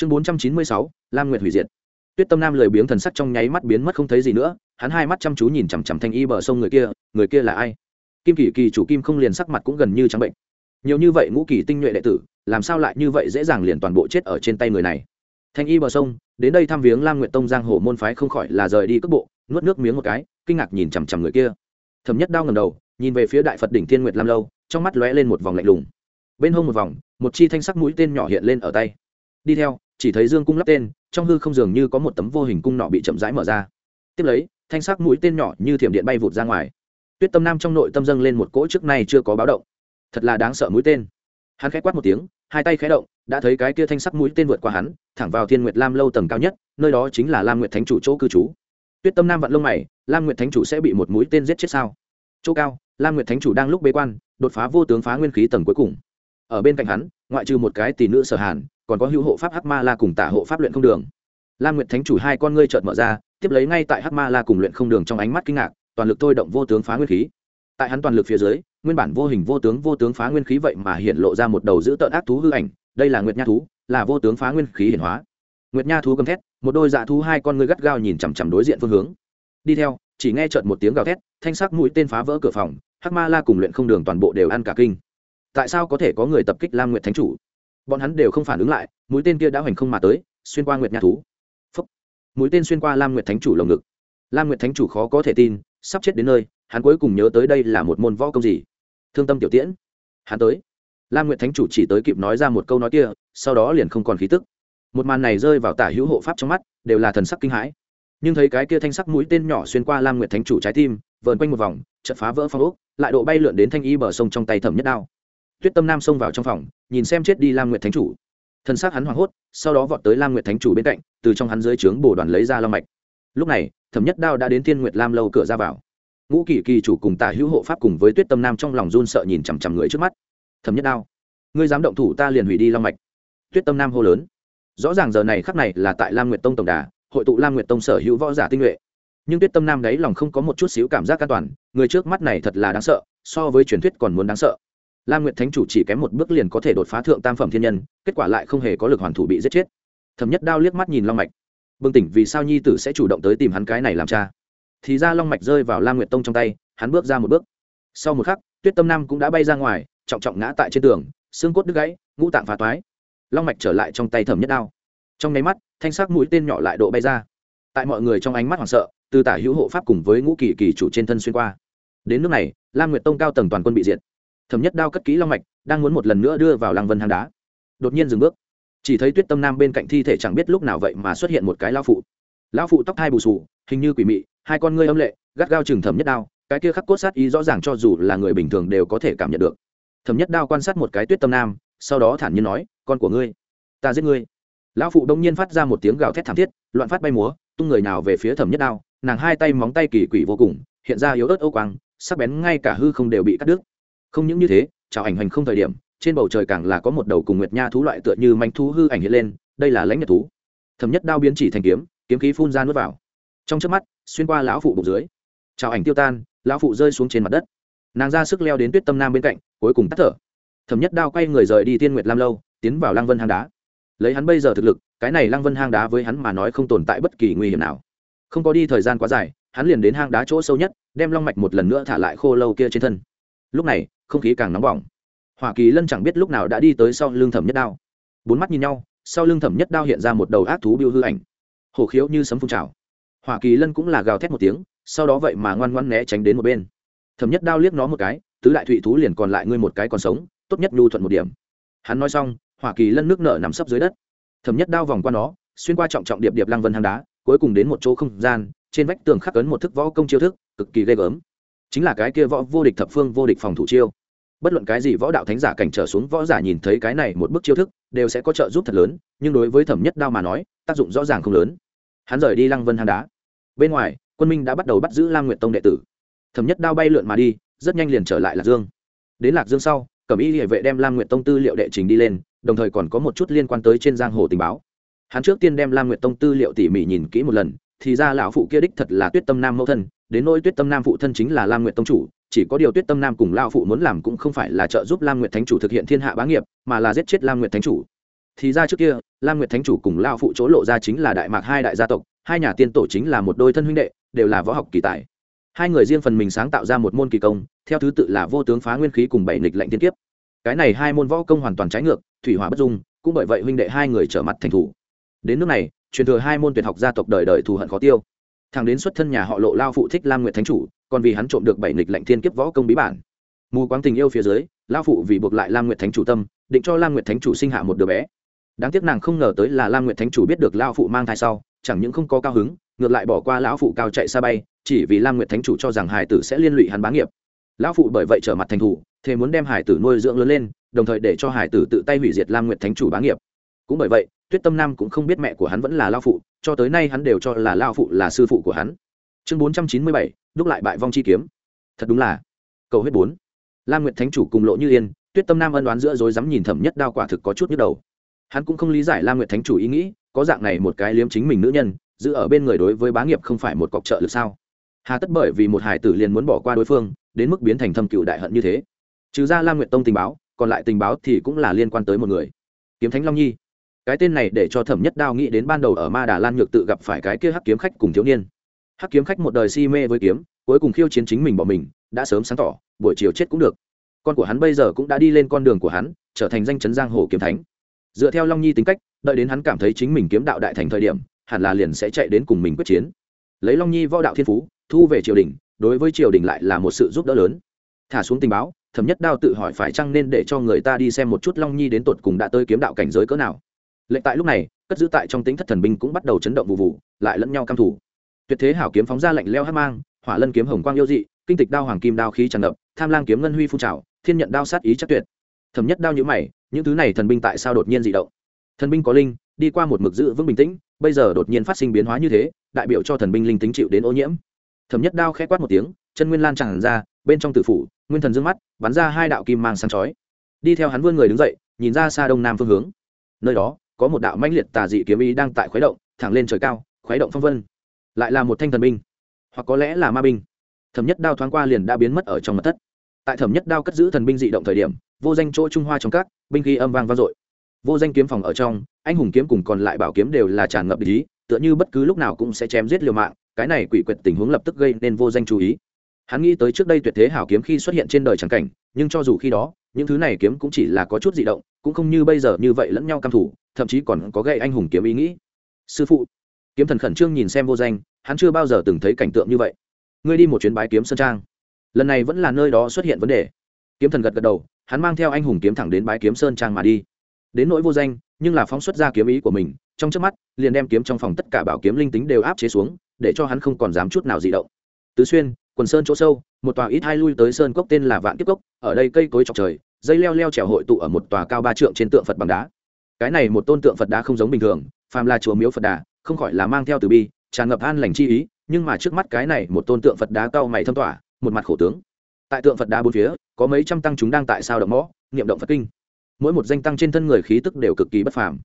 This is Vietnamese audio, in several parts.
chương bốn trăm chín mươi sáu, lam nguyệt hủy diệt. Tuyết tâm nam lười biếng thần sắc trong nháy mắt biến mất không thấy gì nữa, hắn hai mắt chăm chú nhìn chằm chằm thanh y bờ sông người kia người kia là ai? Kim kỳ kỳ chủ kim không liền sắc mặt cũng gần như trắng bệnh. Nhiều như vậy ngũ kỳ tinh nhuệ đệ tử, làm sao lại như vậy dễ dàng liền toàn bộ chết ở trên tay người này? Thanh y bờ sông, đến đây thăm viếng lam nguyệt tông giang hồ môn phái không khỏi là rời đi cước bộ, nuốt nước miếng một cái, kinh ngạc nhìn chằm chằm người kia. Thầm nhất đau ngầm đầu, nhìn về phía đại phật đỉnh thiên nguyệt lam lâu, trong mắt lóe lên một vòng lạnh lùng. Bên hông một vòng, một chi thanh sắc mũi tên nhỏ hiện lên ở tay. Đi theo chỉ thấy dương cung lắp tên, trong hư không dường như có một tấm vô hình cung nọ bị chậm rãi mở ra. Tiếp lấy, thanh sắc mũi tên nhỏ như thiểm điện bay vụt ra ngoài. Tuyết tâm nam trong nội tâm dâng lên một cỗ trước nay chưa có báo động. Thật là đáng sợ mũi tên. Hắn khẽ quát một tiếng, hai tay khẽ động, đã thấy cái kia thanh sắc mũi tên vượt qua hắn, thẳng vào thiên nguyệt lam lâu tầng cao nhất, nơi đó chính là lam nguyệt thánh chủ chỗ cư trú. Tuyết tâm nam vặn lông mày, lam nguyệt thánh chủ sẽ bị một mũi tên giết chết sao? Chỗ cao, lam nguyệt thánh chủ đang lúc bế quan, đột phá vô tướng phá nguyên khí tầng cuối cùng. Ở bên cạnh hắn, ngoại trừ một cái tỷ nữ sở hàn còn có hữu hộ pháp hắc ma la cùng tả hộ pháp luyện không đường. Lam nguyệt thánh chủ hai con ngươi trợn mở ra, tiếp lấy ngay tại hắc ma la cùng luyện không đường trong ánh mắt kinh ngạc, toàn lực thôi động vô tướng phá nguyên khí. Tại hắn toàn lực phía dưới, nguyên bản vô hình vô tướng vô tướng phá nguyên khí vậy mà hiện lộ ra một đầu giữ tợn ác thú hư ảnh, đây là nguyệt nha thú, là vô tướng phá nguyên khí hiển hóa. Nguyệt nha thú gầm thét, một đôi dạ thú hai con ngươi gắt gao nhìn chằm chằm đối diện phương hướng. Đi theo, chỉ nghe trợn một tiếng gào thét, thanh sắc mũi tên phá vỡ cửa phòng hắc ma la cùng luyện không đường toàn bộ đều ăn cả kinh. Tại sao có thể có người tập kích lam nguyệt thánh chủ? Bọn hắn đều không phản ứng lại, mũi tên kia đã hoành không mà tới, xuyên qua nguyệt nha thú. Phúc. mũi tên xuyên qua lam nguyệt thánh chủ lồng ngực. Lam nguyệt thánh chủ khó có thể tin, sắp chết đến nơi, hắn cuối cùng nhớ tới đây là một môn võ công gì. Thương tâm tiểu tiễn. Hắn tới. Lam nguyệt thánh chủ chỉ tới kịp nói ra một câu nói kia, sau đó liền không còn khí tức. Một màn này rơi vào tả hữu hộ pháp trong mắt, đều là thần sắc kinh hãi. Nhưng thấy cái kia thanh sắc mũi tên nhỏ xuyên qua lam nguyệt thánh chủ trái tim, vờn quanh một vòng chật phá vỡ phong ốc, lại độ bay lượn đến thanh y bờ sông trong tay thẩm nhất đao tuyết tâm nam xông vào trong phòng, nhìn xem chết đi lam nguyệt thánh chủ. Thân xác hắn hoảng hốt, sau đó vọt tới lam nguyệt thánh chủ bên cạnh, từ trong hắn dưới trướng bồ đoàn lấy ra long mạch. Lúc này, thẩm nhất đao đã đến thiên nguyệt lam lâu cửa ra vào. Ngũ kỷ kỳ chủ cùng tả hữu hộ pháp cùng với tuyết tâm nam trong lòng run sợ nhìn chằm chằm người trước mắt. Thẩm nhất đao, ngươi dám động thủ ta liền hủy đi long mạch. Tuyết tâm nam hô lớn. Rõ ràng giờ này khắc này là tại lam nguyệt tông tổng đà, hội tụ lam nguyệt tông sở hữu võ giả tinh nhuệ. Nhưng tuyết tâm nam đấy lòng không có một chút xíu cảm giác an toàn, người trước mắt này thật là đáng sợ, so với truyền thuyết còn muốn đáng sợ lam nguyệt thánh chủ chỉ kém một bước liền có thể đột phá thượng tam phẩm thiên nhân, kết quả lại không hề có lực hoàn thủ bị giết chết. Thẩm nhất đao liếc mắt nhìn long mạch. Bừng tỉnh vì sao nhi tử sẽ chủ động tới tìm hắn cái này làm cha? Thì ra long mạch rơi vào lam nguyệt tông trong tay, hắn bước ra một bước. Sau một khắc, tuyết tâm nam cũng đã bay ra ngoài, trọng trọng ngã tại trên tường, xương cốt đứt gãy, ngũ tạng phá toái. Long mạch trở lại trong tay thẩm nhất đao. Trong nháy mắt, thanh sắc mũi tên nhỏ lại độ bay ra. Tại mọi người trong ánh mắt hoảng sợ, từ tả hữu hộ pháp cùng với ngũ kỳ kỳ chủ trên thân xuyên qua. Đến nước này, lam nguyệt tông cao tầng toàn quân bị diệt thẩm nhất đao cất kỹ long mạch, đang muốn một lần nữa đưa vào lăng vân hang đá. Đột nhiên dừng bước. Chỉ thấy tuyết tâm nam bên cạnh thi thể chẳng biết lúc nào vậy mà xuất hiện một cái lao phụ. Lão phụ tóc hai bù sù hình như quỷ mị, hai con ngươi âm lệ, gắt gao chừng thẩm nhất đao, cái kia khắc cốt sát ý rõ ràng cho dù là người bình thường đều có thể cảm nhận được. Thẩm nhất đao quan sát một cái tuyết tâm nam, sau đó thản nhiên nói, con của ngươi, ta giết ngươi. Lão phụ đông nhiên phát ra một tiếng gào thét thảm thiết, loạn phát bay múa, tung người nào về phía thẩm nhất đao, nàng hai tay móng tay kỳ quỷ vô cùng, hiện ra yếu ớt ô quang, sắc bén ngay cả hư không đều bị cắt đứt không những như thế, chào ảnh hành không thời điểm, trên bầu trời càng là có một đầu cùng nguyệt nha thú loại tựa như manh thú hư ảnh hiện lên, đây là lãnh nhật thú. Thẩm nhất đao biến chỉ thành kiếm kiếm khí phun ra nuốt vào. Trong trước mắt, xuyên qua lão phụ bụng dưới, chào ảnh tiêu tan, lão phụ rơi xuống trên mặt đất. Nàng ra sức leo đến tuyết tâm nam bên cạnh, cuối cùng tắt thở. Thẩm nhất đao quay người rời đi tiên nguyệt lam lâu, tiến vào lang vân hang đá. Lấy hắn bây giờ thực lực, cái này lang vân hang đá với hắn mà nói không tồn tại bất kỳ nguy hiểm nào. Không có đi thời gian quá dài, hắn liền đến hang đá chỗ sâu nhất, đem long mạch một lần nữa thả lại khô lâu kia trên thân. Lúc này không khí càng nóng bỏng. Hoa kỳ lân chẳng biết lúc nào đã đi tới sau lưng thẩm nhất đao. Bốn mắt nhìn nhau, sau lưng thẩm nhất đao hiện ra một đầu ác thú biêu hư ảnh. Hổ khiếu như sấm phun trào. Hoa kỳ lân cũng là gào thét một tiếng, sau đó vậy mà ngoan ngoan né tránh đến một bên. Thẩm nhất đao liếc nó một cái, tứ đại thụy thú liền còn lại ngươi một cái còn sống, tốt nhất nhu thuận một điểm. Hắn nói xong hoa kỳ lân nước nở nằm sấp dưới đất. Thẩm nhất đao vòng qua nó, xuyên qua trọng trọng điệp điệp lăng vân hang đá, cuối cùng đến một chỗ không gian, trên vách tường khắc ấn một thức võ công chiêu thức, cực kỳ ghê gớm chính là cái kia võ vô địch thập phương vô địch phòng thủ chiêu. Bất luận cái gì võ đạo thánh giả cảnh trở xuống, võ giả nhìn thấy cái này một bức chiêu thức, đều sẽ có trợ giúp thật lớn, nhưng đối với thẩm nhất đao mà nói, tác dụng rõ ràng không lớn. Hắn rời đi lăng vân hang đá. Bên ngoài, quân minh đã bắt đầu bắt giữ lam nguyện tông đệ tử. Thẩm nhất đao bay lượn mà đi, rất nhanh liền trở lại lạc dương. Đến lạc dương sau, cẩm y hệ vệ đem lam nguyện tông tư liệu đệ trình đi lên, đồng thời còn có một chút liên quan tới trên giang hồ tình báo. Hắn trước tiên đem lam nguyện tông tư liệu tỉ mỉ nhìn kỹ một lần thì ra lão phụ kia đích thật là tuyết tâm nam mẫu thân, đến nỗi tuyết tâm nam phụ thân chính là lam nguyện tông chủ, chỉ có điều tuyết tâm nam cùng lao phụ muốn làm cũng không phải là trợ giúp lam nguyện thánh chủ thực hiện thiên hạ bá nghiệp, mà là giết chết lam nguyện thánh chủ. Thì ra trước kia, lam nguyệt thánh chủ cùng lao phụ chỗ lộ ra chính là đại mạc hai đại gia tộc, hai nhà tiên tổ chính là một đôi thân huynh đệ, đều là võ học kỳ tài. Hai người riêng phần mình sáng tạo ra một môn kỳ công, theo thứ tự là vô tướng phá nguyên khí cùng bảy nghịch lệnh tiên kiếp. Cái này hai môn võ công hoàn toàn trái ngược, thủy hỏa bất dung, cũng bởi vậy huynh đệ hai người trở mặt thành thủ. Đến nước này truyền thừa hai môn tuyệt học gia tộc đời đời thù hận khó tiêu. Thằng đến xuất thân nhà họ lộ lao phụ thích lam nguyệt thánh chủ, còn vì hắn trộm được bảy nghịch lệnh thiên kiếp võ công bí bản. Mù quáng tình yêu phía dưới, lao phụ vì buộc lại lam nguyệt thánh chủ tâm, định cho lam nguyệt thánh chủ sinh hạ một đứa bé. Đáng tiếc nàng không ngờ tới là lam nguyệt thánh chủ biết được lao phụ mang thai sau, chẳng những không có cao hứng, ngược lại bỏ qua lão phụ cao chạy xa bay, chỉ vì lam nguyệt thánh chủ cho rằng hải tử sẽ liên lụy hắn bá nghiệp. Lão phụ bởi vậy trở mặt thành thủ thế muốn đem hải tử nuôi dưỡng lớn lên, đồng thời để cho hải tử tự tay hủy diệt lam nguyệt thánh chủ bá nghiệp. Cũng bởi vậy tuyết tâm nam cũng không biết mẹ của hắn vẫn là lao phụ, cho tới nay hắn đều cho là lao phụ là sư phụ của hắn. Chương bốn trăm chín mươi bảy, đúc lại bại vong chi kiếm. Thật đúng là, cầu huyết bốn. Lam nguyệt thánh chủ cùng lộ như yên, tuyết tâm nam ân đoán giữa rối dám nhìn thẩm nhất đao quả thực có chút nhức đầu. Hắn cũng không lý giải lam nguyệt thánh chủ ý nghĩ, có dạng này một cái liếm chính mình nữ nhân, giữ ở bên người đối với bá nghiệp không phải một cọc trợ lực sao? Hà tất bởi vì một hải tử liền muốn bỏ qua đối phương, đến mức biến thành thâm cựu đại hận như thế. Trừ ra lam nguyệt tông tình báo, còn lại tình báo thì cũng là liên quan tới một người. Kiếm thánh long nhi cái tên này để cho thẩm nhất đao nghĩ đến ban đầu ở ma đà lan nhược tự gặp phải cái kia hắc kiếm khách cùng thiếu niên. Hắc kiếm khách một đời si mê với kiếm, cuối cùng khiêu chiến chính mình bỏ mình, đã sớm sáng tỏ, buổi chiều chết cũng được. Con của hắn bây giờ cũng đã đi lên con đường của hắn, trở thành danh chấn giang hồ kiếm thánh. Dựa theo long nhi tính cách, đợi đến hắn cảm thấy chính mình kiếm đạo đại thành thời điểm, hẳn là liền sẽ chạy đến cùng mình quyết chiến. Lấy long nhi võ đạo thiên phú, thu về triều đình, đối với triều đình lại là một sự giúp đỡ lớn. Thả xuống tình báo, thẩm nhất đao tự hỏi phải chăng nên để cho người ta đi xem một chút long nhi đến tột cùng đã tới kiếm đạo cảnh giới cỡ nào lệnh tại lúc này, cất giữ tại trong tính thất thần binh cũng bắt đầu chấn động vụ vụ, lại lẫn nhau căm thủ tuyệt thế hảo kiếm phóng ra lạnh leo hát mang, hỏa lân kiếm hồng quang yêu dị, kinh tịch đao hoàng kim đao khí tràn ngập, tham lang kiếm ngân huy phun trào, thiên nhận đao sát ý chắc tuyệt. Thẩm nhất đao nhữ mày, những thứ này thần binh tại sao đột nhiên dị động? Thần binh có linh, đi qua một mực giữ vững bình tĩnh, bây giờ đột nhiên phát sinh biến hóa như thế, đại biểu cho thần binh linh tính chịu đến ô nhiễm. Thẩm nhất đao khẽ quát một tiếng, chân nguyên lan tràn ra, bên trong tử phủ, nguyên thần d mắt, bắn ra hai đạo kim mang sáng chói. Đi theo hắn vươn người đứng dậy, nhìn ra xa đông nam phương hướng. Nơi đó có một đạo mãnh liệt tà dị kiếm ý đang tại khuấy động, thẳng lên trời cao, khuấy động phong vân. Lại là một thanh thần binh, hoặc có lẽ là ma binh. Thẩm nhất đao thoáng qua liền đã biến mất ở trong mặt thất. Tại thẩm nhất đao cất giữ thần binh dị động thời điểm, vô danh chỗ trung hoa trong các, binh khí âm vang vang dội. Vô danh kiếm phòng ở trong, anh hùng kiếm cùng còn lại bảo kiếm đều là tràn ngập ý, tựa như bất cứ lúc nào cũng sẽ chém giết liều mạng, cái này quỷ quyệt tình huống lập tức gây nên vô danh chú ý. Hắn nghĩ tới trước đây tuyệt thế hảo kiếm khi xuất hiện trên đời chẳng cảnh, nhưng cho dù khi đó những thứ này kiếm cũng chỉ là có chút dị động, cũng không như bây giờ như vậy lẫn nhau căm thủ thậm chí còn có gây anh hùng kiếm ý nghĩ. Sư phụ, kiếm thần khẩn trương nhìn xem vô danh, hắn chưa bao giờ từng thấy cảnh tượng như vậy. Ngươi đi một chuyến bái kiếm sơn trang. Lần này vẫn là nơi đó xuất hiện vấn đề. Kiếm thần gật gật đầu, hắn mang theo anh hùng kiếm thẳng đến bái kiếm sơn trang mà đi. Đến nỗi vô danh, nhưng là phóng xuất ra kiếm ý của mình, trong trước mắt, liền đem kiếm trong phòng tất cả bảo kiếm linh tính đều áp chế xuống, để cho hắn không còn dám chút nào dị động. Tứ xuyên, quần sơn chỗ sâu, một tòa ít hai lui tới sơn cốc tên là vạn kiếp cốc, ở đây cây cối trọc trời dây leo leo trèo hội tụ ở một tòa cao ba trượng trên tượng phật bằng đá. Cái này một tôn tượng phật đá không giống bình thường, phàm là chùa miếu phật đà, không khỏi là mang theo từ bi, tràn ngập an lành chi ý, nhưng mà trước mắt cái này một tôn tượng phật đá cao mày thâm tỏa, một mặt khổ tướng. Tại tượng phật đá bốn phía, có mấy trăm tăng chúng đang tại sao động mõ, niệm động phật kinh. Mỗi một danh tăng trên thân người khí tức đều cực kỳ bất phàm.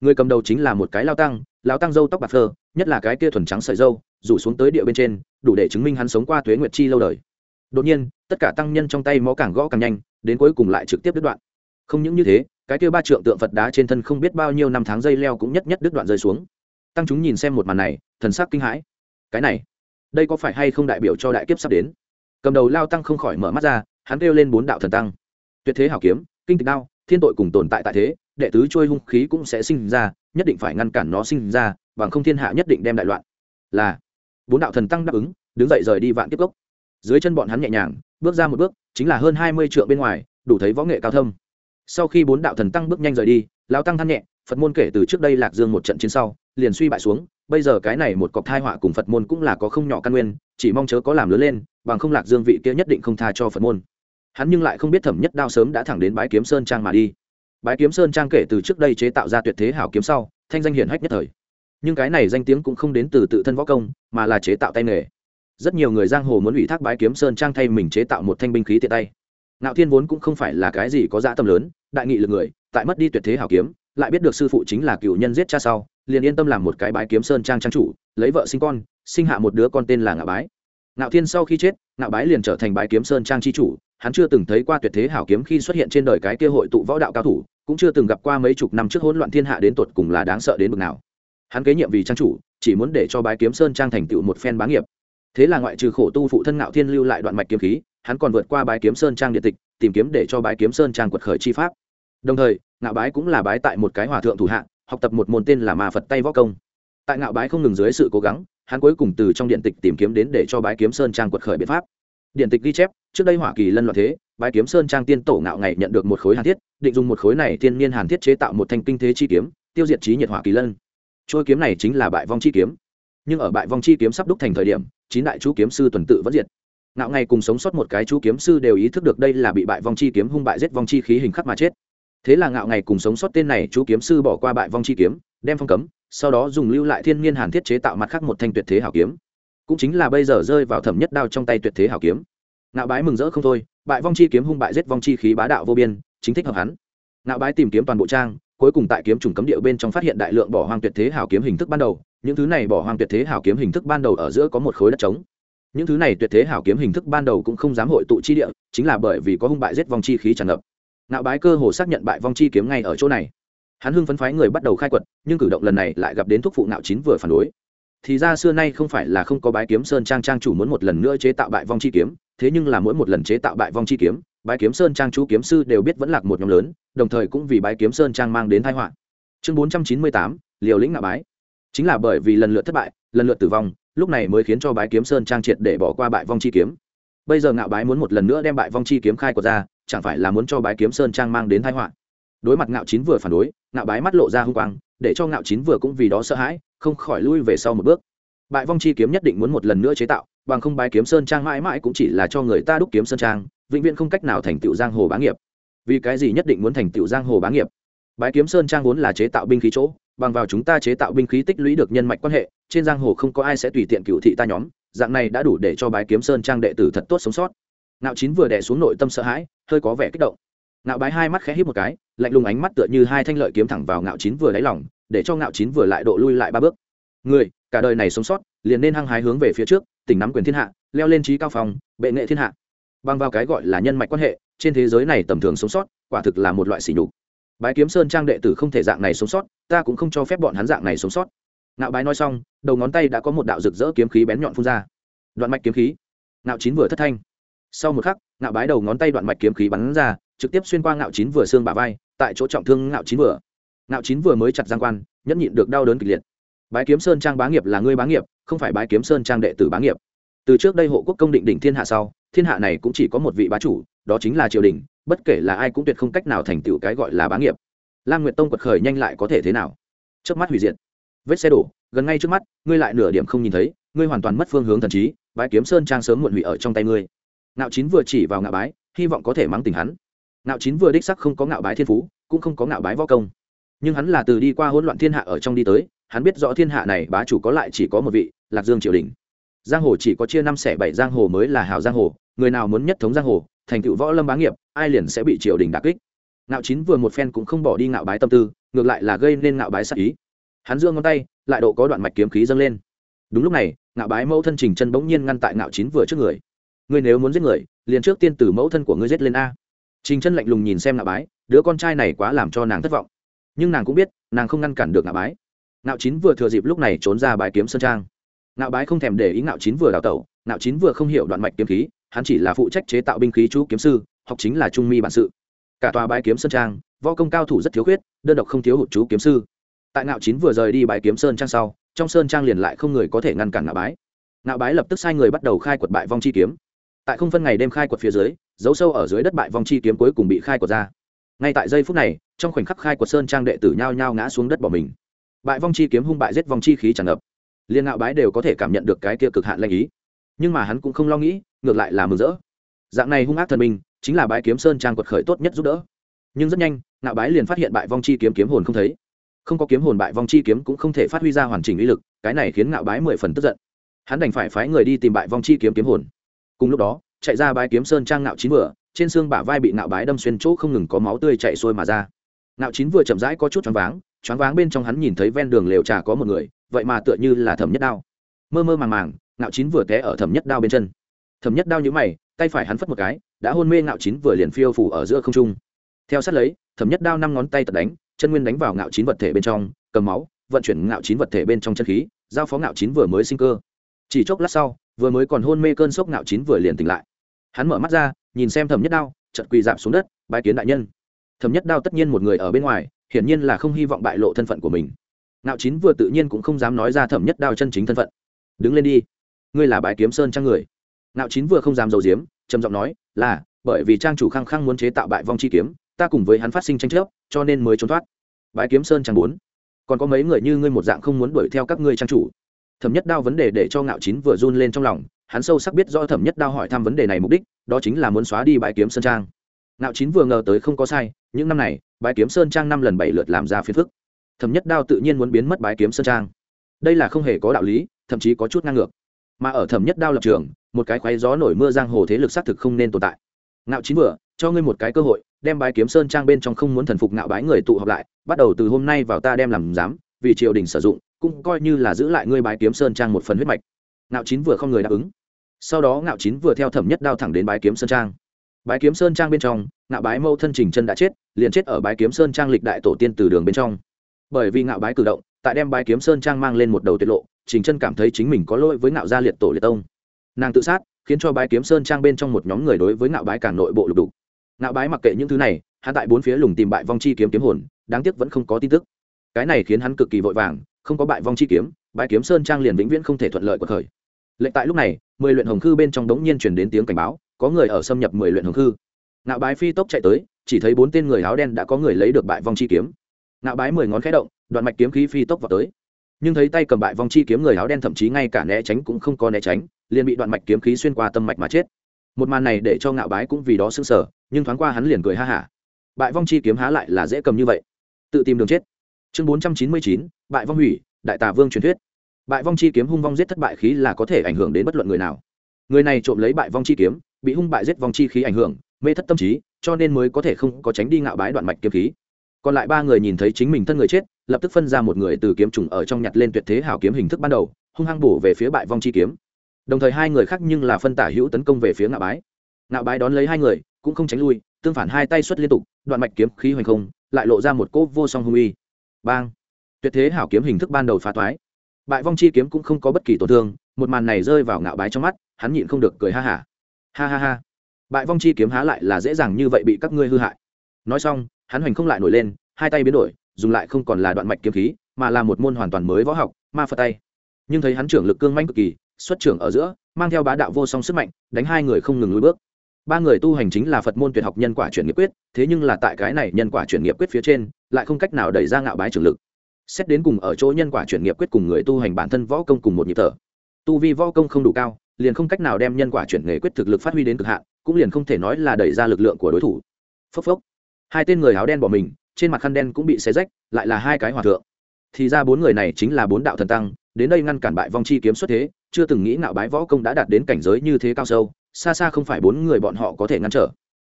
Người cầm đầu chính là một cái lao tăng lao tăng dâu tóc bạc phơ, nhất là cái kia thuần trắng sợi dâu rủ xuống tới địa bên trên, đủ để chứng minh hắn sống qua tuế nguyệt chi lâu đời. Đột nhiên, tất cả tăng nhân trong tay mó càng gõ càng nhanh đến cuối cùng lại trực tiếp đứt đoạn. Không những như thế, cái kia ba trượng tượng phật đá trên thân không biết bao nhiêu năm tháng dây leo cũng nhất nhất đứt đoạn rơi xuống. Tăng chúng nhìn xem một màn này, thần sắc kinh hãi. Cái này, đây có phải hay không đại biểu cho đại kiếp sắp đến? Cầm đầu lao tăng không khỏi mở mắt ra, hắn kêu lên bốn đạo thần tăng. Tuyệt thế hảo kiếm, kinh tịch đao, thiên tội cùng tồn tại tại thế, đệ tứ trôi hung khí cũng sẽ sinh ra, nhất định phải ngăn cản nó sinh ra, bằng không thiên hạ nhất định đem đại loạn. Là, bốn đạo thần tăng đáp ứng, đứng dậy rời đi vạn kiếp gốc. Dưới chân bọn hắn nhẹ nhàng bước ra một bước, chính là hơn hai mươi triệu bên ngoài, đủ thấy võ nghệ cao thâm. Sau khi bốn đạo thần tăng bước nhanh rời đi lao tăng than nhẹ, phật môn kể từ trước đây lạc dương một trận chiến sau, liền suy bại xuống, bây giờ cái này một cọc thai họa cùng phật môn cũng là có không nhỏ căn nguyên, chỉ mong chớ có làm lớn lên, bằng không lạc dương vị kia nhất định không tha cho phật môn. Hắn nhưng lại không biết thẩm nhất đao sớm đã thẳng đến bái kiếm sơn trang mà đi. Bái kiếm sơn trang kể từ trước đây chế tạo ra tuyệt thế hảo kiếm sau, thanh danh hiển hách nhất thời. Nhưng cái này danh tiếng cũng không đến từ tự thân võ công, mà là chế tạo tay nghề rất nhiều người giang hồ muốn ủy thác bái kiếm sơn trang thay mình chế tạo một thanh binh khí tiện tay. Ngạo thiên vốn cũng không phải là cái gì có dã tâm lớn, đại nghị lực người, tại mất đi tuyệt thế hảo kiếm, lại biết được sư phụ chính là cựu nhân giết cha sau, liền yên tâm làm một cái bái kiếm sơn trang trang chủ, lấy vợ sinh con, sinh hạ một đứa con tên là ngạo bái. Ngạo thiên sau khi chết, ngạo bái liền trở thành bái kiếm sơn trang chi chủ, hắn chưa từng thấy qua tuyệt thế hảo kiếm khi xuất hiện trên đời cái kia hội tụ võ đạo cao thủ, cũng chưa từng gặp qua mấy chục năm trước hỗn loạn thiên hạ đến tột cùng là đáng sợ đến bực nào. Hắn kế nhiệm vì trang chủ, chỉ muốn để cho bái kiếm sơn trang thành tựu một phen bá nghiệp thế là ngoại trừ khổ tu phụ thân ngạo thiên lưu lại đoạn mạch kiếm khí, hắn còn vượt qua bái kiếm sơn trang điện tịch, tìm kiếm để cho bái kiếm sơn trang quật khởi chi pháp. Đồng thời, ngạo bái cũng là bái tại một cái hòa thượng thủ hạ, học tập một môn tên là ma phật tay võ công. Tại ngạo bái không ngừng dưới sự cố gắng, hắn cuối cùng từ trong điện tịch tìm kiếm đến để cho bái kiếm sơn trang quật khởi biện pháp. Điện tịch ghi chép, trước đây hỏa kỳ lân loạn thế, bái kiếm sơn trang tiên tổ ngạo ngày nhận được một khối hàn thiết, định dùng một khối này thiên niên hàn thiết chế tạo một thanh kinh thế chi kiếm, tiêu diệt trí nhiệt hỏa kỳ lân. Trôi kiếm này chính là bại vong chi kiếm nhưng ở bại vong chi kiếm sắp đúc thành thời điểm, chín đại chú kiếm sư tuần tự vẫn diệt. Ngạo ngày cùng sống sót một cái chú kiếm sư đều ý thức được đây là bị bại vong chi kiếm hung bại giết vong chi khí hình khắc mà chết. Thế là ngạo ngày cùng sống sót tên này chú kiếm sư bỏ qua bại vong chi kiếm, đem phong cấm, sau đó dùng lưu lại thiên nhiên hàn thiết chế tạo mặt khác một thanh tuyệt thế hảo kiếm. Cũng chính là bây giờ rơi vào thẩm nhất đao trong tay tuyệt thế hảo kiếm. Ngạo bái mừng rỡ không thôi, bại vong chi kiếm hung bại giết vong chi khí bá đạo vô biên, chính thích hợp hắn. Ngạo bái tìm kiếm toàn bộ trang, cuối cùng tại kiếm trùng cấm địa bên trong phát hiện đại lượng bỏ hoang tuyệt thế hảo kiếm hình thức ban đầu những thứ này bỏ hoang tuyệt thế hảo kiếm hình thức ban đầu ở giữa có một khối đất trống. Những thứ này tuyệt thế hảo kiếm hình thức ban đầu cũng không dám hội tụ chi địa, chính là bởi vì có hung bại giết vong chi khí tràn ngập. Ngạo bái cơ hồ xác nhận bại vong chi kiếm ngay ở chỗ này. Hắn hưng phấn phái người bắt đầu khai quật, nhưng cử động lần này lại gặp đến thúc phụ ngạo chín vừa phản đối. Thì ra xưa nay không phải là không có bái kiếm sơn trang trang chủ muốn một lần nữa chế tạo bại vong chi kiếm, thế nhưng là mỗi một lần chế tạo bại vong chi kiếm, bái kiếm sơn trang chú kiếm sư đều biết vẫn lạc một nhóm lớn, đồng thời cũng vì bái kiếm sơn trang mang đến thái họa. Chương bốn trăm chín mươi tám, liều lĩnh ngạo bái chính là bởi vì lần lượt thất bại, lần lượt tử vong, lúc này mới khiến cho bái kiếm sơn trang triệt để bỏ qua bại vong chi kiếm. Bây giờ ngạo bái muốn một lần nữa đem bại vong chi kiếm khai của ra, chẳng phải là muốn cho bái kiếm sơn trang mang đến thái họa? Đối mặt ngạo chín vừa phản đối, ngạo bái mắt lộ ra hung quang, để cho ngạo chín vừa cũng vì đó sợ hãi, không khỏi lui về sau một bước. Bại vong chi kiếm nhất định muốn một lần nữa chế tạo, bằng không bái kiếm sơn trang mãi mãi cũng chỉ là cho người ta đúc kiếm sơn trang, vĩnh viễn không cách nào thành tựu giang hồ bá nghiệp. Vì cái gì nhất định muốn thành tựu giang hồ bá nghiệp? Bái kiếm sơn trang vốn là chế tạo binh khí chỗ bằng vào chúng ta chế tạo binh khí tích lũy được nhân mạch quan hệ, trên giang hồ không có ai sẽ tùy tiện cựu thị ta nhóm, dạng này đã đủ để cho bái kiếm sơn trang đệ tử thật tốt sống sót. Nạo chín vừa đẻ xuống nội tâm sợ hãi, hơi có vẻ kích động. Nạo bái hai mắt khẽ hít một cái, lạnh lùng ánh mắt tựa như hai thanh lợi kiếm thẳng vào ngạo chín vừa đáy lòng, để cho ngạo chín vừa lại độ lui lại ba bước. Người, cả đời này sống sót, liền nên hăng hái hướng về phía trước tỉnh nắm quyền thiên hạ, leo lên trí cao phòng, bệ nghệ thiên hạ. Bằng vào cái gọi là nhân mạch quan hệ, trên thế giới này tầm thường sống sót, quả thực là một loại sỉ nhục bái kiếm sơn trang đệ tử không thể dạng này sống sót, ta cũng không cho phép bọn hắn dạng này sống sót. Nạo bái nói xong, đầu ngón tay đã có một đạo rực rỡ kiếm khí bén nhọn phun ra. Đoạn mạch kiếm khí. Nạo chín vừa thất thanh. Sau một khắc nạo bái đầu ngón tay đoạn mạch kiếm khí bắn ra, trực tiếp xuyên qua ngạo chín vừa xương bả vai, tại chỗ trọng thương ngạo chín vừa. Ngạo chín vừa mới chặt giang quan, nhẫn nhịn được đau đớn kịch liệt. Bái kiếm sơn trang bá nghiệp là ngươi bá nghiệp, không phải bái kiếm sơn trang đệ tử bá nghiệp. Từ trước đây hộ quốc công định đỉnh thiên hạ sau, thiên hạ này cũng chỉ có một vị bá chủ, đó chính là triều đình bất kể là ai cũng tuyệt không cách nào thành tựu cái gọi là bá nghiệp. Lam nguyệt tông quật khởi nhanh lại có thể thế nào? Trước mắt hủy diệt. Vết xe đổ, gần ngay trước mắt, ngươi lại nửa điểm không nhìn thấy, ngươi hoàn toàn mất phương hướng thần trí, bái kiếm sơn trang sớm muộn hủy ở trong tay ngươi. Ngạo chín vừa chỉ vào ngạo bái, hy vọng có thể mắng tình hắn. Ngạo chín vừa đích sắc không có ngạo bái thiên phú, cũng không có ngạo bái võ công. Nhưng hắn là từ đi qua hỗn loạn thiên hạ ở trong đi tới, hắn biết rõ thiên hạ này bá chủ có lại chỉ có một vị, lạc dương triều đình. Giang hồ chỉ có chia năm xẻ bảy giang hồ mới là hào giang hồ, người nào muốn nhất thống giang hồ thành tựu võ lâm bá nghiệp, ai liền sẽ bị triều đình đà kích. Ngạo chín vừa một phen cũng không bỏ đi ngạo bái tâm tư, ngược lại là gây nên ngạo bái sắc ý. Hắn giương ngón tay, lại độ có đoạn mạch kiếm khí dâng lên. Đúng lúc này, ngạo bái mẫu thân trình chân bỗng nhiên ngăn tại ngạo chín vừa trước người. Ngươi nếu muốn giết người, liền trước tiên từ mẫu thân của ngươi giết lên a. Trình chân lạnh lùng nhìn xem ngạo bái, đứa con trai này quá làm cho nàng thất vọng. Nhưng nàng cũng biết, nàng không ngăn cản được ngạo bái. Ngạo chín vừa thừa dịp lúc này trốn ra bãi kiếm sơn trang. Ngạo bái không thèm để ý ngạo chín vừa đào tẩu, ngạo chín vừa không hiểu đoạn mạch kiếm khí hắn chỉ là phụ trách chế tạo binh khí chú kiếm sư, học chính là trung mi bản sự. Cả tòa bãi kiếm sơn trang, võ công cao thủ rất thiếu khuyết, đơn độc không thiếu hụt chú kiếm sư. Tại ngạo chín vừa rời đi bãi kiếm sơn trang sau, trong sơn trang liền lại không người có thể ngăn cản ngạo bái. Ngạo bái lập tức sai người bắt đầu khai quật bại vong chi kiếm. Tại không phân ngày đêm khai quật phía dưới giấu sâu ở dưới đất bại vong chi kiếm cuối cùng bị khai quật ra. Ngay tại giây phút này, trong khoảnh khắc khai quật sơn trang đệ tử nhao nhao ngã xuống đất bỏ mình. Bại vong chi kiếm hung bại giết vong chi khí tràn ngập. Liên ngạo bái đều có thể cảm nhận được cái kia cực hạn lanh ý nhưng mà hắn cũng không lo nghĩ, ngược lại là mừng rỡ. Dạng này hung ác thần minh, chính là bãi kiếm sơn trang quật khởi tốt nhất giúp đỡ. Nhưng rất nhanh, ngạo bái liền phát hiện bại vong chi kiếm kiếm hồn không thấy. Không có kiếm hồn bại vong chi kiếm cũng không thể phát huy ra hoàn chỉnh uy lực, cái này khiến ngạo bái mười phần tức giận. Hắn đành phải phái người đi tìm bại vong chi kiếm kiếm hồn. Cùng lúc đó, chạy ra bãi kiếm sơn trang ngạo chín vừa, trên xương bả vai bị ngạo bái đâm xuyên chỗ không ngừng có máu tươi chạy xuôi mà ra. Ngạo chín vừa chậm rãi có chút choáng váng choáng váng bên trong hắn nhìn thấy ven đường lều trà có một người, vậy mà tựa như là thẩm nhất đao. Mơ mơ màng màng ngạo chín vừa té ở thẩm nhất đao bên chân. Thẩm nhất đao nhữ mày, tay phải hắn phất một cái, đã hôn mê ngạo chín vừa liền phiêu phủ ở giữa không trung. Theo sát lấy, thẩm nhất đao năm ngón tay tật đánh, chân nguyên đánh vào ngạo chín vật thể bên trong, cầm máu, vận chuyển ngạo chín vật thể bên trong chân khí, giao phó ngạo chín vừa mới sinh cơ. Chỉ chốc lát sau, vừa mới còn hôn mê cơn sốc ngạo chín vừa liền tỉnh lại. Hắn mở mắt ra, nhìn xem thẩm nhất đao chật quỳ dạp xuống đất, bái kiến đại nhân. Thẩm nhất đao tất nhiên một người ở bên ngoài, hiển nhiên là không hy vọng bại lộ thân phận của mình. Ngạo chín vừa tự nhiên cũng không dám nói ra thẩm nhất đao chân chính thân phận. Đứng lên đi ngươi là bái kiếm sơn trang người. Nạo chín vừa không dám dầu diếm trầm giọng nói, là, bởi vì trang chủ khăng khăng muốn chế tạo bại vong chi kiếm, ta cùng với hắn phát sinh tranh chấp, cho nên mới trốn thoát. Bái kiếm sơn trang bốn. Còn có mấy người như ngươi một dạng không muốn đuổi theo các ngươi trang chủ. Thẩm nhất đao vấn đề để cho ngạo chín vừa run lên trong lòng, hắn sâu sắc biết do thẩm nhất đao hỏi thăm vấn đề này mục đích, đó chính là muốn xóa đi bãi kiếm sơn trang. Ngạo chín vừa ngờ tới không có sai, những năm này bãi kiếm sơn trang năm lần bảy lượt làm ra phiền phức. Thẩm nhất đao tự nhiên muốn biến mất bãi kiếm sơn trang. Đây là không hề có đạo lý, thậm chí có chút ngang ngược mà ở thẩm nhất đao lập trường, một cái khoáy gió nổi mưa giang hồ thế lực xác thực không nên tồn tại. Ngạo chín vừa, cho ngươi một cái cơ hội, đem bái kiếm sơn trang bên trong không muốn thần phục ngạo bái người tụ họp lại, bắt đầu từ hôm nay vào ta đem làm giám, vì triều đình sử dụng, cũng coi như là giữ lại ngươi bái kiếm sơn trang một phần huyết mạch. Ngạo chín vừa không người đáp ứng. Sau đó ngạo chín vừa theo thẩm nhất đao thẳng đến bái kiếm sơn trang. Bái kiếm sơn trang bên trong, ngạo bái mâu thân trình chân đã chết, liền chết ở bái kiếm sơn trang lịch đại tổ tiên từ đường bên trong. Bởi vì ngạo bái cử động, tại đem bái kiếm sơn trang mang lên một đầu tiết lộ trình chân cảm thấy chính mình có lỗi với ngạo gia liệt tổ liệt tông. Nàng tự sát, khiến cho bái kiếm sơn trang bên trong một nhóm người đối với ngạo bái càng nội bộ lục đục. Ngạo bái mặc kệ những thứ này, hắn tại bốn phía lùng tìm bại vong chi kiếm kiếm hồn, đáng tiếc vẫn không có tin tức. Cái này khiến hắn cực kỳ vội vàng, không có bại vong chi kiếm bãi kiếm sơn trang liền vĩnh viễn không thể thuận lợi của khởi. lệnh tại lúc này, mười luyện hồng khư bên trong đống nhiên chuyển đến tiếng cảnh báo, có người ở xâm nhập mười luyện hồng khư. Nạo bái phi tốc chạy tới, chỉ thấy bốn tên người áo đen đã có người lấy được bại vong chi kiếm. Nạo bái mười ngón khẽ động, đoạn mạch kiếm khí phi tốc vào tới nhưng thấy tay cầm bại vong chi kiếm người áo đen thậm chí ngay cả né tránh cũng không có né tránh, liền bị đoạn mạch kiếm khí xuyên qua tâm mạch mà chết. Một màn này để cho ngạo bái cũng vì đó sưng sở nhưng thoáng qua hắn liền cười ha hả. Bại vong chi kiếm há lại là dễ cầm như vậy. Tự tìm đường chết. Chương bốn trăm chín mươi chín, bại vong hủy, đại tà vương truyền thuyết. Bại vong chi kiếm hung vong giết thất bại khí là có thể ảnh hưởng đến bất luận người nào. Người này trộm lấy bại vong chi kiếm, bị hung bại giết vong chi khí ảnh hưởng, mê thất tâm trí, cho nên mới có thể không có tránh đi ngạo bái đoạn mạch kiếm khí còn lại ba người nhìn thấy chính mình thân người chết, lập tức phân ra một người từ kiếm trùng ở trong nhặt lên tuyệt thế hảo kiếm hình thức ban đầu, hung hăng bổ về phía bại vong chi kiếm. Đồng thời hai người khác nhưng là phân tả hữu tấn công về phía ngạo bái. Ngạo bái đón lấy hai người, cũng không tránh lui, tương phản hai tay xuất liên tục, đoạn mạch kiếm khí hoành không, lại lộ ra một cỗ vô song hung uy. Bang! Tuyệt thế hảo kiếm hình thức ban đầu phá toái. Bại vong chi kiếm cũng không có bất kỳ tổn thương, một màn này rơi vào ngạo bái trong mắt, hắn nhịn không được cười ha hả. Ha. ha ha. Ha bại vong chi kiếm há lại là dễ dàng như vậy bị các ngươi hư hại. Nói xong hắn hoành không lại nổi lên, hai tay biến đổi, dùng lại không còn là đoạn mạch kiếm khí, mà là một môn hoàn toàn mới võ học, ma phật tay. Nhưng thấy hắn trưởng lực cương manh cực kỳ, xuất trưởng ở giữa, mang theo bá đạo vô song sức mạnh, đánh hai người không ngừng lùi bước. Ba người tu hành chính là phật môn tuyệt học nhân quả chuyển nghiệp quyết, thế nhưng là tại cái này nhân quả chuyển nghiệp quyết phía trên, lại không cách nào đẩy ra ngạo bái trưởng lực. Xét đến cùng ở chỗ nhân quả chuyển nghiệp quyết cùng người tu hành bản thân võ công cùng một nhịp thở. Tu vi võ công không đủ cao, liền không cách nào đem nhân quả chuyển nghề quyết thực lực phát huy đến cực hạn, cũng liền không thể nói là đẩy ra lực lượng của đối thủ. Phốc phốc hai tên người áo đen bỏ mình, trên mặt khăn đen cũng bị xé rách, lại là hai cái hòa thượng. Thì ra bốn người này chính là bốn đạo thần tăng, đến đây ngăn cản bại vong chi kiếm xuất thế, chưa từng nghĩ ngạo bái võ công đã đạt đến cảnh giới như thế cao sâu, xa xa không phải bốn người bọn họ có thể ngăn trở.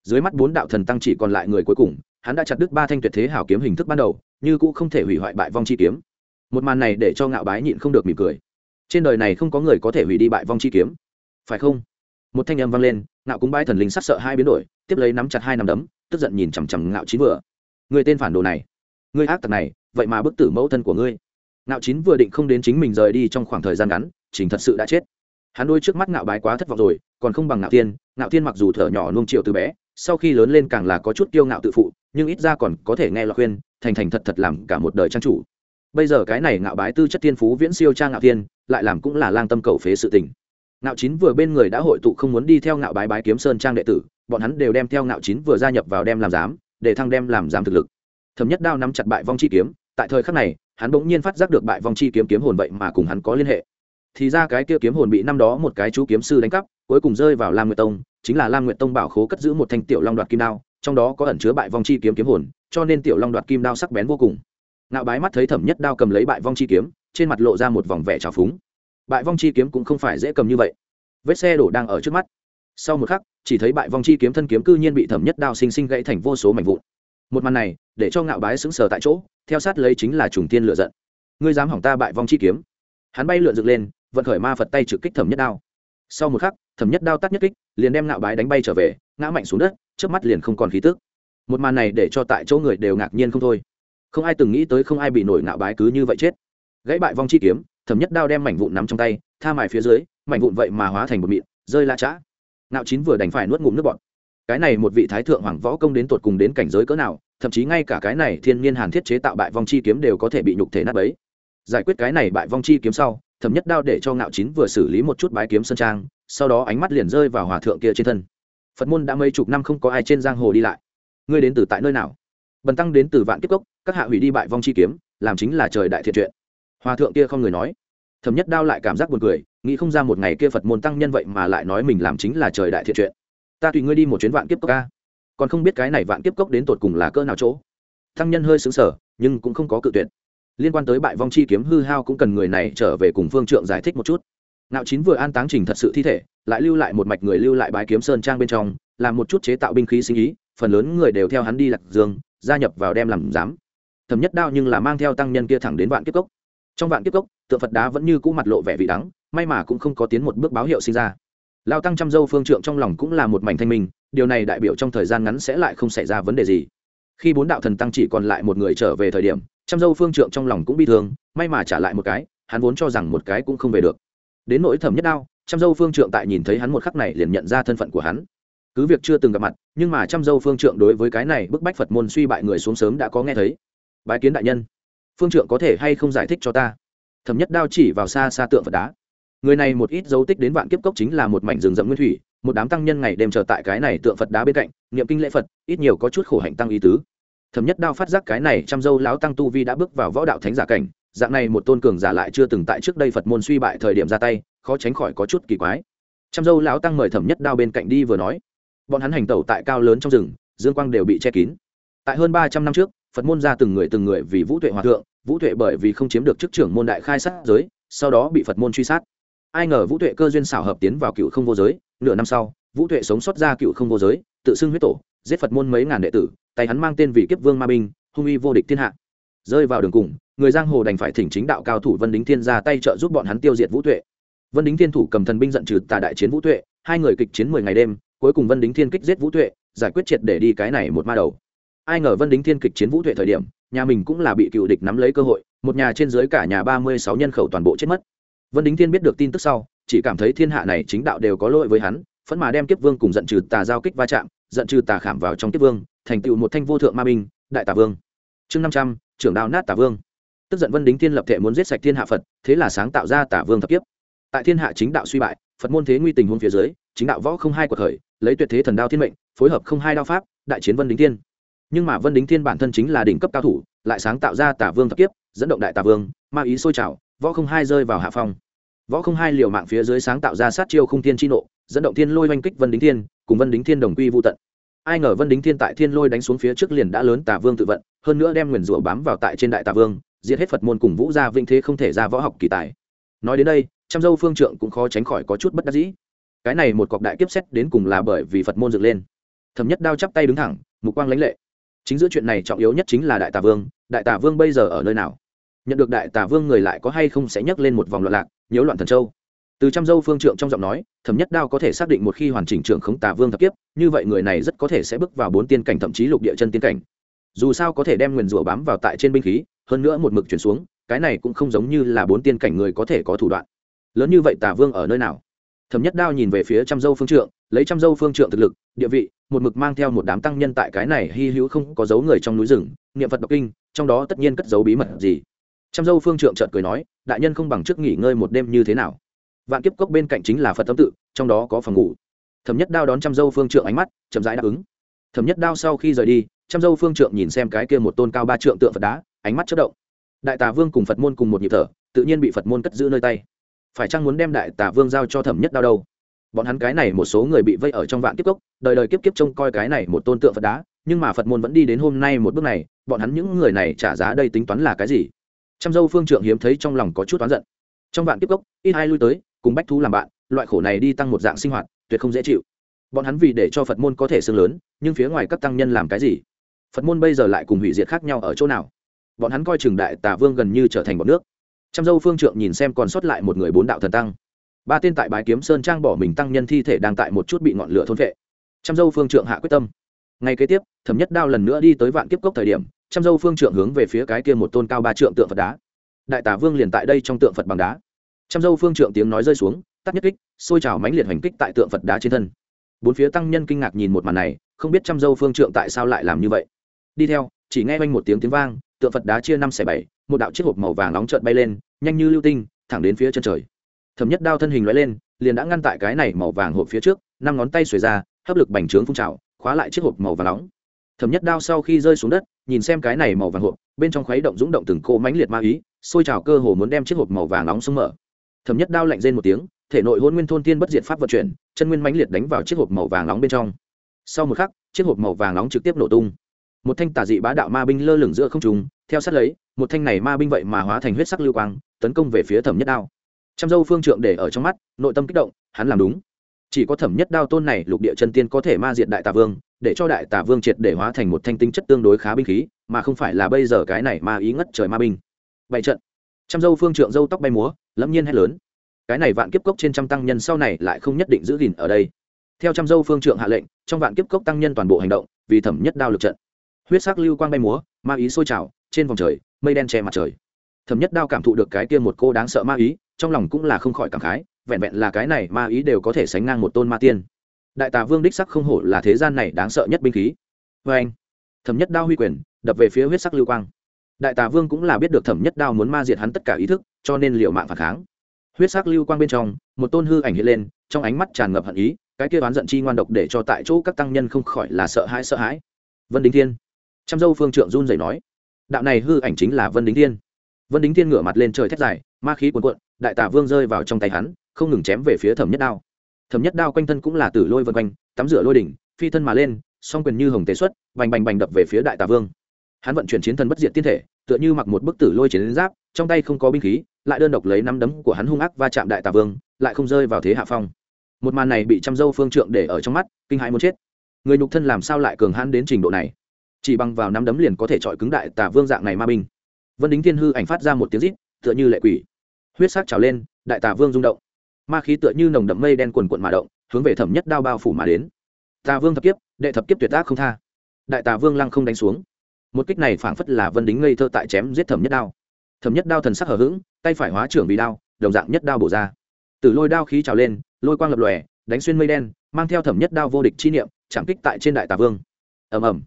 Dưới mắt bốn đạo thần tăng chỉ còn lại người cuối cùng, hắn đã chặt đứt ba thanh tuyệt thế hảo kiếm hình thức ban đầu, như cũng không thể hủy hoại bại vong chi kiếm. Một màn này để cho ngạo bái nhịn không được mỉm cười. Trên đời này không có người có thể hủy đi bại vong chi kiếm. Phải không? Một thanh âm vang lên, ngạo cúng bái thần linh sắc sợ hai biến đổi, tiếp lấy nắm chặt hai nắm đấm tức giận nhìn chằm chằm ngạo chín vừa. Người tên phản đồ này, người ác tặc này, vậy mà bức tử mẫu thân của ngươi. Ngạo chín vừa định không đến chính mình rời đi trong khoảng thời gian ngắn chính thật sự đã chết. Hắn đôi trước mắt ngạo bái quá thất vọng rồi, còn không bằng ngạo thiên. Ngạo thiên mặc dù thở nhỏ nuông triệu từ bé, sau khi lớn lên càng là có chút kiêu ngạo tự phụ, nhưng ít ra còn có thể nghe lời khuyên thành thành thật thật làm cả một đời trang chủ. Bây giờ cái này ngạo bái tư chất thiên phú viễn siêu trang ngạo thiên, lại làm cũng là lang tâm cầu phế sự tình. Ngạo chín vừa bên người đã hội tụ không muốn đi theo ngạo bái bái kiếm sơn trang đệ tử bọn hắn đều đem theo ngạo chín vừa gia nhập vào đem làm giám, để thăng đem làm giám thực lực. Thấm nhất đao nắm chặt bại vong chi kiếm, tại thời khắc này, hắn bỗng nhiên phát giác được bại vong chi kiếm kiếm hồn vậy mà cùng hắn có liên hệ. Thì ra cái kia kiếm hồn bị năm đó một cái chú kiếm sư đánh cắp, cuối cùng rơi vào lam nguyệt tông, chính là lam nguyệt tông bảo khố cất giữ một thanh tiểu long đoạt kim đao, trong đó có ẩn chứa bại vong chi kiếm kiếm hồn, cho nên tiểu long đoạt kim đao sắc bén vô cùng. Nạo bái mắt thấy thẩm nhất đao cầm lấy bại vong chi kiếm, trên mặt lộ ra một vòng vẻ trào phúng. Bại vong chi kiếm cũng không phải dễ cầm như vậy. Vết xe đổ đang ở trước mắt. Sau một khắc chỉ thấy bại vong chi kiếm thân kiếm cư nhiên bị thẩm nhất đao sinh sinh gãy thành vô số mảnh vụn. Một màn này, để cho ngạo bái sững sờ tại chỗ, theo sát lấy chính là trùng tiên lựa giận. Ngươi dám hỏng ta bại vong chi kiếm? Hắn bay lượn dựng lên, vận khởi ma phật tay trực kích thẩm nhất đao. Sau một khắc, thẩm nhất đao tắt nhất kích, liền đem ngạo bái đánh bay trở về, ngã mạnh xuống đất trước mắt liền không còn khí tức. Một màn này để cho tại chỗ người đều ngạc nhiên không thôi. Không ai từng nghĩ tới không ai bị nổi ngạo bái cứ như vậy chết. Gãy bại vong chi kiếm, thẩm nhất đao đem mảnh vụn nắm trong tay, tha mài phía dưới, mảnh vụn vậy mà hóa thành một mịn, rơi la chã ngạo chín vừa đành phải nuốt ngụm nước bọt. Cái này một vị thái thượng hoàng võ công đến tột cùng đến cảnh giới cỡ nào, thậm chí ngay cả cái này thiên nhiên hàn thiết chế tạo bại vong chi kiếm đều có thể bị nhục thể nát bấy. Giải quyết cái này bại vong chi kiếm sau, thẩm nhất đao để cho ngạo chín vừa xử lý một chút bái kiếm sân trang, sau đó ánh mắt liền rơi vào hòa thượng kia trên thân. Phật môn đã mấy chục năm không có ai trên giang hồ đi lại. Ngươi đến từ tại nơi nào? Bần tăng đến từ vạn kiếp cốc, các hạ hủy đi bại vong chi kiếm, làm chính là trời đại thiện chuyện. hòa thượng kia không người nói. Thẩm nhất đao lại cảm giác buồn cười nghĩ không ra một ngày kia phật môn tăng nhân vậy mà lại nói mình làm chính là trời đại thiện chuyện. ta tùy ngươi đi một chuyến vạn kiếp cốc ca còn không biết cái này vạn kiếp cốc đến tột cùng là cỡ nào chỗ. Tăng nhân hơi xứng sở nhưng cũng không có cự tuyệt. Liên quan tới bại vong chi kiếm hư hao cũng cần người này trở về cùng phương trượng giải thích một chút. Nạo chín vừa an táng trình thật sự thi thể, lại lưu lại một mạch người lưu lại bái kiếm sơn trang bên trong, làm một chút chế tạo binh khí sinh ý, phần lớn người đều theo hắn đi lạc dương, gia nhập vào đem làm giám. Thầm nhất đao nhưng là mang theo tăng nhân kia thẳng đến vạn kiếp cốc trong vạn kiếp cốc, tượng phật đá vẫn như cũ mặt lộ vẻ vị đắng, may mà cũng không có tiến một bước báo hiệu sinh ra. Lao tăng trăm dâu phương trượng trong lòng cũng là một mảnh thanh minh, điều này đại biểu trong thời gian ngắn sẽ lại không xảy ra vấn đề gì. Khi bốn đạo thần tăng chỉ còn lại một người trở về thời điểm, trăm dâu phương trượng trong lòng cũng bi thương, may mà trả lại một cái, hắn vốn cho rằng một cái cũng không về được. Đến nỗi thẩm nhất đao, trăm dâu phương trượng tại nhìn thấy hắn một khắc này liền nhận ra thân phận của hắn. Cứ việc chưa từng gặp mặt, nhưng mà trăm dâu phương trượng đối với cái này bức bách phật môn suy bại người xuống sớm đã có nghe thấy. Bái kiến đại nhân phương trượng có thể hay không giải thích cho ta? Thẩm nhất đao chỉ vào xa xa tượng phật đá. Người này một ít dấu tích đến vạn kiếp cốc chính là một mảnh rừng rậm nguyên thủy, một đám tăng nhân ngày đêm chờ tại cái này tượng phật đá bên cạnh, niệm kinh lễ phật, ít nhiều có chút khổ hạnh tăng ý tứ. Thẩm nhất đao phát giác cái này trăm dâu láo tăng tu vi đã bước vào võ đạo thánh giả cảnh, dạng này một tôn cường giả lại chưa từng tại trước đây phật môn suy bại thời điểm ra tay, khó tránh khỏi có chút kỳ quái. Trăm dâu lão tăng mời thẩm nhất đao bên cạnh đi vừa nói. Bọn hắn hành tẩu tại cao lớn trong rừng, dương quang đều bị che kín. Tại hơn ba trăm năm trước phật môn ra từng người từng người vì vũ tuệ hòa thượng, vũ tuệ bởi vì không chiếm được chức trưởng môn đại khai sát giới, sau đó bị phật môn truy sát. Ai ngờ vũ tuệ cơ duyên xảo hợp tiến vào cựu không vô giới, nửa năm sau, vũ tuệ sống sót ra cựu không vô giới, tự xưng huyết tổ, giết phật môn mấy ngàn đệ tử, tay hắn mang tên vị kiếp vương ma binh, hung uy vô địch thiên hạ. Rơi vào đường cùng, người giang hồ đành phải thỉnh chính đạo cao thủ vân đính thiên ra tay trợ giúp bọn hắn tiêu diệt vũ tuệ. Vân đính thiên thủ cầm thần binh giận trừ tà đại chiến vũ tuệ, hai người kịch chiến mười ngày đêm, cuối cùng vân đính thiên kích giết vũ tuệ, giải quyết triệt để đi cái này một ma đầu ai ngờ vân đính thiên kịch chiến vũ tuệ thời điểm, nhà mình cũng là bị cựu địch nắm lấy cơ hội, một nhà trên dưới cả nhà ba mươi sáu nhân khẩu toàn bộ chết mất. Vân đính thiên biết được tin tức sau, chỉ cảm thấy thiên hạ này chính đạo đều có lỗi với hắn, phẫn mà đem kiếp vương cùng giận trừ tà giao kích va chạm, giận trừ tà khảm vào trong kiếp vương, thành tựu một thanh vô thượng ma binh, đại tà vương. Chương năm trăm, trưởng đạo nát tà vương. Tức giận vân đính thiên lập thể muốn giết sạch thiên hạ phật, thế là sáng tạo ra tà vương thập kiếp. Tại thiên hạ chính đạo suy bại, phật môn thế nguy tình huống phía dưới, chính đạo võ không hai cuộc khởi, lấy tuyệt thế thần đao thiên mệnh, phối hợp không hai đao pháp, đại chiến vân đính thiên nhưng mà vân đính thiên bản thân chính là đỉnh cấp cao thủ, lại sáng tạo ra tả vương thập kiếp, dẫn động đại tà vương, ma ý sôi trào, võ không hai rơi vào hạ phong. Võ không hai liều mạng phía dưới sáng tạo ra sát chiêu không thiên chi nộ, dẫn động thiên lôi oanh kích vân đính thiên, cùng vân đính thiên đồng quy vô tận. Ai ngờ vân đính thiên tại thiên lôi đánh xuống phía trước liền đã lớn tà vương tự vận, hơn nữa đem nguyền rủa bám vào tại trên đại tà vương, giết hết phật môn cùng vũ gia vinh thế không thể ra võ học kỳ tài. Nói đến đây, trăm dâu phương trượng cũng khó tránh khỏi có chút bất đắc dĩ. Cái này một cọc đại kiếp xét đến cùng là bởi vì phật môn dựng lên. Thẩm nhất đao chắp tay đứng thẳng, mục quang lãnh lệ chính giữa chuyện này trọng yếu nhất chính là đại tà vương, đại tà vương bây giờ ở nơi nào? Nhận được đại tà vương người lại có hay không sẽ nhắc lên một vòng loạn lạc, nhiễu loạn thần châu. Từ trăm dâu phương trượng trong giọng nói, thẩm nhất đao có thể xác định một khi hoàn chỉnh trưởng khống tà vương thập kiếp, như vậy người này rất có thể sẽ bước vào bốn tiên cảnh thậm chí lục địa chân tiên cảnh. Dù sao có thể đem nguyền rủa bám vào tại trên binh khí, hơn nữa một mực chuyển xuống, cái này cũng không giống như là bốn tiên cảnh người có thể có thủ đoạn. Lớn như vậy tà vương ở nơi nào? Thẩm nhất đao nhìn về phía trăm dâu phương trượng lấy trăm dâu phương trượng thực lực, địa vị, một mực mang theo một đám tăng nhân tại cái này hy hữu không có dấu người trong núi rừng, niệm phật đọc kinh, trong đó tất nhiên cất dấu bí mật gì. Trăm dâu phương trượng trợt cười nói, đại nhân không bằng trước nghỉ ngơi một đêm như thế nào. Vạn kiếp cốc bên cạnh chính là phật tâm tự, trong đó có phòng ngủ. Thẩm nhất đao đón trăm dâu phương trượng ánh mắt, chậm rãi đáp ứng. Thẩm nhất đao sau khi rời đi, trăm dâu phương trượng nhìn xem cái kia một tôn cao ba trượng tượng phật đá, ánh mắt chất động. Đại tà vương cùng phật môn cùng một nhịp thở, tự nhiên bị phật môn cất giữ nơi tay. Phải chăng muốn đem đại tà vương giao cho thẩm nhất đao đâu? Bọn hắn cái này một số người bị vây ở trong vạn kiếp cốc, đời đời kiếp kiếp trông coi cái này một tôn tượng phật đá, nhưng mà phật môn vẫn đi đến hôm nay một bước này, bọn hắn những người này trả giá đây tính toán là cái gì? Trăm dâu phương trượng hiếm thấy trong lòng có chút oán giận. Trong vạn kiếp cốc, ít ai lui tới, cùng bách thú làm bạn, loại khổ này đi tăng một dạng sinh hoạt, tuyệt không dễ chịu. Bọn hắn vì để cho phật môn có thể xương lớn, nhưng phía ngoài các tăng nhân làm cái gì? Phật môn bây giờ lại cùng hủy diệt khác nhau ở chỗ nào? Bọn hắn coi trường đại tà vương gần như trở thành bọn nước. Trăm dâu phương trượng nhìn xem còn sót lại một người bốn đạo thần tăng ba tên tại bái kiếm sơn trang bỏ mình tăng nhân thi thể đang tại một chút bị ngọn lửa thôn vệ. Trăm dâu phương trượng hạ quyết tâm. Ngay kế tiếp, thẩm nhất đao lần nữa đi tới vạn kiếp cốc thời điểm, trăm dâu phương trượng hướng về phía cái kia một tôn cao ba trượng tượng phật đá. Đại tả vương liền tại đây trong tượng phật bằng đá. Trăm dâu phương trượng tiếng nói rơi xuống, tắt nhất kích, xôi trào mãnh liệt hành kích tại tượng phật đá trên thân. Bốn phía tăng nhân kinh ngạc nhìn một màn này, không biết trăm dâu phương trượng tại sao lại làm như vậy. Đi theo, chỉ nghe quanh một tiếng tiếng vang, tượng phật đá chia năm xẻ bảy, một đạo chiếc hộp màu vàng nóng trợn bay lên, nhanh như lưu tinh, thẳng đến phía chân trời thẩm nhất đao thân hình loại lên, liền đã ngăn tại cái này màu vàng hộp phía trước, năm ngón tay xuề ra, hấp lực bành trướng phun trào, khóa lại chiếc hộp màu vàng nóng. Thẩm nhất đao sau khi rơi xuống đất, nhìn xem cái này màu vàng hộp, bên trong khuấy động rúng động từng cô mãnh liệt ma ý, xôi trào cơ hồ muốn đem chiếc hộp màu vàng nóng xông mở. Thẩm nhất đao lạnh rên một tiếng, thể nội hôn nguyên thôn tiên bất diệt pháp vận chuyển, chân nguyên mãnh liệt đánh vào chiếc hộp màu vàng nóng bên trong. Sau một khắc, chiếc hộp màu vàng nóng trực tiếp nổ tung. Một thanh tà dị bá đạo ma binh lơ lửng giữa không trùng theo sát lấy, một thanh này ma binh vậy mà hóa thành huyết sắc lưu quang, tấn công về phía thẩm nhất đao trăm dâu phương trượng để ở trong mắt, nội tâm kích động, hắn làm đúng. Chỉ có thẩm nhất đao tôn này lục địa chân tiên có thể ma diệt đại tà vương, để cho đại tà vương triệt để hóa thành một thanh tinh chất tương đối khá binh khí, mà không phải là bây giờ cái này ma ý ngất trời ma binh. Bảy trận. Trăm dâu phương trượng dâu tóc bay múa, lẫm nhiên hay lớn. Cái này vạn kiếp cốc trên trăm tăng nhân sau này lại không nhất định giữ gìn ở đây. Theo trăm dâu phương trượng hạ lệnh, trong vạn kiếp cốc tăng nhân toàn bộ hành động, vì thẩm nhất đao lực trận. Huyết sắc lưu quang bay múa, ma ý sôi trào, trên vòng trời, mây đen che mặt trời. Thẩm nhất đao cảm thụ được cái kia một cô đáng sợ ma ý trong lòng cũng là không khỏi cảm khái, vẹn vẹn là cái này ma ý đều có thể sánh ngang một tôn ma tiên. Đại tà vương đích sắc không hổ là thế gian này đáng sợ nhất binh khí. Vê anh, thẩm nhất đao huy quyền, đập về phía huyết sắc lưu quang. Đại tà vương cũng là biết được thẩm nhất đao muốn ma diệt hắn tất cả ý thức, cho nên liệu mạng phản kháng. Huyết sắc lưu quang bên trong, một tôn hư ảnh hiện lên, trong ánh mắt tràn ngập hận ý, cái kia oán giận chi ngoan độc để cho tại chỗ các tăng nhân không khỏi là sợ hãi sợ hãi. Vân đính thiên, trăm dâu phương trượng run rẩy nói, đạo này hư ảnh chính là vân đính thiên vân đính thiên ngửa mặt lên trời thét dài, ma khí cuồn cuộn, đại tả vương rơi vào trong tay hắn, không ngừng chém về phía thẩm nhất đao. Thẩm nhất đao quanh thân cũng là tử lôi vân quanh, tắm rửa lôi đỉnh, phi thân mà lên, song quyền như hồng tế xuất, bành bành bành đập về phía đại tả vương. Hắn vận chuyển chiến thần bất diệt tiên thể, tựa như mặc một bức tử lôi chiến giáp, trong tay không có binh khí, lại đơn độc lấy nắm đấm của hắn hung ác va chạm đại tả vương, lại không rơi vào thế hạ phong. Một màn này bị trăm dâu phương trượng để ở trong mắt, kinh hãi muốn chết. Người nhục thân làm sao lại cường hãn đến trình độ này? Chỉ bằng vào nắm đấm liền có thể chọi cứng đại tả vương dạng này ma binh vân đính thiên hư ảnh phát ra một tiếng rít, tựa như lệ quỷ. huyết sắc trào lên, đại tà vương rung động. ma khí tựa như nồng đậm mây đen quần quận mà động, hướng về thẩm nhất đao bao phủ mà đến. tà vương thập kiếp, đệ thập kiếp tuyệt tác không tha. đại tà vương lăng không đánh xuống. một kích này phảng phất là vân đính ngây thơ tại chém giết thẩm nhất đao. thẩm nhất đao thần sắc hở h ữ g tay phải hóa trưởng vì đao, đồng dạng nhất đao bổ ra. từ lôi đao khí trào lên, lôi quang lập lòe, đánh xuyên mây đen, mang theo thẩm nhất đao vô địch chi niệm, chạm kích tại trên đại tà vương. ầm ầm.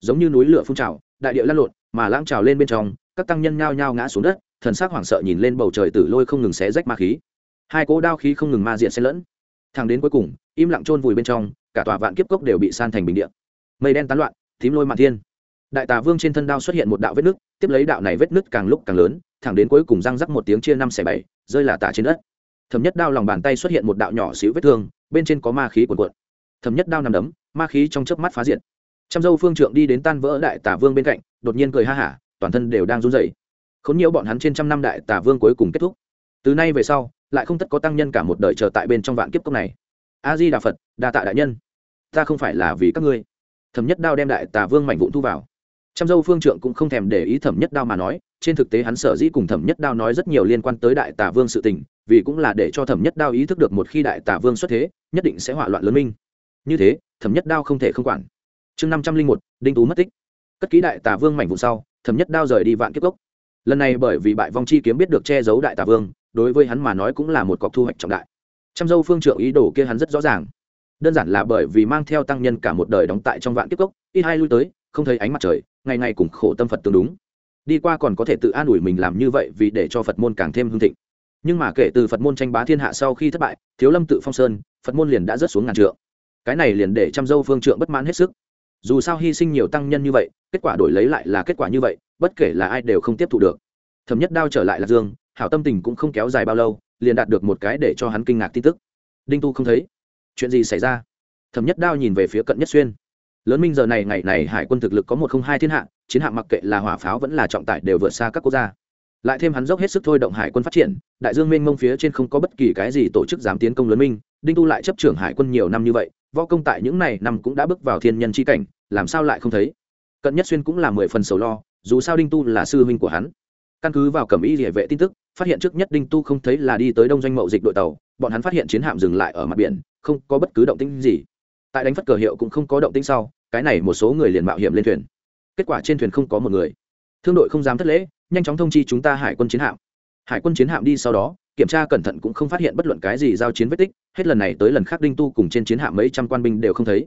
giống như núi lửa phun trào, đại điệu lăn lộn, mà lãng trào lên bên trong các tăng nhân nhao nhao ngã xuống đất, thần sắc hoảng sợ nhìn lên bầu trời tử lôi không ngừng xé rách ma khí. Hai cỗ đao khí không ngừng ma diện xen lẫn. Thẳng đến cuối cùng, im lặng chôn vùi bên trong, cả tòa vạn kiếp cốc đều bị san thành bình điện mây đen tán loạn thím lôi mạn thiên. Đại tà vương trên thân đao xuất hiện một đạo vết nứt, tiếp lấy đạo này vết nứt càng lúc càng lớn, thẳng đến cuối cùng răng rắc một tiếng chia năm xẻ bảy, rơi là tả trên đất. Thấm nhất đao lòng bàn tay xuất hiện một đạo nhỏ xíu vết thương, bên trên có ma khí cuồn cuộn. Thấm nhất đao nằm đấm, ma khí trong chớp mắt phá diện trăm dâu phương trượng đi đến tan vỡ đại tà vương bên cạnh, đột nhiên cười ha hả toàn thân đều đang run rẩy. Khốn nhiễu bọn hắn trên trăm năm đại tà vương cuối cùng kết thúc. Từ nay về sau, lại không tất có tăng nhân cả một đời chờ tại bên trong vạn kiếp cốc này. A di đà phật, đa tạ đại nhân. Ta không phải là vì các ngươi. Thẩm nhất đao đem đại tà vương mảnh vụn thu vào. Trăm dâu phương trượng cũng không thèm để ý thẩm nhất đao mà nói, trên thực tế hắn sở dĩ cùng thẩm nhất đao nói rất nhiều liên quan tới đại tà vương sự tình, vì cũng là để cho thẩm nhất đao ý thức được một khi đại tà vương xuất thế, nhất định sẽ hỏa loạn lớn minh. Như thế, thẩm nhất đao không thể không quản. Chương năm trăm linh một, đinh tú mất tích. Cất ký đại tà vương mảnh vụn sau thẩm nhất đao rời đi vạn kiếp cốc. Lần này bởi vì bại vong chi kiếm biết được che giấu đại tà vương, đối với hắn mà nói cũng là một cọc thu hoạch trọng đại. Trăm dâu phương trượng ý đồ kia hắn rất rõ ràng. Đơn giản là bởi vì mang theo tăng nhân cả một đời đóng tại trong vạn kiếp cốc, ít hai lui tới, không thấy ánh mặt trời, ngày ngày cùng khổ tâm phật tương đúng. Đi qua còn có thể tự an ủi mình làm như vậy vì để cho phật môn càng thêm hương thịnh. Nhưng mà kể từ phật môn tranh bá thiên hạ sau khi thất bại, thiếu lâm tự phong sơn, phật môn liền đã rớt xuống ngàn trượng. Cái này liền để trăm dâu phương trượng bất mãn hết sức dù sao hy sinh nhiều tăng nhân như vậy, kết quả đổi lấy lại là kết quả như vậy, bất kể là ai đều không tiếp thu được. Thẩm nhất đao trở lại lạc dương, hảo tâm tình cũng không kéo dài bao lâu, liền đạt được một cái để cho hắn kinh ngạc tin tức. Đinh tu không thấy. Chuyện gì xảy ra? Thẩm nhất đao nhìn về phía cận nhất xuyên. Lớn minh giờ này, ngày này hải quân thực lực có một không hai thiên hạ, chiến hạm mặc kệ là hỏa pháo vẫn là trọng tải đều vượt xa các quốc gia lại thêm hắn dốc hết sức thôi động hải quân phát triển, đại dương mênh mông phía trên không có bất kỳ cái gì tổ chức dám tiến công lớn minh, đinh tu lại chấp trưởng hải quân nhiều năm như vậy, võ công tại những này năm cũng đã bước vào thiên nhân c h i cảnh, làm sao lại không thấy? Cận nhất xuyên cũng là mười phần sầu lo, dù sao đinh tu là sư huynh của hắn. Căn cứ vào cẩm y địa vệ tin tức, phát hiện trước nhất đinh tu không thấy là đi tới đông doanh mậu dịch đội tàu, bọn hắn phát hiện chiến hạm dừng lại ở mặt biển, không có bất cứ động tĩnh gì. Tại đánh phất cờ hiệu cũng không có động tĩnh sau, cái này một số người liền mạo hiểm lên thuyền. Kết quả trên thuyền không có một người. Thương đội không dám thất lễ nhanh chóng thông chi chúng ta hải quân chiến hạm. Hải quân chiến hạm đi sau đó, kiểm tra cẩn thận cũng không phát hiện bất luận cái gì giao chiến vết tích, hết lần này tới lần khác đinh tu cùng trên chiến hạm mấy trăm quan binh đều không thấy.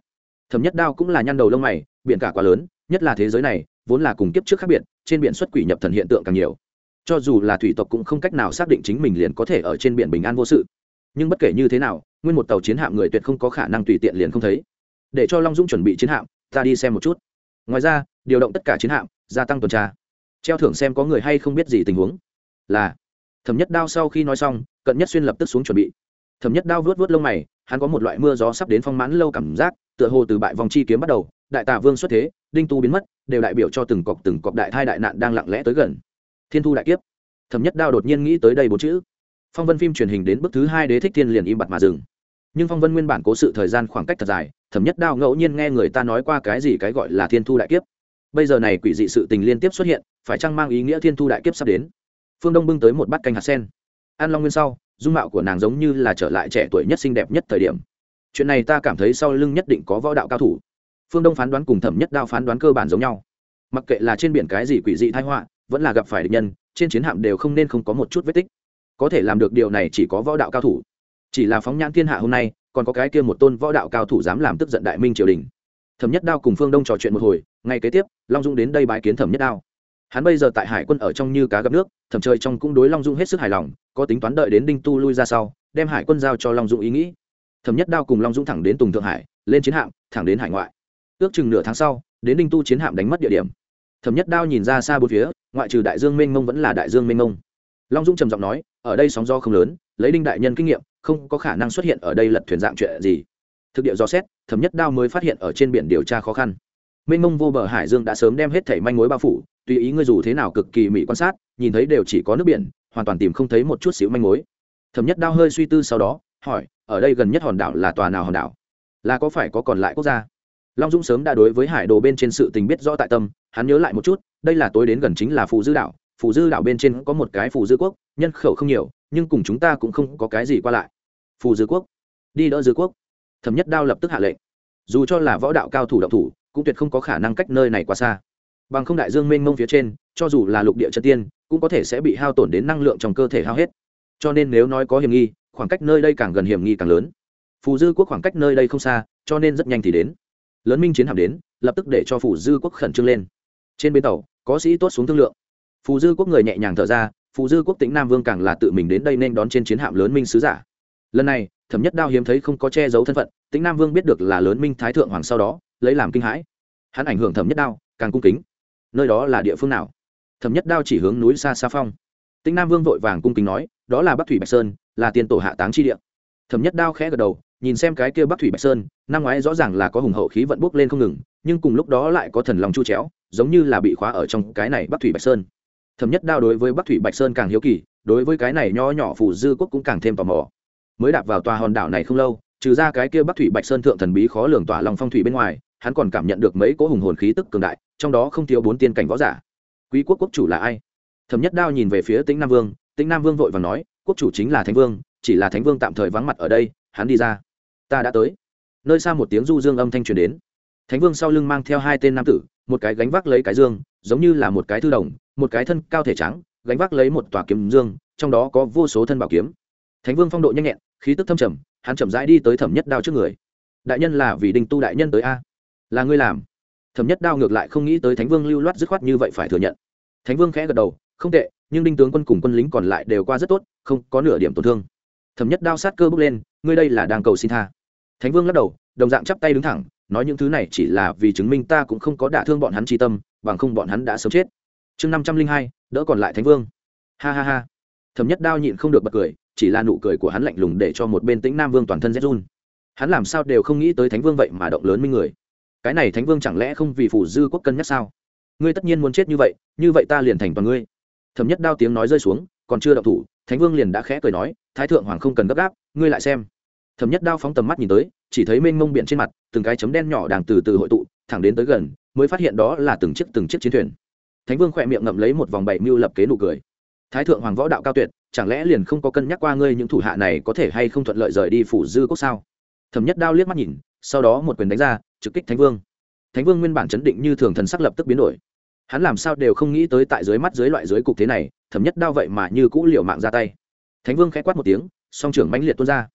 Thẩm nhất đao cũng là nhăn đầu lông mày, biển cả quá lớn, nhất là thế giới này, vốn là cùng kiếp trước khác biệt, trên biển xuất quỷ nhập thần hiện tượng càng nhiều. Cho dù là thủy tộc cũng không cách nào xác định chính mình liền có thể ở trên biển bình an vô sự. Nhưng bất kể như thế nào, nguyên một tàu chiến hạm người tuyệt không có khả năng tùy tiện liền không thấy. Để cho long dũng chuẩn bị chiến hạm, ta đi xem một chút. Ngoài ra, điều động tất cả chiến hạm, gia tăng tuần tra treo thưởng xem có người hay không biết gì tình huống. Là, thẩm nhất đao sau khi nói xong, cận nhất xuyên lập tức xuống chuẩn bị. Thẩm nhất đao vớt vớt lông mày, hắn có một loại mưa gió sắp đến phong mãn lâu cảm giác, tựa hồ từ bại vòng chi kiếm bắt đầu, đại tà vương xuất thế, đinh tu biến mất, đều đại biểu cho từng cọc từng cọc đại thai đại nạn đang lặng lẽ tới gần. Thiên thu đại kiếp. Thẩm nhất đao đột nhiên nghĩ tới đây bốn chữ. Phong vân phim truyền hình đến bức thứ hai đế thích thiên liền im bặt mà dừng. Nhưng phong vân nguyên bản cố sự thời gian khoảng cách thật dài, thẩm nhất đao ngẫu nhiên nghe người ta nói qua cái gì cái gọi là thiên thu đại kiếp bây giờ này quỷ dị sự tình liên tiếp xuất hiện, phải chăng mang ý nghĩa thiên thu đại kiếp sắp đến? Phương đông bưng tới một bát canh hạt sen. An long nguyên sau, dung mạo của nàng giống như là trở lại trẻ tuổi nhất xinh đẹp nhất thời điểm. Chuyện này ta cảm thấy sau lưng nhất định có võ đạo cao thủ. Phương đông phán đoán cùng thẩm nhất đao phán đoán cơ bản giống nhau. Mặc kệ là trên biển cái gì quỷ dị thái họa, vẫn là gặp phải địch nhân, trên chiến hạm đều không nên không có một chút vết tích. Có thể làm được điều này chỉ có võ đạo cao thủ. Chỉ là phóng nhãn thiên hạ hôm nay, còn có cái kia một tôn võ đạo cao thủ dám làm tức giận đại minh triều đình. Thẩm nhất đao cùng phương đông trò chuyện một hồi ngay kế tiếp, long dung đến đây bái kiến thẩm nhất đao. Hắn bây giờ tại hải quân ở trong như cá gặp nước thẩm trời trong cũng đối long dung hết sức hài lòng, có tính toán đợi đến đinh tu lui ra sau, đem hải quân giao cho long dung ý nghĩ. Thẩm nhất đao cùng long dung thẳng đến tùng thượng hải, lên chiến hạm, thẳng đến hải ngoại. Ước chừng nửa tháng sau, đến đinh tu chiến hạm đánh mất địa điểm. Thẩm nhất đao nhìn ra xa bốn phía, ngoại trừ đại dương mênh mông vẫn là đại dương mênh mông. Long dung trầm giọng nói, ở đây sóng gió không lớn, lấy đinh đại nhân kinh nghiệm, không có khả năng xuất hiện ở đây lật thuyền dạng chuyện gì. Thực địa do xét, thẩm nhất đao mới phát hiện ở trên biển điều tra khó khăn mênh mông vô bờ hải dương đã sớm đem hết thảy manh mối bao phủ, tùy ý ngươi dù thế nào cực kỳ mỹ quan sát, nhìn thấy đều chỉ có nước biển, hoàn toàn tìm không thấy một chút xíu manh mối. Thẩm nhất đao hơi suy tư sau đó, hỏi, ở đây gần nhất hòn đảo là tòa nào hòn đảo? Là có phải có còn lại quốc gia? Long dũng sớm đã đối với hải đồ bên trên sự tình biết rõ tại tâm, hắn nhớ lại một chút, đây là tối đến gần chính là phù dư đảo, phù dư đảo bên trên có một cái phù dư quốc, nhân khẩu không nhiều, nhưng cùng chúng ta cũng không có cái gì qua lại. Phù dư quốc. Đi đỡ dư quốc. Thẩm nhất đao lập tức hạ lệnh. Dù cho là võ đạo cao thủ động thủ cũng tuyệt không có khả năng cách nơi này quá xa. Bằng không đại dương mênh mông phía trên, cho dù là lục địa chân tiên, cũng có thể sẽ bị hao tổn đến năng lượng trong cơ thể hao hết. Cho nên nếu nói có hiểm nghi, khoảng cách nơi đây càng gần hiểm nghi càng lớn. Phù dư quốc khoảng cách nơi đây không xa, cho nên rất nhanh thì đến. Lớn minh chiến hạm đến, lập tức để cho phù dư quốc khẩn trương lên. Trên bến tàu, có sĩ tốt xuống thương lượng. Phù dư quốc người nhẹ nhàng thở ra, phù dư quốc tỉnh nam vương càng là tự mình đến đây nên đón trên chiến hạm lớn minh sứ giả. Lần này, thẩm nhất đao hiếm thấy không có che giấu thân phận, tĩnh nam vương biết được là lớn minh thái thượng hoàng sau đó lấy làm kinh hãi. Hắn ảnh hưởng thẩm nhất đao, càng cung kính. Nơi đó là địa phương nào? Thẩm nhất đao chỉ hướng núi xa xa phong. Tĩnh nam vương vội vàng cung kính nói, đó là bắc thủy bạch sơn, là tiền tổ hạ táng chi địa. Thẩm nhất đao khẽ gật đầu, nhìn xem cái kia bắc thủy bạch sơn, năm ngoái rõ ràng là có hùng hậu khí vận bốc lên không ngừng, nhưng cùng lúc đó lại có thần lòng chu chéo, giống như là bị khóa ở trong cái này bắc thủy bạch sơn. Thẩm nhất đao đối với bắc thủy bạch sơn càng hiếu kỳ, đối với cái này nho nhỏ phủ dư quốc cũng càng thêm tò mò. Mới đạp vào tòa hòn đảo này không lâu trừ ra cái kia bắc thủy bạch sơn thượng thần bí khó lường tỏa lòng phong thủy bên ngoài, hắn còn cảm nhận được mấy cỗ hùng hồn khí tức cường đại, trong đó không thiếu bốn tiên cảnh võ giả. Quý quốc quốc chủ là ai? Thẩm nhất đao nhìn về phía tĩnh nam vương, tĩnh nam vương vội và nói, quốc chủ chính là thánh vương, chỉ là thánh vương tạm thời vắng mặt ở đây, hắn đi ra. Ta đã tới. Nơi xa một tiếng du dương âm thanh truyền đến. Thánh vương sau lưng mang theo hai tên nam tử, một cái gánh vác lấy cái dương, giống như là một cái thư đồng, một cái thân cao thể trắng, gánh vác lấy một tòa kiếm dương, trong đó có vô số thân bảo kiếm. Thánh vương phong độ nhanh nhẹn, khí tức thâm trầm hắn chậm rãi đi tới thẩm nhất đao trước người. Đại nhân là vì đình tu đại nhân tới a? Là ngươi làm. Thẩm nhất đao ngược lại không nghĩ tới thánh vương lưu loát dứt khoát như vậy phải thừa nhận. Thánh vương khẽ gật đầu, không tệ, nhưng đinh tướng quân cùng quân lính còn lại đều qua rất tốt, không có nửa điểm tổn thương. Thẩm nhất đao sát cơ bước lên, ngươi đây là đang cầu xin tha. Thánh vương lắc đầu, đồng dạng chắp tay đứng thẳng, nói những thứ này chỉ là vì chứng minh ta cũng không có đả thương bọn hắn tri tâm, bằng không bọn hắn đã sớm chết. Chương năm trăm linh hai, đỡ còn lại thánh vương. Ha ha ha. Thẩm nhất đao nhịn không được bật cười chỉ là nụ cười của hắn lạnh lùng để cho một bên tĩnh nam vương toàn thân rét run. Hắn làm sao đều không nghĩ tới thánh vương vậy mà động lớn minh người. Cái này thánh vương chẳng lẽ không vì phủ dư quốc cân nhắc sao? Ngươi tất nhiên muốn chết như vậy như vậy ta liền thành toàn ngươi. Thấm nhất đao tiếng nói rơi xuống, còn chưa động thủ, thánh vương liền đã khẽ cười nói, thái thượng hoàng không cần gấp gáp, ngươi lại xem. Thấm nhất đao phóng tầm mắt nhìn tới, chỉ thấy mênh mông biển trên mặt, từng cái chấm đen nhỏ đang từ từ hội tụ, thẳng đến tới gần, mới phát hiện đó là từng chiếc từng chiếc chiến thuyền. Thánh vương khỏe miệng ngậm lấy một vòng bảy mưu lập kế nụ cười thái thượng hoàng võ đạo cao tuyệt, chẳng lẽ liền không có cân nhắc qua ngươi những thủ hạ này có thể hay không thuận lợi rời đi phủ dư quốc sao? Thẩm nhất đao liếc mắt nhìn, sau đó một quyền đánh ra, trực kích thánh vương. Thánh vương nguyên bản chấn định như thường thần sắc lập tức biến đổi. Hắn làm sao đều không nghĩ tới tại dưới mắt dưới loại dưới cục thế này, thẩm nhất đao vậy mà như cũ liệu mạng ra tay. Thánh vương khẽ quát một tiếng, song trưởng mãnh liệt tuôn ra.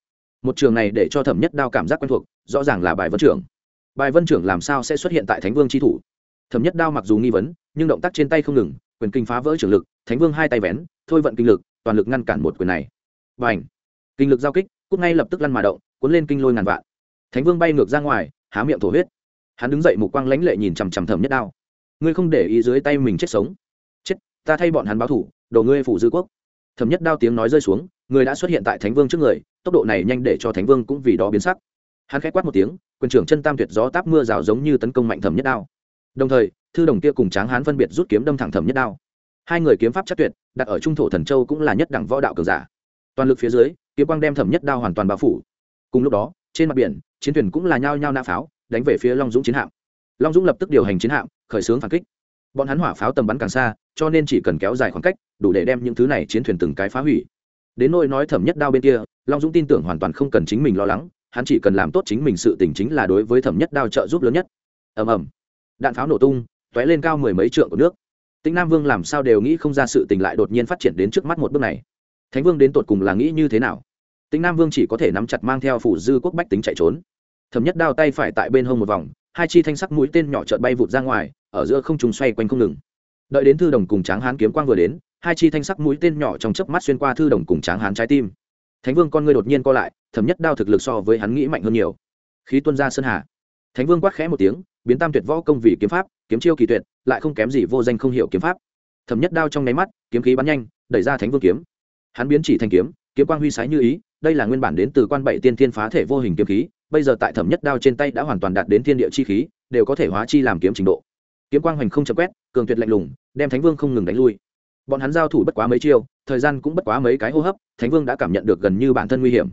Một trường này để cho thẩm nhất đao cảm giác quen thuộc, rõ ràng là bài vân trưởng. Bài vân trưởng làm sao sẽ xuất hiện tại thánh vương tri thủ? Thẩm nhất đao mặc dù nghi vấn, nhưng động tác trên tay không ngừng, quyền kinh phá vỡ trường lực thánh vương hai tay vén, thôi vận kinh lực, toàn lực ngăn cản một quyền này. Và ảnh kinh lực giao kích, cút ngay lập tức lăn mà động, cuốn lên kinh lôi ngàn vạn. Thánh vương bay ngược ra ngoài, há miệng thổ huyết. Hắn đứng dậy mục quang lãnh lệ nhìn chằm chằm thầm nhất đao. Ngươi không để ý dưới tay mình chết sống. Chết, ta thay bọn hắn báo thủ đồ ngươi phủ dư quốc. Thầm nhất đao tiếng nói rơi xuống, người đã xuất hiện tại thánh vương trước người, tốc độ này nhanh để cho thánh vương cũng vì đó biến sắc. Hắn k h á quát một tiếng, quyền trưởng chân tam tuyệt gió táp mưa rào giống như tấn công mạnh thầm nhất đao. Đồng thời, thư đồng kia cùng tráng hắn phân biệt rút kiếm đâm thẳng thầm nhất đao hai người kiếm pháp chắc tuyệt, đặt ở trung thổ thần châu cũng là nhất đẳng võ đạo cường giả. Toàn lực phía dưới, kiếm quang đem thẩm nhất đao hoàn toàn bao phủ. Cùng lúc đó, trên mặt biển, chiến thuyền cũng là nhao nhao nã pháo, đánh về phía long dũng chiến hạm. Long dũng lập tức điều hành chiến hạm, khởi xướng phản kích. Bọn hắn hỏa pháo tầm bắn càng xa, cho nên chỉ cần kéo dài khoảng cách, đủ để đem những thứ này chiến thuyền từng cái phá hủy. Đến nỗi nói thẩm nhất đao bên kia, long dũng tin tưởng hoàn toàn không cần chính mình lo lắng, hắn chỉ cần làm tốt chính mình sự tình chính là đối với thẩm nhất đao trợ giúp lớn nhất. Ầm ầm. Đạn pháo nổ tung, tóe lên cao mười mấy trượng của nước tĩnh nam vương làm sao đều nghĩ không ra sự tình lại đột nhiên phát triển đến trước mắt một bước này. Thánh vương đến tột cùng là nghĩ như thế nào? Tĩnh nam vương chỉ có thể nắm chặt mang theo phủ dư quốc bách tính chạy trốn. Thẩm nhất đao tay phải tại bên hông một vòng, hai chi thanh sắc mũi tên nhỏ chợt bay vụt ra ngoài, ở giữa không trùng xoay quanh không ngừng. Đợi đến thư đồng cùng tráng hán kiếm quang vừa đến, hai chi thanh sắc mũi tên nhỏ trong chớp mắt xuyên qua thư đồng cùng tráng hán trái tim. Thánh vương con ngươi đột nhiên co lại, thẩm nhất đao thực lực so với hắn nghĩ mạnh hơn nhiều. Khí tuân ra sơn hà thánh vương quát khẽ một tiếng, biến tam tuyệt võ công vì kiếm pháp, kiếm chiêu kỳ tuyệt, lại không kém gì vô danh không hiểu kiếm pháp. Thẩm nhất đao trong nháy mắt, kiếm khí bắn nhanh, đẩy ra thánh vương kiếm. Hắn biến chỉ thành kiếm kiếm quang huy sái như ý, đây là nguyên bản đến từ quan bảy tiên thiên phá thể vô hình kiếm khí, bây giờ tại thẩm nhất đao trên tay đã hoàn toàn đạt đến thiên địa chi khí, đều có thể hóa chi làm kiếm trình độ. Kiếm quang hoành không chậm quét, cường tuyệt lạnh lùng, đem thánh vương không ngừng đánh lui. Bọn hắn giao thủ bất quá mấy chiêu, thời gian cũng bất quá mấy cái hô hấp, thánh vương đã cảm nhận được gần như bản thân nguy hiểm.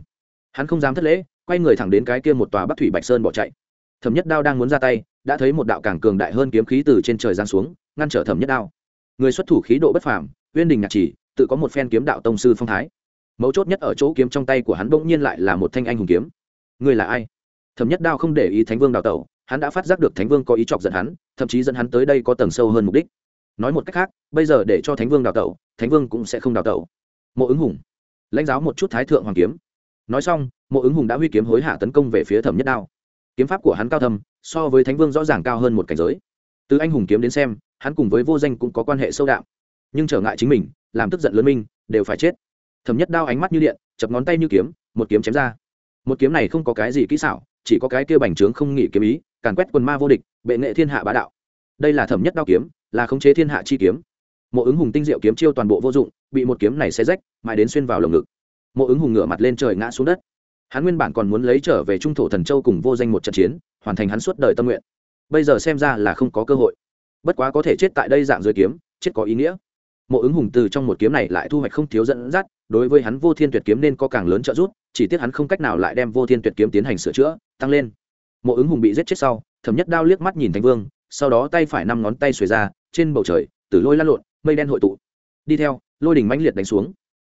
Hắn không dám thất lễ, quay người thẳng đến cái kia một tòa bắc thủy bạch sơn bỏ chạy thẩm nhất đao đang muốn ra tay, đã thấy một đạo càng cường đại hơn kiếm khí từ trên trời giáng xuống, ngăn trở thẩm nhất đao. Người xuất thủ khí độ bất phàm, uyên đình nhạc chỉ, tự có một phen kiếm đạo tông sư phong thái. Mấu chốt nhất ở chỗ kiếm trong tay của hắn bỗng nhiên lại là một thanh anh hùng kiếm. Người là ai? Thẩm nhất đao không để ý thánh vương đào tẩu, hắn đã phát giác được thánh vương có ý chọc giận hắn, thậm chí dẫn hắn tới đây có tầng sâu hơn mục đích. Nói một cách khác, bây giờ để cho thánh vương đào tẩu, thánh vương cũng sẽ không đào tẩu. Mộ ứng hùng, lãnh giáo một chút thái thượng hoàng kiếm. Nói xong, mộ ứng hùng đã huy kiếm hối hạ tấn công về phía thẩm nhất đao kiếm pháp của hắn cao thâm, so với thánh vương rõ ràng cao hơn một cảnh giới. Từ anh hùng kiếm đến xem, hắn cùng với vô danh cũng có quan hệ sâu đậm nhưng trở ngại chính mình, làm tức giận lớn minh, đều phải chết. Thẩm nhất đao ánh mắt như điện, chập ngón tay như kiếm, một kiếm chém ra. Một kiếm này không có cái gì kỹ xảo, chỉ có cái kia bành trướng không nghỉ kiếm ý, càn quét quần ma vô địch, bệ nghệ thiên hạ bá đạo. Đây là thẩm nhất đao kiếm, là khống chế thiên hạ chi kiếm. Mộ ứng hùng tinh diệu kiếm chiêu toàn bộ vô dụng, bị một kiếm này xé rách, mãi đến xuyên vào lồng ngực. Mộ ứng hùng ngửa mặt lên trời ngã xuống đất hắn nguyên bản còn muốn lấy trở về trung thổ thần châu cùng vô danh một trận chiến, hoàn thành hắn suốt đời tâm nguyện. Bây giờ xem ra là không có cơ hội. Bất quá có thể chết tại đây dạng dưới kiếm, chết có ý nghĩa. Mộ ứng hùng từ trong một kiếm này lại thu hoạch không thiếu dẫn dắt, đối với hắn vô thiên tuyệt kiếm nên có càng lớn trợ giúp, chỉ tiếc hắn không cách nào lại đem vô thiên tuyệt kiếm tiến hành sửa chữa, tăng lên. Mộ ứng hùng bị giết chết sau thẩm nhất đao liếc mắt nhìn thành vương, sau đó tay phải năm ngón tay xuề ra, trên bầu trời tử lôi lăn lộn, mây đen hội tụ. Đi theo, lôi đỉnh mãnh liệt đánh xuống.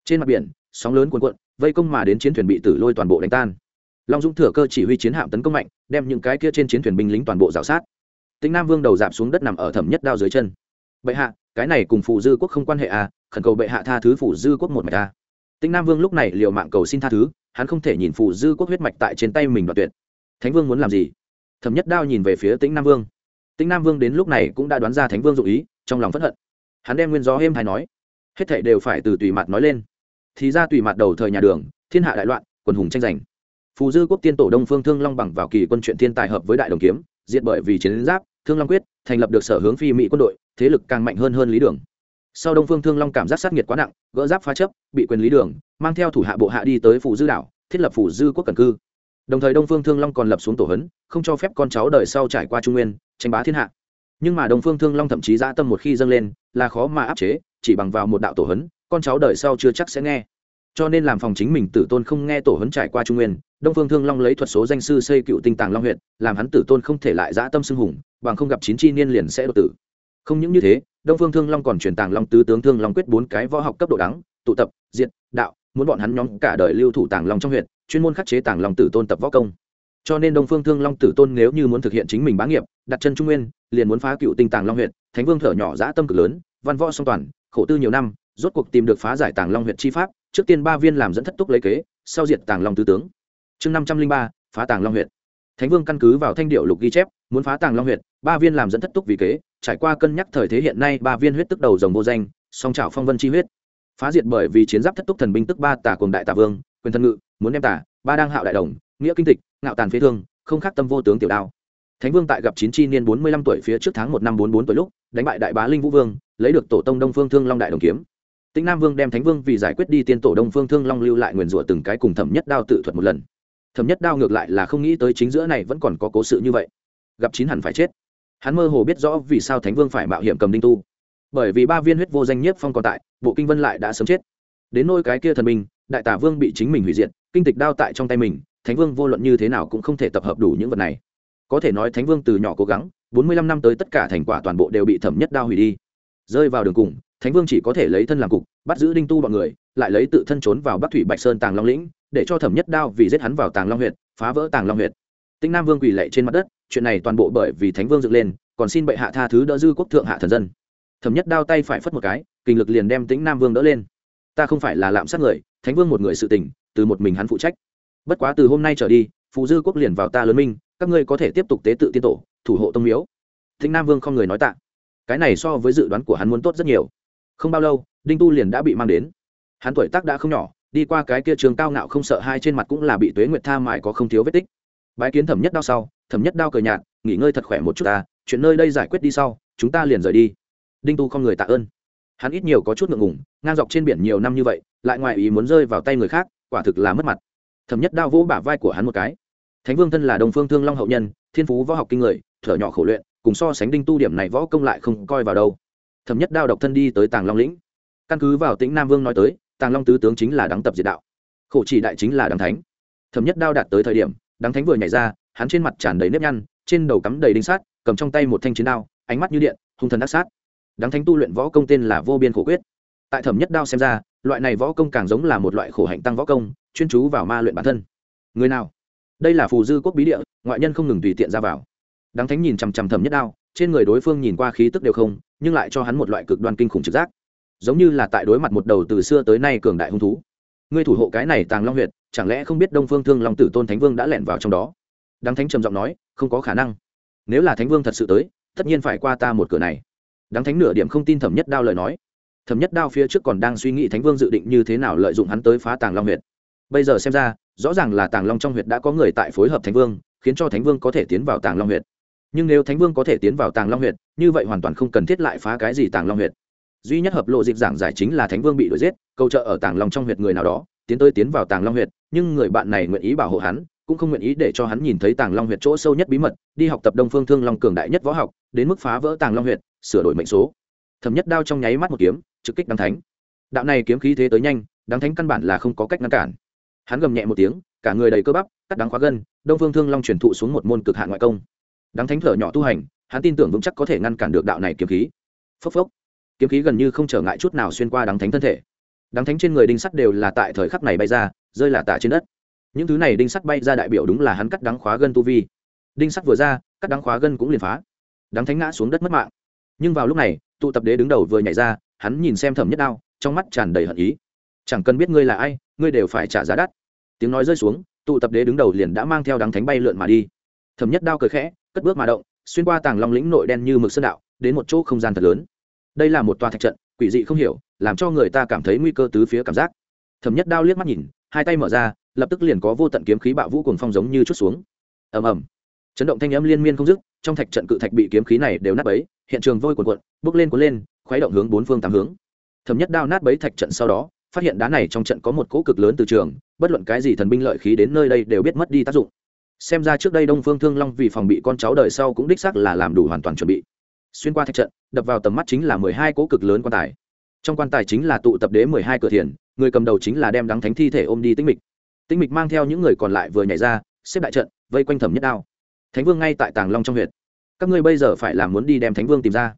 Trên mặt biển, sóng lớn cuồn cuộn vây công mà đến chiến thuyền bị tử lôi toàn bộ đánh tan. Long dũng thừa cơ chỉ huy chiến hạm tấn công mạnh, đem những cái kia trên chiến thuyền binh lính toàn bộ rào sát. Tính nam vương đầu dạp xuống đất nằm ở thẩm nhất đao dưới chân. Bệ hạ, cái này cùng phụ dư quốc không quan hệ à khẩn cầu bệ hạ tha thứ phụ dư quốc một mạch ta. Tĩnh nam vương lúc này liều mạng cầu xin tha thứ, hắn không thể nhìn phụ dư quốc huyết mạch tại trên tay mình đoạt tuyệt. Thánh vương muốn làm gì? Thẩm nhất đao nhìn về phía tĩnh nam vương. Tĩnh nam vương đến lúc này cũng đã đoán ra thánh vương dụ ý, trong lòng phẫn hận. Hắn đem nguyên gió êm hay nói, hết thệ đều phải từ tùy mặt nói lên thì ra tùy mặt đầu thời nhà đường, thiên hạ đại loạn, quần hùng tranh giành. Phù dư quốc tiên tổ đông phương thương long bằng vào kỳ quân chuyện thiên tài hợp với đại đồng kiếm, diệt bởi vì chiến giáp, thương long quyết, thành lập được sở hướng phi mỹ quân đội, thế lực càng mạnh hơn hơn lý đường. Sau đông phương thương long cảm giác sát nghiệt quá nặng, gỡ giáp phá chấp, bị quyền lý đường, mang theo thủ hạ bộ hạ đi tới phủ dư đảo, thiết lập phủ dư quốc cần cư. Đồng thời đông phương thương long còn lập xuống tổ hấn, không cho phép con cháu đời sau trải qua trung nguyên, tranh bá thiên hạ. Nhưng mà đông phương thương long thậm chí dã tâm một khi dâng lên, là khó mà áp chế, chỉ bằng vào một đạo tổ hấn con cháu đời sau chưa chắc sẽ nghe. Cho nên làm phòng chính mình tử tôn không nghe tổ hấn trải qua trung nguyên, đông phương thương long lấy thuật số danh sư xây cựu tinh tàng long huyện làm hắn tử tôn không thể lại dã tâm xưng hùng, bằng không gặp chín chi niên liền sẽ đột tử. Không những như thế, đông phương thương long còn truyền tàng long tứ tướng thương long quyết bốn cái võ học cấp độ đắng tụ tập diện đạo, muốn bọn hắn nhóm cả đời lưu thủ tàng long trong huyện chuyên môn khắc chế tàng long tử tôn tập võ công. Cho nên đông phương thương long tử tôn nếu như muốn thực hiện chính mình bá nghiệp, đặt chân trung nguyên, liền muốn phá cựu tinh tàng long huyện thánh vương thở nhỏ dã tâm cực lớn, văn võ song toàn, khổ tư nhiều năm rốt cuộc tìm được phá giải tàng long huyện chi pháp, trước tiên ba viên làm dẫn thất túc lấy kế, sau diệt tàng long tứ tướng. Chương năm trăm linh ba, phá tàng long huyện thánh vương căn cứ vào thanh điệu lục ghi chép, muốn phá tàng long huyện ba viên làm dẫn thất túc vì kế, trải qua cân nhắc thời thế hiện nay, ba viên huyết tức đầu dòng vô danh, song trào phong vân chi huyết. Phá diệt bởi vì chiến giáp thất túc thần binh tức ba tả cùng đại tả vương, quyền thân ngự, muốn đem tả ba đang hạo đại đồng, nghĩa kinh tịch, ngạo tàn phế thương, không khác tâm vô tướng tiểu đao. Thánh vương tại gặp chín chi niên bốn mươi lăm tuổi phía trước tháng một năm bốn bốn tuổi lúc, đánh bại đại bá linh vũ vương, lấy được tổ tông đông phương thương long đại đồng kiếm tĩnh nam vương đem thánh vương vì giải quyết đi tiên tổ đông phương thương long lưu lại nguyền rủa từng cái cùng thẩm nhất đao tự thuật một lần. Thẩm nhất đao ngược lại là không nghĩ tới chính giữa này vẫn còn có cố sự như vậy. Gặp chín hẳn phải chết. Hắn mơ hồ biết rõ vì sao thánh vương phải mạo hiểm cầm đinh tu. Bởi vì ba viên huyết vô danh nhất phong còn tại, bộ kinh vân lại đã sớm chết. Đến nôi cái kia thần minh đại tả vương bị chính mình hủy diệt, kinh tịch đao tại trong tay mình, thánh vương vô luận như thế nào cũng không thể tập hợp đủ những vật này. Có thể nói thánh vương từ nhỏ cố gắng, bốn mươi lăm năm tới tất cả thành quả toàn bộ đều bị thẩm nhất đao hủy đi. Rơi vào đường cùng thánh vương chỉ có thể lấy thân làm cục, bắt giữ đinh tu bọn người, lại lấy tự thân trốn vào bắc thủy bạch sơn tàng long lĩnh, để cho thẩm nhất đao vì giết hắn vào tàng long huyện phá vỡ tàng long huyện tinh nam vương quỳ lệ trên mặt đất, chuyện này toàn bộ bởi vì thánh vương dựng lên, còn xin bệ hạ tha thứ đỡ dư quốc thượng hạ thần dân. Thẩm nhất đao tay phải phất một cái, kinh lực liền đem tĩnh nam vương đỡ lên. Ta không phải là lạm sát người, thánh vương một người sự tình, từ một mình hắn phụ trách. Bất quá từ hôm nay trở đi, phụ dư quốc liền vào ta lớn minh, các ngươi có thể tiếp tục tế tự tiên tổ, thủ hộ tông miếu. Tĩnh nam vương không người nói tạ. Cái này so với dự đoán của hắn muốn tốt rất nhiều không bao lâu, đinh tu liền đã bị mang đến. Hắn tuổi tác đã không nhỏ, đi qua cái kia trường cao ngạo không sợ hai trên mặt cũng là bị tuế nguyệt tha mại có không thiếu vết tích. Bái kiến thẩm nhất đau sau, thẩm nhất đau cười nhạt, nghỉ ngơi thật khỏe một chút ta, chuyện nơi đây giải quyết đi sau, chúng ta liền rời đi. Đinh tu không người tạ ơn. Hắn ít nhiều có chút ngượng ngùng, ngang dọc trên biển nhiều năm như vậy, lại ngoài ý muốn rơi vào tay người khác, quả thực là mất mặt. Thẩm nhất đao vỗ bả vai của hắn một cái. Thánh vương thân là đồng phương thương long hậu nhân, thiên phú võ học kinh người, thở nhỏ khổ luyện, cùng so sánh đinh tu điểm này võ công lại không coi vào đâu thẩm nhất đao độc thân đi tới tàng long lĩnh căn cứ vào tĩnh nam vương nói tới tàng long tứ tướng chính là đáng tập diệt đạo khổ chỉ đại chính là đáng thánh thẩm nhất đao đạt tới thời điểm đáng thánh vừa nhảy ra hắn trên mặt tràn đầy nếp nhăn trên đầu cắm đầy đinh sát cầm trong tay một thanh chiến đao ánh mắt như điện hung thần ác sát đáng thánh tu luyện võ công tên là vô biên khổ quyết tại thẩm nhất đao xem ra loại này võ công càng giống là một loại khổ hạnh tăng võ công chuyên chú vào ma luyện bản thân người nào đây là phù dư quốc bí địa ngoại nhân không ngừng tùy tiện ra vào đáng thánh nhìn chằm chằm thẩm nhất đao trên người đối phương nhìn qua khí tức đều không, nhưng lại cho hắn một loại cực đoan kinh khủng trực giác. Giống như là tại đối mặt một đầu từ xưa tới nay cường đại hung thú. Ngươi thủ hộ cái này tàng long huyệt, chẳng lẽ không biết đông phương thương long tử tôn thánh vương đã lẻn vào trong đó? Đáng thánh trầm giọng nói, không có khả năng. Nếu là thánh vương thật sự tới, tất nhiên phải qua ta một cửa này. Đáng thánh nửa điểm không tin thẩm nhất đao lời nói. Thẩm nhất đao phía trước còn đang suy nghĩ thánh vương dự định như thế nào lợi dụng hắn tới phá tàng long huyệt. Bây giờ xem ra, rõ ràng là tàng long trong huyệt đã có người tại phối hợp thánh vương, khiến cho thánh vương có thể tiến vào tàng long huyệt nhưng nếu thánh vương có thể tiến vào tàng long huyệt, như vậy hoàn toàn không cần thiết lại phá cái gì tàng long huyệt. Duy nhất hợp lộ dịch giảng giải chính là thánh vương bị đuổi giết câu trợ ở tàng long trong huyệt người nào đó, tiến tới tiến vào tàng long huyệt, nhưng người bạn này nguyện ý bảo hộ hắn, cũng không nguyện ý để cho hắn nhìn thấy tàng long huyệt chỗ sâu nhất bí mật, đi học tập đông phương thương long cường đại nhất võ học, đến mức phá vỡ tàng long huyệt, sửa đổi mệnh số. Thẩm nhất đao trong nháy mắt một kiếm, trực kích đăng thánh. Đạo này kiếm khí thế tới nhanh, đăng thánh căn bản là không có cách ngăn cản. Hắn gầm nhẹ một tiếng, cả người đầy cơ bắp, cắt đắng khóa gân, đông phương thương long truyền thụ xuống một môn cực hạn ngoại công đáng thánh thở nhỏ tu hành, hắn tin tưởng vững chắc có thể ngăn cản được đạo này kiếm khí. Phốc phốc. Kiếm khí gần như không trở ngại chút nào xuyên qua đáng thánh thân thể. Đáng thánh trên người đinh sắt đều là tại thời khắc này bay ra, rơi là tả trên đất. Những thứ này đinh sắt bay ra đại biểu đúng là hắn cắt đắng khóa gân tu vi. Đinh sắt vừa ra, cắt đắng khóa gân cũng liền phá. Đáng thánh ngã xuống đất mất mạng. Nhưng vào lúc này, tụ tập đế đứng đầu vừa nhảy ra, hắn nhìn xem thẩm nhất đao, trong mắt tràn đầy hận ý. Chẳng cần biết ngươi là ai, ngươi đều phải trả giá đắt. Tiếng nói rơi xuống, tụ tập đế đứng đầu liền đã mang theo đáng thánh bay lượn mà đi. Thẩm nhất đao cười khẽ cất bước mà động, xuyên qua tàng long lĩnh nội đen như mực sơn đạo, đến một chỗ không gian thật lớn. Đây là một tòa thạch trận, quỷ dị không hiểu, làm cho người ta cảm thấy nguy cơ tứ phía cảm giác. Thẩm nhất đao liếc mắt nhìn, hai tay mở ra, lập tức liền có vô tận kiếm khí bạo vũ cùng phong giống như chút xuống. Ầm ầm. Chấn động thanh âm liên miên không dứt, trong thạch trận cự thạch bị kiếm khí này đều nát bấy, hiện trường vôi cuồn cuộn, bước lên cuốn lên, khuấy động hướng bốn phương tám hướng. Thẩm nhất đao nát bấy thạch trận sau đó, phát hiện đá này trong trận có một cỗ cực lớn từ trường, bất luận cái gì thần binh lợi khí đến nơi đây đều biết mất đi tác dụng xem ra trước đây đông phương thương long vì phòng bị con cháu đời sau cũng đích xác là làm đủ hoàn toàn chuẩn bị. Xuyên qua thạch trận, đập vào tầm mắt chính là mười hai cỗ cực lớn quan tài. Trong quan tài chính là tụ tập đế mười hai cửa thiền, người cầm đầu chính là đem đắng thánh thi thể ôm đi tĩnh mịch. Tĩnh mịch mang theo những người còn lại vừa nhảy ra, xếp đại trận, vây quanh thẩm nhất đao. Thánh vương ngay tại tàng long trong huyện các ngươi bây giờ phải làm muốn đi đem thánh vương tìm ra.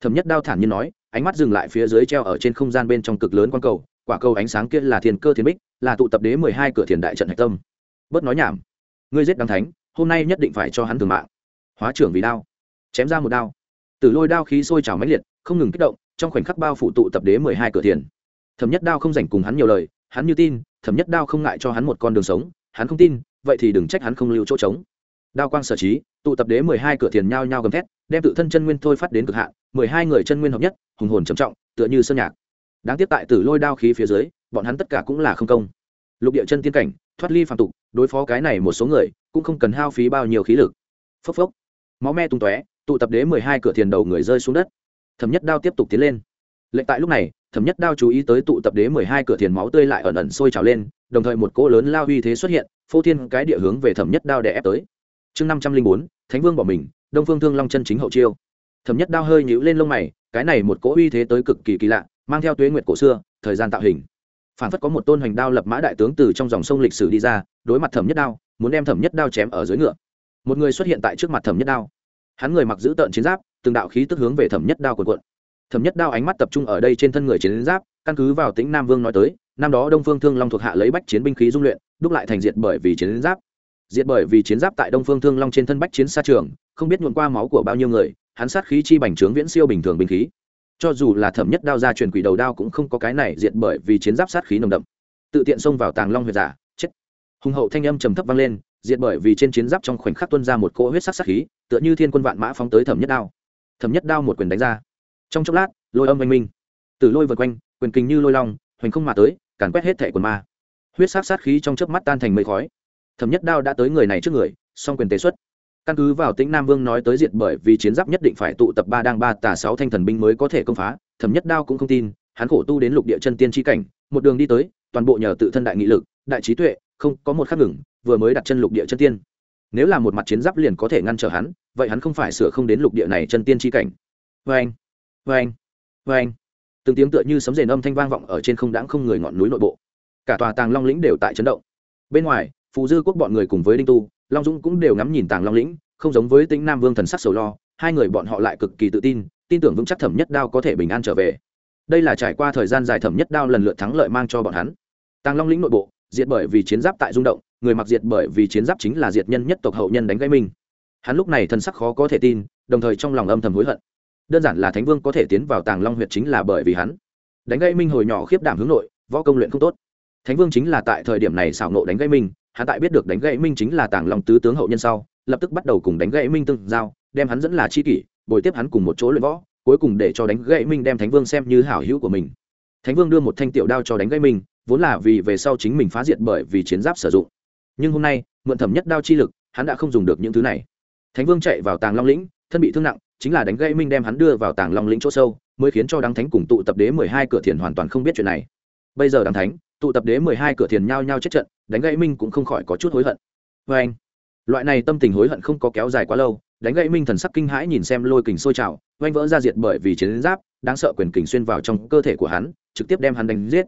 Thẩm nhất đao thản nhiên nói, ánh mắt dừng lại phía dưới treo ở trên không gian bên trong cực lớn quan cầu, quả cầu ánh sáng kia là thiền cơ thiền bích, là tụ tập đế mười hai cửa thiền đại trận hạch tâm. Bớt nói nhảm ngươi giết đăng thánh, hôm nay nhất định phải cho hắn thường mạng. Hóa trưởng vì đao, chém ra một đao. Từ lôi đao khí sôi trào mãnh liệt, không ngừng kích động, trong khoảnh khắc bao phủ tụ tập đế mười hai cửa thiền. thẩm nhất đao không dành cùng hắn nhiều lời, hắn như tin, thẩm nhất đao không ngại cho hắn một con đường sống, hắn không tin, vậy thì đừng trách hắn không lưu chỗ trống. Đao quang sở trí, tụ tập đế mười hai cửa thiền nhao nhao gầm thét, đem tự thân chân nguyên thôi phát đến cực hạn, mười hai người chân nguyên hợp nhất, hùng hồn trầm trọng, tựa như sơn nhạc. Đáng tiếc tại tử lôi đao khí phía dưới, bọn hắn tất cả cũng là không công. Lục địa chân tiên cảnh thoát ly phạm tục, đối phó cái này một số người, cũng không cần hao phí bao nhiêu khí lực. Phốc phốc. Máu me tung tóe, tụ tập đế mười hai cửa thiền đầu người rơi xuống đất. Thẩm nhất đao tiếp tục tiến lên. Lệnh tại lúc này, thẩm nhất đao chú ý tới tụ tập đế mười hai cửa thiền máu tươi lại ẩn ẩn sôi trào lên, đồng thời một cỗ lớn lao uy thế xuất hiện, phô thiên cái địa hướng về thẩm nhất đao để ép tới. Chương năm trăm linh bốn, thánh vương bỏ mình, đông phương thương long chân chính hậu chiêu. Thẩm nhất đao hơi nhũ lên lông mày, cái này một cỗ uy thế tới cực kỳ kỳ lạ, mang theo tuế nguyệt cổ xưa, thời gian tạo hình phản phất có một tôn hoành đao lập mã đại tướng từ trong dòng sông lịch sử đi ra, đối mặt thẩm nhất đao, muốn đem thẩm nhất đao chém ở dưới ngựa. Một người xuất hiện tại trước mặt thẩm nhất đao. Hắn người mặc giữ tợn chiến giáp, từng đạo khí tức hướng về thẩm nhất đao quần quận thẩm nhất đao ánh mắt tập trung ở đây trên thân người chiến giáp, căn cứ vào tính nam vương nói tới, năm đó đông phương thương long thuộc hạ lấy bách chiến binh khí dung luyện, đúc lại thành diệt bởi vì chiến giáp. Diệt bởi vì chiến giáp tại đông phương thương long trên thân bách chiến xa trường, không biết nhuộn qua máu của bao nhiêu người, hắn sát khí chi bành trướng viễn siêu bình thường binh khí cho dù là thẩm nhất đao ra truyền quỷ đầu đao cũng không có cái này diệt bởi vì chiến giáp sát khí nồng đậm. Tự tiện xông vào tàng long huyệt giả, chết. Hùng hậu thanh âm trầm thấp vang lên diệt bởi vì trên chiến giáp trong khoảnh khắc tuân ra một cỗ huyết sắc sát khí, tựa như thiên quân vạn mã phóng tới thẩm nhất đao. Thẩm nhất đao một quyền đánh ra. Trong chốc lát, lôi âm oanh minh. Từ lôi vượt quanh, quyền kình như lôi long, hoành không mà tới, càn quét hết thẻ quần ma. Huyết sát sát khí trong chớp mắt tan thành mây khói. Thẩm nhất đao đã tới người này trước người, song quyền tế xuất căn cứ vào tĩnh nam vương nói tới diệt bởi vì chiến giáp nhất định phải tụ tập ba đang ba tà sáu thanh thần binh mới có thể công phá, thẩm nhất đao cũng không tin, hắn khổ tu đến lục địa chân tiên tri cảnh, một đường đi tới, toàn bộ nhờ tự thân đại nghị lực, đại trí tuệ, không có một khắc ngừng, vừa mới đặt chân lục địa chân tiên. Nếu là một mặt chiến giáp liền có thể ngăn trở hắn, vậy hắn không phải sửa không đến lục địa này chân tiên tri cảnh. Vê anh vê anh vê anh từng tiếng tựa như sấm rền âm thanh vang vọng ở trên không đãng không người ngọn núi nội bộ. Cả tòa tàng long lĩnh đều tại chấn động. Bên ngoài, phù dư quốc bọn người cùng với đinh tu long dũng cũng đều ngắm nhìn tàng long lĩnh, không giống với tĩnh nam vương thần sắc sầu lo, hai người bọn họ lại cực kỳ tự tin tin tưởng vững chắc thẩm nhất đao có thể bình an trở về. Đây là trải qua thời gian dài thẩm nhất đao lần lượt thắng lợi mang cho bọn hắn. Tàng long lĩnh nội bộ, diệt bởi vì chiến giáp tại rung động, người mặc diệt bởi vì chiến giáp chính là diệt nhân nhất tộc hậu nhân đánh gây mình. hắn lúc này thần sắc khó có thể tin, đồng thời trong lòng âm thầm hối hận. Đơn giản là thánh vương có thể tiến vào tàng long huyệt chính là bởi vì hắn. Đánh gây minh hồi nhỏ khiếp đảm hướng nội, võ công luyện không tốt. Thánh vương chính là tại thời điểm này xảo nộ đánh gây minh hắn tại biết được đánh gãy minh chính là tàng long tứ tướng hậu nhân sau, lập tức bắt đầu cùng đánh gãy minh tương giao, đem hắn dẫn là chi kỷ, bồi tiếp hắn cùng một chỗ luyện võ, cuối cùng để cho đánh gãy minh đem thánh vương xem như hảo hữu của mình. Thánh vương đưa một thanh tiểu đao cho đánh gãy minh, vốn là vì về sau chính mình phá diệt bởi vì chiến giáp sử dụng. Nhưng hôm nay, mượn thẩm nhất đao chi lực, hắn đã không dùng được những thứ này. Thánh vương chạy vào tàng long lĩnh, thân bị thương nặng, chính là đánh gãy minh đem hắn đưa vào tàng long lĩnh chỗ sâu, mới khiến cho đăng thánh cùng tụ tập đế mười hai cửa thiền hoàn toàn không biết chuyện này. Bây giờ đăng thánh tụ tập đế mười hai cửa thiền nhao nhao chết trận, đánh gãy minh cũng không khỏi có chút hối hận. Vê anh, loại này tâm tình hối hận không có kéo dài quá lâu, đánh gãy minh thần sắc kinh hãi nhìn xem lôi kình sôi trào oanh vỡ ra diệt bởi vì chiến giáp, đáng sợ quyền kình xuyên vào trong cơ thể của hắn, trực tiếp đem hắn đánh giết.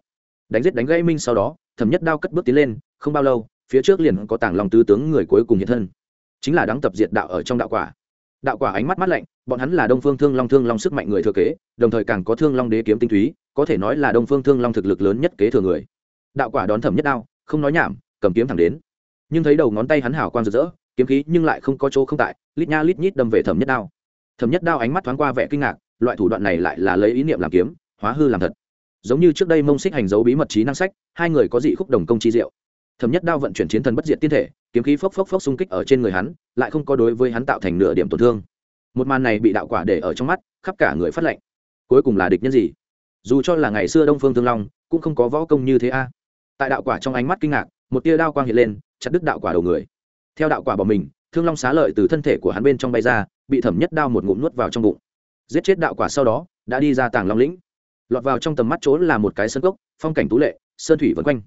Đánh giết đánh gãy minh sau đó, thẩm nhất đao cất bước tiến lên, không bao lâu, phía trước liền có tảng lòng tứ tướng người cuối cùng hiện thân. Chính là đáng tập diệt đạo ở trong đạo quả. Đạo quả ánh mắt mắt lạnh, bọn hắn là đông phương thương long thương long sức mạnh người thừa kế, đồng thời càng có thương long đế kiếm tinh túy, có thể nói là đông phương thương long thực lực lớn nhất kế thừa người đạo quả đón thẩm nhất đao, không nói nhảm, cầm kiếm thẳng đến. Nhưng thấy đầu ngón tay hắn hảo quang rực rỡ, kiếm khí nhưng lại không có chỗ không tại, lít nha lít nhít đâm về thẩm nhất đao. Thẩm nhất đao ánh mắt thoáng qua vẻ kinh ngạc, loại thủ đoạn này lại là lấy ý niệm làm kiếm, hóa hư làm thật. Giống như trước đây mông xích hành dấu bí mật trí năng sách, hai người có dị khúc đồng công chi diệu. Thẩm nhất đao vận chuyển chiến thần bất diệt tiên thể, kiếm khí phốc phốc phốc xung kích ở trên người hắn, lại không có đối với hắn tạo thành nửa điểm tổn thương. Một màn này bị đạo quả để ở trong mắt, khắp cả người phát lệnh cuối cùng là địch nhân gì? Dù cho là ngày xưa đông phương thương long, cũng không có võ công như thế a tại đạo quả trong ánh mắt kinh ngạc, một tia đao quang hiện lên, chặt đứt đạo quả đầu người. Theo đạo quả bỏ mình, thương long xá lợi từ thân thể của hắn bên trong bay ra, bị thẩm nhất đao một ngụm nuốt vào trong bụng. Giết chết đạo quả sau đó, đã đi ra tàng long lĩnh. Lọt vào trong tầm mắt trốn là một cái sân cốc, phong cảnh tú lệ, sơn thủy vân quanh.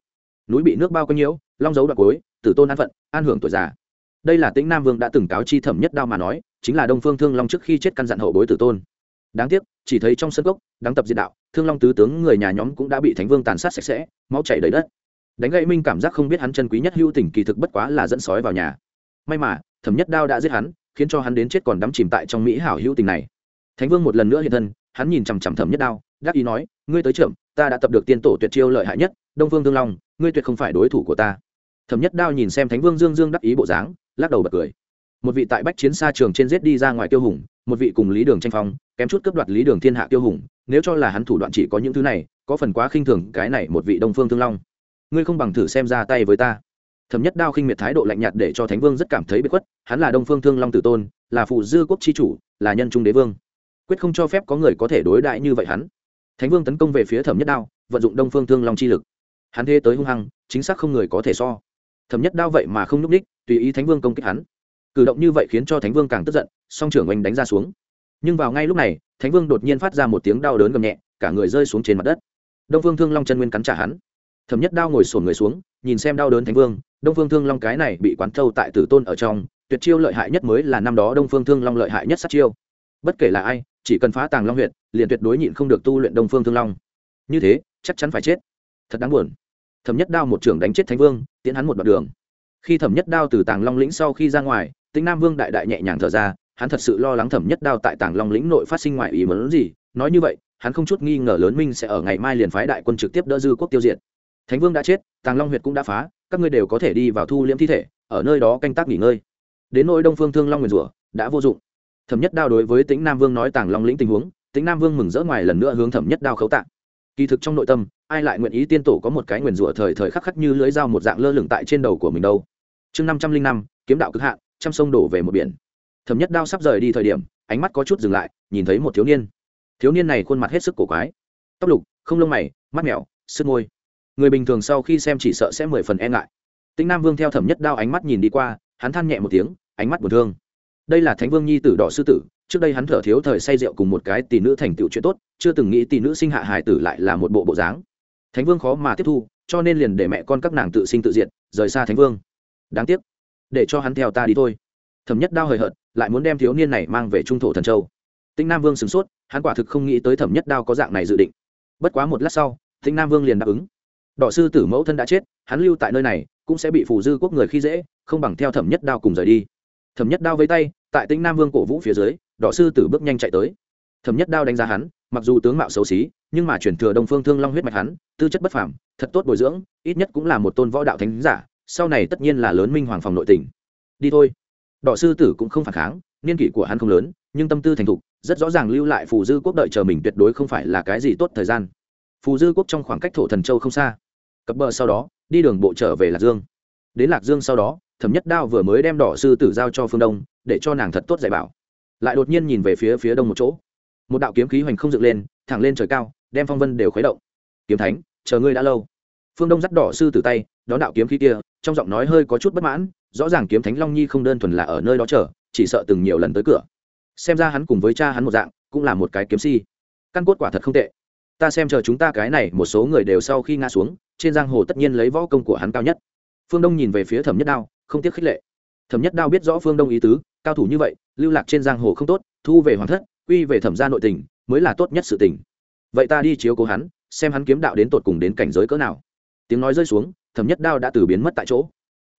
Núi bị nước bao quanh nhiễu, long dấu đoạn cối tử tôn an phận, an hưởng tuổi già. Đây là tĩnh nam vương đã từng cáo chi thẩm nhất đao mà nói, chính là đông phương thương long trước khi chết căn dặn hậu bối tử tôn. Đáng tiếc, chỉ thấy trong sân cốc đáng tập diệt đạo, thương long tứ tướng người nhà nhóm cũng đã bị thánh vương tàn sát sạch sẽ, máu chảy đầy đất đánh gãy minh cảm giác không biết hắn chân quý nhất hữu tình kỳ thực bất quá là dẫn sói vào nhà. May mà, thẩm nhất đao đã giết hắn, khiến cho hắn đến chết còn đắm chìm tại trong mỹ hảo hữu tình này. Thánh vương một lần nữa hiện thân, hắn nhìn chằm chằm thẩm nhất đao, đắc ý nói, ngươi tới trưởng, ta đã tập được tiên tổ tuyệt chiêu lợi hại nhất, đông vương thương long, ngươi tuyệt không phải đối thủ của ta. Thẩm nhất đao nhìn xem thánh vương dương dương đắc ý bộ dáng, lắc đầu bật cười. Một vị tại bách chiến xa trường trên giết đi ra ngoài tiêu hùng, một vị cùng lý đường tranh phong, kém chút cấp đoạt lý đường thiên hạ tiêu hùng, nếu cho là hắn thủ đoạn chỉ có những thứ này, có phần quá khinh thường cái này một vị đông phương thương long ngươi không bằng thử xem ra tay với ta. Thẩm nhất đao khinh miệt thái độ lạnh nhạt để cho thánh vương rất cảm thấy bị khuất, hắn là đông phương thương long tử tôn, là phụ dư quốc chi chủ, là nhân trung đế vương. Quyết không cho phép có người có thể đối đại như vậy hắn. Thánh vương tấn công về phía thẩm nhất đao, vận dụng đông phương thương long chi lực. Hắn thế tới hung hăng, chính xác không người có thể so. Thẩm nhất đao vậy mà không nhúc ních, tùy ý thánh vương công kích hắn. Cử động như vậy khiến cho thánh vương càng tức giận, song trưởng oanh đánh ra xuống. Nhưng vào ngay lúc này, thánh vương đột nhiên phát ra một tiếng đau đớn gầm nhẹ, cả người rơi xuống trên mặt đất. Đông phương thương long chân nguyên cắn trả hắn thẩm nhất đao ngồi sổn người xuống, nhìn xem đau đớn thánh vương, đông phương thương long cái này bị quán thâu tại tử tôn ở trong, tuyệt chiêu lợi hại nhất mới là năm đó đông phương thương long lợi hại nhất sát chiêu. Bất kể là ai, chỉ cần phá tàng long huyện liền tuyệt đối nhịn không được tu luyện đông phương thương long. Như thế, chắc chắn phải chết. Thật đáng buồn. Thẩm nhất đao một trưởng đánh chết thánh vương, tiến hắn một đoạn đường. Khi thẩm nhất đao từ tàng long lĩnh sau khi ra ngoài tính nam vương đại đại nhẹ nhàng thở ra, hắn thật sự lo lắng thẩm nhất đao tại tàng long lĩnh nội phát sinh ngoại ý mớn gì. Nói như vậy, hắn không chút nghi ngờ lớn minh sẽ ở ngày mai liền phái đại quân trực tiếp đỡ dư quốc tiêu diệt thánh vương đã chết, tàng long huyệt cũng đã phá, các ngươi đều có thể đi vào thu liễm thi thể, ở nơi đó canh tác nghỉ ngơi. Đến nỗi đông phương thương long nguyền rủa, đã vô dụng. Thẩm nhất đao đối với tính nam vương nói tàng long lĩnh tình huống tính nam vương mừng rỡ ngoài lần nữa hướng thẩm nhất đao khấu tạng kỳ thực trong nội tâm, ai lại nguyện ý tiên tổ có một cái nguyền rủa thời thời khắc khắc như lưới dao một dạng lơ lửng tại trên đầu của mình đâu? Chương năm trăm linh năm, kiếm đạo cực hạn, trăm sông đổ về một biển. Thẩm nhất đao sắp rời đi thời điểm, ánh mắt có chút dừng lại, nhìn thấy một thiếu niên. Thiếu niên này khuôn mặt hết sức cổ quái. Tóc lục, không lông mày, mắt mèo sức môi người bình thường sau khi xem chỉ sợ sẽ mười phần e ngại. Tĩnh nam vương theo thẩm nhất đao ánh mắt nhìn đi qua, hắn than nhẹ một tiếng, ánh mắt buồn thương. Đây là thánh vương nhi tử đỏ sư tử, trước đây hắn thở thiếu thời say rượu cùng một cái tỷ nữ thành tựu chuyện tốt, chưa từng nghĩ tỷ nữ sinh hạ hải tử lại là một bộ bộ dáng. Thánh vương khó mà tiếp thu, cho nên liền để mẹ con các nàng tự sinh tự diện rời xa thánh vương. Đáng tiếc, để cho hắn theo ta đi thôi. Thẩm nhất đao hời hợt, lại muốn đem thiếu niên này mang về trung thổ thần châu. Tinh nam vương sửng sốt, hắn quả thực không nghĩ tới thẩm nhất đao có dạng này dự định. Bất quá một lát sau tinh nam vương liền đáp ứng đỏ sư tử mẫu thân đã chết, hắn lưu tại nơi này, cũng sẽ bị phù dư quốc người khi dễ, không bằng theo thẩm nhất đao cùng rời đi. Thẩm nhất đao với tay, tại tinh nam vương cổ vũ phía dưới đỏ sư tử bước nhanh chạy tới. Thẩm nhất đao đánh giá hắn, mặc dù tướng mạo xấu xí, nhưng mà chuyển thừa đông phương thương long huyết mạch hắn, tư chất bất phàm, thật tốt bồi dưỡng, ít nhất cũng là một tôn võ đạo thánh giả, sau này tất nhiên là lớn minh hoàng phòng nội tỉnh đi thôi. Đỏ sư tử cũng không phản kháng, niên kỷ của hắn không lớn, nhưng tâm tư thành thục, rất rõ ràng lưu lại phù dư quốc đợi chờ mình tuyệt đối không phải là cái gì tốt thời gian. Phù dư quốc trong khoảng cách thổ thần châu không xa cập bờ sau đó, đi đường bộ trở về lạc dương. Đến lạc dương sau đó, thẩm nhất đao vừa mới đem đỏ sư tử giao cho phương đông, để cho nàng thật tốt dạy bảo. Lại đột nhiên nhìn về phía phía đông một chỗ. Một đạo kiếm khí hoành không dựng lên, thẳng lên trời cao, đem phong vân đều khuấy động. Kiếm thánh, chờ ngươi đã lâu. Phương đông dắt đỏ sư tử tay, đón đạo kiếm khí kia, trong giọng nói hơi có chút bất mãn, rõ ràng kiếm thánh long nhi không đơn thuần là ở nơi đó chờ, chỉ sợ từng nhiều lần tới cửa. Xem ra hắn cùng với cha hắn một dạng, cũng là một cái kiếm si. Căn cốt quả thật không tệ. Ta xem chờ chúng ta cái này, một số người đều sau khi ngã xuống trên giang hồ tất nhiên lấy võ công của hắn cao nhất. Phương đông nhìn về phía thẩm nhất đao, không tiếc khích lệ. Thẩm nhất đao biết rõ phương đông ý tứ, cao thủ như vậy, lưu lạc trên giang hồ không tốt, thu về hoàng thất, quy về thẩm gia nội tình, mới là tốt nhất sự tình. Vậy ta đi chiếu cố hắn, xem hắn kiếm đạo đến tột cùng đến cảnh giới cỡ nào. Tiếng nói rơi xuống, thẩm nhất đao đã từ biến mất tại chỗ.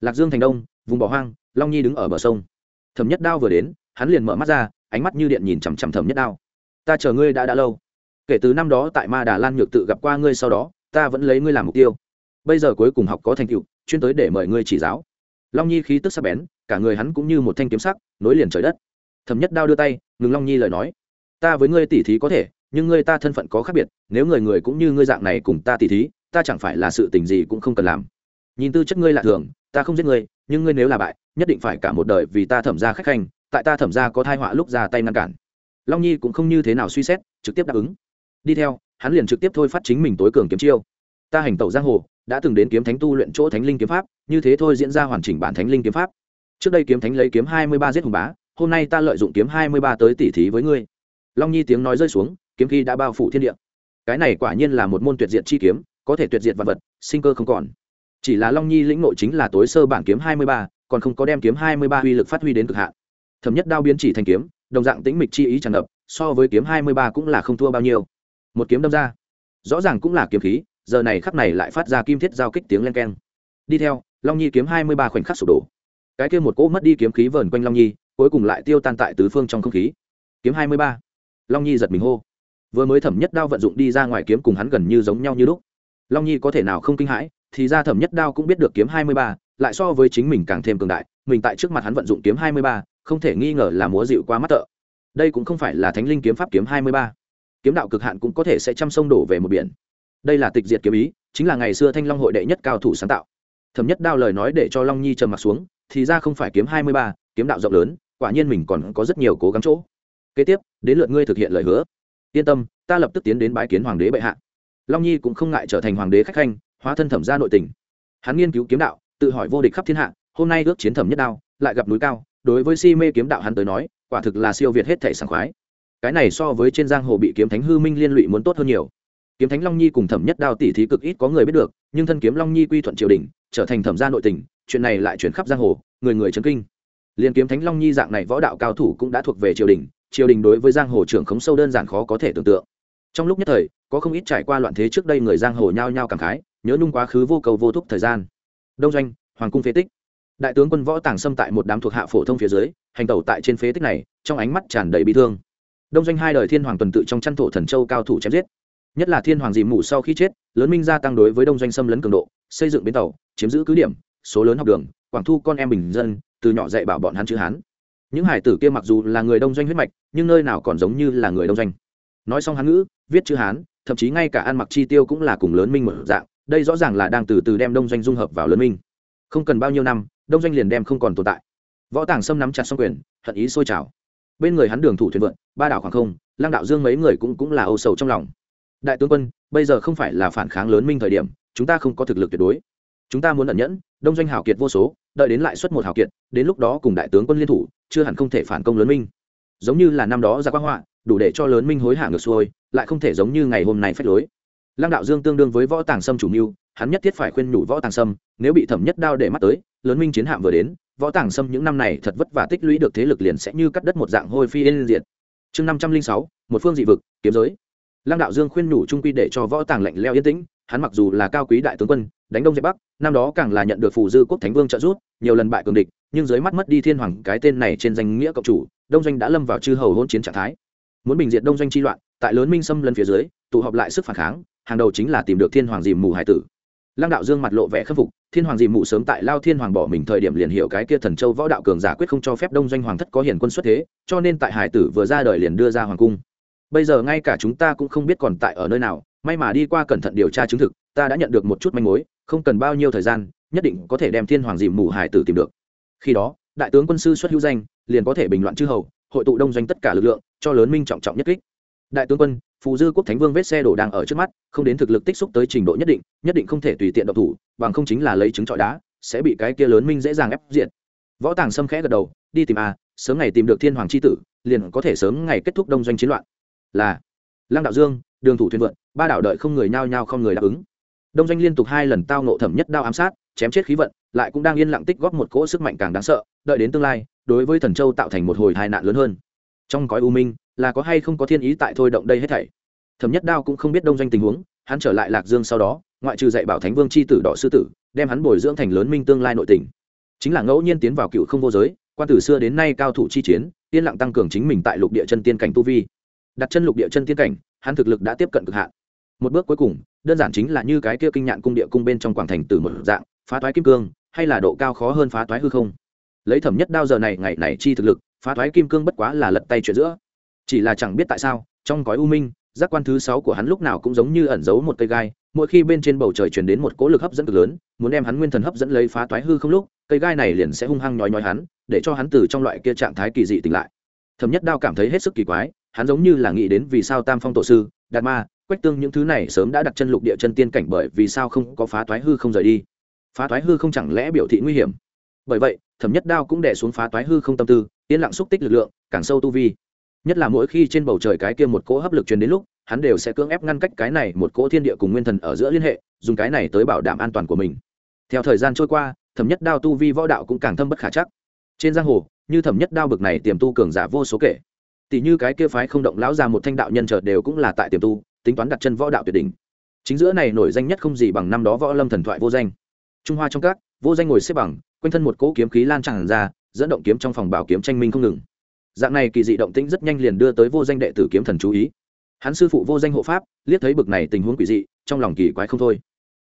Lạc dương thành đông, vùng bỏ hoang, long nhi đứng ở bờ sông. Thẩm nhất đao vừa đến, hắn liền mở mắt ra, ánh mắt như điện nhìn chằm chằm thẩm nhất đao. Ta chờ ngươi đã đã lâu. Kể từ năm đó tại ma đà lan nhược tự gặp qua ngươi sau đó ta vẫn lấy ngươi làm mục tiêu. Bây giờ cuối cùng học có thành tựu, chuyên tới để mời ngươi chỉ giáo. Long nhi khí tức sắc bén, cả người hắn cũng như một thanh kiếm sắc, nối liền trời đất. Thẩm nhất đao đưa tay, ngừng long nhi lời nói. Ta với ngươi tỉ thí có thể, nhưng ngươi ta thân phận có khác biệt, nếu người người cũng như ngươi dạng này cùng ta tỉ thí, ta chẳng phải là sự tình gì cũng không cần làm. Nhìn tư chất ngươi lạ thường, ta không giết ngươi, nhưng ngươi nếu là bại, nhất định phải cả một đời vì ta thẩm ra khách khanh, tại ta thẩm ra có thai họa lúc ra tay ngăn cản. Long nhi cũng không như thế nào suy xét, trực tiếp đáp ứng. Đi theo hắn liền trực tiếp thôi phát chính mình tối cường kiếm chiêu. Ta hành tẩu giang hồ, đã từng đến kiếm thánh tu luyện chỗ thánh linh kiếm pháp, như thế thôi diễn ra hoàn chỉnh bản thánh linh kiếm pháp. Trước đây kiếm thánh lấy kiếm hai mươi ba giết hùng bá, hôm nay ta lợi dụng kiếm hai mươi ba tới tỉ thí với ngươi. Long nhi tiếng nói rơi xuống, kiếm khí đã bao phủ thiên địa. Cái này quả nhiên là một môn tuyệt diệt chi kiếm, có thể tuyệt diệt vật vật, sinh cơ không còn. Chỉ là long nhi lĩnh nội chính là tối sơ bản kiếm hai mươi ba, còn không có đem kiếm hai mươi ba uy lực phát huy đến cực hạn. Thẩm nhất đao biến chỉ thành kiếm, đồng dạng tĩnh mịch chi ý tràn ngập, so với kiếm hai mươi ba cũng là không thua bao nhiêu một kiếm đâm ra. Rõ ràng cũng là kiếm khí, giờ này khắc này lại phát ra kim thiết giao kích tiếng len keng. Đi theo, long nhi kiếm hai mươi ba khoảnh khắc sụp đổ. Cái kia một cỗ mất đi kiếm khí vờn quanh long nhi, cuối cùng lại tiêu tan tại tứ phương trong không khí. Kiếm hai mươi ba. Long nhi giật mình hô. Vừa mới thẩm nhất đao vận dụng đi ra ngoài kiếm cùng hắn gần như giống nhau như lúc. Long nhi có thể nào không kinh hãi, thì ra thẩm nhất đao cũng biết được kiếm hai mươi ba, lại so với chính mình càng thêm cường đại, mình tại trước mặt hắn vận dụng kiếm hai mươi ba, không thể nghi ngờ là múa dịu qua mắt tợ. Đây cũng không phải là thánh linh kiếm pháp kiếm hai mươi ba kiếm đạo cực hạn cũng có thể sẽ chăm sông đổ về một biển. Đây là tịch diệt kiếm ý, chính là ngày xưa thanh long hội đệ nhất cao thủ sáng tạo. Thẩm nhất đao lời nói để cho long nhi trầm m ặ t xuống, thì ra không phải kiếm hai mươi ba, kiếm đạo rộng lớn, quả nhiên mình còn có rất nhiều cố gắng chỗ. Kế tiếp, đến lượt ngươi thực hiện lời hứa. Yên tâm, ta lập tức tiến đến bãi kiến hoàng đế bệ hạ. Long nhi cũng không ngại trở thành hoàng đế khách khanh, hóa thân thẩm gia nội tình. Hắn nghiên cứu kiếm đạo, tự hỏi vô địch khắp thiên hạ, hôm nay ước chiến thẩm nhất đao, lại gặp núi cao, đối với si mê kiếm đạo hắn tới nói, quả thực là siêu việt hết thể sảng khoái cái này so với trên giang hồ bị kiếm thánh hư minh liên lụy muốn tốt hơn nhiều. Kiếm thánh long nhi cùng thẩm nhất đao tỷ thí cực ít có người biết được, nhưng thân kiếm long nhi quy thuận triều đình, trở thành thẩm gia nội tình, chuyện này lại chuyển khắp giang hồ, người người chấn kinh. Liền kiếm thánh long nhi dạng này võ đạo cao thủ cũng đã thuộc về triều đình triều đình đối với giang hồ trưởng khống sâu đơn giản khó có thể tưởng tượng. Trong lúc nhất thời, có không ít trải qua loạn thế trước đây người giang hồ nhao nhao cảm khái, nhớ nhung quá khứ vô cầu vô thúc thời gian. Đông doanh, hoàng cung phế tích. Đại tướng quân võ tàng xâm tại một đám thuộc hạ phổ thông phía dưới, hành tẩu tại trên phế tích này, trong ánh mắt tràn đầy bị thương đông doanh hai đời thiên hoàng tuần tự trong chăn thổ thần châu cao thủ chém giết. Nhất là thiên hoàng dìm mù sau khi chết, lớn minh gia tăng đối với đông doanh xâm lấn cường độ, xây dựng bến tàu, chiếm giữ cứ điểm, số lớn học đường, quảng thu con em bình dân, từ nhỏ dạy bảo bọn hắn chữ hán. Những hải tử kia mặc dù là người đông doanh huyết mạch, nhưng nơi nào còn giống như là người đông doanh. Nói xong hán ngữ, viết chữ hán, thậm chí ngay cả ăn mặc chi tiêu cũng là cùng lớn minh một dạng, đây rõ ràng là đang từ từ đem đông doanh dung hợp vào lớn minh. Không cần bao nhiêu năm, đông doanh liền đem không còn tồn tại. Võ tàng xâm nắm chặt xong quyền, hận ý sôi trào bên người hắn đường thủ thuyền vượn, ba đảo khoảng không, lăng đạo dương mấy người cũng cũng là âu sầu trong lòng. Đại tướng quân, bây giờ không phải là phản kháng lớn minh thời điểm, chúng ta không có thực lực tuyệt đối. Chúng ta muốn ẩn nhẫn, đông doanh hào kiệt vô số, đợi đến lại xuất một hào kiệt, đến lúc đó cùng đại tướng quân liên thủ, chưa hẳn không thể phản công lớn minh. Giống như là năm đó ra quang họa, đủ để cho lớn minh hối hả ngược xuôi, lại không thể giống như ngày hôm nay phép lối. Lăng đạo dương tương đương với võ tàng sâm chủ mưu, hắn nhất thiết phải khuyên nhủ võ tàng sâm, nếu bị thẩm nhất đao để mắt tới, lớn minh chiến hạm vừa đến võ tàng sâm những năm này thật vất vả tích lũy được thế lực liền sẽ như cắt đất một dạng hôi phi yên diệt. Chương năm trăm linh sáu, một phương dị vực, kiếm giới. Lăng đạo dương khuyên nhủ trung quy để cho võ tàng lạnh leo yên tĩnh, hắn mặc dù là cao quý đại tướng quân, đánh đông dẹp bắc, năm đó càng là nhận được phù dư quốc thánh vương trợ giúp, nhiều lần bại cường địch, nhưng dưới mắt mất đi thiên hoàng, cái tên này trên danh nghĩa cộng chủ, đông doanh đã lâm vào chư hầu hôn chiến trạng thái. Muốn bình diệt đông doanh chi loạn, tại lớn minh xâm lân phía dưới, tụ họp lại sức phản kháng, hàng đầu chính là tìm được thiên hoàng dìm mù hải tử lăng đạo dương mặt lộ vẻ khâm phục, thiên hoàng dìm mụ sớm tại lao thiên hoàng bỏ mình thời điểm liền hiểu cái kia thần châu võ đạo cường giả quyết không cho phép đông doanh hoàng thất có hiền quân xuất thế, cho nên tại hải tử vừa ra đời liền đưa ra hoàng cung. Bây giờ ngay cả chúng ta cũng không biết còn tại ở nơi nào, may mà đi qua cẩn thận điều tra chứng thực, ta đã nhận được một chút manh mối, không cần bao nhiêu thời gian, nhất định có thể đem thiên hoàng dìm mù hải tử tìm được. Khi đó, đại tướng quân sư xuất hữu danh, liền có thể bình loạn chư hầu, hội tụ đông doanh tất cả lực lượng, cho lớn minh trọng trọng nhất kích. Đại tướng quân phù dư quốc thánh vương vết xe đổ đang ở trước mắt, không đến thực lực tích xúc tới trình độ nhất định nhất định không thể tùy tiện độc thủ, bằng không chính là lấy trứng trọi đá, sẽ bị cái kia lớn minh dễ dàng ép diện võ tàng xâm khẽ gật đầu, đi tìm a sớm ngày tìm được thiên hoàng c h i tử, liền có thể sớm ngày kết thúc đông doanh chiến loạn. Là, lăng đạo dương, đường thủ thuyền vượn, ba đảo đợi không người nhao nhao không người đáp ứng. Đông doanh liên tục hai lần tao nộ thẩm nhất đao ám sát, chém chết khí vận, lại cũng đang yên lặng tích góp một cỗ sức mạnh càng đáng sợ, đợi đến tương lai, đối với thần châu tạo thành một hồi hai nạn lớn hơn. Trong cõi u minh là có hay không có thiên ý tại thôi động đây hết thảy. Thẩm nhất đao cũng không biết đông doanh tình huống, hắn trở lại lạc dương sau đó, ngoại trừ dạy bảo thánh vương c h i tử đỏ sư tử, đem hắn bồi dưỡng thành lớn minh tương lai nội tình. Chính là ngẫu nhiên tiến vào cựu không vô giới, quan từ xưa đến nay cao thủ chi chiến, yên lặng tăng cường chính mình tại lục địa chân tiên cảnh tu vi. Đặt chân lục địa chân tiên cảnh, hắn thực lực đã tiếp cận cực hạn. Một bước cuối cùng, đơn giản chính là như cái kia kinh nhạn cung địa cung bên trong quảng thành từ một dạng, phá toái kim cương, hay là độ cao khó hơn phá toái hư không. Lấy thẩm nhất đao giờ này, ngày này chi thực lực, phá toái kim cương bất quá là lật tay chuyện giữa chỉ là chẳng biết tại sao, trong gói u minh, giác quan thứ sáu của hắn lúc nào cũng giống như ẩn giấu một cây gai, mỗi khi bên trên bầu trời truyền đến một cỗ lực hấp dẫn cực lớn, muốn đem hắn nguyên thần hấp dẫn lấy phá toái hư không lúc, cây gai này liền sẽ hung hăng nhói nhói hắn, để cho hắn từ trong loại kia trạng thái kỳ dị tỉnh lại. Thẩm nhất đao cảm thấy hết sức kỳ quái, hắn giống như là nghĩ đến vì sao tam phong tổ sư, đạt ma, quách tương những thứ này sớm đã đặt chân lục địa chân tiên cảnh bởi vì sao không có phá toái hư không rời đi. Phá toái hư không chẳng lẽ biểu thị nguy hiểm? Bởi vậy, thẩm nhất đao cũng đẻ xuống phá toái hư không tâm tư, yên lặng xúc tích lực lượng, càng sâu tu vi nhất là mỗi khi trên bầu trời cái kia một cỗ hấp lực truyền đến lúc, hắn đều sẽ cưỡng ép ngăn cách cái này một cỗ thiên địa cùng nguyên thần ở giữa liên hệ, dùng cái này tới bảo đảm an toàn của mình. Theo thời gian trôi qua, thẩm nhất đao tu vi võ đạo cũng càng thâm bất khả chắc. Trên giang hồ, như thẩm nhất đao bực này tiềm tu cường giả vô số kể. Tỷ như cái kia phái không động lão ra một thanh đạo nhân chợt đều cũng là tại tiềm tu, tính toán đặt chân võ đạo tuyệt đỉnh. Chính giữa này nổi danh nhất không gì bằng năm đó võ lâm thần thoại vô danh. Trung hoa trong các, vô danh ngồi xếp bằng, quanh thân một cỗ kiếm khí lan tràn ra, dẫn động kiếm trong phòng bảo kiếm tranh minh không ngừng dạng này kỳ dị động tĩnh rất nhanh liền đưa tới vô danh đệ tử kiếm thần chú ý. Hắn sư phụ vô danh hộ pháp, liếc thấy bực này tình huống quỷ dị, trong lòng kỳ quái không thôi.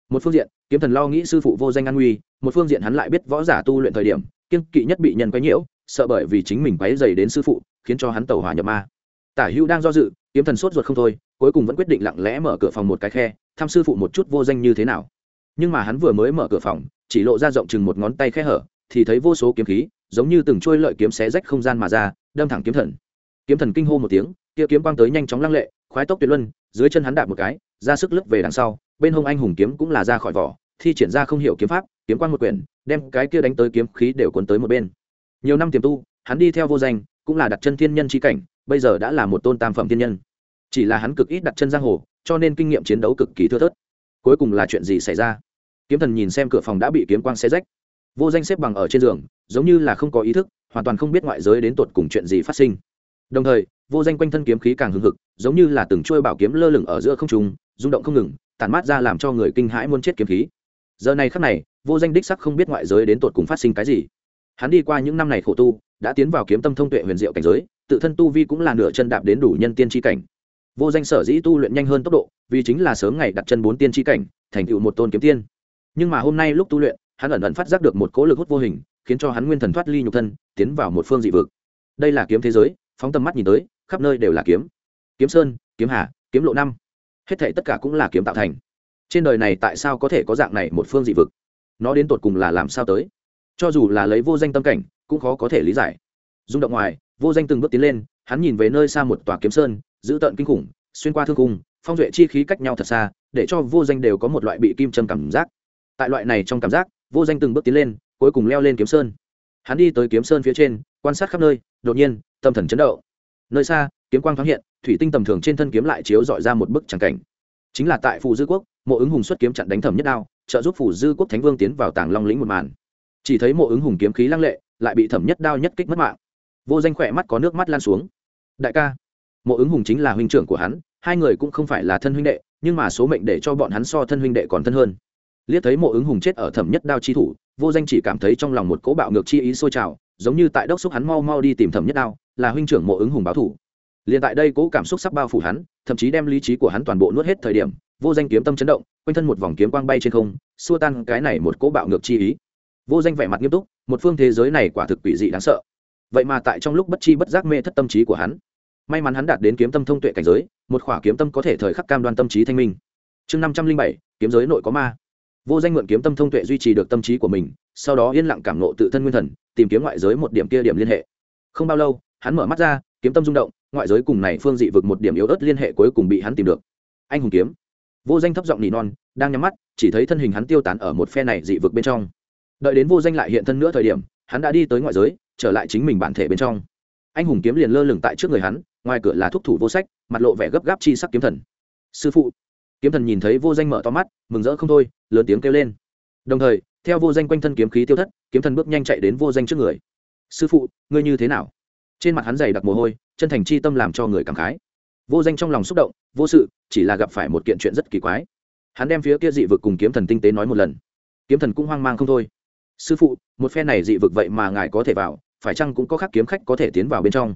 Một phương diện, kiếm thần lo nghĩ sư phụ vô danh an nguy, một phương diện hắn lại biết võ giả tu luyện thời điểm kiên kỵ nhất bị nhân quấy nhiễu, sợ bởi vì chính mình quấy dày đến sư phụ, khiến cho hắn tàu hỏa nhập ma. Tả hữu đang do dự, kiếm thần sốt ruột không thôi, cuối cùng vẫn quyết định lặng lẽ mở cửa phòng một cái khe, thăm sư phụ một chút vô danh như thế nào. Nhưng mà hắn vừa mới mở cửa phòng, chỉ lộ ra rộng chừng một ngón tay khe hở, thì thấy vô số kiếm khí, giống như từng trôi lợi kiếm xé rách không gian mà ra đâm thẳng kiếm thần. Kiếm thần kinh hô một tiếng, kia kiếm quang tới nhanh chóng lăng lệ, khoái tốc tuyệt luân, dưới chân hắn đạp một cái, ra sức lướt về đằng sau, bên hông anh hùng kiếm cũng là ra khỏi vỏ, thi triển ra không hiểu kiếm pháp, kiếm quang một quyển, đem cái kia đánh tới kiếm khí đều cuốn tới một bên. Nhiều năm tiềm tu, hắn đi theo vô danh, cũng là đặt chân thiên nhân chi cảnh, bây giờ đã là một tôn tam phẩm thiên nhân. Chỉ là hắn cực ít đặt chân giang hồ, cho nên kinh nghiệm chiến đấu cực kỳ thưa thớt. Cuối cùng là chuyện gì xảy ra? Kiếm thần nhìn xem cửa phòng đã bị kiếm quang xé rách vô danh xếp bằng ở trên giường, giống như là không có ý thức, hoàn toàn không biết ngoại giới đến tột cùng chuyện gì phát sinh. Đồng thời, vô danh quanh thân kiếm khí càng hưng hực, giống như là từng trôi bảo kiếm lơ lửng ở giữa không trung, rung động không ngừng, tản mát ra làm cho người kinh hãi muốn chết kiếm khí. Giờ này khắc này, vô danh đích sắc không biết ngoại giới đến tột cùng phát sinh cái gì. Hắn đi qua những năm này khổ tu, đã tiến vào kiếm tâm thông tuệ huyền diệu cảnh giới, tự thân tu vi cũng là nửa chân đạp đến đủ nhân tiên tri cảnh. Vô danh sở dĩ tu luyện nhanh hơn tốc độ, vì chính là sớm ngày đặt chân bốn tiên tri cảnh, thành tựu một tôn kiếm tiên. Nhưng mà hôm nay lúc tu luyện hắn ẩn ẩn phát giác được một cỗ lực hút vô hình, khiến cho hắn nguyên thần thoát ly nhục thân, tiến vào một phương dị vực. Đây là kiếm thế giới, phóng tầm mắt nhìn tới, khắp nơi đều là kiếm. Kiếm sơn, kiếm hà, kiếm lộ năm. Hết thảy tất cả cũng là kiếm tạo thành. Trên đời này tại sao có thể có dạng này một phương dị vực? Nó đến tột cùng là làm sao tới? Cho dù là lấy vô danh tâm cảnh, cũng khó có thể lý giải. Rung động ngoài, vô danh từng bước tiến lên, hắn nhìn về nơi xa một tòa kiếm sơn, giữ tợn kinh khủng, xuyên qua thương khung phong duệ chi khí cách nhau thật xa, để cho vô danh đều có một loại bị kim châm cảm giác. Tại loại này trong cảm giác vô danh từng bước tiến lên, cuối cùng leo lên kiếm sơn. Hắn đi tới kiếm sơn phía trên, quan sát khắp nơi, đột nhiên, tâm thần chấn động. Nơi xa, kiếm quang thoáng hiện, thủy tinh tầm thường trên thân kiếm lại chiếu dọi ra một bức tràng cảnh. Chính là tại phù dư quốc, mộ ứng hùng xuất kiếm chặn đánh thẩm nhất đao, trợ giúp phù dư quốc thánh vương tiến vào tàng long lĩnh một màn. Chỉ thấy mộ ứng hùng kiếm khí lăng lệ, lại bị thẩm nhất đao nhất kích mất mạng. Vô danh khỏe mắt có nước mắt lan xuống. Đại ca. Mộ ứng hùng chính là huynh trưởng của hắn, hai người cũng không phải là thân huynh đệ, nhưng mà số mệnh để cho bọn hắn so thân huynh đệ còn thân hơn liếc thấy mộ ứng hùng chết ở thẩm nhất đao chi thủ, vô danh chỉ cảm thấy trong lòng một cỗ bạo ngược chi ý sôi trào, giống như tại đốc xúc hắn mau mau đi tìm thẩm nhất đao, là huynh trưởng mộ ứng hùng báo thủ. Liền tại đây cỗ cảm xúc sắp bao phủ hắn, thậm chí đem lý trí của hắn toàn bộ nuốt hết thời điểm, vô danh kiếm tâm chấn động, quanh thân một vòng kiếm quang bay trên không, xua tan cái này một cỗ bạo ngược chi ý. Vô danh vẻ mặt nghiêm túc, một phương thế giới này quả thực quỷ dị đáng sợ. Vậy mà tại trong lúc bất chi bất giác mê thất tâm trí của hắn, may mắn hắn đạt đến kiếm tâm thông tuệ cảnh giới, một khỏa kiếm tâm có thể thời khắc cam đoan tâm trí thanh minh. Chương năm trăm linh bảy, kiếm giới nội có ma vô danh mượn kiếm tâm thông tuệ duy trì được tâm trí của mình, sau đó yên lặng cảm nộ tự thân nguyên thần, tìm kiếm ngoại giới một điểm kia điểm liên hệ. Không bao lâu, hắn mở mắt ra, kiếm tâm rung động, ngoại giới cùng này phương dị vực một điểm yếu ớt liên hệ cuối cùng bị hắn tìm được. Anh hùng kiếm. Vô danh thấp giọng nỉ non, đang nhắm mắt, chỉ thấy thân hình hắn tiêu tán ở một phe này dị vực bên trong. Đợi đến vô danh lại hiện thân nữa thời điểm, hắn đã đi tới ngoại giới, trở lại chính mình bản thể bên trong. Anh hùng kiếm liền lơ lửng tại trước người hắn, ngoài cửa là thúc thủ vô sách, mặt lộ vẻ gấp gáp chi sắc kiếm thần. Sư phụ kiếm thần nhìn thấy vô danh mở to mắt, mừng rỡ không thôi, lớn tiếng kêu lên. Đồng thời, theo vô danh quanh thân kiếm khí tiêu thất, kiếm thần bước nhanh chạy đến vô danh trước người. Sư phụ, ngươi như thế nào? Trên mặt hắn dày đặc mồ hôi, chân thành chi tâm làm cho người cảm khái. Vô danh trong lòng xúc động, vô sự, chỉ là gặp phải một kiện chuyện rất kỳ quái. Hắn đem phía kia dị vực cùng kiếm thần tinh tế nói một lần. Kiếm thần cũng hoang mang không thôi. Sư phụ, một phe này dị vực vậy mà ngài có thể vào, phải chăng cũng có khác kiếm khách có thể tiến vào bên trong?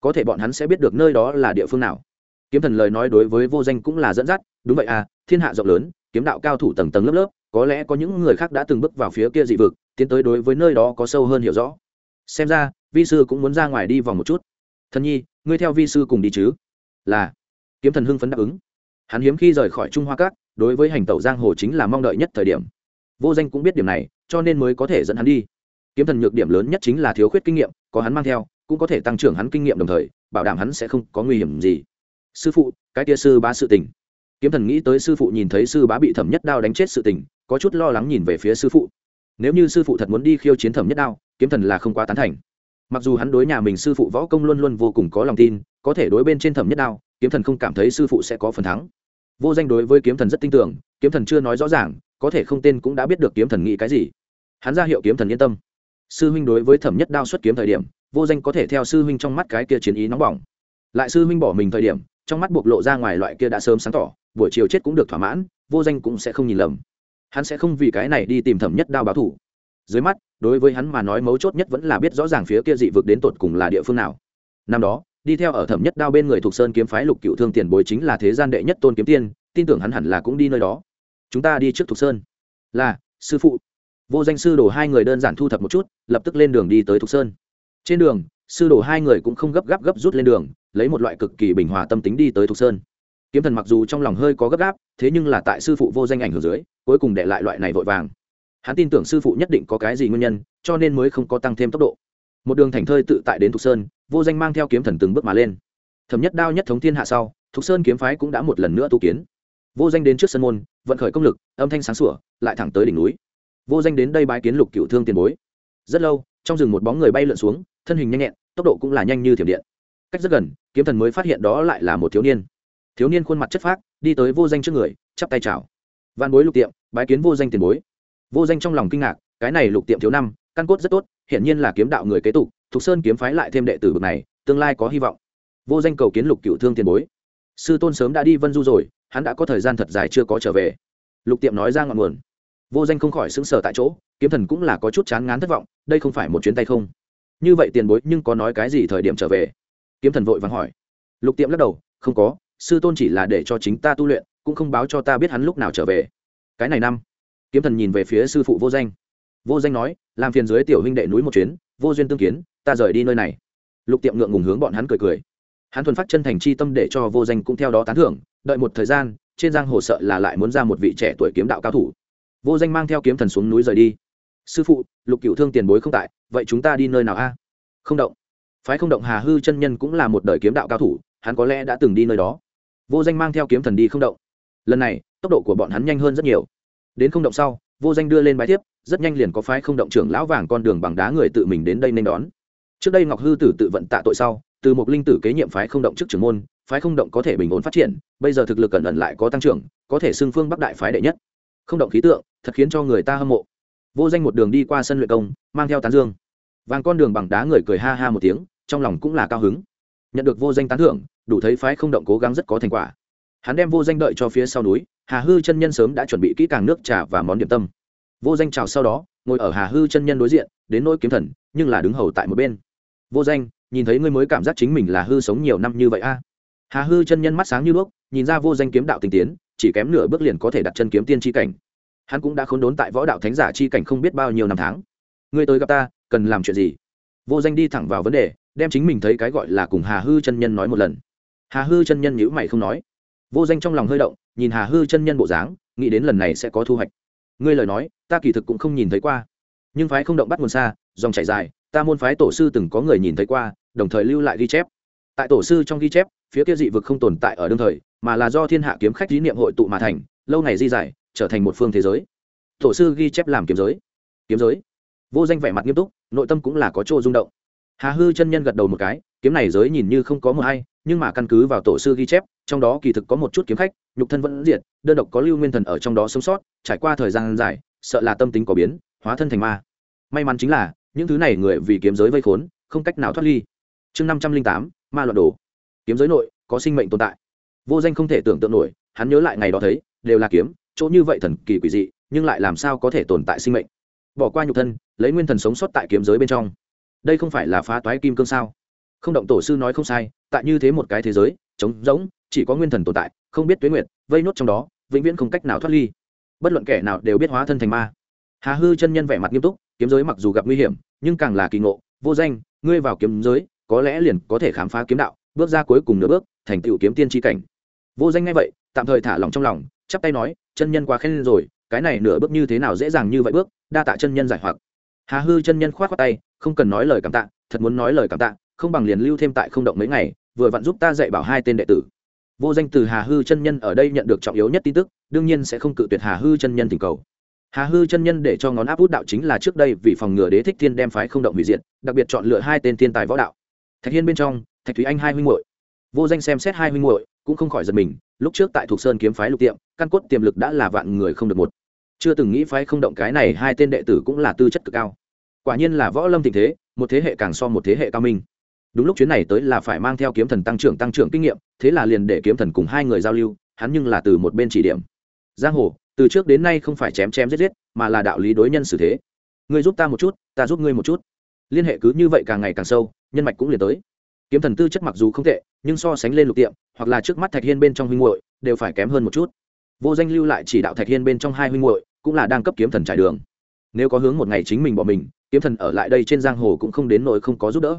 Có thể bọn hắn sẽ biết được nơi đó là địa phương nào kiếm thần lời nói đối với vô danh cũng là dẫn dắt, đúng vậy à thiên hạ rộng lớn, kiếm đạo cao thủ tầng tầng lớp lớp, có lẽ có những người khác đã từng bước vào phía kia dị vực, tiến tới đối với nơi đó có sâu hơn hiểu rõ. Xem ra, vi sư cũng muốn ra ngoài đi vòng một chút. Thần nhi, ngươi theo vi sư cùng đi chứ? Là. Kiếm thần hưng phấn đáp ứng. Hắn hiếm khi rời khỏi trung hoa các, đối với hành tẩu giang hồ chính là mong đợi nhất thời điểm. Vô danh cũng biết điểm này, cho nên mới có thể dẫn hắn đi. Kiếm thần nhược điểm lớn nhất chính là thiếu khuyết kinh nghiệm, có hắn mang theo, cũng có thể tăng trưởng hắn kinh nghiệm đồng thời, bảo đảm hắn sẽ không có nguy hiểm gì sư phụ, cái tia sư bá sự tình. Kiếm thần nghĩ tới sư phụ nhìn thấy sư bá bị thẩm nhất đao đánh chết sự tình, có chút lo lắng nhìn về phía sư phụ. Nếu như sư phụ thật muốn đi khiêu chiến thẩm nhất đao, kiếm thần là không quá tán thành. Mặc dù hắn đối nhà mình sư phụ võ công luôn luôn vô cùng có lòng tin, có thể đối bên trên thẩm nhất đao, kiếm thần không cảm thấy sư phụ sẽ có phần thắng. Vô danh đối với kiếm thần rất tin tưởng, kiếm thần chưa nói rõ ràng, có thể không tên cũng đã biết được kiếm thần nghĩ cái gì. Hắn ra hiệu kiếm thần yên tâm. Sư huynh đối với thẩm nhất đao xuất kiếm thời điểm, vô danh có thể theo sư huynh trong mắt cái kia chiến ý nóng bỏng lại sư huynh bỏ mình thời điểm, trong mắt bộc lộ ra ngoài loại kia đã sớm sáng tỏ, buổi chiều chết cũng được thỏa mãn, vô danh cũng sẽ không nhìn lầm. Hắn sẽ không vì cái này đi tìm thẩm nhất đao báo thủ dưới mắt, đối với hắn mà nói mấu chốt nhất vẫn là biết rõ ràng phía kia dị vực đến tột cùng là địa phương nào. Năm đó, đi theo ở thẩm nhất đao bên người thuộc sơn kiếm phái lục cựu thương tiền bối chính là thế gian đệ nhất tôn kiếm tiên, tin tưởng hắn hẳn là cũng đi nơi đó. Chúng ta đi trước thuộc sơn. Là, sư phụ. Vô danh sư đồ hai người đơn giản thu thập một chút, lập tức lên đường đi tới thuộc sơn. Trên đường, sư đồ hai người cũng không gấp gáp gấp rút lên đường lấy một loại cực kỳ bình hòa tâm tính đi tới thục sơn. Kiếm thần mặc dù trong lòng hơi có gấp gáp, thế nhưng là tại sư phụ vô danh ảnh hưởng dưới, cuối cùng để lại loại này vội vàng. Hắn tin tưởng sư phụ nhất định có cái gì nguyên nhân, cho nên mới không có tăng thêm tốc độ. Một đường thành thơi tự tại đến thục sơn, vô danh mang theo kiếm thần từng bước mà lên. Thẩm nhất đao nhất thống thiên hạ sau, thục sơn kiếm phái cũng đã một lần nữa tu kiến. Vô danh đến trước sân môn, vận khởi công lực, âm thanh sáng sủa, lại thẳng tới đỉnh núi. Vô danh đến đây bái kiến lục cựu thương tiền bối. Rất lâu, trong rừng một bóng người bay lượn xuống, thân hình nhanh nhẹn, tốc độ cũng là nhanh như thiểm điện. Cách rất gần kiếm thần mới phát hiện đó lại là một thiếu niên. Thiếu niên khuôn mặt chất phác, đi tới vô danh trước người, chắp tay chào. Văn bối lục tiệm, bái kiến vô danh tiền bối. Vô danh trong lòng kinh ngạc, cái này lục tiệm thiếu năm, căn cốt rất tốt, hiển nhiên là kiếm đạo người kế tục, thục sơn kiếm phái lại thêm đệ tử bậc này, tương lai có hy vọng. Vô danh cầu kiến lục cựu thương tiền bối. Sư tôn sớm đã đi vân du rồi, hắn đã có thời gian thật dài chưa có trở về. Lục tiệm nói ra ngọn nguồn. Vô danh không khỏi sững sờ tại chỗ, kiếm thần cũng là có chút chán ngán thất vọng, đây không phải một chuyến tay không. Như vậy tiền bối nhưng có nói cái gì thời điểm trở về? Kiếm thần vội vàng hỏi. Lục tiệm lắc đầu, không có, sư tôn chỉ là để cho chính ta tu luyện, cũng không báo cho ta biết hắn lúc nào trở về. Cái này năm, kiếm thần nhìn về phía sư phụ vô danh. Vô danh nói, làm phiền dưới tiểu huynh đệ núi một chuyến, vô duyên tương kiến, ta rời đi nơi này. Lục tiệm ngượng ngùng hướng bọn hắn cười cười. Hắn thuần phát chân thành chi tâm để cho vô danh cũng theo đó tán thưởng, đợi một thời gian, trên giang hồ sợ là lại muốn ra một vị trẻ tuổi kiếm đạo cao thủ. Vô danh mang theo kiếm thần xuống núi rời đi. Sư phụ, lục cựu thương tiền bối không tại, vậy chúng ta đi nơi nào a? Không động phái không động hà hư chân nhân cũng là một đời kiếm đạo cao thủ, hắn có lẽ đã từng đi nơi đó. Vô danh mang theo kiếm thần đi không động. Lần này, tốc độ của bọn hắn nhanh hơn rất nhiều. Đến không động sau, vô danh đưa lên bài tiếp rất nhanh liền có phái không động trưởng lão vàng con đường bằng đá người tự mình đến đây nên đón. Trước đây ngọc hư tử tự vận tạ tội sau, từ một linh tử kế nhiệm phái không động trước trưởng môn, phái không động có thể bình ổn phát triển, bây giờ thực lực cẩn ẩn lại có tăng trưởng, có thể xưng phương bắc đại phái đệ nhất. Không động khí tượng, thật khiến cho người ta hâm mộ. Vô danh một đường đi qua sân luyện công, mang theo tán dương. Vàng con đường bằng đá người cười ha ha một tiếng trong lòng cũng là cao hứng. Nhận được vô danh tán thưởng, đủ thấy phái không động cố gắng rất có thành quả. Hắn đem vô danh đợi cho phía sau núi, hà hư chân nhân sớm đã chuẩn bị kỹ càng nước trà và món điểm tâm. Vô danh chào sau đó, ngồi ở hà hư chân nhân đối diện, đến nỗi kiếm thần, nhưng là đứng hầu tại một bên. Vô danh, nhìn thấy ngươi mới cảm giác chính mình là hư sống nhiều năm như vậy a. Hà hư chân nhân mắt sáng như đuốc, nhìn ra vô danh kiếm đạo tinh tiến, chỉ kém nửa bước liền có thể đặt chân kiếm tiên tri cảnh. Hắn cũng đã khốn đốn tại võ đạo thánh giả chi cảnh không biết bao nhiêu năm tháng. Ngươi tới gặp ta, cần làm chuyện gì? Vô danh đi thẳng vào vấn đề đem chính mình thấy cái gọi là cùng hà hư chân nhân nói một lần. Hà hư chân nhân nhữ mày không nói. Vô danh trong lòng hơi động, nhìn hà hư chân nhân bộ dáng, nghĩ đến lần này sẽ có thu hoạch. Ngươi lời nói, ta kỳ thực cũng không nhìn thấy qua. Nhưng phái không động bắt nguồn xa, dòng chảy dài, ta môn phái tổ sư từng có người nhìn thấy qua, đồng thời lưu lại ghi chép. Tại tổ sư trong ghi chép, phía kia dị vực không tồn tại ở đương thời, mà là do thiên hạ kiếm khách lý niệm hội tụ mà thành, lâu ngày di giải, trở thành một phương thế giới. Tổ sư ghi chép làm kiếm giới. Kiếm giới. Vô danh vẻ mặt nghiêm túc, nội tâm cũng là có chỗ rung động hà hư chân nhân gật đầu một cái, kiếm này giới nhìn như không có một hay, nhưng mà căn cứ vào tổ sư ghi chép, trong đó kỳ thực có một chút kiếm khách, nhục thân vẫn diệt, đơn độc có lưu nguyên thần ở trong đó sống sót, trải qua thời gian dài, sợ là tâm tính có biến, hóa thân thành ma. May mắn chính là, những thứ này người vì kiếm giới vây khốn, không cách nào thoát ly. Chương năm trăm linh tám, ma loạn đồ. Kiếm giới nội, có sinh mệnh tồn tại. Vô danh không thể tưởng tượng nổi, hắn nhớ lại ngày đó thấy, đều là kiếm, chỗ như vậy thần kỳ quỷ dị, nhưng lại làm sao có thể tồn tại sinh mệnh? Bỏ qua nhục thân, lấy nguyên thần sống sót tại kiếm giới bên trong đây không phải là phá toái kim cương sao? Không động tổ sư nói không sai, tại như thế một cái thế giới, trống rỗng, chỉ có nguyên thần tồn tại, không biết tuế nguyệt, vây nốt trong đó, vĩnh viễn không cách nào thoát ly. Bất luận kẻ nào đều biết hóa thân thành ma. Hà hư chân nhân vẻ mặt nghiêm túc, kiếm giới mặc dù gặp nguy hiểm, nhưng càng là kỳ ngộ, vô danh, ngươi vào kiếm giới, có lẽ liền có thể khám phá kiếm đạo, bước ra cuối cùng nửa bước, thành tựu kiếm tiên tri cảnh. Vô danh ngay vậy, tạm thời thả lòng trong lòng, chắp tay nói, chân nhân quá khen rồi, cái này nửa bước như thế nào dễ dàng như vậy bước, đa tạ chân nhân giải hoặc. Hà hư chân nhân khoát khoác tay không cần nói lời cảm tạ, thật muốn nói lời cảm tạ, không bằng liền lưu thêm tại không động mấy ngày, vừa vặn giúp ta dạy bảo hai tên đệ tử. Vô danh từ hà hư chân nhân ở đây nhận được trọng yếu nhất tin tức, đương nhiên sẽ không cự tuyệt hà hư chân nhân tình cầu. Hà hư chân nhân để cho ngón áp út đạo chính là trước đây vì phòng ngừa đế thích thiên đem phái không động hủy diệt, đặc biệt chọn lựa hai tên thiên tài võ đạo. Thạch hiên bên trong, thạch thúy anh hai huynh hội vô danh xem xét hai huynh hội cũng không khỏi giật mình, lúc trước tại thục sơn kiếm phái lục tiệm, căn cốt tiềm lực đã là vạn người không được một. Chưa từng nghĩ phái không động cái này hai tên đệ tử cũng là tư chất cực cao quả nhiên là võ lâm tình thế, một thế hệ càng so một thế hệ cao minh. Đúng lúc chuyến này tới là phải mang theo kiếm thần tăng trưởng tăng trưởng kinh nghiệm, thế là liền để kiếm thần cùng hai người giao lưu, hắn nhưng là từ một bên chỉ điểm. Giang hồ, từ trước đến nay không phải chém chém giết giết, mà là đạo lý đối nhân xử thế. Ngươi giúp ta một chút, ta giúp ngươi một chút. Liên hệ cứ như vậy càng ngày càng sâu, nhân mạch cũng liền tới. Kiếm thần tư chất mặc dù không tệ, nhưng so sánh lên lục tiệm, hoặc là trước mắt thạch hiên bên trong huynh hội đều phải kém hơn một chút. Vô danh lưu lại chỉ đạo thạch hiên bên trong hai huynh hội cũng là đang cấp kiếm thần trải đường. Nếu có hướng một ngày chính mình bỏ mình kiếm thần ở lại đây trên giang hồ cũng không đến nỗi không có giúp đỡ.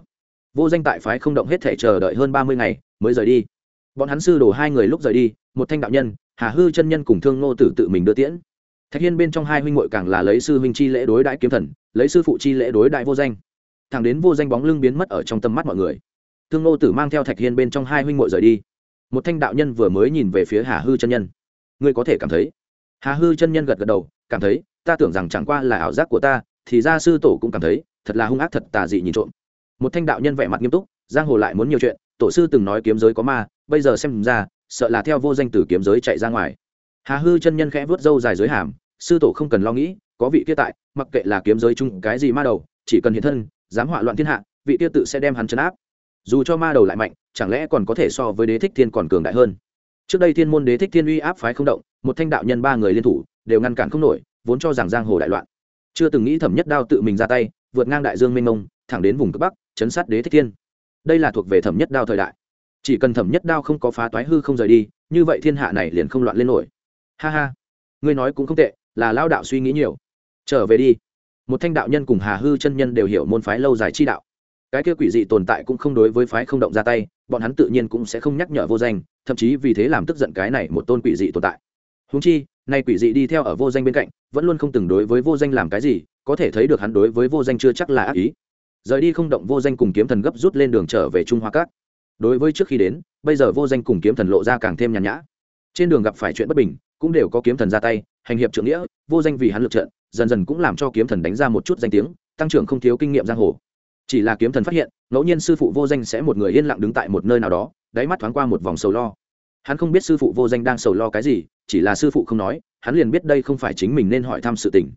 Vô danh tại phái không động hết thể chờ đợi hơn ba mươi ngày, mới rời đi. Bọn hắn sư đổ hai người lúc rời đi, một thanh đạo nhân, hà hư chân nhân cùng thương nô tử tự mình đưa tiễn. Thạch hiên bên trong hai huynh hội càng là lấy sư huynh chi lễ đối đãi kiếm thần, lấy sư phụ chi lễ đối đại vô danh. Thẳng đến vô danh bóng lưng biến mất ở trong tâm mắt mọi người, thương nô tử mang theo thạch hiên bên trong hai huynh hội rời đi. Một thanh đạo nhân vừa mới nhìn về phía hà hư chân nhân. Ngươi có thể cảm thấy? Hà hư chân nhân gật gật đầu, cảm thấy, ta tưởng rằng chẳng qua là ảo giác của ta thì ra sư tổ cũng cảm thấy thật là hung ác thật tà dị nhìn trộm. Một thanh đạo nhân vẻ mặt nghiêm túc, giang hồ lại muốn nhiều chuyện, tổ sư từng nói kiếm giới có ma, bây giờ xem ra, sợ là theo vô danh từ kiếm giới chạy ra ngoài. Hà hư chân nhân khẽ vớt râu dài giới hàm, sư tổ không cần lo nghĩ, có vị kia tại, mặc kệ là kiếm giới chung cái gì ma đầu, chỉ cần hiện thân, dám họa loạn thiên hạ, vị kia tự sẽ đem hắn chấn áp. Dù cho ma đầu lại mạnh, chẳng lẽ còn có thể so với đế thích thiên còn cường đại hơn? Trước đây thiên môn đế thích thiên uy áp phái không động, một thanh đạo nhân ba người liên thủ, đều ngăn cản không nổi, vốn cho rằng giang hồ đại loạn chưa từng nghĩ thẩm nhất đao tự mình ra tay, vượt ngang đại dương mênh mông, thẳng đến vùng cực bắc, chấn sát đế thích thiên. Đây là thuộc về thẩm nhất đao thời đại. Chỉ cần thẩm nhất đao không có phá toái hư không rời đi, như vậy thiên hạ này liền không loạn lên nổi. Ha ha, ngươi nói cũng không tệ, là lao đạo suy nghĩ nhiều. Trở về đi. Một thanh đạo nhân cùng hà hư chân nhân đều hiểu môn phái lâu dài chi đạo. Cái kia quỷ dị tồn tại cũng không đối với phái không động ra tay, bọn hắn tự nhiên cũng sẽ không nhắc nhở vô danh, thậm chí vì thế làm tức giận cái này một tôn quỷ dị tồn tại húng chi, nay quỷ dị đi theo ở vô danh bên cạnh, vẫn luôn không từng đối với vô danh làm cái gì, có thể thấy được hắn đối với vô danh chưa chắc là ác ý. Rời đi không động vô danh cùng kiếm thần gấp rút lên đường trở về trung hoa cát đối với trước khi đến, bây giờ vô danh cùng kiếm thần lộ ra càng thêm nhàn nhã. Trên đường gặp phải chuyện bất bình, cũng đều có kiếm thần ra tay, hành hiệp trưởng nghĩa, vô danh vì hắn lượt trận, dần dần cũng làm cho kiếm thần đánh ra một chút danh tiếng, tăng trưởng không thiếu kinh nghiệm giang hồ. Chỉ là kiếm thần phát hiện, ngẫu nhiên sư phụ vô danh sẽ một người yên lặng đứng tại một nơi nào đó, đáy mắt thoáng qua một vòng sầu lo. Hắn không biết sư phụ vô danh đang sầu lo cái gì chỉ là sư phụ không nói, hắn liền biết đây không phải chính mình nên hỏi thăm sự tình.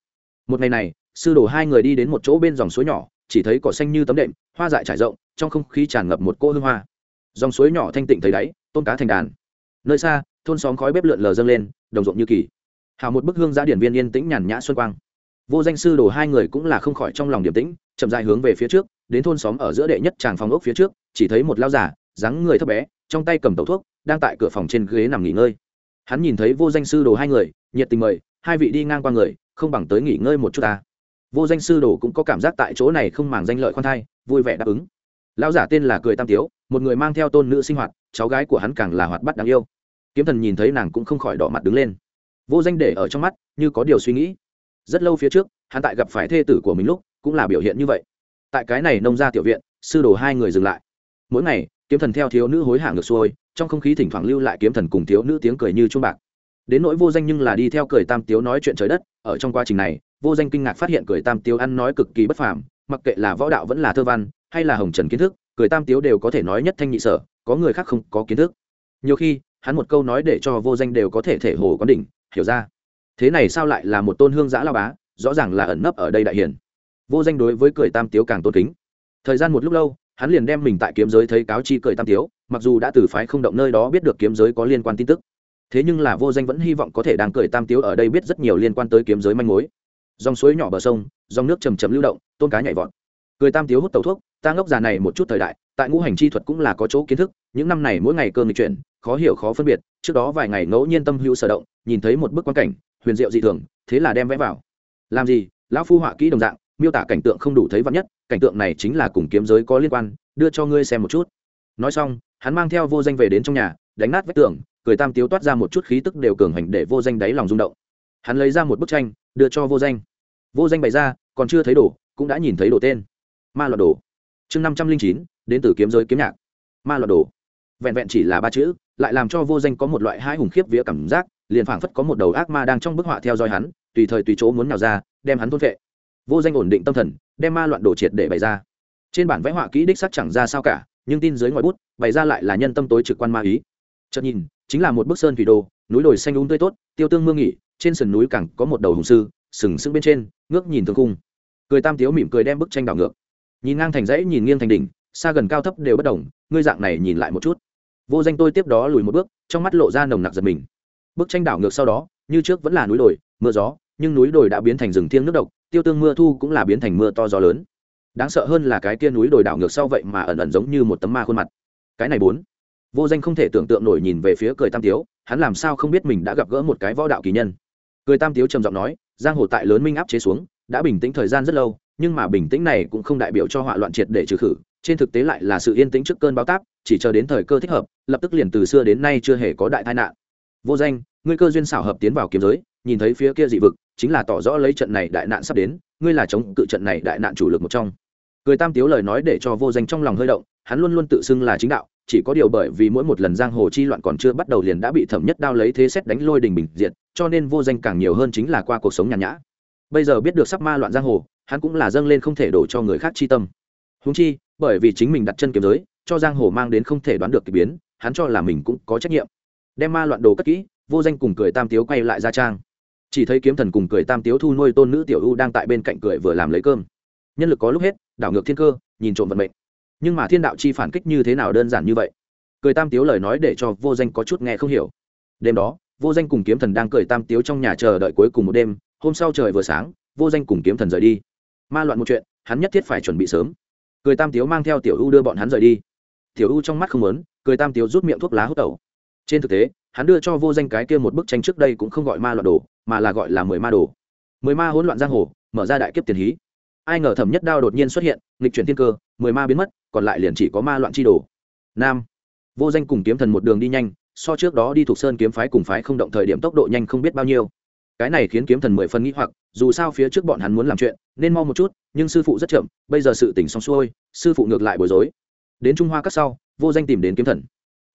Một ngày này, sư đổ hai người đi đến một chỗ bên dòng suối nhỏ, chỉ thấy cỏ xanh như tấm đệm, hoa dại trải rộng, trong không khí tràn ngập một cỗ hương hoa. Dòng suối nhỏ thanh tịnh thấy đáy, tôm cá thành đàn. Nơi xa, thôn xóm khói bếp lượn lờ dâng lên, đồng ruộng như kỳ. Hào một bức hương giã điển viên yên tĩnh nhàn nhã xuân quang. Vô danh sư đồ hai người cũng là không khỏi trong lòng điềm tĩnh, chậm dài hướng về phía trước, đến thôn xóm ở giữa đệ nhất tràng phòng ốc phía trước, chỉ thấy một lao giả, dáng người thấp bé, trong tay cầm tẩu thuốc, đang tại cửa phòng trên ghế nằm nghỉ ngơi hắn nhìn thấy vô danh sư đồ hai người, nhiệt tình mời, hai vị đi ngang qua người, không bằng tới nghỉ ngơi một chút ta. Vô danh sư đồ cũng có cảm giác tại chỗ này không màng danh lợi khoan thai, vui vẻ đáp ứng. Lão giả tên là cười tam tiếu, một người mang theo tôn nữ sinh hoạt, cháu gái của hắn càng là hoạt bát đáng yêu. Kiếm thần nhìn thấy nàng cũng không khỏi đỏ mặt đứng lên. Vô danh để ở trong mắt, như có điều suy nghĩ. Rất lâu phía trước, hắn tại gặp phải thê tử của mình lúc, cũng là biểu hiện như vậy. Tại cái này nông ra tiểu viện, sư đồ hai người dừng lại. Mỗi ngày kiếm thần theo thiếu nữ hối hả ngược xuôi, trong không khí thỉnh thoảng lưu lại kiếm thần cùng thiếu nữ tiếng cười như chuông bạc. Đến nỗi vô danh nhưng là đi theo cười tam tiếu nói chuyện trời đất, ở trong quá trình này, vô danh kinh ngạc phát hiện cười tam tiếu ăn nói cực kỳ bất phàm, mặc kệ là võ đạo vẫn là thơ văn, hay là hồng trần kiến thức, cười tam tiếu đều có thể nói nhất thanh nhị sở, có người khác không có kiến thức. Nhiều khi, hắn một câu nói để cho vô danh đều có thể thể hồ có đỉnh, hiểu ra. Thế này sao lại là một tôn hương giã lao bá, rõ ràng là ẩn nấp ở đây đại hiển. vô danh đối với cười tam tiếu càng tôn kính. Thời gian một lúc lâu hắn liền đem mình tại kiếm giới thấy cáo chi cười tam tiếu, mặc dù đã từ phái không động nơi đó biết được kiếm giới có liên quan tin tức. Thế nhưng là vô danh vẫn hy vọng có thể đang cười tam tiếu ở đây biết rất nhiều liên quan tới kiếm giới manh mối. Dòng suối nhỏ bờ sông, dòng nước chầm chầm lưu động tôn cá nhảy vọt. Cười tam tiếu hút tàu thuốc, ta ngốc già này một chút thời đại, tại ngũ hành chi thuật cũng là có chỗ kiến thức, những năm này mỗi ngày cơn nghịch chuyển, khó hiểu khó phân biệt, trước đó vài ngày ngẫu nhiên tâm hữu sở động, nhìn thấy một bức quan cảnh, huyền diệu dị thường, thế là đem vẽ vào. Làm gì? Lão phu họa kỹ đồng dạng miêu tả cảnh tượng không đủ thấy vắn nhất, cảnh tượng này chính là cùng kiếm giới có liên quan, đưa cho ngươi xem một chút. Nói xong, hắn mang theo vô danh về đến trong nhà, đánh nát vách tường, cười tam tiếu toát ra một chút khí tức đều cường hành để vô danh đáy lòng rung động. Hắn lấy ra một bức tranh, đưa cho vô danh. Vô danh bày ra, còn chưa thấy đồ, cũng đã nhìn thấy đồ tên. Ma loạt đồ. Chương năm trăm linh chín, đến từ kiếm giới kiếm nhạc. Ma loạt đồ. Vẹn vẹn chỉ là ba chữ, lại làm cho vô danh có một loại hai hùng khiếp vía cảm giác, liền phảng phất có một đầu ác ma đang trong bức họa theo dõi hắn, tùy thời tùy chỗ muốn nào ra, đem hắn thôn vệ vô danh ổn định tâm thần, đem ma loạn đồ triệt để bày ra. Trên bản vẽ họa kỹ đích sắc chẳng ra sao cả, nhưng tin dưới ngoài bút, bày ra lại là nhân tâm tối trực quan ma ý. Chợt nhìn, chính là một bức sơn thủy đồ, núi đồi xanh úng um tươi tốt, tiêu tương mương nghỉ, trên sườn núi cẳng có một đầu hùng sư, sừng sững bên trên, ngước nhìn thương cung cười tam tiếu mỉm cười đem bức tranh đảo ngược. Nhìn ngang thành dãy, nhìn nghiêng thành đỉnh, xa gần cao thấp đều bất đồng ngươi dạng này nhìn lại một chút. Vô danh tôi tiếp đó lùi một bước, trong mắt lộ ra nồng nặc giật mình. Bức tranh đảo ngược sau đó, như trước vẫn là núi đồi, mưa gió, nhưng núi đồi đã biến thành rừng thiêng nước độc tiêu tương mưa thu cũng là biến thành mưa to gió lớn. Đáng sợ hơn là cái kia núi đồi đảo ngược sau vậy mà ẩn ẩn giống như một tấm ma khuôn mặt. Cái này bốn. Vô danh không thể tưởng tượng nổi nhìn về phía cười tam tiếu, hắn làm sao không biết mình đã gặp gỡ một cái võ đạo kỳ nhân. Cười tam tiếu trầm giọng nói, giang hồ tại lớn minh áp chế xuống, đã bình tĩnh thời gian rất lâu, nhưng mà bình tĩnh này cũng không đại biểu cho họa loạn triệt để trừ khử, trên thực tế lại là sự yên tĩnh trước cơn báo táp, chỉ chờ đến thời cơ thích hợp, lập tức liền từ xưa đến nay chưa hề có đại tai nạn. Vô danh, ngươi cơ duyên xảo hợp tiến vào kiếm giới nhìn thấy phía kia dị vực, chính là tỏ rõ lấy trận này đại nạn sắp đến, ngươi là chống cự trận này đại nạn chủ lực một trong. Cười tam tiếu lời nói để cho vô danh trong lòng hơi động, hắn luôn luôn tự xưng là chính đạo, chỉ có điều bởi vì mỗi một lần giang hồ chi loạn còn chưa bắt đầu liền đã bị thẩm nhất đao lấy thế xét đánh lôi đình bình diệt, cho nên vô danh càng nhiều hơn chính là qua cuộc sống nhàn nhã. Bây giờ biết được sắp ma loạn giang hồ, hắn cũng là dâng lên không thể đổ cho người khác chi tâm. Húng chi, bởi vì chính mình đặt chân kiếm giới, cho giang hồ mang đến không thể đoán được k ỳ biến, hắn cho là mình cũng có trách nhiệm. Đem ma loạn đồ cất kỹ, vô danh cùng cười tam tiếu quay lại ra trang chỉ thấy kiếm thần cùng cười tam tiếu thu nuôi tôn nữ tiểu u đang tại bên cạnh cười vừa làm lấy cơm. Nhân lực có lúc hết, đảo ngược thiên cơ, nhìn trộm vận mệnh. Nhưng mà thiên đạo chi phản kích như thế nào đơn giản như vậy? Cười tam tiếu lời nói để cho vô danh có chút nghe không hiểu. Đêm đó, vô danh cùng kiếm thần đang cười tam tiếu trong nhà chờ đợi cuối cùng một đêm, hôm sau trời vừa sáng, vô danh cùng kiếm thần rời đi. Ma loạn một chuyện, hắn nhất thiết phải chuẩn bị sớm. Cười tam tiếu mang theo tiểu u đưa bọn hắn rời đi. Tiểu u trong mắt không lớn cười tam tiếu rút miệng thuốc lá hút tẩu trên thực tế, hắn đưa cho vô danh cái kia một bức tranh trước đây cũng không gọi ma loạn đồ mà là gọi là mười ma đồ. Mười ma hỗn loạn giang hồ, mở ra đại kiếp tiền hí. Ai ngờ thẩm nhất đao đột nhiên xuất hiện, nghịch chuyển thiên cơ, mười ma biến mất, còn lại liền chỉ có ma loạn chi đồ. Nam. Vô danh cùng kiếm thần một đường đi nhanh, so trước đó đi thuộc sơn kiếm phái cùng phái không động thời điểm tốc độ nhanh không biết bao nhiêu. Cái này khiến kiếm thần mười phân nghĩ hoặc, dù sao phía trước bọn hắn muốn làm chuyện, nên mau một chút, nhưng sư phụ rất chậm, bây giờ sự tỉnh xong xuôi, sư phụ ngược lại bối rối. Đến trung hoa các sau, vô danh tìm đến kiếm thần.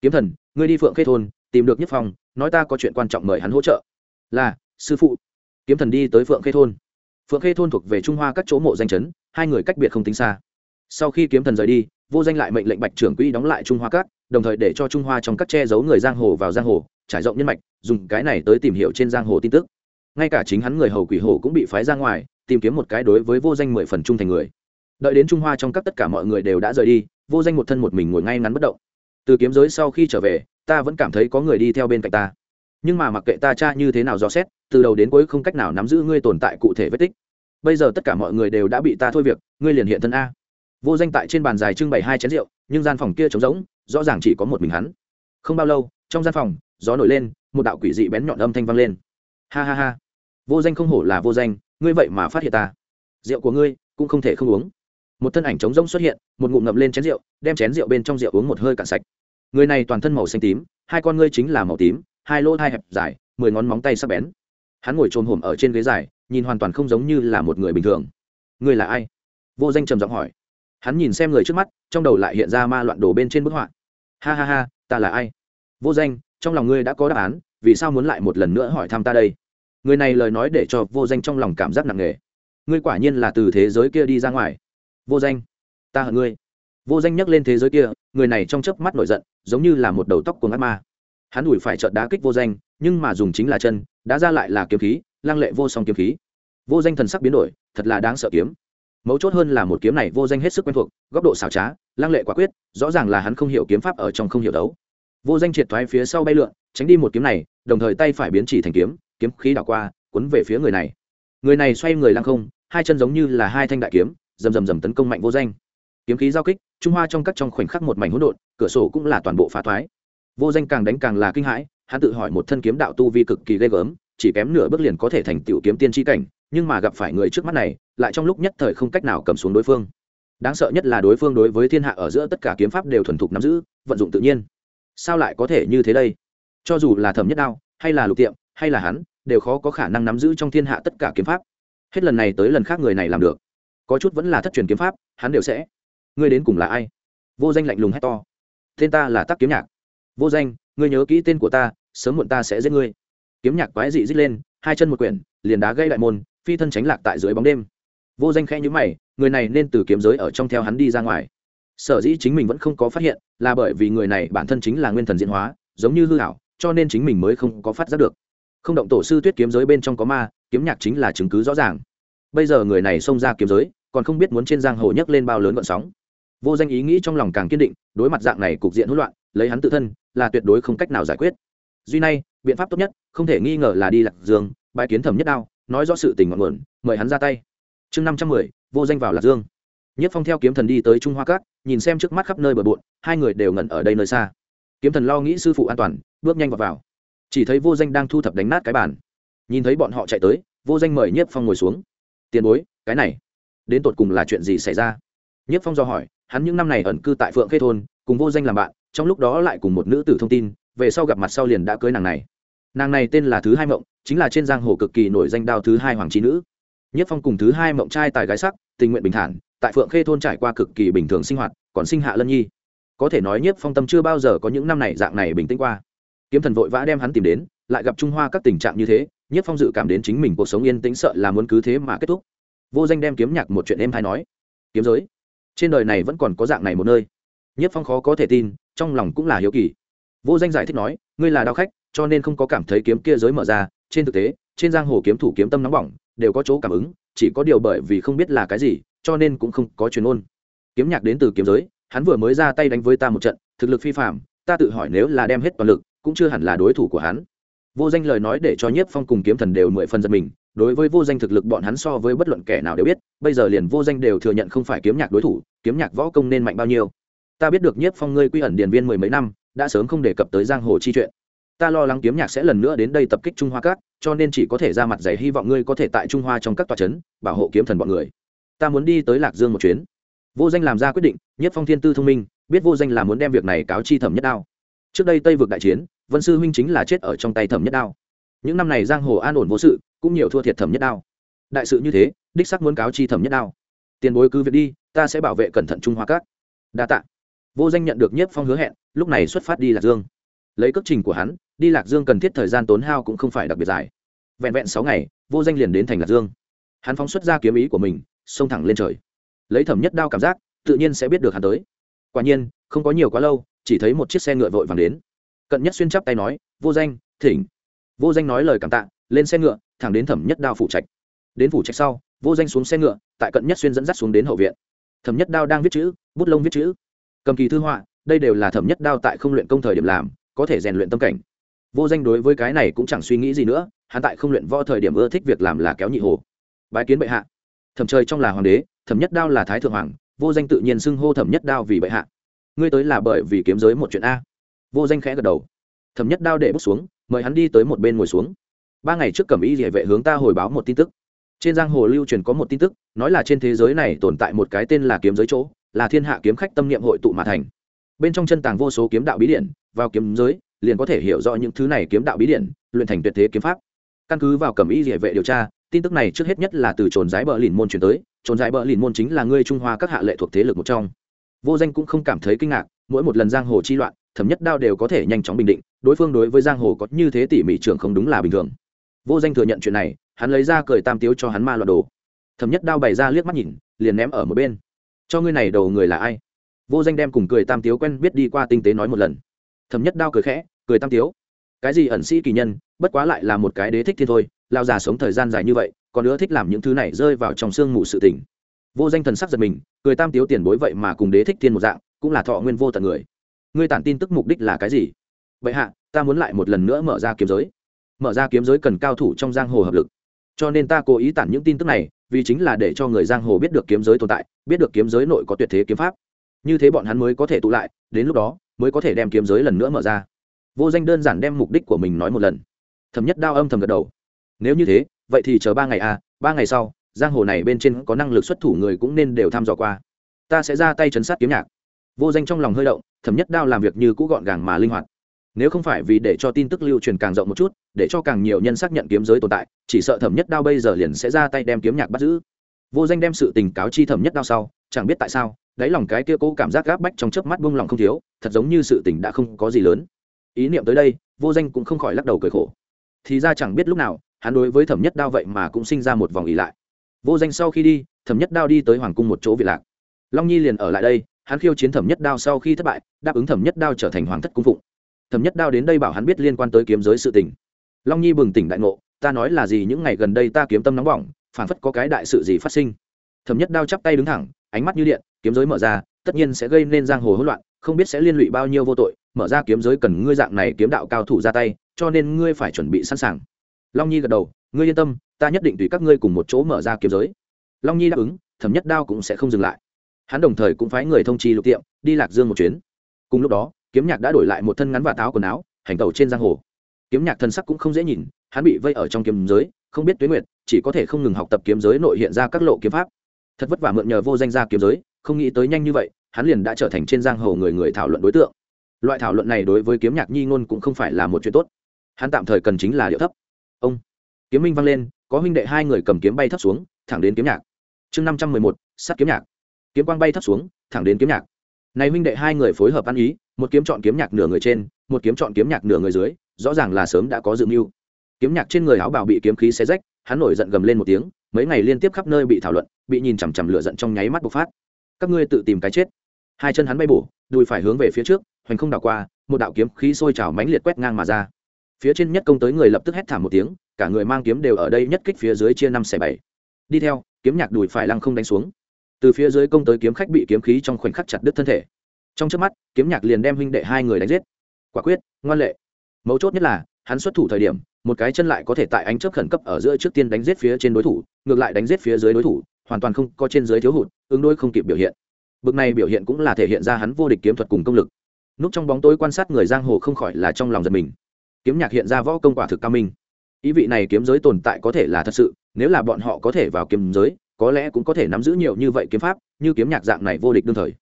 Kiếm thần, ngươi đi phượng khê thôn, tìm được nhất phong nói ta có chuyện quan trọng mời hắn hỗ trợ. Là sư phụ. Kiếm thần đi tới phượng khê thôn. Phượng khê thôn thuộc về trung hoa các chỗ mộ danh chấn, hai người cách biệt không tính xa. Sau khi kiếm thần rời đi, vô danh lại mệnh lệnh bạch trưởng quỹ đóng lại trung hoa các, đồng thời để cho trung hoa trong các che giấu người giang hồ vào giang hồ, trải rộng nhân mạch, dùng cái này tới tìm hiểu trên giang hồ tin tức. Ngay cả chính hắn người hầu quỷ hồ cũng bị phái ra ngoài, tìm kiếm một cái đối với vô danh mười phần trung thành người. Đợi đến trung hoa trong các tất cả mọi người đều đã rời đi, vô danh một thân một mình ngồi ngay ngắn bất động. Từ kiếm giới sau khi trở về, ta vẫn cảm thấy có người đi theo bên cạnh ta nhưng mà mặc kệ ta cha như thế nào dò xét, từ đầu đến cuối không cách nào nắm giữ ngươi tồn tại cụ thể vết tích. Bây giờ tất cả mọi người đều đã bị ta thôi việc, ngươi liền hiện thân a. Vô danh tại trên bàn dài trưng bày hai chén rượu, nhưng gian phòng kia trống rỗng, rõ ràng chỉ có một mình hắn. Không bao lâu, trong gian phòng, gió nổi lên, một đạo quỷ dị bén nhọn âm thanh vang lên. Ha ha ha. Vô danh không hổ là vô danh, ngươi vậy mà phát hiện ta. Rượu của ngươi cũng không thể không uống. Một thân ảnh trống rỗng xuất hiện, một ngụm ngậm lên chén rượu, đem chén rượu bên trong rượu uống một hơi cạn sạch. Người này toàn thân màu xanh tím, hai con ngươi chính là màu tím hai lỗ hai hẹp dài, mười ngón móng tay sắc bén. Hắn ngồi trồm hổm ở trên ghế dài, nhìn hoàn toàn không giống như là một người bình thường. Người là ai? Vô danh trầm giọng hỏi. Hắn nhìn xem người trước mắt, trong đầu lại hiện ra ma loạn đồ bên trên bức họa. Ha ha ha, ta là ai? Vô danh, trong lòng ngươi đã có đáp án, vì sao muốn lại một lần nữa hỏi thăm ta đây? Người này lời nói để cho vô danh trong lòng cảm giác nặng nề. Ngươi quả nhiên là từ thế giới kia đi ra ngoài. Vô danh, ta hận ngươi. Vô danh nhắc lên thế giới kia, người này trong chớp mắt nổi giận, giống như là một đầu tóc của ngắt ma hắn đùi phải trợt đá kích vô danh, nhưng mà dùng chính là chân, đá ra lại là kiếm khí, lăng lệ vô song kiếm khí. Vô danh thần sắc biến đổi, thật là đáng sợ kiếm. Mấu chốt hơn là một kiếm này vô danh hết sức quen thuộc, góc độ xảo trá, lăng lệ quả quyết, rõ ràng là hắn không hiểu kiếm pháp ở trong không hiểu đấu. Vô danh triệt thoái phía sau bay lượn, tránh đi một kiếm này, đồng thời tay phải biến chỉ thành kiếm kiếm khí đảo qua, cuốn về phía người này. Người này xoay người lăng không, hai chân giống như là hai thanh đại kiếm, rầm rầm rầm tấn công mạnh vô danh. Kiếm khí giao kích, trung hoa trong các trong khoảnh khắc một mảnh hỗn độn, cửa sổ cũng là toàn bộ phá thoái vô danh càng đánh càng là kinh hãi, hắn tự hỏi một thân kiếm đạo tu vi cực kỳ ghê gớm, chỉ kém nửa bước liền có thể thành tiểu kiếm tiên tri cảnh, nhưng mà gặp phải người trước mắt này, lại trong lúc nhất thời không cách nào cầm xuống đối phương. Đáng sợ nhất là đối phương đối với thiên hạ ở giữa tất cả kiếm pháp đều thuần thục nắm giữ, vận dụng tự nhiên. Sao lại có thể như thế đây? Cho dù là thẩm nhất đao, hay là lục tiệm, hay là hắn, đều khó có khả năng nắm giữ trong thiên hạ tất cả kiếm pháp. Hết lần này tới lần khác người này làm được. Có chút vẫn là thất truyền kiếm pháp, hắn đều sẽ. Ngươi đến cùng là ai? Vô danh lạnh lùng hét to. Tên ta là tắc kiếm nhạc vô danh, ngươi nhớ kỹ tên của ta, sớm muộn ta sẽ giết ngươi. Kiếm nhạc quái dị dít lên, hai chân một quyển, liền đá gây đại môn, phi thân tránh lạc tại dưới bóng đêm. Vô danh khẽ nhữ mày, người này nên từ kiếm giới ở trong theo hắn đi ra ngoài. Sở dĩ chính mình vẫn không có phát hiện, là bởi vì người này bản thân chính là nguyên thần diễn hóa, giống như hư hảo cho nên chính mình mới không có phát giác được. Không động tổ sư tuyết kiếm giới bên trong có ma, kiếm nhạc chính là chứng cứ rõ ràng. Bây giờ người này xông ra kiếm giới, còn không biết muốn trên giang hồ nhấc lên bao lớn vận sóng. Vô danh ý nghĩ trong lòng càng kiên định, đối mặt dạng này cục diện hỗn loạn lấy hắn tự thân là tuyệt đối không cách nào giải quyết. Duy nay biện pháp tốt nhất không thể nghi ngờ là đi lạc dương bài kiến thẩm nhất đao nói rõ sự tình ngọn nguồn mời hắn ra tay. Chương năm trăm mười vô danh vào lạc dương. Nhất phong theo kiếm thần đi tới trung hoa cát nhìn xem trước mắt khắp nơi bờ bộn hai người đều ngẩn ở đây nơi xa. Kiếm thần lo nghĩ sư phụ an toàn bước nhanh vào, vào. chỉ thấy vô danh đang thu thập đánh nát cái bàn. Nhìn thấy bọn họ chạy tới vô danh mời nhiếp phong ngồi xuống. Tiền bối cái này đến tột cùng là chuyện gì xảy ra? Nhất phong do hỏi hắn những năm này ẩn cư tại phượng khê thôn cùng vô danh làm bạn trong lúc đó lại cùng một nữ tử thông tin, về sau gặp mặt sau liền đã cưới nàng này. Nàng này tên là thứ hai mộng, chính là trên giang hồ cực kỳ nổi danh đao thứ hai hoàng trí nữ. Nhất phong cùng thứ hai mộng trai tài gái sắc, tình nguyện bình thản, tại phượng khê thôn trải qua cực kỳ bình thường sinh hoạt, còn sinh hạ lân nhi. Có thể nói nhất phong tâm chưa bao giờ có những năm này dạng này bình tĩnh qua. Kiếm thần vội vã đem hắn tìm đến, lại gặp trung hoa các tình trạng như thế, nhất phong dự cảm đến chính mình cuộc sống yên tĩnh sợ là muốn cứ thế mà kết thúc. Vô danh đem kiếm nhạc một chuyện em hay nói. Kiếm giới, trên đời này vẫn còn có dạng này một nơi nhất phong khó có thể tin, trong lòng cũng là hiếu kỳ. Vô danh giải thích nói, ngươi là đao khách, cho nên không có cảm thấy kiếm kia giới mở ra. Trên thực tế, trên giang hồ kiếm thủ kiếm tâm nóng bỏng, đều có chỗ cảm ứng, chỉ có điều bởi vì không biết là cái gì, cho nên cũng không có chuyên ôn kiếm nhạc đến từ kiếm giới, hắn vừa mới ra tay đánh với ta một trận, thực lực phi phạm ta tự hỏi nếu là đem hết toàn lực, cũng chưa hẳn là đối thủ của hắn. Vô danh lời nói để cho nhiếp phong cùng kiếm thần đều mười phần giật mình, đối với vô danh thực lực bọn hắn so với bất luận kẻ nào đều biết, bây giờ liền vô danh đều thừa nhận không phải kiếm nhạc đối thủ, kiếm nhạc võ công nên mạnh bao nhiêu ta biết được nhiếp phong ngươi quy ẩn điền viên mười mấy năm, đã sớm không đề cập tới giang hồ chi chuyện. Ta lo lắng kiếm nhạc sẽ lần nữa đến đây tập kích trung hoa cát cho nên chỉ có thể ra mặt giày hy vọng ngươi có thể tại trung hoa trong các tòa trấn bảo hộ kiếm thần bọn người. Ta muốn đi tới lạc dương một chuyến. Vô danh làm ra quyết định nhất phong thiên tư thông minh, biết vô danh là muốn đem việc này cáo chi thẩm nhất đao. Trước đây tây vực đại chiến, vân sư huynh chính là chết ở trong tay thẩm nhất đao. Những năm này giang hồ an ổn vô sự, cũng nhiều thua thiệt thẩm nhất đao. Đại sự như thế, đích sắc muốn cáo chi thẩm nhất đao. Tiền bối cứ việc đi, ta sẽ bảo vệ cẩn thận trung hoa cát đa tạ vô danh nhận được nhất phong hứa hẹn, lúc này xuất phát đi lạc dương. Lấy cước trình của hắn, đi lạc dương cần thiết thời gian tốn hao cũng không phải đặc biệt dài. Vẹn vẹn sáu ngày, vô danh liền đến thành lạc dương. Hắn phóng xuất ra kiếm ý của mình, xông thẳng lên trời. Lấy thẩm nhất đao cảm giác, tự nhiên sẽ biết được hắn tới. Quả nhiên, không có nhiều quá lâu, chỉ thấy một chiếc xe ngựa vội vàng đến. Cận nhất xuyên chắp tay nói, vô danh, thỉnh. Vô danh nói lời cảm tạ, lên xe ngựa, thẳng đến thẩm nhất đao phủ trạch. Đến phủ trạch sau, vô danh xuống xe ngựa, tại cận nhất xuyên dẫn dắt xuống đến hậu viện. Thẩm nhất đao đang viết chữ, bút lông viết chữ cầm kỳ thư họa, đây đều là thẩm nhất đao tại không luyện công thời điểm làm, có thể rèn luyện tâm cảnh. Vô danh đối với cái này cũng chẳng suy nghĩ gì nữa, hắn tại không luyện võ thời điểm ưa thích việc làm là kéo nhị hồ. Bái kiến bệ hạ. Thẩm trời trong là hoàng đế, thẩm nhất đao là thái thượng hoàng, vô danh tự nhiên xưng hô thẩm nhất đao vì bệ hạ. Ngươi tới là bởi vì kiếm giới một chuyện a. Vô danh khẽ gật đầu. Thẩm nhất đao để bước xuống, mời hắn đi tới một bên ngồi xuống. Ba ngày trước cẩm y địa vệ hướng ta hồi báo một tin tức. Trên giang hồ lưu truyền có một tin tức, nói là trên thế giới này tồn tại một cái tên là kiếm giới chỗ là thiên hạ kiếm khách tâm niệm hội tụ mà thành. Bên trong chân tàng vô số kiếm đạo bí điển, vào kiếm giới, liền có thể hiểu rõ những thứ này kiếm đạo bí điển, luyện thành tuyệt thế kiếm pháp. Căn cứ vào cẩm y địa vệ điều tra, tin tức này trước hết nhất là từ trồn giái bờ lìn môn chuyển tới, trồn giái bờ lìn môn chính là ngươi trung hoa các hạ lệ thuộc thế lực một trong. Vô danh cũng không cảm thấy kinh ngạc, mỗi một lần giang hồ chi loạn, thẩm nhất đao đều có thể nhanh chóng bình định, đối phương đối với giang hồ có như thế tỉ mỉ trưởng không đúng là bình thường. Vô danh thừa nhận chuyện này, hắn lấy ra cười tam tiếu cho hắn ma loạn đồ. Thẩm nhất đao bày ra liếc mắt nhìn, liền ném ở một bên cho ngươi này đầu người là ai? Vô danh đem cùng cười tam tiếu quen biết đi qua tinh tế nói một lần. Thẩm nhất đao cười khẽ, cười tam tiếu. Cái gì ẩn sĩ kỳ nhân, bất quá lại là một cái đế thích thiên thôi, lao già sống thời gian dài như vậy, còn nữa thích làm những thứ này rơi vào trong sương mù sự tỉnh vô danh thần sắc giật mình, cười tam tiếu tiền bối vậy mà cùng đế thích thiên một dạng, cũng là thọ nguyên vô tận người. Ngươi tản tin tức mục đích là cái gì? Vậy hạ, ta muốn lại một lần nữa mở ra kiếm giới. Mở ra kiếm giới cần cao thủ trong giang hồ hợp lực. Cho nên ta cố ý tản những tin tức này vì chính là để cho người giang hồ biết được kiếm giới tồn tại, biết được kiếm giới nội có tuyệt thế kiếm pháp. Như thế bọn hắn mới có thể tụ lại, đến lúc đó, mới có thể đem kiếm giới lần nữa mở ra. Vô danh đơn giản đem mục đích của mình nói một lần. Thẩm nhất đao âm thầm gật đầu. Nếu như thế, vậy thì chờ ba ngày à ba ngày sau, giang hồ này bên trên có năng lực xuất thủ người cũng nên đều thăm dò qua. Ta sẽ ra tay chấn sát kiếm nhạc. Vô danh trong lòng hơi động, thẩm nhất đao làm việc như cũ gọn gàng mà linh hoạt nếu không phải vì để cho tin tức lưu truyền càng rộng một chút, để cho càng nhiều nhân xác nhận kiếm giới tồn tại, chỉ sợ thẩm nhất đao bây giờ liền sẽ ra tay đem kiếm nhạc bắt giữ. Vô danh đem sự tình cáo chi thẩm nhất đao sau, chẳng biết tại sao, đáy lòng cái kia cố cảm giác gáp bách trong chớp mắt buông lòng không thiếu, thật giống như sự tình đã không có gì lớn. Ý niệm tới đây, vô danh cũng không khỏi lắc đầu cười khổ. Thì ra chẳng biết lúc nào, hắn đối với thẩm nhất đao vậy mà cũng sinh ra một vòng ý lại. Vô danh sau khi đi, thẩm nhất đao đi tới hoàng cung một chỗ vị lạc. Long nhi liền ở lại đây, hắn khiêu chiến thẩm nhất đao sau khi thất bại, đáp ứng thẩm nhất đao trở thành hoàng thất cung phụng thẩm nhất đao đến đây bảo hắn biết liên quan tới kiếm giới sự tình. Long nhi bừng tỉnh đại ngộ, ta nói là gì những ngày gần đây ta kiếm tâm nóng bỏng, phản phất có cái đại sự gì phát sinh. Thẩm nhất đao chắp tay đứng thẳng, ánh mắt như điện, kiếm giới mở ra, tất nhiên sẽ gây nên giang hồ hỗn loạn, không biết sẽ liên lụy bao nhiêu vô tội, mở ra kiếm giới cần ngươi dạng này kiếm đạo cao thủ ra tay, cho nên ngươi phải chuẩn bị sẵn sàng. Long nhi gật đầu, ngươi yên tâm, ta nhất định tùy các ngươi cùng một chỗ mở ra kiếm giới. Long nhi đáp ứng, thẩm nhất đao cũng sẽ không dừng lại. Hắn đồng thời cũng phái người thông chi lục tiệm, đi lạc dương một chuyến. Cùng lúc đó kiếm nhạc đã đổi lại một thân ngắn và táo quần áo, hành tẩu trên giang hồ. Kiếm nhạc thân sắc cũng không dễ nhìn, hắn bị vây ở trong kiếm giới, không biết tuyến nguyệt, chỉ có thể không ngừng học tập kiếm giới nội hiện ra các lộ kiếm pháp. Thật vất vả mượn nhờ vô danh gia kiếm giới, không nghĩ tới nhanh như vậy, hắn liền đã trở thành trên giang hồ người người thảo luận đối tượng. Loại thảo luận này đối với kiếm nhạc nhi ngôn cũng không phải là một chuyện tốt. Hắn tạm thời cần chính là điệu thấp. Ông, kiếm minh vang lên, có huynh đệ hai người cầm kiếm bay thấp xuống, thẳng đến kiếm nhạc. Chương năm trăm mười một sắt kiếm nhạc. Kiếm quang bay thấp xuống, thẳng đến kiếm nhạc này huynh đệ hai người phối hợp ăn ý, một kiếm chọn kiếm nhạc nửa người trên, một kiếm chọn kiếm nhạc nửa người dưới, rõ ràng là sớm đã có dự mưu. Kiếm nhạc trên người áo bào bị kiếm khí xé rách, hắn nổi giận gầm lên một tiếng, mấy ngày liên tiếp khắp nơi bị thảo luận, bị nhìn chằm chằm lửa giận trong nháy mắt bộc phát. Các ngươi tự tìm cái chết. Hai chân hắn bay bổ, đùi phải hướng về phía trước, hoành không đảo qua, một đạo kiếm khí sôi trào mãnh liệt quét ngang mà ra. Phía trên nhất công tới người lập tức hét thảm một tiếng, cả người mang kiếm đều ở đây nhất kích phía dưới chia năm xẻ bảy. Đi theo, kiếm nhạc đùi phải lăng không đánh xuống từ phía dưới công tới kiếm khách bị kiếm khí trong khoảnh khắc chặt đứt thân thể. Trong trước mắt, kiếm nhạc liền đem huynh đệ hai người đánh giết. Quả quyết, ngoan lệ. Mấu chốt nhất là, hắn xuất thủ thời điểm, một cái chân lại có thể tại ánh chớp khẩn cấp ở giữa trước tiên đánh giết phía trên đối thủ, ngược lại đánh giết phía dưới đối thủ, hoàn toàn không có trên dưới thiếu hụt, ứng đối không kịp biểu hiện. Bực này biểu hiện cũng là thể hiện ra hắn vô địch kiếm thuật cùng công lực. Núp trong bóng tối quan sát người giang hồ không khỏi là trong lòng giật mình. Kiếm nhạc hiện ra võ công quả thực cao minh. Ý vị này kiếm giới tồn tại có thể là thật sự, nếu là bọn họ có thể vào kiếm giới có lẽ cũng có thể nắm giữ nhiều như vậy kiếm pháp, như kiếm nhạc dạng này vô địch đương thời.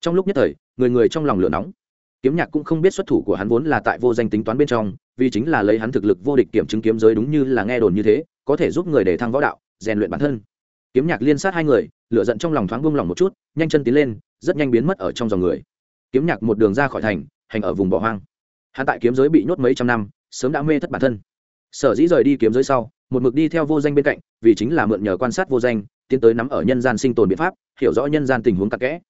Trong lúc nhất thời, người người trong lòng lửa nóng. Kiếm nhạc cũng không biết xuất thủ của hắn vốn là tại vô danh tính toán bên trong, vì chính là lấy hắn thực lực vô địch kiểm chứng kiếm giới đúng như là nghe đồn như thế, có thể giúp người để thăng võ đạo, rèn luyện bản thân. Kiếm nhạc liên sát hai người lựa giận trong lòng thoáng buông lòng một chút, nhanh chân tiến lên, rất nhanh biến mất ở trong dòng người. Kiếm nhạc một đường ra khỏi thành, hành ở vùng bỏ hoang. Hắn tại kiếm giới bị nhốt mấy trăm năm, sớm đã mê thất bản thân. Sở dĩ rời đi kiếm giới sau, một mực đi theo vô danh bên cạnh, vì chính là mượn nhờ quan sát vô danh tiến tới nắm ở nhân gian sinh tồn biện pháp, hiểu rõ nhân gian tình huống tắc kẽ.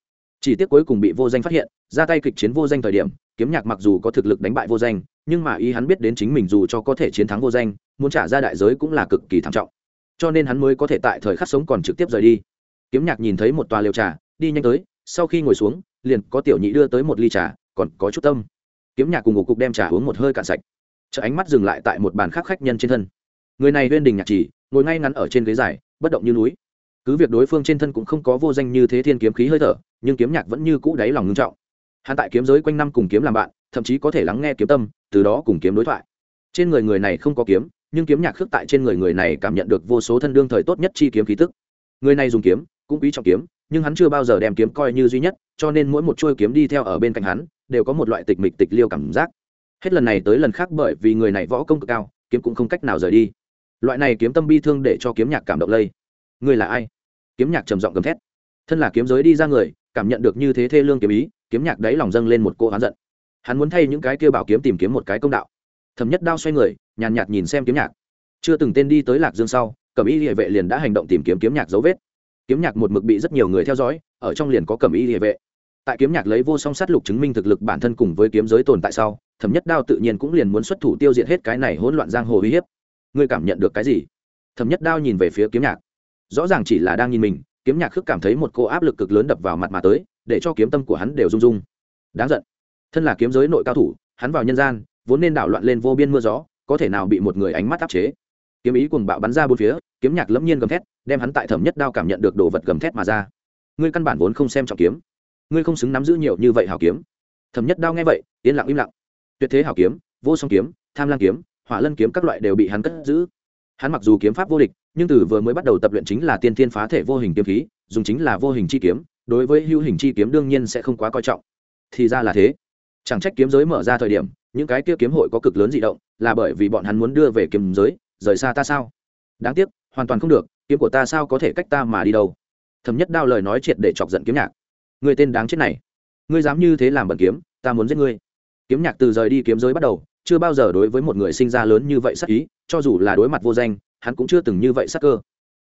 Chỉ tiếc cuối cùng bị vô danh phát hiện, ra tay kịch chiến vô danh thời điểm, kiếm nhạc mặc dù có thực lực đánh bại vô danh, nhưng mà ý hắn biết đến chính mình dù cho có thể chiến thắng vô danh, muốn trả ra đại giới cũng là cực kỳ thảm trọng. Cho nên hắn mới có thể tại thời khắc sống còn trực tiếp rời đi. Kiếm nhạc nhìn thấy một tòa liều trà, đi nhanh tới, sau khi ngồi xuống, liền có tiểu nhị đưa tới một ly trà, còn có chút tâm. Kiếm nhạc cùng ngủ cục đem trà uống một hơi cạn sạch. Chợ ánh mắt dừng lại tại một bàn khác khách nhân trên thân. Người này huyên đình nhạc chỉ, ngồi ngay ngắn ở trên ghế dài, bất động như núi cứ việc đối phương trên thân cũng không có vô danh như thế thiên kiếm khí hơi thở, nhưng kiếm nhạc vẫn như cũ đáy lòng ngưng trọng. Hắn tại kiếm giới quanh năm cùng kiếm làm bạn, thậm chí có thể lắng nghe kiếm tâm, từ đó cùng kiếm đối thoại. Trên người người này không có kiếm, nhưng kiếm nhạc khước tại trên người người này cảm nhận được vô số thân đương thời tốt nhất chi kiếm khí tức. Người này dùng kiếm, cũng quý trọng kiếm, nhưng hắn chưa bao giờ đem kiếm coi như duy nhất, cho nên mỗi một chuôi kiếm đi theo ở bên cạnh hắn, đều có một loại tịch mịch tịch liêu cảm giác. Hết lần này tới lần khác bởi vì người này võ công cực cao, kiếm cũng không cách nào rời đi. Loại này kiếm tâm bi thương để cho kiếm nhạc cảm động lây. Người là ai? Kiếm nhạc trầm giọng gầm thét. Thân là kiếm giới đi ra người, cảm nhận được như thế thê lương kiếm ý, kiếm nhạc đáy lòng dâng lên một cỗ hắn giận. Hắn muốn thay những cái kia bảo kiếm tìm kiếm một cái công đạo. Thẩm nhất đao xoay người, nhàn nhạt nhìn xem kiếm nhạc. Chưa từng tên đi tới lạc dương sau, cẩm y địa vệ liền đã hành động tìm kiếm kiếm nhạc dấu vết. Kiếm nhạc một mực bị rất nhiều người theo dõi, ở trong liền có cẩm y địa vệ. Tại kiếm nhạc lấy vô song sát lục chứng minh thực lực bản thân cùng với kiếm giới tồn tại sau, thẩm nhất đao tự nhiên cũng liền muốn xuất thủ tiêu diệt hết cái này hỗn loạn giang hồ uy hiếp. Ngươi cảm nhận được cái gì? Thẩm nhất đao nhìn về phía kiếm nhạc rõ ràng chỉ là đang nhìn mình, kiếm nhạc khước cảm thấy một cô áp lực cực lớn đập vào mặt mà tới, để cho kiếm tâm của hắn đều rung rung. Đáng giận. Thân là kiếm giới nội cao thủ, hắn vào nhân gian, vốn nên đảo loạn lên vô biên mưa gió, có thể nào bị một người ánh mắt áp chế. Kiếm ý cùng bạo bắn ra bốn phía, kiếm nhạc lẫm nhiên gầm thét, đem hắn tại thẩm nhất đao cảm nhận được đồ vật gầm thét mà ra. Ngươi căn bản vốn không xem trọng kiếm. Ngươi không xứng nắm giữ nhiều như vậy hảo kiếm. Thẩm nhất đao nghe vậy, yên lặng im lặng. Tuyệt thế hảo kiếm, vô song kiếm, tham lang kiếm, hỏa lân kiếm các loại đều bị hắn cất giữ hắn mặc dù kiếm pháp vô địch, nhưng từ vừa mới bắt đầu tập luyện chính là tiên thiên phá thể vô hình kiếm khí, dùng chính là vô hình chi kiếm, đối với hữu hình chi kiếm đương nhiên sẽ không quá coi trọng. Thì ra là thế. Chẳng trách kiếm giới mở ra thời điểm, những cái kia kiếm hội có cực lớn dị động, là bởi vì bọn hắn muốn đưa về kiếm giới, rời xa ta sao? Đáng tiếc, hoàn toàn không được, kiếm của ta sao có thể cách ta mà đi đâu? Thầm nhất đao lời nói triệt để chọc giận kiếm nhạc. Người tên đáng chết này, ngươi dám như thế làm bẩn kiếm, ta muốn giết ngươi. Kiếm nhạc từ rời đi kiếm giới bắt đầu chưa bao giờ đối với một người sinh ra lớn như vậy sắc ý, cho dù là đối mặt vô danh, hắn cũng chưa từng như vậy sắc cơ.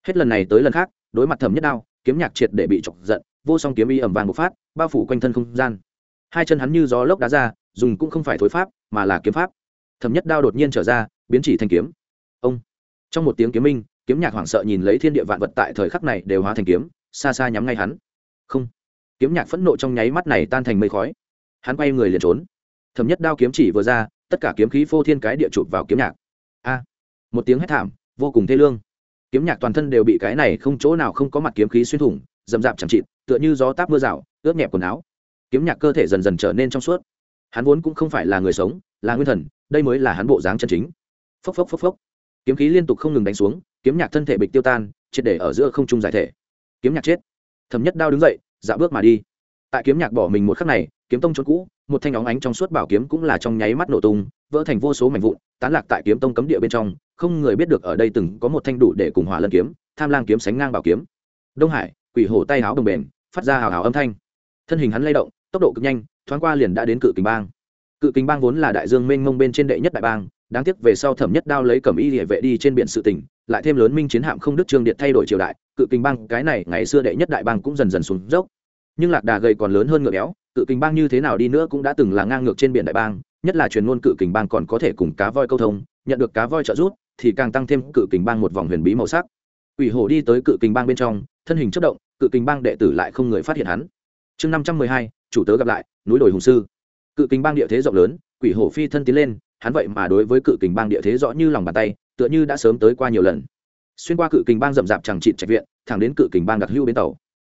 Hết lần này tới lần khác, đối mặt thẩm nhất đao, kiếm nhạc triệt để bị chọc giận, vô song kiếm y ẩm vàng bộc phát, bao phủ quanh thân không gian. Hai chân hắn như gió lốc đá ra, dùng cũng không phải thối pháp, mà là kiếm pháp. Thẩm nhất đao đột nhiên trở ra, biến chỉ thành kiếm. Ông! Trong một tiếng kiếm minh, kiếm nhạc hoảng sợ nhìn lấy thiên địa vạn vật tại thời khắc này đều hóa thành kiếm, xa xa nhắm ngay hắn. Không! Kiếm nhạc phẫn nộ trong nháy mắt này tan thành mây khói. Hắn quay người liền trốn. Thẩm nhất đao kiếm chỉ vừa ra tất cả kiếm khí phô thiên cái địa chụp vào kiếm nhạc. A, một tiếng hét thảm, vô cùng thê lương. Kiếm nhạc toàn thân đều bị cái này không chỗ nào không có mặt kiếm khí xuyên thủng dầm dạp chẳng chịt, tựa như gió táp mưa rào, ướt nhẹp quần áo. Kiếm nhạc cơ thể dần dần trở nên trong suốt. Hắn vốn cũng không phải là người sống, là nguyên thần, đây mới là hắn bộ dáng chân chính. Phốc phốc phốc phốc. Kiếm khí liên tục không ngừng đánh xuống, kiếm nhạc thân thể bịch tiêu tan, triệt để ở giữa không trung giải thể. Kiếm nhạc chết. Thẩm nhất đao đứng dậy, dạo bước mà đi. Tại kiếm nhạc bỏ mình một khắc này, kiếm tông trốn cũ một thanh óng ánh trong suốt bảo kiếm cũng là trong nháy mắt nổ tung, vỡ thành vô số mảnh vụn, tán lạc tại kiếm tông cấm địa bên trong, không người biết được ở đây từng có một thanh đủ để cùng hỏa lân kiếm, tham lang kiếm sánh ngang bảo kiếm. Đông hải, quỷ hổ tay háo đồng bền, phát ra hào hào âm thanh. Thân hình hắn lay động, tốc độ cực nhanh, thoáng qua liền đã đến cự kình bang. Cự kình bang vốn là đại dương mênh mông bên trên đệ nhất đại bang, đáng tiếc về sau thẩm nhất đao lấy cầm y địa vệ đi trên biển sự tỉnh, lại thêm lớn minh chiến hạm không đức trương điện thay đổi triều đại, cự kình bang cái này ngày xưa đệ nhất đại bang cũng dần dần xuống dốc. Nhưng lạc đà gầy còn lớn hơn ngựa béo cự kình bang như thế nào đi nữa cũng đã từng là ngang ngược trên biển đại bang, nhất là truyền ngôn cự kình bang còn có thể cùng cá voi câu thông, nhận được cá voi trợ giúp, thì càng tăng thêm cự kình bang một vòng huyền bí màu sắc. Ủy hổ đi tới cự kình bang bên trong, thân hình chất động, cự kình bang đệ tử lại không người phát hiện hắn. Chương năm trăm mười hai, chủ tớ gặp lại, núi đồi hùng sư. Cự kình bang địa thế rộng lớn, quỷ hổ phi thân tiến lên, hắn vậy mà đối với cự kình bang địa thế rõ như lòng bàn tay, tựa như đã sớm tới qua nhiều lần. Xuyên qua cự kình bang rậm rạp chẳng trịt trạch viện, thẳng đến cự kình bang đặc hưu bến tàu.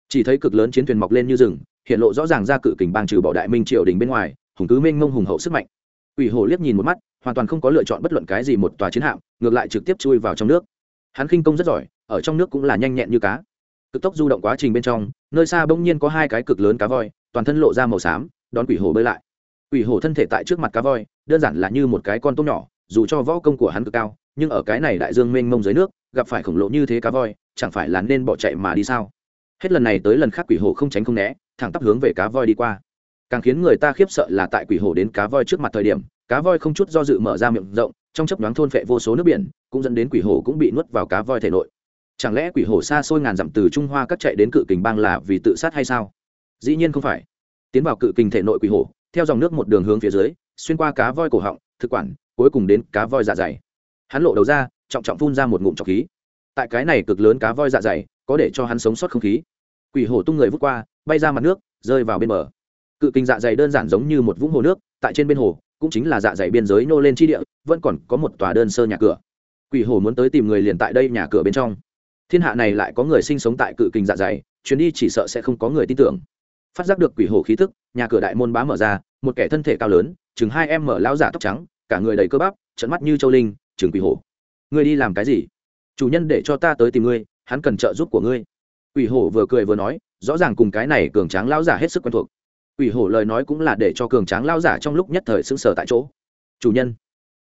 Chỉ thấy cực lớn chiến thuyền mọc lên như rừng hiện lộ rõ ràng ra cự kình bang trừ bỏ đại minh triều đình bên ngoài, hùng cứ minh ngông hùng hậu sức mạnh. Quỷ hổ liếc nhìn một mắt, hoàn toàn không có lựa chọn bất luận cái gì một tòa chiến hạm, ngược lại trực tiếp chui vào trong nước. Hắn khinh công rất giỏi, ở trong nước cũng là nhanh nhẹn như cá. Cực tốc du động quá trình bên trong, nơi xa bỗng nhiên có hai cái cực lớn cá voi, toàn thân lộ ra màu xám, đón quỷ hổ bơi lại. Quỷ hổ thân thể tại trước mặt cá voi, đơn giản là như một cái con tôm nhỏ, dù cho võ công của hắn cực cao, nhưng ở cái này đại dương mênh mông dưới nước, gặp phải khổng lồ như thế cá voi, chẳng phải là nên bỏ chạy mà đi sao? Hết lần này tới lần khác quỷ hổ không tránh không né thẳng tắp hướng về cá voi đi qua. Càng khiến người ta khiếp sợ là tại quỷ hổ đến cá voi trước mặt thời điểm, cá voi không chút do dự mở ra miệng rộng, trong chấp nhoáng thôn phệ vô số nước biển, cũng dẫn đến quỷ hổ cũng bị nuốt vào cá voi thể nội. Chẳng lẽ quỷ hổ xa xôi ngàn dặm từ trung hoa cắt chạy đến cự kình bang là vì tự sát hay sao? Dĩ nhiên không phải. Tiến vào cự kình thể nội quỷ hổ, theo dòng nước một đường hướng phía dưới, xuyên qua cá voi cổ họng, thực quản, cuối cùng đến cá voi dạ dày. Hắn lộ đầu ra, trọng trọng phun ra một ngụm trọc khí. Tại cái này cực lớn cá voi dạ dày, có để cho hắn sống sót không khí quỷ hổ tung người vút qua, bay ra mặt nước, rơi vào bên bờ. Cự kinh dạ dày đơn giản giống như một vũng hồ nước, tại trên bên hồ, cũng chính là dạ dày biên giới nô lên chi địa, vẫn còn có một tòa đơn sơ nhà cửa. Quỷ hổ muốn tới tìm người liền tại đây nhà cửa bên trong. Thiên hạ này lại có người sinh sống tại cự kinh dạ dày, chuyến đi chỉ sợ sẽ không có người tin tưởng. Phát giác được quỷ hổ khí thức, nhà cửa đại môn bá mở ra, một kẻ thân thể cao lớn, chừng hai em mở lão giả tóc trắng, cả người đầy cơ bắp trận mắt như châu linh, chừng quỷ hổ, ngươi đi làm cái gì? Chủ nhân để cho ta tới tìm ngươi, hắn cần trợ giúp của ngươi quỷ hổ vừa cười vừa nói, rõ ràng cùng cái này cường tráng lão giả hết sức quen thuộc. Quỷ hổ lời nói cũng là để cho cường tráng lão giả trong lúc nhất thời sững sờ tại chỗ. Chủ nhân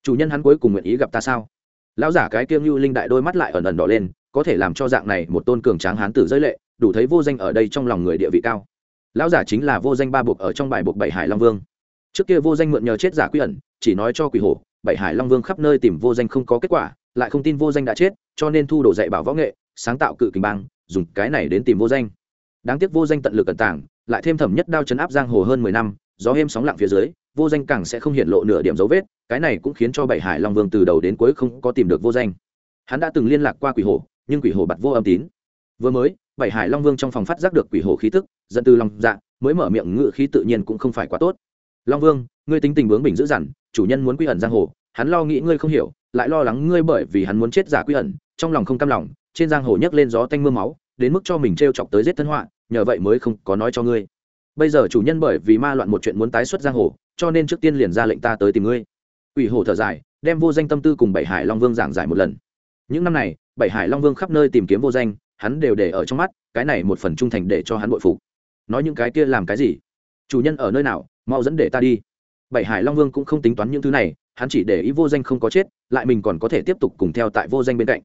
chủ nhân hắn cuối cùng nguyện ý gặp ta sao? Lão giả cái kiêu như linh đại đôi mắt lại ẩn ẩn đỏ lên, có thể làm cho dạng này một tôn cường tráng hán tử giới lệ, đủ thấy vô danh ở đây trong lòng người địa vị cao. Lão giả chính là vô danh ba buộc ở trong bài buộc bảy hải long vương. Trước kia vô danh mượn nhờ chết giả quy ẩn, chỉ nói cho quỷ hổ, bảy hải long vương khắp nơi tìm vô danh không có kết quả, lại không tin vô danh đã chết, cho nên thu đồ dạy bảo võ nghệ, sáng tạo cự kình bang dùng cái này đến tìm vô danh. Đáng tiếc vô danh tận lực cẩn tảng lại thêm thẩm nhất đao chấn áp giang hồ hơn mười năm, gió êm sóng lặng phía dưới, vô danh càng sẽ không hiện lộ nửa điểm dấu vết, cái này cũng khiến cho bảy hải long vương từ đầu đến cuối không có tìm được vô danh. Hắn đã từng liên lạc qua quỷ hồ nhưng quỷ hồ bặt vô âm tín. Vừa mới, bảy hải long vương trong phòng phát giác được quỷ hồ khí tức dẫn từ lòng dạ mới mở miệng ngự khí tự nhiên cũng không phải quá tốt. Long vương, ngươi tính tình bướng bình dữ dằn, chủ nhân muốn quy ẩn giang hồ, hắn lo nghĩ ngươi không hiểu, lại lo lắng ngươi bởi vì hắn muốn chết giả quy ẩn, trong lòng không cam lòng trên giang hồ nhấc lên gió tanh mưa máu, đến mức cho mình t r e o chọc tới giết thân họa, nhờ vậy mới không có nói cho ngươi. Bây giờ chủ nhân bởi vì ma loạn một chuyện muốn tái xuất giang hồ, cho nên trước tiên liền ra lệnh ta tới tìm ngươi. Ủy hồ thở dài, đem vô danh tâm tư cùng bảy hải long vương giảng giải một lần. Những năm này, bảy hải long vương khắp nơi tìm kiếm vô danh, hắn đều để ở trong mắt, cái này một phần trung thành để cho hắn bội phục. Nói những cái kia làm cái gì? Chủ nhân ở nơi nào, mau dẫn để ta đi. Bảy hải long vương cũng không tính toán những thứ này, hắn chỉ để ý vô danh không có chết, lại mình còn có thể tiếp tục cùng theo tại vô danh bên cạnh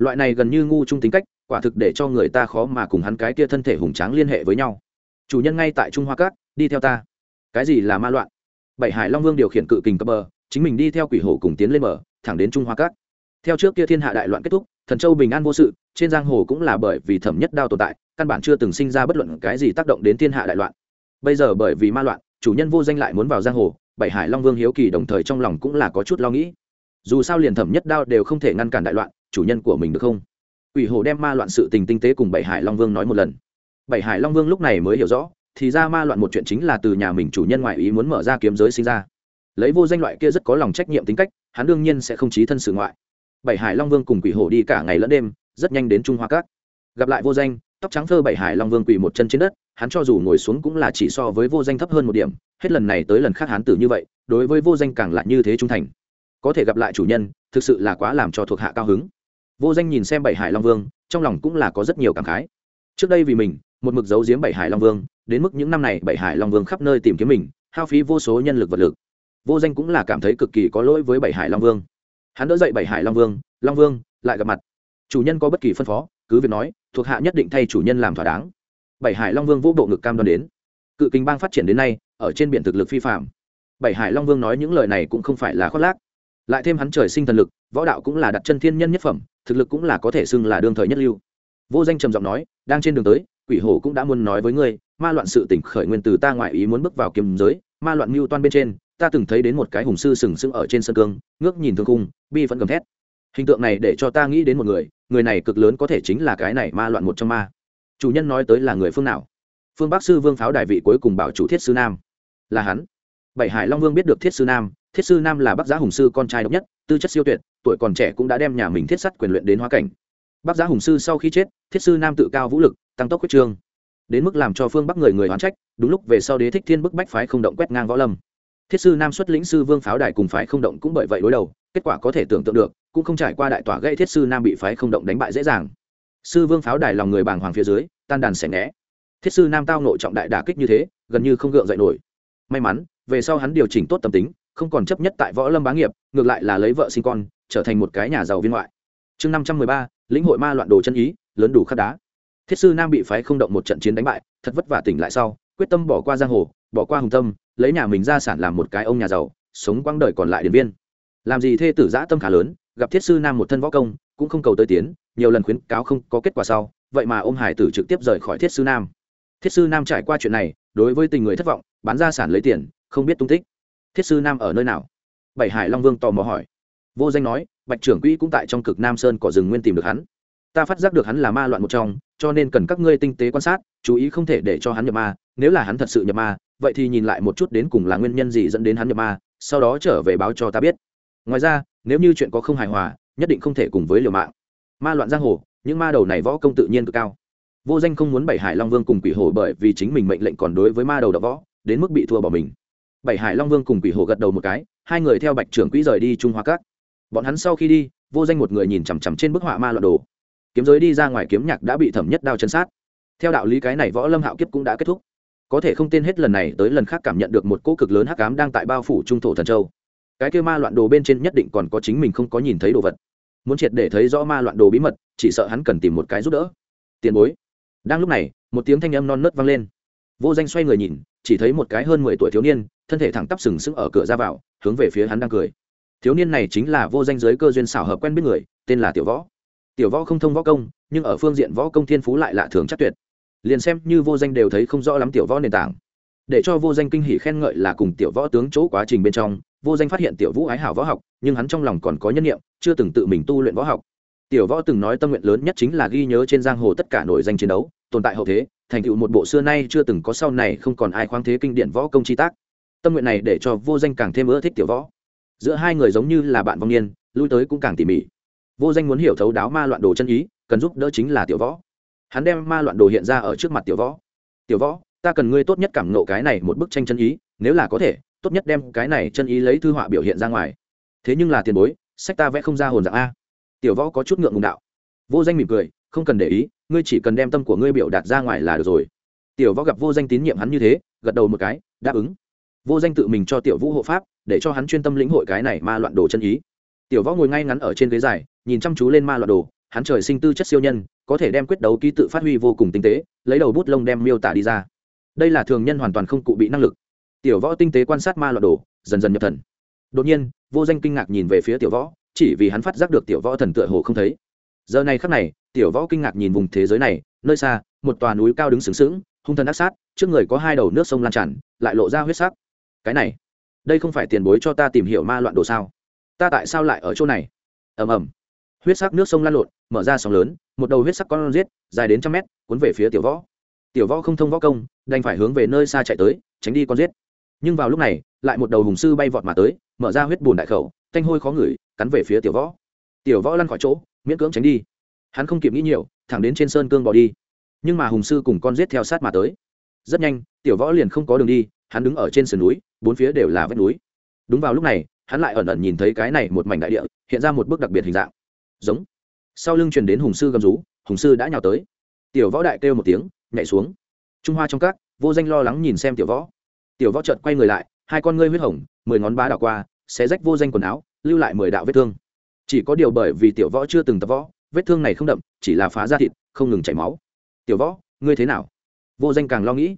loại này gần như ngu trung tính cách, quả thực để cho người ta khó mà cùng hắn cái kia thân thể hùng tráng liên hệ với nhau. Chủ nhân ngay tại trung hoa cát, đi theo ta. Cái gì là ma loạn? Bảy hải long vương điều khiển cự kình cấp bờ, chính mình đi theo quỷ hổ cùng tiến lên bờ, thẳng đến trung hoa cát. Theo trước kia thiên hạ đại loạn kết thúc, thần châu bình an vô sự, trên giang hồ cũng là bởi vì thẩm nhất đao tồn tại, căn bản chưa từng sinh ra bất luận cái gì tác động đến thiên hạ đại loạn. Bây giờ bởi vì ma loạn, chủ nhân vô danh lại muốn vào giang hồ, bảy hải long vương hiếu kỳ đồng thời trong lòng cũng là có chút lo nghĩ. Dù sao liền thẩm nhất đao đều không thể ngăn cản đại loạn chủ nhân của mình được không? Ủy hồ đem ma loạn sự tình tinh tế cùng bảy hải long vương nói một lần. Bảy hải long vương lúc này mới hiểu rõ, thì ra ma loạn một chuyện chính là từ nhà mình chủ nhân ngoại ý muốn mở ra kiếm giới sinh ra. Lấy vô danh loại kia rất có lòng trách nhiệm tính cách, hắn đương nhiên sẽ không trí thân sự ngoại. Bảy hải long vương cùng quỷ hổ đi cả ngày lẫn đêm, rất nhanh đến trung hoa cát gặp lại vô danh, tóc trắng thơ bảy hải long vương quỳ một chân trên đất, hắn cho dù ngồi xuống cũng là chỉ so với vô danh thấp hơn một điểm, hết lần này tới lần khác hắn tử như vậy, đối với vô danh càng lại như thế trung thành. Có thể gặp lại chủ nhân, thực sự là quá làm cho thuộc hạ cao hứng vô danh nhìn xem bảy hải long vương, trong lòng cũng là có rất nhiều cảm khái. Trước đây vì mình, một mực giấu giếm bảy hải long vương, đến mức những năm này bảy hải long vương khắp nơi tìm kiếm mình, hao phí vô số nhân lực vật lực. Vô danh cũng là cảm thấy cực kỳ có lỗi với bảy hải long vương. Hắn đỡ dậy bảy hải long vương long vương, lại gặp mặt. Chủ nhân có bất kỳ phân phó, cứ việc nói, thuộc hạ nhất định thay chủ nhân làm thỏa đáng. Bảy hải long vương vũ bộ ngực cam đoan đến. Cự kinh bang phát triển đến nay, ở trên biển thực lực phi phạm bảy hải long vương nói những lời này cũng không phải là khoác lác lại thêm hắn trời sinh thần lực, võ đạo cũng là đặt chân thiên nhân nhất phẩm, thực lực cũng là có thể xưng là đương thời nhất lưu. Vô danh trầm giọng nói, đang trên đường tới, quỷ hổ cũng đã muốn nói với ngươi, ma loạn sự tỉnh khởi nguyên từ ta ngoại ý muốn bước vào kiếm giới, ma loạn mưu toan bên trên, ta từng thấy đến một cái hùng sư sừng sững ở trên sân cương, ngước nhìn thương cung bi vẫn gầm thét. Hình tượng này để cho ta nghĩ đến một người người này cực lớn có thể chính là cái này ma loạn một trong ma. Chủ nhân nói tới là người phương nào? Phương bắc sư vương pháo đại vị cuối cùng bảo chủ thiết sư nam. Là hắn bảy hải long vương biết được thiết sư nam, thiết sư nam là bác giá hùng sư con trai độc nhất, tư chất siêu tuyệt, tuổi còn trẻ cũng đã đem nhà mình thiết sắt quyền luyện đến hóa cảnh. Bác giá hùng sư sau khi chết, thiết sư nam tự cao vũ lực, tăng tốc quyết trương. Đến mức làm cho phương bắc người người oán trách, đúng lúc về sau đế thích thiên bức bách phái không động quét ngang võ lâm. Thiết sư nam xuất lĩnh sư vương pháo đài cùng phái không động cũng bởi vậy đối đầu, kết quả có thể tưởng tượng được, cũng không trải qua đại tỏa gây thiết sư nam bị phái không động đánh bại dễ dàng. Sư vương pháo đài lòng người bàng hoàng phía dưới, tan đàn xẻ né thiết sư nam tao nội trọng đại đả kích như thế, gần như không gượng dậy nổi. May mắn về sau hắn điều chỉnh tốt tâm tính, không còn chấp nhất tại võ lâm bá nghiệp, ngược lại là lấy vợ sinh con, trở thành một cái nhà giàu viên ngoại. Chương năm trăm mười ba, lĩnh hội ma loạn đồ chân ý, lớn đủ khắc đá. Thiết sư nam bị phái không động một trận chiến đánh bại, thật vất vả tỉnh lại sau, quyết tâm bỏ qua giang hồ, bỏ qua hùng tâm, lấy nhà mình ra sản làm một cái ông nhà giàu, sống quãng đời còn lại điện viên. Làm gì thê tử giã tâm khá lớn, gặp thiết sư nam một thân võ công, cũng không cầu tới tiến, nhiều lần khuyến cáo không có kết quả sau, vậy mà ông hải tử trực tiếp rời khỏi thiết sư nam. Thiết sư nam trải qua chuyện này, đối với tình người thất vọng, bán ra sản lấy tiền không biết tung tích. Thiết sư nam ở nơi nào? Bảy hải long vương tò mò hỏi. Vô danh nói, bạch trưởng quỹ cũng tại trong cực nam sơn cỏ rừng nguyên tìm được hắn. Ta phát giác được hắn là ma loạn một trong, cho nên cần các ngươi tinh tế quan sát, chú ý không thể để cho hắn nhập ma. Nếu là hắn thật sự nhập ma, vậy thì nhìn lại một chút đến cùng là nguyên nhân gì dẫn đến hắn nhập ma, sau đó trở về báo cho ta biết. Ngoài ra, nếu như chuyện có không hài hòa, nhất định không thể cùng với liều mạng. Ma loạn giang hồ, những ma đầu này võ công tự nhiên cực cao. Vô danh không muốn bảy hải long vương cùng quỷ hồ bởi vì chính mình mệnh lệnh còn đối với ma đầu đã võ, đến mức bị thua bỏ mình bảy hải long vương cùng quỷ hồ gật đầu một cái, hai người theo bạch trưởng quỹ rời đi trung hoa cát bọn hắn sau khi đi, vô danh một người nhìn chằm chằm trên bức họa ma loạn đồ. Kiếm giới đi ra ngoài kiếm nhạc đã bị thẩm nhất đao chân sát. Theo đạo lý cái này võ lâm hạo kiếp cũng đã kết thúc. Có thể không tên hết lần này tới lần khác cảm nhận được một cỗ cực lớn hắc ám đang tại bao phủ trung thổ thần châu. Cái kêu ma loạn đồ bên trên nhất định còn có chính mình không có nhìn thấy đồ vật. Muốn triệt để thấy rõ ma loạn đồ bí mật, chỉ sợ hắn cần tìm một cái giúp đỡ. Tiền bối. Đang lúc này, một tiếng thanh âm non nớt vang lên. Vô danh xoay người nhìn chỉ thấy một cái hơn mười tuổi thiếu niên, thân thể thẳng tắp sừng sững ở cửa ra vào, hướng về phía hắn đang cười. Thiếu niên này chính là vô danh giới cơ duyên xảo hợp quen biết người, tên là tiểu võ. Tiểu võ không thông võ công, nhưng ở phương diện võ công thiên phú lại lạ thường chắc tuyệt. Liền xem như vô danh đều thấy không rõ lắm tiểu võ nền tảng. Để cho vô danh kinh hỉ khen ngợi là cùng tiểu võ tướng chỗ quá trình bên trong, vô danh phát hiện tiểu vũ ái hảo võ học, nhưng hắn trong lòng còn có nhân niệm, chưa từng tự mình tu luyện võ học. Tiểu võ từng nói tâm nguyện lớn nhất chính là ghi nhớ trên giang hồ tất cả nổi danh chiến đấu, tồn tại hậu thế thành tựu một bộ xưa nay chưa từng có sau này không còn ai khoáng thế kinh điển võ công chi tác. Tâm nguyện này để cho vô danh càng thêm ưa thích tiểu võ. Giữa hai người giống như là bạn vong niên, lui tới cũng càng tỉ mỉ. Vô danh muốn hiểu thấu đáo ma loạn đồ chân ý, cần giúp đỡ chính là tiểu võ. Hắn đem ma loạn đồ hiện ra ở trước mặt tiểu võ. Tiểu võ, ta cần ngươi tốt nhất cảm nộ cái này một bức tranh chân ý, nếu là có thể, tốt nhất đem cái này chân ý lấy thư họa biểu hiện ra ngoài. Thế nhưng là tiền bối, sách ta vẽ không ra hồn dạng a. Tiểu võ có chút ngượng ngùng đạo. Vô danh mỉm cười, không cần để ý ngươi chỉ cần đem tâm của ngươi biểu đạt ra ngoài là được rồi. Tiểu võ gặp vô danh tín nhiệm hắn như thế, gật đầu một cái, đáp ứng. Vô danh tự mình cho tiểu vũ hộ pháp, để cho hắn chuyên tâm lĩnh hội cái này ma loạn đồ chân ý. Tiểu võ ngồi ngay ngắn ở trên ghế dài, nhìn chăm chú lên ma loạn đồ, hắn trời sinh tư chất siêu nhân, có thể đem quyết đấu ký tự phát huy vô cùng tinh tế, lấy đầu bút lông đem miêu tả đi ra. Đây là thường nhân hoàn toàn không cụ bị năng lực. Tiểu võ tinh tế quan sát ma loạn đồ, dần dần nhập thần. Đột nhiên, vô danh kinh ngạc nhìn về phía tiểu võ, chỉ vì hắn phát giác được tiểu võ thần tựa hồ không thấy giờ này khắc này, tiểu võ kinh ngạc nhìn vùng thế giới này, nơi xa, một tòa núi cao đứng sừng sững, hung thần ác sát, trước người có hai đầu nước sông lan tràn, lại lộ ra huyết sắc. Cái này, đây không phải tiền bối cho ta tìm hiểu ma loạn đồ sao? Ta tại sao lại ở chỗ này? Ầm ầm. Huyết sắc nước sông lan lộn, mở ra sóng lớn, một đầu huyết sắc con giết, dài đến trăm mét, cuốn về phía tiểu võ. Tiểu võ không thông võ công, đành phải hướng về nơi xa chạy tới, tránh đi con giết. Nhưng vào lúc này, lại một đầu hùng sư bay vọt mà tới, mở ra huyết bùn đại khẩu, thanh hôi khó ngửi, cắn về phía tiểu võ. Tiểu võ lăn khỏi chỗ miễn cưỡng tránh đi. Hắn không kịp nghĩ nhiều, thẳng đến trên sơn cương bỏ đi. Nhưng mà hùng sư cùng con giết theo sát mà tới. Rất nhanh, tiểu võ liền không có đường đi, hắn đứng ở trên sườn núi, bốn phía đều là vách núi. Đúng vào lúc này, hắn lại ẩn ẩn nhìn thấy cái này một mảnh đại địa, hiện ra một bước đặc biệt hình dạng. Giống. Sau lưng truyền đến hùng sư gầm rú, hùng sư đã nhào tới. Tiểu võ đại kêu một tiếng, nhảy xuống. Trung hoa trong các, vô danh lo lắng nhìn xem tiểu võ. Tiểu võ chợt quay người lại, hai con ngươi huyết hồng, mười ngón bá đảo qua, xé rách vô danh quần áo, lưu lại mười đạo vết thương chỉ có điều bởi vì tiểu võ chưa từng tập võ, vết thương này không đậm, chỉ là phá ra thịt, không ngừng chảy máu. Tiểu võ, ngươi thế nào? Vô danh càng lo nghĩ.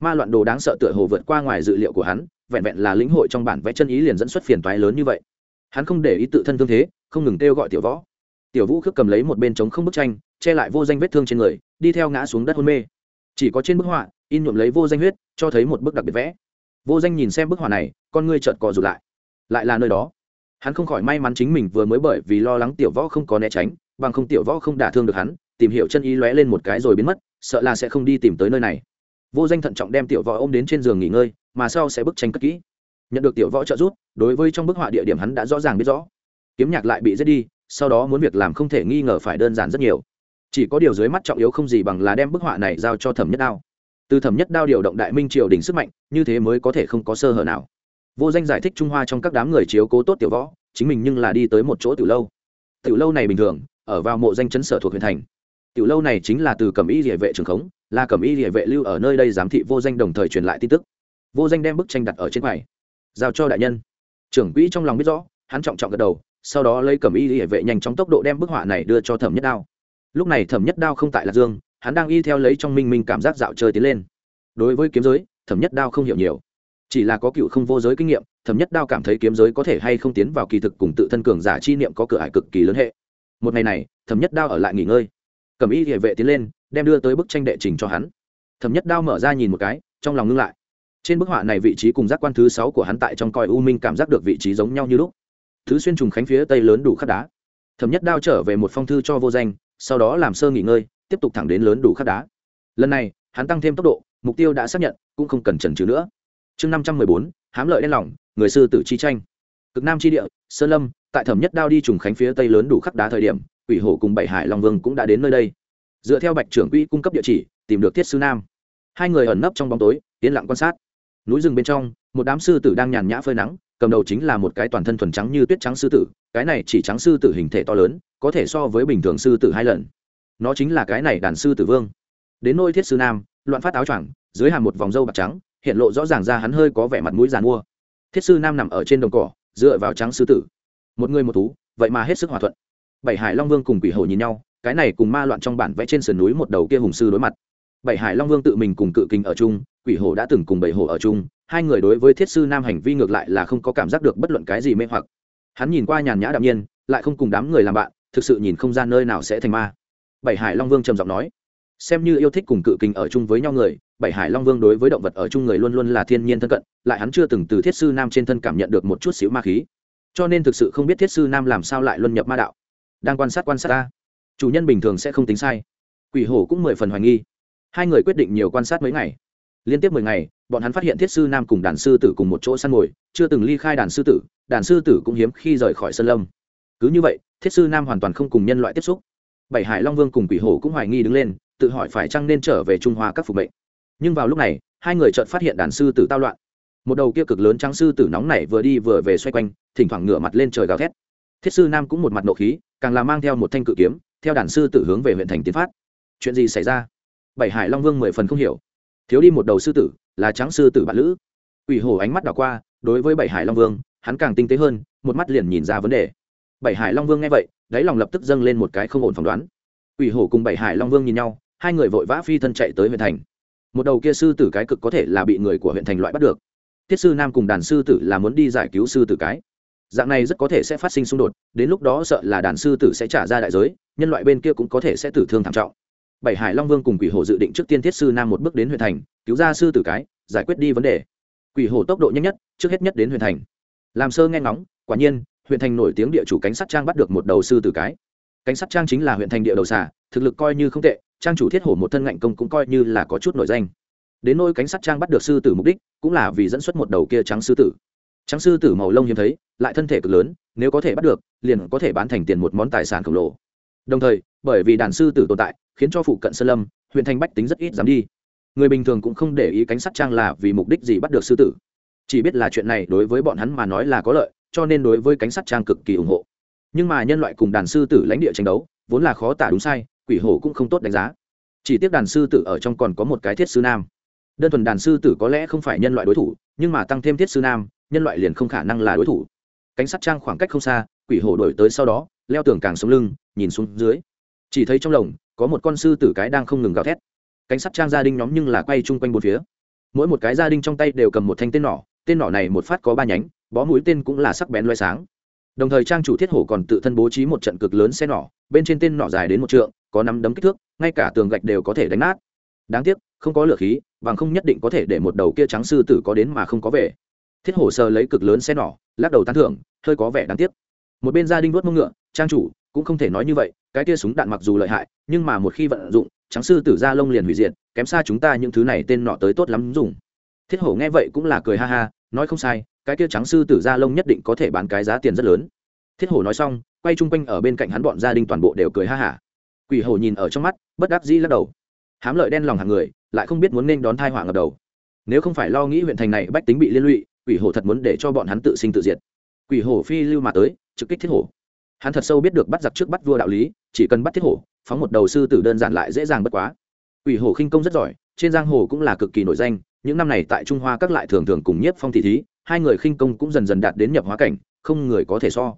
Ma loạn đồ đáng sợ tựa hồ vượt qua ngoài dự liệu của hắn, vẹn vẹn là lĩnh hội trong bản vẽ chân ý liền dẫn xuất phiền toái lớn như vậy. Hắn không để ý tự thân thương thế, không ngừng kêu gọi tiểu võ. Tiểu vũ khước cầm lấy một bên trống không bức tranh, che lại vô danh vết thương trên người, đi theo ngã xuống đất hôn mê. Chỉ có trên bức họa, in nhuộm lấy vô danh huyết, cho thấy một bức đặc biệt vẽ. Vô danh nhìn xem bức họa này, con ngươi chợt cò rụt lại. Lại là nơi đó hắn không khỏi may mắn chính mình vừa mới bởi vì lo lắng tiểu võ không có né tránh, bằng không tiểu võ không đả thương được hắn, tìm hiểu chân ý lóe lên một cái rồi biến mất, sợ là sẽ không đi tìm tới nơi này. Vô danh thận trọng đem tiểu võ ôm đến trên giường nghỉ ngơi, mà sau sẽ bức tranh cất kỹ. Nhận được tiểu võ trợ giúp, đối với trong bức họa địa điểm hắn đã rõ ràng biết rõ. Kiếm nhạc lại bị giết đi, sau đó muốn việc làm không thể nghi ngờ phải đơn giản rất nhiều. Chỉ có điều dưới mắt trọng yếu không gì bằng là đem bức họa này giao cho thẩm nhất đao. Từ thẩm nhất đao điều động đại minh triều đình sức mạnh, như thế mới có thể không có sơ hở nào vô danh giải thích trung hoa trong các đám người chiếu cố tốt tiểu võ, chính mình nhưng là đi tới một chỗ tiểu lâu. Tiểu lâu này bình thường, ở vào mộ danh chấn sở thuộc huyện thành. Tiểu lâu này chính là từ cẩm y địa vệ trường khống, là cẩm y địa vệ lưu ở nơi đây giám thị vô danh đồng thời truyền lại tin tức. Vô danh đem bức tranh đặt ở trên quầy. Giao cho đại nhân. Trưởng quỹ trong lòng biết rõ, hắn trọng trọng gật đầu, sau đó lấy cẩm y địa vệ nhanh chóng tốc độ đem bức họa này đưa cho thẩm nhất đao. Lúc này thẩm nhất đao không tại lạc dương, hắn đang y theo lấy trong minh minh cảm giác dạo chơi tiến lên. Đối với kiếm giới, thẩm nhất đao không hiểu nhiều chỉ là có cựu không vô giới kinh nghiệm thấm nhất đao cảm thấy kiếm giới có thể hay không tiến vào kỳ thực cùng tự thân cường giả chi niệm có cửa hải cực kỳ lớn hệ. Một ngày này thấm nhất đao ở lại nghỉ ngơi. Cầm y địa vệ tiến lên, đem đưa tới bức tranh đệ trình cho hắn. Thấm nhất đao mở ra nhìn một cái, trong lòng ngưng lại. Trên bức họa này vị trí cùng giác quan thứ sáu của hắn tại trong coi u minh cảm giác được vị trí giống nhau như lúc. Thứ xuyên trùng khánh phía tây lớn đủ khắc đá. Thẩm nhất đao trở về một phong thư cho vô danh, sau đó làm sơ nghỉ ngơi, tiếp tục thẳng đến lớn đủ khắc đá. Lần này, hắn tăng thêm tốc độ, mục tiêu đã xác nhận, cũng không cần trần trừ nữa chương năm trăm mười bốn, hám lợi đen lỏng người sư tử chi tranh. Cực nam chi địa, sơn lâm, tại thẩm nhất đao đi trùng khánh phía tây lớn đủ khắc đá thời điểm, quỷ hổ cùng bảy hải long vương cũng đã đến nơi đây. Dựa theo bạch trưởng quỹ cung cấp địa chỉ, tìm được thiết sư nam. Hai người ẩn nấp trong bóng tối, yên lặng quan sát. Núi rừng bên trong, một đám sư tử đang nhàn nhã phơi nắng, cầm đầu chính là một cái toàn thân thuần trắng như tuyết trắng sư tử, cái này chỉ trắng sư tử hình thể to lớn, có thể so với bình thường sư tử hai lần. Nó chính là cái này đàn sư tử vương. Đến nôi thiết sư nam, loạn phát áo choàng, dưới hàm một vòng râu bạc trắng hiện lộ rõ ràng ra hắn hơi có vẻ mặt mũi giàn mua thiết sư nam nằm ở trên đồng cỏ, dựa vào trắng sư tử. Một người một thú, vậy mà hết sức hòa thuận. Bảy hải long vương cùng quỷ hổ nhìn nhau, cái này cùng ma loạn trong bản vẽ trên sườn núi một đầu kia hùng sư đối mặt. Bảy hải long vương tự mình cùng cự kinh ở chung, quỷ hổ đã từng cùng bảy hổ ở chung, hai người đối với thiết sư nam hành vi ngược lại là không có cảm giác được bất luận cái gì mê hoặc. Hắn nhìn qua nhàn nhã đạm nhiên, lại không cùng đám người làm bạn, thực sự nhìn không ra nơi nào sẽ thành ma. Bảy hải long vương trầm giọng nói xem như yêu thích cùng cự kinh ở chung với nhau người, bảy hải long vương đối với động vật ở chung người luôn luôn là thiên nhiên thân cận, lại hắn chưa từng từ thiết sư nam trên thân cảm nhận được một chút xíu ma khí. Cho nên thực sự không biết thiết sư nam làm sao lại luân nhập ma đạo. Đang quan sát quan sát ta. Chủ nhân bình thường sẽ không tính sai. Quỷ hổ cũng mười phần hoài nghi. Hai người quyết định nhiều quan sát mấy ngày. Liên tiếp mười ngày, bọn hắn phát hiện thiết sư nam cùng đàn sư tử cùng một chỗ săn ngồi chưa từng ly khai đàn sư tử, đàn sư tử cũng hiếm khi rời khỏi sân lâm. Cứ như vậy, thiết sư nam hoàn toàn không cùng nhân loại tiếp xúc. Bảy hải long vương cùng quỷ hổ cũng hoài nghi đứng lên tự hỏi phải chăng nên trở về trung hoa các phục mệnh. Nhưng vào lúc này, hai người chợt phát hiện đàn sư tử tao loạn. Một đầu kia cực lớn trắng sư tử nóng này vừa đi vừa về xoay quanh, thỉnh thoảng ngửa mặt lên trời gào thét. Thiết sư nam cũng một mặt nộ khí, càng là mang theo một thanh cự kiếm, theo đàn sư tử hướng về huyện thành tiến phát. Chuyện gì xảy ra? Bảy hải long vương mười phần không hiểu. Thiếu đi một đầu sư tử, là trắng sư tử bạn lữ. Ủy hồ ánh mắt đảo qua, đối với bảy hải long vương, hắn càng tinh tế hơn, một mắt liền nhìn ra vấn đề. Bảy hải long vương nghe vậy, đáy lòng lập tức dâng lên một cái không ổn phỏng đoán. Ủy hồ cùng bảy hải long vương nhìn nhau hai người vội vã phi thân chạy tới huyện thành. Một đầu kia sư tử cái cực có thể là bị người của huyện thành loại bắt được. Thiết sư nam cùng đàn sư tử là muốn đi giải cứu sư tử cái. Dạng này rất có thể sẽ phát sinh xung đột, đến lúc đó sợ là đàn sư tử sẽ trả ra đại giới, nhân loại bên kia cũng có thể sẽ tử thương thảm trọng. Bảy hải long vương cùng quỷ hồ dự định trước tiên thiết sư nam một bước đến huyện thành, cứu ra sư tử cái, giải quyết đi vấn đề. Quỷ hồ tốc độ nhanh nhất, trước hết nhất đến huyện thành. Làm sơ nghe ngóng, quả nhiên, huyện thành nổi tiếng địa chủ cánh sắt trang bắt được một đầu sư tử cái. Cánh sắt trang chính là huyện thành địa đầu xà, thực lực coi như không tệ trang chủ thiết hổ một thân ngạnh công cũng coi như là có chút nổi danh. Đến nôi cánh sắt trang bắt được sư tử mục đích, cũng là vì dẫn xuất một đầu kia trắng sư tử. Trắng sư tử màu lông hiếm thấy, lại thân thể cực lớn, nếu có thể bắt được, liền có thể bán thành tiền một món tài sản khổng lồ. Đồng thời, bởi vì đàn sư tử tồn tại, khiến cho phụ cận sơn lâm, huyện thành bách tính rất ít dám đi. Người bình thường cũng không để ý cánh sắt trang là vì mục đích gì bắt được sư tử. Chỉ biết là chuyện này đối với bọn hắn mà nói là có lợi, cho nên đối với cánh sắt trang cực kỳ ủng hộ. Nhưng mà nhân loại cùng đàn sư tử lãnh địa tranh đấu, vốn là khó tả đúng sai quỷ hổ cũng không tốt đánh giá. Chỉ tiếc đàn sư tử ở trong còn có một cái thiết sư nam. Đơn thuần đàn sư tử có lẽ không phải nhân loại đối thủ, nhưng mà tăng thêm thiết sư nam, nhân loại liền không khả năng là đối thủ. Cánh sắt trang khoảng cách không xa, quỷ hổ đổi tới sau đó, leo tường càng sống lưng, nhìn xuống dưới. Chỉ thấy trong lồng, có một con sư tử cái đang không ngừng gào thét. Cánh sắt trang gia đình nhóm nhưng là quay chung quanh bốn phía. Mỗi một cái gia đình trong tay đều cầm một thanh tên nỏ tên nỏ này một phát có ba nhánh, bó mũi tên cũng là sắc bén loay sáng. Đồng thời trang chủ thiết hổ còn tự thân bố trí một trận cực lớn xe nỏ, bên trên tên nỏ dài đến một trượng có năm đấm kích thước, ngay cả tường gạch đều có thể đánh nát. Đáng tiếc, không có lửa khí, bằng không nhất định có thể để một đầu kia trắng sư tử có đến mà không có về. Thiết hổ sờ lấy cực lớn xe nỏ, lắc đầu tán thưởng, hơi có vẻ đáng tiếc. Một bên gia đình vuốt mông ngựa, trang chủ cũng không thể nói như vậy, cái kia súng đạn mặc dù lợi hại, nhưng mà một khi vận dụng, trắng sư tử ra lông liền hủy diệt, kém xa chúng ta những thứ này tên nọ tới tốt lắm dùng. Thiết hổ nghe vậy cũng là cười ha ha, nói không sai, cái kia trắng sư tử ra lông nhất định có thể bán cái giá tiền rất lớn. Thiết hổ nói xong, quay chung quanh ở bên cạnh hắn bọn gia đình toàn bộ đều cười ha hả quỷ hổ nhìn ở trong mắt, bất đắc dĩ lắc đầu. Hám lợi đen lòng hàng người, lại không biết muốn nên đón thai họa ngập đầu. Nếu không phải lo nghĩ huyện thành này bách tính bị liên lụy, quỷ hổ thật muốn để cho bọn hắn tự sinh tự diệt. Quỷ hổ phi lưu mà tới, trực kích thiết hổ. Hắn thật sâu biết được bắt giặc trước bắt vua đạo lý, chỉ cần bắt thiết hổ, phóng một đầu sư tử đơn giản lại dễ dàng bất quá. Quỷ hổ khinh công rất giỏi, trên giang hồ cũng là cực kỳ nổi danh, những năm này tại trung hoa các lại thường thường cùng nhiếp phong thị thí, hai người khinh công cũng dần dần đạt đến nhập hóa cảnh, không người có thể so.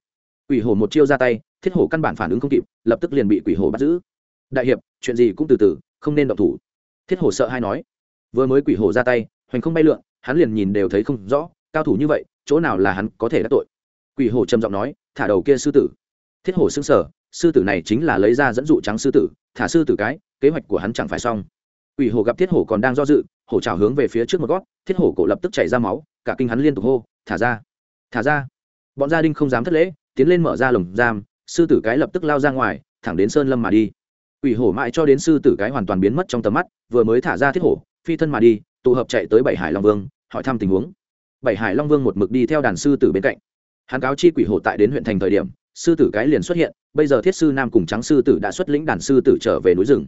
Quỷ hổ một chiêu ra tay thiết hổ căn bản phản ứng không kịp, lập tức liền bị quỷ hổ bắt giữ. Đại hiệp, chuyện gì cũng từ từ, không nên động thủ. Thiết hổ sợ hay nói. Vừa mới quỷ hổ ra tay, hoành không bay lượn, hắn liền nhìn đều thấy không rõ, cao thủ như vậy, chỗ nào là hắn có thể đắc tội? Quỷ hổ trầm giọng nói, thả đầu kia sư tử. Thiết hổ xưng sở sư tử này chính là lấy ra dẫn dụ trắng sư tử, thả sư tử cái, kế hoạch của hắn chẳng phải xong. Quỷ hổ gặp thiết hổ còn đang do dự, hổ trào hướng về phía trước một gót, thiết hổ cổ lập tức chảy ra máu, cả kinh hắn liên tục hô, thả ra thả ra. Bọn gia đình không dám thất lễ, tiến lên mở ra lồng giam sư tử cái lập tức lao ra ngoài, thẳng đến sơn lâm mà đi. Quỷ hổ mãi cho đến sư tử cái hoàn toàn biến mất trong tầm mắt, vừa mới thả ra thiết hổ, phi thân mà đi, tụ hợp chạy tới bảy hải long vương, hỏi thăm tình huống. Bảy hải long vương một mực đi theo đàn sư tử bên cạnh. Hắn cáo chi quỷ hổ tại đến huyện thành thời điểm, sư tử cái liền xuất hiện, bây giờ thiết sư nam cùng trắng sư tử đã xuất lĩnh đàn sư tử trở về núi rừng.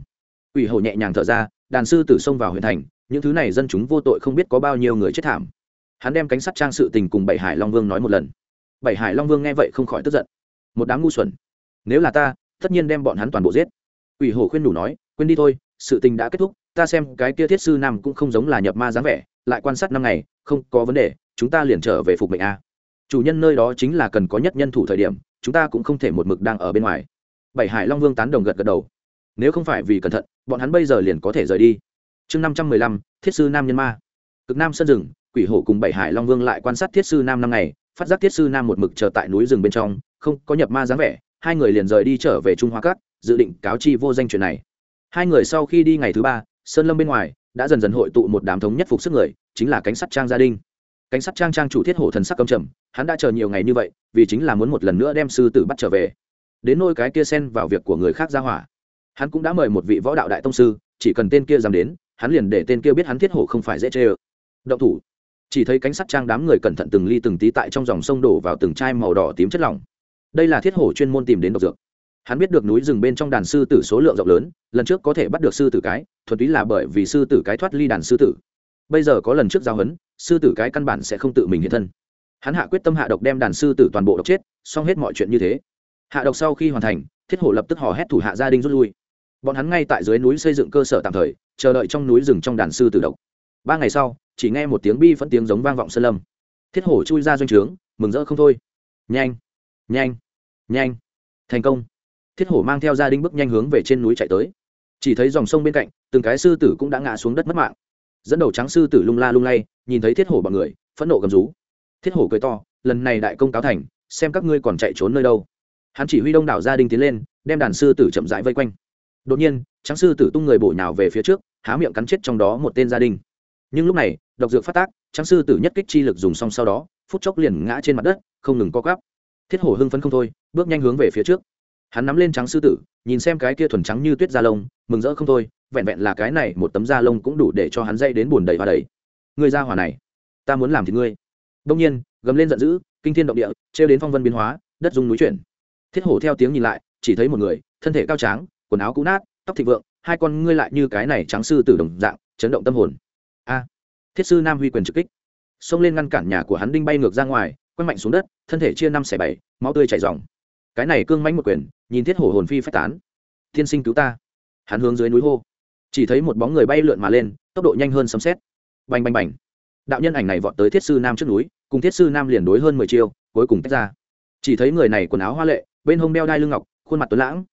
Quỷ hổ nhẹ nhàng thở ra, đàn sư tử xông vào huyện thành, những thứ này dân chúng vô tội không biết có bao nhiêu người chết thảm. Hắn đem cánh sắt trang sự tình cùng bảy hải long vương nói một lần. Bảy hải long vương nghe vậy không khỏi tức giận một đám ngu xuẩn. Nếu là ta, tất nhiên đem bọn hắn toàn bộ giết. Quỷ hổ khuyên đủ nói, quên đi thôi, sự tình đã kết thúc, ta xem cái kia thiết sư nam cũng không giống là nhập ma dáng vẻ, lại quan sát năm ngày, không có vấn đề, chúng ta liền trở về phục mệnh a. Chủ nhân nơi đó chính là cần có nhất nhân thủ thời điểm, chúng ta cũng không thể một mực đang ở bên ngoài. Bảy hải long vương tán đồng gật gật đầu. Nếu không phải vì cẩn thận, bọn hắn bây giờ liền có thể rời đi. Chương năm trăm mười lăm, thiết sư nam nhân ma. Cực nam sơn rừng, quỷ hổ cùng bảy hải long vương lại quan sát thiết sư nam năm ngày, phát giác thiết sư nam một mực chờ tại núi rừng bên trong không có nhập ma dáng vẻ, hai người liền rời đi trở về trung hoa cát dự định cáo chi vô danh chuyện này. Hai người sau khi đi ngày thứ ba, sơn lâm bên ngoài, đã dần dần hội tụ một đám thống nhất phục sức người, chính là cánh sắt trang gia đình cánh sắt trang trang chủ thiết hổ thần sắc cầm trầm, hắn đã chờ nhiều ngày như vậy, vì chính là muốn một lần nữa đem sư tử bắt trở về. Đến nôi cái kia xen vào việc của người khác ra hỏa. Hắn cũng đã mời một vị võ đạo đại tông sư, chỉ cần tên kia dám đến, hắn liền để tên kia biết hắn thiết hổ không phải dễ chê ơ. Động thủ. Chỉ thấy cánh sắt trang đám người cẩn thận từng ly từng tí tại trong dòng sông đổ vào từng chai màu đỏ tím chất lỏng đây là thiết hổ chuyên môn tìm đến độc dược. Hắn biết được núi rừng bên trong đàn sư tử số lượng rộng lớn, lần trước có thể bắt được sư tử cái, thuần túy là bởi vì sư tử cái thoát ly đàn sư tử. Bây giờ có lần trước giao hấn, sư tử cái căn bản sẽ không tự mình hiện thân. Hắn hạ quyết tâm hạ độc đem đàn sư tử toàn bộ độc chết, xong hết mọi chuyện như thế. Hạ độc sau khi hoàn thành, thiết hổ lập tức hò hét thủ hạ gia đình rút lui. Bọn hắn ngay tại dưới núi xây dựng cơ sở tạm thời, chờ đợi trong núi rừng trong đàn sư tử độc. Ba ngày sau, chỉ nghe một tiếng bi phẫn tiếng giống vang vọng sơn lâm. Thiết hổ chui ra doanh trướng, mừng rỡ không thôi. Nhanh! Nhanh nhanh, thành công. Thiết hổ mang theo gia đình bước nhanh hướng về trên núi chạy tới. Chỉ thấy dòng sông bên cạnh, từng cái sư tử cũng đã ngã xuống đất mất mạng. Dẫn đầu trắng sư tử lung la lung lay, nhìn thấy thiết hổ bằng người, phẫn nộ gầm rú. Thiết hổ cười to, lần này đại công cáo thành, xem các ngươi còn chạy trốn nơi đâu. Hắn chỉ huy đông đảo gia đình tiến lên, đem đàn sư tử chậm rãi vây quanh. Đột nhiên, trắng sư tử tung người bổ nhào về phía trước, há miệng cắn chết trong đó một tên gia đình. Nhưng lúc này, độc dược phát tác, trắng sư tử nhất kích chi lực dùng xong sau đó, phút chốc liền ngã trên mặt đất, không ngừng co gắp thiết hổ hưng phấn không thôi, bước nhanh hướng về phía trước. Hắn nắm lên trắng sư tử, nhìn xem cái kia thuần trắng như tuyết da lông, mừng rỡ không thôi, vẹn vẹn là cái này một tấm da lông cũng đủ để cho hắn dây đến buồn đầy hoa đầy. Người ra hỏa này, ta muốn làm thì ngươi. Đông nhiên, gầm lên giận dữ, kinh thiên động địa, trêu đến phong vân biến hóa, đất dung núi chuyển. Thiết hổ theo tiếng nhìn lại, chỉ thấy một người, thân thể cao tráng, quần áo cũ nát, tóc thịnh vượng, hai con ngươi lại như cái này trắng sư tử đồng dạng, chấn động tâm hồn. A, thiết sư nam huy quyền trực kích. Xông lên ngăn cản nhà của hắn đinh bay ngược ra ngoài quăng mạnh xuống đất, thân thể chia năm xẻ bảy, máu tươi chảy dòng cái này cương mánh một quyền, nhìn thiết hổ hồn phi phách tán. Thiên sinh cứu ta. Hắn hướng dưới núi hô. Chỉ thấy một bóng người bay lượn mà lên, tốc độ nhanh hơn sấm xét bành bành bành. Đạo nhân ảnh này vọt tới thiết sư nam trước núi, cùng thiết sư nam liền đối hơn mười chiêu, cuối cùng tách ra. Chỉ thấy người này quần áo hoa lệ, bên hông đeo đai lưng ngọc, khuôn mặt tuấn lãng.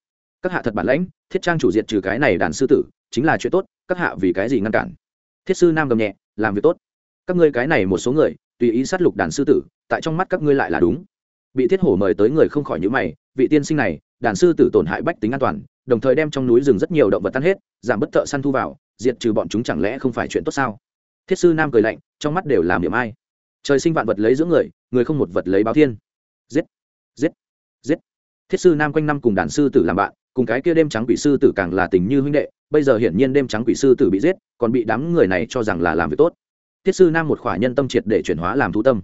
Các hạ thật bản lãnh, thiết trang chủ diệt trừ cái này đàn sư tử, chính là chuyện tốt, các hạ vì cái gì ngăn cản? Thiết sư nam gầm nhẹ, làm việc tốt. Các ngươi cái này một số người tùy ý sát lục đàn sư tử, tại trong mắt các ngươi lại là đúng. Bị thiết hổ mời tới người không khỏi nhữ mày, vị tiên sinh này, đàn sư tử tổn hại bách tính an toàn, đồng thời đem trong núi rừng rất nhiều động vật tan hết, giảm bất thợ săn thu vào, diệt trừ bọn chúng chẳng lẽ không phải chuyện tốt sao? Thiết sư nam cười lạnh, trong mắt đều làm điểm ai. Trời sinh vạn vật lấy giữa người người không một vật lấy báo thiên. Giết giết giết. Thiết sư nam quanh năm cùng đàn sư tử làm bạn, cùng cái kia đêm trắng quỷ sư tử càng là tình như huynh đệ, bây giờ hiển nhiên đêm trắng quỷ sư tử bị giết, còn bị đám người này cho rằng là làm việc tốt thiết sư nam một khỏa nhân tâm triệt để chuyển hóa làm thú tâm.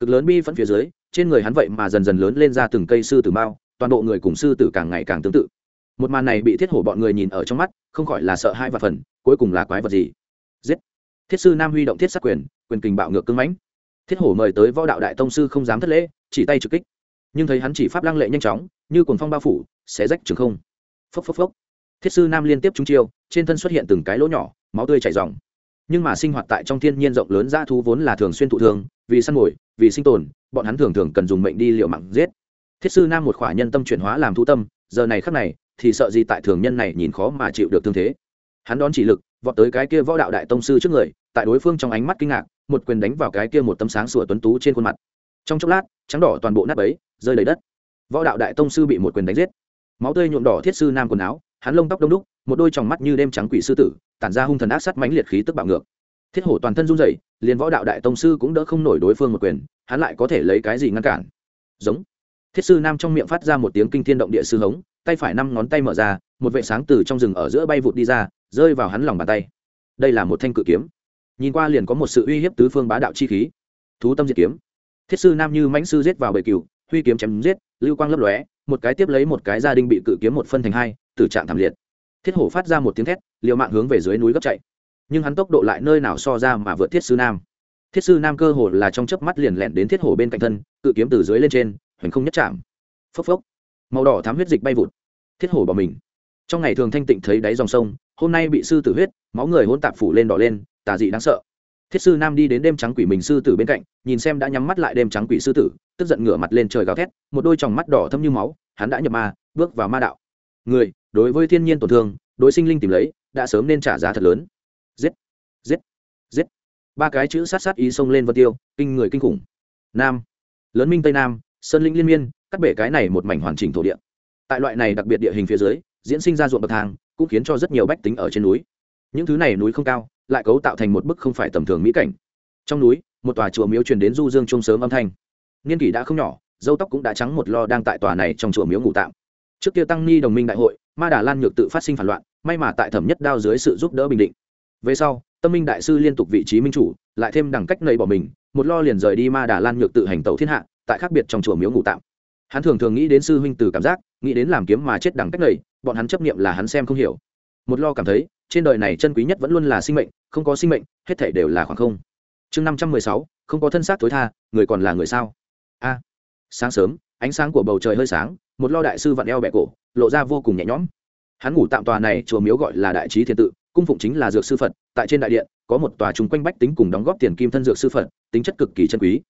Cực lớn bi phẫn phía dưới, trên người hắn vậy mà dần dần lớn lên ra từng cây sư tử mao, toàn bộ người cùng sư tử càng ngày càng tương tự. Một màn này bị thiết hổ bọn người nhìn ở trong mắt, không khỏi là sợ hai và phần, cuối cùng là quái vật gì? Giết! Thiết sư nam huy động thiết sát quyền quyền kình bạo ngược cưng mãnh. Thiết hổ mời tới võ đạo đại tông sư không dám thất lễ, chỉ tay trực kích. Nhưng thấy hắn chỉ pháp lăng lệ nhanh chóng, như cồn phong bao phủ xé rách trường không. Phốc phốc phốc. Thiết sư nam liên tiếp trúng chiêu, trên thân xuất hiện từng cái lỗ nhỏ, máu tươi chảy dòng nhưng mà sinh hoạt tại trong thiên nhiên rộng lớn dã thú vốn là thường xuyên thụ thường, vì săn mồi, vì sinh tồn, bọn hắn thường thường cần dùng mệnh đi liệu mạng giết. Thiết sư nam một khỏa nhân tâm chuyển hóa làm thú tâm, giờ này khắc này, thì sợ gì tại thường nhân này nhìn khó mà chịu được thương thế. Hắn đón chỉ lực, vọt tới cái kia võ đạo đại tông sư trước người, tại đối phương trong ánh mắt kinh ngạc, một quyền đánh vào cái kia một tấm sáng sủa tuấn tú trên khuôn mặt. Trong chốc lát, trắng đỏ toàn bộ nát ấy rơi đầy đất. Võ đạo đại tông sư bị một quyền đánh giết. Máu tươi nhuộm đỏ thiết sư nam quần áo, hắn lông tóc đông đúc, một đôi tròng mắt như đêm trắng quỷ sư tử tản ra hung thần ác sát mãnh liệt khí tức bạo ngược. Thiết hổ toàn thân run rẩy, liền võ đạo đại tông sư cũng đỡ không nổi đối phương một quyền, hắn lại có thể lấy cái gì ngăn cản? Giống. Thiết sư nam trong miệng phát ra một tiếng kinh thiên động địa sư hống, tay phải năm ngón tay mở ra, một vệ sáng từ trong rừng ở giữa bay vụt đi ra, rơi vào hắn lòng bàn tay. Đây là một thanh cự kiếm. Nhìn qua liền có một sự uy hiếp tứ phương bá đạo chi khí. Thú tâm diệt kiếm. Thiết sư nam như mãnh sư giết vào bầy cừu, huy kiếm chém giết, lưu quang lấp lóe, một cái tiếp lấy một cái gia đình bị cự kiếm một phân thành hai, tử trạng thảm liệt thiết hổ phát ra một tiếng thét, liều mạng hướng về dưới núi gấp chạy. Nhưng hắn tốc độ lại nơi nào so ra mà vượt thiết sư nam? Thiết sư nam cơ hồ là trong chớp mắt liền lẹn đến thiết hổ bên cạnh thân, cự kiếm từ dưới lên trên, hoành không nhất chạm. Phốc phốc. Màu đỏ thám huyết dịch bay vụt. Thiết hổ bỏ mình. Trong ngày thường thanh tịnh thấy đáy dòng sông, hôm nay bị sư tử huyết, máu người hôn tạp phủ lên đỏ lên, tà dị đáng sợ. Thiết sư nam đi đến đêm trắng quỷ mình sư tử bên cạnh, nhìn xem đã nhắm mắt lại đêm trắng quỷ sư tử, tức giận ngửa mặt lên trời gào thét, một đôi tròng mắt đỏ thâm như máu, hắn đã nhập ma, bước vào ma đạo. Người đối với thiên nhiên tổn thương, đối sinh linh tìm lấy, đã sớm nên trả giá thật lớn. Giết giết giết. Ba cái chữ sát sát ý xông lên vân tiêu, kinh người kinh khủng. Nam, lớn minh tây nam, sơn linh liên miên, cắt bể cái này một mảnh hoàn chỉnh thổ địa. Tại loại này đặc biệt địa hình phía dưới, diễn sinh ra ruộng bậc thang, cũng khiến cho rất nhiều bách tính ở trên núi. Những thứ này núi không cao, lại cấu tạo thành một bức không phải tầm thường mỹ cảnh. Trong núi, một tòa chùa miếu truyền đến du dương trung sớm âm thanh. Niên kỷ đã không nhỏ, dâu tóc cũng đã trắng một lo đang tại tòa này trong chùa miếu ngủ tạm. Trước kia tăng ni đồng minh đại hội ma đà lan nhược tự phát sinh phản loạn, may mà tại thẩm nhất đao dưới sự giúp đỡ bình định. Về sau, tâm minh đại sư liên tục vị trí minh chủ, lại thêm đẳng cách nầy bỏ mình, một lo liền rời đi ma đà lan nhược tự hành tẩu thiên hạ, tại khác biệt trong chùa miếu ngủ tạm. Hắn thường thường nghĩ đến sư huynh từ cảm giác, nghĩ đến làm kiếm mà chết đẳng cách nầy, bọn hắn chấp nghiệm là hắn xem không hiểu. Một lo cảm thấy, trên đời này chân quý nhất vẫn luôn là sinh mệnh, không có sinh mệnh, hết thể đều là khoảng không. Chương năm trăm mười sáu, không có thân xác tối tha, người còn là người sao? A, sáng sớm, ánh sáng của bầu trời hơi sáng, một lo đại sư vặn eo bẹ cổ lộ ra vô cùng nhẹ nhõm. Hắn ngủ tạm tòa này chùa miếu gọi là đại trí thiên tự, cung phụng chính là dược sư phật, tại trên đại điện, có một tòa chung quanh bách tính cùng đóng góp tiền kim thân dược sư phật, tính chất cực kỳ chân quý.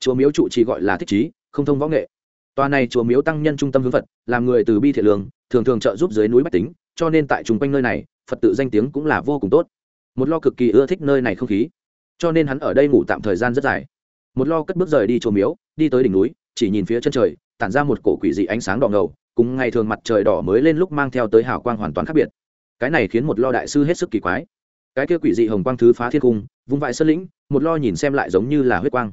Chùa miếu trụ chỉ gọi là thích trí, không thông võ nghệ. Tòa này chùa miếu tăng nhân trung tâm hướng phật, làm người từ bi thiện lương, thường thường trợ giúp dưới núi bách tính, cho nên tại chung quanh nơi này, phật tự danh tiếng cũng là vô cùng tốt. Một lo cực kỳ ưa thích nơi này không khí. Cho nên hắn ở đây ngủ tạm thời gian rất dài. Một lo cất bước rời đi chùa miếu, đi tới đỉnh núi, chỉ nhìn phía chân trời, tản ra một cổ quỷ dị ánh sáng đỏ ngầu cùng ngày thường mặt trời đỏ mới lên lúc mang theo tới hào quang hoàn toàn khác biệt. Cái này khiến một lo đại sư hết sức kỳ quái. Cái kia quỷ dị hồng quang thứ phá thiên cung, vung vãi sơn lĩnh, một lo nhìn xem lại giống như là huyết quang.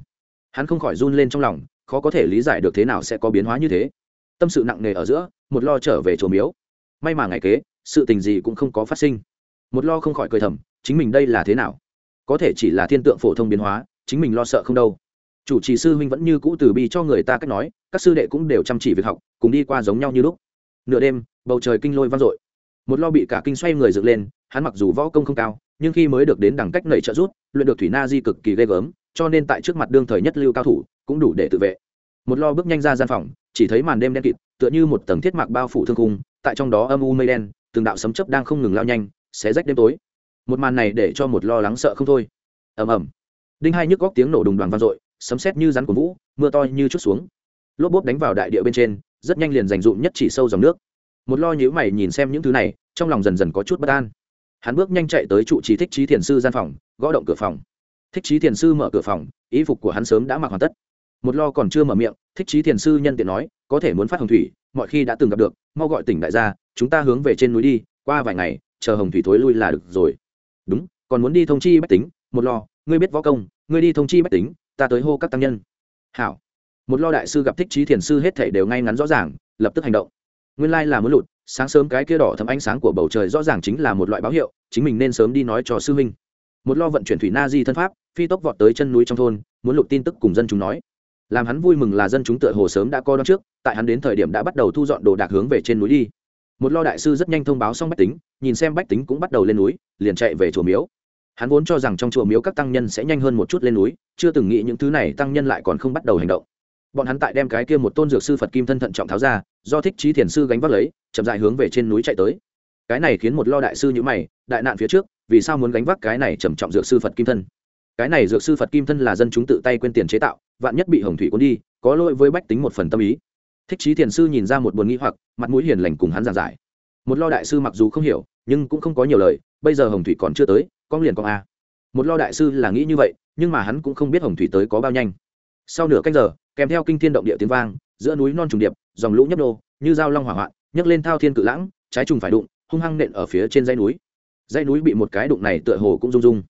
Hắn không khỏi run lên trong lòng, khó có thể lý giải được thế nào sẽ có biến hóa như thế. Tâm sự nặng nề ở giữa, một lo trở về chỗ miếu. May mà ngày kế, sự tình gì cũng không có phát sinh. Một lo không khỏi cười thầm, chính mình đây là thế nào? Có thể chỉ là thiên tượng phổ thông biến hóa, chính mình lo sợ không đâu chủ trì sư huynh vẫn như cũ từ bi cho người ta cách nói, các sư đệ cũng đều chăm chỉ việc học, cùng đi qua giống nhau như lúc. Nửa đêm, bầu trời kinh lôi vang dội. Một lo bị cả kinh xoay người dựng lên, hắn mặc dù võ công không cao, nhưng khi mới được đến đẳng cách nảy trợ rút, luyện được thủy na di cực kỳ ghê gớm, cho nên tại trước mặt đương thời nhất lưu cao thủ, cũng đủ để tự vệ. Một lo bước nhanh ra gian phòng, chỉ thấy màn đêm đen kịt, tựa như một tầng thiết mạc bao phủ thương khung, tại trong đó âm u mây đen, từng đạo sấm chớp đang không ngừng lao nhanh, xé rách đêm tối. Một màn này để cho một lo lắng sợ không thôi. Ầm ầm. Đinh hai nhức góc tiếng nổ đùng đoàn vang dội sấm sét như rắn của vũ, mưa to như chút xuống. Lốp bốp đánh vào đại địa bên trên, rất nhanh liền dành dụm nhất chỉ sâu dòng nước. Một lo nhữ mày nhìn xem những thứ này, trong lòng dần dần có chút bất an. Hắn bước nhanh chạy tới trụ trì thích trí thiền sư gian phòng, gõ động cửa phòng. Thích trí thiền sư mở cửa phòng ý phục của hắn sớm đã mặc hoàn tất. Một lo còn chưa mở miệng, thích trí thiền sư nhân tiện nói, có thể muốn phát hồng thủy, mọi khi đã từng gặp được, mau gọi tỉnh đại gia, chúng ta hướng về trên núi đi, qua vài ngày, chờ hồng thủy thối lui là được rồi. Đúng, còn muốn đi thông chi bách tính, một lo, ngươi biết võ công, ngươi đi thông chi bách tính ta tới hô các tăng nhân. Hảo. Một lo đại sư gặp thích trí thiền sư hết thể đều ngay ngắn rõ ràng, lập tức hành động. Nguyên lai là muốn lụt, sáng sớm cái kia đỏ thấm ánh sáng của bầu trời rõ ràng chính là một loại báo hiệu, chính mình nên sớm đi nói cho sư huynh. Một lo vận chuyển thủy na di thân pháp, phi tốc vọt tới chân núi trong thôn, muốn lục tin tức cùng dân chúng nói. Làm hắn vui mừng là dân chúng tựa hồ sớm đã coi đón trước, tại hắn đến thời điểm đã bắt đầu thu dọn đồ đạc hướng về trên núi đi. Một lo đại sư rất nhanh thông báo xong bách tính, nhìn xem bách tính cũng bắt đầu lên núi, liền chạy về chùa miếu hắn vốn cho rằng trong chùa miếu các tăng nhân sẽ nhanh hơn một chút lên núi, chưa từng nghĩ những thứ này tăng nhân lại còn không bắt đầu hành động. Bọn hắn tại đem cái kia một tôn dược sư phật kim thân thận trọng tháo ra, do thích trí thiền sư gánh vác lấy, chậm dại hướng về trên núi chạy tới. Cái này khiến một lo đại sư nhữ mày, đại nạn phía trước, vì sao muốn gánh vác cái này trầm trọng dược sư phật kim thân? Cái này dược sư phật kim thân là dân chúng tự tay quên tiền chế tạo, vạn nhất bị hồng thủy cuốn đi, có lỗi với bách tính một phần tâm ý. Thích trí thiền sư nhìn ra một buồn nghĩ hoặc, mặt mũi hiền lành cùng hắn giảng giải. Một lo đại sư mặc dù không hiểu, nhưng cũng không có nhiều lời, bây giờ hồng thủy còn chưa tới con liền con a. Một lo đại sư là nghĩ như vậy, nhưng mà hắn cũng không biết hồng thủy tới có bao nhanh. Sau nửa canh giờ, kèm theo kinh thiên động địa tiếng vang, giữa núi non trùng điệp, dòng lũ nhấp nô như dao long hỏa hoạn, nhấc lên thao thiên cự lãng, trái trùng phải đụng, hung hăng nện ở phía trên dãy núi. Dãy núi bị một cái đụng này tựa hồ cũng rung rung.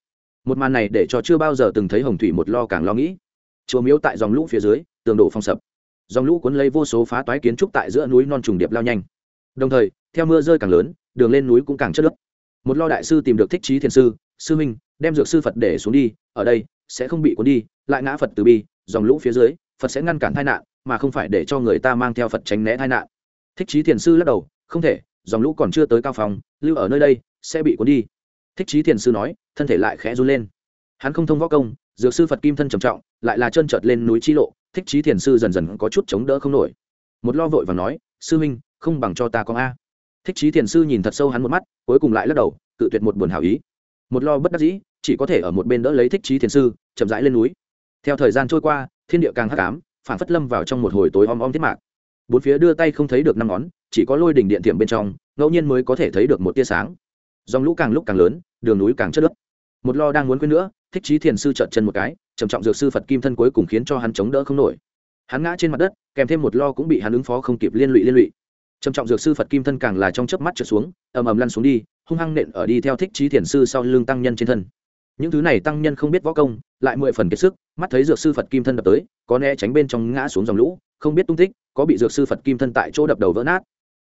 Một màn này để cho chưa bao giờ từng thấy hồng thủy một lo càng lo nghĩ. Chùa miếu tại dòng lũ phía dưới, tường đổ phong sập. Dòng lũ cuốn lấy vô số phá toái kiến trúc tại giữa núi non trùng điệp lao nhanh. Đồng thời, theo mưa rơi càng lớn, đường lên núi cũng càng chất nước một lo đại sư tìm được thích trí thiền sư sư minh đem dược sư phật để xuống đi, ở đây, sẽ không bị cuốn đi, lại ngã phật từ bi, dòng lũ phía dưới, phật sẽ ngăn cản tai nạn, mà không phải để cho người ta mang theo phật tránh né tai nạn. Thích trí thiền sư lắc đầu, không thể, dòng lũ còn chưa tới cao phòng, lưu ở nơi đây, sẽ bị cuốn đi. Thích trí thiền sư nói, thân thể lại khẽ run lên. Hắn không thông võ công, dược sư phật kim thân trầm trọng, lại là trơn trợt lên núi chi lộ, thích trí thiền sư dần dần có chút chống đỡ không nổi. Một lo vội và nói, sư huynh, không bằng cho ta con a. Thích trí thiền sư nhìn thật sâu hắn một mắt, cuối cùng lại lắc đầu, cự tuyệt một buồn hảo ý một lo bất đắc dĩ, chỉ có thể ở một bên đỡ lấy thích trí thiền sư, chậm rãi lên núi. Theo thời gian trôi qua, thiên địa càng hắc ám phản phất lâm vào trong một hồi tối om om thiết mạc. Bốn phía đưa tay không thấy được năm ngón, chỉ có lôi đỉnh điện tiệm bên trong, ngẫu nhiên mới có thể thấy được một tia sáng. Dòng lũ càng lúc càng lớn, đường núi càng chất lớp một lo đang muốn quên nữa, thích trí thiền sư trợn chân một cái, trầm trọng dược sư phật kim thân cuối cùng khiến cho hắn chống đỡ không nổi. Hắn ngã trên mặt đất, kèm thêm một lo cũng bị hắn ứng phó không kịp liên lụy liên lụy trầm trọng dược sư phật kim thân càng là trong chớp mắt trượt xuống, ầm ầm lăn xuống đi, hung hăng nện ở đi theo thích trí thiền sư sau lưng tăng nhân trên thân. Những thứ này tăng nhân không biết võ công, lại mười phần kiệt sức, mắt thấy dược sư phật kim thân đập tới, có né tránh bên trong ngã xuống dòng lũ, không biết tung tích, có bị dược sư phật kim thân tại chỗ đập đầu vỡ nát.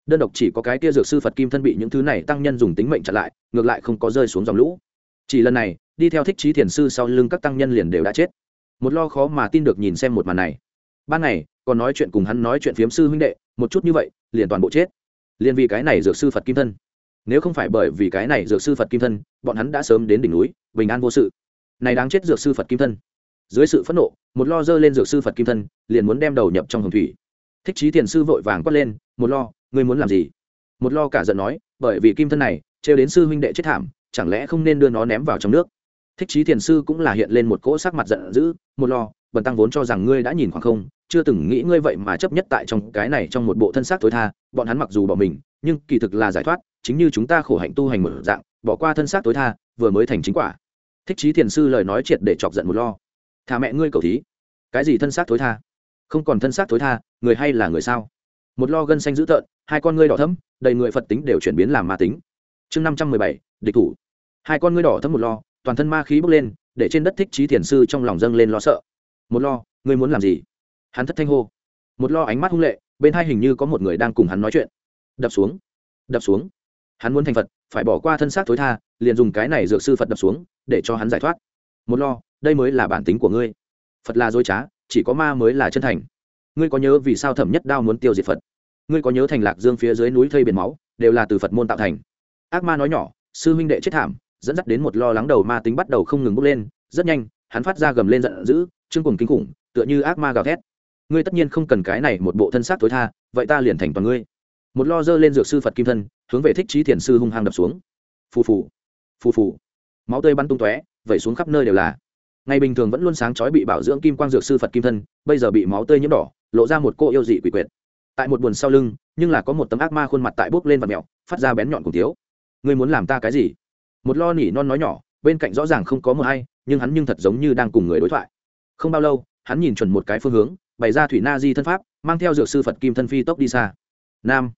Đơn độc chỉ có cái kia dược sư phật kim thân bị những thứ này tăng nhân dùng tính mệnh chặn lại, ngược lại không có rơi xuống dòng lũ. Chỉ lần này, đi theo thích trí thiền sư sau lưng các tăng nhân liền đều đã chết. Một lo khó mà tin được nhìn xem một màn này. Ban này còn nói chuyện cùng hắn nói chuyện phiếm sư huynh đệ một chút như vậy, liền toàn bộ chết. Liền vì cái này dược sư phật kim thân. Nếu không phải bởi vì cái này dược sư phật kim thân, bọn hắn đã sớm đến đỉnh núi, bình an vô sự. Này đáng chết dược sư phật kim thân. Dưới sự phẫn nộ, một lo dơ lên dược sư phật kim thân, liền muốn đem đầu nhập trong hồng thủy. Thích trí thiền sư vội vàng quát lên, một lo, ngươi muốn làm gì? Một lo cả giận nói, bởi vì kim thân này, trêu đến sư huynh đệ chết thảm, chẳng lẽ không nên đưa nó ném vào trong nước? Thích trí thiền sư cũng là hiện lên một cỗ sắc mặt giận dữ, một lo, bần tăng vốn cho rằng ngươi đã nhìn khoảng không chưa từng nghĩ ngươi vậy mà chấp nhất tại trong cái này trong một bộ thân xác tối tha, bọn hắn mặc dù bỏ mình, nhưng kỳ thực là giải thoát, chính như chúng ta khổ hạnh tu hành mở dạng, bỏ qua thân xác tối tha, vừa mới thành chính quả. Thích trí thiền sư lời nói triệt để chọc giận một lo. Thà mẹ ngươi cầu thí. Cái gì thân xác tối tha? Không còn thân xác tối tha, người hay là người sao? Một lo gân xanh dữ tợn, hai con ngươi đỏ thấm đầy người phật tính đều chuyển biến làm ma tính. Chương năm trăm mười bảy, địch thủ. Hai con ngươi đỏ thấm một lo, toàn thân ma khí bốc lên, để trên đất thích trí thiền sư trong lòng dâng lên lo sợ. Một lo, ngươi muốn làm gì? Hắn thất thanh hô. Một lo ánh mắt hung lệ, bên hai hình như có một người đang cùng hắn nói chuyện. Đập xuống đập xuống. Hắn muốn thành phật, phải bỏ qua thân xác thối tha, liền dùng cái này dược sư phật đập xuống, để cho hắn giải thoát. Một lo, đây mới là bản tính của ngươi. Phật là dối trá, chỉ có ma mới là chân thành. Ngươi có nhớ vì sao thẩm nhất đao muốn tiêu diệt phật? Ngươi có nhớ thành lạc dương phía dưới núi thây biển máu, đều là từ phật môn tạo thành? Ác ma nói nhỏ, sư huynh đệ chết thảm, dẫn dắt đến một lo lắng đầu ma tính bắt đầu không ngừng bốc lên. Rất nhanh, hắn phát ra gầm lên giận dữ, chương cùng kinh khủng, tựa như ác ma gào thét ngươi tất nhiên không cần cái này một bộ thân xác tối tha, vậy ta liền thành toàn ngươi. Một lo dơ lên dược sư phật kim thân, hướng về thích trí thiền sư hung hăng đập xuống. Phù phù phù phù. Máu tươi bắn tung tóe, vẩy xuống khắp nơi đều là. Ngày bình thường vẫn luôn sáng chói bị bảo dưỡng kim quang dược sư phật kim thân, bây giờ bị máu tươi nhiễm đỏ, lộ ra một cô yêu dị quỷ quyệt. Tại một buồn sau lưng, nhưng là có một tấm ác ma khuôn mặt tại bốc lên và mẹo, phát ra bén nhọn cùng tiếu ngươi muốn làm ta cái gì? Một lo nỉ non nói nhỏ, bên cạnh rõ ràng không có mờ hay, nhưng hắn nhưng thật giống như đang cùng người đối thoại. Không bao lâu, hắn nhìn chuẩn một cái phương hướng bày ra thủy na di thân pháp, mang theo dược sư phật kim thân phi tốc đi xa. Nam.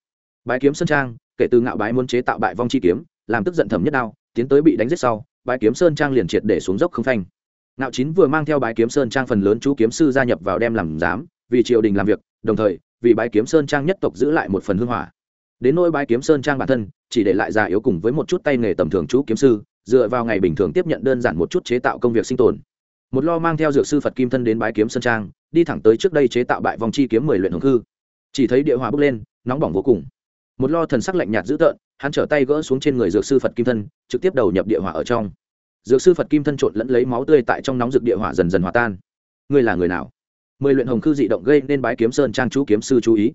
Bái kiếm sơn trang, kể từ ngạo bái muốn chế tạo bại vong chi kiếm, làm tức giận thẩm nhất đao, tiến tới bị đánh giết sau, bái kiếm sơn trang liền triệt để xuống dốc không phanh. Ngạo chín vừa mang theo bái kiếm sơn trang phần lớn chú kiếm sư gia nhập vào đem làm giám, vì triều đình làm việc, đồng thời, vì bái kiếm sơn trang nhất tộc giữ lại một phần hương hỏa. Đến nỗi bái kiếm sơn trang bản thân, chỉ để lại già yếu cùng với một chút tay nghề tầm thường chú kiếm sư, dựa vào ngày bình thường tiếp nhận đơn giản một chút chế tạo công việc sinh tồn. Một lo mang theo dược sư phật kim thân đến bái kiếm sơn trang đi thẳng tới trước đây chế tạo bại vòng chi kiếm mười luyện hồng hư chỉ thấy địa hỏa bốc lên, nóng bỏng vô cùng. Một lo thần sắc lạnh nhạt dữ tợn, hắn trở tay gỡ xuống trên người dược sư phật kim thân, trực tiếp đầu nhập địa hỏa ở trong. Dược sư phật kim thân trộn lẫn lấy máu tươi tại trong nóng dược địa hỏa dần dần hòa tan. Ngươi là người nào? Mười luyện hồng khư dị động gây nên bái kiếm sơn trang chú kiếm sư chú ý.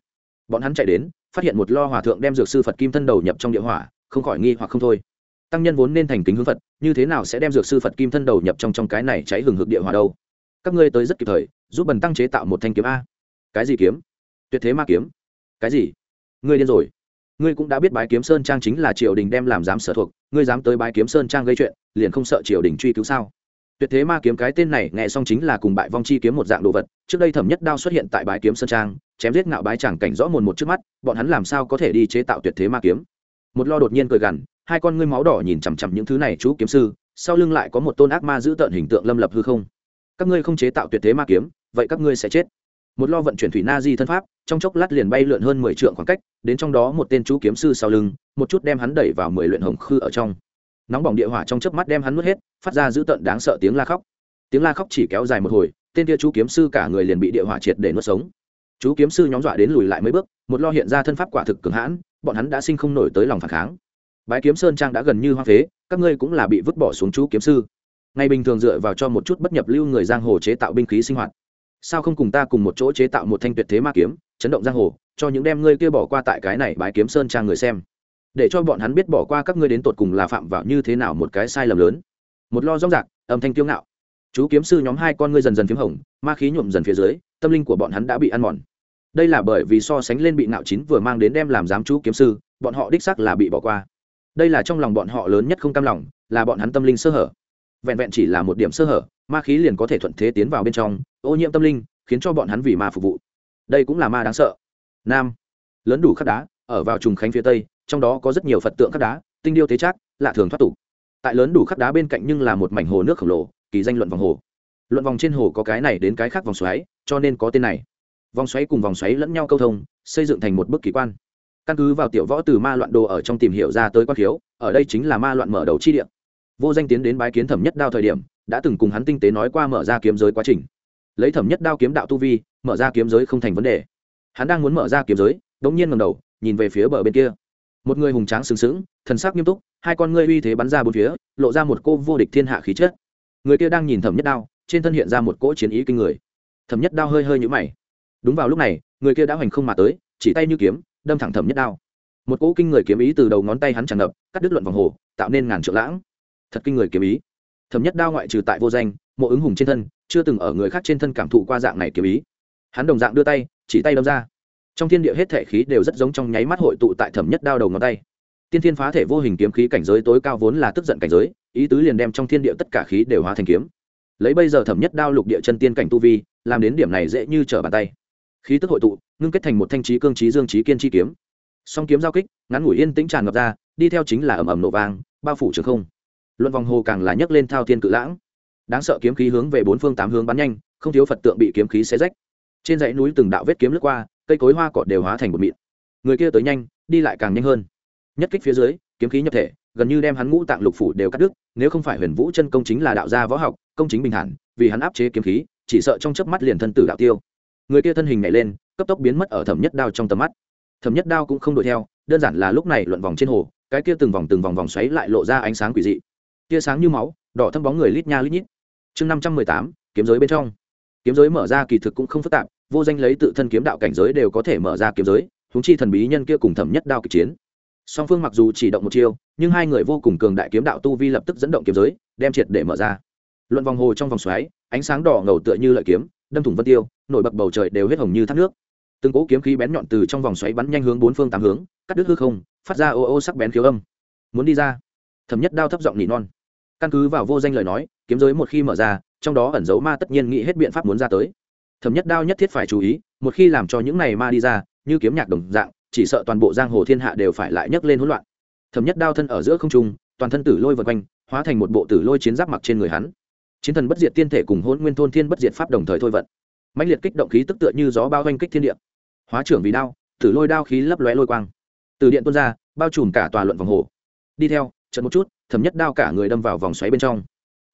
Bọn hắn chạy đến, phát hiện một lo hòa thượng đem dược sư phật kim thân đầu nhập trong địa hỏa, không khỏi nghi hoặc không thôi. Tăng nhân vốn nên thành kính hướng phật, như thế nào sẽ đem dược sư phật kim thân đầu nhập trong trong cái này cháy hừng hực địa hỏa đâu? Các ngươi tới rất kịp thời giúp bần tăng chế tạo một thanh kiếm a. Cái gì kiếm? Tuyệt thế ma kiếm. Cái gì? Ngươi điên rồi. Ngươi cũng đã biết bái kiếm sơn trang chính là triều đình đem làm giám sở thuộc, ngươi dám tới bái kiếm sơn trang gây chuyện, liền không sợ triều đình truy cứu sao? Tuyệt thế ma kiếm cái tên này nghe xong chính là cùng bại vong chi kiếm một dạng đồ vật, trước đây thẩm nhất đao xuất hiện tại bái kiếm sơn trang, chém giết ngạo bái chẳng cảnh rõ mồn một trước mắt, bọn hắn làm sao có thể đi chế tạo tuyệt thế ma kiếm? Một lo đột nhiên cười gằn, hai con ngươi máu đỏ nhìn chằm chằm những thứ này chú kiếm sư, sau lưng lại có một tôn ác ma giữ tợn hình tượng lâm lập hư không các ngươi không chế tạo tuyệt thế ma kiếm, vậy các ngươi sẽ chết. Một lo vận chuyển thủy na di thân pháp, trong chốc lát liền bay lượn hơn mười trượng khoảng cách, đến trong đó một tên chú kiếm sư sau lưng, một chút đem hắn đẩy vào mười luyện hồng khư ở trong. Nóng bỏng địa hỏa trong chớp mắt đem hắn nuốt hết, phát ra dữ tợn đáng sợ tiếng la khóc. Tiếng la khóc chỉ kéo dài một hồi, tên kia chú kiếm sư cả người liền bị địa hỏa triệt để nuốt sống. Chú kiếm sư nhóm dọa đến lùi lại mấy bước, một lo hiện ra thân pháp quả thực cường hãn, bọn hắn đã sinh không nổi tới lòng phản kháng. Bái kiếm sơn trang đã gần như hoa phế, các ngươi cũng là bị vứt bỏ xuống chú kiếm sư ngày bình thường dựa vào cho một chút bất nhập lưu người giang hồ chế tạo binh khí sinh hoạt. Sao không cùng ta cùng một chỗ chế tạo một thanh tuyệt thế ma kiếm, chấn động giang hồ, cho những đem ngươi kia bỏ qua tại cái này bái kiếm sơn trang người xem. Để cho bọn hắn biết bỏ qua các ngươi đến tột cùng là phạm vào như thế nào một cái sai lầm lớn. Một lo rong rạc, âm thanh kiêu ngạo. Chú kiếm sư nhóm hai con ngươi dần dần p h í m hồng, ma khí nhuộm dần phía dưới, tâm linh của bọn hắn đã bị ăn mòn. Đây là bởi vì so sánh lên bị ngạo chín vừa mang đến đem làm giám chú kiếm sư, bọn họ đích sắc là bị bỏ qua. Đây là trong lòng bọn họ lớn nhất không cam lòng, là bọn hắn tâm linh sơ hở vẹn vẹn chỉ là một điểm sơ hở, ma khí liền có thể thuận thế tiến vào bên trong, ô nhiễm tâm linh, khiến cho bọn hắn vì ma phục vụ. Đây cũng là ma đáng sợ. Nam. Lớn đủ khắc đá, ở vào trùng khánh phía tây, trong đó có rất nhiều phật tượng khắc đá, tinh điêu thế trác, lạ thường thoát tục. Tại lớn đủ khắc đá bên cạnh nhưng là một mảnh hồ nước khổng lồ, kỳ danh luận vòng hồ. Luận vòng trên hồ có cái này đến cái khác vòng xoáy, cho nên có tên này. Vòng xoáy cùng vòng xoáy lẫn nhau câu thông, xây dựng thành một bức kỳ quan. Căn cứ vào tiểu võ từ ma loạn đồ ở trong tìm hiểu ra tới quan khiếu, ở đây chính là ma loạn mở đầu chi điện vô danh tiến đến bái kiến thẩm nhất đao thời điểm, đã từng cùng hắn tinh tế nói qua mở ra kiếm giới quá trình. Lấy thẩm nhất đao kiếm đạo tu vi, mở ra kiếm giới không thành vấn đề. Hắn đang muốn mở ra kiếm giới đ ỗ n g nhiên ngầm đầu, nhìn về phía bờ bên kia. Một người hùng tráng sừng sững, thần sắc nghiêm túc, hai con ngươi uy thế bắn ra bốn phía, lộ ra một cô vô địch thiên hạ khí chất. Người kia đang nhìn thẩm nhất đao, trên thân hiện ra một cỗ chiến ý kinh người. Thẩm nhất đao hơi hơi nhũ mày. Đúng vào lúc này, người kia đã hoành không mà tới, chỉ tay như kiếm, đâm thẳng thẩm nhất đao. Một cỗ kinh người kiếm ý từ đầu ngón tay hắn tràn ngập, cắt đứt luận vòng hồ, tạo nên ngàn trượng lãng thật kinh người kiếm ý. Thẩm nhất đao ngoại trừ tại vô danh, mộ ứng hùng trên thân, chưa từng ở người khác trên thân cảm thụ qua dạng này kiếm ý. Hắn đồng dạng đưa tay, chỉ tay đâm ra. Trong thiên địa hết thể khí đều rất giống trong nháy mắt hội tụ tại thẩm nhất đao đầu ngón tay. Tiên thiên phá thể vô hình kiếm khí cảnh giới tối cao vốn là tức giận cảnh giới, ý tứ liền đem trong thiên địa tất cả khí đều hóa thành kiếm. Lấy bây giờ thẩm nhất đao lục địa chân tiên cảnh tu vi, làm đến điểm này dễ như trở bàn tay. Khí tức hội tụ, ngưng kết thành một thanh trí cương trí dương trí kiên trí kiếm. Song kiếm giao kích, ngắn ngủi yên tĩnh tràn ngập ra, đi theo chính là ầm ầm nổ vang, bao phủ trường không luận vòng hồ càng là nhấc lên thao thiên cự lãng. Đáng sợ kiếm khí hướng về bốn phương tám hướng bắn nhanh, không thiếu phật tượng bị kiếm khí xé rách. Trên dãy núi từng đạo vết kiếm lướt qua, cây cối hoa cỏ đều hóa thành một mịn. Người kia tới nhanh, đi lại càng nhanh hơn. Nhất kích phía dưới, kiếm khí nhập thể, gần như đem hắn ngũ tạng lục phủ đều cắt đứt, nếu không phải huyền vũ chân công chính là đạo gia võ học, công chính bình thản, vì hắn áp chế kiếm khí, chỉ sợ trong chớp mắt liền thân tử đạo tiêu. Người kia thân hình nhảy lên, cấp tốc biến mất ở thẩm nhất đao trong tầm mắt. Thẩm nhất đao cũng không đuổi theo, đơn giản là lúc này luận vòng trên hồ, cái kia từng vòng từng vòng vòng xoáy lại lộ ra ánh sáng quỷ dị tia sáng như máu, đỏ thâm bóng người lít nha lít nhít. Chương năm trăm mười tám, kiếm giới bên trong. Kiếm giới mở ra kỳ thực cũng không phức tạp, vô danh lấy tự thân kiếm đạo cảnh giới đều có thể mở ra kiếm giới húng chi thần bí nhân kia cùng thẩm nhất đao kịch chiến. Song phương mặc dù chỉ động một chiêu, nhưng hai người vô cùng cường đại kiếm đạo tu vi lập tức dẫn động kiếm giới, đem triệt để mở ra. Luận vòng hồ trong vòng xoáy, ánh sáng đỏ ngầu tựa như lợi kiếm, đâm thủng vân tiêu, nổi bật bầu trời đều huyết hồng như thác nước. Từng cỗ kiếm khí bén nhọn từ trong vòng xoáy bắn nhanh hướng bốn phương tám hướng, cắt đứt hư không, phát ra ô ô sắc bén khiếu âm. Muốn đi ra thẩm nhất đao thấp giọng nỉ non. Căn cứ vào vô danh lời nói, kiếm giới một khi mở ra, trong đó ẩn dấu ma tất nhiên nghĩ hết biện pháp muốn ra tới. Thẩm nhất đao nhất thiết phải chú ý, một khi làm cho những này ma đi ra, như kiếm nhạc đồng dạng, chỉ sợ toàn bộ giang hồ thiên hạ đều phải lại nhấc lên hỗn loạn. Thẩm nhất đao thân ở giữa không trung, toàn thân tử lôi vần quanh, hóa thành một bộ tử lôi chiến giáp mặc trên người hắn. Chiến thần bất diệt tiên thể cùng hôn nguyên thôn thiên bất diệt pháp đồng thời thôi vận. Mạnh liệt kích động khí tức tựa như gió bao quanh kích thiên địa. Hóa trưởng vì đao, tử lôi đao khí lấp lóe lôi quang. Từ điện tuôn ra, bao trùm cả tòa luận vòng hồ. Đi theo trận một chút, thẩm nhất đao cả người đâm vào vòng xoáy bên trong.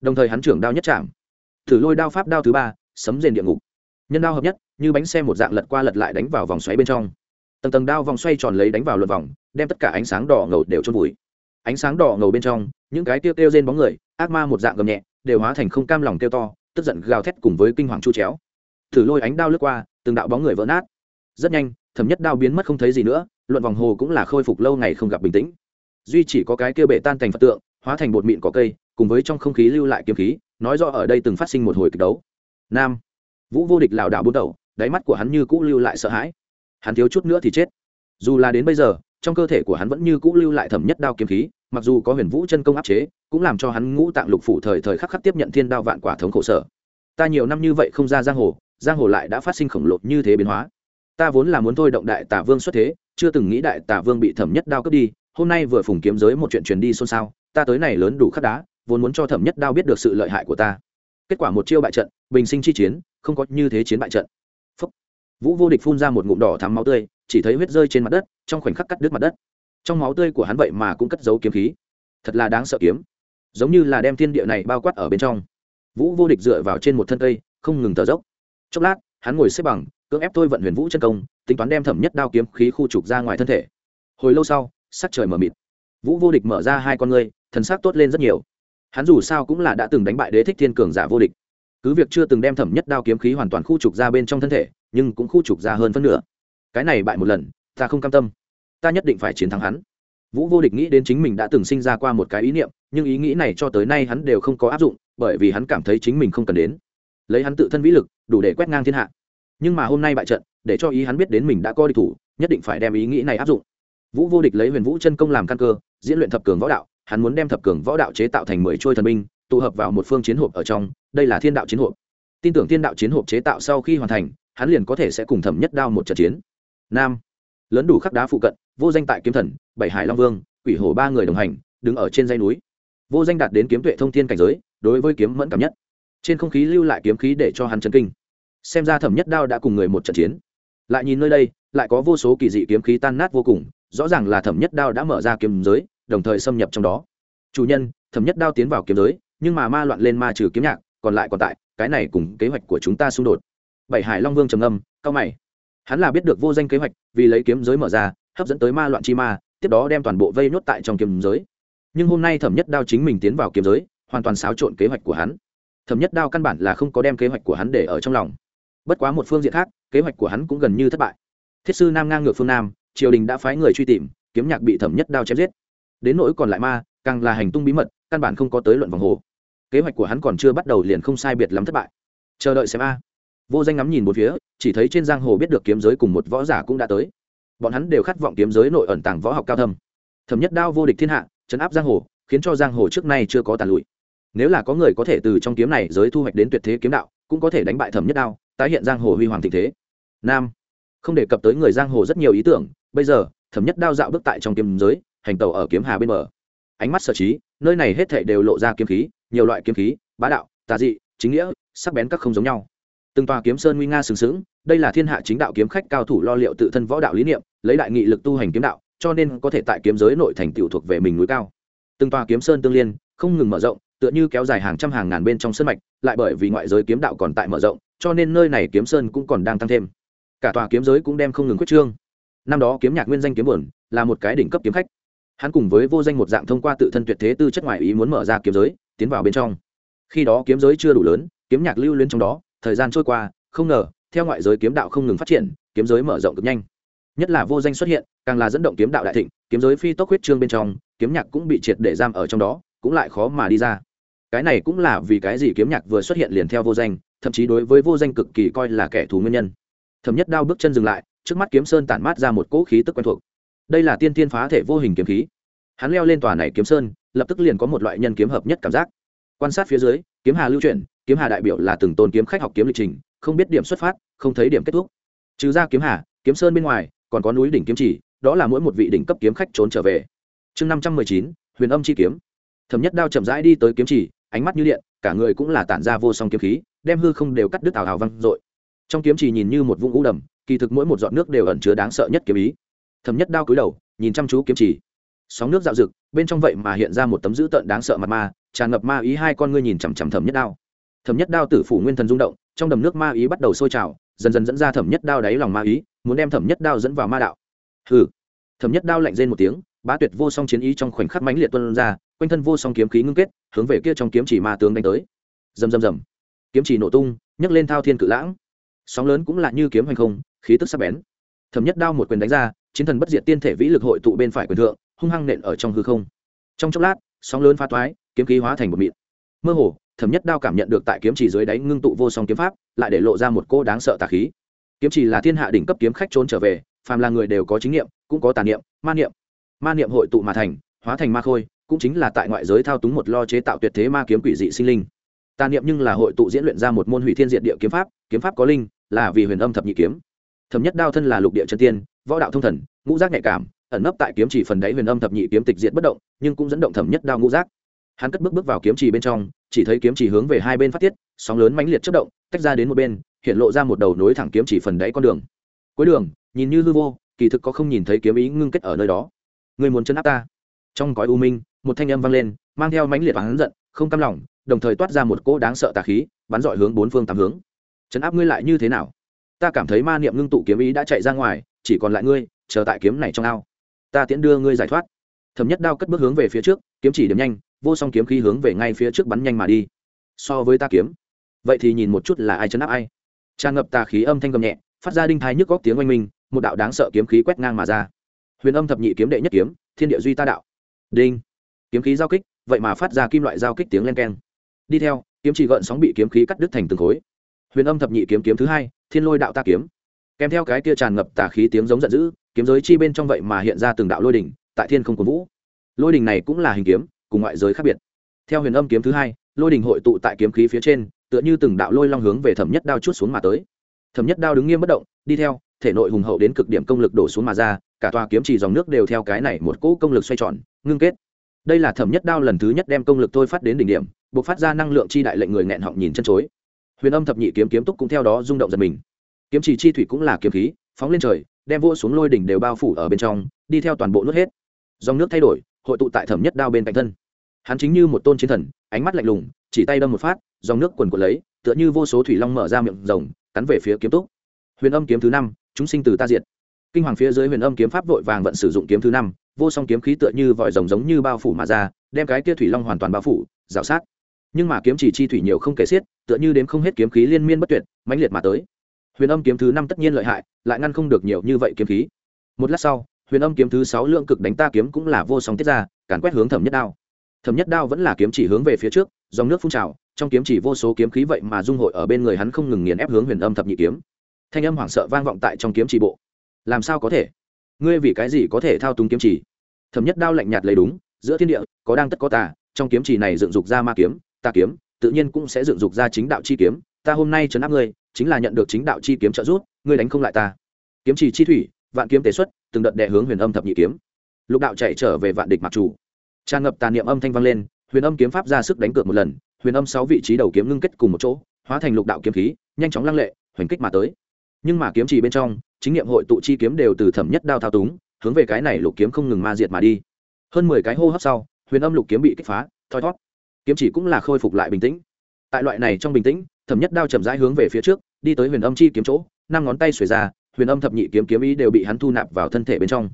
Đồng thời hắn trưởng đao nhất chạm. Thử lôi đao pháp đao thứ ba, sấm rền địa ngục. Nhân đao hợp nhất, như bánh xe một dạng lật qua lật lại đánh vào vòng xoáy bên trong. Tầng tầng đao vòng xoay tròn lấy đánh vào luận vòng, đem tất cả ánh sáng đỏ ngầu đều trôn vùi. Ánh sáng đỏ ngầu bên trong, những cái tiêu kêu trên bóng người, ác ma một dạng gầm nhẹ, đều hóa thành không cam lòng kêu to, tức giận gào thét cùng với kinh hoàng chu chéo. Thử lôi ánh đao lướt qua, từng đạo bóng người vỡ nát. Rất nhanh, thẩm nhất đao biến mất không thấy gì nữa, luận vòng hồ cũng là khôi phục lâu ngày không gặp bình tĩnh duy chỉ có cái kia bể tan thành phật tượng, hóa thành bột mịn có cây, cùng với trong không khí lưu lại kiếm khí, nói rõ ở đây từng phát sinh một hồi kịch đấu. Nam. Vũ vô địch lảo đảo bút đầu, đáy mắt của hắn như cũ lưu lại sợ hãi. Hắn thiếu chút nữa thì chết. Dù là đến bây giờ, trong cơ thể của hắn vẫn như cũ lưu lại thẩm nhất đao kiếm khí, mặc dù có huyền vũ chân công áp chế, cũng làm cho hắn ngũ tạng lục phủ thời thời khắc khắc tiếp nhận thiên đao vạn quả thống khổ sở. Ta nhiều năm như vậy không ra giang hồ giang hồ lại đã phát sinh khổng lồ như thế biến hóa. Ta vốn là muốn thôi động đại tả vương xuất thế, chưa từng nghĩ đại tả vương bị thẩm nhất đao cướp đi hôm nay vừa phùng kiếm giới một chuyện truyền đi xôn xao, ta tới này lớn đủ khắc đá, vốn muốn cho thẩm nhất đao biết được sự lợi hại của ta. Kết quả một chiêu bại trận, bình sinh chi chiến, không có như thế chiến bại trận. Phúc. vũ vô địch phun ra một ngụm đỏ thắm máu tươi, chỉ thấy huyết rơi trên mặt đất, trong khoảnh khắc cắt đứt mặt đất. Trong máu tươi của hắn vậy mà cũng cất giấu kiếm khí. Thật là đáng sợ kiếm. Giống như là đem thiên địa này bao quát ở bên trong. Vũ vô địch dựa vào trên một thân cây, không ngừng thở dốc. Chốc lát, hắn ngồi xếp bằng, cưỡng ép thôi vận huyền vũ chân công, tính toán đem thẩm nhất đao kiếm khí khu trục ra ngoài thân thể. Hồi lâu sau sắc trời mờ mịt. Vũ vô địch mở ra hai con ngươi, thần sắc tốt lên rất nhiều. Hắn dù sao cũng là đã từng đánh bại đế thích thiên cường giả vô địch. Cứ việc chưa từng đem thẩm nhất đao kiếm khí hoàn toàn khu trục ra bên trong thân thể, nhưng cũng khu trục ra hơn phân nửa. Cái này bại một lần, ta không cam tâm. Ta nhất định phải chiến thắng hắn. Vũ vô địch nghĩ đến chính mình đã từng sinh ra qua một cái ý niệm, nhưng ý nghĩ này cho tới nay hắn đều không có áp dụng, bởi vì hắn cảm thấy chính mình không cần đến. Lấy hắn tự thân vĩ lực, đủ để quét ngang thiên hạ. Nhưng mà hôm nay bại trận, để cho ý hắn biết đến mình đã có địch thủ, nhất định phải đem ý nghĩ này áp dụng vũ vô địch lấy huyền vũ chân công làm căn cơ, diễn luyện thập cường võ đạo, hắn muốn đem thập cường võ đạo chế tạo thành mười trôi thần binh, tụ hợp vào một phương chiến hộp ở trong, đây là thiên đạo chiến hộp. Tin tưởng thiên đạo chiến hộp chế tạo sau khi hoàn thành, hắn liền có thể sẽ cùng thẩm nhất đao một trận chiến. Nam. Lớn đủ khắc đá phụ cận, vô danh tại kiếm thần, bảy hải long vương, quỷ hồ ba người đồng hành, đứng ở trên dây núi. Vô danh đạt đến kiếm tuệ thông thiên cảnh giới, đối với kiếm mẫn cảm nhất. Trên không khí lưu lại kiếm khí để cho hắn chấn kinh. Xem ra thẩm nhất đao đã cùng người một trận chiến. Lại nhìn nơi đây, lại có vô số kỳ dị kiếm khí tan nát vô cùng rõ ràng là thẩm nhất đao đã mở ra kiếm giới, đồng thời xâm nhập trong đó. Chủ nhân, thẩm nhất đao tiến vào kiếm giới, nhưng mà ma loạn lên ma trừ kiếm nhạc, còn lại còn tại, cái này cùng kế hoạch của chúng ta xung đột. Bảy hải long vương trầm âm cao mày. Hắn là biết được vô danh kế hoạch, vì lấy kiếm giới mở ra, hấp dẫn tới ma loạn chi ma, tiếp đó đem toàn bộ vây nhốt tại trong kiếm giới. Nhưng hôm nay thẩm nhất đao chính mình tiến vào kiếm giới, hoàn toàn xáo trộn kế hoạch của hắn. Thẩm nhất đao căn bản là không có đem kế hoạch của hắn để ở trong lòng. Bất quá một phương diện khác, kế hoạch của hắn cũng gần như thất bại. Thiết sư nam ngang ngược phương nam triều đình đã phái người truy tìm, kiếm nhạc bị thẩm nhất đao chém giết. Đến nỗi còn lại ma, càng là hành tung bí mật, căn bản không có tới luận vòng hồ. Kế hoạch của hắn còn chưa bắt đầu liền không sai biệt lắm thất bại. Chờ đợi xem a. Vô danh ngắm nhìn một phía, chỉ thấy trên giang hồ biết được kiếm giới cùng một võ giả cũng đã tới. Bọn hắn đều khát vọng kiếm giới nội ẩn tàng võ học cao thâm. Thẩm nhất đao vô địch thiên hạ, chấn áp giang hồ, khiến cho giang hồ trước nay chưa có tàn lụi. Nếu là có người có thể từ trong kiếm này giới thu hoạch đến tuyệt thế kiếm đạo, cũng có thể đánh bại thẩm nhất đao, tái hiện giang hồ huy hoàng tình thế. Nam, không đề cập tới người giang hồ rất nhiều ý tưởng bây giờ, thẩm nhất đao dạo bước tại trong kiếm giới, hành tàu ở kiếm hà bên bờ. Ánh mắt sở trí, nơi này hết thảy đều lộ ra kiếm khí, nhiều loại kiếm khí, bá đạo, tà dị, chính nghĩa, sắc bén các không giống nhau. Từng tòa kiếm sơn nguy nga sừng sững, đây là thiên hạ chính đạo kiếm khách cao thủ lo liệu tự thân võ đạo lý niệm, lấy đại nghị lực tu hành kiếm đạo, cho nên có thể tại kiếm giới nội thành tựu thuộc về mình núi cao. Từng tòa kiếm sơn tương liên, không ngừng mở rộng, tựa như kéo dài hàng trăm hàng ngàn bên trong sân mạch, lại bởi vì ngoại giới kiếm đạo còn tại mở rộng, cho nên nơi này kiếm sơn cũng còn đang tăng thêm. Cả tòa kiếm giới cũng đem không ngừng quyết trương năm đó kiếm nhạc nguyên danh kiếm buồn, là một cái đỉnh cấp kiếm khách. Hắn cùng với vô danh một dạng thông qua tự thân tuyệt thế tư chất ngoại ý muốn mở ra kiếm giới, tiến vào bên trong. Khi đó kiếm giới chưa đủ lớn, kiếm nhạc lưu luyến trong đó, thời gian trôi qua, không ngờ, theo ngoại giới kiếm đạo không ngừng phát triển, kiếm giới mở rộng cực nhanh. Nhất là vô danh xuất hiện, càng là dẫn động kiếm đạo đại thịnh, kiếm giới phi tốc huyết trương bên trong, kiếm nhạc cũng bị triệt để giam ở trong đó, cũng lại khó mà đi ra. Cái này cũng là vì cái gì kiếm nhạc vừa xuất hiện liền theo vô danh, thậm chí đối với vô danh cực kỳ coi là kẻ thù nguyên nhân. Thấm nhất đao bước chân dừng lại trước mắt kiếm sơn tản mát ra một cỗ khí tức quen thuộc. Đây là tiên tiên phá thể vô hình kiếm khí. Hắn leo lên tòa này kiếm sơn, lập tức liền có một loại nhân kiếm hợp nhất cảm giác. Quan sát phía dưới, kiếm hà lưu chuyển, kiếm hà đại biểu là từng tôn kiếm khách học kiếm lịch trình, không biết điểm xuất phát, không thấy điểm kết thúc. Trừ ra kiếm hà, kiếm sơn bên ngoài, còn có núi đỉnh kiếm chỉ, đó là mỗi một vị đỉnh cấp kiếm khách trốn trở về. Chương năm trăm mười chín, huyền âm chi kiếm. Thẩm nhất đao chậm rãi đi tới kiếm chỉ, ánh mắt như điện, cả người cũng là tản ra vô song kiếm khí, đem hư không đều cắt đứt ảo hào văng dội. Trong kiếm chỉ nhìn như một vũng ngũ đầm kỳ thực mỗi một giọt nước đều ẩn chứa đáng sợ nhất kiếm ý. Thẩm nhất đao cúi đầu, nhìn chăm chú kiếm chỉ. Sóng nước dạo rực, bên trong vậy mà hiện ra một tấm dữ tợn đáng sợ mặt ma, tràn ngập ma ý hai con ngươi nhìn chằm chằm thẩm nhất đao. Thẩm nhất đao tử phủ nguyên thần rung động, trong đầm nước ma ý bắt đầu sôi trào, dần dần dẫn ra thẩm nhất đao đáy lòng ma ý, muốn đem thẩm nhất đao dẫn vào ma đạo. Hừ. Thẩm nhất đao lạnh rên một tiếng, bá tuyệt vô song chiến ý trong khoảnh khắc mãnh liệt tuân ra, quanh thân vô song kiếm khí ngưng kết, hướng về kia trong kiếm chỉ ma tướng đánh tới. Rầm rầm rầm. Kiếm chỉ nổ tung, nhấc lên thao thiên cự lãng. Sóng lớn cũng là như kiếm hành không khí tức sắc bén. Thấm nhất đao một quyền đánh ra, chiến thần bất diệt tiên thể vĩ lực hội tụ bên phải quyền thượng, hung hăng nện ở trong hư không. Trong chốc lát, sóng lớn phá toái, kiếm khí hóa thành một mịn. Mơ hồ, thẩm nhất đao cảm nhận được tại kiếm chỉ dưới đáy ngưng tụ vô song kiếm pháp, lại để lộ ra một cô đáng sợ tà khí. Kiếm chỉ là thiên hạ đỉnh cấp kiếm khách trốn trở về, phàm là người đều có chính nghiệm cũng có tà niệm, ma niệm. Ma niệm hội tụ mà thành, hóa thành ma khôi, cũng chính là tại ngoại giới thao túng một lo chế tạo tuyệt thế ma kiếm quỷ dị sinh linh. Tà niệm nhưng là hội tụ diễn luyện ra một môn hủy thiên diệt địa kiếm pháp kiếm pháp có linh, là vì huyền âm thập nhị kiếm thẩm nhất đao thân là lục địa chân tiên, võ đạo thông thần, ngũ giác nhạy cảm, ẩn nấp tại kiếm chỉ phần đáy huyền âm thập nhị kiếm tịch diện bất động, nhưng cũng dẫn động thẩm nhất đao ngũ giác. Hắn cất bước bước vào kiếm chỉ bên trong, chỉ thấy kiếm chỉ hướng về hai bên phát tiết, sóng lớn mãnh liệt chất động, tách ra đến một bên, hiện lộ ra một đầu nối thẳng kiếm chỉ phần đáy con đường. Cuối đường, nhìn như hư vô, kỳ thực có không nhìn thấy kiếm ý ngưng kết ở nơi đó. Người muốn chân áp ta? Trong cõi u minh, một thanh âm vang lên, mang theo mãnh liệt và hắn giận, không cam lòng, đồng thời toát ra một cỗ đáng sợ tà khí, bắn dọi hướng bốn phương tám hướng. Chấn áp ngươi lại như thế nào? Ta cảm thấy ma niệm ngưng tụ kiếm ý đã chạy ra ngoài, chỉ còn lại ngươi, chờ tại kiếm này trong ao. Ta tiễn đưa ngươi giải thoát. Thẩm nhất đao cất bước hướng về phía trước, kiếm chỉ điểm nhanh, vô song kiếm khí hướng về ngay phía trước bắn nhanh mà đi. So với ta kiếm, vậy thì nhìn một chút là ai chấn áp ai. Tràn ngập tà khí âm thanh gầm nhẹ, phát ra đinh thái nhức góc tiếng oanh minh, một đạo đáng sợ kiếm khí quét ngang mà ra. Huyền âm thập nhị kiếm đệ nhất kiếm, thiên địa duy ta đạo. Đinh. Kiếm khí giao kích, vậy mà phát ra kim loại giao kích tiếng len keng. Đi theo, kiếm chỉ gợn sóng bị kiếm khí cắt đứt thành từng khối. Huyền âm thập nhị kiếm kiếm thứ hai thiên lôi đạo ta kiếm. Kèm theo cái kia tràn ngập tà khí tiếng giống giận dữ, kiếm giới chi bên trong vậy mà hiện ra từng đạo lôi đỉnh, tại thiên không cổ vũ. Lôi đỉnh này cũng là hình kiếm, cùng ngoại giới khác biệt. Theo huyền âm kiếm thứ hai, lôi đỉnh hội tụ tại kiếm khí phía trên, tựa như từng đạo lôi long hướng về thẩm nhất đao chút xuống mà tới. Thẩm nhất đao đứng nghiêm bất động, đi theo, thể nội hùng hậu đến cực điểm công lực đổ xuống mà ra, cả tòa kiếm chỉ dòng nước đều theo cái này một cỗ công lực xoay tròn, ngưng kết. Đây là thẩm nhất đao lần thứ nhất đem công lực thôi phát đến đỉnh điểm buộc phát ra năng lượng chi đại lệnh người nghẹn họng nhìn chân chối huyền âm thập nhị kiếm kiếm túc cũng theo đó rung động giật mình. Kiếm chỉ chi thủy cũng là kiếm khí, phóng lên trời, đem vua xuống lôi đỉnh đều bao phủ ở bên trong, đi theo toàn bộ nước hết. Dòng nước thay đổi, hội tụ tại thẩm nhất đao bên cạnh thân. Hắn chính như một tôn chiến thần, ánh mắt lạnh lùng, chỉ tay đâm một phát, dòng nước quần quần lấy, tựa như vô số thủy long mở ra miệng rồng, cắn về phía kiếm túc. Huyền âm kiếm thứ năm, chúng sinh từ ta diệt. Kinh hoàng phía dưới huyền âm kiếm pháp vội vàng vẫn sử dụng kiếm thứ năm, vô song kiếm khí tựa như vòi rồng giống như bao phủ mà ra, đem cái kia thủy long hoàn toàn bao phủ, rào sát nhưng mà kiếm chỉ chi thủy nhiều không kể xiết, tựa như đếm không hết kiếm khí liên miên bất tuyệt, mãnh liệt mà tới. Huyền âm kiếm thứ năm tất nhiên lợi hại, lại ngăn không được nhiều như vậy kiếm khí. Một lát sau, huyền âm kiếm thứ sáu lượng cực đánh ta kiếm cũng là vô song tiết ra, càn quét hướng thẩm nhất đao. Thẩm nhất đao vẫn là kiếm chỉ hướng về phía trước, dòng nước phun trào, trong kiếm chỉ vô số kiếm khí vậy mà dung hội ở bên người hắn không ngừng nghiền ép hướng huyền âm thập nhị kiếm. Thanh âm hoảng sợ vang vọng tại trong kiếm chỉ bộ. Làm sao có thể? Ngươi vì cái gì có thể thao túng kiếm chỉ? Thẩm nhất đao lạnh nhạt lấy đúng, giữa thiên địa, có đang tất có tà, trong kiếm chỉ này dựng dục ra ma kiếm Ta kiếm, tự nhiên cũng sẽ dựng dục ra chính đạo chi kiếm, ta hôm nay trấn áp ngươi, chính là nhận được chính đạo chi kiếm trợ giúp, ngươi đánh không lại ta. Kiếm chỉ chi thủy, vạn kiếm tế xuất, từng đợt đệ hướng huyền âm thập nhị kiếm. Lục đạo chạy trở về vạn địch mặc chủ. Tràn ngập tàn niệm âm thanh vang lên, huyền âm kiếm pháp ra sức đánh cược một lần, huyền âm sáu vị trí đầu kiếm ngưng kết cùng một chỗ, hóa thành lục đạo kiếm khí, nhanh chóng lăng lệ, hoành kích mà tới. Nhưng mà kiếm chỉ bên trong, chính nghiệm hội tụ chi kiếm đều từ thẩm nhất đao thao túng, hướng về cái này lục kiếm không ngừng ma diệt mà đi. Hơn mười cái hô hấp sau, huyền âm lục kiếm bị kích phá, thoi thót kiếm chỉ cũng là khôi phục lại bình tĩnh. Tại loại này trong bình tĩnh, thẩm nhất đao chậm rãi hướng về phía trước, đi tới huyền âm chi kiếm chỗ, năm ngón tay xuề ra, huyền âm thập nhị kiếm kiếm ý đều bị hắn thu nạp vào thân thể bên trong.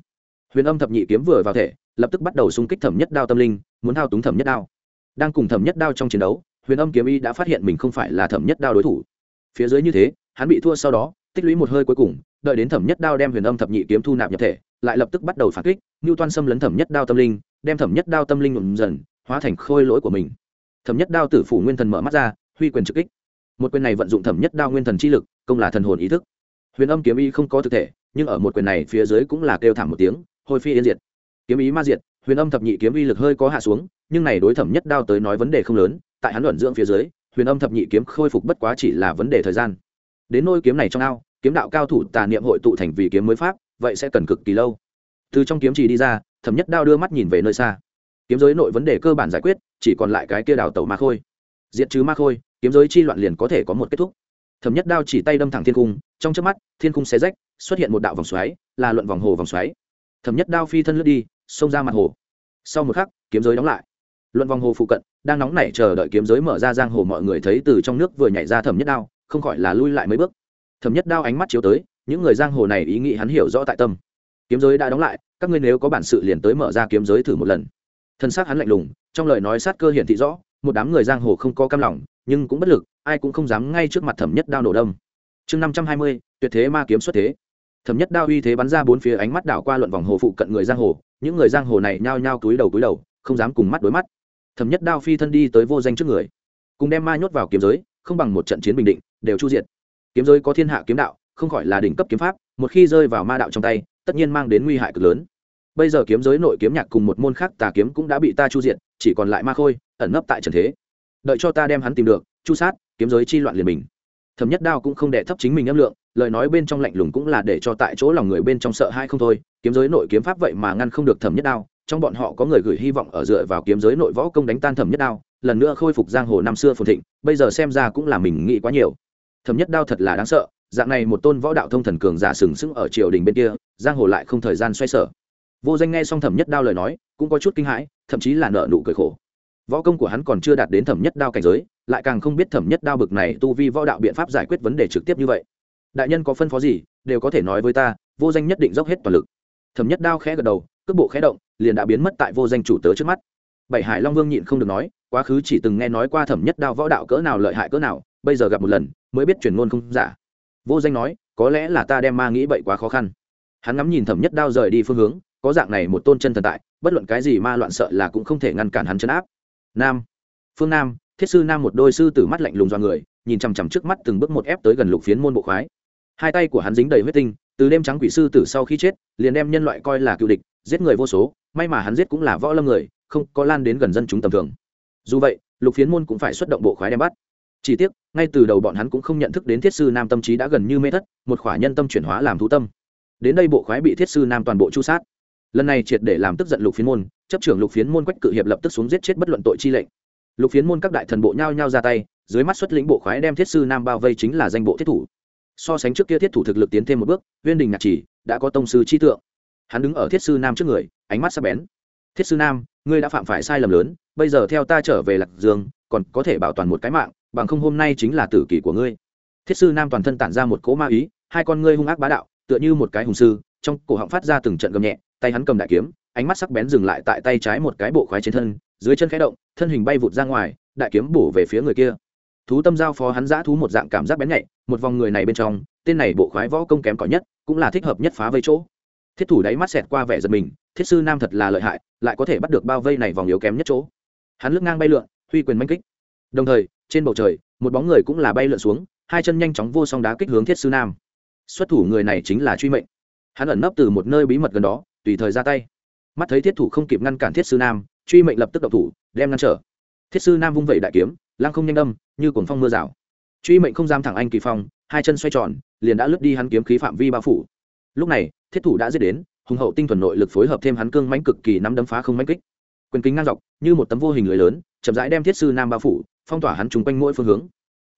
Huyền âm thập nhị kiếm vừa vào thể, lập tức bắt đầu xung kích thẩm nhất đao tâm linh, muốn thao túng thẩm nhất đao. Đang cùng thẩm nhất đao trong chiến đấu, huyền âm kiếm ý đã phát hiện mình không phải là thẩm nhất đao đối thủ. Phía dưới như thế, hắn bị thua sau đó, tích lũy một hơi cuối cùng, đợi đến thẩm nhất đao đem huyền âm thập nhị kiếm thu nạp nhập thể, lại lập tức bắt đầu phản kích như toan xâm lấn thẩm nhất đao tâm linh, đem thẩm nhất đao tâm linh ngầm dần hóa thành khôi lỗi của mình. Thẩm nhất đao tử phủ nguyên thần mở mắt ra, huy quyền trực kích. Một quyền này vận dụng thẩm nhất đao nguyên thần chi lực, công là thần hồn ý thức. Huyền âm kiếm ý không có thực thể, nhưng ở một quyền này phía dưới cũng là kêu thảm một tiếng, hôi phi yên diệt. Kiếm ý ma diệt, huyền âm thập nhị kiếm uy lực hơi có hạ xuống, nhưng này đối thẩm nhất đao tới nói vấn đề không lớn, tại hắn luận dưỡng phía dưới, huyền âm thập nhị kiếm khôi phục bất quá chỉ là vấn đề thời gian. Đến nôi kiếm này trong ao, kiếm đạo cao thủ tà niệm hội tụ thành vì kiếm mới pháp, vậy sẽ cần cực kỳ lâu. Từ trong kiếm trì đi ra, thẩm nhất đao đưa mắt nhìn về nơi xa kiếm giới nội vấn đề cơ bản giải quyết, chỉ còn lại cái kia đào tẩu ma khôi. Diệt trừ ma khôi, kiếm giới chi loạn liền có thể có một kết thúc. Thẩm nhất đao chỉ tay đâm thẳng thiên cung, trong trước mắt, thiên cung xé rách, xuất hiện một đạo vòng xoáy, là luận vòng hồ vòng xoáy. Thẩm nhất đao phi thân lướt đi, xông ra mặt hồ. Sau một khắc, kiếm giới đóng lại. Luận vòng hồ phụ cận, đang nóng nảy chờ đợi kiếm giới mở ra giang hồ mọi người thấy từ trong nước vừa nhảy ra thẩm nhất đao, không khỏi là lui lại mấy bước. Thẩm nhất đao ánh mắt chiếu tới, những người giang hồ này ý nghĩ hắn hiểu rõ tại tâm. Kiếm giới đã đóng lại, các ngươi nếu có bản sự liền tới mở ra kiếm giới thử một lần thân xác hắn lạnh lùng, trong lời nói sát cơ hiển thị rõ, một đám người giang hồ không có cam lòng, nhưng cũng bất lực, ai cũng không dám ngay trước mặt thẩm nhất đao nổ đâm. Chương năm trăm hai mươi, tuyệt thế ma kiếm xuất thế. Thẩm nhất đao uy thế bắn ra bốn phía ánh mắt đảo qua luận vòng hồ phụ cận người giang hồ, những người giang hồ này nhao nhao cúi đầu cúi đầu, không dám cùng mắt đối mắt. Thẩm nhất đao phi thân đi tới vô danh trước người, cùng đem ma nhốt vào kiếm giới, không bằng một trận chiến bình định, đều chu diệt. Kiếm giới có thiên hạ kiếm đạo, không khỏi là đỉnh cấp kiếm pháp, một khi rơi vào ma đạo trong tay, tất nhiên mang đến nguy hại cực lớn bây giờ kiếm giới nội kiếm nhạc cùng một môn khác tà kiếm cũng đã bị ta chu diệt, chỉ còn lại ma khôi, ẩn nấp tại trần thế. Đợi cho ta đem hắn tìm được, chu sát, kiếm giới chi loạn liền mình. Thẩm nhất đao cũng không để thấp chính mình âm lượng, lời nói bên trong lạnh lùng cũng là để cho tại chỗ lòng người bên trong sợ hai không thôi. Kiếm giới nội kiếm pháp vậy mà ngăn không được thẩm nhất đao, trong bọn họ có người gửi hy vọng ở dựa vào kiếm giới nội võ công đánh tan thẩm nhất đao, lần nữa khôi phục giang hồ năm xưa phồn thịnh, bây giờ xem ra cũng là mình nghĩ quá nhiều. Thẩm nhất đao thật là đáng sợ, dạng này một tôn võ đạo thông thần cường giả sừng sững ở triều đình bên kia, giang hồ lại không thời gian xoay sở vô danh nghe xong thẩm nhất đao lời nói, cũng có chút kinh hãi, thậm chí là nợ nụ cười khổ. Võ công của hắn còn chưa đạt đến thẩm nhất đao cảnh giới, lại càng không biết thẩm nhất đao bực này tu vi võ đạo biện pháp giải quyết vấn đề trực tiếp như vậy. Đại nhân có phân phó gì, đều có thể nói với ta, vô danh nhất định dốc hết toàn lực. Thẩm nhất đao khẽ gật đầu, cước bộ khẽ động, liền đã biến mất tại vô danh chủ tớ trước mắt. Bảy hải long vương nhịn không được nói, quá khứ chỉ từng nghe nói qua thẩm nhất đao võ đạo cỡ nào lợi hại cỡ nào, bây giờ gặp một lần, mới biết chuyển ngôn không giả. Vô danh nói, có lẽ là ta đem ma nghĩ vậy quá khó khăn. Hắn ngắm nhìn thẩm nhất đao rời đi phương hướng có dạng này một tôn chân thần tại, bất luận cái gì ma loạn sợ là cũng không thể ngăn cản hắn chấn áp. Nam. Phương nam, thiết sư nam một đôi sư tử mắt lạnh lùng do người, nhìn chằm chằm trước mắt từng bước một ép tới gần lục phiến môn bộ khoái. Hai tay của hắn dính đầy huyết tinh, từ đêm trắng quỷ sư tử sau khi chết, liền đem nhân loại coi là cựu địch, giết người vô số, may mà hắn giết cũng là võ lâm người, không có lan đến gần dân chúng tầm thường. Dù vậy, lục phiến môn cũng phải xuất động bộ khoái đem bắt. Chỉ tiếc, ngay từ đầu bọn hắn cũng không nhận thức đến thiết sư nam tâm trí đã gần như mê thất, một khỏa nhân tâm chuyển hóa làm thú tâm. Đến đây bộ khoái bị thiết sư nam toàn bộ chu sát lần này triệt để làm tức giận lục phiến môn, chấp trưởng lục phiến môn quách cự hiệp lập tức xuống giết chết bất luận tội chi lệnh. Lục phiến môn các đại thần bộ nhao nhao ra tay, dưới mắt xuất lĩnh bộ khoái đem thiết sư nam bao vây chính là danh bộ thiết thủ. So sánh trước kia thiết thủ thực lực tiến thêm một bước, viên đình ngạc chỉ đã có tông sư chi tượng. Hắn đứng ở thiết sư nam trước người, ánh mắt sắc bén. Thiết sư nam, ngươi đã phạm phải sai lầm lớn, bây giờ theo ta trở về lạc dương, còn có thể bảo toàn một cái mạng, bằng không hôm nay chính là tử kỷ của ngươi. Thiết sư nam toàn thân tản ra một cỗ ma ý, hai con ngươi hung ác bá đạo, tựa như một cái hùng sư, trong cổ họng phát ra từng trận gầm nhẹ tay hắn cầm đại kiếm, ánh mắt sắc bén dừng lại tại tay trái một cái bộ khoái trên thân, dưới chân khẽ động, thân hình bay vụt ra ngoài, đại kiếm bổ về phía người kia. Thú tâm giao phó hắn giã thú một dạng cảm giác bén nhạy, một vòng người này bên trong, tên này bộ khoái võ công kém cỏi nhất, cũng là thích hợp nhất phá vây chỗ. Thiết thủ đáy mắt xẹt qua vẻ giật mình, thiết sư nam thật là lợi hại, lại có thể bắt được bao vây này vòng yếu kém nhất chỗ. Hắn lướt ngang bay lượn, huy quyền manh kích. Đồng thời, trên bầu trời, một bóng người cũng là bay lượn xuống, hai chân nhanh chóng vô song đá kích hướng thiết sư nam. Xuất thủ người này chính là truy mệnh. Hắn ẩn nấp từ một nơi bí mật gần đó tùy thời ra tay. Mắt thấy thiết thủ không kịp ngăn cản thiết sư nam, truy mệnh lập tức độc thủ, đem ngăn trở. Thiết sư nam vung vẩy đại kiếm, lăng không nhanh đâm, như cuồng phong mưa rào. Truy mệnh không giam thẳng anh kỳ phong, hai chân xoay tròn, liền đã lướt đi hắn kiếm khí phạm vi bao phủ. Lúc này, thiết thủ đã giết đến, hùng hậu tinh thuần nội lực phối hợp thêm hắn cương mãnh cực kỳ nắm đấm phá không mãnh kích. Quyền kính ngang dọc, như một tấm vô hình lưới lớn, chậm rãi đem thiết sư nam bao phủ, phong tỏa hắn trúng quanh mỗi phương hướng.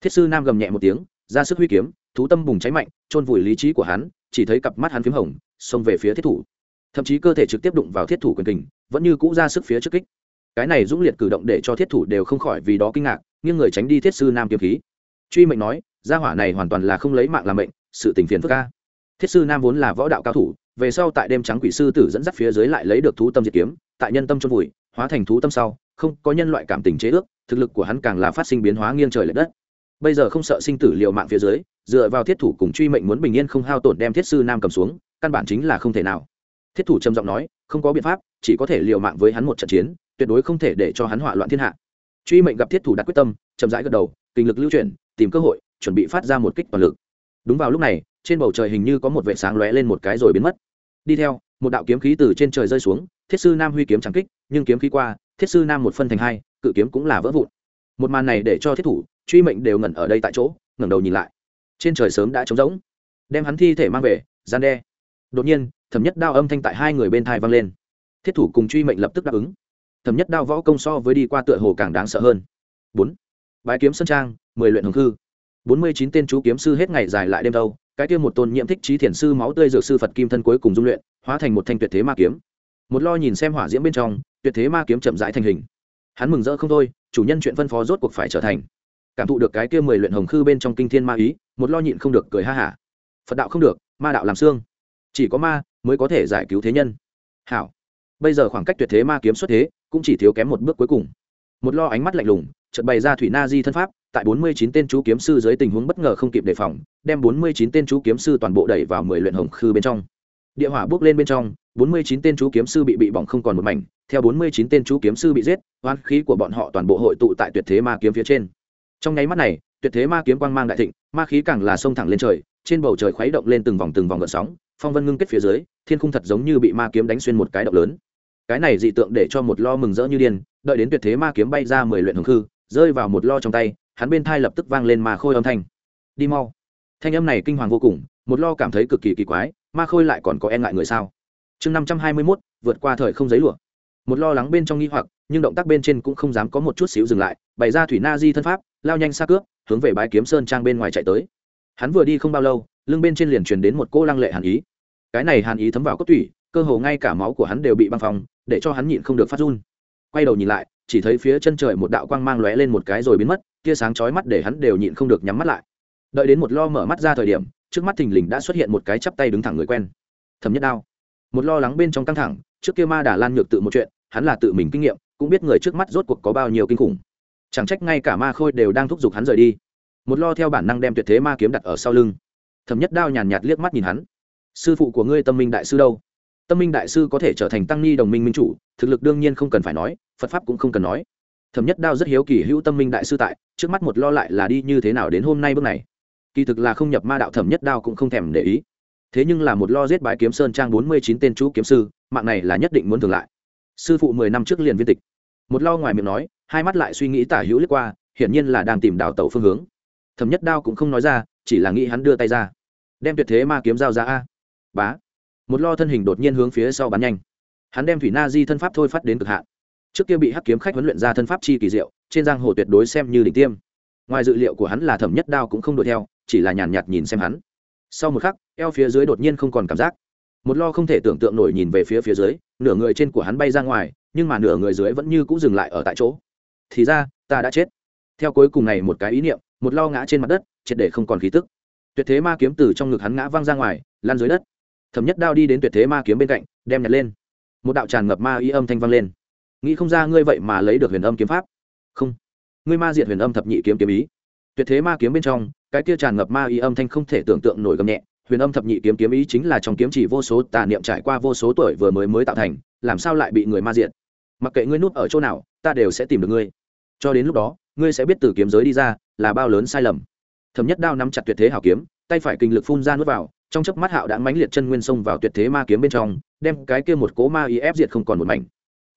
Thiết sư nam gầm nhẹ một tiếng, ra sức huy kiếm, thú tâm bùng cháy mạnh, chôn vùi lý trí của hắn, chỉ thấy cặp mắt hắn p h í m hồng, xông về phía thiết thủ thậm chí cơ thể trực tiếp đụng vào thiết thủ quyền kình, vẫn như cũ ra sức phía trước kích. Cái này dũng liệt cử động để cho thiết thủ đều không khỏi vì đó kinh ngạc nhưng người tránh đi thiết sư nam kiếm khí. Truy mệnh nói, gia hỏa này hoàn toàn là không lấy mạng làm mệnh, sự tình phiền phức ca thiết sư nam vốn là võ đạo cao thủ, về sau tại đêm trắng quỷ sư tử dẫn dắt phía dưới lại lấy được thú tâm diệt kiếm, tại nhân tâm chôn vùi, hóa thành thú tâm sau, không có nhân loại cảm tình chế ước, thực lực của hắn càng là phát sinh biến hóa nghiêng trời l ệ đất. Bây giờ không sợ sinh tử liệu mạng phía dưới, dựa vào thiết thủ cùng truy mệnh muốn bình yên không hao tổn đem thiết sư nam cầm xuống, căn bản chính là không thể nào thiết thủ trầm giọng nói, không có biện pháp, chỉ có thể liều mạng với hắn một trận chiến, tuyệt đối không thể để cho hắn hỏa loạn thiên hạ. Truy mệnh gặp thiết thủ đặt quyết tâm, chậm rãi gật đầu, kinh lực lưu chuyển, tìm cơ hội, chuẩn bị phát ra một kích toàn lực. Đúng vào lúc này, trên bầu trời hình như có một vệ sáng lóe lên một cái rồi biến mất. Đi theo, một đạo kiếm khí từ trên trời rơi xuống, thiết sư nam huy kiếm trắng kích, nhưng kiếm khí qua, thiết sư nam một phân thành hai, cự kiếm cũng là vỡ vụn. Một màn này để cho thiết thủ, truy mệnh đều ngẩn ở đây tại chỗ, ngẩng đầu nhìn lại. Trên trời sớm đã trống rỗng. Đem hắn thi thể mang về, gian đe. Đột nhiên thẩm nhất đao âm thanh tại hai người bên thai vang lên. Thiết thủ cùng truy mệnh lập tức đáp ứng. Thẩm nhất đao võ công so với đi qua tựa hồ càng đáng sợ hơn. Bốn. Bái kiếm sân trang, mười luyện hồng khư. Bốn mươi chín tên chú kiếm sư hết ngày dài lại đêm đâu cái kia một tôn nhiễm thích trí thiền sư máu tươi dược sư phật kim thân cuối cùng dung luyện, hóa thành một thanh tuyệt thế ma kiếm. Một lo nhìn xem hỏa diễm bên trong, tuyệt thế ma kiếm chậm rãi thành hình. Hắn mừng rỡ không thôi, chủ nhân chuyện phân phó rốt cuộc phải trở thành. Cảm thụ được cái kia mười luyện hồng khư bên trong kinh thiên ma ý, một lo nhịn không được cười ha hả. Phật đạo không được, ma đạo làm xương. Chỉ có ma mới có thể giải cứu thế nhân. Hảo. Bây giờ khoảng cách tuyệt thế ma kiếm xuất thế, cũng chỉ thiếu kém một bước cuối cùng. Một lo ánh mắt lạnh lùng, chợt bày ra thủy na di thân pháp, tại bốn mươi chín tên chú kiếm sư dưới tình huống bất ngờ không kịp đề phòng, đem bốn mươi chín tên chú kiếm sư toàn bộ đẩy vào mười luyện hồng khư bên trong. Địa hỏa bước lên bên trong, bốn mươi chín tên chú kiếm sư bị bị bỏng không còn một mảnh, theo bốn mươi chín tên chú kiếm sư bị giết oan khí của bọn họ toàn bộ hội tụ tại tuyệt thế ma kiếm phía trên. Trong nháy mắt này, tuyệt thế ma kiếm quang mang đại thịnh, ma khí càng là sông thẳng lên trời, trên bầu trời khuấy động lên từng vòng từng vòng gợn sóng phong vân ngưng kết phía dưới, thiên khung thật giống như bị ma kiếm đánh xuyên một cái động lớn. Cái này dị tượng để cho một lo mừng rỡ như điên, đợi đến tuyệt thế ma kiếm bay ra mười luyện hồng khư, rơi vào một lo trong tay, hắn bên thai lập tức vang lên mà khôi âm thanh. Đi mau. Thanh âm này kinh hoàng vô cùng, một lo cảm thấy cực kỳ kỳ quái, ma khôi lại còn có e ngại người sao? Chương năm trăm hai mươi mốt, vượt qua thời không giấy lụa. Một lo lắng bên trong nghi hoặc, nhưng động tác bên trên cũng không dám có một chút xíu dừng lại, bày ra thủy na di thân pháp, lao nhanh xa cướp, hướng về bãi kiếm sơn trang bên ngoài chạy tới. Hắn vừa đi không bao lâu lưng bên trên liền truyền đến một cô lăng lệ hàn ý. Cái này hàn ý thấm vào cốt tủy, cơ hồ ngay cả máu của hắn đều bị băng phong, để cho hắn nhịn không được phát run. Quay đầu nhìn lại, chỉ thấy phía chân trời một đạo quang mang lóe lên một cái rồi biến mất, tia sáng chói mắt để hắn đều nhịn không được nhắm mắt lại. Đợi đến một lo mở mắt ra thời điểm, trước mắt thình lình đã xuất hiện một cái chắp tay đứng thẳng người quen. Thẩm nhất đao. Một lo lắng bên trong căng thẳng, trước kia ma đà lan nhược tự một chuyện, hắn là tự mình kinh nghiệm, cũng biết người trước mắt rốt cuộc có bao nhiêu kinh khủng. Chẳng trách ngay cả ma khôi đều đang thúc giục hắn rời đi. Một lo theo bản năng đem tuyệt thế ma kiếm đặt ở sau lưng thẩm nhất đao nhàn nhạt liếc mắt nhìn hắn. Sư phụ của ngươi tâm minh đại sư đâu? Tâm minh đại sư có thể trở thành tăng ni đồng minh minh chủ, thực lực đương nhiên không cần phải nói, phật pháp cũng không cần nói. Thẩm nhất đao rất hiếu kỳ hữu tâm minh đại sư tại, trước mắt một lo lại là đi như thế nào đến hôm nay bước này. Kỳ thực là không nhập ma đạo thẩm nhất đao cũng không thèm để ý. Thế nhưng là một lo giết bái kiếm sơn trang bốn mươi chín tên chú kiếm sư, mạng này là nhất định muốn thường lại. Sư phụ mười năm trước liền viên tịch. Một lo ngoài miệng nói, hai mắt lại suy nghĩ tả hữu lướt qua, hiển nhiên là đang tìm đào tẩu phương hướng. Thẩm nhất đao cũng không nói ra, chỉ là nghĩ hắn đưa tay ra đem tuyệt thế ma kiếm dao ra a. Bá. Một lo thân hình đột nhiên hướng phía sau bắn nhanh. Hắn đem thủy na di thân pháp thôi phát đến cực hạn. Trước kia bị hắc kiếm khách huấn luyện ra thân pháp chi kỳ diệu, trên giang hồ tuyệt đối xem như đỉnh tiêm. Ngoài dự liệu của hắn là thẩm nhất đao cũng không đuổi theo, chỉ là nhàn nhạt nhìn xem hắn. Sau một khắc, eo phía dưới đột nhiên không còn cảm giác. Một lo không thể tưởng tượng nổi nhìn về phía phía dưới, nửa người trên của hắn bay ra ngoài, nhưng mà nửa người dưới vẫn như cũng dừng lại ở tại chỗ. Thì ra, ta đã chết. Theo cuối cùng này một cái ý niệm, một lo ngã trên mặt đất, triệt để không còn khí tức tuyệt thế ma kiếm từ trong ngực hắn ngã văng ra ngoài lan dưới đất. Thẩm nhất đao đi đến tuyệt thế ma kiếm bên cạnh, đem nhặt lên. Một đạo tràn ngập ma y âm thanh vang lên. Nghĩ không ra ngươi vậy mà lấy được huyền âm kiếm pháp. Không. Ngươi ma diệt huyền âm thập nhị kiếm kiếm ý. Tuyệt thế ma kiếm bên trong, cái kia tràn ngập ma y âm thanh không thể tưởng tượng nổi gầm nhẹ. Huyền âm thập nhị kiếm kiếm ý chính là trong kiếm chỉ vô số, tà niệm trải qua vô số tuổi vừa mới mới tạo thành, làm sao lại bị người ma diệt? Mặc kệ ngươi núp ở chỗ nào, ta đều sẽ tìm được ngươi. Cho đến lúc đó, ngươi sẽ biết từ kiếm giới đi ra là bao lớn sai lầm thẩm nhất đao nắm chặt tuyệt thế hảo kiếm, tay phải kinh lực phun ra nuốt vào, trong chớp mắt hạo đã mãnh liệt chân nguyên xông vào tuyệt thế ma kiếm bên trong, đem cái kia một cố ma ý ép diệt không còn một mảnh.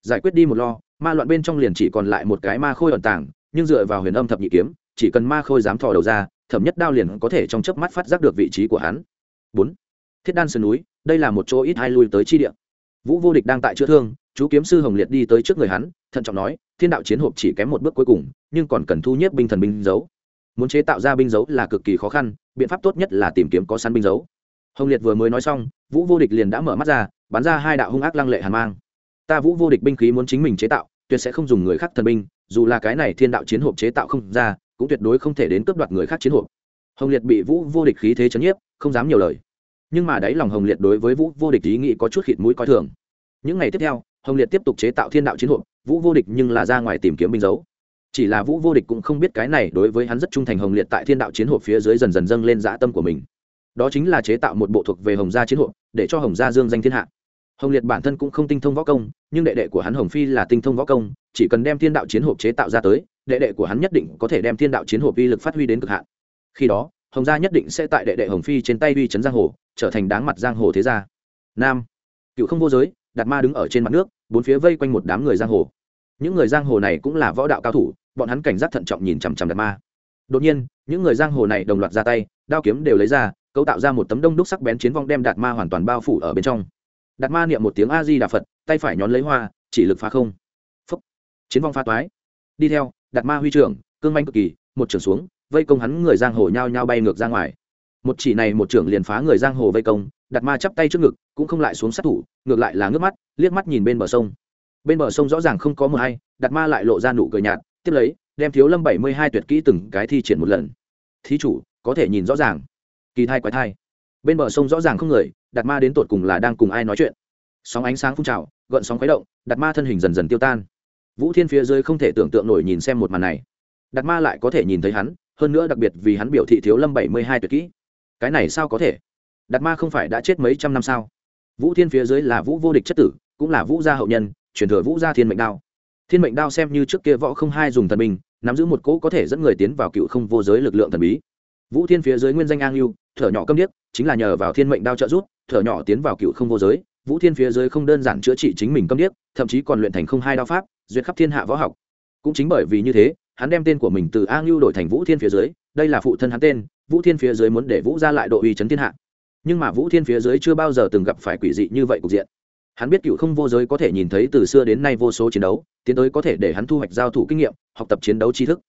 Giải quyết đi một lo, ma loạn bên trong liền chỉ còn lại một cái ma khôi ẩn tàng, nhưng dựa vào huyền âm thập nhị kiếm, chỉ cần ma khôi dám thò đầu ra, thẩm nhất đao liền có thể trong chớp mắt phát giác được vị trí của hắn. Bốn, thiết đan sườn núi, đây là một chỗ ít hai lui tới chi địa. Vũ vô địch đang tại chữa thương, chú kiếm sư hồng liệt đi tới trước người hắn, thận trọng nói, thiên đạo chiến hộp chỉ kém một bước cuối cùng, nhưng còn cần thu nhiếp binh thần binh giấu muốn chế tạo ra binh dấu là cực kỳ khó khăn, biện pháp tốt nhất là tìm kiếm có săn binh dấu. Hồng liệt vừa mới nói xong, vũ vô địch liền đã mở mắt ra, bắn ra hai đạo hung ác lăng lệ hàn mang. Ta vũ vô địch binh khí muốn chính mình chế tạo, tuyệt sẽ không dùng người khác thần binh, dù là cái này thiên đạo chiến hộp chế tạo không ra, cũng tuyệt đối không thể đến cướp đoạt người khác chiến hộp. Hồng liệt bị vũ vô địch khí thế chấn nhiếp, không dám nhiều lời. Nhưng mà đáy lòng hồng liệt đối với vũ vô địch ý nghĩ có chút khịt mũi coi thường. Những ngày tiếp theo, hồng liệt tiếp tục chế tạo thiên đạo chiến hộp, vũ vô địch nhưng là ra ngoài tìm kiếm binh dấu chỉ là vũ vô địch cũng không biết cái này đối với hắn rất trung thành hồng liệt tại thiên đạo chiến hộp phía dưới dần dần dâng lên dã tâm của mình. Đó chính là chế tạo một bộ thuộc về hồng gia chiến hộp để cho hồng gia dương danh thiên hạ. Hồng liệt bản thân cũng không tinh thông võ công, nhưng đệ đệ của hắn hồng phi là tinh thông võ công, chỉ cần đem thiên đạo chiến hộp chế tạo ra tới, đệ đệ của hắn nhất định có thể đem thiên đạo chiến hộp uy lực phát huy đến cực hạn. Khi đó, hồng gia nhất định sẽ tại đệ đệ hồng phi trên tay uy chấn giang hồ, trở thành đáng mặt giang hồ thế gia. Nam, cựu không vô giới, đạt ma đứng ở trên mặt nước, bốn phía vây quanh một đám người giang hồ. Những người giang hồ này cũng là võ đạo cao thủ bọn hắn cảnh giác thận trọng nhìn chằm chằm đạt ma. Đột nhiên, những người giang hồ này đồng loạt ra tay, đao kiếm đều lấy ra, cấu tạo ra một tấm đông đúc sắc bén chiến vong đem đạt ma hoàn toàn bao phủ ở bên trong. Đạt ma niệm một tiếng a di đà phật, tay phải nhón lấy hoa, chỉ lực phá không. Phấp chiến vong pha toái. Đi theo đạt ma huy trưởng, cương manh cực kỳ, một trưởng xuống, vây công hắn người giang hồ nhao nhao bay ngược ra ngoài. Một chỉ này một trưởng liền phá người giang hồ vây công đạt ma chắp tay trước ngực, cũng không lại xuống sát thủ, ngược lại là ngước mắt, liếc mắt nhìn bên bờ sông. Bên bờ sông rõ ràng không có mờ hay đạt ma lại lộ ra nụ cười nhạt tiếp lấy, đem thiếu lâm bảy mươi hai tuyệt kỹ từng cái thi triển một lần. Thí chủ, có thể nhìn rõ ràng. Kỳ thai quái thai. Bên bờ sông rõ ràng không người, đạt ma đến tột cùng là đang cùng ai nói chuyện. Sóng ánh sáng phun trào, gợn sóng khuấy động, đạt ma thân hình dần dần tiêu tan. Vũ thiên phía dưới không thể tưởng tượng nổi nhìn xem một màn này. Đạt ma lại có thể nhìn thấy hắn, hơn nữa đặc biệt vì hắn biểu thị thiếu lâm bảy mươi hai tuyệt kỹ. Cái này sao có thể? Đạt ma không phải đã chết mấy trăm năm sao? Vũ thiên phía dưới là vũ vô địch chất tử, cũng là vũ gia hậu nhân, truyền thừa vũ gia thiên mệnh đao thiên mệnh đao xem như trước kia võ không hai dùng thần binh nắm giữ một cỗ có thể dẫn người tiến vào cựu không vô giới lực lượng thần bí. Vũ thiên phía dưới nguyên danh an lưu thở nhỏ câm điếc chính là nhờ vào thiên mệnh đao trợ giúp, thở nhỏ tiến vào cựu không vô giới. Vũ thiên phía dưới không đơn giản chữa trị chính mình câm điếc thậm chí còn luyện thành không hai đao pháp duyệt khắp thiên hạ võ học. Cũng chính bởi vì như thế hắn đem tên của mình từ a ngưu đổi thành vũ thiên phía dưới đây là phụ thân hắn tên vũ thiên phía dưới muốn để vũ ra lại độ uy chấn thiên hạ. Nhưng mà vũ thiên phía dưới chưa bao giờ từng gặp phải quỷ dị như vậy cục diện hắn biết cựu không vô giới có thể nhìn thấy từ xưa đến nay vô số chiến đấu, tiến tới có thể để hắn thu hoạch giao thủ kinh nghiệm, học tập chiến đấu tri thức.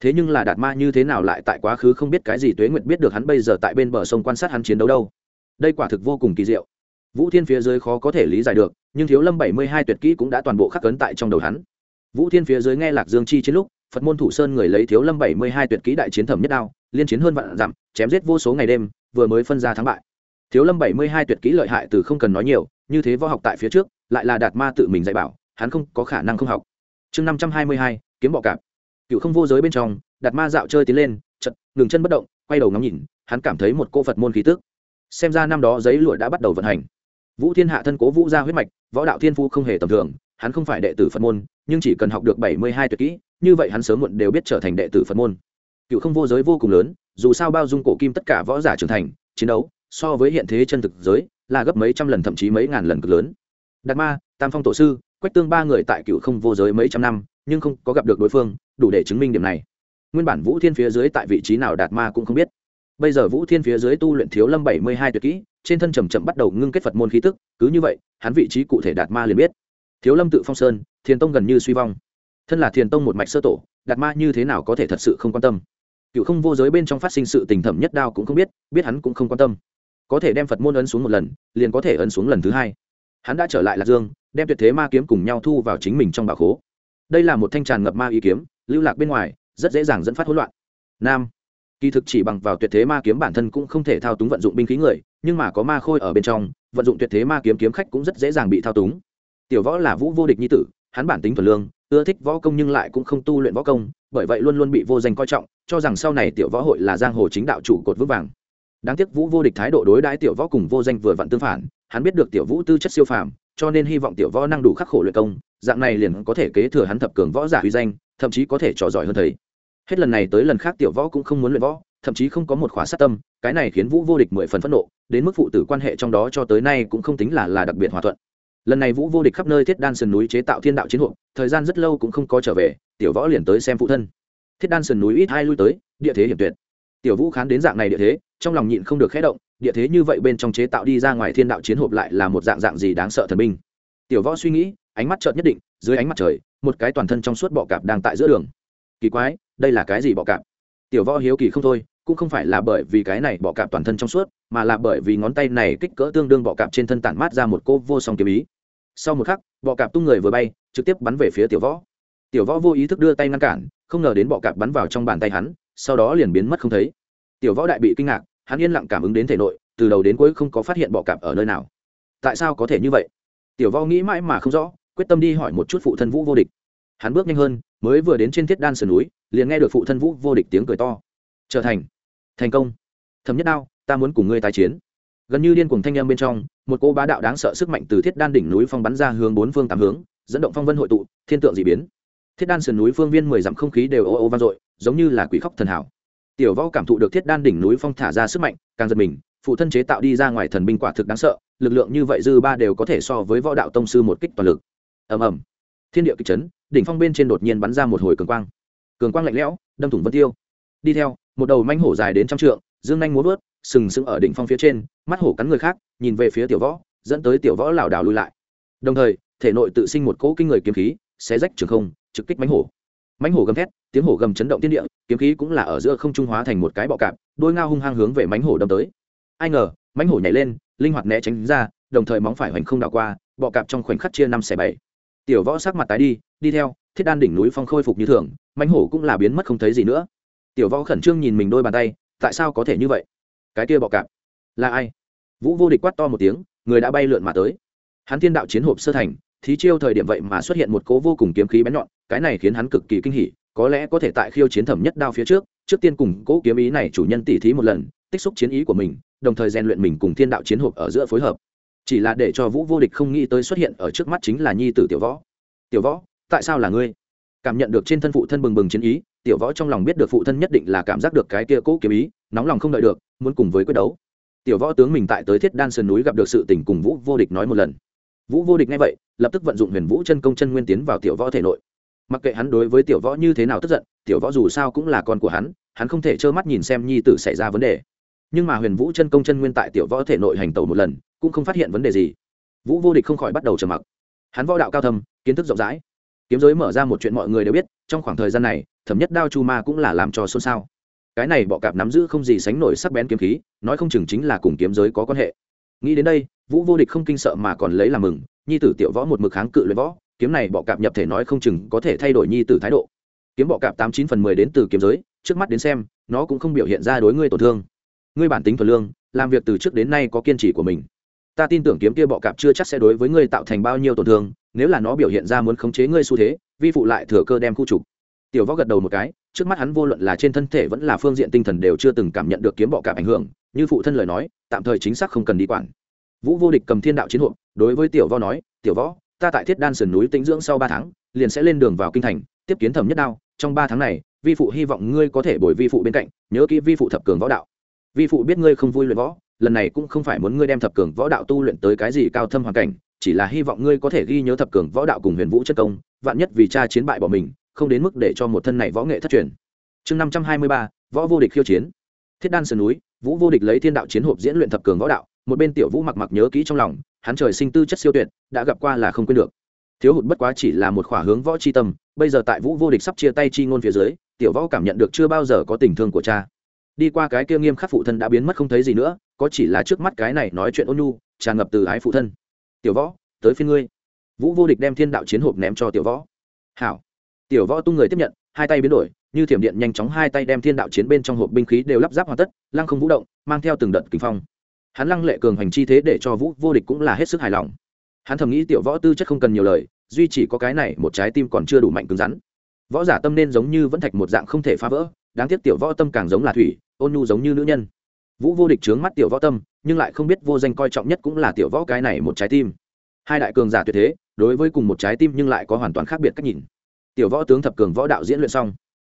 Thế nhưng là đạt ma như thế nào lại tại quá khứ không biết cái gì tuế nguyệt biết được hắn bây giờ tại bên bờ sông quan sát hắn chiến đấu đâu? Đây quả thực vô cùng kỳ diệu. Vũ thiên phía dưới khó có thể lý giải được, nhưng thiếu lâm bảy mươi hai tuyệt kỹ cũng đã toàn bộ khắc cấn tại trong đầu hắn. Vũ thiên phía dưới nghe lạc dương chi chiến lúc, phật môn thủ sơn người lấy thiếu lâm bảy mươi hai tuyệt kỹ đại chiến thẩm nhất đao, liên chiến hơn vạn dặm, chém giết vô số ngày đêm, vừa mới phân ra thắng bại. Thiếu lâm bảy mươi hai tuyệt kỹ lợi hại từ không cần nói nhiều như thế võ học tại phía trước, lại là đạt ma tự mình dạy bảo, hắn không có khả năng không học. Chương năm trăm hai mươi hai, kiếm bọ cạp. Cựu không vô giới bên trong, đạt ma dạo chơi tiến lên chật ngừng chân bất động, quay đầu ngắm nhìn, hắn cảm thấy một cô phật môn khí tức. Xem ra năm đó giấy lụa đã bắt đầu vận hành. Vũ thiên hạ thân cố vũ ra huyết mạch, võ đạo thiên phu không hề tầm thường, hắn không phải đệ tử phật môn, nhưng chỉ cần học được bảy mươi hai tuyệt kỹ, như vậy hắn sớm muộn đều biết trở thành đệ tử phật môn. Cựu không vô giới vô cùng lớn, dù sao bao dung cổ kim tất cả võ giả trưởng thành, chiến đấu, so với hiện thế chân thực giới là gấp mấy trăm lần, thậm chí mấy ngàn lần cực lớn. Đạt ma, tam phong tổ sư, quách tương ba người tại cựu không vô giới mấy trăm năm, nhưng không có gặp được đối phương, đủ để chứng minh điểm này. Nguyên bản vũ thiên phía dưới tại vị trí nào đạt ma cũng không biết. Bây giờ vũ thiên phía dưới tu luyện thiếu lâm bảy mươi hai tuyệt kỹ, trên thân trầm chậm bắt đầu ngưng kết phật môn khí tức, cứ như vậy, hắn vị trí cụ thể đạt ma liền biết. Thiếu lâm tự phong sơn, thiền tông gần như suy vong. Thân là thiền tông một mạch sơ tổ, đạt ma như thế nào có thể thật sự không quan tâm? Cựu không vô giới bên trong phát sinh sự tình thẩm nhất đao cũng không biết biết hắn cũng không quan tâm có thể đem phật môn ấn xuống một lần liền có thể ấn xuống lần thứ hai hắn đã trở lại lạc dương đem tuyệt thế ma kiếm cùng nhau thu vào chính mình trong bà khố đây là một thanh tràn ngập ma ý kiếm lưu lạc bên ngoài rất dễ dàng dẫn phát hỗn loạn nam kỳ thực chỉ bằng vào tuyệt thế ma kiếm bản thân cũng không thể thao túng vận dụng binh khí người nhưng mà có ma khôi ở bên trong vận dụng tuyệt thế ma kiếm kiếm khách cũng rất dễ dàng bị thao túng tiểu võ là vũ vô địch nhi tử hắn bản tính thuần lương ưa thích võ công nhưng lại cũng không tu luyện võ công bởi vậy luôn luôn bị vô danh coi trọng cho rằng sau này tiểu võ hội là giang hồ chính đạo chủ cột vững vàng đáng tiếc vũ vô địch thái độ đối đãi tiểu võ cùng vô danh vừa vặn tương phản, hắn biết được tiểu vũ tư chất siêu phàm, cho nên hy vọng tiểu võ năng đủ khắc khổ luyện công, dạng này liền có thể kế thừa hắn thập cường võ giả uy danh, thậm chí có thể trò giỏi hơn thầy. Hết lần này tới lần khác tiểu võ cũng không muốn luyện võ, thậm chí không có một khóa sát tâm, cái này khiến vũ vô địch mười phần phẫn nộ, đến mức phụ tử quan hệ trong đó cho tới nay cũng không tính là là đặc biệt hòa thuận. Lần này vũ vô địch khắp nơi thiết đan sườn núi chế tạo thiên đạo chiến hộ, thời gian rất lâu cũng không có trở về, tiểu võ liền tới xem phụ thân. Thiết đan sườn núi ít hai lui tới, địa thế hiểm tuyệt tiểu vũ khán đến dạng này địa thế, trong lòng nhịn không được khẽ động, địa thế như vậy bên trong chế tạo đi ra ngoài thiên đạo chiến hộp lại là một dạng dạng gì đáng sợ thần binh. Tiểu võ suy nghĩ, ánh mắt chợt nhất định, dưới ánh mặt trời, một cái toàn thân trong suốt bọ cạp đang tại giữa đường. Kỳ quái, đây là cái gì bọ cạp? Tiểu võ hiếu kỳ không thôi, cũng không phải là bởi vì cái này bọ cạp toàn thân trong suốt, mà là bởi vì ngón tay này kích cỡ tương đương bọ cạp trên thân tản mát ra một cô vô song kiếm ý. Sau một khắc, bọ cạp tung người vừa bay, trực tiếp bắn về phía tiểu võ. Tiểu võ vô ý thức đưa tay ngăn cản, không ngờ đến bọ cạp bắn vào trong bàn tay hắn sau đó liền biến mất không thấy. Tiểu võ đại bị kinh ngạc, hắn yên lặng cảm ứng đến thể nội, từ đầu đến cuối không có phát hiện bọ cạp ở nơi nào. Tại sao có thể như vậy? Tiểu võ nghĩ mãi mà không rõ, quyết tâm đi hỏi một chút phụ thân vũ vô địch. Hắn bước nhanh hơn, mới vừa đến trên thiết đan sườn núi, liền nghe được phụ thân vũ vô địch tiếng cười to. Trở thành. Thành công. Thấm nhất đao, ta muốn cùng ngươi tái chiến. Gần như điên cuồng thanh em bên trong, một cô bá đạo đáng sợ sức mạnh từ thiết đan đỉnh núi phong bắn ra hướng bốn phương tám hướng, dẫn động phong vân hội tụ, thiên tượng d ị biến thiết đan sườn núi phương viên mười dặm không khí đều ô ô vang dội, giống như là quỷ khóc thần hảo tiểu võ cảm thụ được thiết đan đỉnh núi phong thả ra sức mạnh, càng giật mình, phụ thân chế tạo đi ra ngoài thần binh quả thực đáng sợ, lực lượng như vậy dư ba đều có thể so với võ đạo tông sư một kích toàn lực. Ầm ầm. Thiên địa kịch chấn, đỉnh phong bên trên đột nhiên bắn ra một hồi cường quang. Cường quang lạnh lẽo, đâm thủng vân tiêu. Đi theo, một đầu manh hổ dài đến trăm trượng, dương nhanh múa vớt, sừng sững ở đỉnh phong phía trên, mắt hổ cắn người khác, nhìn về phía tiểu võ, dẫn tới tiểu võ lảo đảo lùi lại. Đồng thời, thể nội tự sinh một cỗ kinh người kiếm khí, xé rách trường không trực kích mánh hổ. Mánh hổ gầm thét, tiếng hổ gầm chấn động thiên địa, kiếm khí cũng là ở giữa không trung hóa thành một cái bọ cạp, đôi ngao hung hăng hướng về mánh hổ đâm tới. Ai ngờ mánh hổ nhảy lên, linh hoạt né tránh ra, đồng thời móng phải hoành không đảo qua, bọ cạp trong khoảnh khắc chia năm xẻ bảy. Tiểu võ sắc mặt tái đi đi theo, thiết đan đỉnh núi phong khôi phục như thường mánh hổ cũng là biến mất không thấy gì nữa. Tiểu võ khẩn trương nhìn mình đôi bàn tay, tại sao có thể như vậy? Cái kia bọ cạp là ai? Vũ vô địch quát to một tiếng, người đã bay lượn mà tới. Hắn thiên đạo chiến hộp sơ thành, thí chiêu thời điểm vậy mà xuất hiện một cố vô cùng kiếm khí bén nhọn cái này khiến hắn cực kỳ kinh hỉ, có lẽ có thể tại khiêu chiến thẩm nhất đao phía trước trước tiên cùng cố kiếm ý này chủ nhân tỉ thí một lần, tích xúc chiến ý của mình, đồng thời rèn luyện mình cùng thiên đạo chiến hộp ở giữa phối hợp. Chỉ là để cho vũ vô địch không nghĩ tới xuất hiện ở trước mắt chính là nhi tử tiểu võ. Tiểu võ, tại sao là ngươi? Cảm nhận được trên thân phụ thân bừng bừng chiến ý, tiểu võ trong lòng biết được phụ thân nhất định là cảm giác được cái kia cố kiếm ý, nóng lòng không đợi được, muốn cùng với quyết đấu. Tiểu võ tướng mình tại tới thiết đan sơn núi gặp được sự tình cùng vũ vô địch nói một lần. Vũ vô địch nghe vậy, lập tức vận dụng huyền vũ chân công chân nguyên tiến vào tiểu võ thể nội mặc kệ hắn đối với tiểu võ như thế nào tức giận, tiểu võ dù sao cũng là con của hắn hắn không thể trơ mắt nhìn xem nhi tử xảy ra vấn đề. Nhưng mà huyền vũ chân công chân nguyên tại tiểu võ thể nội hành tẩu một lần, cũng không phát hiện vấn đề gì. Vũ vô địch không khỏi bắt đầu trầm mặc. Hắn võ đạo cao thâm, kiến thức rộng rãi. Kiếm giới mở ra một chuyện mọi người đều biết, trong khoảng thời gian này, thẩm nhất đao chu ma cũng là làm cho xôn xao. Cái này bọ cạp nắm giữ không gì sánh nổi sắc bén kiếm khí, nói không chừng chính là cùng kiếm giới có quan hệ. Nghĩ đến đây, vũ vô địch không kinh sợ mà còn lấy làm mừng, nhi tử tiểu võ một mực kháng cự luyện võ kiếm này bọ cạp nhập thể nói không chừng có thể thay đổi nhi tử thái độ. Kiếm bọ cạp tám chín phần mười đến từ kiếm giới, trước mắt đến xem, nó cũng không biểu hiện ra đối ngươi tổn thương. Ngươi bản tính thuần lương, làm việc từ trước đến nay có kiên trì của mình. Ta tin tưởng kiếm kia bọ cạp chưa chắc sẽ đối với ngươi tạo thành bao nhiêu tổn thương, nếu là nó biểu hiện ra muốn khống chế ngươi xu thế, vi phụ lại thừa cơ đem khu trục. Tiểu võ gật đầu một cái, trước mắt hắn vô luận là trên thân thể vẫn là phương diện tinh thần đều chưa từng cảm nhận được kiếm bọ cạp ảnh hưởng, như phụ thân lời nói, tạm thời chính xác không cần đi quản. Vũ vô địch cầm thiên đạo chiến hộp, đối với tiểu võ nói, tiểu võ ta tại thiết đan sườn núi tĩnh dưỡng sau ba tháng, liền sẽ lên đường vào kinh thành, tiếp kiến thẩm nhất đao. Trong ba tháng này, vi phụ hy vọng ngươi có thể bồi vi phụ bên cạnh, nhớ kỹ vi phụ thập cường võ đạo. Vi phụ biết ngươi không vui luyện võ, lần này cũng không phải muốn ngươi đem thập cường võ đạo tu luyện tới cái gì cao thâm hoàn cảnh, chỉ là hy vọng ngươi có thể ghi nhớ thập cường võ đạo cùng huyền vũ chất công, vạn nhất vì cha chiến bại bỏ mình, không đến mức để cho một thân này võ nghệ thất truyền. Chương năm trăm hai mươi ba, võ vô địch khiêu chiến. Thiết đan sườn núi, vũ vô địch lấy thiên đạo chiến hộp diễn luyện thập cường võ đạo, một bên tiểu vũ mặc mặc nhớ kỹ trong lòng hắn trời sinh tư chất siêu tuyệt, đã gặp qua là không quên được. Thiếu hụt bất quá chỉ là một khỏa hướng võ c h i tâm, bây giờ tại vũ vô địch sắp chia tay chi ngôn phía dưới, tiểu võ cảm nhận được chưa bao giờ có tình thương của cha. Đi qua cái kia nghiêm khắc phụ thân đã biến mất không thấy gì nữa, có chỉ là trước mắt cái này nói chuyện ôn nhu, tràn ngập từ ái phụ thân. Tiểu võ, tới phiên ngươi. Vũ vô địch đem thiên đạo chiến hộp ném cho tiểu võ. Hảo. Tiểu võ tung người tiếp nhận, hai tay biến đổi, như thiểm điện nhanh chóng hai tay đem thiên đạo chiến bên trong hộp binh khí đều lắp ráp hoàn tất, lăng không vũ động, mang theo từng đợt kinh phong hắn lăng lệ cường hành chi thế để cho vũ vô địch cũng là hết sức hài lòng. Hắn thầm nghĩ tiểu võ tư chất không cần nhiều lời, duy chỉ có cái này một trái tim còn chưa đủ mạnh cứng rắn. Võ giả tâm nên giống như vẫn thạch một dạng không thể phá vỡ, đáng tiếc tiểu võ tâm càng giống là thủy, ôn nhu giống như nữ nhân. Vũ vô địch trướng mắt tiểu võ tâm, nhưng lại không biết vô danh coi trọng nhất cũng là tiểu võ cái này một trái tim. Hai đại cường giả tuyệt thế, đối với cùng một trái tim nhưng lại có hoàn toàn khác biệt cách nhìn. Tiểu võ tướng thập cường võ đạo diễn luyện xong.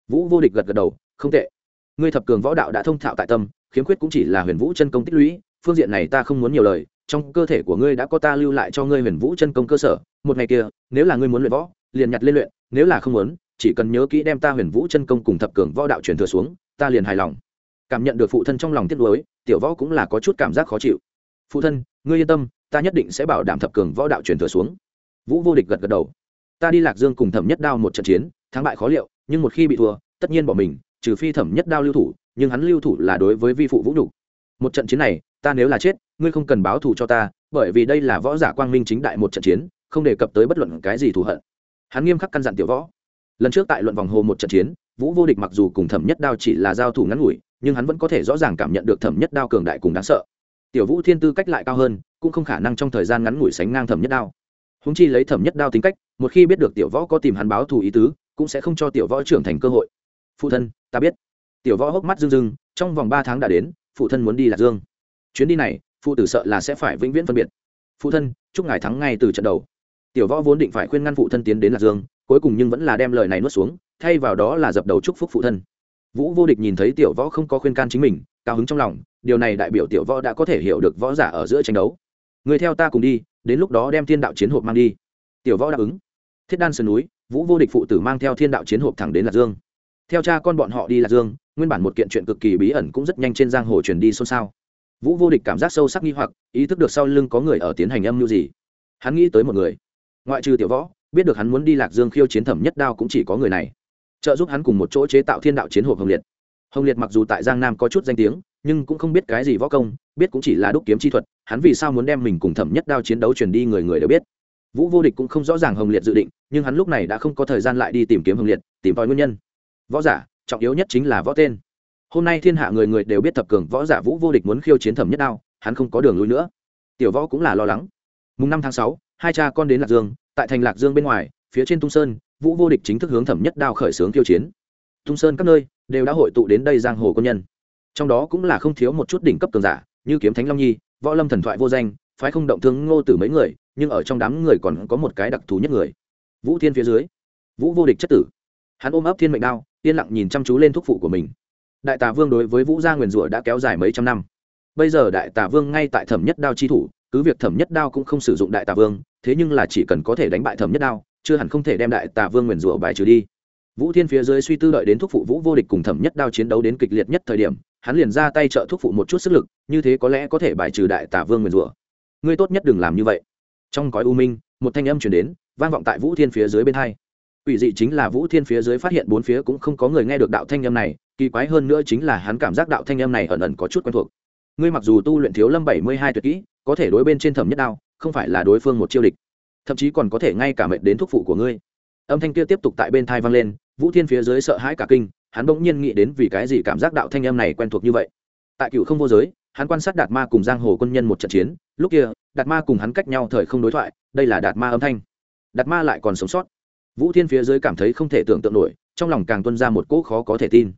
Vũ vô địch gật gật đầu, không tệ. Ngươi thập cường võ đạo đã thông thạo tại tâm, khiếm khuyết cũng chỉ là huyền vũ chân công tích lũy phương diện này ta không muốn nhiều lời, trong cơ thể của ngươi đã có ta lưu lại cho ngươi huyền vũ chân công cơ sở, một ngày kia, nếu là ngươi muốn luyện võ, liền nhặt lên luyện, nếu là không muốn, chỉ cần nhớ kỹ đem ta huyền vũ chân công cùng thập cường võ đạo truyền thừa xuống, ta liền hài lòng. Cảm nhận được phụ thân trong lòng tiếc nuối, tiểu võ cũng là có chút cảm giác khó chịu. Phụ thân, ngươi yên tâm, ta nhất định sẽ bảo đảm thập cường võ đạo truyền thừa xuống. Vũ vô địch gật gật đầu. Ta đi lạc dương cùng thẩm nhất đao một trận chiến, thắng bại khó liệu, nhưng một khi bị thua, tất nhiên bỏ mình, trừ phi thẩm nhất đao lưu thủ, nhưng hắn lưu thủ là đối với vi phụ vũ nhục một trận chiến này, ta nếu là chết, ngươi không cần báo thù cho ta, bởi vì đây là võ giả quang minh chính đại một trận chiến, không đề cập tới bất luận cái gì thù hận. Hắn nghiêm khắc căn dặn tiểu võ. Lần trước tại luận vòng hồ một trận chiến, vũ vô địch mặc dù cùng thẩm nhất đao chỉ là giao thủ ngắn ngủi, nhưng hắn vẫn có thể rõ ràng cảm nhận được thẩm nhất đao cường đại cùng đáng sợ. Tiểu vũ thiên tư cách lại cao hơn, cũng không khả năng trong thời gian ngắn ngủi sánh ngang thẩm nhất đao. Húng chi lấy thẩm nhất đao tính cách, một khi biết được tiểu võ có tìm hắn báo thù ý tứ, cũng sẽ không cho tiểu võ trưởng thành cơ hội. Phụ thân, ta biết. Tiểu võ hốc mắt rưng rưng, trong vòng ba tháng đã đến phụ thân muốn đi lạc dương. Chuyến đi này, phụ tử sợ là sẽ phải vĩnh viễn phân biệt. Phụ thân, chúc ngài thắng ngay từ trận đầu. Tiểu võ vốn định phải khuyên ngăn phụ thân tiến đến lạc dương, cuối cùng nhưng vẫn là đem lời này nuốt xuống, thay vào đó là dập đầu chúc phúc phụ thân. Vũ vô địch nhìn thấy tiểu võ không có khuyên can chính mình, cao hứng trong lòng, điều này đại biểu tiểu võ đã có thể hiểu được võ giả ở giữa tranh đấu. Người theo ta cùng đi, đến lúc đó đem thiên đạo chiến hộp mang đi. Tiểu võ đáp ứng. Thiết đan sườn núi, vũ vô địch phụ tử mang theo thiên đạo chiến hộp thẳng đến lạc dương. Theo cha con bọn họ đi lạc dương nguyên bản một kiện chuyện cực kỳ bí ẩn cũng rất nhanh trên giang hồ truyền đi xôn xao. Vũ vô địch cảm giác sâu sắc nghi hoặc, ý thức được sau lưng có người ở tiến hành âm mưu gì. Hắn nghĩ tới một người. Ngoại trừ tiểu võ, biết được hắn muốn đi lạc dương khiêu chiến thẩm nhất đao cũng chỉ có người này. Trợ giúp hắn cùng một chỗ chế tạo thiên đạo chiến hộp hồng liệt. Hồng liệt mặc dù tại giang nam có chút danh tiếng, nhưng cũng không biết cái gì võ công, biết cũng chỉ là đúc kiếm chi thuật, hắn vì sao muốn đem mình cùng thẩm nhất đao chiến đấu truyền đi người người đều biết. Vũ vô địch cũng không rõ ràng hồng liệt dự định, nhưng hắn lúc này đã không có thời gian lại đi tìm kiếm hồng liệt, tìm tòi nguyên nhân. Võ giả trọng yếu nhất chính là võ tên. Hôm nay thiên hạ người người đều biết thập cường võ giả vũ vô địch muốn khiêu chiến thẩm nhất đao, hắn không có đường lui nữa. Tiểu võ cũng là lo lắng. Mùng năm tháng sáu, hai cha con đến lạc dương, tại thành lạc dương bên ngoài, phía trên tung sơn, vũ vô địch chính thức hướng thẩm nhất đao khởi xướng khiêu chiến. Tung sơn các nơi đều đã hội tụ đến đây giang hồ quân nhân. Trong đó cũng là không thiếu một chút đỉnh cấp cường giả, như kiếm thánh long nhi, võ lâm thần thoại vô danh, phái không động thương ngô tử mấy người, nhưng ở trong đám người còn có một cái đặc thù nhất người. Vũ thiên phía dưới, vũ vô địch chất tử. Hắn ôm ấp thiên mệnh đao yên lặng nhìn chăm chú lên thúc phụ của mình. Đại tà vương đối với vũ gia nguyền rủa đã kéo dài mấy trăm năm. Bây giờ đại tà vương ngay tại thẩm nhất đao chi thủ, cứ việc thẩm nhất đao cũng không sử dụng đại tà vương, thế nhưng là chỉ cần có thể đánh bại thẩm nhất đao, chưa hẳn không thể đem đại tà vương nguyền rủa bài trừ đi. Vũ thiên phía dưới suy tư đợi đến thúc phụ vũ vô địch cùng thẩm nhất đao chiến đấu đến kịch liệt nhất thời điểm, hắn liền ra tay trợ thúc phụ một chút sức lực, như thế có lẽ có thể bài trừ đại tà vương nguyền rủa. Ngươi tốt nhất đừng làm như vậy. Trong cõi u minh, một thanh âm chuyển đến, vang vọng tại vũ thiên phía dưới bên hai. Quỷ dị chính là vũ thiên phía dưới phát hiện bốn phía cũng không có người nghe được đạo thanh âm này, kỳ quái hơn nữa chính là hắn cảm giác đạo thanh âm này ẩn ẩn có chút quen thuộc. Ngươi mặc dù tu luyện thiếu lâm bảy mươi hai tuyệt kỹ, có thể đối bên trên thẩm nhất đao, không phải là đối phương một chiêu địch, thậm chí còn có thể ngay cả mệnh đến thuốc phụ của ngươi. Âm thanh kia tiếp tục tại bên thai vang lên, vũ thiên phía dưới sợ hãi cả kinh, hắn bỗng nhiên nghĩ đến vì cái gì cảm giác đạo thanh âm này quen thuộc như vậy. Tại cựu không vô giới, hắn quan sát đạt ma cùng giang hồ quân nhân một trận chiến, lúc kia, đạt ma cùng hắn cách nhau thời không đối thoại, đây là đạt ma âm thanh. Đạt ma lại còn sống sót vũ thiên phía dưới cảm thấy không thể tưởng tượng nổi, trong lòng càng tuân ra một cỗ khó có thể tin.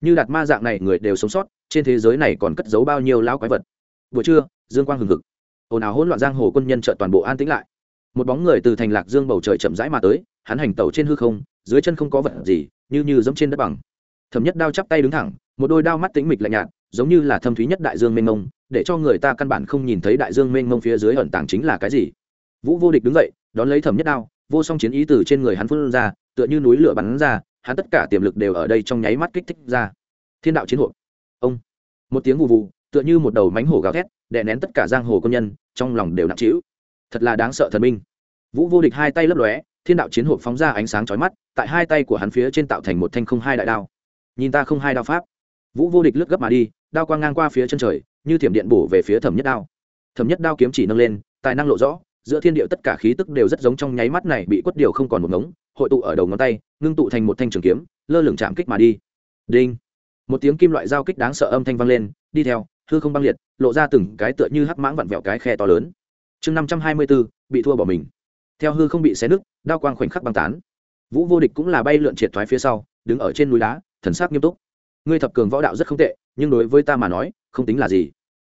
Như đạt ma dạng này, người đều sống sót, trên thế giới này còn cất giấu bao nhiêu lao quái vật. Buổi trưa, dương quang hừng hực. Ồn ào hỗn loạn giang hồ quân nhân trợ toàn bộ an tĩnh lại. Một bóng người từ thành lạc dương bầu trời chậm rãi mà tới, hắn hành tẩu trên hư không, dưới chân không có vật gì, như như giống trên đất bằng. Thẩm nhất đao chắp tay đứng thẳng, một đôi đao mắt tĩnh mịch lạnh nhạt, giống như là thâm thúy nhất đại dương mênh mông, để cho người ta căn bản không nhìn thấy đại dương mênh mông phía dưới ẩn tàng chính là cái gì. Vũ vô địch đứng dậy, đón lấy thẩm nhất đao vô song chiến ý từ trên người hắn phun ra, tựa như núi lửa bắn ra, hắn tất cả tiềm lực đều ở đây trong nháy mắt kích thích ra. Thiên đạo chiến hộ ông. Một tiếng vụ vụ tựa như một đầu mánh hổ gào thét, đè nén tất cả giang hồ công nhân, trong lòng đều nặng trĩu. Thật là đáng sợ thần minh. Vũ vô địch hai tay lấp lóe, thiên đạo chiến hộp phóng ra ánh sáng chói mắt, tại hai tay của hắn phía trên tạo thành một thanh không hai đại đao. Nhìn ta không hai đao pháp. Vũ vô địch lướt gấp mà đi, đao quang ngang qua phía chân trời, như thiểm điện bổ về phía thẩm nhất đao. Thẩm nhất đao kiếm chỉ nâng lên, tài năng lộ rõ giữa thiên địa tất cả khí tức đều rất giống trong nháy mắt này bị quất điều không còn một ngống, hội tụ ở đầu ngón tay, ngưng tụ thành một thanh trường kiếm, lơ lửng chạm kích mà đi. Đinh! Một tiếng kim loại giao kích đáng sợ âm thanh vang lên, đi theo, hư không băng liệt, lộ ra từng cái tựa như hắc mãng vặn vẹo cái khe to lớn. Chương năm trăm hai mươi bốn bị thua bỏ mình. Theo hư không bị xé nứt, đao quang khoảnh khắc băng tán. Vũ vô địch cũng là bay lượn triệt thoái phía sau, đứng ở trên núi đá, thần sắc nghiêm túc. Ngươi thập cường võ đạo rất không tệ, nhưng đối với ta mà nói, không tính là gì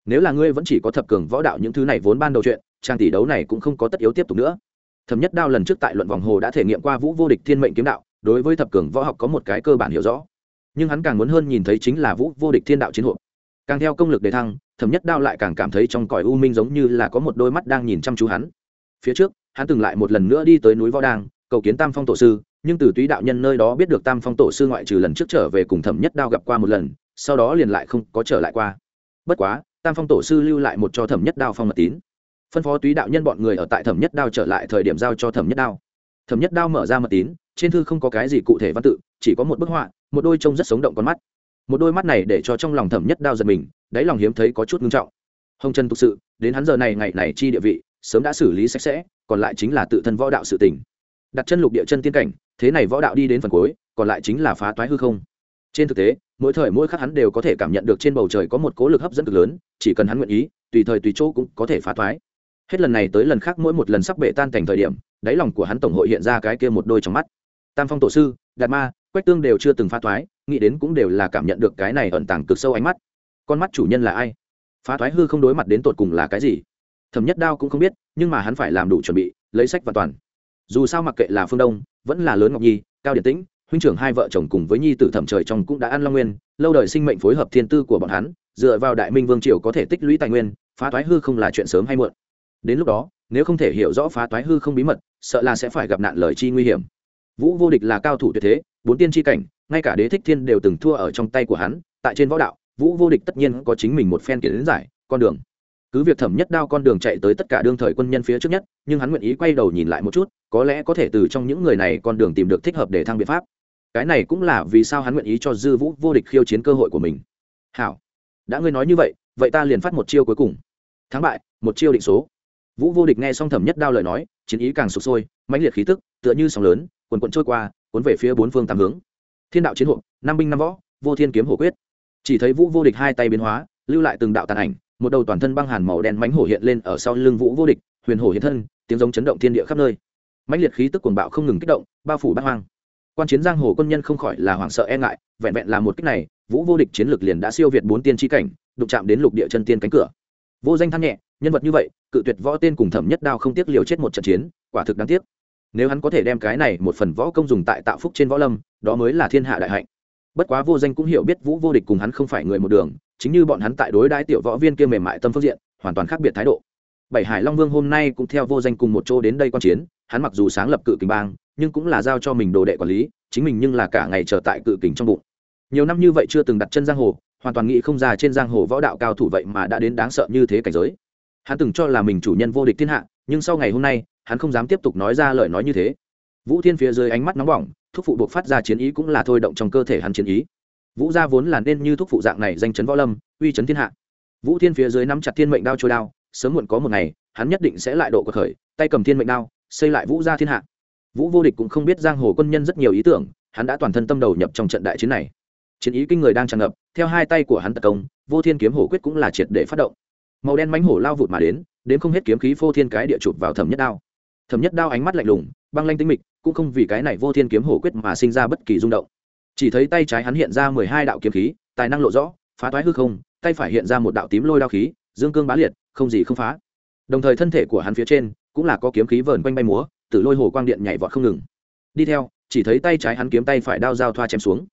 nếu là ngươi vẫn chỉ có thập cường võ đạo những thứ này vốn ban đầu chuyện trang tỷ đấu này cũng không có tất yếu tiếp tục nữa. Thẩm nhất đao lần trước tại luận vòng hồ đã thể nghiệm qua vũ vô địch thiên mệnh kiếm đạo, đối với thập cường võ học có một cái cơ bản hiểu rõ. Nhưng hắn càng muốn hơn nhìn thấy chính là vũ vô địch thiên đạo chiến hộ càng theo công lực đề thăng, thẩm nhất đao lại càng cảm thấy trong cõi u minh giống như là có một đôi mắt đang nhìn chăm chú hắn. Phía trước, hắn từng lại một lần nữa đi tới núi võ đang cầu kiến tam phong tổ sư, nhưng từ túy đạo nhân nơi đó biết được tam phong tổ sư ngoại trừ lần trước trở về cùng thẩm nhất đao gặp qua một lần, sau đó liền lại không có trở lại qua. Bất quá tam phong tổ sư lưu lại một cho thẩm nhất đao phong mật tín. Phân phó túy đạo nhân bọn người ở tại thẩm nhất đao trở lại thời điểm giao cho thẩm nhất đao. Thẩm nhất đao mở ra mật tín, trên thư không có cái gì cụ thể văn tự, chỉ có một bức họa, một đôi trông rất sống động con mắt. Một đôi mắt này để cho trong lòng thẩm nhất đao giật mình, đáy lòng hiếm thấy có chút ngưng trọng. Hồng trần thực sự, đến hắn giờ này ngày này chi địa vị, sớm đã xử lý sạch sẽ, còn lại chính là tự thân võ đạo sự tỉnh đặt chân lục địa chân tiên cảnh, thế này võ đạo đi đến phần cuối, còn lại chính là phá toái hư không. Trên thực tế mỗi thời mỗi khắc hắn đều có thể cảm nhận được trên bầu trời có một cố lực hấp dẫn cực lớn, chỉ cần hắn nguyện ý, tùy thời tùy chỗ cũng có thể phá thoái. hết lần này tới lần khác mỗi một lần sắp bể tan thành thời điểm, đáy lòng của hắn tổng hội hiện ra cái kia một đôi trong mắt. Tam phong tổ sư, đạt ma, quách tương đều chưa từng phá thoái, nghĩ đến cũng đều là cảm nhận được cái này ẩn tàng cực sâu ánh mắt. Con mắt chủ nhân là ai? Phá thoái hư không đối mặt đến tột cùng là cái gì? Thẩm nhất đao cũng không biết, nhưng mà hắn phải làm đủ chuẩn bị, lấy sách và toàn. Dù sao mặc kệ là phương đông, vẫn là lớn ngọc nhi, cao điển tĩnh huynh trưởng hai vợ chồng cùng với nhi tử thẩm trời trong cũng đã ăn long nguyên, lâu đời sinh mệnh phối hợp thiên tư của bọn hắn, dựa vào đại minh vương triều có thể tích lũy tài nguyên, phá toái hư không là chuyện sớm hay muộn. Đến lúc đó, nếu không thể hiểu rõ phá toái hư không bí mật, sợ là sẽ phải gặp nạn lời chi nguy hiểm. Vũ vô địch là cao thủ tuyệt thế, bốn tiên tri cảnh, ngay cả đế thích thiên đều từng thua ở trong tay của hắn, tại trên võ đạo, vũ vô địch tất nhiên có chính mình một phen kiến giải, con đường. Cứ việc thẩm nhất đao con đường chạy tới tất cả đương thời quân nhân phía trước nhất, nhưng hắn nguyện ý quay đầu nhìn lại một chút, có lẽ có thể từ trong những người này con đường tìm được thích hợp để thăng biện pháp cái này cũng là vì sao hắn nguyện ý cho dư vũ vô địch khiêu chiến cơ hội của mình. Hảo, đã ngươi nói như vậy vậy ta liền phát một chiêu cuối cùng. Thắng bại, một chiêu định số. Vũ vô địch nghe xong thẩm nhất đao lời nói, chiến ý càng sụp sôi, mãnh liệt khí tức, tựa như sóng lớn quần quận trôi qua, cuốn về phía bốn phương tám hướng. Thiên đạo chiến hộ năm binh năm võ, vô thiên kiếm hổ quyết. Chỉ thấy vũ vô địch hai tay biến hóa, lưu lại từng đạo tàn ảnh, một đầu toàn thân băng hàn màu đen mánh hổ hiện lên ở sau lưng vũ vô địch, huyền hổ hiện thân, tiếng giống chấn động thiên địa khắp nơi. Mãnh liệt khí tức cuồng bạo không ngừng kích động, bao phủ bát hoang quan chiến giang hồ quân nhân không khỏi là hoảng sợ e ngại, vẹn vẹn là một cách này, vũ vô địch chiến lược liền đã siêu việt bốn tiên tri cảnh, đụng chạm đến lục địa chân tiên cánh cửa. Vô danh than nhẹ, nhân vật như vậy, cự tuyệt võ tên cùng thẩm nhất đao không tiếc liều chết một trận chiến, quả thực đáng tiếc. Nếu hắn có thể đem cái này một phần võ công dùng tại tạo phúc trên võ lâm, đó mới là thiên hạ đại hạnh. Bất quá vô danh cũng hiểu biết vũ vô địch cùng hắn không phải người một đường, chính như bọn hắn tại đối đãi tiểu võ viên kia mềm mại tâm phương diện, hoàn toàn khác biệt thái độ. Bảy hải long vương hôm nay cũng theo vô danh cùng một chỗ đến đây quan chiến, hắn mặc dù sáng lập cự kình bang nhưng cũng là giao cho mình đồ đệ quản lý, chính mình nhưng là cả ngày chờ tại cự kình trong bụng. Nhiều năm như vậy chưa từng đặt chân giang hồ, hoàn toàn nghĩ không ra trên giang hồ võ đạo cao thủ vậy mà đã đến đáng sợ như thế cảnh giới. Hắn từng cho là mình chủ nhân vô địch thiên hạ, nhưng sau ngày hôm nay, hắn không dám tiếp tục nói ra lời nói như thế. Vũ thiên phía dưới ánh mắt nóng bỏng, thúc phụ buộc phát ra chiến ý cũng là thôi động trong cơ thể hắn chiến ý. Vũ gia vốn là nên như thúc phụ dạng này danh chấn võ lâm, uy chấn thiên hạ. Vũ thiên phía dưới nắm chặt thiên mệnh đao trôi đao, sớm muộn có một ngày, hắn nhất định sẽ lại độ cuộc khởi, tay cầm thiên mệnh đao, xây lại vũ gia thiên hạ vũ vô địch cũng không biết giang hồ quân nhân rất nhiều ý tưởng, hắn đã toàn thân tâm đầu nhập trong trận đại chiến này. Chiến ý kinh người đang tràn ngập, theo hai tay của hắn tấn công, vô thiên kiếm hổ quyết cũng là triệt để phát động. Màu đen mánh hổ lao vụt mà đến đến không hết kiếm khí vô thiên cái địa chụp vào thẩm nhất đao. Thẩm nhất đao ánh mắt lạnh lùng, băng lanh tinh mịch, cũng không vì cái này vô thiên kiếm hổ quyết mà sinh ra bất kỳ rung động. Chỉ thấy tay trái hắn hiện ra mười hai đạo kiếm khí, tài năng lộ rõ, phá toái hư không, tay phải hiện ra một đạo tím lôi đao khí, dương cương bá liệt, không gì không phá. Đồng thời thân thể của hắn phía trên cũng là có kiếm khí vờn quanh bay múa tử lôi hồ quang điện nhảy vọt không ngừng. Đi theo, chỉ thấy tay trái hắn kiếm tay phải đao dao thoa chém xuống.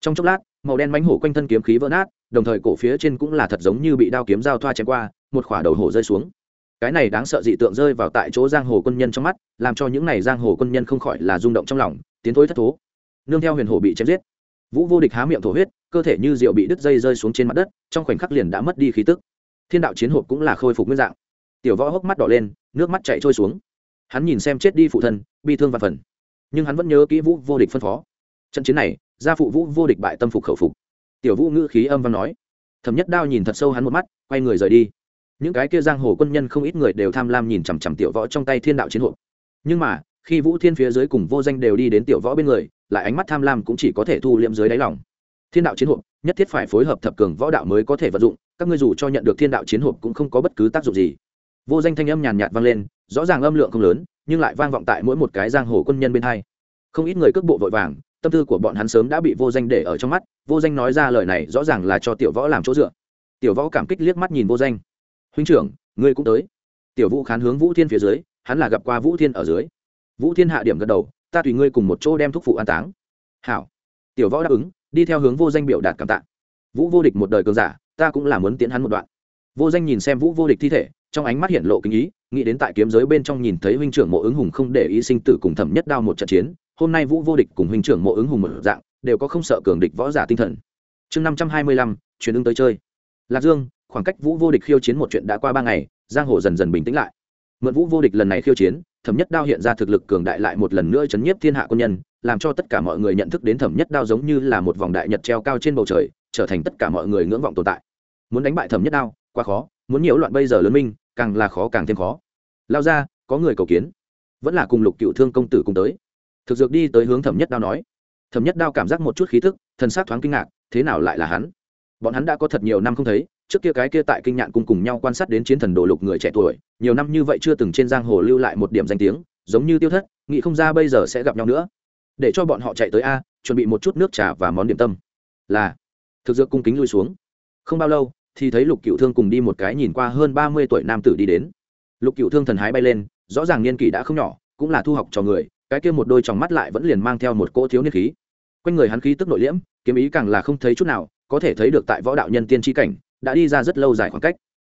Trong chốc lát, màu đen mánh hổ quanh thân kiếm khí vỡ nát, đồng thời cổ phía trên cũng là thật giống như bị đao kiếm dao thoa chém qua, một khỏa đầu hổ rơi xuống. Cái này đáng sợ dị tượng rơi vào tại chỗ giang hồ quân nhân trong mắt, làm cho những này giang hồ quân nhân không khỏi là rung động trong lòng, tiến thối thất thố. Nương theo huyền hổ bị chém giết, vũ vô địch há miệng thổ huyết, cơ thể như rượu bị đứt dây rơi xuống trên mặt đất, trong khoảnh khắc liền đã mất đi khí tức. Thiên đạo chiến hộp cũng là khôi phục nguyên dạng. Tiểu võ hốc mắt đỏ lên, nước mắt chạy trôi xuống hắn nhìn xem chết đi phụ thân, bi thương và phần. Nhưng hắn vẫn nhớ kỹ vũ vô địch phân phó. Trận chiến này, gia phụ vũ vô địch bại tâm phục khẩu phục. Tiểu vũ ngữ khí âm văn nói. Thẩm nhất đao nhìn thật sâu hắn một mắt, quay người rời đi. Những cái kia giang hồ quân nhân không ít người đều tham lam nhìn chằm chằm tiểu võ trong tay thiên đạo chiến hộp. Nhưng mà, khi vũ thiên phía dưới cùng vô danh đều đi đến tiểu võ bên người, lại ánh mắt tham lam cũng chỉ có thể thu liệm dưới đáy lòng. Thiên đạo chiến hộp, nhất thiết phải phối hợp thập cường võ đạo mới có thể vận dụng, các ngươi dù cho nhận được thiên đạo chiến hộp cũng không có bất cứ tác dụng gì. Vô danh thanh âm nhàn nhạt vang lên rõ ràng âm lượng không lớn, nhưng lại vang vọng tại mỗi một cái giang hồ quân nhân bên hai. Không ít người cước bộ vội vàng, tâm tư của bọn hắn sớm đã bị vô danh để ở trong mắt, vô danh nói ra lời này rõ ràng là cho tiểu võ làm chỗ dựa. Tiểu võ cảm kích liếc mắt nhìn vô danh. Huynh trưởng, ngươi cũng tới. Tiểu vũ khán hướng vũ thiên phía dưới, hắn là gặp qua vũ thiên ở dưới. Vũ thiên hạ điểm gật đầu, ta tùy ngươi cùng một chỗ đem thúc phụ an táng. Hảo. Tiểu võ đáp ứng, đi theo hướng vô danh biểu đạt cảm tạ. Vũ vô địch một đời cường giả, ta cũng là muốn tiến hắn một đoạn. Vô danh nhìn xem vũ vô địch thi thể trong ánh mắt hiện lộ kinh ý, nghĩ đến tại kiếm giới bên trong nhìn thấy huynh trưởng mộ ứng hùng không để ý sinh tử cùng thẩm nhất đao một trận chiến, hôm nay vũ vô địch cùng huynh trưởng mộ ứng hùng một dạng, đều có không sợ cường địch võ giả tinh thần. Chương năm trăm hai mươi lăm chuyến ứng tới chơi. Lạc dương, khoảng cách vũ vô địch khiêu chiến một chuyện đã qua ba ngày, giang hồ dần dần bình tĩnh lại. Mượn vũ vô địch lần này khiêu chiến, thẩm nhất đao hiện ra thực lực cường đại lại một lần nữa chấn nhiếp thiên hạ quân nhân, làm cho tất cả mọi người nhận thức đến thẩm nhất đao giống như là một vòng đại nhật treo cao trên bầu trời, trở thành tất cả mọi người ngưỡng vọng tồn tại. Muốn đánh bại thẩm nhất đao, quá khó, muốn nhiễu loạn bây giờ lớn minh càng là khó càng thêm khó. Lao ra, có người cầu kiến. Vẫn là cùng lục cựu thương công tử cùng tới. Thực dược đi tới hướng thẩm nhất đao nói. Thẩm nhất đao cảm giác một chút khí thức thần s á c thoáng kinh ngạc, thế nào lại là hắn? Bọn hắn đã có thật nhiều năm không thấy, trước kia cái kia tại kinh nhạn cùng cùng nhau quan sát đến chiến thần đồ lục người trẻ tuổi, nhiều năm như vậy chưa từng trên giang hồ lưu lại một điểm danh tiếng, giống như tiêu thất, nghĩ không ra bây giờ sẽ gặp nhau nữa. Để cho bọn họ chạy tới a, chuẩn bị một chút nước trà và món điểm tâm. Là, thực dược cung kính lui xuống. Không bao lâu thì thấy lục cựu thương cùng đi một cái nhìn qua hơn ba mươi tuổi nam tử đi đến. Lục cựu thương thần hái bay lên, rõ ràng niên kỷ đã không nhỏ, cũng là thu học cho người, cái kia một đôi tròng mắt lại vẫn liền mang theo một cỗ thiếu niên khí. Quanh người hắn khí tức nội liễm, kiếm ý càng là không thấy chút nào, có thể thấy được tại võ đạo nhân tiên tri cảnh, đã đi ra rất lâu dài khoảng cách.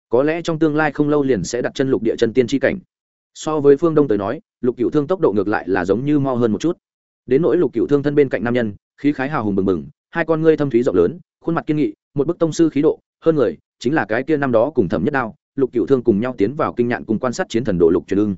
Có lẽ trong tương lai không lâu liền sẽ đặt chân lục địa chân tiên tri cảnh. So với phương đông tới nói, lục cựu thương tốc độ ngược lại là giống như mo hơn một chút. Đến nỗi lục cựu thương thân bên cạnh nam nhân, khí khái hào hùng bừng bừng, hai con ngươi thâm thúy rộng lớn, khuôn mặt kiên nghị một bức tông sư khí độ, hơn người, chính là cái kia năm đó cùng thẩm nhất đao, lục cựu thương cùng nhau tiến vào kinh nhạn cùng quan sát chiến thần độ lục truyền ưng.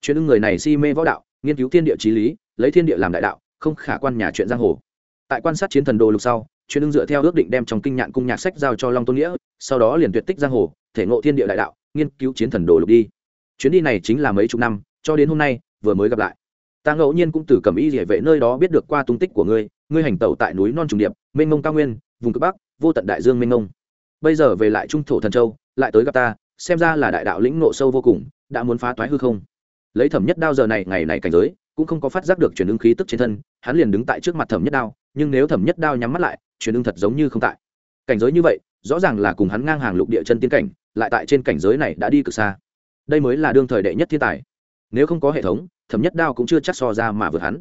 Truyền ưng người này si mê võ đạo, nghiên cứu thiên địa trí lý, lấy thiên địa làm đại đạo, không khả quan nhà chuyện giang hồ. Tại quan sát chiến thần đồ lục sau, truyền ưng dựa theo ước định đem trong kinh nhạn cung nhạc sách giao cho long tôn nghĩa, sau đó liền tuyệt tích giang hồ, thể ngộ thiên địa đại đạo, nghiên cứu chiến thần đồ lục đi. Chuyến đi này chính là mấy chục năm, cho đến hôm nay, vừa mới gặp lại. Ta ngẫu nhiên cũng từ cầm y địa vệ nơi đó biết được qua tung tích của ngươi ngươi hành tẩu tại núi non trùng điệp, mênh mông cao nguyên, vùng cực bắc vô tận đại dương mênh mông. Bây giờ về lại trung thổ thần châu, lại tới gặp ta, xem ra là đại đạo lĩnh nộ sâu vô cùng, đã muốn phá toái hư không. Lấy thẩm nhất đao giờ này, ngày này cảnh giới, cũng không có phát giác được truyền ứng khí tức trên thân, hắn liền đứng tại trước mặt thẩm nhất đao, nhưng nếu thẩm nhất đao nhắm mắt lại truyền ứng thật giống như không tại. Cảnh giới như vậy, rõ ràng là cùng hắn ngang hàng lục địa chân tiến cảnh, lại tại trên cảnh giới này đã đi cực xa. Đây mới là đương thời đệ nhất thiên tài. Nếu không có hệ thống, thẩm nhất đao cũng chưa chắc so ra mà vượt hắn.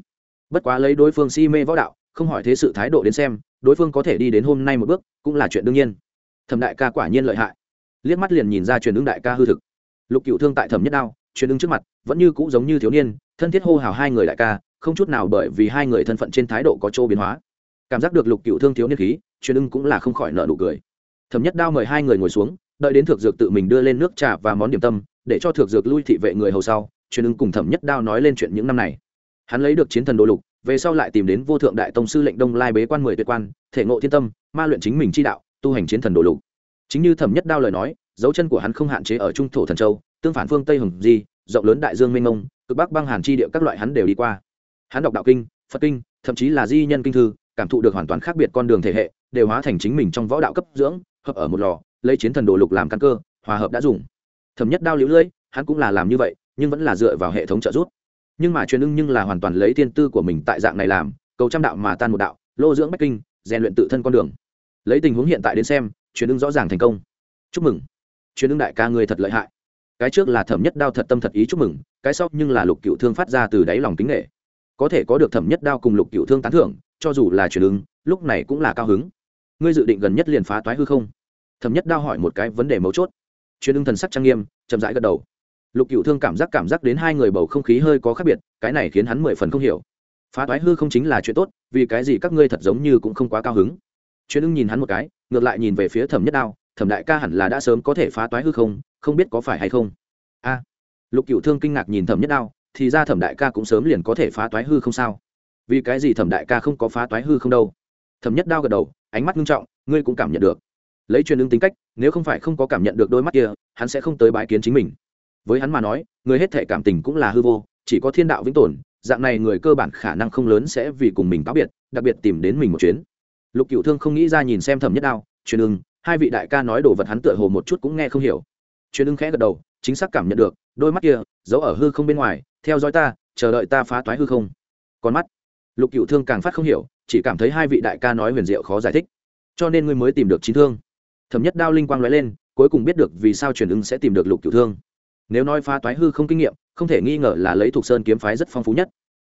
Bất quá lấy đối phương si mê võ đạo, không hỏi thế sự thái độ đến xem đối phương có thể đi đến hôm nay một bước, cũng là chuyện đương nhiên. Thẩm đại ca quả nhiên lợi hại. Liếc mắt liền nhìn ra truyền ứng đại ca hư thực. Lục cựu thương tại thẩm nhất đao, truyền ứng trước mặt, vẫn như cũ giống như thiếu niên, thân thiết hô hào hai người đại ca, không chút nào bởi vì hai người thân phận trên thái độ có chỗ biến hóa. Cảm giác được lục cựu thương thiếu niên khí, truyền ứng cũng là không khỏi nợ nụ cười. Thẩm nhất đao mời hai người ngồi xuống, đợi đến thượng dược tự mình đưa lên nước trà và món điểm tâm, để cho thượng dược lui thị vệ người hầu sau, truyền ứng cùng thẩm nhất đao nói lên chuyện những năm này. Hắn lấy được chiến thần đồ lục về sau lại tìm đến vô thượng đại tông sư lệnh đông lai bế quan mười tuyệt quan, thể ngộ thiên tâm, ma luyện chính mình chi đạo, tu hành chiến thần đồ lục. Chính như thẩm nhất đao lời nói, dấu chân của hắn không hạn chế ở trung thổ thần châu, tương phản phương tây hồng di, rộng lớn đại dương mênh mông, cực bắc băng hàn chi địa các loại hắn đều đi qua. Hắn đọc đạo kinh, phật kinh, thậm chí là di nhân kinh thư, cảm thụ được hoàn toàn khác biệt con đường thể hệ, đều hóa thành chính mình trong võ đạo cấp dưỡng, hợp ở một lò, lấy chiến thần đồ lục làm căn cơ, hòa hợp đã dùng. Thẩm nhất đao liễu lưỡi, hắn cũng là làm như vậy, nhưng vẫn là dựa vào hệ thống trợ giúp nhưng mà truyền ưng nhưng là hoàn toàn lấy tiên tư của mình tại dạng này làm, cầu trăm đạo mà tan một đạo, lô dưỡng bách kinh, rèn luyện tự thân con đường. Lấy tình huống hiện tại đến xem, truyền ưng rõ ràng thành công. Chúc mừng. Truyền ưng đại ca người thật lợi hại. Cái trước là thẩm nhất đao thật tâm thật ý chúc mừng, cái sau nhưng là lục cựu thương phát ra từ đáy lòng kính nghệ. Có thể có được thẩm nhất đao cùng lục cựu thương tán thưởng, cho dù là truyền ưng, lúc này cũng là cao hứng. Ngươi dự định gần nhất liền phá toái hư không? Thẩm nhất đao hỏi một cái vấn đề mấu chốt. Truyền ưng thần sắc trang nghiêm, chậm rãi gật đầu lục cựu thương cảm giác cảm giác đến hai người bầu không khí hơi có khác biệt, cái này khiến hắn mười phần không hiểu. Phá toái hư không chính là chuyện tốt, vì cái gì các ngươi thật giống như cũng không quá cao hứng. Truyền ưng nhìn hắn một cái, ngược lại nhìn về phía thẩm nhất đao, thẩm đại ca hẳn là đã sớm có thể phá toái hư không không biết có phải hay không? A. Lục cựu thương kinh ngạc nhìn thẩm nhất đao, thì ra thẩm đại ca cũng sớm liền có thể phá toái hư không sao? Vì cái gì thẩm đại ca không có phá toái hư không đâu? Thẩm nhất đao gật đầu, ánh mắt nghiêm trọng, ngươi cũng cảm nhận được. Lấy truyền ứng tính cách, nếu không phải không có cảm nhận được đôi mắt kia, hắn sẽ không tới bãi kiến chính mình với hắn mà nói, người hết thể cảm tình cũng là hư vô, chỉ có thiên đạo vĩnh tồn, dạng này người cơ bản khả năng không lớn sẽ vì cùng mình táo biệt, đặc biệt tìm đến mình một chuyến. Lục cựu thương không nghĩ ra nhìn xem thẩm nhất đao, truyền ưng, hai vị đại ca nói đồ vật hắn tựa hồ một chút cũng nghe không hiểu. Truyền ưng khẽ gật đầu, chính xác cảm nhận được, đôi mắt kia, giấu ở hư không bên ngoài, theo dõi ta, chờ đợi ta phá toái hư không. Còn mắt. Lục cựu thương càng phát không hiểu, chỉ cảm thấy hai vị đại ca nói huyền diệu khó giải thích. Cho nên ngươi mới tìm được chín thương. Thẩm nhất đao linh quang nói lên, cuối cùng biết được vì sao truyền ưng sẽ tìm được lục cựu thương nếu nói phá toái hư không kinh nghiệm không thể nghi ngờ là lấy thuộc sơn kiếm phái rất phong phú nhất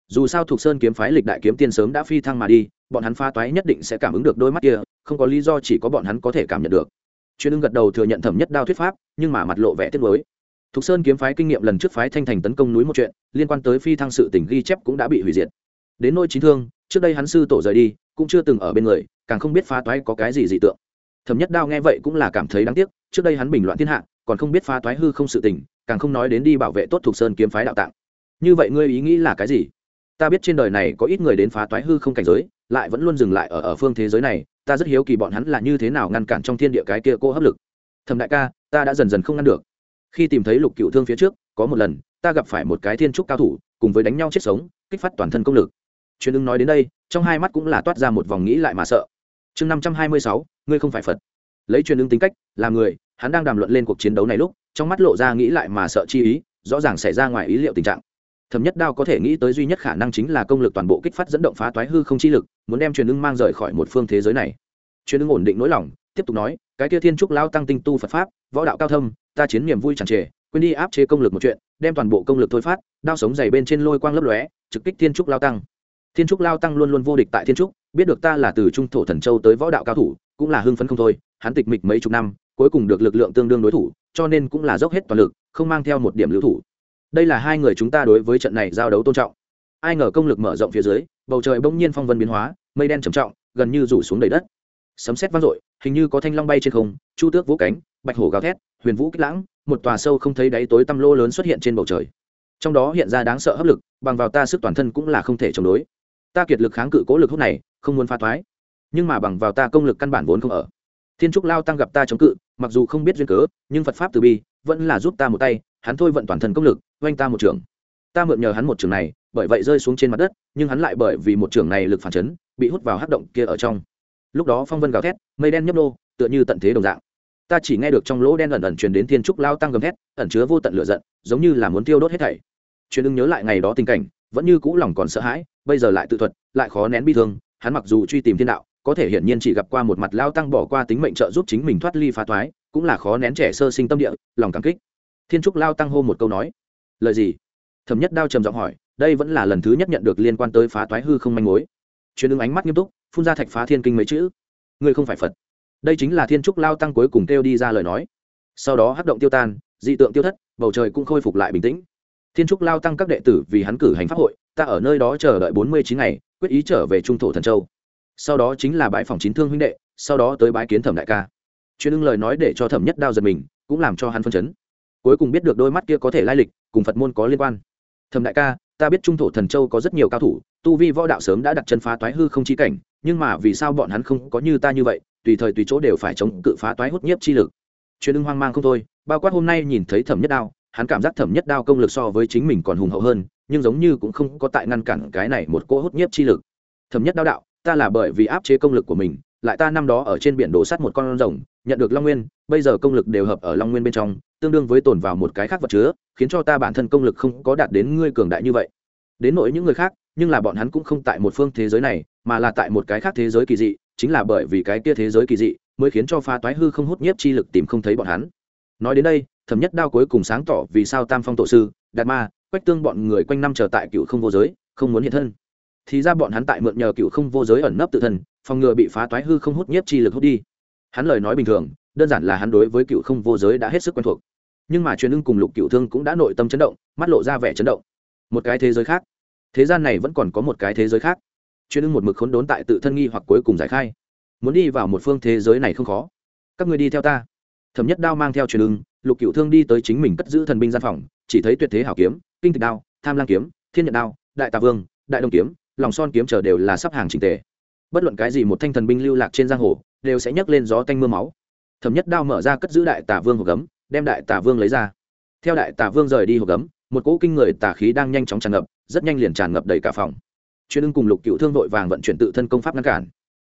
dù sao thuộc sơn kiếm phái lịch đại kiếm tiên sớm đã phi thăng mà đi bọn hắn phá toái nhất định sẽ cảm ứng được đôi mắt kia không có lý do chỉ có bọn hắn có thể cảm nhận được chuyên ưng gật đầu thừa nhận thẩm nhất đao thuyết pháp nhưng mà mặt lộ vẻ tiết mới Thục Sơn kiếm phái kinh nghiệm lần trước phái Thanh Thành tấn công núi một chuyện, liên quan tới phi thăng sự tình ghi chép cũng đã bị hủy diệt. Đến nỗi chín thương, trước đây hắn sư tổ rời đi, cũng chưa từng ở bên người, càng không biết phá toái có cái gì dị tượng. Thẩm Nhất Đao nghe vậy cũng là cảm thấy đáng tiếc, trước đây hắn bình loạn thiên hạ, còn không biết phá toái hư không sự tình, càng không nói đến đi bảo vệ tốt thuộc Sơn kiếm phái đạo tạng. Như vậy ngươi ý nghĩ là cái gì? Ta biết trên đời này có ít người đến phá toái hư không cảnh giới, lại vẫn luôn dừng lại ở ở phương thế giới này, ta rất hiếu kỳ bọn hắn là như thế nào ngăn cản trong thiên địa cái kia cô hấp lực. Thẩm đại ca, ta đã dần dần không ngăn được khi tìm thấy lục cựu thương phía trước có một lần ta gặp phải một cái thiên trúc cao thủ cùng với đánh nhau chết sống kích phát toàn thân công lực truyền ưng nói đến đây trong hai mắt cũng là toát ra một vòng nghĩ lại mà sợ chương năm trăm hai mươi sáu ngươi không phải phật lấy truyền ưng tính cách là người hắn đang đàm luận lên cuộc chiến đấu này lúc trong mắt lộ ra nghĩ lại mà sợ chi ý, rõ ràng xảy ra ngoài ý liệu tình trạng. Thẩm nhất đao có thể nghĩ tới duy nhất khả năng chính là công lực toàn bộ kích phát dẫn động phá toái hư không chi lực, muốn đem truyền ưng mang rời khỏi một phương thế giới này. Truyền ưng ổn định nỗi lòng, tiếp tục nói, cái kia thiên trúc lao tăng tinh tu phật pháp, võ đạo cao thâm, ta chiến niềm vui chẳng trề, quên đi áp chế công lực một chuyện, đem toàn bộ công lực thôi phát, đao sống dày bên trên lôi quang lấp lóe, trực kích thiên trúc lao tăng. Thiên trúc lao tăng luôn luôn vô địch tại thiên trúc, biết được ta là từ trung thổ thần châu tới võ đạo cao thủ, cũng là hưng phấn không thôi, hắn tịch mịch mấy chục năm cuối cùng được lực lượng tương đương đối thủ, cho nên cũng là dốc hết toàn lực, không mang theo một điểm lưu thủ. Đây là hai người chúng ta đối với trận này giao đấu tôn trọng. Ai ngờ công lực mở rộng phía dưới, bầu trời bỗng nhiên phong vân biến hóa, mây đen trầm trọng, gần như rủ xuống đầy đất. Sấm sét vang dội, hình như có thanh long bay trên không, chu tước vỗ cánh, bạch hổ gào thét, huyền vũ kích lãng, một tòa sâu không thấy đáy tối tăm lô lớn xuất hiện trên bầu trời. Trong đó hiện ra đáng sợ hấp lực, bằng vào ta sức toàn thân cũng là không thể chống đối. Ta kiệt lực kháng cự cố lực hút này, không muốn phá thoái. Nhưng mà bằng vào ta công lực căn bản vốn không ở. Thiên trúc lao tăng gặp ta chống cự mặc dù không biết duyên cớ, nhưng phật pháp từ bi vẫn là giúp ta một tay, hắn thôi vận toàn thân công lực, oanh ta một trường. Ta mượn nhờ hắn một trường này, bởi vậy rơi xuống trên mặt đất, nhưng hắn lại bởi vì một trường này lực phản chấn, bị hút vào hắc động kia ở trong. Lúc đó phong vân gào thét, mây đen nhấp nô, tựa như tận thế đồng dạng. Ta chỉ nghe được trong lỗ đen ẩn ẩn truyền đến thiên trúc lao tăng gầm thét, ẩn chứa vô tận lửa giận, giống như là muốn tiêu đốt hết thảy. Truyền ưng nhớ lại ngày đó tình cảnh, vẫn như cũ lòng còn sợ hãi, bây giờ lại tự thuật, lại khó nén bi thương, hắn mặc dù truy tìm thiên đạo có thể hiển nhiên chỉ gặp qua một mặt lao tăng bỏ qua tính mệnh trợ giúp chính mình thoát ly phá thoái, cũng là khó nén trẻ sơ sinh tâm địa, lòng cảm kích. Thiên trúc lao tăng hô một câu nói, lời gì? Thẩm nhất đao trầm giọng hỏi, đây vẫn là lần thứ nhất nhận được liên quan tới phá toái hư không manh mối. Chuyến ứng ánh mắt nghiêm túc, phun ra thạch phá thiên kinh mấy chữ, ngươi không phải phật. Đây chính là thiên trúc lao tăng cuối cùng kêu đi ra lời nói. Sau đó hắc động tiêu tan, dị tượng tiêu thất, bầu trời cũng khôi phục lại bình tĩnh. Thiên trúc lao tăng các đệ tử vì hắn cử hành pháp hội, ta ở nơi đó chờ đợi bốn mươi chín ngày, quyết ý trở về trung thổ thần châu sau đó chính là bãi phòng chín thương huynh đệ, sau đó tới bãi kiến thẩm đại ca. Chuyên ưng lời nói để cho thẩm nhất đao giật mình, cũng làm cho hắn phân chấn. Cuối cùng biết được đôi mắt kia có thể lai lịch, cùng phật môn có liên quan. Thẩm đại ca, ta biết trung thổ thần châu có rất nhiều cao thủ, tu vi võ đạo sớm đã đặt chân phá toái hư không chi cảnh, nhưng mà vì sao bọn hắn không có như ta như vậy, tùy thời tùy chỗ đều phải chống cự phá toái hút nhiếp chi lực. Chuyên ưng hoang mang không thôi, bao quát hôm nay nhìn thấy thẩm nhất đao, hắn cảm giác thẩm nhất đao công lực so với chính mình còn hùng hậu hơn, nhưng giống như cũng không có tại ngăn cản cái này một cỗ hút nhiếp chi lực. Thẩm nhất đao đạo ta là bởi vì áp chế công lực của mình, lại ta năm đó ở trên biển đổ sắt một con rồng, nhận được long nguyên, bây giờ công lực đều hợp ở long nguyên bên trong, tương đương với tồn vào một cái khác vật chứa, khiến cho ta bản thân công lực không có đạt đến ngươi cường đại như vậy. Đến nỗi những người khác, nhưng là bọn hắn cũng không tại một phương thế giới này, mà là tại một cái khác thế giới kỳ dị, chính là bởi vì cái kia thế giới kỳ dị, mới khiến cho pha toái hư không hút nhiếp chi lực tìm không thấy bọn hắn. Nói đến đây, thẩm nhất đao cuối cùng sáng tỏ vì sao tam phong tổ sư, đạt ma, quách tương bọn người quanh năm chờ tại cựu không vô giới, không muốn hiện thân thì ra bọn hắn tại mượn nhờ cựu không vô giới ẩn nấp tự thân, phòng ngừa bị phá toái hư không hút nhiếp chi lực hút đi. Hắn lời nói bình thường, đơn giản là hắn đối với cựu không vô giới đã hết sức quen thuộc. Nhưng mà truyền ưng cùng lục cựu thương cũng đã nội tâm chấn động, mắt lộ ra vẻ chấn động. Một cái thế giới khác. Thế gian này vẫn còn có một cái thế giới khác. Truyền ưng một mực khốn đốn tại tự thân nghi hoặc cuối cùng giải khai. Muốn đi vào một phương thế giới này không khó. Các người đi theo ta. Thẩm nhất đao mang theo truyền ưng, lục cựu thương đi tới chính mình cất giữ thần binh gian phòng, chỉ thấy tuyệt thế hảo kiếm, kinh tịch đao, tham lang kiếm, thiên nhận đao, đại tà vương, đại đông kiếm lòng son kiếm chờ đều là sắp hàng trình tề. Bất luận cái gì một thanh thần binh lưu lạc trên giang hồ, đều sẽ nhấc lên gió tanh mưa máu. Thẩm nhất đao mở ra cất giữ đại tà vương hộp gấm, đem đại tà vương lấy ra. Theo đại tà vương rời đi hộp gấm, một cỗ kinh người tà khí đang nhanh chóng tràn ngập, rất nhanh liền tràn ngập đầy cả phòng. Chuyên ưng cùng lục cựu thương vội vàng vận chuyển tự thân công pháp ngăn cản.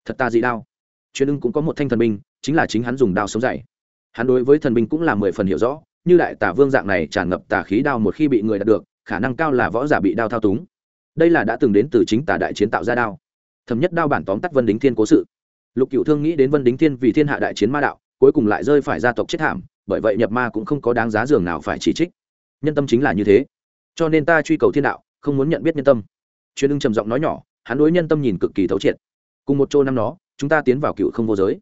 Thật ta dị đao. Chuyên ưng cũng có một thanh thần binh, chính là chính hắn dùng đao sống dậy. hắn đối với thần binh cũng là mười phần hiểu rõ, như đại tà vương dạng này tràn ngập tà khí đao một khi bị người đạt được, khả năng cao là võ giả bị đao thao túng đây là đã từng đến từ chính tà đại chiến tạo ra đao. Thẩm nhất đao bản tóm tắt vân đính thiên cố sự. Lục cựu thương nghĩ đến vân đính thiên vì thiên hạ đại chiến ma đạo, cuối cùng lại rơi phải gia tộc chết thảm, bởi vậy nhập ma cũng không có đáng giá giường nào phải chỉ trích. Nhân tâm chính là như thế. Cho nên ta truy cầu thiên đạo, không muốn nhận biết nhân tâm. Chuyên ưng trầm giọng nói nhỏ, hắn đối nhân tâm nhìn cực kỳ thấu triệt. Cùng một chỗ năm đó, chúng ta tiến vào cựu không vô giới.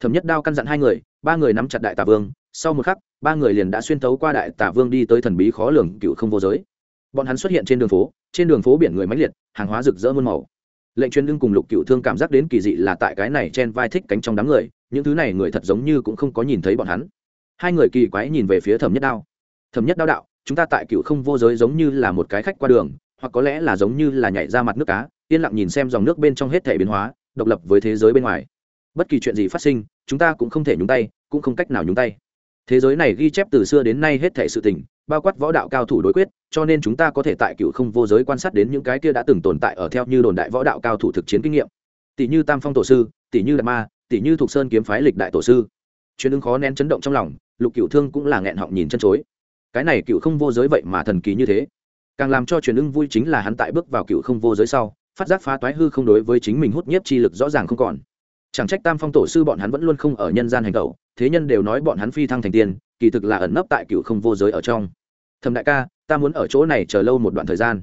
Thẩm nhất đao căn dặn hai người, ba người nắm chặt đại tà vương, sau một khắc, ba người liền đã xuyên thấu qua đại tà vương đi tới thần bí khó lường cựu không vô giới bọn hắn xuất hiện trên đường phố, trên đường phố biển người máy liệt, hàng hóa rực rỡ muôn màu. Lệnh truyền đương cùng lục cựu thương cảm giác đến kỳ dị là tại cái này chen vai thích cánh trong đám người, những thứ này người thật giống như cũng không có nhìn thấy bọn hắn. Hai người kỳ quái nhìn về phía thẩm nhất đao. Thẩm nhất đao đạo, chúng ta tại cựu không vô giới giống như là một cái khách qua đường, hoặc có lẽ là giống như là nhảy ra mặt nước cá, yên lặng nhìn xem dòng nước bên trong hết thể biến hóa, độc lập với thế giới bên ngoài. Bất kỳ chuyện gì phát sinh, chúng ta cũng không thể nhúng tay, cũng không cách nào nhúng tay. Thế giới này ghi chép từ xưa đến nay hết thể sự tình bao quát võ đạo cao thủ đối quyết, cho nên chúng ta có thể tại cựu không vô giới quan sát đến những cái kia đã từng tồn tại ở theo như đồn đại võ đạo cao thủ thực chiến kinh nghiệm. Tỷ như tam phong tổ sư, tỷ như đạt ma, tỷ như thục sơn kiếm phái lịch đại tổ sư. Chuyên ứng khó nén chấn động trong lòng, lục cựu thương cũng là nghẹn họng nhìn chân chối. Cái này cựu không vô giới vậy mà thần kỳ như thế. Càng làm cho truyền ưng vui chính là hắn tại bước vào cựu không vô giới sau, phát giác phá toái hư không đối với chính mình hút nhiếp chi lực rõ ràng không còn. Chẳng trách tam phong tổ sư bọn hắn vẫn luôn không ở nhân gian hành tẩu, thế nhân đều nói bọn hắn phi thăng thành tiên, kỳ thực là ẩn nấp tại cựu không vô giới ở trong thầm đại ca, ta muốn ở chỗ này chờ lâu một đoạn thời gian.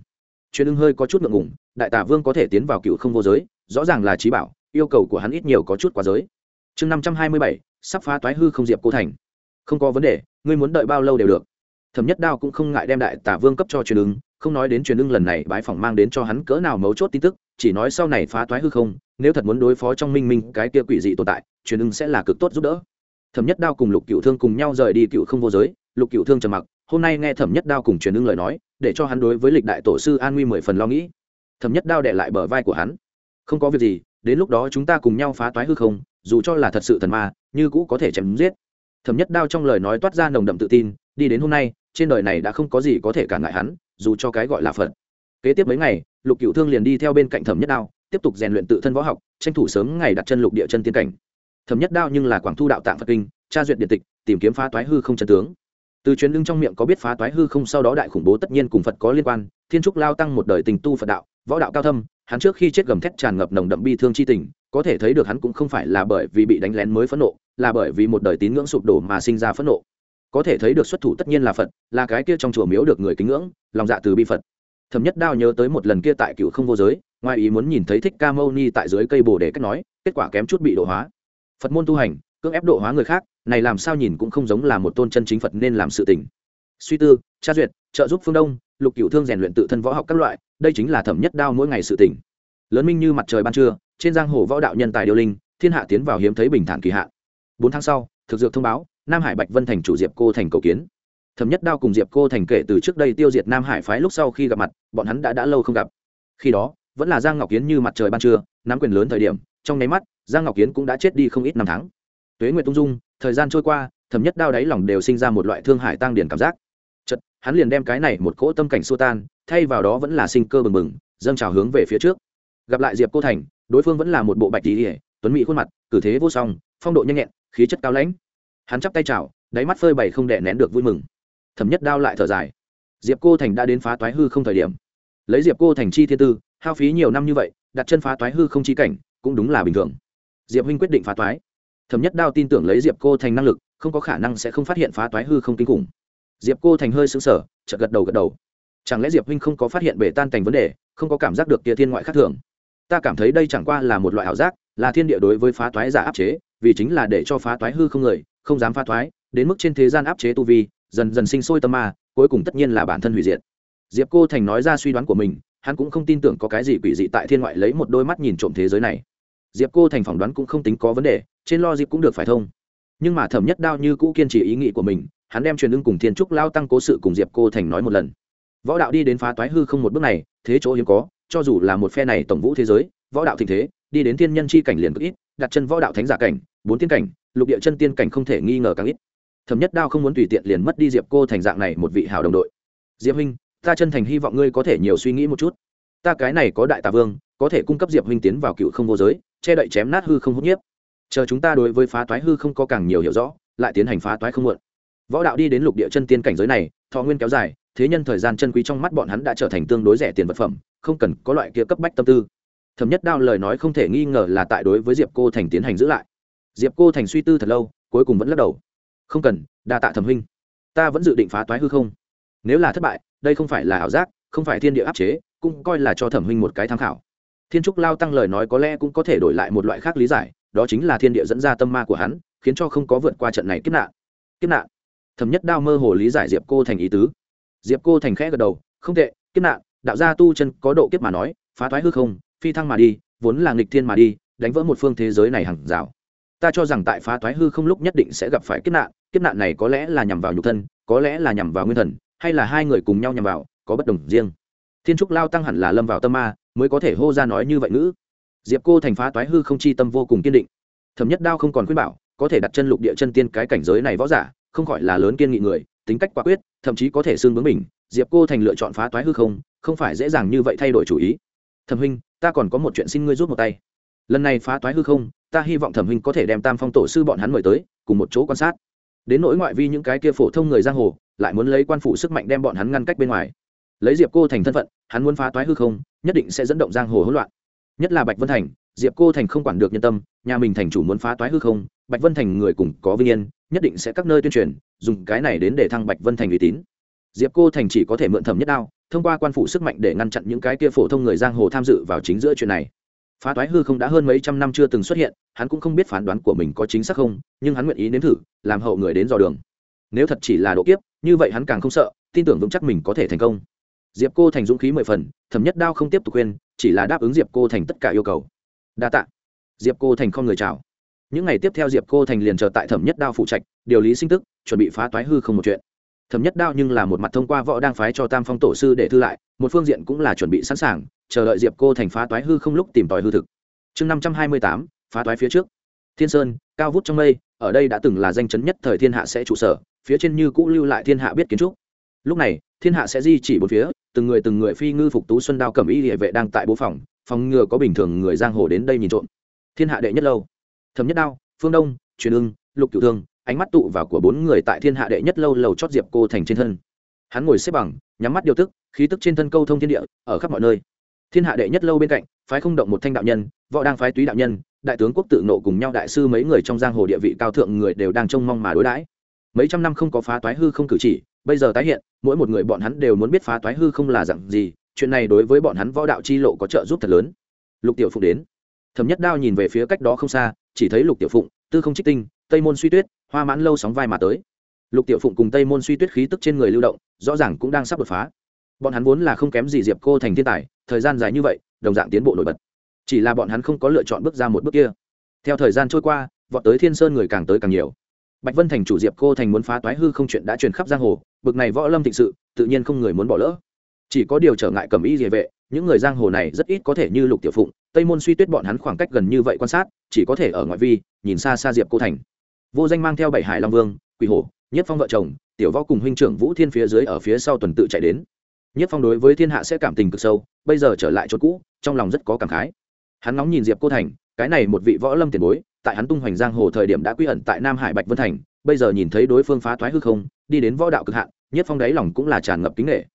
Chuyện ưng hơi có chút ngượng ngùng, đại tả vương có thể tiến vào cựu không vô giới, rõ ràng là trí bảo, yêu cầu của hắn ít nhiều có chút quá giới. Chương năm trăm hai mươi bảy, sắp phá toái hư không diệp cô thành. Không có vấn đề, ngươi muốn đợi bao lâu đều được. Thẩm nhất đao cũng không ngại đem đại tả vương cấp cho truyền ưng, không nói đến truyền ưng lần này bãi phỏng mang đến cho hắn cỡ nào mấu chốt tin tức, chỉ nói sau này phá toái hư không, nếu thật muốn đối phó trong minh minh cái kia quỷ dị tồn tại truyền ưng sẽ là cực tốt giúp đỡ. Thẩm nhất đao cùng lục cựu thương cùng nhau rời đi cựu không vô giới, lục cựu thương trầm mặc hôm nay nghe thẩm nhất đao cùng truyền ưng lời nói, để cho hắn đối với lịch đại tổ sư an nguy mười phần lo nghĩ. Thẩm nhất đao đệ lại bờ vai của hắn. Không có việc gì, đến lúc đó chúng ta cùng nhau phá toái hư không, dù cho là thật sự thần ma, như cũ có thể chém giết. Thẩm nhất đao trong lời nói toát ra nồng đậm tự tin, đi đến hôm nay, trên đời này đã không có gì có thể cản lại hắn, dù cho cái gọi là phật. Kế tiếp mấy ngày, lục cựu thương liền đi theo bên cạnh thẩm nhất đao, tiếp tục rèn luyện tự thân võ học, tranh thủ sớm ngày đặt chân lục địa chân tiên cảnh. Thẩm nhất đao nhưng là quảng thu đạo tạng phật kinh, tra duyệt điện tịch, tìm kiếm phá toái hư không chân tướng từ chuyến lưng trong miệng có biết phá toái hư không, sau đó đại khủng bố tất nhiên cùng phật có liên quan. Thiên trúc lao tăng một đời tình tu phật đạo, võ đạo cao thâm, hắn trước khi chết gầm thét tràn ngập nồng đậm bi thương chi tình, có thể thấy được hắn cũng không phải là bởi vì bị đánh lén mới phẫn nộ, là bởi vì một đời tín ngưỡng sụp đổ mà sinh ra phẫn nộ. Có thể thấy được xuất thủ tất nhiên là phật, là cái kia trong chùa miếu được người kính ngưỡng, lòng dạ từ bi phật. Thẩm nhất đao nhớ tới một lần kia tại cựu không vô giới, ngoài ý muốn nhìn thấy thích ca mâu ni tại dưới cây bồ để cách nói, kết quả kém chút bị độ hóa. Phật môn tu hành cưỡng ép độ hóa người khác, này làm sao nhìn cũng không giống là một tôn chân chính phật nên làm sự tình. Suy tư, tra duyệt, trợ giúp phương đông, lục cựu thương rèn luyện tự thân võ học các loại, đây chính là thẩm nhất đao mỗi ngày sự tỉnh lớn minh như mặt trời ban trưa, trên giang hồ võ đạo nhân tài điêu linh, thiên hạ tiến vào hiếm thấy bình thản kỳ hạn. Bốn tháng sau, thực dược thông báo, nam hải bạch vân thành chủ diệp cô thành cầu kiến. Thẩm nhất đao cùng diệp cô thành kể từ trước đây tiêu diệt nam hải phái lúc sau khi gặp mặt, bọn hắn đã đã lâu không gặp. Khi đó, vẫn là giang ngọc kiến như mặt trời ban trưa, nắm quyền lớn thời điểm, trong nháy mắt, giang ngọc kiến cũng đã chết đi không ít năm tháng tuế nguyệt tung dung, thời gian trôi qua, thẩm nhất đao đáy lòng đều sinh ra một loại thương hải tăng điển cảm giác. Chật hắn liền đem cái này một cỗ tâm cảnh xua tan, thay vào đó vẫn là sinh cơ bừng bừng, dâng trào hướng về phía trước. Gặp lại diệp cô thành, đối phương vẫn là một bộ bạch tỉ ỉa tuấn mỹ khuôn mặt, cử thế vô song, phong độ nhanh nhẹn, khí chất cao lãnh. Hắn chắp tay chào, đáy mắt phơi bày không đè nén được vui mừng. Thẩm nhất đao lại thở dài. Diệp cô thành đã đến phá toái hư không thời điểm. Lấy diệp cô thành chi thiên tư, hao phí nhiều năm như vậy, đặt chân phá toái hư không chi cảnh, cũng đúng là bình thường. Diệp huynh quyết định phá toái thấm nhất đao tin tưởng lấy diệp cô thành năng lực, không có khả năng sẽ không phát hiện phá toái hư không kinh khủng. Diệp cô thành hơi sững sở chợt gật đầu gật đầu. Chẳng lẽ diệp huynh không có phát hiện bể tan cảnh vấn đề, không có cảm giác được kia thiên ngoại khác thường? Ta cảm thấy đây chẳng qua là một loại ảo giác, là thiên địa đối với phá toái giả áp chế, vì chính là để cho phá toái hư không người, không dám phá toái, đến mức trên thế gian áp chế tu vi, dần dần sinh sôi tâm ma, cuối cùng tất nhiên là bản thân hủy diệt. Diệp cô thành nói ra suy đoán của mình, hắn cũng không tin tưởng có cái gì quỷ dị tại thiên ngoại lấy một đôi mắt nhìn trộm thế giới này diệp cô thành phỏng đoán cũng không tính có vấn đề, trên lo dịp cũng được phải thông. Nhưng mà thẩm nhất đao như cũ kiên trì ý nghĩ của mình, hắn đem truyền ưng cùng thiên trúc lao tăng cố sự cùng diệp cô thành nói một lần. Võ đạo đi đến phá toái hư không một bước này, thế chỗ hiếm có, cho dù là một phe này tổng vũ thế giới, võ đạo thịnh thế, đi đến thiên nhân chi cảnh liền cực ít, đặt chân võ đạo thánh giả cảnh, bốn tiên cảnh, lục địa chân tiên cảnh không thể nghi ngờ càng ít. Thẩm nhất đao không muốn tùy tiện liền mất đi diệp cô thành dạng này một vị hào đồng đội. Diệp huynh, ta chân thành hy vọng ngươi có thể nhiều suy nghĩ một chút. Ta cái này có đại tà vương, có thể cung cấp diệp huynh tiến vào cựu không vô giới che đậy chém nát hư không hút nhiếp. Chờ chúng ta đối với phá toái hư không có càng nhiều hiểu rõ, lại tiến hành phá toái không muộn. Võ đạo đi đến lục địa chân tiên cảnh giới này, thọ nguyên kéo dài, thế nhân thời gian chân quý trong mắt bọn hắn đã trở thành tương đối rẻ tiền vật phẩm, không cần có loại kia cấp bách tâm tư. Thẩm nhất đao lời nói không thể nghi ngờ là tại đối với diệp cô thành tiến hành giữ lại. Diệp cô thành suy tư thật lâu, cuối cùng vẫn lắc đầu. Không cần, đa tạ thẩm huynh. Ta vẫn dự định phá toái hư không. Nếu là thất bại, đây không phải là ảo giác, không phải thiên địa áp chế, cũng coi là cho thẩm huynh một cái tham khảo thiên trúc lao tăng lời nói có lẽ cũng có thể đổi lại một loại khác lý giải, đó chính là thiên địa dẫn ra tâm ma của hắn, khiến cho không có vượt qua trận này kiếp nạn. Kiếp nạn. Thẩm nhất đao mơ hồ lý giải diệp cô thành ý tứ. Diệp cô thành khẽ gật đầu, không tệ, kiếp nạn, đạo gia tu chân có độ kiếp mà nói, phá thoái hư không, phi thăng mà đi, vốn là nghịch thiên mà đi, đánh vỡ một phương thế giới này hẳn rào. Ta cho rằng tại phá thoái hư không lúc nhất định sẽ gặp phải kiếp nạn kiếp nạn này có lẽ là nhằm vào nhục thân, có lẽ là nhằm vào nguyên thần, hay là hai người cùng nhau nhằm vào, có bất đồng riêng. Thiên trúc lao tăng hẳn là lâm vào tâm ma mới có thể hô ra nói như vậy ngữ. Diệp cô thành phá toái hư không chi tâm vô cùng kiên định. Thẩm nhất đao không còn khuyên bảo, có thể đặt chân lục địa chân tiên cái cảnh giới này võ giả, không khỏi là lớn kiên nghị người, tính cách quả quyết, thậm chí có thể xương bướng mình. Diệp cô thành lựa chọn phá toái hư không không phải dễ dàng như vậy thay đổi chủ ý. Thẩm huynh, ta còn có một chuyện xin ngươi rút một tay. Lần này phá toái hư không, ta hy vọng thẩm huynh có thể đem tam phong tổ sư bọn hắn mời tới, cùng một chỗ quan sát. Đến nỗi ngoại vi những cái kia phổ thông người giang hồ, lại muốn lấy quan phủ sức mạnh đem bọn hắn ngăn cách bên ngoài. Lấy diệp cô thành thân phận, hắn muốn phá toái hư không nhất định sẽ dẫn động giang hồ hỗn loạn. Nhất là bạch vân thành, diệp cô thành không quản được nhân tâm, nhà mình thành chủ muốn phá toái hư không, bạch vân thành người cùng có vinh yên, nhất định sẽ các nơi tuyên truyền, dùng cái này đến để thăng bạch vân thành uy tín. Diệp cô thành chỉ có thể mượn thẩm nhất đao, thông qua quan phủ sức mạnh để ngăn chặn những cái kia phổ thông người giang hồ tham dự vào chính giữa chuyện này. Phá toái hư không đã hơn mấy trăm năm chưa từng xuất hiện, hắn cũng không biết phán đoán của mình có chính xác không, nhưng hắn nguyện ý nếm thử, làm hậu người đến dò đường. Nếu thật chỉ là độ kiếp, như vậy hắn càng không sợ, tin tưởng vững chắc mình có thể thành công diệp cô thành dũng khí mười phần, thẩm nhất đao không tiếp tục khuyên, chỉ là đáp ứng diệp cô thành tất cả yêu cầu. Đa tạ. Diệp cô thành không người chào. Những ngày tiếp theo diệp cô thành liền chờ tại thẩm nhất đao phụ trạch, điều lý sinh tức, chuẩn bị phá toái hư không một chuyện. Thẩm nhất đao nhưng là một mặt thông qua võ đang phái cho tam phong tổ sư để thư lại, một phương diện cũng là chuẩn bị sẵn sàng, chờ đợi diệp cô thành phá toái hư không lúc tìm tòi hư thực. Chương năm trăm hai mươi tám, phá toái phía trước. Thiên sơn, cao vút trong mây, ở đây đã từng là danh chấn nhất thời thiên hạ sẽ trụ sở, phía trên như cũ lưu lại thiên hạ biết kiến trúc. Lúc này, thiên hạ sẽ di chỉ bốn phía từng người từng người phi ngư phục tú xuân đao cầm y địa vệ đang tại bố phòng phòng ngừa có bình thường người giang hồ đến đây nhìn trộm. Thiên hạ đệ nhất lâu. Thấm nhất đao, phương đông, truyền ưng, lục cựu thương, ánh mắt tụ vào của bốn người tại thiên hạ đệ nhất lâu lầu chót diệp cô thành trên thân. Hắn ngồi xếp bằng, nhắm mắt điều tức, khí tức trên thân câu thông thiên địa, ở khắp mọi nơi. Thiên hạ đệ nhất lâu bên cạnh, phái không động một thanh đạo nhân, võ đang phái túy đạo nhân, đại tướng quốc tự nộ cùng nhau đại sư mấy người trong giang hồ địa vị cao thượng người đều đang trông mong mà đối đãi. Mấy trăm năm không có phá toái hư không cử chỉ bây giờ tái hiện, mỗi một người bọn hắn đều muốn biết phá toái hư không là dặn gì, chuyện này đối với bọn hắn võ đạo chi lộ có trợ giúp thật lớn. Lục tiểu phụng đến. Thẩm nhất đao nhìn về phía cách đó không xa, chỉ thấy lục tiểu phụng, tư không trích tinh, tây môn suy tuyết, hoa mãn lâu sóng vai mà tới. Lục tiểu phụng cùng tây môn suy tuyết khí tức trên người lưu động, rõ ràng cũng đang sắp đột phá. Bọn hắn vốn là không kém gì diệp cô thành thiên tài, thời gian dài như vậy, đồng dạng tiến bộ nổi bật. Chỉ là bọn hắn không có lựa chọn bước ra một bước kia. Theo thời gian trôi qua, vọt tới thiên sơn người càng tới càng nhiều. Bạch vân thành chủ diệp cô thành muốn phá toái hư không chuyện đã truyền khắp giang hồ bực này võ lâm thịnh sự, tự nhiên không người muốn bỏ lỡ. Chỉ có điều trở ngại cầm y địa vệ, những người giang hồ này rất ít có thể như lục tiểu phụng, tây môn suy tuyết bọn hắn khoảng cách gần như vậy quan sát, chỉ có thể ở ngoại vi, nhìn xa xa diệp cô thành. Vô danh mang theo bảy hải long vương, quỷ hổ, nhất phong vợ chồng, tiểu võ cùng huynh trưởng vũ thiên phía dưới ở phía sau tuần tự chạy đến. Nhất phong đối với thiên hạ sẽ cảm tình cực sâu, bây giờ trở lại chỗ cũ, trong lòng rất có cảm khái. Hắn nóng nhìn diệp cô thành, cái này một vị võ lâm tiền bối, tại hắn tung hoành giang hồ thời điểm đã quy ẩn tại nam hải bạch vân thành, bây giờ nhìn thấy đối phương phá thoái hư không đi đến võ đạo cực hạn, nhất phong đáy lòng cũng là tràn ngập kính nghệ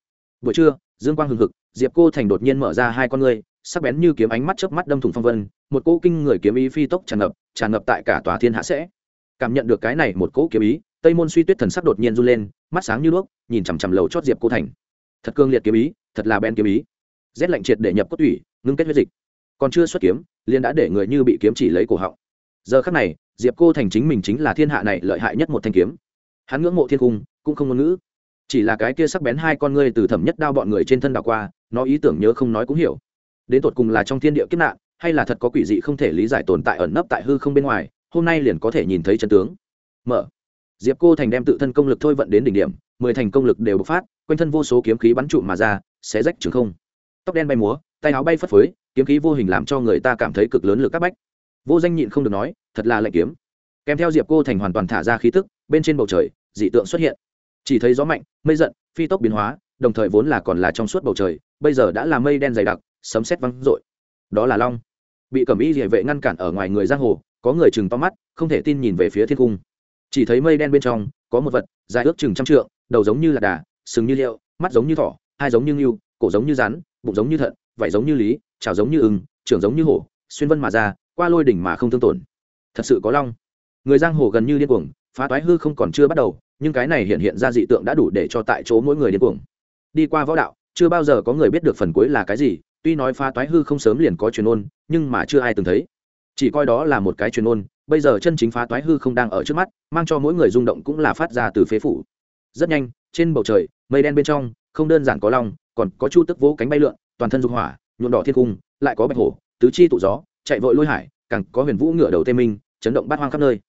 buổi trưa, dương quang hừng hực, diệp cô thành đột nhiên mở ra hai con ngươi, sắc bén như kiếm ánh mắt chớp mắt đâm thủng phong vân, một cỗ kinh người kiếm ý phi tốc tràn ngập tràn ngập tại cả tòa thiên hạ sẽ. Cảm nhận được cái này một cỗ kiếm ý, tây môn suy tuyết thần sắc đột nhiên run lên, mắt sáng như đuốc, nhìn chằm chằm lầu chót diệp cô thành. Thật cương liệt kiếm ý, thật là bén kiếm ý. Rét lạnh triệt để nhập cốt ủy ngưng kết huyết dịch. Còn chưa xuất kiếm, liền đã để người như bị kiếm chỉ lấy cổ họng. Giờ khắc này, diệp cô thành chính mình chính là thiên hạ này lợi hại nhất một thanh kiếm hắn ngưỡng mộ thiên cung, cũng không ngôn ngữ. Chỉ là cái kia sắc bén hai con ngươi từ thẩm nhất đao bọn người trên thân đảo qua, nó ý tưởng nhớ không nói cũng hiểu. Đến tột cùng là trong thiên địa kiếp nạn, hay là thật có quỷ dị không thể lý giải tồn tại ẩn nấp tại hư không bên ngoài, hôm nay liền có thể nhìn thấy chân tướng. Mở. Diệp cô thành đem tự thân công lực thôi vận đến đỉnh điểm, mười thành công lực đều bộc phát, quanh thân vô số kiếm khí bắn trụ mà ra, xé rách trường không. Tóc đen bay múa, tay áo bay phất phới, kiếm khí vô hình làm cho người ta cảm thấy cực lớn lực các bách. Vô danh nhịn không được nói, thật là lệnh kiếm. Kèm theo diệp cô thành hoàn toàn thả ra khí tức, bên trên bầu trời dị tượng xuất hiện. Chỉ thấy gió mạnh, mây giận, phi tốc biến hóa, đồng thời vốn là còn là trong suốt bầu trời, bây giờ đã là mây đen dày đặc, sấm sét văng rội đó là long. Bị cẩm y địa vệ ngăn cản ở ngoài người giang hồ, có người chừng to mắt, không thể tin nhìn về phía thiên cung. Chỉ thấy mây đen bên trong, có một vật, dài ước chừng trăm trượng, đầu giống như là đà, sừng như liệu, mắt giống như thỏ, hai giống như ngưu, cổ giống như rắn, bụng giống như thận, vảy giống như lý, chảo giống như ưng, trưởng giống như hổ, xuyên vân mà ra, qua lôi đỉnh mà không thương tổn. Thật sự có long. Người giang hồ gần như điên cuồng phá toái hư không còn chưa bắt đầu, nhưng cái này hiện hiện ra dị tượng đã đủ để cho tại chỗ mỗi người điên cuồng. Đi qua võ đạo, chưa bao giờ có người biết được phần cuối là cái gì, tuy nói phá toái hư không sớm liền có truyền ôn, nhưng mà chưa ai từng thấy. Chỉ coi đó là một cái truyền ôn, bây giờ chân chính phá toái hư không đang ở trước mắt, mang cho mỗi người rung động cũng là phát ra từ phế phủ. Rất nhanh, trên bầu trời, mây đen bên trong, không đơn giản có long, còn có chu tức vỗ cánh bay lượn, toàn thân dung hỏa, nhuộm đỏ thiên cung, lại có bạch hổ, tứ chi tụ gió, chạy vội lôi hải, càng có huyền vũ ngựa đầu tê minh, chấn động bát hoang khắp nơi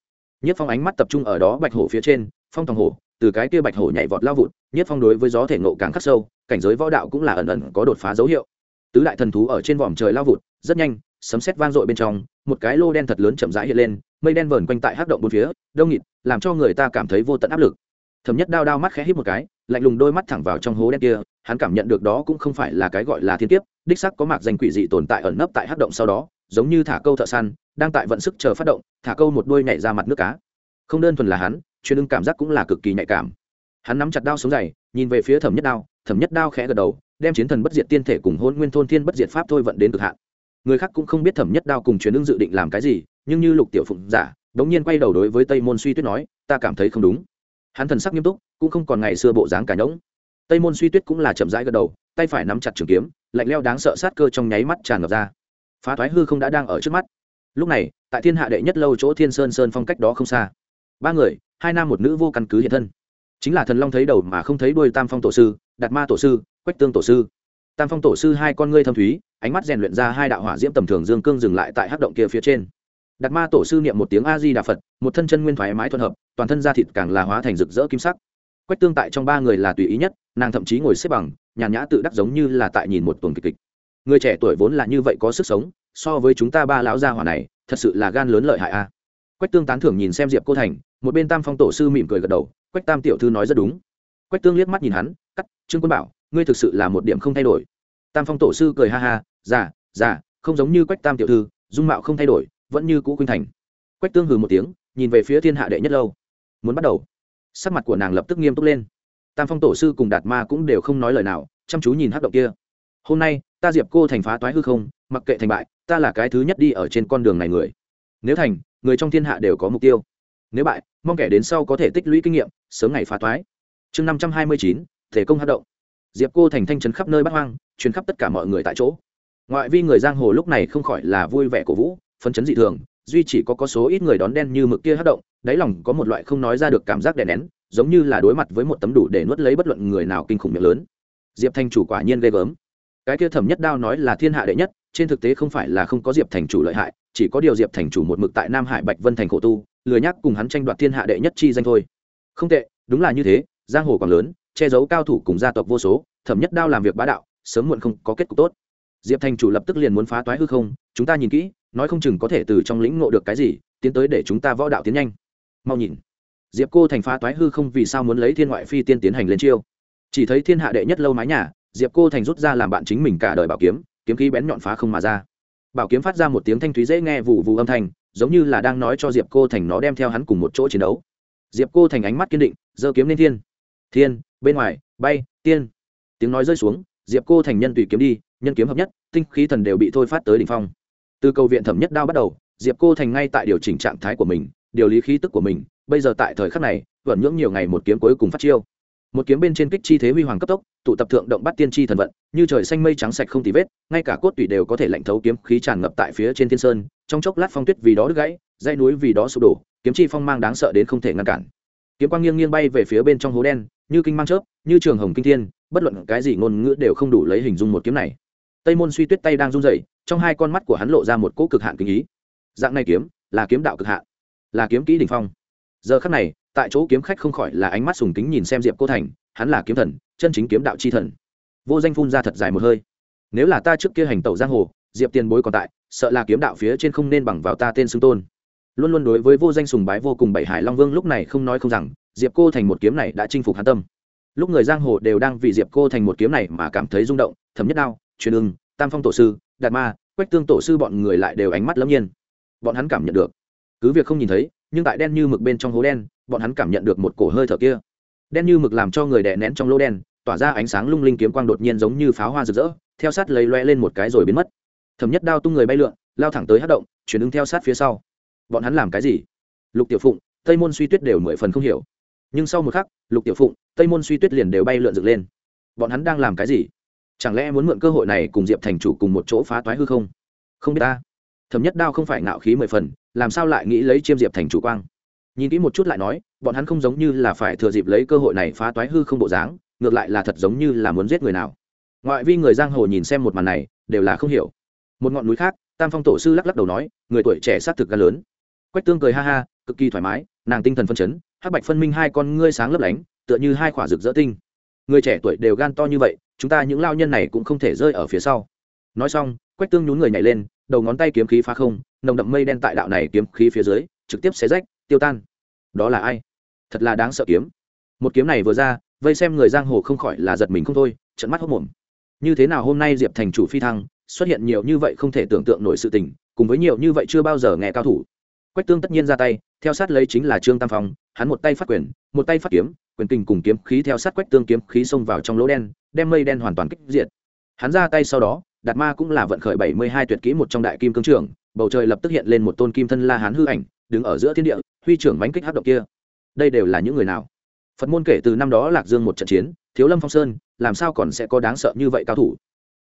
nhất phong ánh mắt tập trung ở đó bạch hổ phía trên, phong tòng hổ, từ cái kia bạch hổ nhảy vọt lao vụt, nhất phong đối với gió thể nộ càng khắc sâu, cảnh giới võ đạo cũng là ẩn ẩn có đột phá dấu hiệu. Tứ đại thần thú ở trên vòm trời lao vụt, rất nhanh, sấm sét vang dội bên trong, một cái lô đen thật lớn chậm rãi hiện lên, mây đen vờn quanh tại hắc động bốn phía, đông nghịt, làm cho người ta cảm thấy vô tận áp lực. Thẩm nhất đao đao mắt khẽ hít một cái, lạnh lùng đôi mắt thẳng vào trong hố đen kia, hắn cảm nhận được đó cũng không phải là cái gọi là thiên kiếp, đích sắc có mạc danh quỷ dị tồn tại ẩn nấp tại hắc động sau đó giống như thả câu thợ săn, đang tại vận sức chờ phát động, thả câu một đuôi nhảy ra mặt nước cá. Không đơn thuần là hắn chuyên ưng cảm giác cũng là cực kỳ nhạy cảm. Hắn nắm chặt đao xuống dày, nhìn về phía thẩm nhất đao, thẩm nhất đao khẽ gật đầu, đem chiến thần bất diệt tiên thể cùng hôn nguyên thôn thiên bất diệt pháp thôi vận đến cực hạn. Người khác cũng không biết thẩm nhất đao cùng truyền ưng dự định làm cái gì, nhưng như lục tiểu phụng giả, đống nhiên quay đầu đối với tây môn suy tuyết nói, ta cảm thấy không đúng. Hắn thần sắc nghiêm túc, cũng không còn ngày xưa bộ dáng cả nhỗng. Tây môn suy tuyết cũng là chậm rãi gật đầu, tay phải nắm chặt trường kiếm, lạnh leo đáng sợ sát cơ trong nháy mắt tràn ngập ra phá thoái hư không đã đang ở trước mắt. Lúc này, tại thiên hạ đệ nhất lâu chỗ thiên sơn sơn phong cách đó không xa. Ba người, hai nam một nữ vô căn cứ hiện thân. Chính là thần long thấy đầu mà không thấy đuôi tam phong tổ sư, đạt ma tổ sư, quách tương tổ sư. Tam phong tổ sư hai con ngươi thâm thúy, ánh mắt rèn luyện ra hai đạo hỏa diễm tầm thường dương cương dừng lại tại hắc động kia phía trên. Đạt ma tổ sư niệm một tiếng a di đà phật, một thân chân nguyên thoải mái thuận hợp, toàn thân da thịt càng là hóa thành rực rỡ kim sắc. Quách tương tại trong ba người là tùy ý nhất, nàng thậm chí ngồi xếp bằng, nhàn nhã tự đắc giống như là tại nhìn một tuần kịch kịch người trẻ tuổi vốn là như vậy có sức sống, so với chúng ta ba lão gia hỏa này, thật sự là gan lớn lợi hại a. Quách tương tán thưởng nhìn xem diệp cô thành, một bên tam phong tổ sư mỉm cười gật đầu, quách tam tiểu thư nói rất đúng. Quách tương liếc mắt nhìn hắn, cắt, trương quân bảo, ngươi thực sự là một điểm không thay đổi. Tam phong tổ sư cười ha ha, già già, không giống như quách tam tiểu thư, dung mạo không thay đổi, vẫn như cũ khuynh thành. Quách tương hừ một tiếng, nhìn về phía thiên hạ đệ nhất lâu. Muốn bắt đầu. Sắc mặt của nàng lập tức nghiêm túc lên. Tam phong tổ sư cùng đạt ma cũng đều không nói lời nào, chăm chú nhìn hát động kia hôm nay, ta diệp cô thành phá toái hư không, mặc kệ thành bại, ta là cái thứ nhất đi ở trên con đường này người. Nếu thành, người trong thiên hạ đều có mục tiêu. Nếu bại, mong kẻ đến sau có thể tích lũy kinh nghiệm, sớm ngày phá toái. Chương năm trăm hai mươi chín, thể công hát động. Diệp cô thành thanh trấn khắp nơi bắt hoang chuyến khắp tất cả mọi người tại chỗ. Ngoại vi người giang hồ lúc này không khỏi là vui vẻ cổ vũ, phấn chấn dị thường, duy chỉ có có số ít người đón đen như mực kia hát động, đáy lòng có một loại không nói ra được cảm giác đè nén, giống như là đối mặt với một tấm đủ để nuốt lấy bất luận người nào kinh khủng miệng lớn. Diệp thành chủ quả nhiên ghê gớm cái kia thẩm nhất đao nói là thiên hạ đệ nhất, trên thực tế không phải là không có diệp thành chủ lợi hại, chỉ có điều diệp thành chủ một mực tại nam hải bạch vân thành khổ tu lừa nhắc cùng hắn tranh đoạt thiên hạ đệ nhất chi danh thôi. Không tệ, đúng là như thế, giang hồ còn lớn, che giấu cao thủ cùng gia tộc vô số, thẩm nhất đao làm việc bá đạo, sớm muộn không có kết cục tốt. Diệp thành chủ lập tức liền muốn phá toái hư không, chúng ta nhìn kỹ, nói không chừng có thể từ trong lĩnh ngộ được cái gì, tiến tới để chúng ta võ đạo tiến nhanh. Mau nhìn. Diệp cô thành phá toái hư không vì sao muốn lấy thiên ngoại phi tiên tiến hành lên chiêu? Chỉ thấy thiên hạ đệ nhất lâu mái nhà diệp cô thành rút ra làm bạn chính mình cả đời bảo kiếm kiếm khí bén nhọn phá không mà ra. Bảo kiếm phát ra một tiếng thanh thúy dễ nghe vụ vụ âm thanh, giống như là đang nói cho diệp cô thành nó đem theo hắn cùng một chỗ chiến đấu. Diệp cô thành ánh mắt kiên định, giơ kiếm lên thiên. Thiên, bên ngoài, bay, tiên. Tiếng nói rơi xuống, diệp cô thành nhân tùy kiếm đi, nhân kiếm hợp nhất, tinh khí thần đều bị thôi phát tới đ ỉ n h phong. Từ cầu viện thẩm nhất đao bắt đầu, diệp cô thành ngay tại điều chỉnh trạng thái của mình, điều lý khí tức của mình. Bây giờ tại thời khắc này vẩn nhưỡng nhiều ngày một kiếm cuối cùng phát chiêu một kiếm bên trên kích chi thế huy hoàng cấp tốc, tụ tập thượng động bắt tiên tri thần vận, như trời xanh mây trắng sạch không tì vết, ngay cả cốt tủy đều có thể lạnh thấu kiếm khí tràn ngập tại phía trên thiên sơn. Trong chốc lát phong tuyết vì đó đứt gãy dây núi vì đó sụp đổ, kiếm chi phong mang đáng sợ đến không thể ngăn cản. Kiếm quang nghiêng nghiêng bay về phía bên trong hố đen, như kinh mang chớp, như trường hồng kinh thiên, bất luận cái gì ngôn ngữ đều không đủ lấy hình dung một kiếm này. Tây môn suy tuyết tay đang run rẩy, trong hai con mắt của hắn lộ ra một cỗ cực hạn kinh ý. Dạng này kiếm là kiếm đạo cực hạn, là kiếm kỹ đỉnh phong giờ khắc này, tại chỗ kiếm khách không khỏi là ánh mắt sùng kính nhìn xem diệp cô thành, hắn là kiếm thần, chân chính kiếm đạo chi thần. Vô danh phun ra thật dài một hơi. Nếu là ta trước kia hành tẩu giang hồ, diệp tiền bối còn tại, sợ là kiếm đạo phía trên không nên bằng vào ta tên xưng tôn. Luôn luôn đối với vô danh sùng bái vô cùng bảy hải long vương lúc này không nói không rằng, diệp cô thành một kiếm này đã chinh phục hắn tâm. Lúc người giang hồ đều đang vì diệp cô thành một kiếm này mà cảm thấy rung động thấm nhất đao, truyền ưng, tam phong tổ sư, đạt ma, quách tương tổ sư bọn người lại đều ánh mắt lâm nhiên. Bọn hắn cảm nhận được. Cứ việc không nhìn thấy nhưng tại đen như mực bên trong hố đen, bọn hắn cảm nhận được một cổ hơi thở kia. Đen như mực làm cho người đè nén trong lỗ đen, tỏa ra ánh sáng lung linh kiếm quang đột nhiên giống như pháo hoa rực rỡ, theo sát lấy loe lên một cái rồi biến mất. Thẩm nhất đao tung người bay lượn, lao thẳng tới hát động, chuyển ứng theo sát phía sau. Bọn hắn làm cái gì? Lục tiểu phụng, tây môn suy tuyết đều mười phần không hiểu. Nhưng sau một khắc, lục tiểu phụng, tây môn suy tuyết liền đều bay lượn dựng lên. Bọn hắn đang làm cái gì? Chẳng lẽ muốn mượn cơ hội này cùng diệp thành chủ cùng một chỗ phá toái hư không? Không biết ta thẩm nhất đao không phải ngạo khí mười phần, làm sao lại nghĩ lấy chiêm diệp thành chủ quang? Nhìn kỹ một chút lại nói, bọn hắn không giống như là phải thừa dịp lấy cơ hội này phá toái hư không bộ dáng, ngược lại là thật giống như là muốn giết người nào. Ngoại vi người giang hồ nhìn xem một màn này, đều là không hiểu. Một ngọn núi khác, tam phong tổ sư lắc lắc đầu nói, người tuổi trẻ xác thực gan lớn. Quách tương cười ha ha, cực kỳ thoải mái, nàng tinh thần phân chấn, hắc bạch phân minh hai con ngươi sáng lấp lánh, tựa như hai khỏa rực rỡ tinh. Người trẻ tuổi đều gan to như vậy, chúng ta những lao nhân này cũng không thể rơi ở phía sau. Nói xong, quách tương nhún người nhảy lên đầu ngón tay kiếm khí phá không, nồng đậm mây đen tại đạo này kiếm khí phía dưới, trực tiếp xé rách, tiêu tan. Đó là ai? Thật là đáng sợ kiếm. Một kiếm này vừa ra, vây xem người giang hồ không khỏi là giật mình không thôi trận mắt hốc mồm như thế nào hôm nay diệp thành chủ phi thăng, xuất hiện nhiều như vậy không thể tưởng tượng nổi sự tình, cùng với nhiều như vậy chưa bao giờ nghe cao thủ. Quách tương tất nhiên ra tay, theo sát lấy chính là trương tam phong, hắn một tay phát quyền, một tay phát kiếm, quyền kình cùng kiếm khí theo sát quách tương kiếm khí xông vào trong lỗ đen, đem mây đen hoàn toàn kích diệt. Hắn ra tay sau đó đạt ma cũng là vận khởi bảy mươi hai tuyệt kỹ một trong đại kim cương trưởng bầu trời lập tức hiện lên một tôn kim thân la hán hư ảnh, đứng ở giữa thiên địa, huy trưởng bánh kích hát động kia. Đây đều là những người nào? Phật môn kể từ năm đó lạc dương một trận chiến, thiếu lâm phong sơn, làm sao còn sẽ có đáng sợ như vậy cao thủ?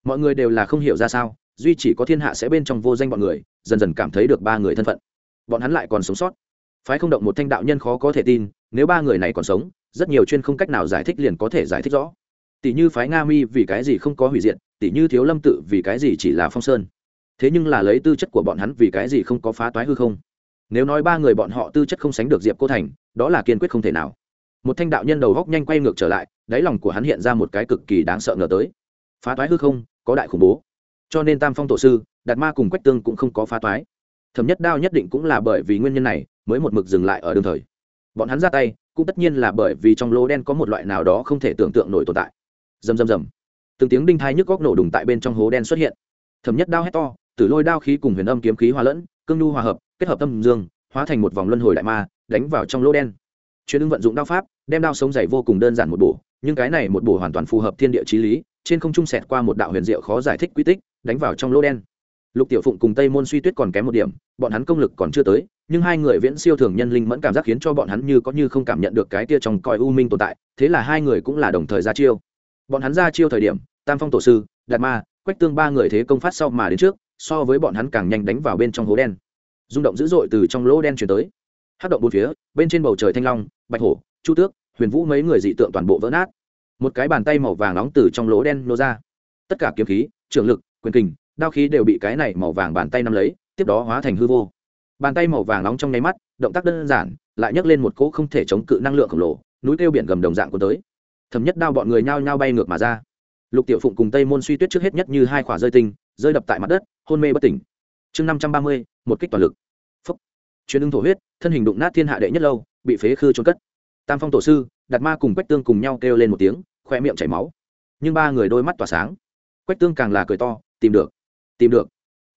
Mọi người đều là không hiểu ra sao, duy chỉ có thiên hạ sẽ bên trong vô danh bọn người, dần dần cảm thấy được ba người thân phận. Bọn hắn lại còn sống sót. Phái không động một thanh đạo nhân khó có thể tin, nếu ba người này còn sống, rất nhiều chuyên không cách nào giải thích liền có thể giải thích rõ. Tỷ như phái nga mi vì cái gì không có hủy diệt tỉ như thiếu lâm tự vì cái gì chỉ là phong sơn? Thế nhưng là lấy tư chất của bọn hắn vì cái gì không có phá toái hư không? Nếu nói ba người bọn họ tư chất không sánh được diệp cô thành, đó là kiên quyết không thể nào. Một thanh đạo nhân đầu góc nhanh quay ngược trở lại, đáy lòng của hắn hiện ra một cái cực kỳ đáng sợ ngờ tới. Phá toái hư không, có đại khủng bố. Cho nên tam phong tổ sư, đạt ma cùng quách tương cũng không có phá toái. Thẩm nhất đao nhất định cũng là bởi vì nguyên nhân này, mới một mực dừng lại ở đương thời. Bọn hắn ra tay, cũng tất nhiên là bởi vì trong lô đen có một loại nào đó không thể tưởng tượng nổi tồn tại. Rầm rầm rầm từng tiếng đinh thai nhức góc nổ đùng tại bên trong hố đen xuất hiện. Thẩm nhất đao hét to tử lôi đao khí cùng huyền âm kiếm khí hòa lẫn, cương nhu hòa hợp, kết hợp tâm dương, hóa thành một vòng luân hồi đại ma, đánh vào trong lỗ đen. Chuyên ứng vận dụng đao pháp, đem đao sống dày vô cùng đơn giản một bổ, nhưng cái này một bổ hoàn toàn phù hợp thiên địa trí lý, trên không trung sẹt qua một đạo huyền diệu khó giải thích quy tích, đánh vào trong lỗ đen. Lục tiểu phụng cùng tây môn suy tuyết còn kém một điểm, bọn hắn công lực còn chưa tới, nhưng hai người viễn siêu thường nhân linh mẫn cảm giác khiến cho bọn hắn như có như không cảm nhận được cái tia trong cõi u minh tồn tại, thế là hai người cũng là đồng thời ra chiêu. Bọn hắn ra chiêu thời điểm tam phong tổ sư, đạt ma, quách tương ba người thế công phát sau mà đến trước, so với bọn hắn càng nhanh đánh vào bên trong hố đen. Rung động dữ dội từ trong lỗ đen chuyển tới. Hát động bốn phía, bên trên bầu trời thanh long, bạch hổ, chu tước, huyền vũ mấy người dị tượng toàn bộ vỡ nát. Một cái bàn tay màu vàng nóng từ trong lỗ đen nô ra. Tất cả kiếm khí, trường lực, quyền kình, đao khí đều bị cái này màu vàng bàn tay nắm lấy, tiếp đó hóa thành hư vô. Bàn tay màu vàng nóng trong nháy mắt, động tác đơn giản, lại nhấc lên một cỗ không thể chống cự năng lượng khổng lồ, núi tiêu biển gầm đồng dạng của tới. Thấm nhất đao bọn người nhao nhao bay ngược mà ra lục tiểu phụng cùng tây môn suy tuyết trước hết nhất như hai khỏa rơi tinh, rơi đập tại mặt đất, hôn mê bất tỉnh. Chương năm trăm ba mươi, một kích toàn lực. Phúc. Chuyến ưng thổ huyết, thân hình đụng nát thiên hạ đệ nhất lâu, bị phế khư trôn cất. Tam phong tổ sư đặt ma cùng quách tương cùng nhau kêu lên một tiếng khoe miệng chảy máu. Nhưng ba người đôi mắt tỏa sáng. Quách tương càng là cười to, tìm được tìm được.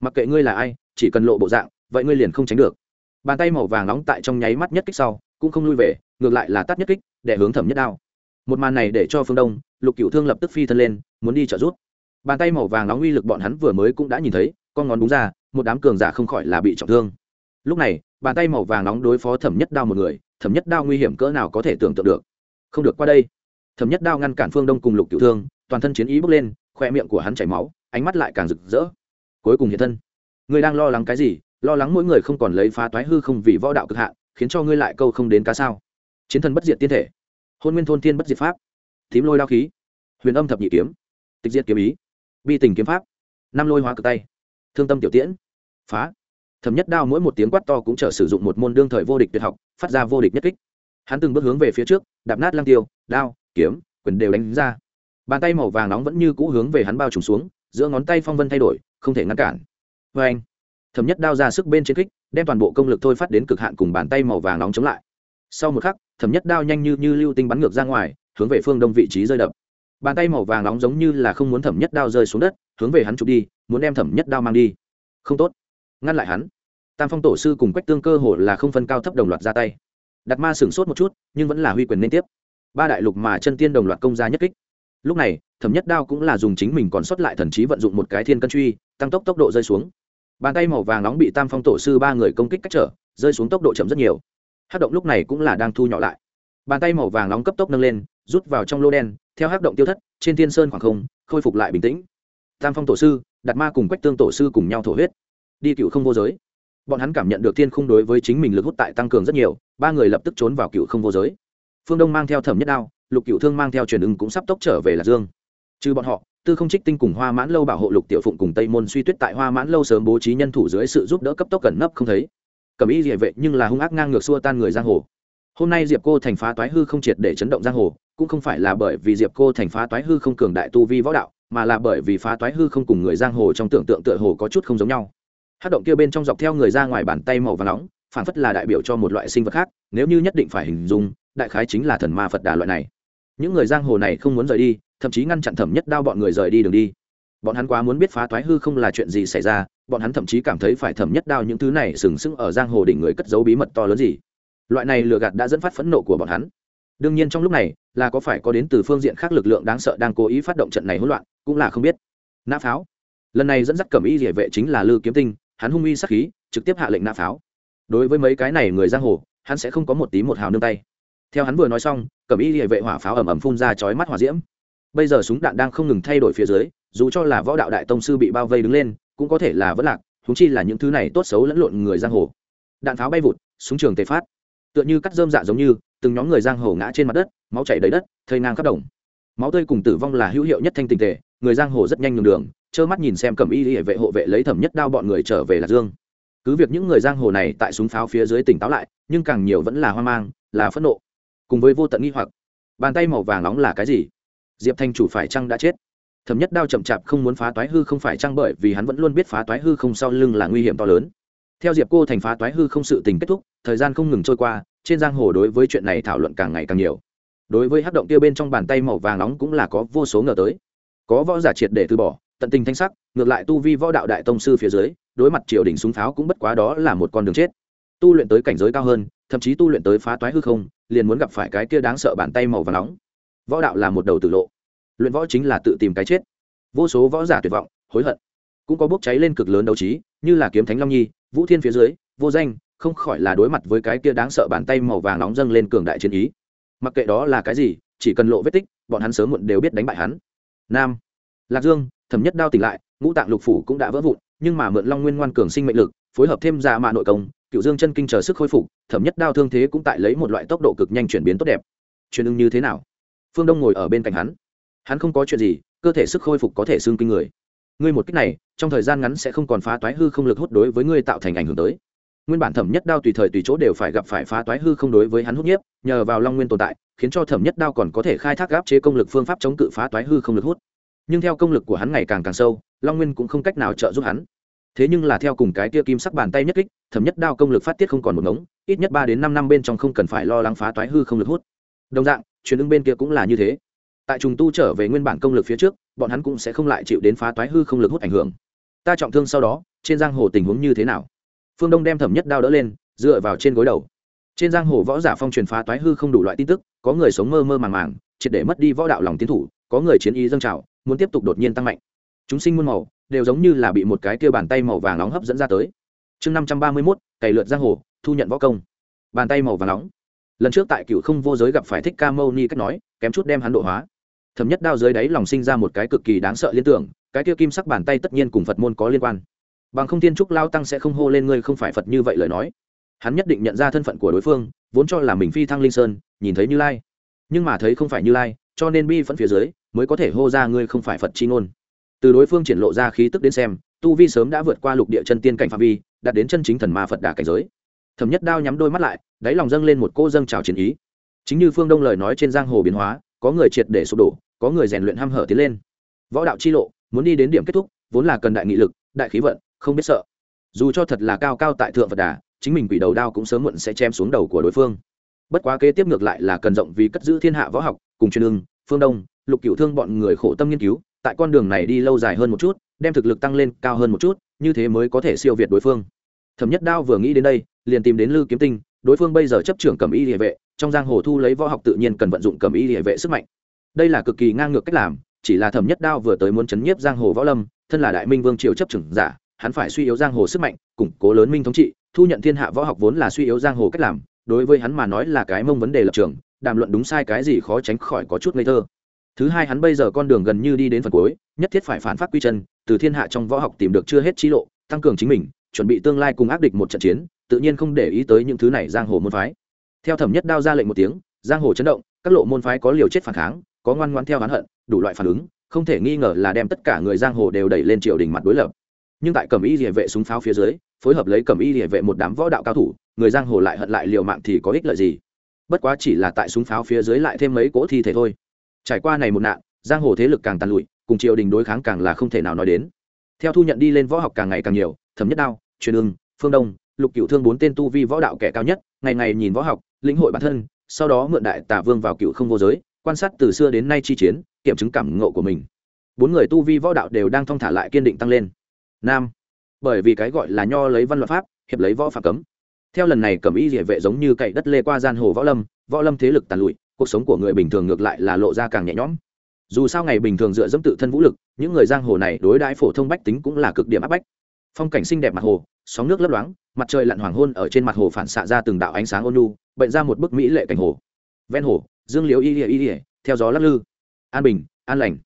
Mặc kệ ngươi là ai, chỉ cần lộ bộ dạng, vậy ngươi liền không tránh được. Bàn tay màu vàng nóng tại trong nháy mắt nhất kích sau, cũng không lui về, ngược lại là tắt nhất kích, để hướng thẩm nhất đao một màn này để cho phương đông, lục cựu thương lập tức phi thân lên, muốn đi trợ rút bàn tay màu vàng nóng uy lực bọn hắn vừa mới cũng đã nhìn thấy, con ngón đúng ra, một đám cường giả không khỏi là bị trọng thương. Lúc này, bàn tay màu vàng nóng đối phó thẩm nhất đao một người, thẩm nhất đao nguy hiểm cỡ nào có thể tưởng tượng được. Không được qua đây. Thẩm nhất đao ngăn cản phương đông cùng lục cựu thương, toàn thân chiến ý bước lên khoe miệng của hắn chảy máu, ánh mắt lại càng rực rỡ. Cuối cùng hiện thân. Người đang lo lắng cái gì? Lo lắng mỗi người không còn lấy phá toái hư không vì võ đạo cực hạn, khiến cho ngươi lại câu không đến cá sao? Chiến thần bất diệt tiên thể hôn nguyên thôn tiên bất diệt pháp, tím lôi đao khí, huyền âm thập nhị kiếm, tịch diệt kiếm ý, bi tình kiếm pháp, năm lôi hóa cực tay, thương tâm tiểu tiễn, phá. Thấm nhất đao mỗi một tiếng quát to cũng trở sử dụng một môn đương thời vô địch tuyệt học, phát ra vô địch nhất kích. Hắn từng bước hướng về phía trước, đạp nát lang tiêu, đao, kiếm, quyền đều đánh ra. Bàn tay màu vàng nóng vẫn như cũ hướng về hắn bao trùm xuống, giữa ngón tay phong vân thay đổi, không thể ngăn cản. Vê anh thấm nhất đao ra sức bên trên kích, đem toàn bộ công lực thôi phát đến cực hạn cùng bàn tay màu vàng nóng chống lại sau một khắc, thẩm nhất đao nhanh như như lưu tinh bắn ngược ra ngoài, hướng về phương đông vị trí rơi đập. Bàn tay màu vàng nóng giống như là không muốn thẩm nhất đao rơi xuống đất, hướng về hắn chụp đi, muốn đem thẩm nhất đao mang đi. Không tốt. Ngăn lại hắn. Tam phong tổ sư cùng quách tương cơ hồ là không phân cao thấp đồng loạt ra tay. Đặt ma sửng sốt một chút, nhưng vẫn là huy quyền liên tiếp. Ba đại lục mà chân tiên đồng loạt công ra nhất kích. Lúc này, thẩm nhất đao cũng là dùng chính mình còn sót lại thần trí vận dụng một cái thiên cân truy, tăng tốc tốc độ rơi xuống. Bàn tay màu vàng nóng bị tam phong tổ sư ba người công kích cách trở, rơi xuống tốc độ chậm rất nhiều hát động lúc này cũng là đang thu nhỏ lại. Bàn tay màu vàng nóng cấp tốc nâng lên, rút vào trong lô đen, theo hát động tiêu thất, trên thiên sơn khoảng không, khôi phục lại bình tĩnh. Tam phong tổ sư đặt ma cùng quách tương tổ sư cùng nhau thổ huyết. Đi cựu không vô giới. Bọn hắn cảm nhận được thiên khung đối với chính mình lực hút tại tăng cường rất nhiều, ba người lập tức trốn vào cựu không vô giới. Phương đông mang theo thẩm nhất đao, lục cựu thương mang theo truyền ưng cũng sắp tốc trở về lạc dương. Trừ bọn họ, tư không trích tinh cùng hoa mãn lâu bảo hộ lục tiểu phụng cùng tây môn suy tuyết tại hoa mãn lâu sớm bố trí nhân thủ dưới sự giúp đỡ cấp tốc cẩn nấp không thấy cầm ý địa vệ nhưng là hung ác ngang ngược xua tan người giang hồ. Hôm nay diệp cô thành phá toái hư không triệt để chấn động giang hồ, cũng không phải là bởi vì diệp cô thành phá toái hư không cường đại tu vi võ đạo, mà là bởi vì phá toái hư không cùng người giang hồ trong tưởng tượng tựa hồ có chút không giống nhau. Hát động kia bên trong dọc theo người ra ngoài bàn tay màu và nóng phản phất là đại biểu cho một loại sinh vật khác, nếu như nhất định phải hình dung, đại khái chính là thần ma phật đà loại này. Những người giang hồ này không muốn rời đi, thậm chí ngăn chặn thẩm nhất đao bọn người rời đi đường đi bọn hắn quá muốn biết phá toái hư không là chuyện gì xảy ra, bọn hắn thậm chí cảm thấy phải thẩm nhất đao những thứ này sừng sững ở giang hồ đỉnh người cất giấu bí mật to lớn gì. Loại này lừa gạt đã dẫn phát phẫn nộ của bọn hắn. Đương nhiên trong lúc này, là có phải có đến từ phương diện khác lực lượng đáng sợ đang cố ý phát động trận này hỗn loạn, cũng là không biết. Nã pháo. Lần này dẫn dắt cẩm y địa vệ chính là lư kiếm tinh, hắn hung uy sắc khí, trực tiếp hạ lệnh nã pháo. Đối với mấy cái này người giang hồ, hắn sẽ không có một tí một hào nương tay. Theo hắn vừa nói xong, cẩm y địa vệ hỏa pháo ầm ầm phun ra chói mắt hỏa diễm bây giờ súng đạn đang không ngừng thay đổi phía dưới, dù cho là võ đạo đại tông sư bị bao vây đứng lên, cũng có thể là vất lạc húng chi là những thứ này tốt xấu lẫn lộn người giang hồ. Đạn pháo bay vụt, súng trường tề phát. Tựa như cắt dơm dạ giống như, từng nhóm người giang hồ ngã trên mặt đất, máu chảy đầy đất, thây ngang khắp đồng. Máu tươi cùng tử vong là hữu hiệu nhất thanh tình tề, người giang hồ rất nhanh nhường đường, trơ mắt nhìn xem cầm y hệ vệ hộ vệ lấy thẩm nhất đao bọn người trở về lạc dương. Cứ việc những người giang hồ này tại súng pháo phía dưới tỉnh táo lại, nhưng càng nhiều vẫn là hoang mang, là phẫn nộ, cùng với vô tận nghi hoặc. Bàn tay màu vàng nóng là cái gì? Diệp thanh chủ phải chăng đã chết? Thấm nhất đao chậm chạp không muốn phá toái hư không phải chăng bởi vì hắn vẫn luôn biết phá toái hư không sau lưng là nguy hiểm to lớn. Theo diệp cô thành phá toái hư không sự tình kết thúc, thời gian không ngừng trôi qua, trên giang hồ đối với chuyện này thảo luận càng ngày càng nhiều. Đối với hát động tiêu bên trong bàn tay màu vàng nóng cũng là có vô số ngờ tới. Có võ giả triệt để từ bỏ, tận tình thanh sắc, ngược lại tu vi võ đạo đại tông sư phía dưới, đối mặt triều đình súng pháo cũng bất quá đó là một con đường chết. Tu luyện tới cảnh giới cao hơn, thậm chí tu luyện tới phá toái hư không, liền muốn gặp phải cái kia đáng sợ bàn tay màu vàng nóng võ đạo là một đầu tử lộ. Luyện võ chính là tự tìm cái chết. Vô số võ giả tuyệt vọng, hối hận. Cũng có bốc cháy lên cực lớn đấu trí, như là kiếm thánh long nhi, vũ thiên phía dưới, vô danh, không khỏi là đối mặt với cái kia đáng sợ bàn tay màu vàng nóng dâng lên cường đại chiến ý. Mặc kệ đó là cái gì, chỉ cần lộ vết tích, bọn hắn sớm muộn đều biết đánh bại hắn. Nam, lạc dương, thẩm nhất đao tỉnh lại, ngũ tạng lục phủ cũng đã vỡ vụn, nhưng mà mượn long nguyên ngoan cường sinh mệnh lực, phối hợp thêm ra mạ nội công, cựu dương chân kinh chờ sức khôi phục, thẩm nhất đao thương thế cũng tại lấy một loại tốc độ cực nhanh chuyển biến tốt đẹp. Truyền ứng như thế nào? Phương đông ngồi ở bên cạnh hắn. Hắn không có chuyện gì, cơ thể sức khôi phục có thể xương kinh người. Ngươi một cách này, trong thời gian ngắn sẽ không còn phá toái hư không lực hút đối với ngươi tạo thành ảnh hưởng tới. Nguyên bản thẩm nhất đao tùy thời tùy chỗ đều phải gặp phải phá toái hư không đối với hắn hút nhiếp, nhờ vào long nguyên tồn tại, khiến cho thẩm nhất đao còn có thể khai thác gáp chế công lực phương pháp chống cự phá toái hư không lực hút. Nhưng theo công lực của hắn ngày càng càng sâu, long nguyên cũng không cách nào trợ giúp hắn. Thế nhưng là theo cùng cái tia kim sắc bàn tay nhất kích, thẩm nhất đao công lực phát tiết không còn một ngống, ít nhất ba đến năm năm bên trong không cần phải lo lắng phá toái hư không lực hút đồng dạng, truyền ứng bên kia cũng là như thế. Tại trùng tu trở về nguyên bản công lực phía trước, bọn hắn cũng sẽ không lại chịu đến phá toái hư không lực hút ảnh hưởng. Ta trọng thương sau đó, trên giang hồ tình huống như thế nào? Phương đông đem thẩm nhất đao đỡ lên, dựa vào trên gối đầu. Trên giang hồ võ giả phong truyền phá toái hư không đủ loại tin tức, có người sống mơ mơ màng màng, triệt để mất đi võ đạo lòng tiến thủ, có người chiến ý dâng trào, muốn tiếp tục đột nhiên tăng mạnh. Chúng sinh muôn màu, đều giống như là bị một cái kia bàn tay màu vàng nóng hấp dẫn ra tới. Chương năm trăm ba mươi mốt, cày lượt giang hồ, thu nhận võ công. Bàn tay màu vàng nóng lần trước tại cựu không vô giới gặp phải thích ca mâu ni cách nói, kém chút đem hắn độ hóa. Thấm nhất đao dưới đáy lòng sinh ra một cái cực kỳ đáng sợ liên tưởng, cái kia kim sắc bàn tay tất nhiên cùng phật môn có liên quan. Bằng không tiên trúc lao tăng sẽ không hô lên ngươi không phải phật như vậy lời nói. Hắn nhất định nhận ra thân phận của đối phương, vốn cho là mình phi thăng linh sơn, nhìn thấy như lai. Nhưng mà thấy không phải như lai, cho nên bi vẫn phía dưới, mới có thể hô ra ngươi không phải phật chi ngôn. Từ đối phương triển lộ ra khí tức đến xem, tu vi sớm đã vượt qua lục địa chân tiên cảnh phạm vi, đạt đến chân chính thần ma phật đà cảnh giới thẩm nhất đao nhắm đôi mắt lại, đáy lòng dâng lên một cô dâng trào chiến ý. Chính như phương đông lời nói trên giang hồ biến hóa, có người triệt để sụp đổ, có người rèn luyện h hở tiến lên. Võ đạo chi lộ, muốn đi đến điểm kết thúc, vốn là cần đại nghị lực, đại khí vận, không biết sợ. Dù cho thật là cao cao tại thượng phật đà, chính mình quỷ đầu đao cũng sớm muộn sẽ chém xuống đầu của đối phương. Bất quá kế tiếp ngược lại là cần rộng vì cất giữ thiên hạ võ học, cùng chuyên ương phương đông, lục cựu thương bọn người khổ tâm nghiên cứu, tại con đường này đi lâu dài hơn một chút, đem thực lực tăng lên cao hơn một chút, như thế mới có thể siêu việt đối phương thẩm nhất đao vừa nghĩ đến đây, liền tìm đến lư kiếm tinh, đối phương bây giờ chấp trưởng cầm y địa vệ, trong giang hồ thu lấy võ học tự nhiên cần vận dụng cầm y địa vệ sức mạnh. Đây là cực kỳ ngang ngược cách làm, chỉ là thẩm nhất đao vừa tới muốn chấn nhiếp giang hồ võ lâm, thân là đại minh vương triều chấp trưởng giả, hắn phải suy yếu giang hồ sức mạnh, củng cố lớn minh thống trị, thu nhận thiên hạ võ học vốn là suy yếu giang hồ cách làm, đối với hắn mà nói là cái mông vấn đề lập trường, đàm luận đúng sai cái gì khó tránh khỏi có chút ngây thơ. Thứ hai hắn bây giờ con đường gần như đi đến phần cuối, nhất thiết phải phản phát quy chân, từ thiên hạ trong võ học tìm được chưa hết trí lộ, tăng cường chính mình chuẩn bị tương lai cùng ác địch một trận chiến, tự nhiên không để ý tới những thứ này giang hồ môn phái. Theo thẩm nhất đao ra lệnh một tiếng, giang hồ chấn động, các lộ môn phái có liều chết phản kháng, có ngoan ngoan theo hắn hận, đủ loại phản ứng, không thể nghi ngờ là đem tất cả người giang hồ đều đẩy lên triều đình mặt đối lập. Nhưng tại cẩm y địa vệ súng pháo phía dưới, phối hợp lấy cẩm y địa vệ một đám võ đạo cao thủ, người giang hồ lại hận lại liều mạng thì có ích lợi gì? Bất quá chỉ là tại súng pháo phía dưới lại thêm mấy cỗ thi thể thôi. Trải qua này một nạn, giang hồ thế lực càng tàn lụi, cùng triều đình đối kháng càng là không thể nào nói đến. Theo thu nhận đi lên võ học càng ngày càng nhiều, thẩm nhất đao truyền ưng, phương đông, lục cựu thương bốn tên tu vi võ đạo kẻ cao nhất, ngày ngày nhìn võ học, lĩnh hội bản thân, sau đó mượn đại tả vương vào cựu không vô giới, quan sát từ xưa đến nay chi chiến, kiểm chứng cảm ngộ của mình. Bốn người tu vi võ đạo đều đang thong thả lại kiên định tăng lên. Nam. Bởi vì cái gọi là nho lấy văn luật pháp, hiệp lấy võ phạm cấm. Theo lần này cầm y địa vệ giống như cậy đất lê qua gian hồ võ lâm võ lâm thế lực tàn lụi, cuộc sống của người bình thường ngược lại là lộ ra càng nhẹ nhõm. Dù sao ngày bình thường dựa dẫm tự thân vũ lực, những người giang hồ này đối đãi phổ thông bách tính cũng là cực điểm áp bách phong cảnh xinh đẹp mặt hồ, sóng nước lấp loáng, mặt trời lặn hoàng hôn ở trên mặt hồ phản xạ ra từng đạo ánh sáng ôn nhu, bệnh ra một bức mỹ lệ cảnh hồ. Ven hồ, dương liễu y ỉa y ỉa theo gió lắc lư. An bình, an lành.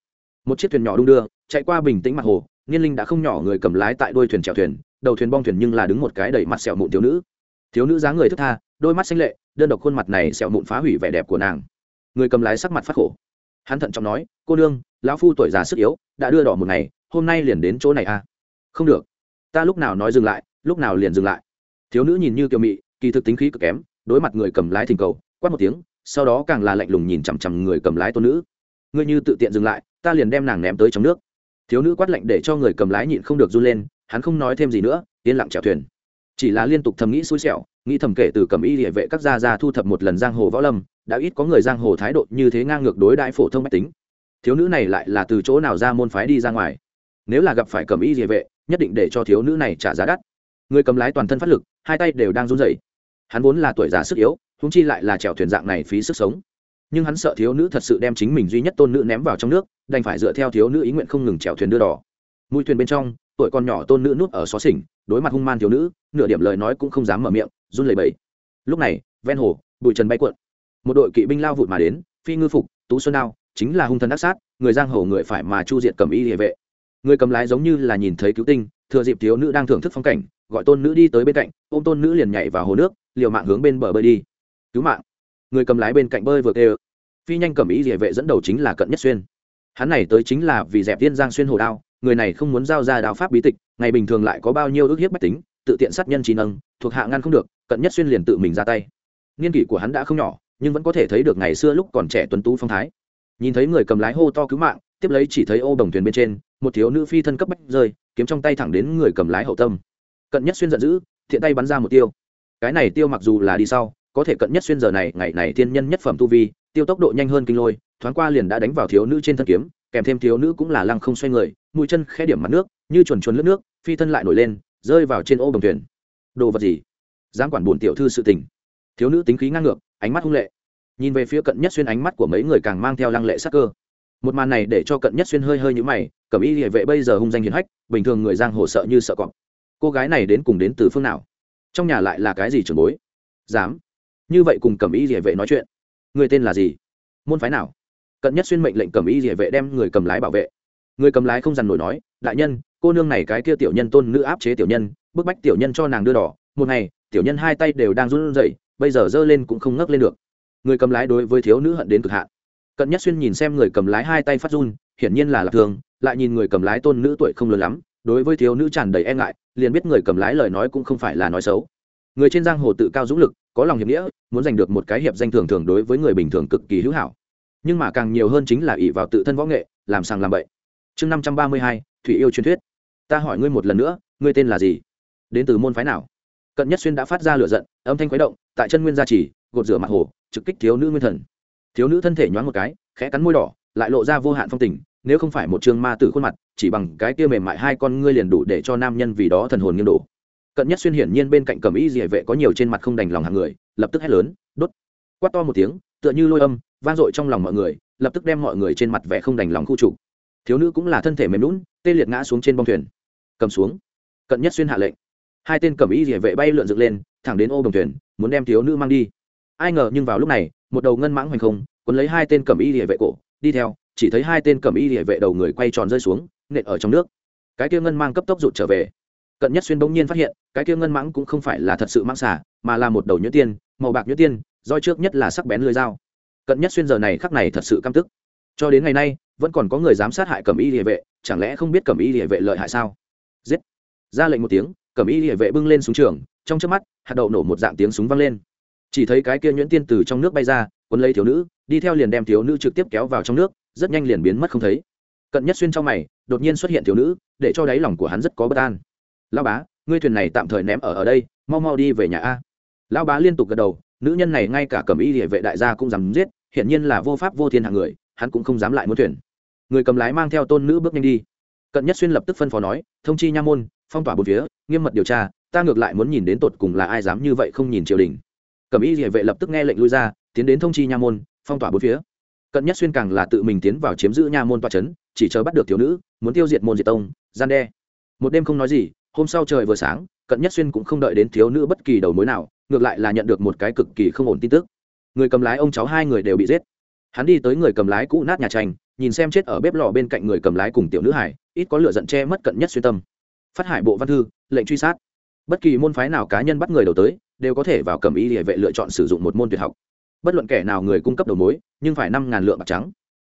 Một chiếc thuyền nhỏ đung đưa, chạy qua bình tĩnh mặt hồ niên linh đã không nhỏ người cầm lái tại đuôi thuyền chèo thuyền, đầu thuyền bong thuyền nhưng là đứng một cái đầy mặt sẹo mụn thiếu nữ. Thiếu nữ dáng người thức tha, đôi mắt xanh lệ, đơn độc khuôn mặt này sẹo mụn phá hủy vẻ đẹp của nàng. Người cầm lái sắc mặt phát khổ. Hắn thận trọng nói, cô nương, lão phu tuổi già sức yếu, đã đưa đỏ một ngày, hôm nay liền đến chỗ này à? Không được ta lúc nào nói dừng lại, lúc nào liền dừng lại. Thiếu nữ nhìn như kiều mị, kỳ thực tính khí cực kém, đối mặt người cầm lái thỉnh cầu, quát một tiếng, sau đó càng là lạnh lùng nhìn chằm chằm người cầm lái tôn nữ. Ngươi như tự tiện dừng lại, ta liền đem nàng ném tới trong nước. Thiếu nữ quát lạnh để cho người cầm lái nhịn không được run lên, hắn không nói thêm gì nữa, yên lặng chèo thuyền. Chỉ là liên tục thầm nghĩ xui xẻo, nghĩ thầm kể từ cầm y địa vệ các gia gia thu thập một lần giang hồ võ lâm, đã ít có người giang hồ thái độ như thế ngang ngược đối đại phổ thông mách tính. Thiếu nữ này lại là từ chỗ nào ra môn phái đi ra ngoài? Nếu là gặp phải cầm y địa vệ, nhất định để cho thiếu nữ này trả giá đắt. Người cầm lái toàn thân phát lực, hai tay đều đang run rẩy. Hắn vốn là tuổi già sức yếu húng chi lại là chèo thuyền dạng này phí sức sống. Nhưng hắn sợ thiếu nữ thật sự đem chính mình duy nhất tôn nữ ném vào trong nước, đành phải dựa theo thiếu nữ ý nguyện không ngừng chèo thuyền đưa đỏ. Mũi thuyền bên trong, tuổi con nhỏ tôn nữ núp ở xó xỉnh, đối mặt hung man thiếu nữ, nửa điểm lời nói cũng không dám mở miệng, run lẩy bẩy. Lúc này, ven hồ, bụi trần bay cuộn. Một đội kỵ binh lao vụt mà đến, phi ngư phục, tú xuân đao, chính là hung thần đắc sát, người giang hồ người phải mà chu diệt cầm y địa vệ người cầm lái giống như là nhìn thấy cứu tinh, thừa dịp thiếu nữ đang thưởng thức phong cảnh, gọi tôn nữ đi tới bên cạnh, ôm tôn nữ liền nhảy vào hồ nước, liều mạng hướng bên bờ bơi đi. Cứu mạng. Người cầm lái bên cạnh bơi vừa kêu. Phi nhanh cầm ý địa vệ dẫn đầu chính là cận nhất xuyên. Hắn này tới chính là vì dẹp viên giang xuyên hồ đao, người này không muốn giao ra đao pháp bí tịch, ngày bình thường lại có bao nhiêu ước hiếp bách tính, tự tiện sát nhân trí nâng, thuộc hạ ngăn không được, cận nhất xuyên liền tự mình ra tay. Niên kỷ của hắn đã không nhỏ, nhưng vẫn có thể thấy được ngày xưa lúc còn trẻ tuấn tú phong thái. Nhìn thấy người cầm lái hô to cứu mạng, tiếp lấy chỉ thấy ô đồng thuyền bên trên một thiếu nữ phi thân cấp bách rơi, kiếm trong tay thẳng đến người cầm lái hậu tâm. Cận nhất xuyên giận dữ, thiện tay bắn ra một tiêu. Cái này tiêu mặc dù là đi sau, có thể cận nhất xuyên giờ này, ngày này thiên nhân nhất phẩm tu vi, tiêu tốc độ nhanh hơn kinh lôi, thoáng qua liền đã đánh vào thiếu nữ trên thân kiếm, kèm thêm thiếu nữ cũng là lăng không xoay người, mũi chân khẽ điểm mặt nước, như chuồn chuồn lướt nước, phi thân lại nổi lên, rơi vào trên ô đồng thuyền. Đồ vật gì? Dám quản bổn tiểu thư sự tình. Thiếu nữ tính khí ngang ngược, ánh mắt hung lệ. Nhìn về phía cận nhất xuyên ánh mắt của mấy người càng mang theo lăng lệ sắc cơ một màn này để cho cận nhất xuyên hơi hơi như mày, cẩm y địa vệ bây giờ hung danh hiền hách, bình thường người giang hồ sợ như sợ cọp. Cô gái này đến cùng đến từ phương nào? Trong nhà lại là cái gì trưởng bối? Dám. Như vậy cùng cẩm y địa vệ nói chuyện. Người tên là gì? Môn phái nào? Cận nhất xuyên mệnh lệnh cẩm y địa vệ đem người cầm lái bảo vệ. Người cầm lái không dằn nổi nói, đại nhân, cô nương này cái kia tiểu nhân tôn nữ áp chế tiểu nhân, bức bách tiểu nhân cho nàng đưa đỏ. Một ngày, tiểu nhân hai tay đều đang run rẩy, bây giờ giơ lên cũng không ngấc lên được. Người cầm lái đối với thiếu nữ hận đến cực hạn cận nhất xuyên nhìn xem người cầm lái hai tay phát run, hiển nhiên là lạc thường, lại nhìn người cầm lái tôn nữ tuổi không lớn lắm, đối với thiếu nữ tràn đầy e ngại, liền biết người cầm lái lời nói cũng không phải là nói xấu. Người trên giang hồ tự cao dũng lực, có lòng hiệp nghĩa, muốn giành được một cái hiệp danh thường thường đối với người bình thường cực kỳ hữu hảo. Nhưng mà càng nhiều hơn chính là ỷ vào tự thân võ nghệ, làm sàng làm bậy. Chương năm trăm ba mươi hai, thủy yêu truyền thuyết. Ta hỏi ngươi một lần nữa, ngươi tên là gì? Đến từ môn phái nào? Cận nhất xuyên đã phát ra lửa giận, âm thanh khuấy động, tại chân nguyên gia trì, gột rửa mặt hồ, trực kích thiếu nữ nguyên thần thiếu nữ thân thể nhoáng một cái, khẽ cắn môi đỏ, lại lộ ra vô hạn phong tình, nếu không phải một trường ma tử khuôn mặt, chỉ bằng cái kia mềm mại hai con ngươi liền đủ để cho nam nhân vì đó thần hồn nghiêng đổ. Cận nhất xuyên hiển nhiên bên cạnh cầm ý địa vệ có nhiều trên mặt không đành lòng hàng người, lập tức hét lớn, đốt! Quát to một tiếng, tựa như lôi âm, vang dội trong lòng mọi người, lập tức đem mọi người trên mặt vẻ không đành lòng khu trục. Thiếu nữ cũng là thân thể mềm lún tê liệt ngã xuống trên bông thuyền. Cầm xuống. Cận nhất xuyên hạ lệnh. Hai tên cầm ý địa vệ bay lượn dựng lên, thẳng đến ô đồng thuyền, muốn đem thiếu nữ mang đi ai ngờ nhưng vào lúc này, một đầu ngân mãng hoành không quấn lấy hai tên cầm y địa vệ cổ, đi theo, chỉ thấy hai tên cầm y địa vệ đầu người quay tròn rơi xuống, nện ở trong nước. Cái kia ngân mang cấp tốc rụt trở về. Cận nhất xuyên bỗng nhiên phát hiện, cái kia ngân mãng cũng không phải là thật sự mãng xả mà là một đầu nhuyễn tiên, màu bạc nhuyễn tiên, roi trước nhất là sắc bén lưới dao. Cận nhất xuyên giờ này khắc này thật sự căm tức. Cho đến ngày nay, vẫn còn có người dám sát hại cầm y địa vệ, chẳng lẽ không biết cầm y địa vệ lợi hại sao? Giết! Ra lệnh một tiếng, cầm y địa vệ bưng lên súng trường, trong trước mắt, hạt đậu nổ một dạng tiếng súng vang lên chỉ thấy cái kia nhuyễn tiên từ trong nước bay ra, quấn lấy thiếu nữ, đi theo liền đem thiếu nữ trực tiếp kéo vào trong nước, rất nhanh liền biến mất không thấy. Cận nhất xuyên trong mày, đột nhiên xuất hiện thiếu nữ, để cho đáy lòng của hắn rất có bất an. Lao bá, ngươi thuyền này tạm thời ném ở ở đây, mau mau đi về nhà a. Lao bá liên tục gật đầu, nữ nhân này ngay cả cầm y địa vệ đại gia cũng dám giết, hiển nhiên là vô pháp vô thiên hạng người, hắn cũng không dám lại muốn thuyền. Người cầm lái mang theo tôn nữ bước nhanh đi. Cận nhất xuyên lập tức phân phó nói, thông chi nha môn, phong tỏa bốn phía, nghiêm mật điều tra, ta ngược lại muốn nhìn đến tột cùng là ai dám như vậy không nhìn triều đình cẩm y địa vệ lập tức nghe lệnh lui ra, tiến đến thông chi nha môn, phong tỏa bốn phía. Cận nhất xuyên càng là tự mình tiến vào chiếm giữ nha môn tòa trấn chỉ chờ bắt được thiếu nữ, muốn tiêu diệt môn diệt tông, gian đe. Một đêm không nói gì, hôm sau trời vừa sáng, cận nhất xuyên cũng không đợi đến thiếu nữ bất kỳ đầu mối nào, ngược lại là nhận được một cái cực kỳ không ổn tin tức. Người cầm lái ông cháu hai người đều bị giết. Hắn đi tới người cầm lái cũ nát nhà tranh, nhìn xem chết ở bếp lò bên cạnh người cầm lái cùng tiểu nữ hải, ít có lựa giận che mất cận nhất xuyên tâm. Phát hải bộ văn thư, lệnh truy sát. Bất kỳ môn phái nào cá nhân bắt người đầu tới đều có thể vào cầm y địa vệ lựa chọn sử dụng một môn tuyệt học. Bất luận kẻ nào người cung cấp đầu mối, nhưng phải năm ngàn lượng bạc trắng.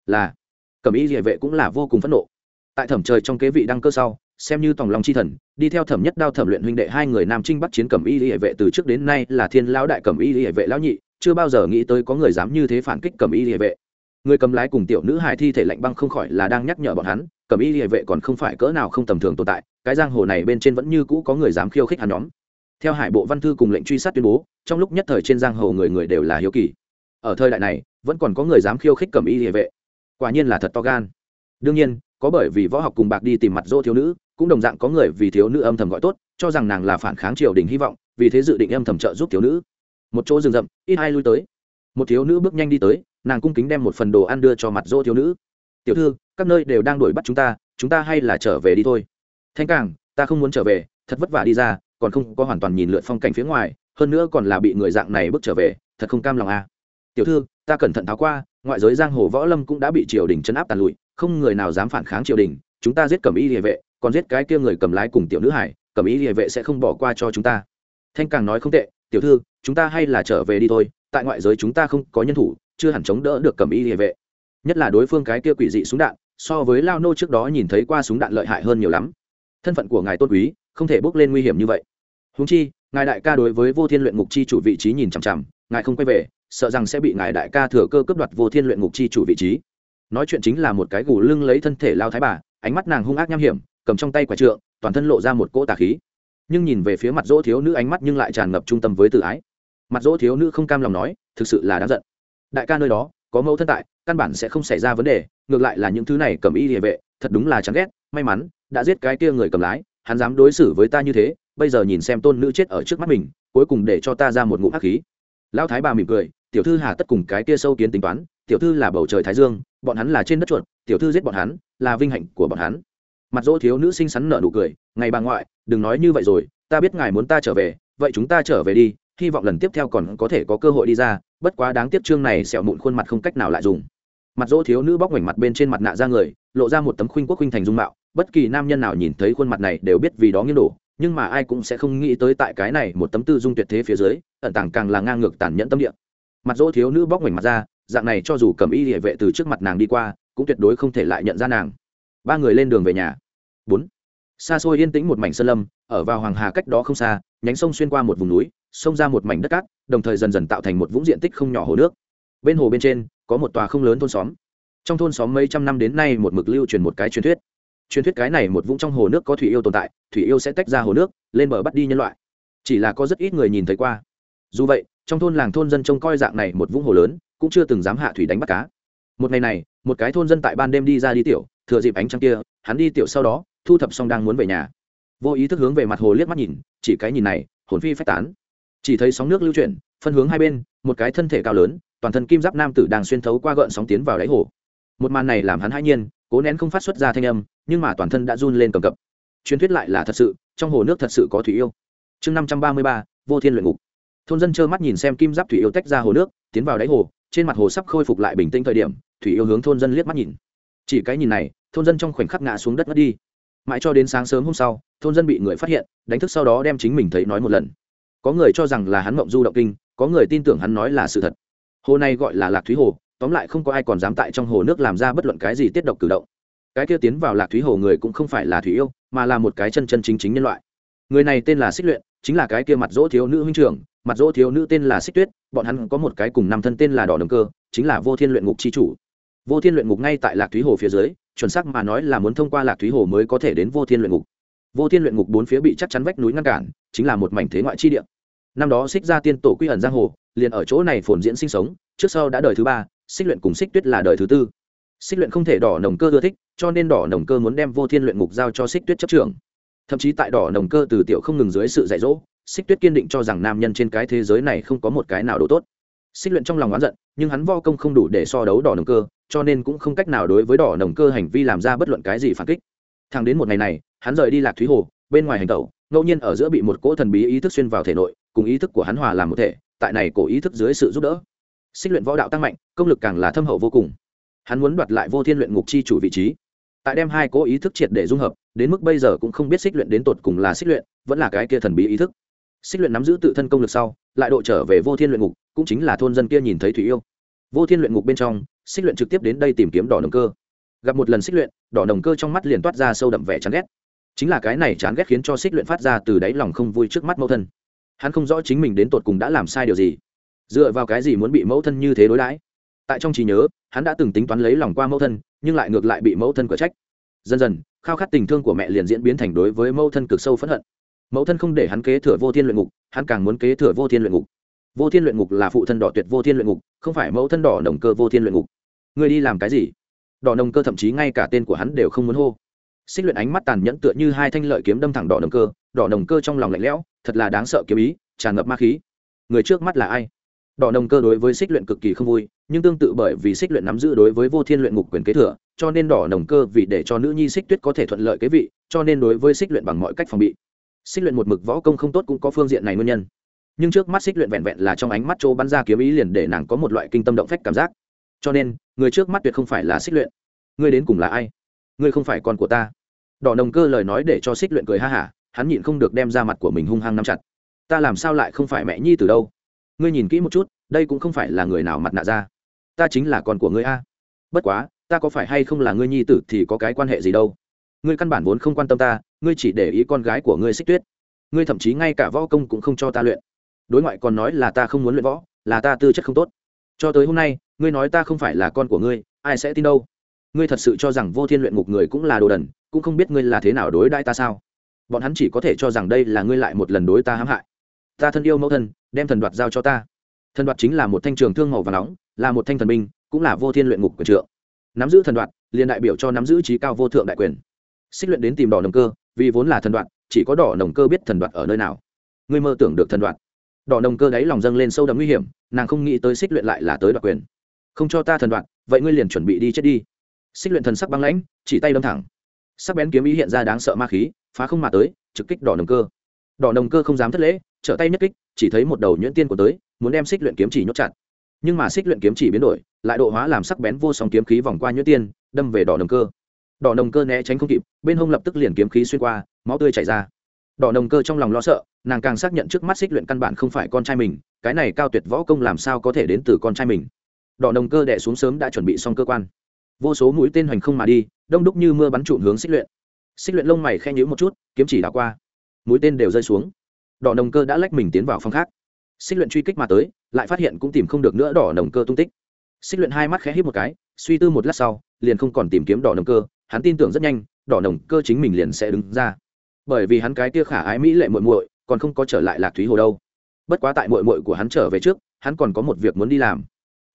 Là, cầm y địa vệ cũng là vô cùng phẫn nộ. Tại thẩm trời trong kế vị đăng cơ sau, xem như tòng lòng chi thần, đi theo thẩm nhất đao thẩm luyện huynh đệ hai người nam trinh bắc chiến cẩm y địa vệ từ trước đến nay là thiên lão đại cẩm y địa vệ lão nhị, chưa bao giờ nghĩ tới có người dám như thế phản kích cẩm y địa vệ. Người cầm lái cùng tiểu nữ hài thi thể lạnh băng không khỏi là đang nhắc nhở bọn hắn cẩm y địa vệ còn không phải cỡ nào không tầm thường tồn tại, cái giang hồ này bên trên vẫn như cũ có người dám khiêu khích hắn nhóm theo hải bộ văn thư cùng lệnh truy sát tuyên bố, trong lúc nhất thời trên giang hồ người người đều là hiếu kỳ. Ở thời đại này, vẫn còn có người dám khiêu khích cẩm y địa vệ. Quả nhiên là thật to gan. Đương nhiên, có bởi vì võ học cùng bạc đi tìm mặt dỗ thiếu nữ, cũng đồng dạng có người vì thiếu nữ âm thầm gọi tốt, cho rằng nàng là phản kháng triều đình hy vọng, vì thế dự định âm thầm trợ giúp thiếu nữ. Một chỗ rừng rậm, ít ai lui tới. Một thiếu nữ bước nhanh đi tới, nàng cung kính đem một phần đồ ăn đưa cho mặt dỗ thiếu nữ. Tiểu thư, các nơi đều đang đuổi bắt chúng ta chúng ta hay là trở về đi thôi. Thanh càng ta không muốn trở về, thật vất vả đi ra còn không có hoàn toàn nhìn lượn phong cảnh phía ngoài, hơn nữa còn là bị người dạng này bước trở về, thật không cam lòng à. tiểu thư, ta cẩn thận tháo qua, ngoại giới giang hồ võ lâm cũng đã bị triều đình chấn áp tàn lụi, không người nào dám phản kháng triều đình, chúng ta giết cầm y địa vệ, còn giết cái kia người cầm lái cùng tiểu nữ hải cầm y địa vệ sẽ không bỏ qua cho chúng ta. Thanh càng nói không tệ, tiểu thư, chúng ta hay là trở về đi thôi, tại ngoại giới chúng ta không có nhân thủ, chưa hẳn chống đỡ được cầm y địa vệ. Nhất là đối phương cái kia quỷ dị súng đạn, so với lao nô trước đó nhìn thấy qua súng đạn lợi hại hơn nhiều lắm. Thân phận của ngài tôn quý, không thể bước lên nguy hiểm như vậy húng chi, ngài đại ca đối với vô thiên luyện ngục chi chủ vị trí nhìn chằm chằm, ngài không quay về, sợ rằng sẽ bị ngài đại ca thừa cơ cướp đoạt vô thiên luyện ngục chi chủ vị trí. Nói chuyện chính là một cái gù lưng lấy thân thể lao thái bà, ánh mắt nàng hung ác nham hiểm, cầm trong tay quả trượng, toàn thân lộ ra một cỗ tà khí. Nhưng nhìn về phía mặt dỗ thiếu nữ ánh mắt nhưng lại tràn ngập trung tâm với tự ái. Mặt dỗ thiếu nữ không cam lòng nói, thực sự là đáng giận. Đại ca nơi đó, có mẫu thân tại, căn bản sẽ không xảy ra vấn đề, ngược lại là những thứ này cầm y địa vệ, thật đúng là chán ghét. May mắn, đã giết cái kia người cầm lái, hắn dám đối xử với ta như thế bây giờ nhìn xem tôn nữ chết ở trước mắt mình, cuối cùng để cho ta ra một ngụm hắc khí. Lão thái bà mỉm cười, tiểu thư hà tất cùng cái kia sâu kiến tính toán, tiểu thư là bầu trời thái dương, bọn hắn là trên đất chuột, tiểu thư giết bọn hắn, là vinh hạnh của bọn hắn. Mặt dỗ thiếu nữ xinh xắn nở nụ cười, ngày bà ngoại, đừng nói như vậy rồi, ta biết ngài muốn ta trở về, vậy chúng ta trở về đi, hy vọng lần tiếp theo còn có thể có cơ hội đi ra, bất quá đáng tiếc chương này sẹo mụn khuôn mặt không cách nào lại dùng. Mặt dỗ thiếu nữ bóc ngoảnh mặt bên trên mặt nạ ra người, lộ ra một tấm khuynh quốc khuynh thành dung mạo, bất kỳ nam nhân nào nhìn thấy khuôn mặt này đều biết vì đó nghiêng đổ nhưng mà ai cũng sẽ không nghĩ tới tại cái này một tấm tư dung tuyệt thế phía dưới, ẩn tàng càng là ngang ngược tàn nhẫn tâm địa. Mặt dỗ thiếu nữ bóc ngoảnh mặt ra, dạng này cho dù cầm y địa vệ từ trước mặt nàng đi qua, cũng tuyệt đối không thể lại nhận ra nàng. Ba người lên đường về nhà. Bốn. Xa xôi yên tĩnh một mảnh sơn lâm, ở vào hoàng hà cách đó không xa, nhánh sông xuyên qua một vùng núi, xông ra một mảnh đất cát, đồng thời dần dần tạo thành một vũng diện tích không nhỏ hồ nước. Bên hồ bên trên, có một tòa không lớn thôn xóm. Trong thôn xóm mấy trăm năm đến nay một mực lưu truyền một cái truyền thuyết truyền thuyết cái này một vũng trong hồ nước có thủy yêu tồn tại, thủy yêu sẽ tách ra hồ nước, lên bờ bắt đi nhân loại. Chỉ là có rất ít người nhìn thấy qua. Dù vậy, trong thôn làng thôn dân trông coi dạng này một vũng hồ lớn, cũng chưa từng dám hạ thủy đánh bắt cá. Một ngày này, một cái thôn dân tại ban đêm đi ra đi tiểu, thừa dịp ánh trăng kia, hắn đi tiểu sau đó, thu thập xong đang muốn về nhà. Vô ý thức hướng về mặt hồ liếc mắt nhìn, chỉ cái nhìn này, hồn phi phách tán. Chỉ thấy sóng nước lưu chuyển, phân hướng hai bên, một cái thân thể cao lớn, toàn thân kim giáp nam tử đang xuyên thấu qua gợn sóng tiến vào đáy hồ. Một màn này làm hắn hãi nhiên cố nén không phát xuất ra thanh âm, nhưng mà toàn thân đã run lên cầm cập. Truyền thuyết lại là thật sự, trong hồ nước thật sự có thủy yêu. Chương năm trăm ba mươi ba, vô thiên luyện ngục. Thôn dân trơ mắt nhìn xem kim giáp thủy yêu tách ra hồ nước, tiến vào đáy hồ, trên mặt hồ sắp khôi phục lại bình tĩnh thời điểm, thủy yêu hướng thôn dân liếc mắt nhìn. Chỉ cái nhìn này, thôn dân trong khoảnh khắc ngã xuống đất mất đi. Mãi cho đến sáng sớm hôm sau, thôn dân bị người phát hiện, đánh thức sau đó đem chính mình thấy nói một lần. Có người cho rằng là hắn mộng du động kinh, có người tin tưởng hắn nói là sự thật. Hồ này gọi là lạc thúy hồ tóm lại không có ai còn dám tại trong hồ nước làm ra bất luận cái gì tiết độc cử động. Cái kia tiến vào lạc thúy hồ người cũng không phải là thủy yêu, mà là một cái chân chân chính chính nhân loại. Người này tên là xích luyện, chính là cái kia mặt dỗ thiếu nữ huynh trưởng, mặt dỗ thiếu nữ tên là xích tuyết, bọn hắn có một cái cùng năm thân tên là đỏ đồng cơ, chính là vô thiên luyện ngục c h i chủ. Vô thiên luyện ngục ngay tại lạc thúy hồ phía dưới, chuẩn xác mà nói là muốn thông qua lạc thúy hồ mới có thể đến vô thiên luyện ngục. Vô thiên luyện ngục bốn phía bị chắc chắn vách núi ngăn cản, chính là một mảnh thế ngoại chi địa. Năm đó xích ra tiên tổ quy ẩn giang hồ, liền ở chỗ này phồn diễn sinh sống, trước sau đã đời thứ ba xích luyện cùng xích tuyết là đời thứ tư. Xích luyện không thể đỏ nồng cơ ưa thích, cho nên đỏ nồng cơ muốn đem vô thiên luyện ngục giao cho xích tuyết chấp trường thậm chí tại đỏ nồng cơ từ tiểu không ngừng dưới sự dạy dỗ, xích tuyết kiên định cho rằng nam nhân trên cái thế giới này không có một cái nào đồ tốt. Xích luyện trong lòng oán giận, nhưng hắn vo công không đủ để so đấu đỏ nồng cơ, cho nên cũng không cách nào đối với đỏ nồng cơ hành vi làm ra bất luận cái gì phản kích. Thằng đến một ngày này, hắn rời đi lạc thúy hồ, bên ngoài hành tẩu, ngẫu nhiên ở giữa bị một cỗ thần bí ý thức xuyên vào thể nội, cùng ý thức của hắn hòa làm một thể, tại này cổ ý thức dưới sự giúp đỡ xích luyện võ đạo tăng mạnh, công lực càng là thâm hậu vô cùng. Hắn muốn đoạt lại vô thiên luyện ngục chi chủ vị trí. Tại đem hai cố ý thức triệt để dung hợp, đến mức bây giờ cũng không biết xích luyện đến tột cùng là xích luyện, vẫn là cái kia thần bí ý thức. Xích luyện nắm giữ tự thân công lực sau, lại độ trở về vô thiên luyện ngục, cũng chính là thôn dân kia nhìn thấy thủy yêu. Vô thiên luyện ngục bên trong, xích luyện trực tiếp đến đây tìm kiếm đỏ nồng cơ. Gặp một lần xích luyện, đỏ nồng cơ trong mắt liền toát ra sâu đậm vẻ chán ghét. Chính là cái này chán ghét khiến cho xích luyện phát ra từ đáy lòng không vui trước mắt mẫu thân. Hắn không rõ chính mình đến tột cùng đã làm sai điều gì dựa vào cái gì muốn bị mẫu thân như thế đối đãi? Tại trong trí nhớ, hắn đã từng tính toán lấy lòng qua mẫu thân, nhưng lại ngược lại bị mẫu thân cửa trách. Dần dần, khao khát tình thương của mẹ liền diễn biến thành đối với mẫu thân cực sâu phẫn hận. Mẫu thân không để hắn kế thừa vô thiên luyện ngục, hắn càng muốn kế thừa vô thiên luyện ngục. Vô thiên luyện ngục là phụ thân đỏ tuyệt vô thiên luyện ngục, không phải mẫu thân đỏ đồng cơ vô thiên luyện ngục. Người đi làm cái gì? Đỏ đồng cơ thậm chí ngay cả tên của hắn đều không muốn hô. Xích luyện ánh mắt tàn nhẫn tựa như hai thanh lợi kiếm đâm thẳng đỏ đồng cơ, đỏ đồng cơ trong lòng lạnh lẽo, thật là đáng sợ kiếm ý, tràn ngập ma khí. Người trước mắt là ai? Đỏ nồng cơ đối với xích luyện cực kỳ không vui, nhưng tương tự bởi vì xích luyện nắm giữ đối với vô thiên luyện ngục quyền kế thừa, cho nên đỏ nồng cơ vì để cho nữ nhi xích tuyết có thể thuận lợi kế vị, cho nên đối với xích luyện bằng mọi cách phòng bị. Xích luyện một mực võ công không tốt cũng có phương diện này nguyên nhân. Nhưng trước mắt xích luyện vẹn vẹn là trong ánh mắt chỗ bắn ra kiếm ý liền để nàng có một loại kinh tâm động phách cảm giác. Cho nên, người trước mắt tuyệt không phải là xích luyện. Ngươi đến cùng là ai? Ngươi không phải con của ta. Đỏ nồng cơ lời nói để cho xích luyện cười ha hả, hắn nhịn không được đem ra mặt của mình hung hăng nắm chặt. Ta làm sao lại không phải mẹ nhi từ đâu? Ngươi nhìn kỹ một chút, đây cũng không phải là người nào mặt nạ ra. Ta chính là con của ngươi a. Bất quá, ta có phải hay không là ngươi nhi tử thì có cái quan hệ gì đâu? Ngươi căn bản vốn không quan tâm ta, ngươi chỉ để ý con gái của ngươi xích tuyết. Ngươi thậm chí ngay cả võ công cũng không cho ta luyện. Đối ngoại còn nói là ta không muốn luyện võ, là ta tư chất không tốt. Cho tới hôm nay, ngươi nói ta không phải là con của ngươi, ai sẽ tin đâu? Ngươi thật sự cho rằng vô thiên luyện ngục người cũng là đồ đần, cũng không biết ngươi là thế nào đối đãi ta sao? Bọn hắn chỉ có thể cho rằng đây là ngươi lại một lần đối ta hãm hại. Ta thân yêu mẫu thân đem thần đoạt giao cho ta. Thần đoạt chính là một thanh trường thương màu và nóng, là một thanh thần binh, cũng là vô thiên luyện ngục quyền trượng. Nắm giữ thần đoạt, liền đại biểu cho nắm giữ trí cao vô thượng đại quyền. Xích luyện đến tìm đỏ nồng cơ, vì vốn là thần đoạt, chỉ có đỏ nồng cơ biết thần đoạt ở nơi nào. Ngươi mơ tưởng được thần đoạt. Đỏ nồng cơ đáy lòng dâng lên sâu đậm nguy hiểm, nàng không nghĩ tới xích luyện lại là tới đoạt quyền. Không cho ta thần đoạt, vậy ngươi liền chuẩn bị đi chết đi. Xích luyện thần sắc băng lãnh, chỉ tay đâm thẳng. Sắc bén kiếm ý hiện ra đáng sợ ma khí, phá không mà tới, trực kích đỏ nồng cơ. Đỏ nồng cơ không dám thất lễ, trở tay nhất kích chỉ thấy một đầu nhuyễn tiên của tới, muốn đem xích luyện kiếm chỉ nhốt chặt. Nhưng mà xích luyện kiếm chỉ biến đổi, lại độ hóa làm sắc bén vô song kiếm khí vòng qua nhuyễn tiên, đâm về đỏ nồng cơ. Đỏ nồng cơ né tránh không kịp, bên hông lập tức liền kiếm khí xuyên qua, máu tươi chảy ra. Đỏ nồng cơ trong lòng lo sợ, nàng càng xác nhận trước mắt xích luyện căn bản không phải con trai mình, cái này cao tuyệt võ công làm sao có thể đến từ con trai mình. Đỏ nồng cơ đẻ xuống sớm đã chuẩn bị xong cơ quan. Vô số mũi tên hoành không mà đi, đông đúc như mưa bắn trụn hướng xích luyện. Xích luyện lông mày khe nhữ một chút, kiếm chỉ đảo qua. Mũi tên đều rơi xuống đỏ nồng cơ đã lách mình tiến vào phòng khác. Xích luyện truy kích mà tới, lại phát hiện cũng tìm không được nữa đỏ nồng cơ tung tích. Xích luyện hai mắt khẽ hít một cái, suy tư một lát sau, liền không còn tìm kiếm đỏ nồng cơ, hắn tin tưởng rất nhanh, đỏ nồng cơ chính mình liền sẽ đứng ra. Bởi vì hắn cái tia khả ái mỹ lệ muội muội, còn không có trở lại lạc thúy hồ đâu. Bất quá tại muội muội của hắn trở về trước, hắn còn có một việc muốn đi làm.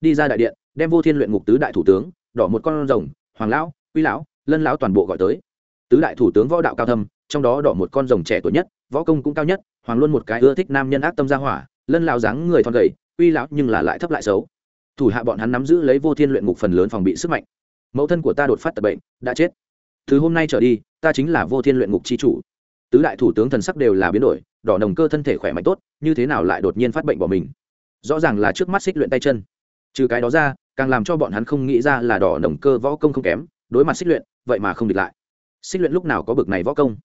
Đi ra đại điện, đem vô thiên luyện ngục tứ đại thủ tướng, đỏ một con rồng, hoàng lão, quy lão, lân lão toàn bộ gọi tới. Tứ đại thủ tướng võ đạo cao thâm, trong đó đỏ một con rồng trẻ tuổi nhất võ công cũng cao nhất, hoàng luôn một cái ưa thích nam nhân ác tâm gia hỏa, lân lao dáng người thon gầy, uy lão nhưng là lại thấp lại xấu. Thủ hạ bọn hắn nắm giữ lấy vô thiên luyện ngục phần lớn phòng bị sức mạnh. Mẫu thân của ta đột phát tập bệnh, đã chết. Từ hôm nay trở đi, ta chính là vô thiên luyện ngục c h i chủ. Tứ đại thủ tướng thần sắc đều là biến đổi, đỏ nồng cơ thân thể khỏe mạnh tốt, như thế nào lại đột nhiên phát bệnh bỏ mình? Rõ ràng là trước mắt xích luyện tay chân. Trừ cái đó ra, càng làm cho bọn hắn không nghĩ ra là đỏ nồng cơ võ công không kém, đối mặt xích luyện, vậy mà không địch lại. Xích luyện lúc nào có bực này võ công?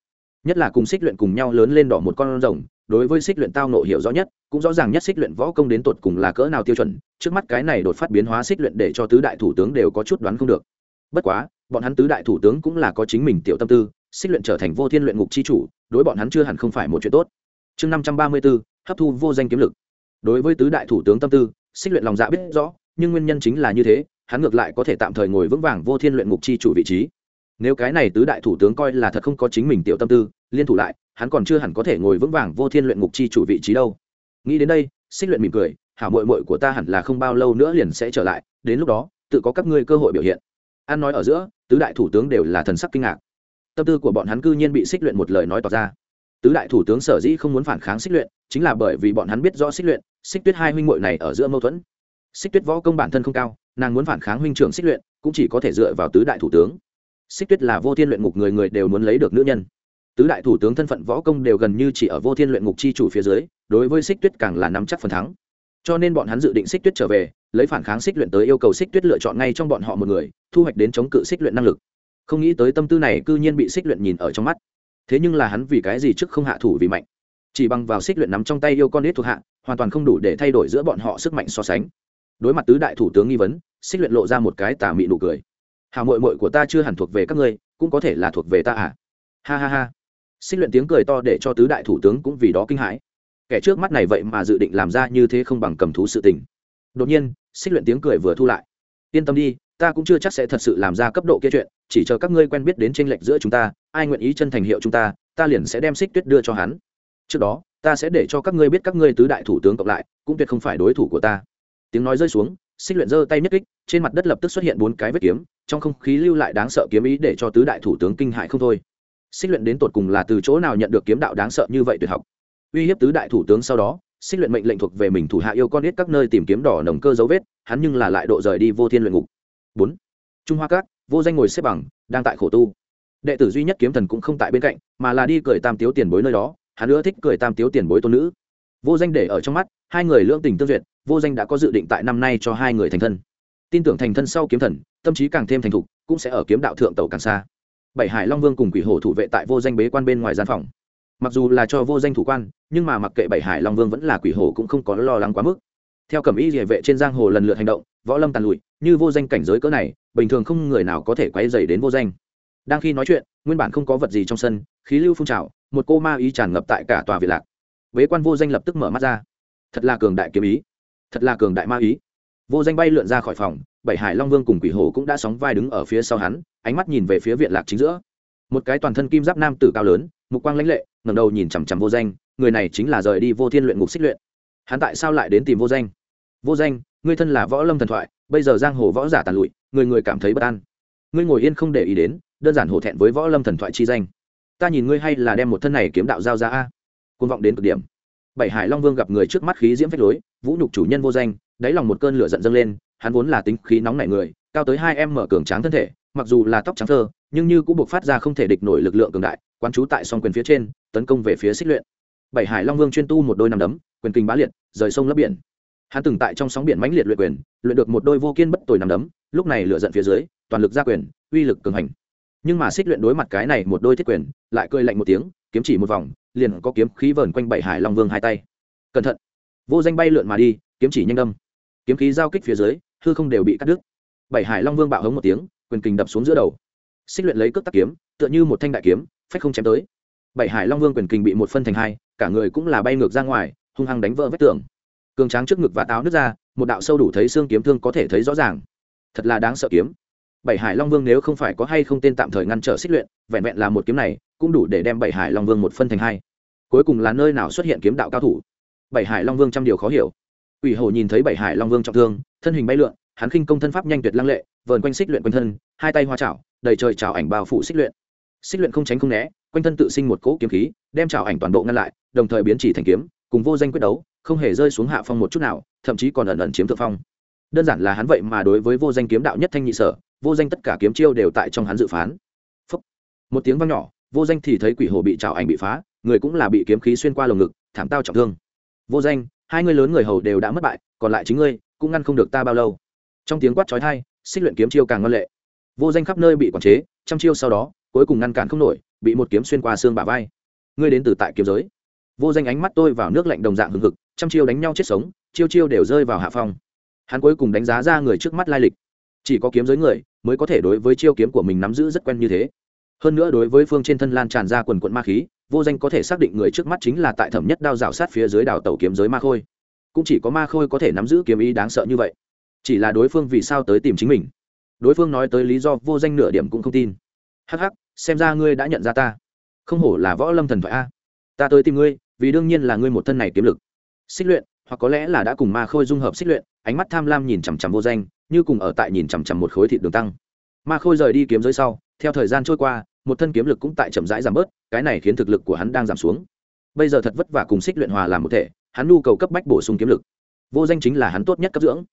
Nhất là cùng xích luyện cùng nhau lớn lên đỏ một con rồng, đối với xích luyện tao nộ hiểu rõ nhất, cũng rõ ràng nhất xích luyện võ công đến tột cùng là cỡ nào tiêu chuẩn, trước mắt cái này đột phát biến hóa xích luyện để cho tứ đại thủ tướng đều có chút đoán không được. Bất quá, bọn hắn tứ đại thủ tướng cũng là có chính mình tiểu tâm tư, xích luyện trở thành vô thiên luyện ngục chi chủ, đối bọn hắn chưa hẳn không phải một chuyện tốt. Chương năm trăm ba mươi b hấp thu vô danh kiếm lực. Đối với tứ đại thủ tướng tâm tư, xích luyện lòng dạ biết rõ, nhưng nguyên nhân chính là như thế, hắn ngược lại có thể tạm thời ngồi vững vàng vô thiên luyện ngục chi chủ vị trí nếu cái này tứ đại thủ tướng coi là thật không có chính mình tiểu tâm tư, liên thủ lại, hắn còn chưa hẳn có thể ngồi vững vàng vô thiên luyện ngục chi chủ vị trí đâu. Nghĩ đến đây, xích luyện mỉm cười, hảo mội mội của ta hẳn là không bao lâu nữa liền sẽ trở lại, đến lúc đó, tự có các ngươi cơ hội biểu hiện. An nói ở giữa, tứ đại thủ tướng đều là thần sắc kinh ngạc. Tâm tư của bọn hắn cư nhiên bị xích luyện một lời nói tỏ ra. Tứ đại thủ tướng sở dĩ không muốn phản kháng xích luyện, chính là bởi vì bọn hắn biết rõ xích luyện, xích tuyết hai huynh muội này ở giữa mâu thuẫn. Xích tuyết võ công bản thân không cao, nàng muốn phản kháng huynh trưởng xích luyện, cũng chỉ có thể dựa vào tứ đại thủ tướng xích tuyết là vô thiên luyện ngục người người đều muốn lấy được nữ nhân. Tứ đại thủ tướng thân phận võ công đều gần như chỉ ở vô thiên luyện ngục chi chủ phía dưới, đối với xích tuyết càng là nắm chắc phần thắng. Cho nên bọn hắn dự định xích tuyết trở về, lấy phản kháng xích luyện tới yêu cầu xích tuyết lựa chọn ngay trong bọn họ một người, thu hoạch đến chống cự xích luyện năng lực. Không nghĩ tới tâm tư này c ư nhiên bị xích luyện nhìn ở trong mắt. Thế nhưng là hắn vì cái gì trước không hạ thủ vì mạnh? Chỉ bằng vào xích luyện nắm trong tay yêu con ít thuộc hạ, hoàn toàn không đủ để thay đổi giữa bọn họ sức mạnh so sánh. Đối mặt tứ đại thủ tướng nghi vấn, xích luyện lộ ra một cái tà mị nụ cười hào mội mội của ta chưa hẳn thuộc về các ngươi, cũng có thể là thuộc về ta à? Ha ha ha. Xích luyện tiếng cười to để cho tứ đại thủ tướng cũng vì đó kinh hãi. Kẻ trước mắt này vậy mà dự định làm ra như thế không bằng cầm thú sự tình. Đột nhiên, xích luyện tiếng cười vừa thu lại. Yên tâm đi, ta cũng chưa chắc sẽ thật sự làm ra cấp độ kia chuyện, chỉ chờ các ngươi quen biết đến tranh lệch giữa chúng ta, ai nguyện ý chân thành hiệu chúng ta ta liền sẽ đem xích tuyết đưa cho hắn. Trước đó, ta sẽ để cho các ngươi biết các ngươi tứ đại thủ tướng cộng lại, cũng tuyệt không phải đối thủ của ta. Tiếng nói rơi xuống xích luyện giơ tay nhất kích, trên mặt đất lập tức xuất hiện bốn cái vết kiếm, trong không khí lưu lại đáng sợ kiếm ý để cho tứ đại thủ tướng kinh hại không thôi. Xích luyện đến tột cùng là từ chỗ nào nhận được kiếm đạo đáng sợ như vậy tuyệt học? Uy hiếp tứ đại thủ tướng sau đó, xích luyện mệnh lệnh thuộc về mình thủ hạ yêu con ít các nơi tìm kiếm đỏ nồng cơ dấu vết, hắn nhưng là lại độ rời đi vô thiên luyện ngục. Bốn. Trung hoa cát vô danh ngồi xếp bằng, đang tại khổ tu. Đệ tử duy nhất kiếm thần cũng không tại bên cạnh, mà là đi cười tam tiếu tiền bối nơi đó, hắn nữa thích cười tam tiếu tiền bối tôn nữ. Vô danh để ở trong mắt, hai người lưỡng tình tương duyệt vô danh đã có dự định tại năm nay cho hai người thành thân. Tin tưởng thành thân sau kiếm thần, tâm trí càng thêm thành thục, cũng sẽ ở kiếm đạo thượng tàu càng xa. Bảy hải long vương cùng quỷ hổ thủ vệ tại vô danh bế quan bên ngoài gian phòng. Mặc dù là cho vô danh thủ quan, nhưng mà mặc kệ bảy hải long vương vẫn là quỷ hổ cũng không có lo lắng quá mức. Theo cẩm y địa vệ trên giang hồ lần lượt hành động, võ lâm tàn lụi, như vô danh cảnh giới cỡ này, bình thường không người nào có thể quay dày đến vô danh. Đang khi nói chuyện, nguyên bản không có vật gì trong sân, khí lưu phun trào, một cô ma ý tràn ngập tại cả tòa việt lạc. Bế quan vô danh lập tức mở mắt ra. Thật là cường đại kiếm ý thật là cường đại ma ý. Vô danh bay lượn ra khỏi phòng, bảy hải long vương cùng quỷ hồ cũng đã sóng vai đứng ở phía sau hắn, ánh mắt nhìn về phía viện lạc chính giữa. Một cái toàn thân kim giáp nam tử cao lớn, mục quang lãnh lệ, ngẩng đầu nhìn chằm chằm vô danh, người này chính là rời đi vô thiên luyện ngục xích luyện. Hắn tại sao lại đến tìm vô danh? Vô danh, ngươi thân là võ lâm thần thoại, bây giờ giang hồ võ giả tàn lụi, người người cảm thấy bất an. Ngươi ngồi yên không để ý đến, đơn giản hổ thẹn với võ lâm thần thoại chi danh. Ta nhìn ngươi hay là đem một thân này kiếm đạo giao ra a. Côn vọng đến cực điểm bảy hải long vương gặp người trước mắt khí diễm phách lối, vũ nhục chủ nhân vô danh, đáy lòng một cơn lửa giận dâng lên, hắn vốn là tính khí nóng nảy người, cao tới hai em mở cường tráng thân thể, mặc dù là tóc trắng thơ, nhưng như cũng buộc phát ra không thể địch nổi lực lượng cường đại, quán trú tại song quyền phía trên, tấn công về phía xích luyện. Bảy hải long vương chuyên tu một đôi nằm đấm, quyền kinh bá liệt, rời sông lấp biển. Hắn từng tại trong sóng biển mãnh liệt luyện quyền, luyện được một đôi vô kiên bất tồi nằm đấm, lúc này lựa giận phía dưới, toàn lực ra quyền, uy lực cường hành nhưng mà xích luyện đối mặt cái này một đôi thiết quyền, lại cười lạnh một tiếng, kiếm chỉ một vòng, liền có kiếm khí vờn quanh bảy hải long vương hai tay. Cẩn thận. Vô danh bay lượn mà đi, kiếm chỉ nhanh đâm kiếm khí giao kích phía dưới, hư không đều bị cắt đứt. Bảy hải long vương bạo hống một tiếng, quyền kình đập xuống giữa đầu. Xích luyện lấy cước tắc kiếm, tựa như một thanh đại kiếm, phách không chém tới. Bảy hải long vương quyền kình bị một phân thành hai, cả người cũng là bay ngược ra ngoài, hung hăng đánh vỡ vách tường. Cường tráng trước ngực và táo nước ra, một đạo sâu đủ thấy xương kiếm thương có thể thấy rõ ràng. Thật là đáng sợ kiếm bảy hải long vương nếu không phải có hay không tên tạm thời ngăn trở xích luyện, vẹn vẹn là một kiếm này, cũng đủ để đem bảy hải long vương một phân thành hai. Cuối cùng là nơi nào xuất hiện kiếm đạo cao thủ? Bảy hải long vương trăm điều khó hiểu. Ủy hồ nhìn thấy bảy hải long vương trọng thương, thân hình bay lượn, hắn khinh công thân pháp nhanh tuyệt lăng lệ, vờn quanh xích luyện quanh thân, hai tay hoa chảo, đầy trời chảo ảnh bao phủ xích luyện. Xích luyện không tránh không né, quanh thân tự sinh một cỗ kiếm khí, đem chảo ảnh toàn bộ ngăn lại, đồng thời biến chỉ thành kiếm, cùng vô danh quyết đấu, không hề rơi xuống hạ phong một chút nào, thậm chí còn ẩn ẩn chiếm thượng phong đơn giản là hắn vậy mà đối với vô danh kiếm đạo nhất thanh nhị sở, vô danh tất cả kiếm chiêu đều tại trong hắn dự phán. Phúc. một tiếng vang nhỏ, vô danh thì thấy quỷ hồ bị trào ảnh bị phá, người cũng là bị kiếm khí xuyên qua lồng ngực, thảm tao trọng thương. Vô danh, hai người lớn người hầu đều đã mất bại, còn lại chính ngươi, cũng ngăn không được ta bao lâu. Trong tiếng quát trói thai xích luyện kiếm chiêu càng ngân lệ. Vô danh khắp nơi bị quản chế, trăm chiêu sau đó, cuối cùng ngăn cản không nổi, bị một kiếm xuyên qua xương bả vai. Ngươi đến từ tại kiếm giới. Vô danh ánh mắt tôi vào nước lạnh đồng dạng hừng hực, trăm chiêu đánh nhau chết sống, chiêu chiêu đều rơi vào hạ phong hắn cuối cùng đánh giá ra người trước mắt lai lịch. Chỉ có kiếm giới người mới có thể đối với chiêu kiếm của mình nắm giữ rất quen như thế. Hơn nữa đối với phương trên thân lan tràn ra quần quận ma khí, vô danh có thể xác định người trước mắt chính là tại thẩm nhất đao rào sát phía dưới đảo tàu kiếm giới ma khôi. Cũng chỉ có ma khôi có thể nắm giữ kiếm ý đáng sợ như vậy. Chỉ là đối phương vì sao tới tìm chính mình? Đối phương nói tới lý do vô danh nửa điểm cũng không tin. Hắc hắc, xem ra ngươi đã nhận ra ta. Không hổ là võ lâm thần thoại a. Ta tới tìm ngươi, vì đương nhiên là ngươi một thân này kiếm lực. Xích luyện, hoặc có lẽ là đã cùng ma khôi dung hợp xích luyện ánh mắt tham lam nhìn chằm chằm vô danh, như cùng ở tại nhìn chằm chằm một khối thịt đường tăng. Ma khôi rời đi kiếm giới sau, theo thời gian trôi qua, một thân kiếm lực cũng tại chậm rãi giảm bớt, cái này khiến thực lực của hắn đang giảm xuống. Bây giờ thật vất vả cùng xích luyện hòa làm một thể, hắn nhu cầu cấp bách bổ sung kiếm lực. Vô danh chính là hắn tốt nhất cấp dưỡng.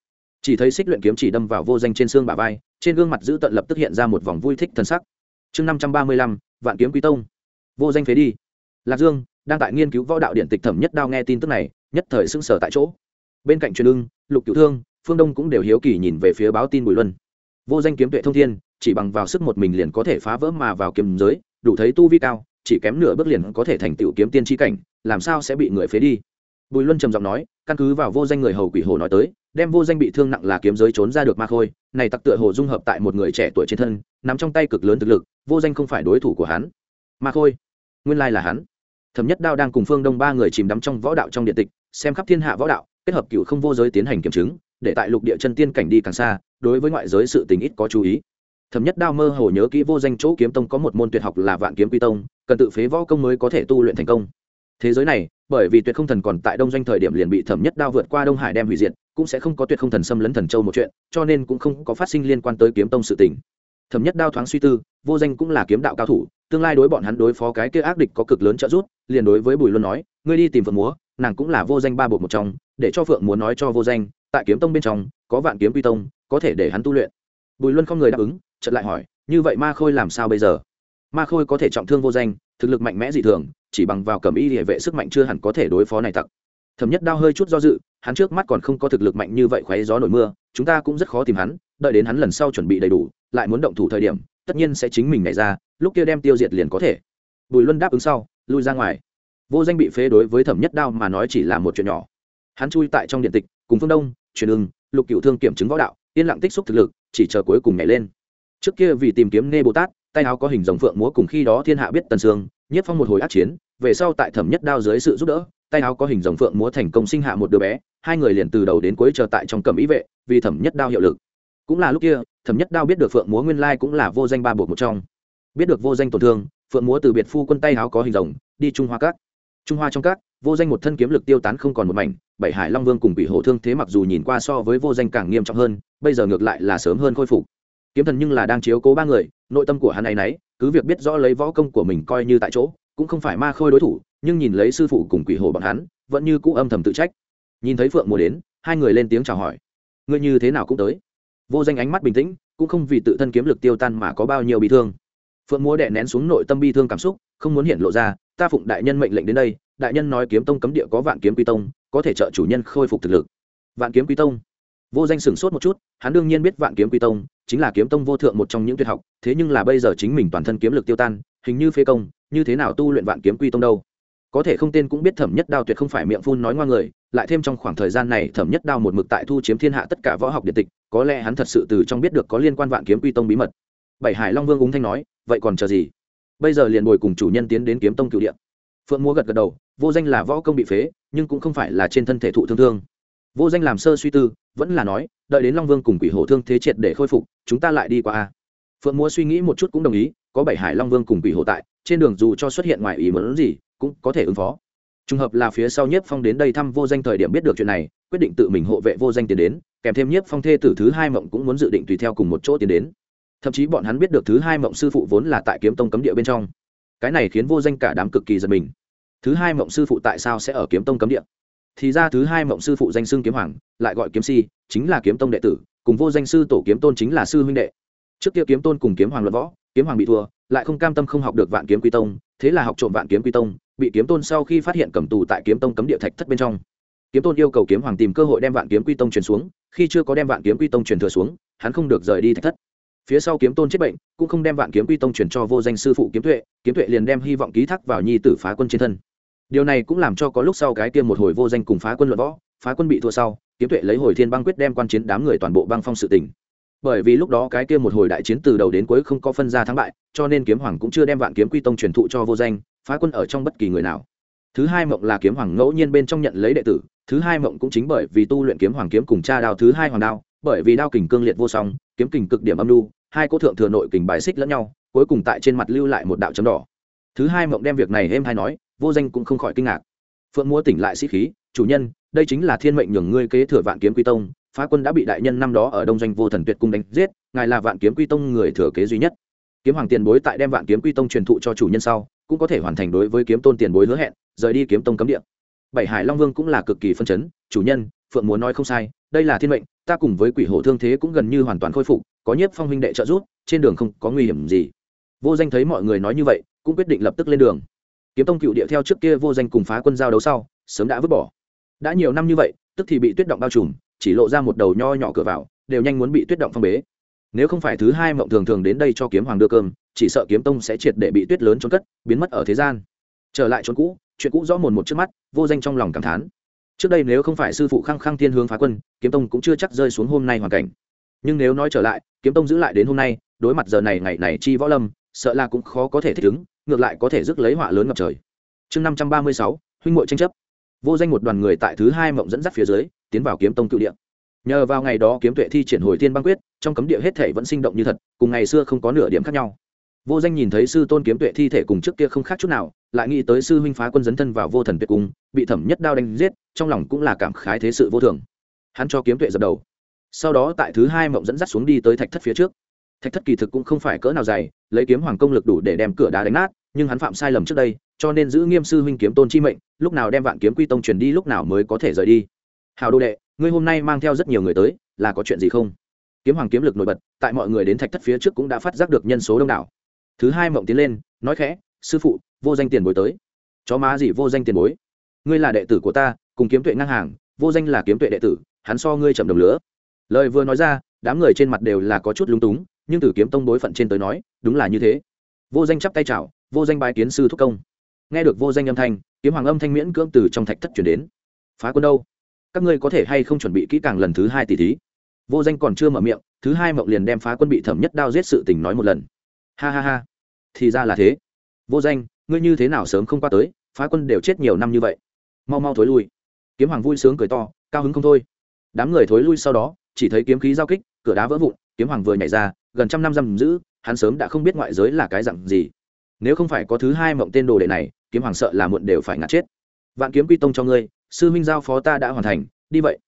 Chỉ thấy xích luyện kiếm chỉ đâm vào vô danh trên xương bả vai, trên gương mặt giữ tận lập tức hiện ra một vòng vui thích thân sắc. Chương năm trăm ba mươi lăm, vạn kiếm quý tông. Vô danh phế đi. Lạc dương, đang tại nghiên cứu võ đạo điện tịch thẩm nhất đao nghe tin tức này, nhất thời sưng sở tại chỗ bên cạnh truyền ưng, lục cựu thương, phương đông cũng đều hiếu kỳ nhìn về phía báo tin bùi luân. Vô danh kiếm tuệ thông thiên, chỉ bằng vào sức một mình liền có thể phá vỡ mà vào kiếm giới, đủ thấy tu vi cao, chỉ kém nửa bước liền có thể thành tựu kiếm tiên tri cảnh, làm sao sẽ bị người phế đi? Bùi luân trầm giọng nói, căn cứ vào vô danh người hầu quỷ hồ nói tới, đem vô danh bị thương nặng là kiếm giới trốn ra được ma khôi, này tặc tựa hồ dung hợp tại một người trẻ tuổi trên thân, nắm trong tay cực lớn thực lực, vô danh không phải đối thủ của hắn. Ma khôi, nguyên lai là hắn. Thẩm nhất đao đang cùng phương đông ba người chìm đắm trong võ đạo trong điện tịch, xem khắp thiên hạ võ đạo kết hợp cựu không vô giới tiến hành kiểm chứng, để tại lục địa chân tiên cảnh đi càng xa, đối với ngoại giới sự tình ít có chú ý. Thẩm nhất đao mơ hồ nhớ kỹ vô danh chỗ kiếm tông có một môn tuyệt học là vạn kiếm quy tông, cần tự phế võ công mới có thể tu luyện thành công. Thế giới này, bởi vì tuyệt không thần còn tại đông doanh thời điểm liền bị thẩm nhất đao vượt qua đông hải đem hủy diệt, cũng sẽ không có tuyệt không thần xâm lấn thần châu một chuyện, cho nên cũng không có phát sinh liên quan tới kiếm tông sự tình. Thẩm nhất đao thoáng suy tư, vô danh cũng là kiếm đạo cao thủ, tương lai đối bọn hắn đối phó cái kia ác địch có cực lớn trợ giúp, liền đối với bùi luân nói, ngươi đi tìm phượng múa nàng cũng là vô danh ba bột một trong, để cho phượng muốn nói cho vô danh, tại kiếm tông bên trong, có vạn kiếm quy tông, có thể để hắn tu luyện. Bùi luân không người đáp ứng, chợt lại hỏi, như vậy ma khôi làm sao bây giờ? Ma khôi có thể trọng thương vô danh, thực lực mạnh mẽ dị thường, chỉ bằng vào cầm y địa vệ sức mạnh chưa hẳn có thể đối phó này tặc. Thẩm nhất đao hơi chút do dự, hắn trước mắt còn không có thực lực mạnh như vậy khoáy gió nổi mưa, chúng ta cũng rất khó tìm hắn, đợi đến hắn lần sau chuẩn bị đầy đủ, lại muốn động thủ thời điểm, tất nhiên sẽ chính mình nhảy ra, lúc kia đem tiêu diệt liền có thể. Bùi luân đáp ứng sau, lui ra ngoài vô danh bị phế đối với thẩm nhất đao mà nói chỉ là một chuyện nhỏ. Hắn chui tại trong điện tịch, cùng phương đông, truyền ưng, lục cựu thương kiểm chứng võ đạo, yên lặng tích xúc thực lực, chỉ chờ cuối cùng nhảy lên. Trước kia vì tìm kiếm nê bồ tát, tay áo có hình dòng phượng múa cùng khi đó thiên hạ biết tần sương, nhất phong một hồi át chiến, về sau tại thẩm nhất đao dưới sự giúp đỡ, tay áo có hình dòng phượng múa thành công sinh hạ một đứa bé, hai người liền từ đầu đến cuối chờ tại trong cầm ý vệ, vì thẩm nhất đao hiệu lực. Cũng là lúc kia, thẩm nhất đao biết được phượng múa nguyên lai cũng là vô danh ba buộc một trong. Biết được vô danh tổn thương, phượng múa từ biệt phu quân tay áo có hình rồng, đi trung hoa cát trung hoa trong các, vô danh một thân kiếm lực tiêu tán không còn một mảnh, bảy hải long vương cùng bị hổ thương thế mặc dù nhìn qua so với vô danh càng nghiêm trọng hơn, bây giờ ngược lại là sớm hơn khôi phục. Kiếm thần nhưng là đang chiếu cố ba người, nội tâm của hắn ấy nấy, cứ việc biết rõ lấy võ công của mình coi như tại chỗ, cũng không phải ma khôi đối thủ, nhưng nhìn lấy sư phụ cùng quỷ hổ bọn hắn, vẫn như cũ âm thầm tự trách. Nhìn thấy phượng mùa đến, hai người lên tiếng chào hỏi. Ngươi như thế nào cũng tới. Vô danh ánh mắt bình tĩnh, cũng không vì tự thân kiếm lực tiêu tan mà có bao nhiêu bị thương. Phượng múa đệ nén xuống nội tâm bi thương cảm xúc, không muốn hiện lộ ra ta phụng đại nhân mệnh lệnh đến đây, đại nhân nói kiếm tông cấm địa có vạn kiếm quy tông, có thể trợ chủ nhân khôi phục thực lực. Vạn kiếm quy tông? Vô danh sửng sốt một chút, hắn đương nhiên biết vạn kiếm quy tông chính là kiếm tông vô thượng một trong những tuyệt học, thế nhưng là bây giờ chính mình toàn thân kiếm lực tiêu tan, hình như phế công, như thế nào tu luyện vạn kiếm quy tông đâu? Có thể không tên cũng biết thẩm nhất đao tuyệt không phải miệng phun nói ngoa người, lại thêm trong khoảng thời gian này thẩm nhất đao một mực tại thu chiếm thiên hạ tất cả võ học điện tịch, có lẽ hắn thật sự từ trong biết được có liên quan vạn kiếm quy tông bí mật. Bảy hải long vương úng thanh nói, vậy còn chờ gì? Bây giờ liền bồi cùng chủ nhân tiến đến kiếm tông cựu điện phượng múa gật gật đầu, vô danh là võ công bị phế, nhưng cũng không phải là trên thân thể thụ thương thương. Vô danh làm sơ suy tư, vẫn là nói, đợi đến long vương cùng quỷ hổ thương thế triệt để khôi phục, chúng ta lại đi qua a. Phượng múa suy nghĩ một chút cũng đồng ý, có bảy hải long vương cùng quỷ hổ tại, trên đường dù cho xuất hiện ngoài ý muốn gì, cũng có thể ứng phó. Trùng hợp là phía sau nhiếp phong đến đây thăm vô danh thời điểm biết được chuyện này, quyết định tự mình hộ vệ vô danh tiến đến, kèm thêm nhiếp phong thê tử thứ hai mộng cũng muốn dự định tùy theo cùng một chỗ tiến đến thậm chí bọn hắn biết được thứ hai mộng sư phụ vốn là tại kiếm tông cấm địa bên trong. Cái này khiến vô danh cả đám cực kỳ giật mình. Thứ hai mộng sư phụ tại sao sẽ ở kiếm tông cấm địa? Thì ra thứ hai mộng sư phụ danh xưng kiếm hoàng, lại gọi kiếm si, chính là kiếm tông đệ tử, cùng vô danh sư tổ kiếm tôn chính là sư huynh đệ. Trước kia kiếm tôn cùng kiếm hoàng luận võ, kiếm hoàng bị thua, lại không cam tâm không học được vạn kiếm quy tông, thế là học trộm vạn kiếm quy tông, bị kiếm tôn sau khi phát hiện cầm tù tại kiếm tông cấm địa thạch thất bên trong. Kiếm tôn yêu cầu kiếm hoàng tìm cơ hội đem vạn kiếm quy tông truyền xuống, khi chưa có đem vạn kiếm quy tông truyền thừa xuống, hắn không được rời đi thạch thất phía sau kiếm tôn chết bệnh, cũng không đem vạn kiếm quy tông truyền cho vô danh sư phụ kiếm tuệ kiếm tuệ liền đem hy vọng ký thác vào nhi tử phá quân trên thân. Điều này cũng làm cho có lúc sau cái tiêm một hồi vô danh cùng phá quân luận võ, phá quân bị thua sau, kiếm tuệ lấy hồi thiên băng quyết đem quan chiến đám người toàn bộ băng phong sự tỉnh bởi vì lúc đó cái kia một hồi đại chiến từ đầu đến cuối không có phân ra thắng bại, cho nên kiếm hoàng cũng chưa đem vạn kiếm quy tông truyền thụ cho vô danh, phá quân ở trong bất kỳ người nào. Thứ hai mộng là kiếm hoàng ngẫu nhiên bên trong nhận lấy đệ tử, thứ hai mộng cũng chính bởi vì tu luyện kiếm hoàng kiếm cùng cha đao, thứ hai hoàng đao, bởi vì đao kình cương liệt vô song, kiếm kình cực điểm âm lưu hai cô thượng thừa nội kình bài xích lẫn nhau, cuối cùng tại trên mặt lưu lại một đạo chấm đỏ. Thứ hai mộng đem việc này êm hay nói, vô danh cũng không khỏi kinh ngạc. Phượng múa tỉnh lại sĩ khí, chủ nhân, đây chính là thiên mệnh nhường ngươi kế thừa vạn kiếm quy tông, phá quân đã bị đại nhân năm đó ở đông doanh vô thần tuyệt cung đánh giết, ngài là vạn kiếm quy tông người thừa kế duy nhất. Kiếm hoàng tiền bối tại đem vạn kiếm quy tông truyền thụ cho chủ nhân sau, cũng có thể hoàn thành đối với kiếm tôn tiền bối hứa hẹn, rời đi kiếm tông cấm địa. Bảy hải long vương cũng là cực kỳ phân chấn, chủ nhân phượng múa nói không sai, đây là thiên mệnh, ta cùng với quỷ hổ thương thế cũng gần như hoàn toàn khôi phục, có nhiếp phong huynh đệ trợ giúp, trên đường không có nguy hiểm gì. Vô danh thấy mọi người nói như vậy, cũng quyết định lập tức lên đường. Kiếm tông cựu địa theo trước kia vô danh cùng phá quân giao đấu sau, sớm đã vứt bỏ. Đã nhiều năm như vậy, tức thì bị tuyết động bao trùm, chỉ lộ ra một đầu nho nhỏ cửa vào, đều nhanh muốn bị tuyết động phong bế. Nếu không phải thứ hai mộng thường thường đến đây cho kiếm hoàng đưa cơm, chỉ sợ kiếm tông sẽ triệt để bị tuyết lớn trốn cất, biến mất ở thế gian. Trở lại trốn cũ, chuyện cũ rõ mồn một trước mắt, vô danh trong lòng cảm thán trước đây nếu không phải sư phụ khăng khăng thiên hướng phá quân, kiếm tông cũng chưa chắc rơi xuống hôm nay hoàn cảnh. Nhưng nếu nói trở lại, kiếm tông giữ lại đến hôm nay, đối mặt giờ này ngày này chi võ lâm, sợ là cũng khó có thể thích ứng, ngược lại có thể rước lấy họa lớn ngập trời. Chương năm trăm ba mươi sáu, huynh ngội tranh chấp. Vô danh một đoàn người tại thứ hai mộng dẫn dắt phía dưới, tiến vào kiếm tông cựu địa. Nhờ vào ngày đó kiếm tuệ thi triển hồi thiên băng quyết, trong cấm địa hết thể vẫn sinh động như thật, cùng ngày xưa không có nửa điểm khác nhau vô danh nhìn thấy sư tôn kiếm tuệ thi thể cùng trước kia không khác chút nào, lại nghĩ tới sư huynh phá quân dấn thân vào vô thần tuyệt cung, bị thẩm nhất đao đánh giết, trong lòng cũng là cảm khái thế sự vô thường. Hắn cho kiếm tuệ dập đầu. Sau đó tại thứ hai mộng dẫn dắt xuống đi tới thạch thất phía trước. Thạch thất kỳ thực cũng không phải cỡ nào dày, lấy kiếm hoàng công lực đủ để đem cửa đá đánh nát, nhưng hắn phạm sai lầm trước đây, cho nên giữ nghiêm sư huynh kiếm tôn chi mệnh, lúc nào đem vạn kiếm quy tông truyền đi lúc nào mới có thể rời đi. Hào đô đệ, ngươi hôm nay mang theo rất nhiều người tới, là có chuyện gì không? Kiếm hoàng kiếm lực nổi bật, tại mọi người đến thạch thất phía trước cũng đã phát giác được nhân số đông đảo thứ hai mộng tiến lên, nói khẽ, sư phụ, vô danh tiền bối tới. Chó má gì vô danh tiền bối? Ngươi là đệ tử của ta, cùng kiếm tuệ ngang hàng, vô danh là kiếm tuệ đệ tử, hắn so ngươi chậm đồng lửa. Lời vừa nói ra, đám người trên mặt đều là có chút lúng túng, nhưng từ kiếm tông bối phận trên tới nói, đúng là như thế. Vô danh chắp tay chào, vô danh bái kiến sư thúc công. Nghe được vô danh âm thanh, kiếm hoàng âm thanh miễn cưỡng từ trong thạch thất chuyển đến. Phá quân đâu? Các ngươi có thể hay không chuẩn bị kỹ càng lần thứ hai tỷ thí? Vô danh còn chưa mở miệng, thứ hai mộng liền đem phá quân bị thẩm nhất đao giết sự tình nói một lần. Ha ha ha thì ra là thế. Vô danh, ngươi như thế nào sớm không qua tới, phá quân đều chết nhiều năm như vậy. Mau mau thối lui. Kiếm hoàng vui sướng cười to, cao hứng không thôi. Đám người thối lui sau đó, chỉ thấy kiếm khí giao kích, cửa đá vỡ vụn, kiếm hoàng vừa nhảy ra, gần trăm năm giam giữ, hắn sớm đã không biết ngoại giới là cái dặn gì. Nếu không phải có thứ hai mộng tên đồ đệ này, kiếm hoàng sợ là muộn đều phải ngạt chết. Vạn kiếm quy tông cho ngươi, sư minh giao phó ta đã hoàn thành, đi vậy.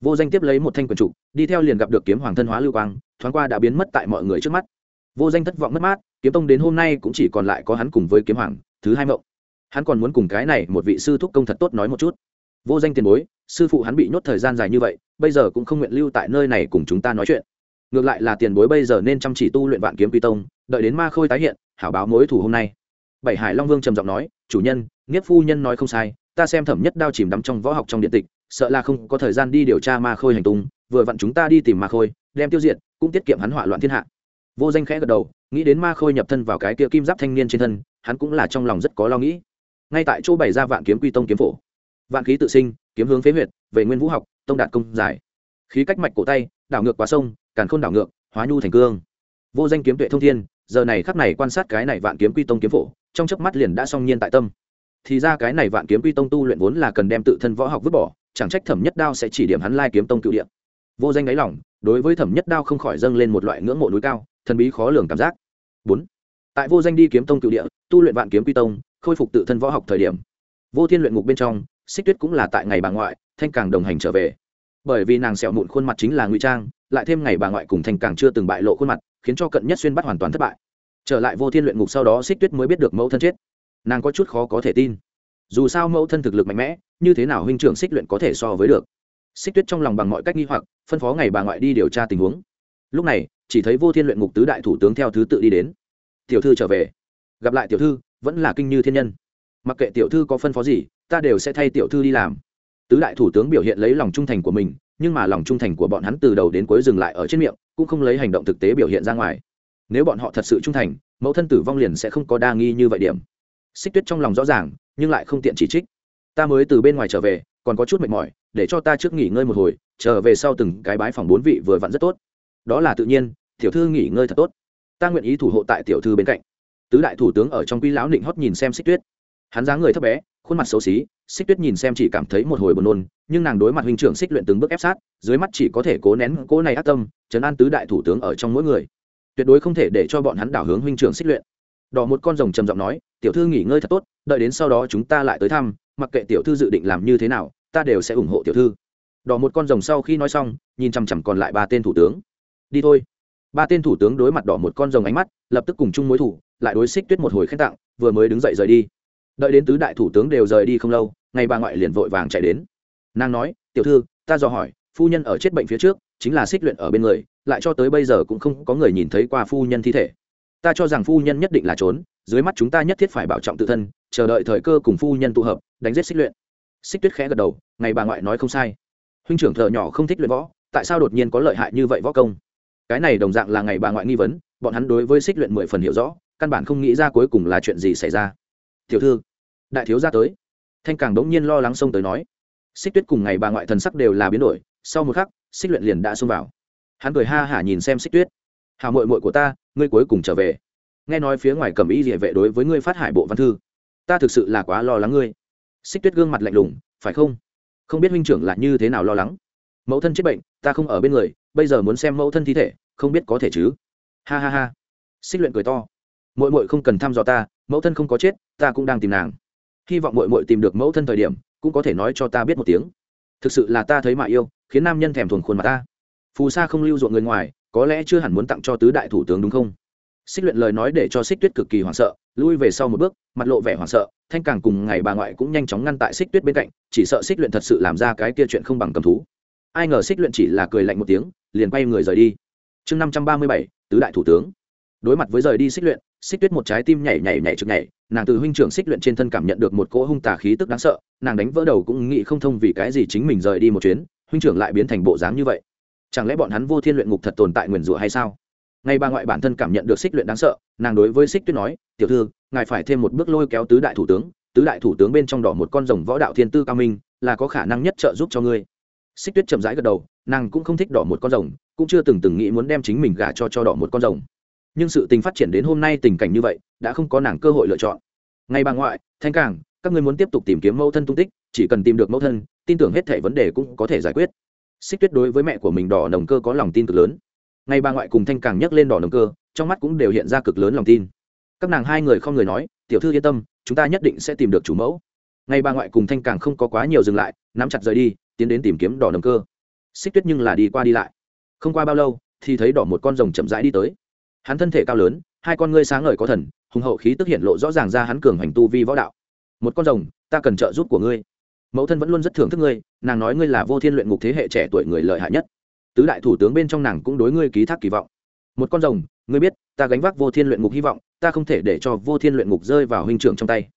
Vô danh tiếp lấy một thanh quần trụ, đi theo liền gặp được kiếm hoàng thân hóa lưu quang, thoáng qua đã biến mất tại mọi người trước mắt vô danh thất vọng mất mát, kiếm tông đến hôm nay cũng chỉ còn lại có hắn cùng với kiếm hoàng, thứ hai mộng. Hắn còn muốn cùng cái này một vị sư thúc công thật tốt nói một chút. Vô danh tiền bối, sư phụ hắn bị nhốt thời gian dài như vậy, bây giờ cũng không nguyện lưu tại nơi này cùng chúng ta nói chuyện. Ngược lại là tiền bối bây giờ nên chăm chỉ tu luyện vạn kiếm quy tông, đợi đến ma khôi tái hiện, hảo báo mối thủ hôm nay. Bảy hải long vương trầm giọng nói, chủ nhân nghiếp phu nhân nói không sai, ta xem thẩm nhất đao chìm đắm trong võ học trong điện tịch, sợ là không có thời gian đi điều tra ma khôi hành tung, vừa vặn chúng ta đi tìm ma khôi, đem tiêu diệt, cũng tiết kiệm hắn hỏa loạn thiên hạ vô danh khẽ gật đầu, nghĩ đến ma khôi nhập thân vào cái kia kim giáp thanh niên trên thân, hắn cũng là trong lòng rất có lo nghĩ. Ngay tại chỗ bày ra vạn kiếm quy tông kiếm phổ. Vạn khí tự sinh, kiếm hướng phế huyệt, về nguyên vũ học, tông đạt công giải. Khí cách mạch cổ tay, đảo ngược qua sông, càn khôn đảo ngược, hóa nhu thành cương. Vô danh kiếm tuệ thông thiên, giờ này khắc này quan sát cái này vạn kiếm quy tông kiếm phổ, trong chớp mắt liền đã song nhiên tại tâm. Thì ra cái này vạn kiếm quy tông tu luyện vốn là cần đem tự thân võ học vứt bỏ, chẳng trách thẩm nhất đao sẽ chỉ điểm hắn lai kiếm tông cựu điện vô danh đáy lòng, đối với thẩm nhất đao không khỏi dâng lên một loại ngưỡng mộ núi cao thần bí khó lường cảm giác. Bốn. Tại vô danh đi kiếm tông cựu địa, tu luyện vạn kiếm quy tông, khôi phục tự thân võ học thời điểm. Vô thiên luyện ngục bên trong, xích tuyết cũng là tại ngày bà ngoại, thanh càng đồng hành trở về. Bởi vì nàng sẹo mụn khuôn mặt chính là ngụy trang, lại thêm ngày bà ngoại cùng thanh càng chưa từng bại lộ khuôn mặt, khiến cho cận nhất xuyên bắt hoàn toàn thất bại. Trở lại vô thiên luyện ngục sau đó xích tuyết mới biết được mẫu thân chết. Nàng có chút khó có thể tin. Dù sao mẫu thân thực lực mạnh mẽ, như thế nào huynh trưởng xích luyện có thể so với được? Xích tuyết trong lòng bằng mọi cách nghi hoặc, phân phó ngày bà ngoại đi điều tra tình huống. Lúc này chỉ thấy vô thiên luyện ngục tứ đại thủ tướng theo thứ tự đi đến. Tiểu thư trở về. Gặp lại tiểu thư, vẫn là kinh như thiên nhân. Mặc kệ tiểu thư có phân phó gì, ta đều sẽ thay tiểu thư đi làm. Tứ đại thủ tướng biểu hiện lấy lòng trung thành của mình, nhưng mà lòng trung thành của bọn hắn từ đầu đến cuối dừng lại ở trên miệng, cũng không lấy hành động thực tế biểu hiện ra ngoài. Nếu bọn họ thật sự trung thành, mẫu thân tử vong liền sẽ không có đa nghi như vậy điểm. Xích tuyết trong lòng rõ ràng, nhưng lại không tiện chỉ trích. Ta mới từ bên ngoài trở về, còn có chút mệt mỏi, để cho ta trước nghỉ ngơi một hồi, trở về sau từng cái bái phòng bốn vị vừa vặn rất tốt. Đó là tự nhiên tiểu thư nghỉ ngơi thật tốt. Ta nguyện ý thủ hộ tại tiểu thư bên cạnh. Tứ đại thủ tướng ở trong quy lão định hót nhìn xem xích tuyết. Hắn dáng người thấp bé, khuôn mặt xấu xí, xích tuyết nhìn xem chỉ cảm thấy một hồi buồn nôn, nhưng nàng đối mặt huynh trưởng xích luyện từng bước ép sát, dưới mắt chỉ có thể cố nén cố này ác tâm chấn an tứ đại thủ tướng ở trong mỗi người. Tuyệt đối không thể để cho bọn hắn đảo hướng huynh trưởng xích luyện. Đỏ một con rồng trầm giọng nói, tiểu thư nghỉ ngơi thật tốt, đợi đến sau đó chúng ta lại tới thăm, mặc kệ tiểu thư dự định làm như thế nào, ta đều sẽ ủng hộ tiểu thư. Đỏ một con rồng sau khi nói xong, nhìn chằm chằm còn lại ba tên thủ tướng. Đi thôi ba tên thủ tướng đối mặt đỏ một con rồng ánh mắt, lập tức cùng chung mối thủ, lại đối xích tuyết một hồi khen tặng, vừa mới đứng dậy rời đi. Đợi đến tứ đại thủ tướng đều rời đi không lâu ngày bà ngoại liền vội vàng chạy đến. Nàng nói, tiểu thư, ta ta dò hỏi, phu nhân ở chết bệnh phía trước, chính là xích luyện ở bên người, lại cho tới bây giờ cũng không có người nhìn thấy qua phu nhân thi thể. Ta cho rằng phu nhân nhất định là trốn, dưới mắt chúng ta nhất thiết phải bảo trọng tự thân, chờ đợi thời cơ cùng phu nhân tụ hợp, đánh giết xích luyện. Xích tuyết khẽ gật đầu, ngày bà ngoại nói không sai. Huynh trưởng thợ nhỏ không thích luyện võ, tại sao đột nhiên có lợi hại như vậy võ công? Cái này đồng dạng là ngày bà ngoại nghi vấn, bọn hắn đối với xích luyện mười phần hiểu rõ, căn bản không nghĩ ra cuối cùng là chuyện gì xảy ra. Tiểu thư, đại thiếu gia tới. Thanh càng đống nhiên lo lắng xông tới nói. Xích tuyết cùng ngày bà ngoại thần sắc đều là biến đổi, sau một khắc, xích luyện liền đã xông vào. Hắn cười ha hả nhìn xem xích tuyết. Hào mội mội của ta, ngươi cuối cùng trở về. Nghe nói phía ngoài cầm ý địa vệ đối với ngươi phát hải bộ văn thư. Ta thực sự là quá lo lắng ngươi. Xích tuyết gương mặt lạnh lùng, phải không? Không biết huynh trưởng là như thế nào lo lắng? Mẫu thân chết bệnh, ta không ở bên người bây giờ muốn xem mẫu thân thi thể, không biết có thể chứ? Ha ha ha. Xích luyện cười to. Mội mội không cần thăm dò ta, mẫu thân không có chết, ta cũng đang tìm nàng. Hy vọng mội mội tìm được mẫu thân thời điểm, cũng có thể nói cho ta biết một tiếng. Thực sự là ta thấy mạ yêu, khiến nam nhân thèm thuồng khuôn mặt ta. Phù sa không lưu ruộng người ngoài, có lẽ chưa hẳn muốn tặng cho tứ đại thủ tướng đúng không? Xích luyện lời nói để cho xích tuyết cực kỳ hoảng sợ, lui về sau một bước, mặt lộ vẻ hoảng sợ, thanh càng cùng ngày bà ngoại cũng nhanh chóng ngăn tại xích tuyết bên cạnh, chỉ sợ xích luyện thật sự làm ra cái kia chuyện không bằng cầm thú ai ngờ xích luyện chỉ là cười lạnh một tiếng, liền quay người rời đi. Chương năm trăm ba mươi bảy, tứ đại thủ tướng. Đối mặt với rời đi xích luyện, xích tuyết một trái tim nhảy nhảy nhảy trực nhảy, nàng từ huynh trưởng xích luyện trên thân cảm nhận được một cỗ hung tà khí tức đáng sợ, nàng đánh vỡ đầu cũng nghĩ không thông vì cái gì chính mình rời đi một chuyến, huynh trưởng lại biến thành bộ dáng như vậy. Chẳng lẽ bọn hắn vô thiên luyện ngục thật tồn tại nguyền rủa hay sao? Ngay ba ngoại bản thân cảm nhận được xích luyện đáng sợ, nàng đối với xích tuyết nói, tiểu thư, ngài phải thêm một bước lôi kéo tứ đại thủ tướng, tứ đại thủ tướng bên trong đỏ một con rồng võ đạo thiên tư cao minh, là có khả năng nhất trợ giúp cho ngươi xích tuyết chậm rãi gật đầu, nàng cũng không thích đỏ một con rồng, cũng chưa từng từng nghĩ muốn đem chính mình gả cho cho đỏ một con rồng. Nhưng sự tình phát triển đến hôm nay tình cảnh như vậy, đã không có nàng cơ hội lựa chọn. Ngay bà ngoại, thanh càng các ngươi muốn tiếp tục tìm kiếm mẫu thân tung tích, chỉ cần tìm được mẫu thân, tin tưởng hết thể vấn đề cũng có thể giải quyết. Xích tuyết đối với mẹ của mình đỏ nồng cơ có lòng tin cực lớn. Ngay bà ngoại cùng thanh càng nhắc lên đỏ nồng cơ, trong mắt cũng đều hiện ra cực lớn lòng tin. Các nàng hai người không người nói, tiểu thư yên tâm, chúng ta nhất định sẽ tìm được chủ mẫu. Ngay bà ngoại cùng thanh càng không có quá nhiều dừng lại, nắm chặt rời đi tiến đến tìm kiếm đỏ nồng cơ. Xích tuyết nhưng là đi qua đi lại. Không qua bao lâu, thì thấy đỏ một con rồng chậm rãi đi tới. Hắn thân thể cao lớn, hai con ngươi sáng ngời có thần, hùng hậu khí tức hiện lộ rõ ràng ra hắn cường hành tu vi võ đạo. Một con rồng, ta cần trợ giúp của ngươi. Mẫu thân vẫn luôn rất thưởng thức ngươi, nàng nói ngươi là vô thiên luyện ngục thế hệ trẻ tuổi người lợi hại nhất. Tứ đại thủ tướng bên trong nàng cũng đối ngươi ký thác kỳ vọng. Một con rồng, ngươi biết, ta gánh vác vô thiên luyện ngục hy vọng, ta không thể để cho vô thiên luyện ngục rơi vào huynh trưởng trong tay.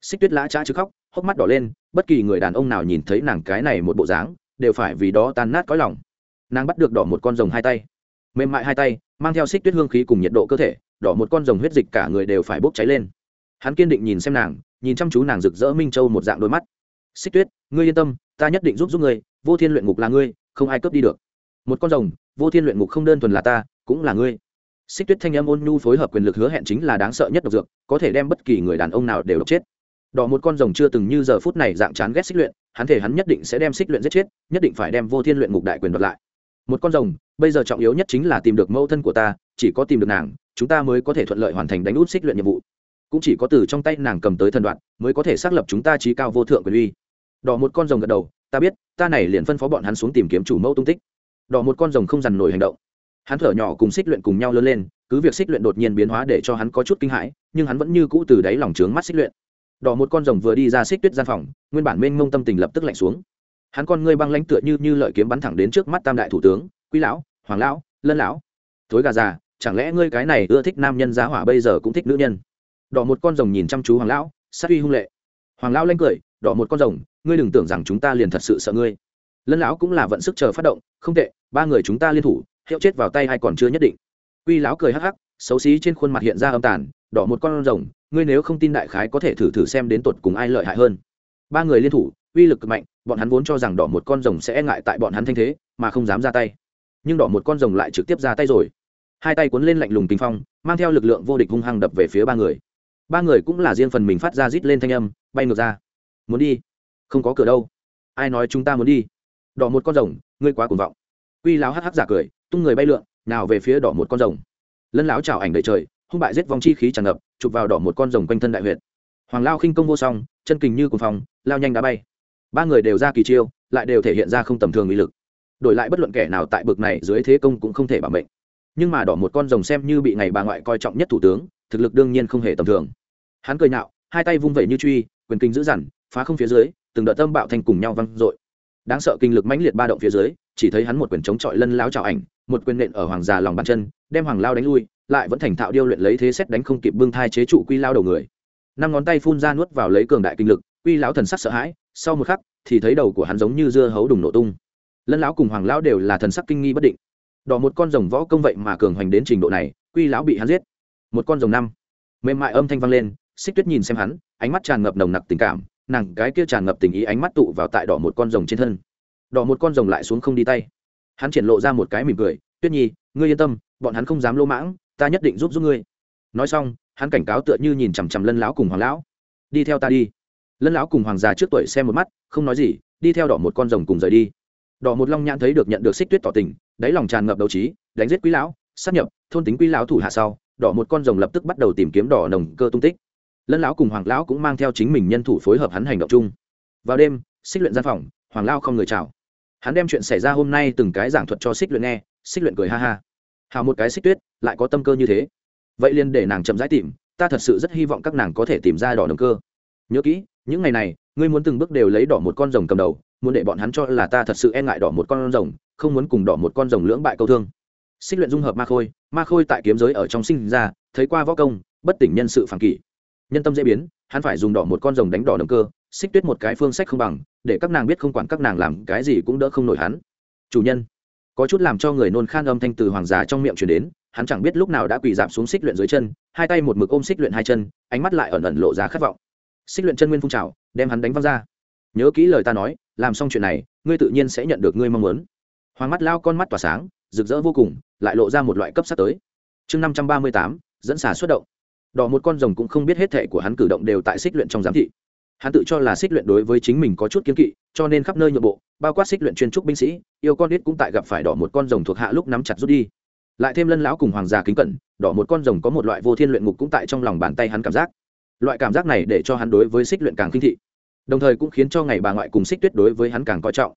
Xích tuyết lã trá chứ khóc hốc mắt đỏ lên, bất kỳ người đàn ông nào nhìn thấy nàng cái này một bộ dáng, đều phải vì đó tan nát cõi lòng. Nàng bắt được đỏ một con rồng hai tay, mềm mại hai tay, mang theo xích tuyết hương khí cùng nhiệt độ cơ thể, đỏ một con rồng huyết dịch cả người đều phải bốc cháy lên. Hắn kiên định nhìn xem nàng, nhìn chăm chú nàng rực rỡ minh châu một dạng đôi mắt. Xích tuyết, ngươi yên tâm, ta nhất định giúp giúp ngươi, vô thiên luyện ngục là ngươi, không ai cướp đi được. Một con rồng, vô thiên luyện ngục không đơn thuần là ta, cũng là ngươi. Xích tuyết thanh âm ôn nhu phối hợp quyền lực hứa hẹn chính là đáng sợ nhất độc dược, có thể đem bất kỳ người đàn ông nào đều độc chết đỏ một con rồng chưa từng như giờ phút này dạng chán ghét xích luyện, hắn thể hắn nhất định sẽ đem xích luyện giết chết, nhất định phải đem vô thiên luyện ngục đại quyền đoạt lại. Một con rồng, bây giờ trọng yếu nhất chính là tìm được mẫu thân của ta, chỉ có tìm được nàng, chúng ta mới có thể thuận lợi hoàn thành đánh út xích luyện nhiệm vụ. Cũng chỉ có từ trong tay nàng cầm tới thần đoạn, mới có thể xác lập chúng ta trí cao vô thượng quyền uy. Đỏ một con rồng gật đầu, ta biết, ta này liền phân phó bọn hắn xuống tìm kiếm chủ mẫu tung tích. Đỏ một con rồng không dằn nổi hành động. Hắn thở nhỏ cùng xích luyện cùng nhau lớn lên, cứ việc xích luyện đột nhiên biến hóa để cho hắn có chút kinh hãi, nhưng hắn vẫn như cũ từ đáy lòng trướng mắt xích luyện đỏ một con rồng vừa đi ra xích tuyết gian phòng, nguyên bản mênh mông tâm tình lập tức lạnh xuống. Hắn con ngươi băng lãnh tựa như như lợi kiếm bắn thẳng đến trước mắt tam đại thủ tướng, quý lão, hoàng lão, lân lão. Thối gà già, chẳng lẽ ngươi cái này ưa thích nam nhân giá hỏa bây giờ cũng thích nữ nhân? Đỏ một con rồng nhìn chăm chú hoàng lão sát uy hung lệ. Hoàng lão lanh cười, đỏ một con rồng, ngươi đừng tưởng rằng chúng ta liền thật sự sợ ngươi. Lân lão cũng là vận sức chờ phát động, không tệ, ba người chúng ta liên thủ, hiệu chết vào tay hay còn chưa nhất định. Quy lão cười hắc hắc, xấu xí trên khuôn mặt hiện ra âm tàn, đỏ một con rồng ngươi nếu không tin đại khái có thể thử thử xem đến tột cùng ai lợi hại hơn. Ba người liên thủ, uy lực cực mạnh, bọn hắn vốn cho rằng đỏ một con rồng sẽ e ngại tại bọn hắn thanh thế, mà không dám ra tay. Nhưng đỏ một con rồng lại trực tiếp ra tay rồi. Hai tay cuốn lên lạnh lùng kinh phong, mang theo lực lượng vô địch hung hăng đập về phía ba người. Ba người cũng là riêng phần mình phát ra rít lên thanh âm, bay ngược ra. Muốn đi? Không có cửa đâu. Ai nói chúng ta muốn đi? Đỏ một con rồng, ngươi quá cuồng vọng. Quy láo hắc hắc giả cười, tung người bay lượn, nào về phía đỏ một con rồng. Lân láo chào ảnh đầy trời hung bại giết vong chi khí tràn ngập, chụp vào đỏ một con rồng quanh thân đại huyệt. Hoàng lao khinh công vô song, chân kình như cuồng phòng lao nhanh đá bay. Ba người đều ra kỳ chiêu, lại đều thể hiện ra không tầm thường uy lực. Đổi lại bất luận kẻ nào tại bực này dưới thế công cũng không thể bảo mệnh. Nhưng mà đỏ một con rồng xem như bị ngày bà ngoại coi trọng nhất thủ tướng, thực lực đương nhiên không hề tầm thường. Hắn cười nhạo, hai tay vung vẩy như truy, quyền kinh dữ dằn, phá không phía dưới, từng đợt tâm bạo thành cùng nhau văng dội. Đáng sợ kinh lực mãnh liệt ba động phía dưới, chỉ thấy hắn một quyền chống chọi lân láo trào ảnh, một quyền nện ở hoàng già lòng bàn chân, đem hoàng lao đánh lui lại vẫn thành thạo điêu luyện lấy thế xét đánh không kịp bưng thai chế trụ quy lao đầu người. Năm ngón tay phun ra nuốt vào lấy cường đại kinh lực, quy lão thần sắc sợ hãi, sau một khắc thì thấy đầu của hắn giống như dưa hấu đùng nổ tung. Lân lão cùng hoàng lão đều là thần sắc kinh nghi bất định. Đỏ một con rồng võ công vậy mà cường hoành đến trình độ này, quy lão bị hắn giết. Một con rồng năm. Mềm mại âm thanh vang lên, xích tuyết nhìn xem hắn, ánh mắt tràn ngập nồng nặc tình cảm, nàng cái kia tràn ngập tình ý ánh mắt tụ vào tại đỏ một con rồng trên thân. Đỏ một con rồng lại xuống không đi tay. Hắn triển lộ ra một cái mỉm cười, tuyết nhi, ngươi yên tâm, bọn hắn không dám lỗ mãng ta nhất định giúp giúp ngươi. Nói xong, hắn cảnh cáo tựa như nhìn chằm chằm lân lão cùng hoàng lão. Đi theo ta đi. Lân lão cùng hoàng già trước tuổi xem một mắt, không nói gì, đi theo đỏ một con rồng cùng rời đi. Đỏ một long nhãn thấy được nhận được xích tuyết tỏ tình, đáy lòng tràn ngập đầu trí, đánh giết quý lão, sát nhập, thôn tính quý lão thủ hạ sau, đỏ một con rồng lập tức bắt đầu tìm kiếm đỏ nồng cơ tung tích. Lân lão cùng hoàng lão cũng mang theo chính mình nhân thủ phối hợp hắn hành động chung. Vào đêm, xích luyện gian phòng, hoàng lao không người chào. Hắn đem chuyện xảy ra hôm nay từng cái giảng thuật cho xích luyện nghe, xích luyện cười ha ha hào một cái xích tuyết, lại có tâm cơ như thế. Vậy liền để nàng chậm rãi tìm, ta thật sự rất hy vọng các nàng có thể tìm ra đỏ đồng cơ. Nhớ kỹ, những ngày này, ngươi muốn từng bước đều lấy đỏ một con rồng cầm đầu, muốn để bọn hắn cho là ta thật sự e ngại đỏ một con rồng, không muốn cùng đỏ một con rồng lưỡng bại câu thương. Xích luyện dung hợp ma khôi ma khôi tại kiếm giới ở trong sinh ra, thấy qua võ công, bất tỉnh nhân sự phản kỷ. Nhân tâm dễ biến, hắn phải dùng đỏ một con rồng đánh đỏ động cơ, xích tuyết một cái phương sách không bằng, để các nàng biết không quản các nàng làm cái gì cũng đỡ không nổi hắn. Chủ nhân có chút làm cho người nôn khan âm thanh từ hoàng giả trong miệng chuyển đến, hắn chẳng biết lúc nào đã quỳ giảm xuống xích luyện dưới chân, hai tay một mực ôm xích luyện hai chân, ánh mắt lại ẩn ẩn lộ ra khát vọng. Xích luyện chân nguyên phun trào, đem hắn đánh văng ra. Nhớ kỹ lời ta nói, làm xong chuyện này, ngươi tự nhiên sẽ nhận được ngươi mong muốn. Hoàng mắt lao con mắt tỏa sáng, rực rỡ vô cùng, lại lộ ra một loại cấp sắp tới. Chương năm trăm ba mươi tám, dẫn xả xuất động. Đỏ một con rồng cũng không biết hết thệ của hắn cử động đều tại xích luyện trong giám thị hắn tự cho là xích luyện đối với chính mình có chút kiếm kỵ, cho nên khắp nơi nhượng bộ, bao quát xích luyện chuyên trúc binh sĩ, yêu con ít cũng tại gặp phải đỏ một con rồng thuộc hạ lúc nắm chặt rút đi. Lại thêm lân lão cùng hoàng già kính cẩn, đỏ một con rồng có một loại vô thiên luyện ngục cũng tại trong lòng bàn tay hắn cảm giác. Loại cảm giác này để cho hắn đối với xích luyện càng kinh thị. Đồng thời cũng khiến cho ngày bà ngoại cùng xích tuyết đối với hắn càng coi trọng.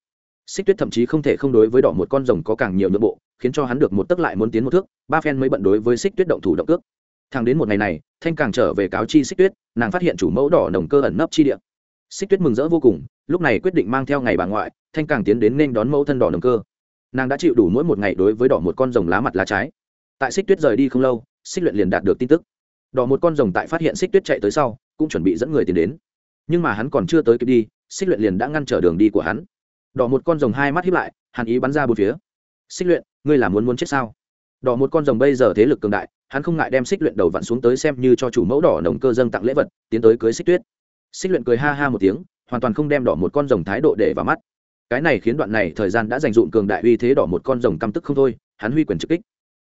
Xích tuyết thậm chí không thể không đối với đỏ một con rồng có càng nhiều nội bộ, khiến cho hắn được một tấc lại muốn tiến một thước, ba phen mới bận đối với xích tuyết động thủ động cước thằng đến một ngày này, thanh càng trở về cáo chi xích tuyết, nàng phát hiện chủ mẫu đỏ nồng cơ ẩn nấp chi địa. Xích tuyết mừng rỡ vô cùng, lúc này quyết định mang theo ngày bà ngoại, thanh càng tiến đến nên đón mẫu thân đỏ nồng cơ. Nàng đã chịu đủ mỗi một ngày đối với đỏ một con rồng lá mặt lá trái. Tại xích tuyết rời đi không lâu, xích luyện liền đạt được tin tức. Đỏ một con rồng tại phát hiện xích tuyết chạy tới sau, cũng chuẩn bị dẫn người tiến đến. Nhưng mà hắn còn chưa tới kịp đi, xích luyện liền đã ngăn trở đường đi của hắn. Đỏ một con rồng hai mắt hiếp lại, hàn ý bắn ra bốn phía. Xích luyện, ngươi là muốn muốn chết sao? Đỏ một con rồng bây giờ thế lực cường đại, hắn không ngại đem xích luyện đầu vặn xuống tới xem như cho chủ mẫu đỏ nồng cơ dâng tặng lễ vật, tiến tới cưới xích tuyết. Xích luyện cười ha ha một tiếng, hoàn toàn không đem đỏ một con rồng thái độ để vào mắt. Cái này khiến đoạn này thời gian đã dành dụm cường đại uy thế đỏ một con rồng căm tức không thôi, hắn huy quyền trực kích.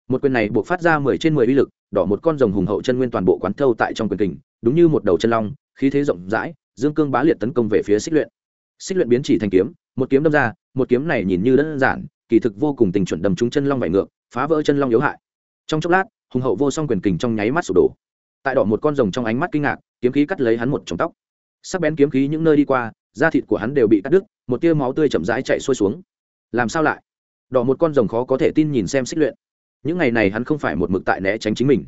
Một quyền này buộc phát ra mười trên mười uy lực, đỏ một con rồng hùng hậu chân nguyên toàn bộ quán thâu tại trong quyền kình, đúng như một đầu chân long, khí thế rộng rãi, dương cương bá liệt tấn công về phía xích luyện. Xích luyện biến chỉ thành kiếm, một kiếm đâm ra, một kiếm này nhìn như đơn giản kỳ thực vô cùng tình chuẩn đầm trúng chân long vải ngược, phá vỡ chân long yếu hại. Trong chốc lát, hùng hậu vô song quyền kình trong nháy mắt sụp đổ. Tại đỏ một con rồng trong ánh mắt kinh ngạc, kiếm khí cắt lấy hắn một trong tóc. Sắc bén kiếm khí những nơi đi qua, da thịt của hắn đều bị cắt đứt, một tia máu tươi chậm rãi chạy xuôi xuống. Làm sao lại? Đỏ một con rồng khó có thể tin nhìn xem xích luyện. Những ngày này hắn không phải một mực tại né tránh chính mình.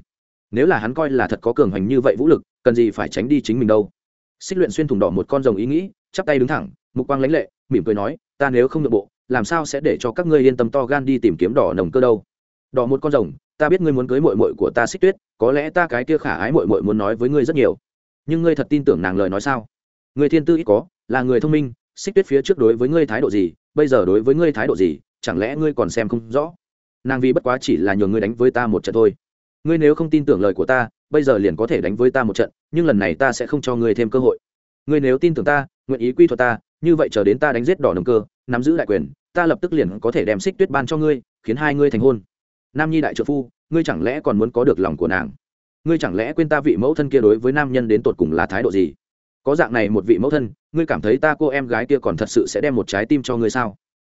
Nếu là hắn coi là thật có cường hành như vậy vũ lực, cần gì phải tránh đi chính mình đâu? Xích luyện xuyên thủng đỏ một con rồng ý nghĩ, chắp tay đứng thẳng, mục quang lãnh lệ, mỉm cười nói, ta nếu không nội bộ làm sao sẽ để cho các ngươi yên tâm to gan đi tìm kiếm đỏ nồng cơ đâu? Đỏ một con rồng, ta biết ngươi muốn cưới mội mội của ta xích tuyết, có lẽ ta cái kia khả ái mội mội muốn nói với ngươi rất nhiều. Nhưng ngươi thật tin tưởng nàng lời nói sao? Người thiên tư ít có, là người thông minh, xích tuyết phía trước đối với ngươi thái độ gì, bây giờ đối với ngươi thái độ gì, chẳng lẽ ngươi còn xem không rõ? Nàng vì bất quá chỉ là nhường ngươi đánh với ta một trận thôi. Ngươi nếu không tin tưởng lời của ta, bây giờ liền có thể đánh với ta một trận, nhưng lần này ta sẽ không cho ngươi thêm cơ hội. Ngươi nếu tin tưởng ta, nguyện ý quy thuật ta, như vậy chờ đến ta đánh giết đỏ nồng cơ nắm giữ đại quyền, ta lập tức liền có thể đem xích tuyết ban cho ngươi, khiến hai ngươi thành hôn. Nam nhi đại trợ phu, ngươi chẳng lẽ còn muốn có được lòng của nàng? Ngươi chẳng lẽ quên ta vị mẫu thân kia đối với nam nhân đến tột cùng là thái độ gì? Có dạng này một vị mẫu thân, ngươi cảm thấy ta cô em gái kia còn thật sự sẽ đem một trái tim cho ngươi sao?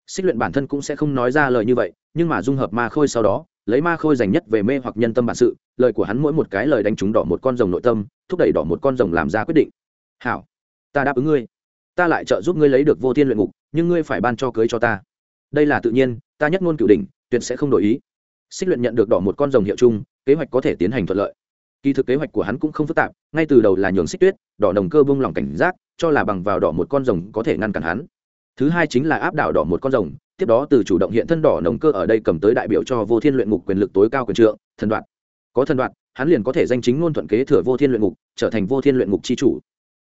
Xích luyện bản thân cũng sẽ không nói ra lời như vậy, nhưng mà dung hợp ma khôi sau đó, lấy ma khôi dành nhất về mê hoặc nhân tâm bản sự, lời của hắn mỗi một cái lời đánh trúng đỏ một con rồng nội tâm, thúc đẩy đỏ một con rồng làm ra quyết định. Hảo, ta đáp ứng ngươi ta lại trợ giúp ngươi lấy được vô thiên luyện ngục, nhưng ngươi phải ban cho cưới cho ta. Đây là tự nhiên, ta nhất ngôn cửu đỉnh, tuyệt sẽ không đổi ý. Xích luyện nhận được đỏ một con rồng hiệu chung, kế hoạch có thể tiến hành thuận lợi. Kỳ thực kế hoạch của hắn cũng không phức tạp, ngay từ đầu là nhường xích tuyết, đỏ đồng cơ bông lỏng cảnh giác, cho là bằng vào đỏ một con rồng có thể ngăn cản hắn. Thứ hai chính là áp đảo đỏ một con rồng, tiếp đó từ chủ động hiện thân đỏ nồng cơ ở đây cầm tới đại biểu cho vô thiên luyện ngục quyền lực tối cao quyền trượng, thần đoạn. Có thần đoạn, hắn liền có thể danh chính ngôn thuận kế thừa vô thiên luyện ngục, trở thành vô thiên luyện ngục c h i chủ.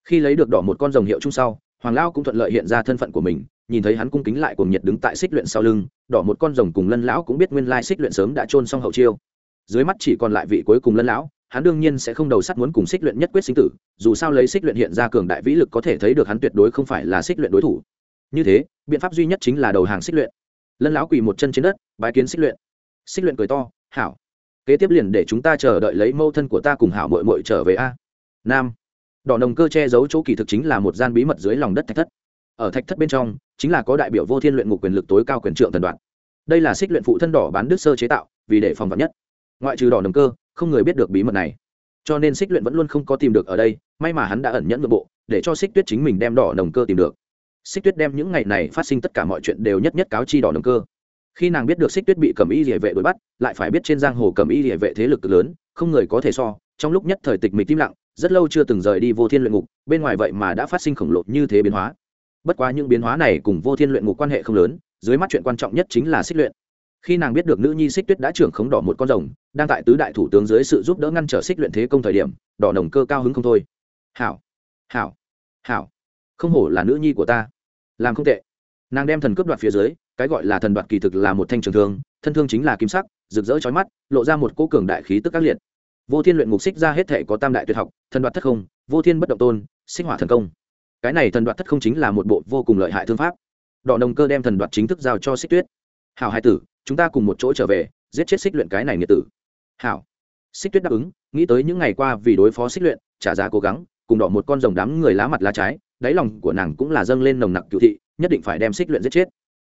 Khi lấy được đỏ một con rồng hiệu chung sau hoàng lao cũng thuận lợi hiện ra thân phận của mình, nhìn thấy hắn cung kính lại cùng nhiệt đứng tại xích luyện sau lưng, đỏ một con rồng cùng lân lão cũng biết nguyên lai xích luyện sớm đã trôn xong hậu chiêu. Dưới mắt chỉ còn lại vị cuối cùng lân lão, hắn đương nhiên sẽ không đầu sắt muốn cùng xích luyện nhất quyết sinh tử, dù sao lấy xích luyện hiện ra cường đại vĩ lực có thể thấy được hắn tuyệt đối không phải là xích luyện đối thủ. Như thế, biện pháp duy nhất chính là đầu hàng xích luyện. Lân lão quỳ một chân trên đất, bái kiến xích luyện. Xích luyện cười to, hảo, kế tiếp liền để chúng ta chờ đợi lấy mâu thân của ta cùng hảo mội mội trở về a. Nam đỏ nồng cơ che giấu chỗ kỳ thực chính là một gian bí mật dưới lòng đất thạch thất. Ở thạch thất bên trong, chính là có đại biểu vô thiên luyện ngục quyền lực tối cao quyền trượng thần đoạn. Đây là xích luyện phụ thân đỏ bán đức sơ chế tạo, vì để phòng vật nhất. Ngoại trừ đỏ nồng cơ, không người biết được bí mật này. Cho nên xích luyện vẫn luôn không có tìm được ở đây, may mà hắn đã ẩn nhẫn nội bộ, để cho xích tuyết chính mình đem đỏ nồng cơ tìm được. Xích tuyết đem những ngày này phát sinh tất cả mọi chuyện đều nhất nhất cáo chi đỏ nồng cơ. Khi nàng biết được xích tuyết bị cầm y địa vệ đuổi bắt, lại phải biết trên giang hồ cầm y địa vệ thế lực lớn, không người có thể so, trong lúc nhất thời tịch mịch tim lặng rất lâu chưa từng rời đi vô thiên luyện ngục, bên ngoài vậy mà đã phát sinh khổng lồ như thế biến hóa. Bất quá những biến hóa này cùng vô thiên luyện ngục quan hệ không lớn, dưới mắt chuyện quan trọng nhất chính là xích luyện. Khi nàng biết được nữ nhi xích tuyết đã trưởng khống đỏ một con rồng, đang tại tứ đại thủ tướng dưới sự giúp đỡ ngăn trở xích luyện thế công thời điểm, đỏ nồng cơ cao hứng không thôi. Hảo hảo hảo, không hổ là nữ nhi của ta. Làm không tệ. Nàng đem thần cướp đoạt phía dưới, cái gọi là thần đoạt kỳ thực là một thanh trường thương, thân thương chính là kim sắc, rực rỡ chói mắt, lộ ra một cỗ cường đại khí tức các liệt vô thiên luyện ngục xích ra hết thể có tam đại tuyệt học, thần đoạt thất không, vô thiên bất động tôn, xích hỏa thần công. Cái này thần đoạt thất không chính là một bộ vô cùng lợi hại thương pháp. Đỏ nồng cơ đem thần đoạt chính thức giao cho xích tuyết. Hảo hai tử, chúng ta cùng một chỗ trở về, giết chết xích luyện cái này nghĩa tử. Hảo. Xích tuyết đáp ứng, nghĩ tới những ngày qua vì đối phó xích luyện, trả giá cố gắng, cùng đỏ một con rồng đám người lá mặt lá trái, đáy lòng của nàng cũng là dâng lên nồng nặc cựu thị, nhất định phải đem xích luyện giết chết.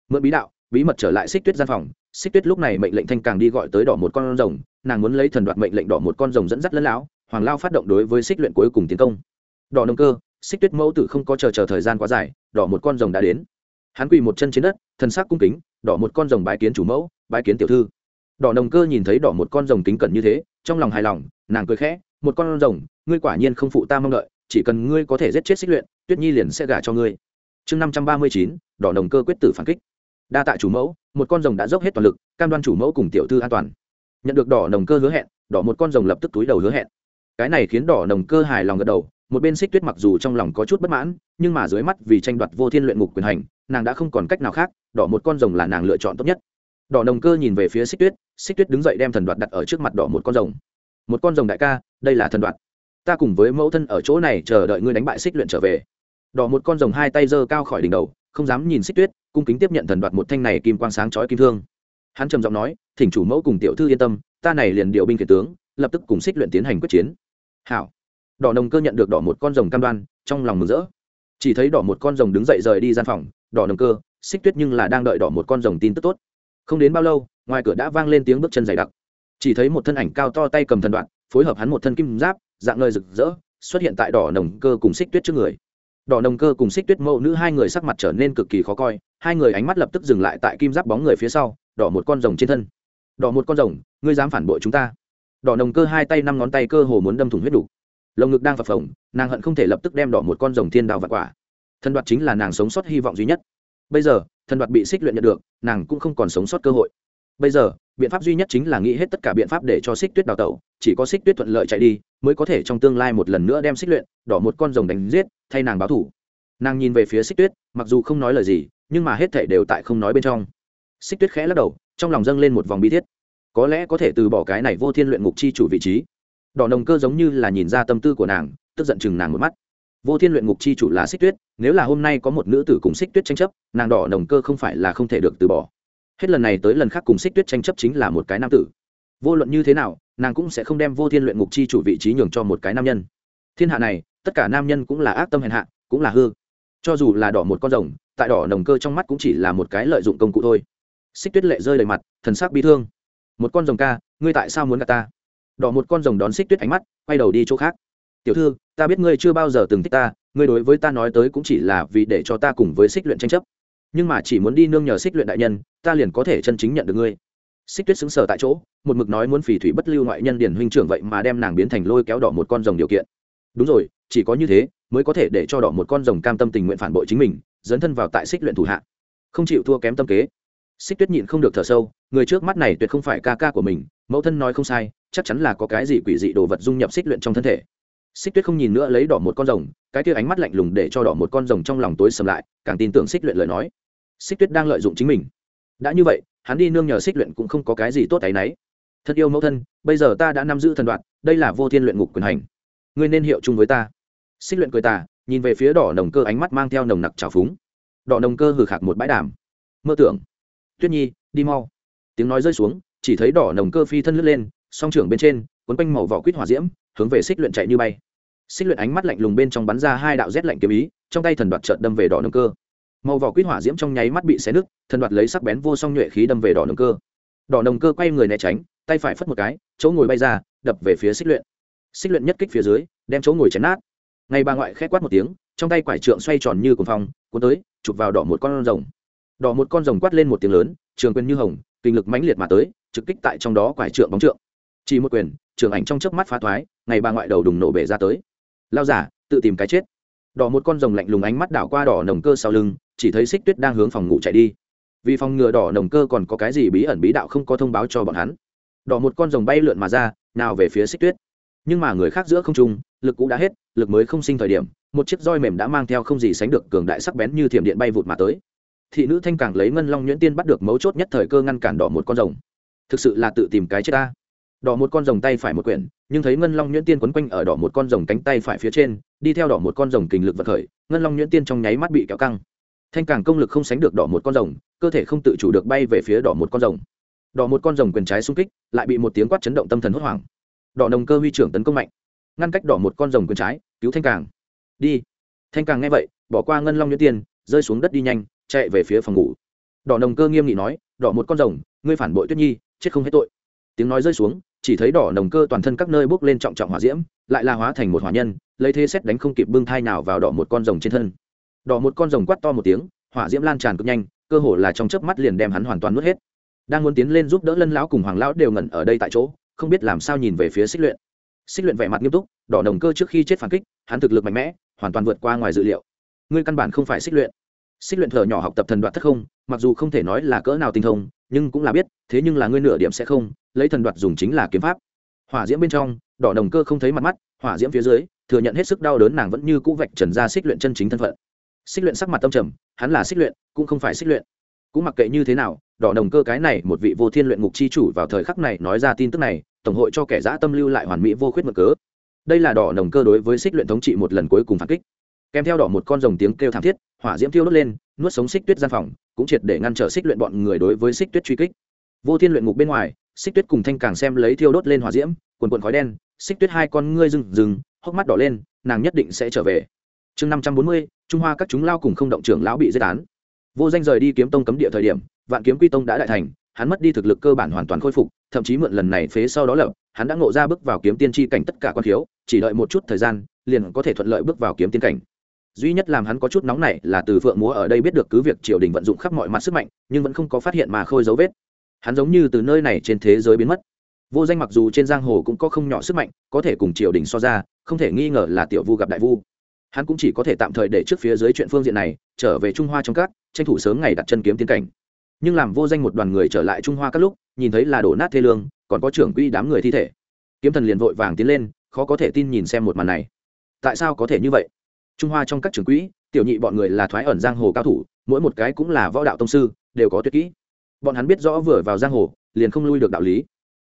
Mượn bí đạo, bí mật trở lại xích tuyết gian phòng xích tuyết lúc này mệnh lệnh thanh càng đi gọi tới đỏ một con rồng, nàng muốn lấy thần đoạt mệnh lệnh đỏ một con rồng dẫn dắt lẫn lão, hoàng lao phát động đối với xích luyện cuối cùng tiến công. Đỏ nông cơ, xích tuyết mẫu tử không có chờ chờ thời gian quá dài, đỏ một con rồng đã đến. Hắn quỳ một chân trên đất, thần sắc cung kính, đỏ một con rồng bái kiến chủ mẫu, bái kiến tiểu thư. Đỏ nồng cơ nhìn thấy đỏ một con rồng kính cẩn như thế, trong lòng hài lòng, nàng cười khẽ, một con rồng, ngươi quả nhiên không phụ ta mong đợi, chỉ cần ngươi có thể giết chết xích luyện, tuyết nhi liền sẽ gả cho ngươi. Chương năm trăm ba mươi chín, đỏ nồng cơ quyết tử phản kích đa tạ chủ mẫu, một con rồng đã dốc hết toàn lực, cam đoan chủ mẫu cùng tiểu thư an toàn. Nhận được đỏ nồng cơ hứa hẹn, đỏ một con rồng lập tức túi đầu hứa hẹn. Cái này khiến đỏ nồng cơ hài lòng gật đầu, một bên xích tuyết mặc dù trong lòng có chút bất mãn, nhưng mà dưới mắt vì tranh đoạt vô thiên luyện ngục quyền hành, nàng đã không còn cách nào khác, đỏ một con rồng là nàng lựa chọn tốt nhất. Đỏ nồng cơ nhìn về phía xích tuyết xích tuyết đứng dậy đem thần đoạt đặt ở trước mặt đỏ một con rồng. Một con rồng đại ca, đây là thần đoạt. Ta cùng với mẫu thân ở chỗ này chờ đợi ngươi đánh bại xích luyện trở về. Đỏ một con rồng hai tay giơ cao khỏi đỉnh đầu, không dám nhìn xích tuyết cung kính tiếp nhận thần đoạt một thanh này kim quang sáng chói kim thương. Hắn trầm giọng nói, thỉnh chủ mẫu cùng tiểu thư yên tâm, ta này liền điều binh khiển tướng, lập tức cùng xích luyện tiến hành quyết chiến. Hảo. Đỏ nồng cơ nhận được đỏ một con rồng cam đoan, trong lòng mừng rỡ. Chỉ thấy đỏ một con rồng đứng dậy rời đi gian phòng, đỏ nồng cơ, xích tuyết nhưng là đang đợi đỏ một con rồng tin tức tốt. Không đến bao lâu, ngoài cửa đã vang lên tiếng bước chân dày đặc. Chỉ thấy một thân ảnh cao to tay cầm thần đoạn phối hợp hắn một thân kim giáp, dạng ngời rực rỡ, xuất hiện tại đỏ nồng cơ cùng xích tuyết trước người đỏ nồng cơ cùng xích tuyết mẫu nữ hai người sắc mặt trở nên cực kỳ khó coi, hai người ánh mắt lập tức dừng lại tại kim giáp bóng người phía sau, đỏ một con rồng trên thân. Đỏ một con rồng, ngươi dám phản bội chúng ta? Đỏ nồng cơ hai tay năm ngón tay cơ hồ muốn đâm thủng huyết đủ lồng ngực đang phập phồng, nàng hận không thể lập tức đem đỏ một con rồng thiên đào vặt quả. Thân đoạt chính là nàng sống sót hy vọng duy nhất. Bây giờ, thân đoạt bị xích luyện nhận được, nàng cũng không còn sống sót cơ hội. Bây giờ biện pháp duy nhất chính là nghĩ hết tất cả biện pháp để cho xích tuyết đào tẩu, chỉ có xích tuyết thuận lợi chạy đi, mới có thể trong tương lai một lần nữa đem xích luyện, đỏ một con rồng đánh giết, thay nàng báo thủ. Nàng nhìn về phía xích tuyết, mặc dù không nói lời gì, nhưng mà hết thể đều tại không nói bên trong. Xích tuyết khẽ lắc đầu, trong lòng dâng lên một vòng bi thiết. Có lẽ có thể từ bỏ cái này vô thiên luyện ngục chi chủ vị trí. Đỏ nồng cơ giống như là nhìn ra tâm tư của nàng, tức giận chừng nàng một mắt. Vô thiên luyện ngục chi chủ là xích tuyết, nếu là hôm nay có một nữ tử cùng xích tuyết tranh chấp, nàng đỏ nồng cơ không phải là không thể được từ bỏ hết lần này tới lần khác cùng xích tuyết tranh chấp chính là một cái nam tử. Vô luận như thế nào, nàng cũng sẽ không đem vô thiên luyện ngục chi chủ vị trí nhường cho một cái nam nhân. Thiên hạ này, tất cả nam nhân cũng là ác tâm hèn hạ, cũng là hư. Cho dù là đỏ một con rồng, tại đỏ nồng cơ trong mắt cũng chỉ là một cái lợi dụng công cụ thôi. Xích tuyết lệ rơi đầy mặt, thần sắc bi thương. Một con rồng ca, ngươi tại sao muốn gặp ta? Đỏ một con rồng đón xích tuyết ánh mắt, quay đầu đi chỗ khác. Tiểu thư, ta biết ngươi chưa bao giờ từng thích ta, ngươi đối với ta nói tới cũng chỉ là vì để cho ta cùng với xích luyện tranh chấp nhưng mà chỉ muốn đi nương nhờ xích luyện đại nhân, ta liền có thể chân chính nhận được ngươi. Xích tuyết xứng sở tại chỗ, một mực nói muốn phỉ thủy bất lưu ngoại nhân điển huynh trưởng vậy mà đem nàng biến thành lôi kéo đỏ một con rồng điều kiện. Đúng rồi, chỉ có như thế, mới có thể để cho đỏ một con rồng cam tâm tình nguyện phản bội chính mình, dấn thân vào tại xích luyện thủ hạ. Không chịu thua kém tâm kế. Xích tuyết nhịn không được thở sâu, người trước mắt này tuyệt không phải ca ca của mình, mẫu thân nói không sai, chắc chắn là có cái gì quỷ dị đồ vật dung nhập xích luyện trong thân thể. Xích tuyết không nhìn nữa lấy đỏ một con rồng, cái kia ánh mắt lạnh lùng để cho đỏ một con rồng trong lòng tối sầm lại, càng tin tưởng xích luyện lời nói xích tuyết đang lợi dụng chính mình. Đã như vậy, hắn đi nương nhờ xích luyện cũng không có cái gì tốt áy náy thật yêu mẫu thân, bây giờ ta đã nắm giữ thần đoạn, đây là vô thiên luyện ngục quyền hành. Ngươi nên hiệu chung với ta. Xích luyện cười tà, nhìn về phía đỏ nồng cơ ánh mắt mang theo nồng nặc trào phúng. Đỏ nồng cơ hử khạc một bãi đàm. Mơ tưởng. Tuyết nhi, đi mau. Tiếng nói rơi xuống, chỉ thấy đỏ nồng cơ phi thân lướt lên, song trưởng bên trên quấn quanh màu vỏ quýt hỏa diễm, hướng về xích luyện chạy như bay. Xích luyện ánh mắt lạnh lùng bên trong bắn ra hai đạo rét lạnh kiếm ý, trong tay thần đoạt trợt đâm về đỏ nồng cơ màu vỏ quýt hỏa diễm trong nháy mắt bị xé nứt, thân đoạt lấy sắc bén vô song nhuệ khí đâm về đỏ nồng cơ. Đỏ nồng cơ quay người né tránh, tay phải phất một cái, chỗ ngồi bay ra, đập về phía xích luyện. Xích luyện nhất kích phía dưới, đem chỗ ngồi chấn nát. Ngay bà ngoại khét quát một tiếng, trong tay quải trượng xoay tròn như cồn phong, cuốn tới, chụp vào đỏ một con rồng. Đỏ một con rồng quát lên một tiếng lớn, trường quyền như hồng, kinh lực mãnh liệt mà tới, trực kích tại trong đó quải trượng bóng trượng. Chỉ một quyền, trường ảnh trong chớp mắt phá thoái ngày bà ngoại đầu đùng nổ bể ra tới. Lao giả, tự tìm cái chết đỏ một con rồng lạnh lùng ánh mắt đảo qua đỏ nồng cơ sau lưng, chỉ thấy xích tuyết đang hướng phòng ngủ chạy đi. Vì phòng ngừa đỏ nồng cơ còn có cái gì bí ẩn bí đạo không có thông báo cho bọn hắn. Đỏ một con rồng bay lượn mà ra, nào về phía xích tuyết. Nhưng mà người khác giữa không trung, lực cũ đã hết, lực mới không sinh thời điểm, một chiếc roi mềm đã mang theo không gì sánh được cường đại sắc bén như thiểm điện bay vụt mà tới. Thị nữ thanh càng lấy ngân long nhuyễn tiên bắt được mấu chốt nhất thời cơ ngăn cản đỏ một con rồng. Thực sự là tự tìm cái chết ta đỏ một con rồng tay phải một quyển, nhưng thấy ngân long nhuyễn tiên quấn quanh ở đỏ một con rồng cánh tay phải phía trên, đi theo đỏ một con rồng kình lực vật khởi, ngân long nhuyễn tiên trong nháy mắt bị kéo căng. Thanh càng công lực không sánh được đỏ một con rồng, cơ thể không tự chủ được bay về phía đỏ một con rồng. Đỏ một con rồng quyền trái xung kích, lại bị một tiếng quát chấn động tâm thần hốt hoảng. Đỏ nồng cơ huy trưởng tấn công mạnh. Ngăn cách đỏ một con rồng quyền trái, cứu thanh càng. Đi. Thanh càng nghe vậy, bỏ qua ngân long nhuyễn tiên, rơi xuống đất đi nhanh, chạy về phía phòng ngủ. Đỏ nồng cơ nghiêm nghị nói, đỏ một con rồng, ngươi phản bội tuyết nhi, chết không hết tội. Tiếng nói rơi xuống chỉ thấy đỏ nồng cơ toàn thân các nơi bốc lên trọng trọng hỏa diễm, lại là hóa thành một hỏa nhân, lấy thế xét đánh không kịp bưng thai nào vào đỏ một con rồng trên thân. Đỏ một con rồng quát to một tiếng, hỏa diễm lan tràn cực nhanh, cơ hồ là trong chớp mắt liền đem hắn hoàn toàn nuốt hết. Đang muốn tiến lên giúp đỡ lân lão cùng hoàng lão đều ngẩn ở đây tại chỗ, không biết làm sao nhìn về phía xích luyện. Xích luyện vẻ mặt nghiêm túc, đỏ nồng cơ trước khi chết phản kích, hắn thực lực mạnh mẽ, hoàn toàn vượt qua ngoài dự liệu. Ngươi căn bản không phải xích luyện. Xích luyện thở nhỏ học tập thần đoạn thất không, mặc dù không thể nói là cỡ nào tinh thông nhưng cũng là biết, thế nhưng là ngươi nửa điểm sẽ không, lấy thần đoạt dùng chính là kiếm pháp. Hỏa diễm bên trong, đỏ đồng cơ không thấy mặt mắt, hỏa diễm phía dưới, thừa nhận hết sức đau đớn nàng vẫn như cũ vạch trần ra xích luyện chân chính thân phận. Xích luyện sắc mặt tâm trầm, hắn là xích luyện, cũng không phải xích luyện. Cũng mặc kệ như thế nào, đỏ đồng cơ cái này một vị vô thiên luyện ngục chi chủ vào thời khắc này nói ra tin tức này, tổng hội cho kẻ dã tâm lưu lại hoàn mỹ vô khuyết mực cớ. Đây là đỏ đồng cơ đối với xích luyện thống trị một lần cuối cùng phản kích. Kèm theo đỏ một con rồng tiếng kêu thảm thiết, hỏa diễm thiêu đốt lên, nuốt sống xích tuyết gian phòng cũng triệt để ngăn trở xích luyện bọn người đối với xích tuyết truy kích. Vô thiên luyện ngục bên ngoài, xích tuyết cùng thanh càng xem lấy thiêu đốt lên hỏa diễm, quần quần khói đen, xích tuyết hai con ngươi rừng rừng hốc mắt đỏ lên, nàng nhất định sẽ trở về. Chương năm trăm bốn mươi, trung hoa các chúng lao cùng không động trưởng lão bị giết án. Vô danh rời đi kiếm tông cấm địa thời điểm, vạn kiếm quy tông đã đại thành, hắn mất đi thực lực cơ bản hoàn toàn khôi phục, thậm chí mượn lần này phế sau đó lập, hắn đã ngộ ra bước vào kiếm tiên tri cảnh tất cả quan thiếu chỉ đợi một chút thời gian, liền có thể thuận lợi bước vào kiếm tiên cảnh duy nhất làm hắn có chút nóng này là từ phượng múa ở đây biết được cứ việc triều đình vận dụng khắp mọi mặt sức mạnh, nhưng vẫn không có phát hiện mà khôi dấu vết. Hắn giống như từ nơi này trên thế giới biến mất. Vô danh mặc dù trên giang hồ cũng có không nhỏ sức mạnh, có thể cùng triều đình so ra, không thể nghi ngờ là tiểu vu gặp đại vu. Hắn cũng chỉ có thể tạm thời để trước phía dưới chuyện phương diện này, trở về trung hoa trong các, tranh thủ sớm ngày đặt chân kiếm tiến cảnh. Nhưng làm vô danh một đoàn người trở lại trung hoa các lúc, nhìn thấy là đổ nát thê lương, còn có trưởng quỹ đám người thi thể. Kiếm thần liền vội vàng tiến lên, khó có thể tin nhìn xem một màn này. Tại sao có thể như vậy? Trung hoa trong các trưởng quỹ, tiểu nhị bọn người là thoái ẩn giang hồ cao thủ, mỗi một cái cũng là võ đạo tông sư, đều có tuyệt kỹ. Bọn hắn biết rõ vừa vào giang hồ, liền không lui được đạo lý.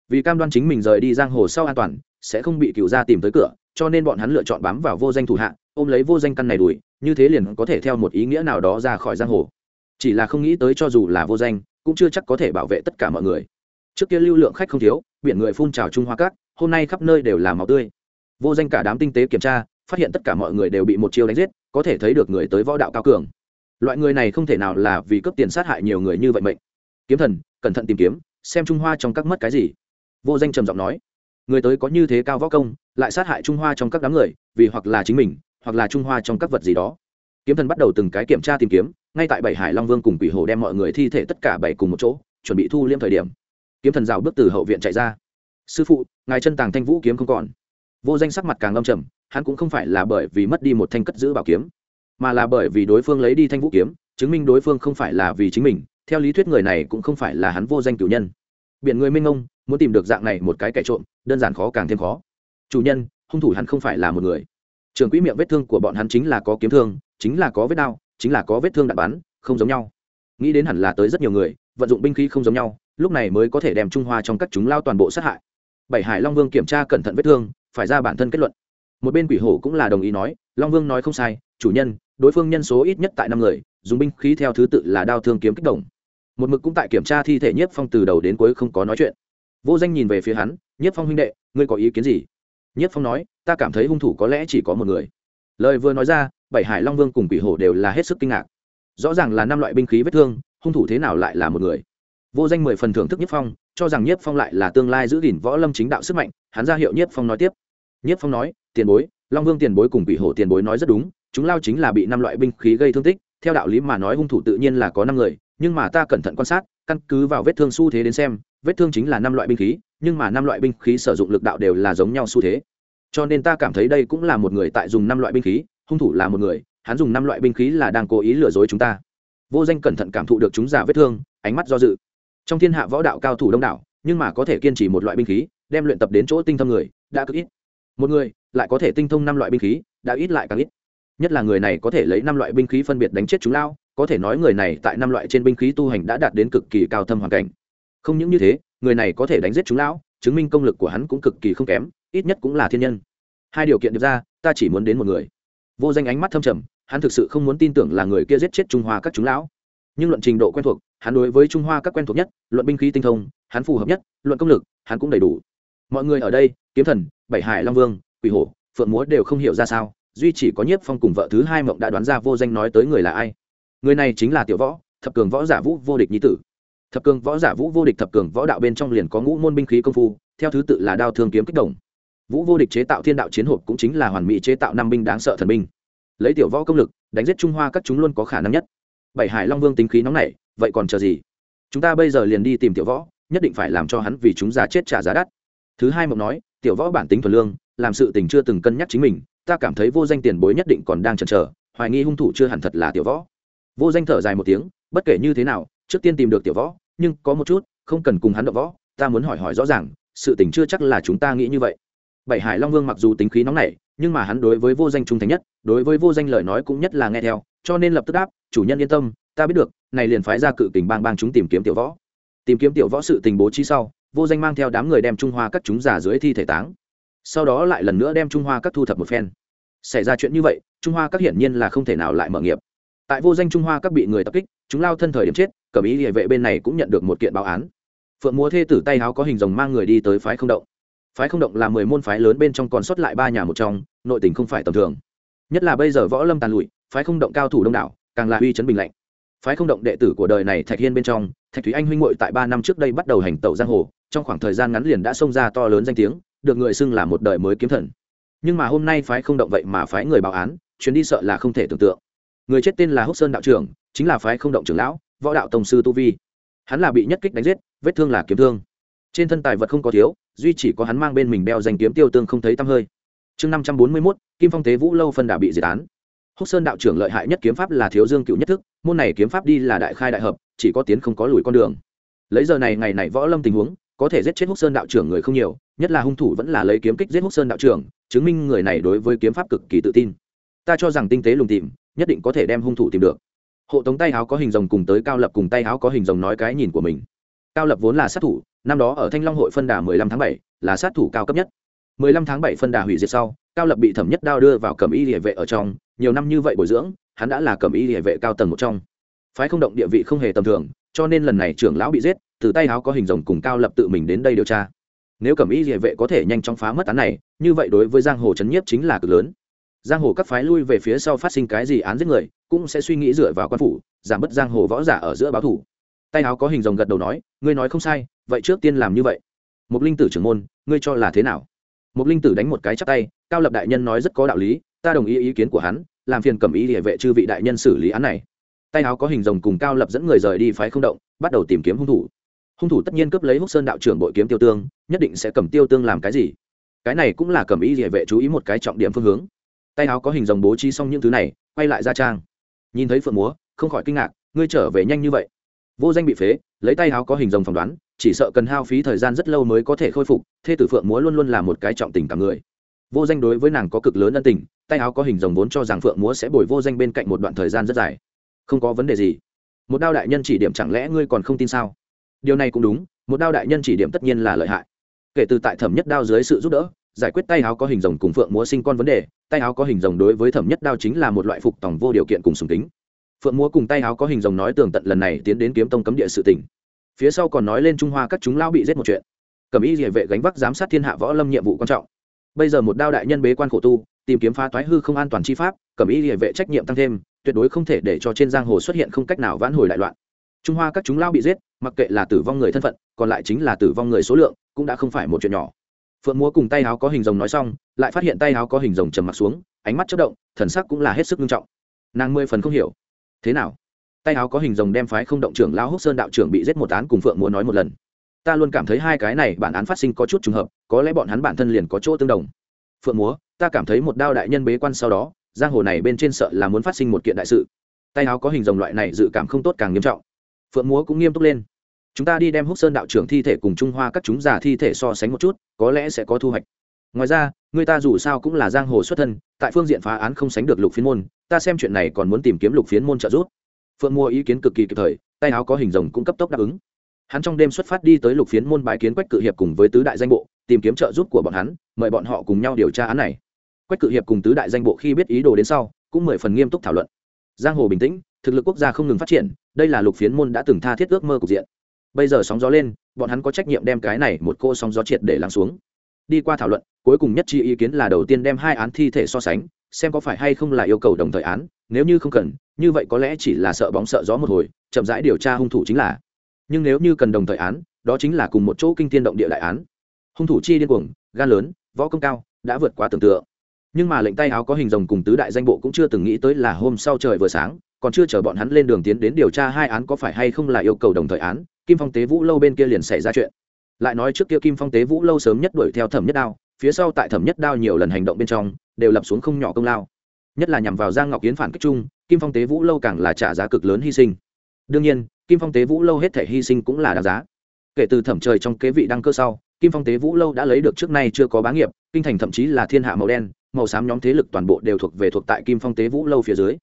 Vì cam đoan chính mình rời đi giang hồ sau an toàn, sẽ không bị cựu gia tìm tới cửa, cho nên bọn hắn lựa chọn bám vào vô danh thủ hạ, ôm lấy vô danh căn này đuổi, như thế liền có thể theo một ý nghĩa nào đó ra khỏi giang hồ. Chỉ là không nghĩ tới cho dù là vô danh, cũng chưa chắc có thể bảo vệ tất cả mọi người. Trước kia lưu lượng khách không thiếu, biển người phun trào trung hoa cát hôm nay khắp nơi đều là máu tươi. Vô danh cả đám tinh tế kiểm tra phát hiện tất cả mọi người đều bị một chiêu đánh giết, có thể thấy được người tới võ đạo cao cường. Loại người này không thể nào là vì cướp tiền sát hại nhiều người như vậy mệnh. Kiếm thần, cẩn thận tìm kiếm, xem trung hoa trong các mất cái gì. Vô danh trầm giọng nói, người tới có như thế cao võ công, lại sát hại trung hoa trong các đám người, vì hoặc là chính mình, hoặc là trung hoa trong các vật gì đó. Kiếm thần bắt đầu từng cái kiểm tra tìm kiếm, ngay tại bảy hải long vương cùng quỷ hồ đem mọi người thi thể tất cả bảy cùng một chỗ, chuẩn bị thu liêm thời điểm. Kiếm thần rào bước từ hậu viện chạy ra. Sư phụ, ngài chân tàng thanh vũ kiếm không còn. Vô danh sắc mặt càng âm trầm hắn cũng không phải là bởi vì mất đi một thanh cất giữ bảo kiếm, mà là bởi vì đối phương lấy đi thanh vũ kiếm, chứng minh đối phương không phải là vì chính mình. Theo lý thuyết người này cũng không phải là hắn vô danh cử nhân. Biển người minh ông muốn tìm được dạng này một cái kẻ trộm, đơn giản khó càng thêm khó. Chủ nhân, hung thủ hắn không phải là một người. Trường quỹ miệng vết thương của bọn hắn chính là có kiếm thương, chính là có vết đao, chính là có vết thương đạn bắn, không giống nhau. Nghĩ đến hẳn là tới rất nhiều người, vận dụng binh khí không giống nhau, lúc này mới có thể đem trung hoa trong các chúng lao toàn bộ sát hại. Bảy hải long vương kiểm tra cẩn thận vết thương, phải ra bản thân kết luận một bên quỷ hổ cũng là đồng ý nói, long vương nói không sai, chủ nhân, đối phương nhân số ít nhất tại năm người, dùng binh khí theo thứ tự là đao thương kiếm kích động một mực cũng tại kiểm tra thi thể nhiếp phong từ đầu đến cuối không có nói chuyện. Vô danh nhìn về phía hắn, nhiếp phong huynh đệ, ngươi có ý kiến gì? Nhiếp phong nói, ta cảm thấy hung thủ có lẽ chỉ có một người. Lời vừa nói ra, bảy hải long vương cùng quỷ hổ đều là hết sức kinh ngạc. Rõ ràng là năm loại binh khí vết thương, hung thủ thế nào lại là một người? Vô danh mười phần thưởng thức nhiếp phong, cho rằng nhiếp phong lại là tương lai giữ gìn võ lâm chính đạo sức mạnh, hắn ra hiệu nhiếp phong nói tiếp nhiếp phong nói, tiền bối, long vương tiền bối cùng quỷ hổ tiền bối nói rất đúng, chúng lao chính là bị năm loại binh khí gây thương tích, theo đạo lý mà nói hung thủ tự nhiên là có năm người, nhưng mà ta cẩn thận quan sát, căn cứ vào vết thương xu thế đến xem, vết thương chính là năm loại binh khí, nhưng mà năm loại binh khí sử dụng lực đạo đều là giống nhau xu thế. Cho nên ta cảm thấy đây cũng là một người tại dùng năm loại binh khí, hung thủ là một người, hắn dùng năm loại binh khí là đang cố ý lừa dối chúng ta. Vô danh cẩn thận cảm thụ được chúng giả vết thương, ánh mắt do dự. Trong thiên hạ võ đạo cao thủ đông đảo, nhưng mà có thể kiên trì một loại binh khí, đem luyện tập đến chỗ tinh thông người, đã cực ít một người, lại có thể tinh thông năm loại binh khí, đã ít lại càng ít. Nhất là người này có thể lấy năm loại binh khí phân biệt đánh chết chúng lao, có thể nói người này tại năm loại trên binh khí tu hành đã đạt đến cực kỳ cao thâm hoàn cảnh. Không những như thế, người này có thể đánh giết chúng lão chứng minh công lực của hắn cũng cực kỳ không kém, ít nhất cũng là thiên nhân. Hai điều kiện được ra, ta chỉ muốn đến một người. Vô danh ánh mắt thâm trầm, hắn thực sự không muốn tin tưởng là người kia giết chết trung hoa các chúng lão. Nhưng luận trình độ quen thuộc, hắn đối với trung hoa các quen thuộc nhất, luận binh khí tinh thông, hắn phù hợp nhất, luận công lực, hắn cũng đầy đủ. Mọi người ở đây, kiếm thần bảy hải long vương, quỷ hổ, phượng múa đều không hiểu ra sao, duy chỉ có nhiếp phong cùng vợ thứ hai mộng đã đoán ra vô danh nói tới người là ai. Người này chính là tiểu võ, thập cường võ giả vũ vô địch nhi tử. Thập cường võ giả vũ vô địch thập cường võ đạo bên trong liền có ngũ môn binh khí công phu, theo thứ tự là đao thương kiếm kích đồng vũ vô địch chế tạo thiên đạo chiến hộp cũng chính là hoàn mỹ chế tạo năm binh đáng sợ thần binh. Lấy tiểu võ công lực, đánh giết trung hoa các chúng luôn có khả năng nhất. Bảy hải long vương tính khí nóng nảy, vậy còn chờ gì? Chúng ta bây giờ liền đi tìm tiểu võ, nhất định phải làm cho hắn vì chúng già chết trả giá đắt. Thứ hai mộng nói tiểu võ bản tính thuần lương, làm sự tình chưa từng cân nhắc chính mình, ta cảm thấy vô danh tiền bối nhất định còn đang chần chờ, hoài nghi hung thủ chưa hẳn thật là tiểu võ. Vô danh thở dài một tiếng, bất kể như thế nào, trước tiên tìm được tiểu võ, nhưng có một chút, không cần cùng hắn động võ, ta muốn hỏi hỏi rõ ràng, sự tình chưa chắc là chúng ta nghĩ như vậy. Bảy hải long vương mặc dù tính khí nóng nảy, nhưng mà hắn đối với vô danh trung thành nhất, đối với vô danh lời nói cũng nhất là nghe theo, cho nên lập tức đáp, chủ nhân yên tâm, ta biết được, này liền phái ra cự tình bang bang chúng tìm kiếm tiểu võ. Tìm kiếm tiểu võ sự tình bố trí sau vô danh mang theo đám người đem trung hoa các chúng giả dưới thi thể táng. Sau đó lại lần nữa đem trung hoa các thu thập một phen. Xảy ra chuyện như vậy, trung hoa các hiển nhiên là không thể nào lại mở nghiệp. Tại vô danh trung hoa các bị người tập kích, chúng lao thân thời điểm chết, cẩm ý địa vệ bên này cũng nhận được một kiện báo án. Phượng múa thê tử tay háo có hình rồng mang người đi tới phái không động. Phái không động là mười môn phái lớn bên trong còn sót lại ba nhà một trong, nội tình không phải tầm thường. Nhất là bây giờ võ lâm tàn lụi, phái không động cao thủ đông đảo, càng là uy chấn bình lạnh. Phái không động đệ tử của đời này thạch hiên bên trong, thạch thúy anh huynh ngội tại ba năm trước đây bắt đầu hành tẩu giang hồ trong khoảng thời gian ngắn liền đã xông ra to lớn danh tiếng, được người xưng là một đời mới kiếm thần. Nhưng mà hôm nay phái không động vậy mà phái người báo án, chuyến đi sợ là không thể tưởng tượng. Người chết tên là húc sơn đạo trưởng, chính là phái không động trưởng lão, võ đạo tổng sư tu vi. Hắn là bị nhất kích đánh giết, vết thương là kiếm thương. Trên thân tài vật không có thiếu, duy chỉ có hắn mang bên mình đeo danh kiếm tiêu tương không thấy tăm hơi. Chương năm trăm bốn mươi mốt, kim phong tế vũ lâu phân đà bị diệt án. Húc sơn đạo trưởng lợi hại nhất kiếm pháp là thiếu dương cựu nhất thức, môn này kiếm pháp đi là đại khai đại hợp, chỉ có tiến không có lùi con đường. Lấy giờ này ngày này võ lâm tình huống có thể giết chết húc sơn đạo trưởng người không nhiều, nhất là hung thủ vẫn là lấy kiếm kích giết húc sơn đạo trưởng, chứng minh người này đối với kiếm pháp cực kỳ tự tin. Ta cho rằng tinh tế lùng tìm, nhất định có thể đem hung thủ tìm được. Hộ tống tay áo có hình rồng cùng tới cao lập cùng tay áo có hình rồng nói cái nhìn của mình. Cao lập vốn là sát thủ, năm đó ở thanh long hội phân đà mười lăm tháng 7 là sát thủ cao cấp nhất. mười lăm tháng 7 phân đà hủy diệt sau, cao lập bị thẩm nhất đao đưa vào cẩm y địa vệ ở trong, nhiều năm như vậy bồi dưỡng, hắn đã là cẩm y địa vệ cao tầng một trong. Phái không động địa vị không hề tầm thường, cho nên lần này trưởng lão bị giết từ tay áo có hình rồng cùng cao lập tự mình đến đây điều tra. Nếu Cẩm y địa vệ có thể nhanh chóng phá mất án này, như vậy đối với giang hồ trấn nhiếp chính là cực lớn. Giang hồ các phái lui về phía sau phát sinh cái gì án giết người, cũng sẽ suy nghĩ dựa vào quan phủ, giảm bớt giang hồ võ giả ở giữa báo thủ tay áo có hình rồng gật đầu nói, ngươi nói không sai, vậy trước tiên làm như vậy. Một linh tử trưởng môn, ngươi cho là thế nào? Một linh tử đánh một cái chắc tay, cao lập đại nhân nói rất có đạo lý, ta đồng ý ý kiến của hắn, làm phiền Cẩm ý địa vệ chư vị đại nhân xử lý án này. Tay áo có hình rồng cùng cao lập dẫn người rời đi phái không động, bắt đầu tìm kiếm hung thủ hung thủ tất nhiên cướp lấy húc sơn đạo trưởng bội kiếm tiêu tương, nhất định sẽ cầm tiêu tương làm cái gì? Cái này cũng là cầm ý địa vệ chú ý một cái trọng điểm phương hướng. Tay áo có hình rồng bố trí xong những thứ này, quay lại ra trang. Nhìn thấy phượng múa, không khỏi kinh ngạc, ngươi trở về nhanh như vậy. Vô danh bị phế, lấy tay áo có hình rồng phỏng đoán, chỉ sợ cần hao phí thời gian rất lâu mới có thể khôi phục, thê tử phượng múa luôn luôn là một cái trọng tình cả người. Vô danh đối với nàng có cực lớn ân tình, tay áo có hình rồng vốn cho rằng phượng múa sẽ bồi vô danh bên cạnh một đoạn thời gian rất dài. Không có vấn đề gì. Một đao đại nhân chỉ điểm chẳng lẽ ngươi còn không tin sao? Điều này cũng đúng, một đao đại nhân chỉ điểm tất nhiên là lợi hại. Kể từ tại thẩm nhất đao dưới sự giúp đỡ, giải quyết tay áo có hình rồng cùng phượng múa sinh con vấn đề, tay áo có hình rồng đối với thẩm nhất đao chính là một loại phục tòng vô điều kiện cùng sùng tính phượng múa cùng tay áo có hình rồng nói tường tận lần này tiến đến kiếm tông cấm địa sự tỉnh. Phía sau còn nói lên trung hoa các chúng lao bị giết một chuyện. Cầm ý địa vệ gánh vác giám sát thiên hạ võ lâm nhiệm vụ quan trọng. Bây giờ một đao đại nhân bế quan khổ tu, tìm kiếm phá toái hư không an toàn chi pháp cầm ý địa vệ trách nhiệm tăng thêm, tuyệt đối không thể để cho trên giang hồ xuất hiện không cách nào vãn hồi đại loạn trung hoa các chúng lao bị giết, mặc kệ là tử vong người thân phận, còn lại chính là tử vong người số lượng, cũng đã không phải một chuyện nhỏ. Phượng múa cùng tay áo có hình rồng nói xong, lại phát hiện tay áo có hình rồng trầm mặt xuống, ánh mắt chất động, thần sắc cũng là hết sức nghiêm trọng. Nàng mười phần không hiểu. Thế nào? Tay áo có hình rồng đem phái không động trưởng lao húc sơn đạo trưởng bị giết một án cùng phượng múa nói một lần. Ta luôn cảm thấy hai cái này bản án phát sinh có chút trùng hợp, có lẽ bọn hắn bản thân liền có chỗ tương đồng. Phượng múa, ta cảm thấy một đao đại nhân bế quan sau đó, giang hồ này bên trên sợ là muốn phát sinh một kiện đại sự. Tay áo có hình rồng loại này dự cảm không tốt càng nghiêm trọng phượng múa cũng nghiêm túc lên. Chúng ta đi đem húc sơn đạo trưởng thi thể cùng trung hoa các chúng già thi thể so sánh một chút, có lẽ sẽ có thu hoạch. Ngoài ra, người ta dù sao cũng là giang hồ xuất thân, tại phương diện phá án không sánh được lục phiến môn, ta xem chuyện này còn muốn tìm kiếm lục phiến môn trợ giúp. Phượng mua ý kiến cực kỳ kịp thời, tay áo có hình rồng cũng cấp tốc đáp ứng. Hắn trong đêm xuất phát đi tới lục phiến môn bái kiến quách cự hiệp cùng với tứ đại danh bộ, tìm kiếm trợ giúp của bọn hắn, mời bọn họ cùng nhau điều tra án này. Quách cự hiệp cùng tứ đại danh bộ khi biết ý đồ đến sau, cũng mười phần nghiêm túc thảo luận. Giang hồ bình tĩnh thực lực quốc gia không ngừng phát triển, đây là lục phiến môn đã từng tha thiết ước mơ cục diện. Bây giờ sóng gió lên, bọn hắn có trách nhiệm đem cái này một cô sóng gió triệt để lắng xuống. Đi qua thảo luận, cuối cùng nhất chi ý kiến là đầu tiên đem hai án thi thể so sánh, xem có phải hay không là yêu cầu đồng thời án, nếu như không cần, như vậy có lẽ chỉ là sợ bóng sợ gió một hồi, chậm rãi điều tra hung thủ chính là. Nhưng nếu như cần đồng thời án, đó chính là cùng một chỗ kinh tiên động địa đại án. Hung thủ chi điên cuồng, gan lớn, võ công cao, đã vượt quá tưởng tượng nhưng mà lệnh tay áo có hình rồng cùng tứ đại danh bộ cũng chưa từng nghĩ tới là hôm sau trời vừa sáng, còn chưa chờ bọn hắn lên đường tiến đến điều tra hai án có phải hay không là yêu cầu đồng thời án, kim phong tế vũ lâu bên kia liền xảy ra chuyện. Lại nói trước kia kim phong tế vũ lâu sớm nhất đuổi theo thẩm nhất đao, phía sau tại thẩm nhất đao nhiều lần hành động bên trong, đều lập xuống không nhỏ công lao. Nhất là nhằm vào giang ngọc kiến phản kích chung, kim phong tế vũ lâu càng là trả giá cực lớn hy sinh. Đương nhiên, kim phong tế vũ lâu hết thể hy sinh cũng là đáng giá. Kể từ thẩm trời trong kế vị đăng cơ sau, kim phong tế vũ lâu đã lấy được trước nay chưa có bá nghiệp, kinh thành thậm chí là thiên hạ màu đen màu xám nhóm thế lực toàn bộ đều thuộc về thuộc tại kim phong tế vũ lâu phía dưới.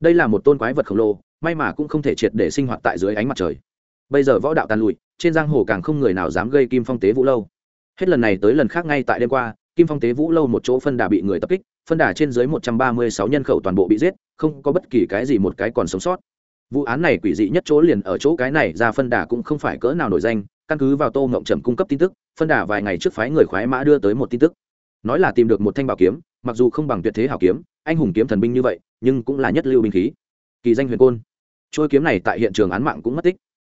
Đây là một tôn quái vật khổng lồ, may mà cũng không thể triệt để sinh hoạt tại dưới ánh mặt trời. Bây giờ võ đạo tàn lụi, trên giang hồ càng không người nào dám gây kim phong tế vũ lâu. Hết lần này tới lần khác ngay tại đêm qua, kim phong tế vũ lâu một chỗ phân đà bị người tập kích, phân đà trên dưới một trăm ba mươi sáu nhân khẩu toàn bộ bị giết, không có bất kỳ cái gì một cái còn sống sót. Vụ án này quỷ dị nhất chỗ liền ở chỗ cái này, ra phân đà cũng không phải cỡ nào nổi danh, căn cứ vào tô ngộng trầm cung cấp tin tức, phân đà vài ngày trước phái người khoái mã đưa tới một tin tức. Nói là tìm được một thanh bảo kiếm mặc dù không bằng tuyệt thế hảo kiếm, anh hùng kiếm thần binh như vậy, nhưng cũng là nhất lưu binh khí. Kỳ danh huyền côn. Trôi kiếm này tại hiện trường án mạng cũng mất tích.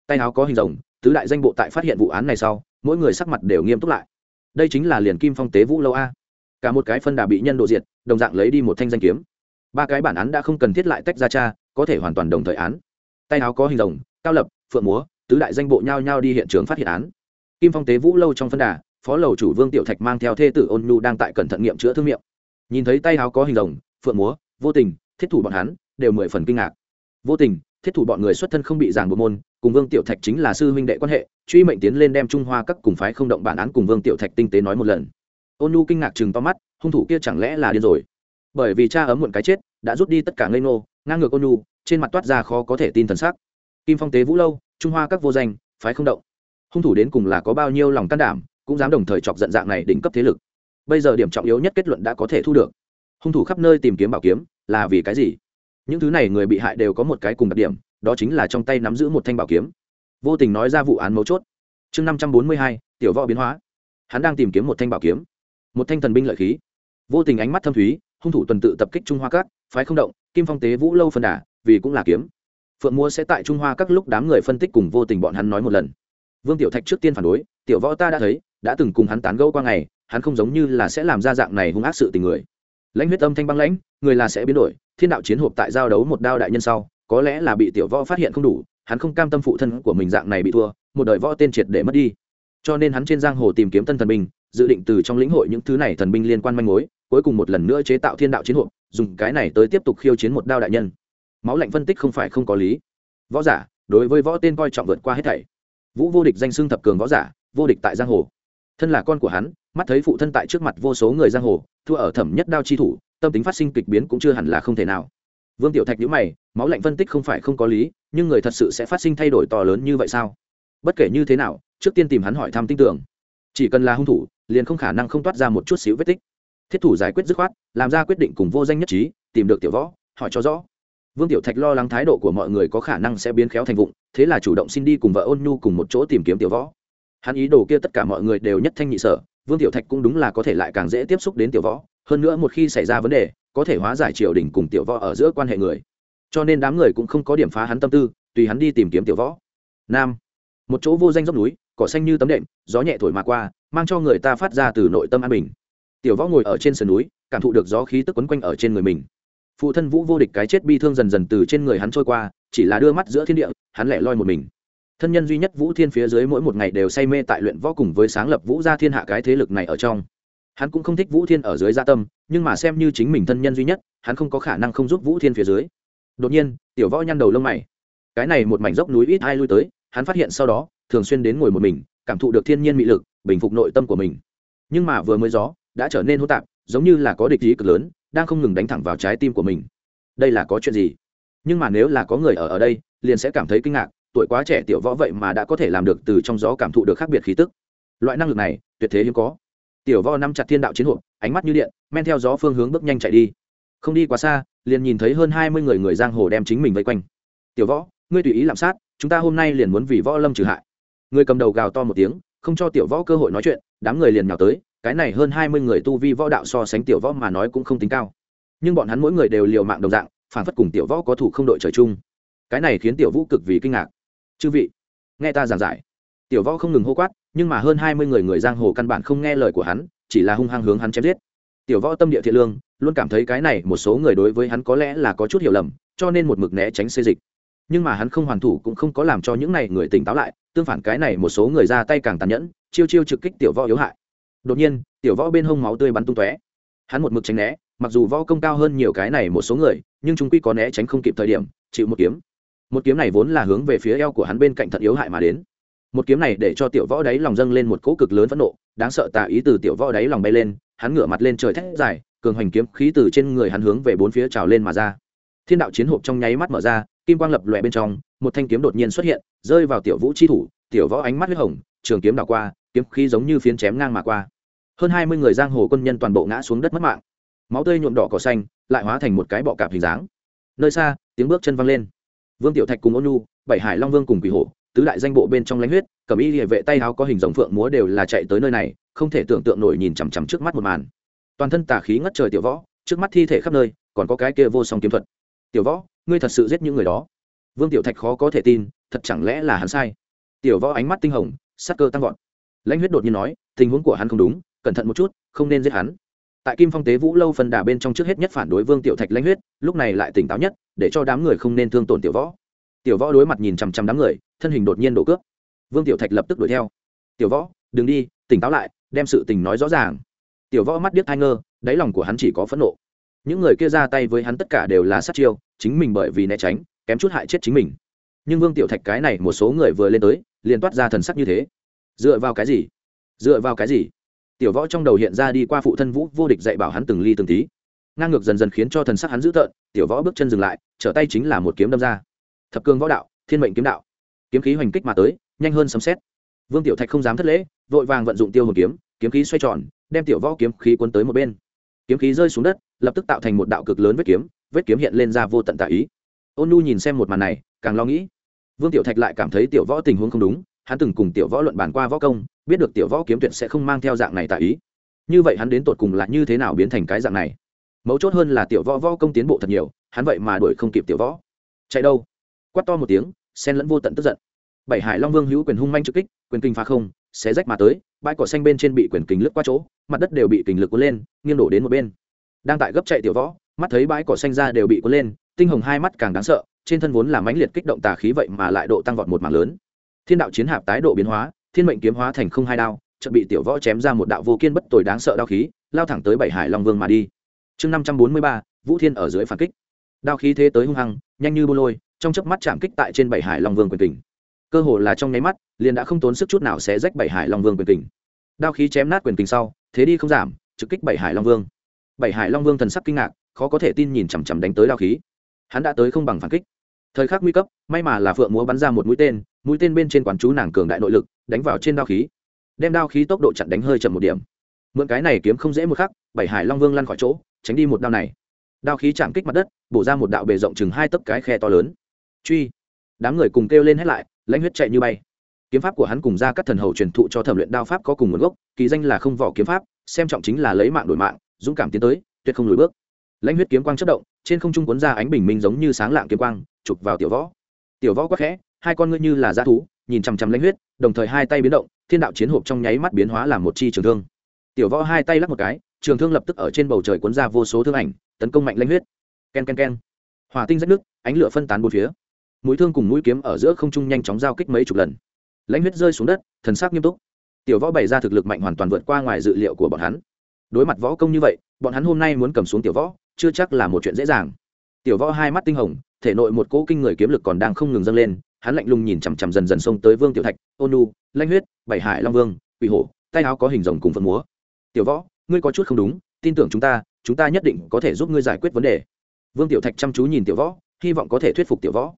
Tay áo có hình rồng, tứ đại danh bộ tại phát hiện vụ án này sau, mỗi người sắc mặt đều nghiêm túc lại. Đây chính là liền kim phong tế vũ lâu a. Cả một cái phân đà bị nhân độ diệt, đồng dạng lấy đi một thanh danh kiếm. Ba cái bản án đã không cần thiết lại tách ra cha, có thể hoàn toàn đồng thời án. Tay áo có hình rồng, cao lập, phượng múa, tứ đại danh bộ nhao nhao đi hiện trường phát hiện án. Kim phong tế vũ lâu trong phân đà, phó lầu chủ vương tiểu thạch mang theo thê tử ôn nhu đang tại cẩn thận nghiệm chữa thương miệng nhìn thấy tay áo có hình rồng, phượng múa, vô tình, thiết thủ bọn hắn đều mười phần kinh ngạc. Vô tình, thiết thủ bọn người xuất thân không bị giảng bộ môn, cùng vương tiểu thạch chính là sư huynh đệ quan hệ, truy mệnh tiến lên đem trung hoa các cùng phái không động bản án cùng vương tiểu thạch tinh tế nói một lần. Ôn nhu kinh ngạc chừng to mắt, hung thủ kia chẳng lẽ là điên rồi? Bởi vì cha ấm muộn cái chết, đã rút đi tất cả ngây ngô, ngang ngược ôn nhu, trên mặt toát ra khó có thể tin thần sắc. Kim phong tế vũ lâu, trung hoa các vô danh, phái không động. Hung thủ đến cùng là có bao nhiêu lòng can đảm, cũng dám đồng thời chọc giận dạng này đỉnh cấp thế lực bây giờ điểm trọng yếu nhất kết luận đã có thể thu được. Hung thủ khắp nơi tìm kiếm bảo kiếm, là vì cái gì? Những thứ này người bị hại đều có một cái cùng đặc điểm, đó chính là trong tay nắm giữ một thanh bảo kiếm. Vô tình nói ra vụ án mấu chốt. Chương năm trăm bốn mươi hai, tiểu võ biến hóa. Hắn đang tìm kiếm một thanh bảo kiếm. Một thanh thần binh lợi khí. Vô tình ánh mắt thâm thúy, hung thủ tuần tự tập kích trung hoa các, phái không động, kim phong tế vũ lâu phân đà, vì cũng là kiếm. Phượng mua sẽ tại trung hoa các lúc đám người phân tích cùng vô tình bọn hắn nói một lần. Vương tiểu thạch trước tiên phản đối, tiểu võ ta đã thấy, đã từng cùng hắn tán gẫu qua ngày hắn không giống như là sẽ làm ra dạng này hung ác sự tình người. Lãnh huyết âm thanh băng lãnh, người là sẽ biến đổi, thiên đạo chiến hộp tại giao đấu một đao đại nhân sau, có lẽ là bị tiểu võ phát hiện không đủ, hắn không cam tâm phụ thân của mình dạng này bị thua, một đời võ tên triệt để mất đi. Cho nên hắn trên giang hồ tìm kiếm tân thần binh, dự định từ trong lĩnh hội những thứ này thần binh liên quan manh mối, cuối cùng một lần nữa chế tạo thiên đạo chiến hộp, dùng cái này tới tiếp tục khiêu chiến một đao đại nhân. Máu lạnh phân tích không phải không có lý. Võ giả, đối với võ tên coi trọng vượt qua hết thảy. Vũ vô địch danh xưng thập cường võ giả, vô địch tại giang hồ thân là con của hắn mắt thấy phụ thân tại trước mặt vô số người giang hồ thua ở thẩm nhất đao chi thủ tâm tính phát sinh kịch biến cũng chưa hẳn là không thể nào vương tiểu thạch nhữ mày máu lạnh phân tích không phải không có lý nhưng người thật sự sẽ phát sinh thay đổi to lớn như vậy sao bất kể như thế nào trước tiên tìm hắn hỏi thăm tin tưởng chỉ cần là hung thủ liền không khả năng không toát ra một chút xíu vết tích thiết thủ giải quyết dứt khoát làm ra quyết định cùng vô danh nhất trí tìm được tiểu võ hỏi cho rõ vương tiểu thạch lo lắng thái độ của mọi người có khả năng sẽ biến khéo thành vụng thế là chủ động xin đi cùng vợ ôn nhu cùng một chỗ tìm kiếm tiểu võ hắn ý đồ kia tất cả mọi người đều nhất thanh nhị sở, vương tiểu thạch cũng đúng là có thể lại càng dễ tiếp xúc đến tiểu võ, hơn nữa một khi xảy ra vấn đề, có thể hóa giải triều đình cùng tiểu võ ở giữa quan hệ người. Cho nên đám người cũng không có điểm phá hắn tâm tư, tùy hắn đi tìm kiếm tiểu võ. Nam, một chỗ vô danh dốc núi, cỏ xanh như tấm đệm, gió nhẹ thổi mà qua, mang cho người ta phát ra từ nội tâm an bình. Tiểu võ ngồi ở trên sườn núi, cảm thụ được gió khí tức quấn quanh ở trên người mình. Phụ thân vũ vô địch cái chết bi thương dần dần từ trên người hắn trôi qua, chỉ là đưa mắt giữa thiên địa, hắn lẻ loi một mình thân nhân duy nhất vũ thiên phía dưới mỗi một ngày đều say mê tại luyện võ cùng với sáng lập vũ gia thiên hạ cái thế lực này ở trong. Hắn cũng không thích vũ thiên ở dưới gia tâm, nhưng mà xem như chính mình thân nhân duy nhất, hắn không có khả năng không giúp vũ thiên phía dưới. Đột nhiên, tiểu võ nhăn đầu lông mày. Cái này một mảnh dốc núi ít ai lui tới, hắn phát hiện sau đó, thường xuyên đến ngồi một mình, cảm thụ được thiên nhiên mị lực, bình phục nội tâm của mình. Nhưng mà vừa mới gió, đã trở nên hỗn tạp, giống như là có địch ý cực lớn, đang không ngừng đánh thẳng vào trái tim của mình. Đây là có chuyện gì? Nhưng mà nếu là có người ở ở đây, liền sẽ cảm thấy kinh ngạc tuổi quá trẻ tiểu võ vậy mà đã có thể làm được từ trong gió cảm thụ được khác biệt khí tức. Loại năng lực này, tuyệt thế hiếm có. Tiểu võ nắm chặt thiên đạo chiến hộp, ánh mắt như điện, men theo gió phương hướng bước nhanh chạy đi. Không đi quá xa, liền nhìn thấy hơn hai mươi người người giang hồ đem chính mình vây quanh. Tiểu võ, ngươi tùy ý làm sát, chúng ta hôm nay liền muốn vì võ lâm trừ hại. Người cầm đầu gào to một tiếng, không cho tiểu võ cơ hội nói chuyện, đám người liền nhào tới, cái này hơn hai mươi người tu vi võ đạo so sánh tiểu võ mà nói cũng không tính cao. Nhưng bọn hắn mỗi người đều liều mạng đồng dạng, phản phất cùng tiểu võ có thủ không đội trời chung. Cái này khiến tiểu vũ cực vì kinh ngạc chư vị, nghe ta giảng giải. Tiểu võ không ngừng hô quát, nhưng mà hơn hai mươi người người giang hồ căn bản không nghe lời của hắn, chỉ là hung hăng hướng hắn chém giết. Tiểu võ tâm địa thiện lương, luôn cảm thấy cái này một số người đối với hắn có lẽ là có chút hiểu lầm, cho nên một mực né tránh xê dịch. Nhưng mà hắn không hoàn thủ cũng không có làm cho những này người tỉnh táo lại, tương phản cái này một số người ra tay càng tàn nhẫn, chiêu chiêu trực kích tiểu võ yếu hại. Đột nhiên, tiểu võ bên hông máu tươi bắn tung tóe. Hắn một mực tránh né, mặc dù võ công cao hơn nhiều cái này một số người, nhưng chúng quy có né tránh không kịp thời điểm, chịu một kiếm một kiếm này vốn là hướng về phía eo của hắn bên cạnh thận yếu hại mà đến. Một kiếm này để cho tiểu võ đáy lòng dâng lên một cỗ cực lớn phẫn nộ, đáng sợ tà ý từ tiểu võ đáy lòng bay lên, hắn ngửa mặt lên trời thét dài, cường hoành kiếm khí từ trên người hắn hướng về bốn phía trào lên mà ra. Thiên đạo chiến hộp trong nháy mắt mở ra, kim quang lập lòe bên trong, một thanh kiếm đột nhiên xuất hiện, rơi vào tiểu vũ chi thủ, tiểu võ ánh mắt huyết hồng, trường kiếm đảo qua, kiếm khí giống như phiến chém ngang mà qua. Hơn hai mươi người giang hồ quân nhân toàn bộ ngã xuống đất mất mạng. Máu tươi nhuộm đỏ cỏ xanh, lại hóa thành một cái bọ cạp hình dáng. Nơi xa, tiếng bước chân văng lên vương tiểu thạch cùng ôn nhu, bảy hải long vương cùng quỷ hổ, tứ đại danh bộ bên trong lãnh huyết, cầm y địa vệ tay áo có hình dòng phượng múa đều là chạy tới nơi này, không thể tưởng tượng nổi nhìn chằm chằm trước mắt một màn. Toàn thân tà khí ngất trời tiểu võ, trước mắt thi thể khắp nơi, còn có cái kia vô song kiếm thuật. Tiểu võ, ngươi thật sự giết những người đó? Vương tiểu thạch khó có thể tin, thật chẳng lẽ là hắn sai? Tiểu võ ánh mắt tinh hồng, sắc cơ tăng vọt. Lãnh huyết đột nhiên nói, tình huống của hắn không đúng, cẩn thận một chút, không nên giết hắn tại kim phong tế vũ lâu phần đà bên trong trước hết nhất phản đối vương tiểu thạch lãnh huyết, lúc này lại tỉnh táo nhất, để cho đám người không nên thương tổn tiểu võ. Tiểu võ đối mặt nhìn chằm chằm đám người, thân hình đột nhiên đổ cướp vương tiểu thạch lập tức đuổi theo. Tiểu võ, đừng đi, tỉnh táo lại, đem sự tình nói rõ ràng. Tiểu võ mắt điếc hai ngơ, đáy lòng của hắn chỉ có phẫn nộ. Những người kia ra tay với hắn tất cả đều là sát chiêu, chính mình bởi vì né tránh, kém chút hại chết chính mình. Nhưng vương tiểu thạch cái này một số người vừa lên tới, liền toát ra thần sắc như thế. Dựa vào cái gì? Dựa vào cái gì? Tiểu võ trong đầu hiện ra đi qua phụ thân vũ vô địch dạy bảo hắn từng ly từng tí. Ngang ngược dần dần khiến cho thần sắc hắn dữ tợn, tiểu võ bước chân dừng lại, trở tay chính là một kiếm đâm ra. Thập cương võ đạo, thiên mệnh kiếm đạo. Kiếm khí hoành kích mà tới, nhanh hơn sấm xét vương tiểu thạch không dám thất lễ, vội vàng vận dụng tiêu hồn kiếm kiếm khí xoay tròn, đem tiểu võ kiếm khí cuốn tới một bên. Kiếm khí rơi xuống đất, lập tức tạo thành một đạo cực lớn vết kiếm vết kiếm hiện lên ra vô tận tạ ý. Ôn nu nhìn xem một màn này, càng lo nghĩ. Vương tiểu thạch lại cảm thấy tiểu võ tình huống không đúng, hắn từng cùng tiểu võ luận bàn qua võ công biết được tiểu võ kiếm tuyệt sẽ không mang theo dạng này tại ý. Như vậy hắn đến tột cùng là như thế nào biến thành cái dạng này? Mấu chốt hơn là tiểu võ võ công tiến bộ thật nhiều, hắn vậy mà đuổi không kịp tiểu võ. Chạy đâu? Quát to một tiếng sen lẫn vô tận tức giận. Bảy hải long vương hữu quyền hung manh trực kích, quyền kinh phá không, xé rách mà tới, bãi cỏ xanh bên trên bị quyền kinh lướt qua chỗ, mặt đất đều bị kình lực cuốn lên, nghiêng đổ đến một bên. Đang tại gấp chạy tiểu võ, mắt thấy bãi cỏ xanh ra đều bị cuốn lên, tinh hồng hai mắt càng đáng sợ, trên thân vốn là mãnh liệt kích động tà khí vậy mà lại độ tăng vọt một mảng lớn. Thiên đạo chiến hạp tái độ biến hóa thiên mệnh kiếm hóa thành không hai đao, chợt bị tiểu võ chém ra một đạo vô kiên bất tồi đáng sợ đao khí, lao thẳng tới bảy hải long vương mà đi. Chương năm trăm bốn mươi ba, vũ thiên ở dưới phản kích. Đao khí thế tới hung hăng, nhanh như bô lôi, trong chớp mắt chạm kích tại trên bảy hải long vương quyền kình. Cơ hồ là trong nháy mắt, liền đã không tốn sức chút nào sẽ rách bảy hải long vương quyền kình. Đao khí chém nát quyền kình sau, thế đi không giảm, trực kích bảy hải long vương. Bảy hải long vương thần sắc kinh ngạc, khó có thể tin nhìn chằm chằm đánh tới đao khí. Hắn đã tới không bằng phản kích thời khắc nguy cấp, may mà là phượng múa bắn ra một mũi tên mũi tên bên trên quán chú nàng cường đại nội lực, đánh vào trên đao khí. Đem đao khí tốc độ chặn đánh hơi chậm một điểm. Mượn cái này kiếm không dễ một khắc, bảy hải long vương lăn khỏi chỗ, tránh đi một đao này. Đao khí chạm kích mặt đất, bổ ra một đạo bề rộng chừng hai tấc cái khe to lớn. Truy. Đám người cùng kêu lên hết lại, lãnh huyết chạy như bay. Kiếm pháp của hắn cùng ra các thần hầu truyền thụ cho thẩm luyện đao pháp có cùng nguồn gốc, kỳ danh là không vỏ kiếm pháp, xem trọng chính là lấy mạng đổi mạng, dũng cảm tiến tới, tuyệt không lùi bước. Lãnh huyết kiếm quang chất động, trên không trung cuốn ra ánh bình minh giống như sáng lạng kiếm quang chụp vào tiểu võ. Tiểu võ quắc khẽ, hai con ngươi như là dã thú, nhìn chằm chằm lãnh huyết, đồng thời hai tay biến động, thiên đạo chiến hộp trong nháy mắt biến hóa làm một chi trường thương. Tiểu võ hai tay lắc một cái, trường thương lập tức ở trên bầu trời cuốn ra vô số thương ảnh, tấn công mạnh lãnh huyết. Ken ken ken. Hỏa tinh rách nước, ánh lửa phân tán bốn phía. Mũi thương cùng mũi kiếm ở giữa không trung nhanh chóng giao kích mấy chục lần. Lãnh huyết rơi xuống đất, thần sắc nghiêm túc. Tiểu võ bày ra thực lực mạnh hoàn toàn vượt qua ngoài dự liệu của bọn hắn. Đối mặt võ công như vậy, bọn hắn hôm nay muốn cầm xuống tiểu võ, chưa chắc là một chuyện dễ dàng. Tiểu võ hai mắt tinh hồng thể nội một cỗ kinh người kiếm lực còn đang không ngừng dâng lên, hắn lạnh lùng nhìn chằm chằm dần dần xông tới vương tiểu thạch, ôn nu lanh huyết, bảy hải long vương, quỷ hổ, tay áo có hình rồng cùng phần múa. Tiểu võ, ngươi có chút không đúng, tin tưởng chúng ta chúng ta nhất định có thể giúp ngươi giải quyết vấn đề. Vương tiểu thạch chăm chú nhìn tiểu võ, hy vọng có thể thuyết phục tiểu võ.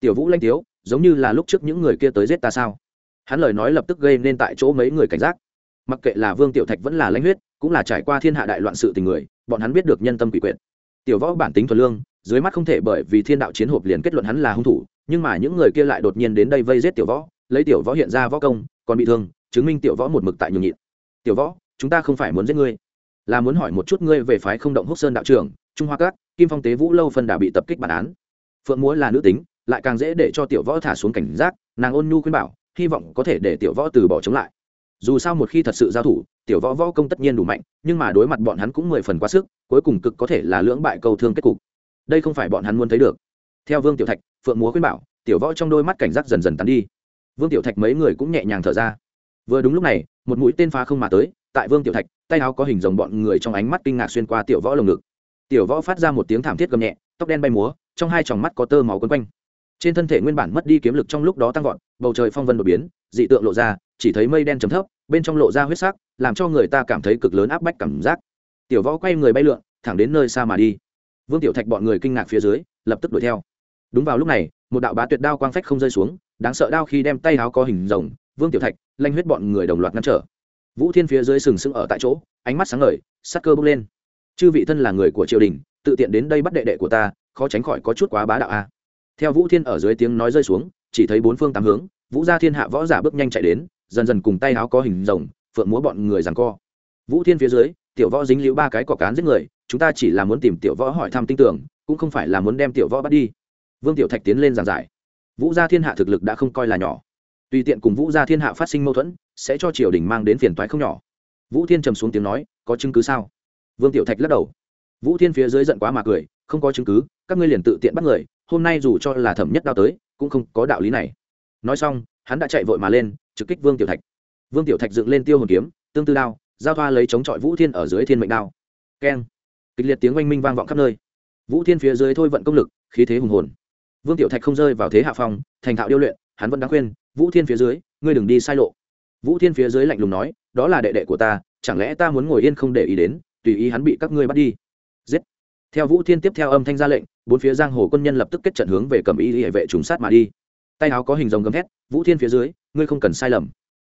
Tiểu vũ lanh tiếu, giống như là lúc trước những người kia tới giết ta sao? Hắn lời nói lập tức gây nên tại chỗ mấy người cảnh giác. Mặc kệ là vương tiểu thạch vẫn là lãnh huyết, cũng là trải qua thiên hạ đại loạn sự tình người, bọn hắn biết được nhân tâm quỷ quyệt. Tiểu võ bản tính thuần lương dưới mắt không thể bởi vì thiên đạo chiến hộp liền kết luận hắn là hung thủ, nhưng mà những người kia lại đột nhiên đến đây vây giết tiểu võ, lấy tiểu võ hiện ra võ công, còn bị thương, chứng minh tiểu võ một mực tại nhường nhịn. Tiểu võ, chúng ta không phải muốn giết ngươi, là muốn hỏi một chút ngươi về phái không động húc sơn đạo trưởng, trung hoa cát kim phong tế vũ lâu phân đà bị tập kích bản án. Phượng múa là nữ tính, lại càng dễ để cho tiểu võ thả xuống cảnh giác, nàng ôn nhu khuyên bảo, hy vọng có thể để tiểu võ từ bỏ chống lại. Dù sao một khi thật sự giao thủ, tiểu võ võ công tất nhiên đủ mạnh, nhưng mà đối mặt bọn hắn cũng mười phần quá sức, cuối cùng cực có thể là lưỡng bại câu thương kết cục đây không phải bọn hắn muốn thấy được. Theo vương tiểu thạch, phượng múa khuyên bảo, tiểu võ trong đôi mắt cảnh giác dần dần tắn đi. Vương tiểu thạch mấy người cũng nhẹ nhàng thở ra. Vừa đúng lúc này, một mũi tên phá không mà tới, tại vương tiểu thạch, tay áo có hình rồng bọn người trong ánh mắt kinh ngạc xuyên qua tiểu võ lồng ngực. Tiểu võ phát ra một tiếng thảm thiết gầm nhẹ, tóc đen bay múa, trong hai tròng mắt có tơ máu quấn quanh. Trên thân thể nguyên bản mất đi kiếm lực trong lúc đó tăng vọt, bầu trời phong vân đột biến, dị tượng lộ ra, chỉ thấy mây đen chấm thấp, bên trong lộ ra huyết sắc, làm cho người ta cảm thấy cực lớn áp bách cảm giác. Tiểu võ quay người bay lượn, thẳng đến nơi xa mà đi vương tiểu thạch bọn người kinh ngạc phía dưới, lập tức đuổi theo. Đúng vào lúc này, một đạo bá tuyệt đao quang phách không rơi xuống, đáng sợ đao khi đem tay áo có hình rồng, vương tiểu thạch, lanh huyết bọn người đồng loạt ngăn trở. Vũ thiên phía dưới sừng sững ở tại chỗ, ánh mắt sáng ngời, sắc cơ bốc lên. Chư vị thân là người của triều đình, tự tiện đến đây bắt đệ đệ của ta, khó tránh khỏi có chút quá bá đạo a. Theo vũ thiên ở dưới tiếng nói rơi xuống, chỉ thấy bốn phương tám hướng, vũ gia thiên hạ võ giả bước nhanh chạy đến, dần dần cùng tay áo có hình rồng, phượng múa bọn người rằng co. Vũ thiên phía dưới, tiểu võ dính liễu ba cái cỏ cán giết người chúng ta chỉ là muốn tìm tiểu võ hỏi thăm tin tưởng, cũng không phải là muốn đem tiểu võ bắt đi. Vương tiểu thạch tiến lên giảng giải. Vũ gia thiên hạ thực lực đã không coi là nhỏ. Tùy tiện cùng vũ gia thiên hạ phát sinh mâu thuẫn, sẽ cho triều đình mang đến phiền toái không nhỏ. Vũ thiên trầm xuống tiếng nói, có chứng cứ sao? Vương tiểu thạch lắc đầu. Vũ thiên phía dưới giận quá mà cười, không có chứng cứ, các ngươi liền tự tiện bắt người, hôm nay dù cho là thẩm nhất đao tới, cũng không có đạo lý này. Nói xong, hắn đã chạy vội mà lên, trực kích vương tiểu thạch. Vương tiểu thạch dựng lên tiêu hồn kiếm, tương tư đao, giao thoa lấy chống chọi vũ thiên ở dưới thiên mệnh đao. Keng kịch liệt tiếng oanh minh vang vọng khắp nơi. Vũ thiên phía dưới thôi vận công lực, khí thế hùng hồn. Vương tiểu thạch không rơi vào thế hạ phong, thành thạo điêu luyện, hắn vẫn đáng khuyên, vũ thiên phía dưới, ngươi đừng đi sai lộ. Vũ thiên phía dưới lạnh lùng nói, đó là đệ đệ của ta, chẳng lẽ ta muốn ngồi yên không để ý đến, tùy ý hắn bị các ngươi bắt đi? Giết. Theo vũ thiên tiếp theo âm thanh ra lệnh, bốn phía giang hồ quân nhân lập tức kết trận hướng về cầm y hệ vệ trùng sát mà đi. Tay áo có hình rồng gầm thét, vũ thiên phía dưới, ngươi không cần sai lầm.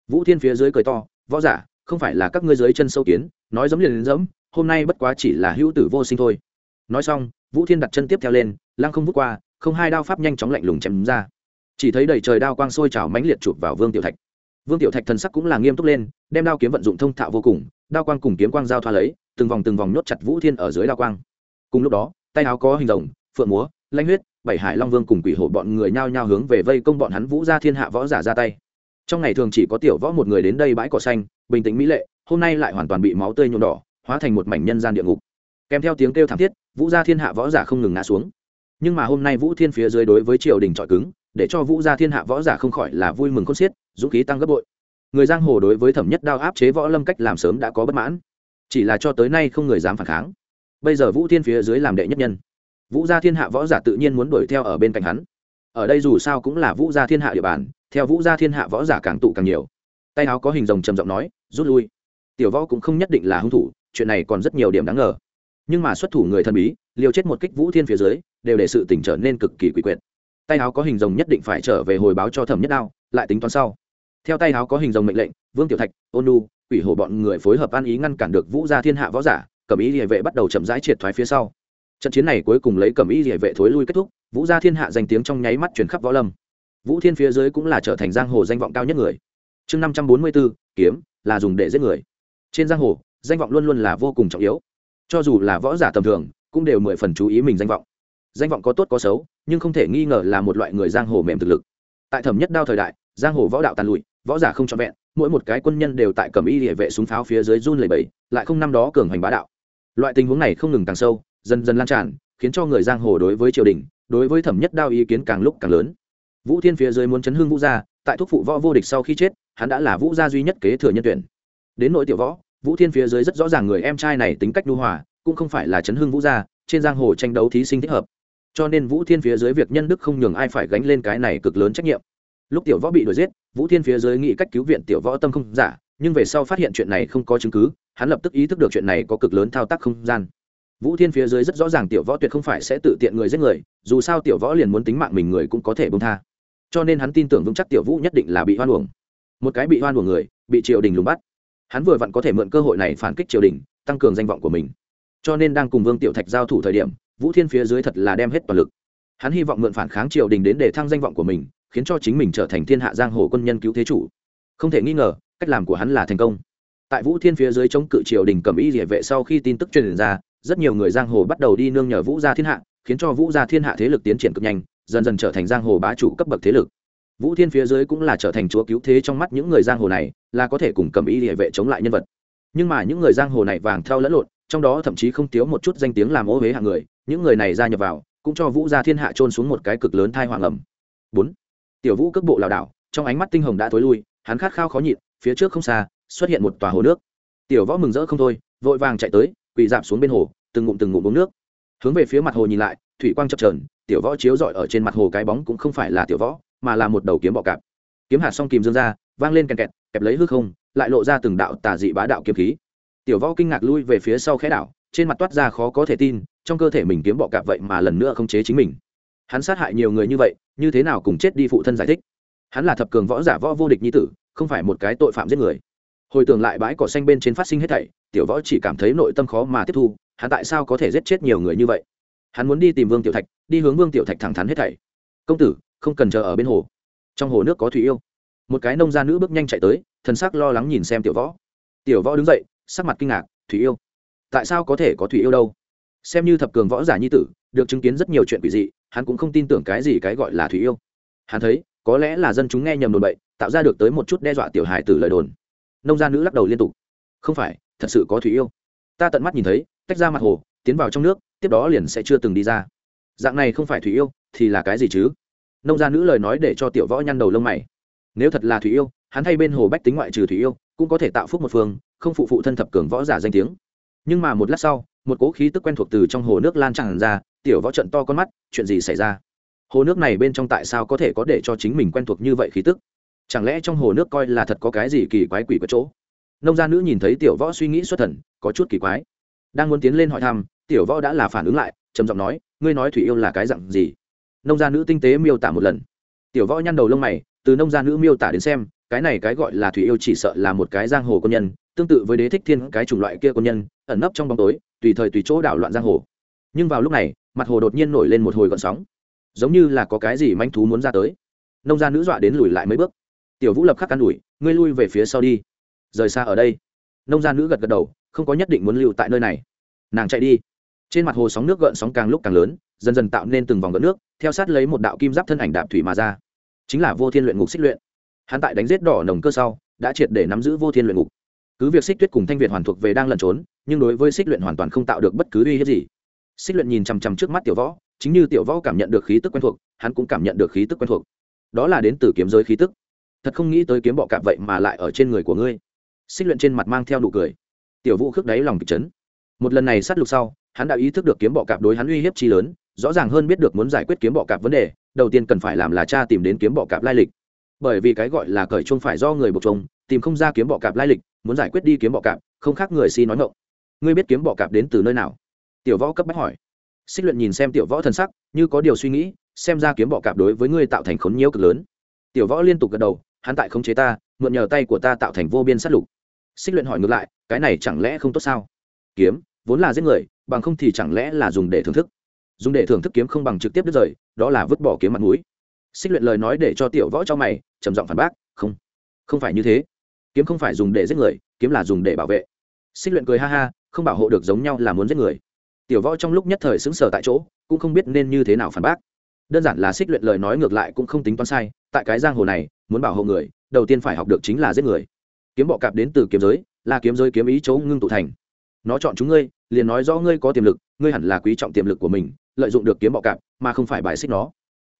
Vũ thiên phía dưới cười to, võ giả, không phải là các ngươi dưới chân sâu kiến, nói giống liền giống hôm nay bất quá chỉ là hữu tử vô sinh thôi. Nói xong, vũ thiên đặt chân tiếp theo lên, lăng không vút qua, không hai đao pháp nhanh chóng lạnh lùng chém ra. Chỉ thấy đầy trời đao quang sôi trào mãnh liệt chụp vào vương tiểu thạch. Vương tiểu thạch thần sắc cũng là nghiêm túc lên, đem đao kiếm vận dụng thông thạo vô cùng, đao quang cùng kiếm quang giao thoa lấy, từng vòng từng vòng nhốt chặt vũ thiên ở dưới đao quang. Cùng lúc đó, tay áo có hình rồng, phượng múa, lanh huyết, bảy hải long vương cùng quỷ hộ bọn người nhao nhao hướng về vây công bọn hắn vũ ra thiên hạ võ giả ra tay. Trong ngày thường chỉ có tiểu võ một người đến đây bãi cỏ xanh, bình tĩnh mỹ lệ, hôm nay lại hoàn toàn bị máu tươi nhuộm đỏ hóa thành một mảnh nhân gian địa ngục. Kèm theo tiếng kêu thảm thiết, vũ gia thiên hạ võ giả không ngừng ngã xuống. Nhưng mà hôm nay vũ thiên phía dưới đối với triều đình trọi cứng, để cho vũ gia thiên hạ võ giả không khỏi là vui mừng khôn xiết, dũng khí tăng gấp bội. Người giang hồ đối với thẩm nhất đao áp chế võ lâm cách làm sớm đã có bất mãn. Chỉ là cho tới nay không người dám phản kháng. Bây giờ vũ thiên phía dưới làm đệ nhất nhân. Vũ gia thiên hạ võ giả tự nhiên muốn đuổi theo ở bên cạnh hắn. Ở đây dù sao cũng là vũ gia thiên hạ địa bàn, theo vũ gia thiên hạ võ giả càng tụ càng nhiều. Tay áo có hình rồng trầm giọng nói, rút lui. Tiểu võ cũng không nhất định là hung thủ chuyện này còn rất nhiều điểm đáng ngờ. Nhưng mà xuất thủ người thần bí, liều chết một kích vũ thiên phía dưới, đều để sự tỉnh trở nên cực kỳ quỷ quyệt. Tay áo có hình rồng nhất định phải trở về hồi báo cho thẩm nhất đao, lại tính toán sau. Theo tay áo có hình rồng mệnh lệnh, vương tiểu thạch, ôn nu ủy hổ bọn người phối hợp an ý ngăn cản được vũ gia thiên hạ võ giả, cẩm ý địa vệ bắt đầu chậm rãi triệt thoái phía sau. Trận chiến này cuối cùng lấy cẩm ý địa vệ thối lui kết thúc, vũ gia thiên hạ danh tiếng trong nháy mắt chuyển khắp võ lâm. Vũ thiên phía dưới cũng là trở thành giang hồ danh vọng cao nhất người. Chương năm trăm bốn mươi bốn, kiếm, là dùng để giết người. Trên giang hồ danh vọng luôn luôn là vô cùng trọng yếu. Cho dù là võ giả tầm thường, cũng đều mười phần chú ý mình danh vọng. Danh vọng có tốt có xấu, nhưng không thể nghi ngờ là một loại người giang hồ mềm thực lực. Tại thẩm nhất đao thời đại, giang hồ võ đạo tàn lụi, võ giả không trọn vẹn, mỗi một cái quân nhân đều tại cầm y địa vệ súng pháo phía dưới run lầy bẫy lại không năm đó cường hoành bá đạo. Loại tình huống này không ngừng càng sâu, dần dần lan tràn, khiến cho người giang hồ đối với triều đình, đối với thẩm nhất đao ý kiến càng lúc càng lớn. Vũ thiên phía dưới muốn chấn hương vũ gia, tại thúc phụ võ vô địch sau khi chết, hắn đã là vũ gia duy nhất kế thừa nhân tuyển. Đến nội tiểu võ vũ thiên phía dưới rất rõ ràng người em trai này tính cách đu hòa, cũng không phải là chấn hưng vũ gia, trên giang hồ tranh đấu thí sinh thích hợp. Cho nên vũ thiên phía dưới việc nhân đức không nhường ai phải gánh lên cái này cực lớn trách nhiệm. Lúc tiểu võ bị đuổi giết, vũ thiên phía dưới nghĩ cách cứu viện tiểu võ tâm không giả, nhưng về sau phát hiện chuyện này không có chứng cứ, hắn lập tức ý thức được chuyện này có cực lớn thao tác không gian. Vũ thiên phía dưới rất rõ ràng tiểu võ tuyệt không phải sẽ tự tiện người giết người, dù sao tiểu võ liền muốn tính mạng mình người cũng có thể bông tha. Cho nên hắn tin tưởng vững chắc tiểu vũ nhất định là bị hoan uổng. Một cái bị hoan uổng người, bị triều đình lùng bắt hắn vừa vặn có thể mượn cơ hội này phản kích triều đình, tăng cường danh vọng của mình. Cho nên đang cùng vương tiểu thạch giao thủ thời điểm, vũ thiên phía dưới thật là đem hết toàn lực. Hắn hy vọng mượn phản kháng triều đình đến để thăng danh vọng của mình, khiến cho chính mình trở thành thiên hạ giang hồ quân nhân cứu thế chủ. Không thể nghi ngờ, cách làm của hắn là thành công. Tại vũ thiên phía dưới chống cự triều đình cầm y địa vệ sau khi tin tức truyền ra, rất nhiều người giang hồ bắt đầu đi nương nhờ vũ gia thiên hạ, khiến cho vũ gia thiên hạ thế lực tiến triển cực nhanh, dần dần trở thành giang hồ bá chủ cấp bậc thế lực vũ thiên phía dưới cũng là trở thành chúa cứu thế trong mắt những người giang hồ này, là có thể cùng cầm y địa vệ chống lại nhân vật. Nhưng mà những người giang hồ này vàng theo lẫn lộn, trong đó thậm chí không thiếu một chút danh tiếng làm ô huế hạng người, những người này gia nhập vào, cũng cho vũ gia thiên hạ trôn xuống một cái cực lớn thai hoàng ẩm. Bốn, tiểu vũ cước bộ lảo đảo, trong ánh mắt tinh hồng đã tối lui, hắn khát khao khó nhịn, phía trước không xa, xuất hiện một tòa hồ nước. Tiểu võ mừng rỡ không thôi, vội vàng chạy tới, quỳ dạp xuống bên hồ, từng ngụm từng ngụm uống nước. Hướng về phía mặt hồ nhìn lại, thủy quang chập trờn tiểu võ chiếu rọi ở trên mặt hồ cái bóng cũng không phải là tiểu võ mà là một đầu kiếm bọ cạp. Kiếm hạt song kìm dương ra, vang lên kèn kẹt, kẹp lấy hư không, lại lộ ra từng đạo tà dị bá đạo kiếm khí. Tiểu võ kinh ngạc lui về phía sau khẽ đảo, trên mặt toát ra khó có thể tin, trong cơ thể mình kiếm bọ cạp vậy mà lần nữa không chế chính mình. Hắn sát hại nhiều người như vậy, như thế nào cùng chết đi phụ thân giải thích? Hắn là thập cường võ giả võ vô địch nhi tử, không phải một cái tội phạm giết người. Hồi tưởng lại bãi cỏ xanh bên trên phát sinh hết thảy, tiểu võ chỉ cảm thấy nội tâm khó mà tiếp thu, hắn tại sao có thể giết chết nhiều người như vậy? Hắn muốn đi tìm vương tiểu thạch, đi hướng vương tiểu thạch thẳng thắn hết thảy. Công tử không cần chờ ở bên hồ. Trong hồ nước có thủy yêu. Một cái nông gia nữ bước nhanh chạy tới, thần sắc lo lắng nhìn xem tiểu võ. Tiểu võ đứng dậy, sắc mặt kinh ngạc, thủy yêu? Tại sao có thể có thủy yêu đâu? Xem như thập cường võ giả nhi tử, được chứng kiến rất nhiều chuyện quỷ dị, hắn cũng không tin tưởng cái gì cái gọi là thủy yêu. Hắn thấy, có lẽ là dân chúng nghe nhầm đồn bậy, tạo ra được tới một chút đe dọa tiểu hài từ lời đồn. Nông gia nữ lắc đầu liên tục, không phải, thật sự có thủy yêu. Ta tận mắt nhìn thấy, tách ra mặt hồ, tiến vào trong nước, tiếp đó liền sẽ chưa từng đi ra. Dạng này không phải thủy yêu, thì là cái gì chứ? Nông gia nữ lời nói để cho tiểu võ nhăn đầu lông mày. Nếu thật là thủy yêu, hắn thay bên hồ bách tính ngoại trừ thủy yêu, cũng có thể tạo phúc một phương, không phụ phụ thân thập cường võ giả danh tiếng. Nhưng mà một lát sau, một cố khí tức quen thuộc từ trong hồ nước lan tràn ra, tiểu võ trận to con mắt, chuyện gì xảy ra? Hồ nước này bên trong tại sao có thể có để cho chính mình quen thuộc như vậy khí tức? Chẳng lẽ trong hồ nước coi là thật có cái gì kỳ quái quỷ có chỗ? Nông gia nữ nhìn thấy tiểu võ suy nghĩ xuất thần, có chút kỳ quái. Đang muốn tiến lên hỏi thăm, tiểu võ đã là phản ứng lại, trầm giọng nói, ngươi nói thủy yêu là cái dặn gì? Nông gia nữ tinh tế miêu tả một lần. Tiểu võ nhăn đầu lông mày, từ nông gia nữ miêu tả đến xem, cái này cái gọi là thủy yêu chỉ sợ là một cái giang hồ quân nhân, tương tự với đế thích thiên cái chủng loại kia quân nhân, ẩn nấp trong bóng tối, tùy thời tùy chỗ đảo loạn giang hồ. Nhưng vào lúc này, mặt hồ đột nhiên nổi lên một hồi gọn sóng. Giống như là có cái gì manh thú muốn ra tới. Nông gia nữ dọa đến lùi lại mấy bước. Tiểu vũ lập khắc can đuổi ngươi lui về phía sau đi. Rời xa ở đây. Nông gia nữ gật gật đầu, không có nhất định muốn lưu tại nơi này. Nàng chạy đi trên mặt hồ sóng nước gợn sóng càng lúc càng lớn, dần dần tạo nên từng vòng gợn nước, theo sát lấy một đạo kim giáp thân ảnh đạp thủy mà ra. Chính là vô thiên luyện ngục xích luyện. Hắn tại đánh giết đỏ nồng cơ sau, đã triệt để nắm giữ vô thiên luyện ngục. Cứ việc xích tuyết cùng thanh việt hoàn thuộc về đang lẩn trốn, nhưng đối với xích luyện hoàn toàn không tạo được bất cứ uy hiếp gì. Xích luyện nhìn chằm chằm trước mắt tiểu võ, chính như tiểu võ cảm nhận được khí tức quen thuộc, hắn cũng cảm nhận được khí tức quen thuộc. Đó là đến từ kiếm giới khí tức. Thật không nghĩ tới kiếm bọ cạp vậy mà lại ở trên người của ngươi. Xích luyện trên mặt mang theo nụ cười. Tiểu vũ khước đáy lòng kịch chấn một lần này sát lục sau, hắn đã ý thức được kiếm bọ cạp đối hắn uy hiếp chi lớn, rõ ràng hơn biết được muốn giải quyết kiếm bọ cạp vấn đề, đầu tiên cần phải làm là cha tìm đến kiếm bọ cạp lai lịch. Bởi vì cái gọi là cởi chung phải do người buộc chồng tìm không ra kiếm bọ cạp lai lịch, muốn giải quyết đi kiếm bọ cạp, không khác người si nói ngộng ngươi biết kiếm bọ cạp đến từ nơi nào? Tiểu võ cấp bách hỏi. Xích luyện nhìn xem tiểu võ thân sắc, như có điều suy nghĩ, xem ra kiếm bọ cạp đối với ngươi tạo thành khốn nhiễu cực lớn. Tiểu võ liên tục gật đầu, hắn tại khống chế ta, mượn nhờ tay của ta tạo thành vô biên sát lục. Xích luyện hỏi ngược lại, cái này chẳng lẽ không tốt sao? Kiếm vốn là giết người, bằng không thì chẳng lẽ là dùng để thưởng thức. Dùng để thưởng thức kiếm không bằng trực tiếp đứt rời, đó là vứt bỏ kiếm mặt mũi. Xích luyện lời nói để cho tiểu võ cho mày, trầm giọng phản bác, không không phải như thế. Kiếm không phải dùng để giết người, kiếm là dùng để bảo vệ. Xích luyện cười ha ha, không bảo hộ được giống nhau là muốn giết người. Tiểu võ trong lúc nhất thời xứng sở tại chỗ, cũng không biết nên như thế nào phản bác. Đơn giản là xích luyện lời nói ngược lại cũng không tính toán sai, tại cái giang hồ này, muốn bảo hộ người, đầu tiên phải học được chính là giết người. Kiếm bọ cạp đến từ kiếm giới, là kiếm giới kiếm ý chỗ ngưng tụ thành nó chọn chúng ngươi, liền nói rõ ngươi có tiềm lực, ngươi hẳn là quý trọng tiềm lực của mình, lợi dụng được kiếm bọ cạp, mà không phải bài xích nó.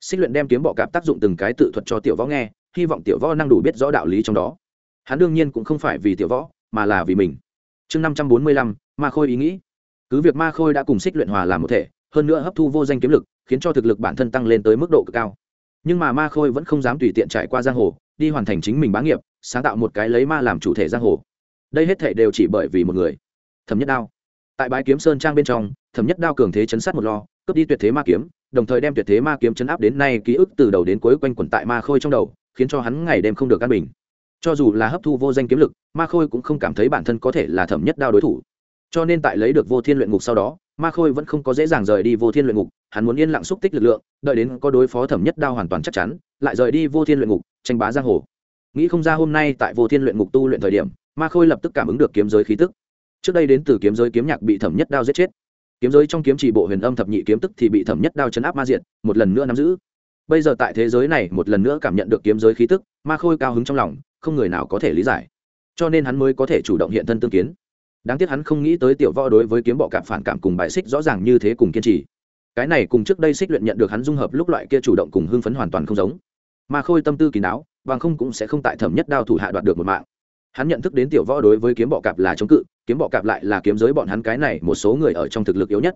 Xích luyện đem kiếm bọ cạp tác dụng từng cái tự thuật cho tiểu võ nghe, hy vọng tiểu võ năng đủ biết rõ đạo lý trong đó. Hắn đương nhiên cũng không phải vì tiểu võ, mà là vì mình. Chương năm trăm bốn mươi lăm, ma khôi ý nghĩ. Cứ việc ma khôi đã cùng xích luyện hòa làm một thể, hơn nữa hấp thu vô danh kiếm lực, khiến cho thực lực bản thân tăng lên tới mức độ cực cao. Nhưng mà ma khôi vẫn không dám tùy tiện trải qua giang hồ, đi hoàn thành chính mình bá nghiệp, sáng tạo một cái lấy ma làm chủ thể giang hồ. Đây hết thể đều chỉ bởi vì một người thẩm nhất đao. Tại bãi kiếm sơn trang bên trong, thẩm nhất đao cường thế chấn sát một lo cướp đi tuyệt thế ma kiếm, đồng thời đem tuyệt thế ma kiếm chấn áp đến nay ký ức từ đầu đến cuối quanh quẩn tại ma khôi trong đầu, khiến cho hắn ngày đêm không được an bình. Cho dù là hấp thu vô danh kiếm lực, ma khôi cũng không cảm thấy bản thân có thể là thẩm nhất đao đối thủ. Cho nên tại lấy được vô thiên luyện ngục sau đó, ma khôi vẫn không có dễ dàng rời đi vô thiên luyện ngục, hắn muốn yên lặng xúc tích lực lượng, đợi đến có đối phó thẩm nhất đao hoàn toàn chắc chắn, lại rời đi vô thiên luyện ngục, tranh bá giang hồ. Nghĩ không ra hôm nay tại vô thiên luyện ngục tu luyện thời điểm, ma khôi lập tức cảm ứng được kiếm giới khí tức trước đây đến từ kiếm giới kiếm nhạc bị thẩm nhất đao giết chết. Kiếm giới trong kiếm chỉ bộ huyền âm thập nhị kiếm tức thì bị thẩm nhất đao chấn áp ma diện một lần nữa nắm giữ. Bây giờ tại thế giới này, một lần nữa cảm nhận được kiếm giới khí tức, ma khôi cao hứng trong lòng, không người nào có thể lý giải. Cho nên hắn mới có thể chủ động hiện thân tương kiến. Đáng tiếc hắn không nghĩ tới tiểu võ đối với kiếm bọ cạp phản cảm cùng bài xích rõ ràng như thế cùng kiên trì. Cái này cùng trước đây xích luyện nhận được hắn dung hợp lúc loại kia chủ động cùng hưng phấn hoàn toàn không giống. Ma khôi tâm tư kỳ đáo, bằng không cũng sẽ không tại thẩm nhất đao thủ hạ đoạt được một mạng hắn nhận thức đến tiểu võ đối với kiếm bọ cạp là chống cự, kiếm bọ cạp lại là kiếm giới bọn hắn cái này một số người ở trong thực lực yếu nhất.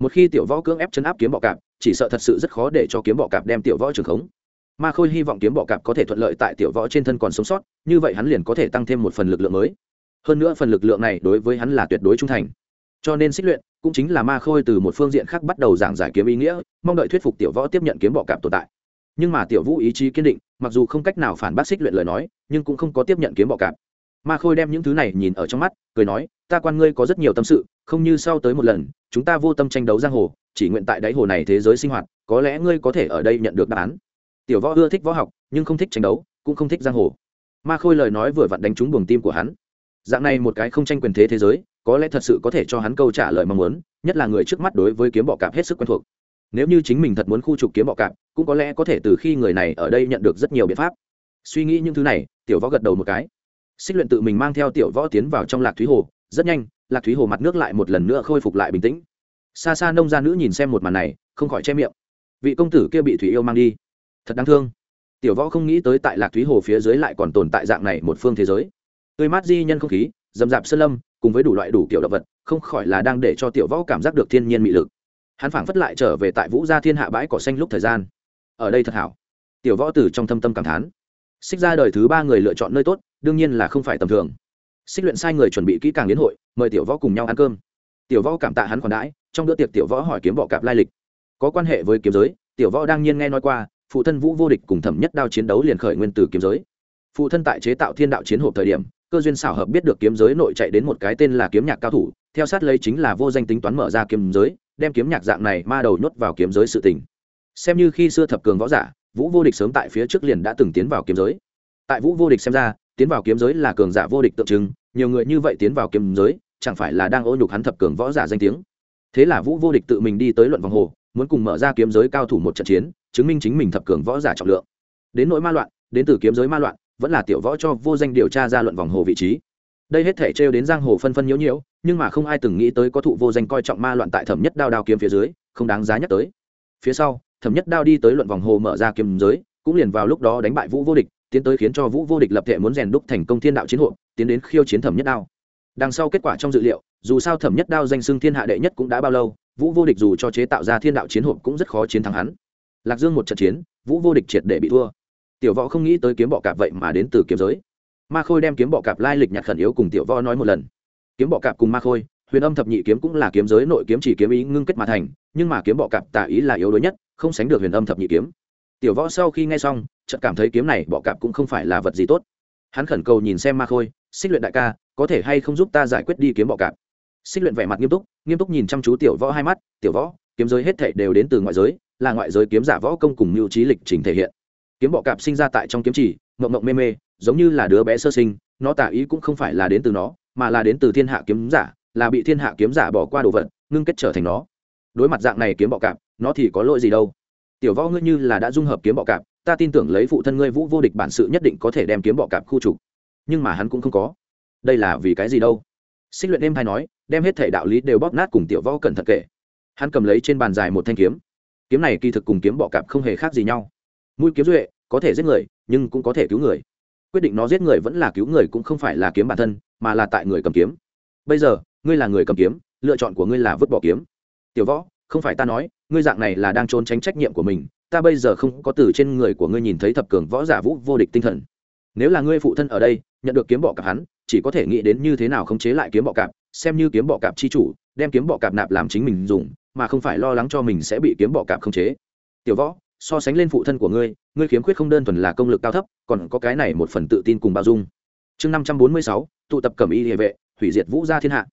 Một khi tiểu võ cưỡng ép chấn áp kiếm bọ cạp, chỉ sợ thật sự rất khó để cho kiếm bọ cạp đem tiểu võ trường khống. Ma khôi hy vọng kiếm bọ cạp có thể thuận lợi tại tiểu võ trên thân còn sống sót, như vậy hắn liền có thể tăng thêm một phần lực lượng mới. Hơn nữa phần lực lượng này đối với hắn là tuyệt đối trung thành. Cho nên xích luyện cũng chính là ma khôi từ một phương diện khác bắt đầu giảng giải kiếm ý nghĩa, mong đợi thuyết phục tiểu võ tiếp nhận kiếm bọ cạp tồn tại. Nhưng mà tiểu vũ ý chí kiên định, mặc dù không cách nào phản bác xích luyện lời nói, nhưng cũng không có tiếp nhận kiếm bọ cạp ma khôi đem những thứ này nhìn ở trong mắt, cười nói, ta quan ngươi có rất nhiều tâm sự, không như sau tới một lần, chúng ta vô tâm tranh đấu giang hồ, chỉ nguyện tại đáy hồ này thế giới sinh hoạt, có lẽ ngươi có thể ở đây nhận được đáp án. Tiểu võ ưa thích võ học, nhưng không thích tranh đấu, cũng không thích giang hồ. Ma khôi lời nói vừa vặn đánh trúng buồng tim của hắn. Dạng này một cái không tranh quyền thế thế giới, có lẽ thật sự có thể cho hắn câu trả lời mong muốn, nhất là người trước mắt đối với kiếm bọ cạp hết sức quen thuộc. Nếu như chính mình thật muốn khu trục kiếm bọ cạp, cũng có lẽ có thể từ khi người này ở đây nhận được rất nhiều biện pháp. Suy nghĩ những thứ này, tiểu võ gật đầu một cái xích luyện tự mình mang theo tiểu võ tiến vào trong lạc thúy hồ, rất nhanh, lạc thúy hồ mặt nước lại một lần nữa khôi phục lại bình tĩnh. Xa xa nông gia nữ nhìn xem một màn này, không khỏi che miệng. Vị công tử kia bị thủy yêu mang đi. Thật đáng thương. Tiểu võ không nghĩ tới tại lạc thúy hồ phía dưới lại còn tồn tại dạng này một phương thế giới. Tươi mát di nhân không khí, dầm dạp sơn lâm, cùng với đủ loại đủ kiểu động vật, không khỏi là đang để cho tiểu võ cảm giác được thiên nhiên mị lực. Hắn phảng phất lại trở về tại vũ gia thiên hạ bãi cỏ xanh lúc thời gian. Ở đây thật hảo. Tiểu võ từ trong thâm tâm cảm thán. Xích ra đời thứ ba người lựa chọn nơi tốt đương nhiên là không phải tầm thường. Xích luyện sai người chuẩn bị kỹ càng liên hội, mời tiểu võ cùng nhau ăn cơm. Tiểu võ cảm tạ hắn còn đãi, trong bữa tiệc tiểu võ hỏi kiếm bọ cạp lai lịch. Có quan hệ với kiếm giới, tiểu võ đang nhiên nghe nói qua, phụ thân vũ vô địch cùng thẩm nhất đao chiến đấu liền khởi nguyên từ kiếm giới. Phụ thân tại chế tạo thiên đạo chiến hộp thời điểm, cơ duyên xảo hợp biết được kiếm giới nội chạy đến một cái tên là kiếm nhạc cao thủ, theo sát lấy chính là vô danh tính toán mở ra kiếm giới, đem kiếm nhạc dạng này ma đầu nhốt vào kiếm giới sự tình. Xem như khi xưa thập cường võ giả, vũ vô địch sớm tại phía trước liền đã từng tiến vào kiếm giới. Tại vũ vô địch xem ra tiến vào kiếm giới là cường giả vô địch tượng trưng, nhiều người như vậy tiến vào kiếm giới, chẳng phải là đang ô nhục hắn thập cường võ giả danh tiếng. Thế là vũ vô địch tự mình đi tới luận vòng hồ, muốn cùng mở ra kiếm giới cao thủ một trận chiến, chứng minh chính mình thập cường võ giả trọng lượng. Đến nỗi ma loạn, đến từ kiếm giới ma loạn, vẫn là tiểu võ cho vô danh điều tra ra luận vòng hồ vị trí. Đây hết thể trêu đến giang hồ phân phân nhiễu nhiễu, nhưng mà không ai từng nghĩ tới có thụ vô danh coi trọng ma loạn tại thẩm nhất đao đao kiếm phía dưới, không đáng giá nhắc tới. Phía sau, thẩm nhất đao đi tới luận vòng hồ mở ra kiếm giới, cũng liền vào lúc đó đánh bại vũ vô địch tiến tới khiến cho vũ vô địch lập thể muốn rèn đúc thành công thiên đạo chiến hộ, tiến đến khiêu chiến thẩm nhất đao. Đằng sau kết quả trong dự liệu, dù sao thẩm nhất đao danh xưng thiên hạ đệ nhất cũng đã bao lâu, vũ vô địch dù cho chế tạo ra thiên đạo chiến hộp cũng rất khó chiến thắng hắn. Lạc dương một trận chiến, vũ vô địch triệt để bị thua. Tiểu võ không nghĩ tới kiếm bọ cạp vậy mà đến từ kiếm giới. Ma khôi đem kiếm bọ cạp lai lịch nhặt khẩn yếu cùng tiểu võ nói một lần. Kiếm bọ cạp cùng ma khôi, huyền âm thập nhị kiếm cũng là kiếm giới nội kiếm chỉ kiếm ý ngưng kết mà thành, nhưng mà kiếm bọ cạp tà ý là yếu đuối nhất, không sánh được huyền âm thập nhị kiếm tiểu võ sau khi nghe xong, chợt cảm thấy kiếm này, bọ cạp cũng không phải là vật gì tốt. Hắn khẩn cầu nhìn xem ma khôi, xích luyện đại ca, có thể hay không giúp ta giải quyết đi kiếm bọ cạp? Xích luyện vẻ mặt nghiêm túc nghiêm túc nhìn chăm chú tiểu võ hai mắt, tiểu võ, kiếm giới hết thảy đều đến từ ngoại giới, là ngoại giới kiếm giả võ công cùng mưu trí lịch trình thể hiện. Kiếm bọ cạp sinh ra tại trong kiếm chỉ mộng mộng mê mê, giống như là đứa bé sơ sinh, nó tả ý cũng không phải là đến từ nó, mà là đến từ thiên hạ kiếm giả, là bị thiên hạ kiếm giả bỏ qua đồ vật, ngưng kết trở thành nó. Đối mặt dạng này kiếm bọ cạp, nó thì có lỗi gì đâu? Tiểu võ ngươi như là đã dung hợp kiếm bọ cạp, ta tin tưởng lấy phụ thân ngươi vũ vô địch bản sự nhất định có thể đem kiếm bọ cạp khu trục. Nhưng mà hắn cũng không có. Đây là vì cái gì đâu? Xích luyện đêm hay nói, đem hết thể đạo lý đều bóp nát cùng tiểu võ cẩn thận kể. Hắn cầm lấy trên bàn dài một thanh kiếm. Kiếm này kỳ thực cùng kiếm bọ cạp không hề khác gì nhau. Mũi kiếm duệ, có thể giết người, nhưng cũng có thể cứu người. Quyết định nó giết người vẫn là cứu người cũng không phải là kiếm bản thân, mà là tại người cầm kiếm. Bây giờ, ngươi là người cầm kiếm, lựa chọn của ngươi là vứt bỏ kiếm. Tiểu võ, không phải ta nói ngươi dạng này là đang trốn tránh trách nhiệm của mình, ta bây giờ không có từ trên người của ngươi nhìn thấy thập cường võ giả vũ vô địch tinh thần. Nếu là ngươi phụ thân ở đây, nhận được kiếm bọ cạp hắn, chỉ có thể nghĩ đến như thế nào khống chế lại kiếm bọ cạp, xem như kiếm bọ cạp chi chủ, đem kiếm bọ cạp nạp làm chính mình dùng, mà không phải lo lắng cho mình sẽ bị kiếm bọ cạp khống chế. Tiểu võ, so sánh lên phụ thân của ngươi ngươi khiếm khuyết không đơn thuần là công lực cao thấp, còn có cái này một phần tự tin cùng bao dung. Chương năm trăm bốn mươi sáu, tụ tập cẩm y địa vệ, hủy diệt vũ gia thiên hạ.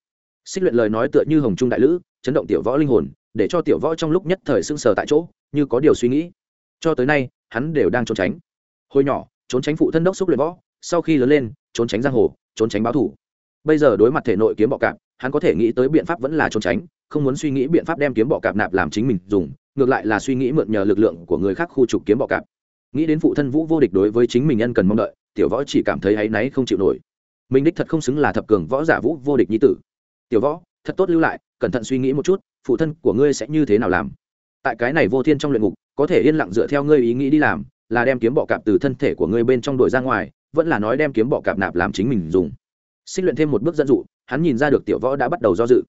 Xích luyện lời nói tựa như hồng trung đại lữ, chấn động tiểu võ linh hồn để cho tiểu võ trong lúc nhất thời sưng sờ tại chỗ, như có điều suy nghĩ. Cho tới nay, hắn đều đang trốn tránh. Hồi nhỏ, trốn tránh phụ thân đốc xúc luyện võ, sau khi lớn lên, trốn tránh giang hồ, trốn tránh báo thủ. Bây giờ đối mặt thể nội kiếm bọ cạp, hắn có thể nghĩ tới biện pháp vẫn là trốn tránh, không muốn suy nghĩ biện pháp đem kiếm bọ cạp nạp làm chính mình dùng, ngược lại là suy nghĩ mượn nhờ lực lượng của người khác khu trục kiếm bọ cạp. Nghĩ đến phụ thân vũ vô địch đối với chính mình nhân cần mong đợi, tiểu võ chỉ cảm thấy áy náy không chịu nổi. Mình đích thật không xứng là thập cường võ giả vũ vô địch nhi tử. Tiểu võ, thật tốt lưu lại, cẩn thận suy nghĩ một chút phụ thân của ngươi sẽ như thế nào làm? Tại cái này vô thiên trong luyện ngục, có thể yên lặng dựa theo ngươi ý nghĩ đi làm, là đem kiếm bọ cạp từ thân thể của ngươi bên trong đội ra ngoài, vẫn là nói đem kiếm bọ cạp nạp làm chính mình dùng. Xích luyện thêm một bước dẫn dụ, hắn nhìn ra được tiểu võ đã bắt đầu do dự.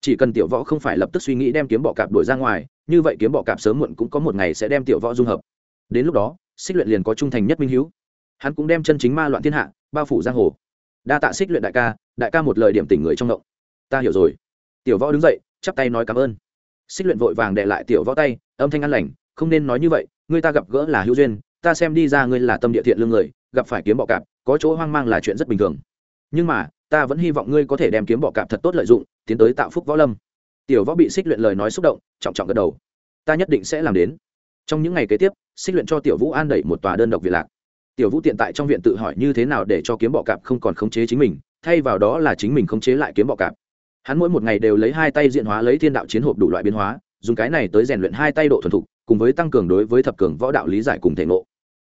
Chỉ cần tiểu võ không phải lập tức suy nghĩ đem kiếm bọ cạp đổi ra ngoài, như vậy kiếm bọ cạp sớm muộn cũng có một ngày sẽ đem tiểu võ dung hợp. Đến lúc đó, xích luyện liền có trung thành nhất minh hữu. Hắn cũng đem chân chính ma loạn thiên hạ, bao phủ giang hồ. Đa tạ xích luyện đại ca đại ca một lời điểm tỉnh người trong động. Ta hiểu rồi. Tiểu võ đứng dậy chắp tay nói cảm ơn. Xích luyện vội vàng đệ lại tiểu võ tay, âm thanh an lành, không nên nói như vậy người ta gặp gỡ là hữu duyên, ta xem đi ra ngươi là tâm địa thiện lương người, gặp phải kiếm bọ cạp, có chỗ hoang mang là chuyện rất bình thường. Nhưng mà, ta vẫn hy vọng ngươi có thể đem kiếm bọ cạp thật tốt lợi dụng, tiến tới tạo phúc võ lâm. Tiểu võ bị xích luyện lời nói xúc động, trọng trọng gật đầu. Ta nhất định sẽ làm đến. Trong những ngày kế tiếp, xích luyện cho tiểu vũ an đẩy một tòa đơn độc việt lạc. Tiểu vũ tiện tại trong viện tự hỏi như thế nào để cho kiếm bọ cạp không còn khống chế chính mình, thay vào đó là chính mình khống chế lại kiếm bọ cạp hắn mỗi một ngày đều lấy hai tay diện hóa lấy thiên đạo chiến hộp đủ loại biến hóa, dùng cái này tới rèn luyện hai tay độ thuần thục, cùng với tăng cường đối với thập cường võ đạo lý giải cùng thể ngộ.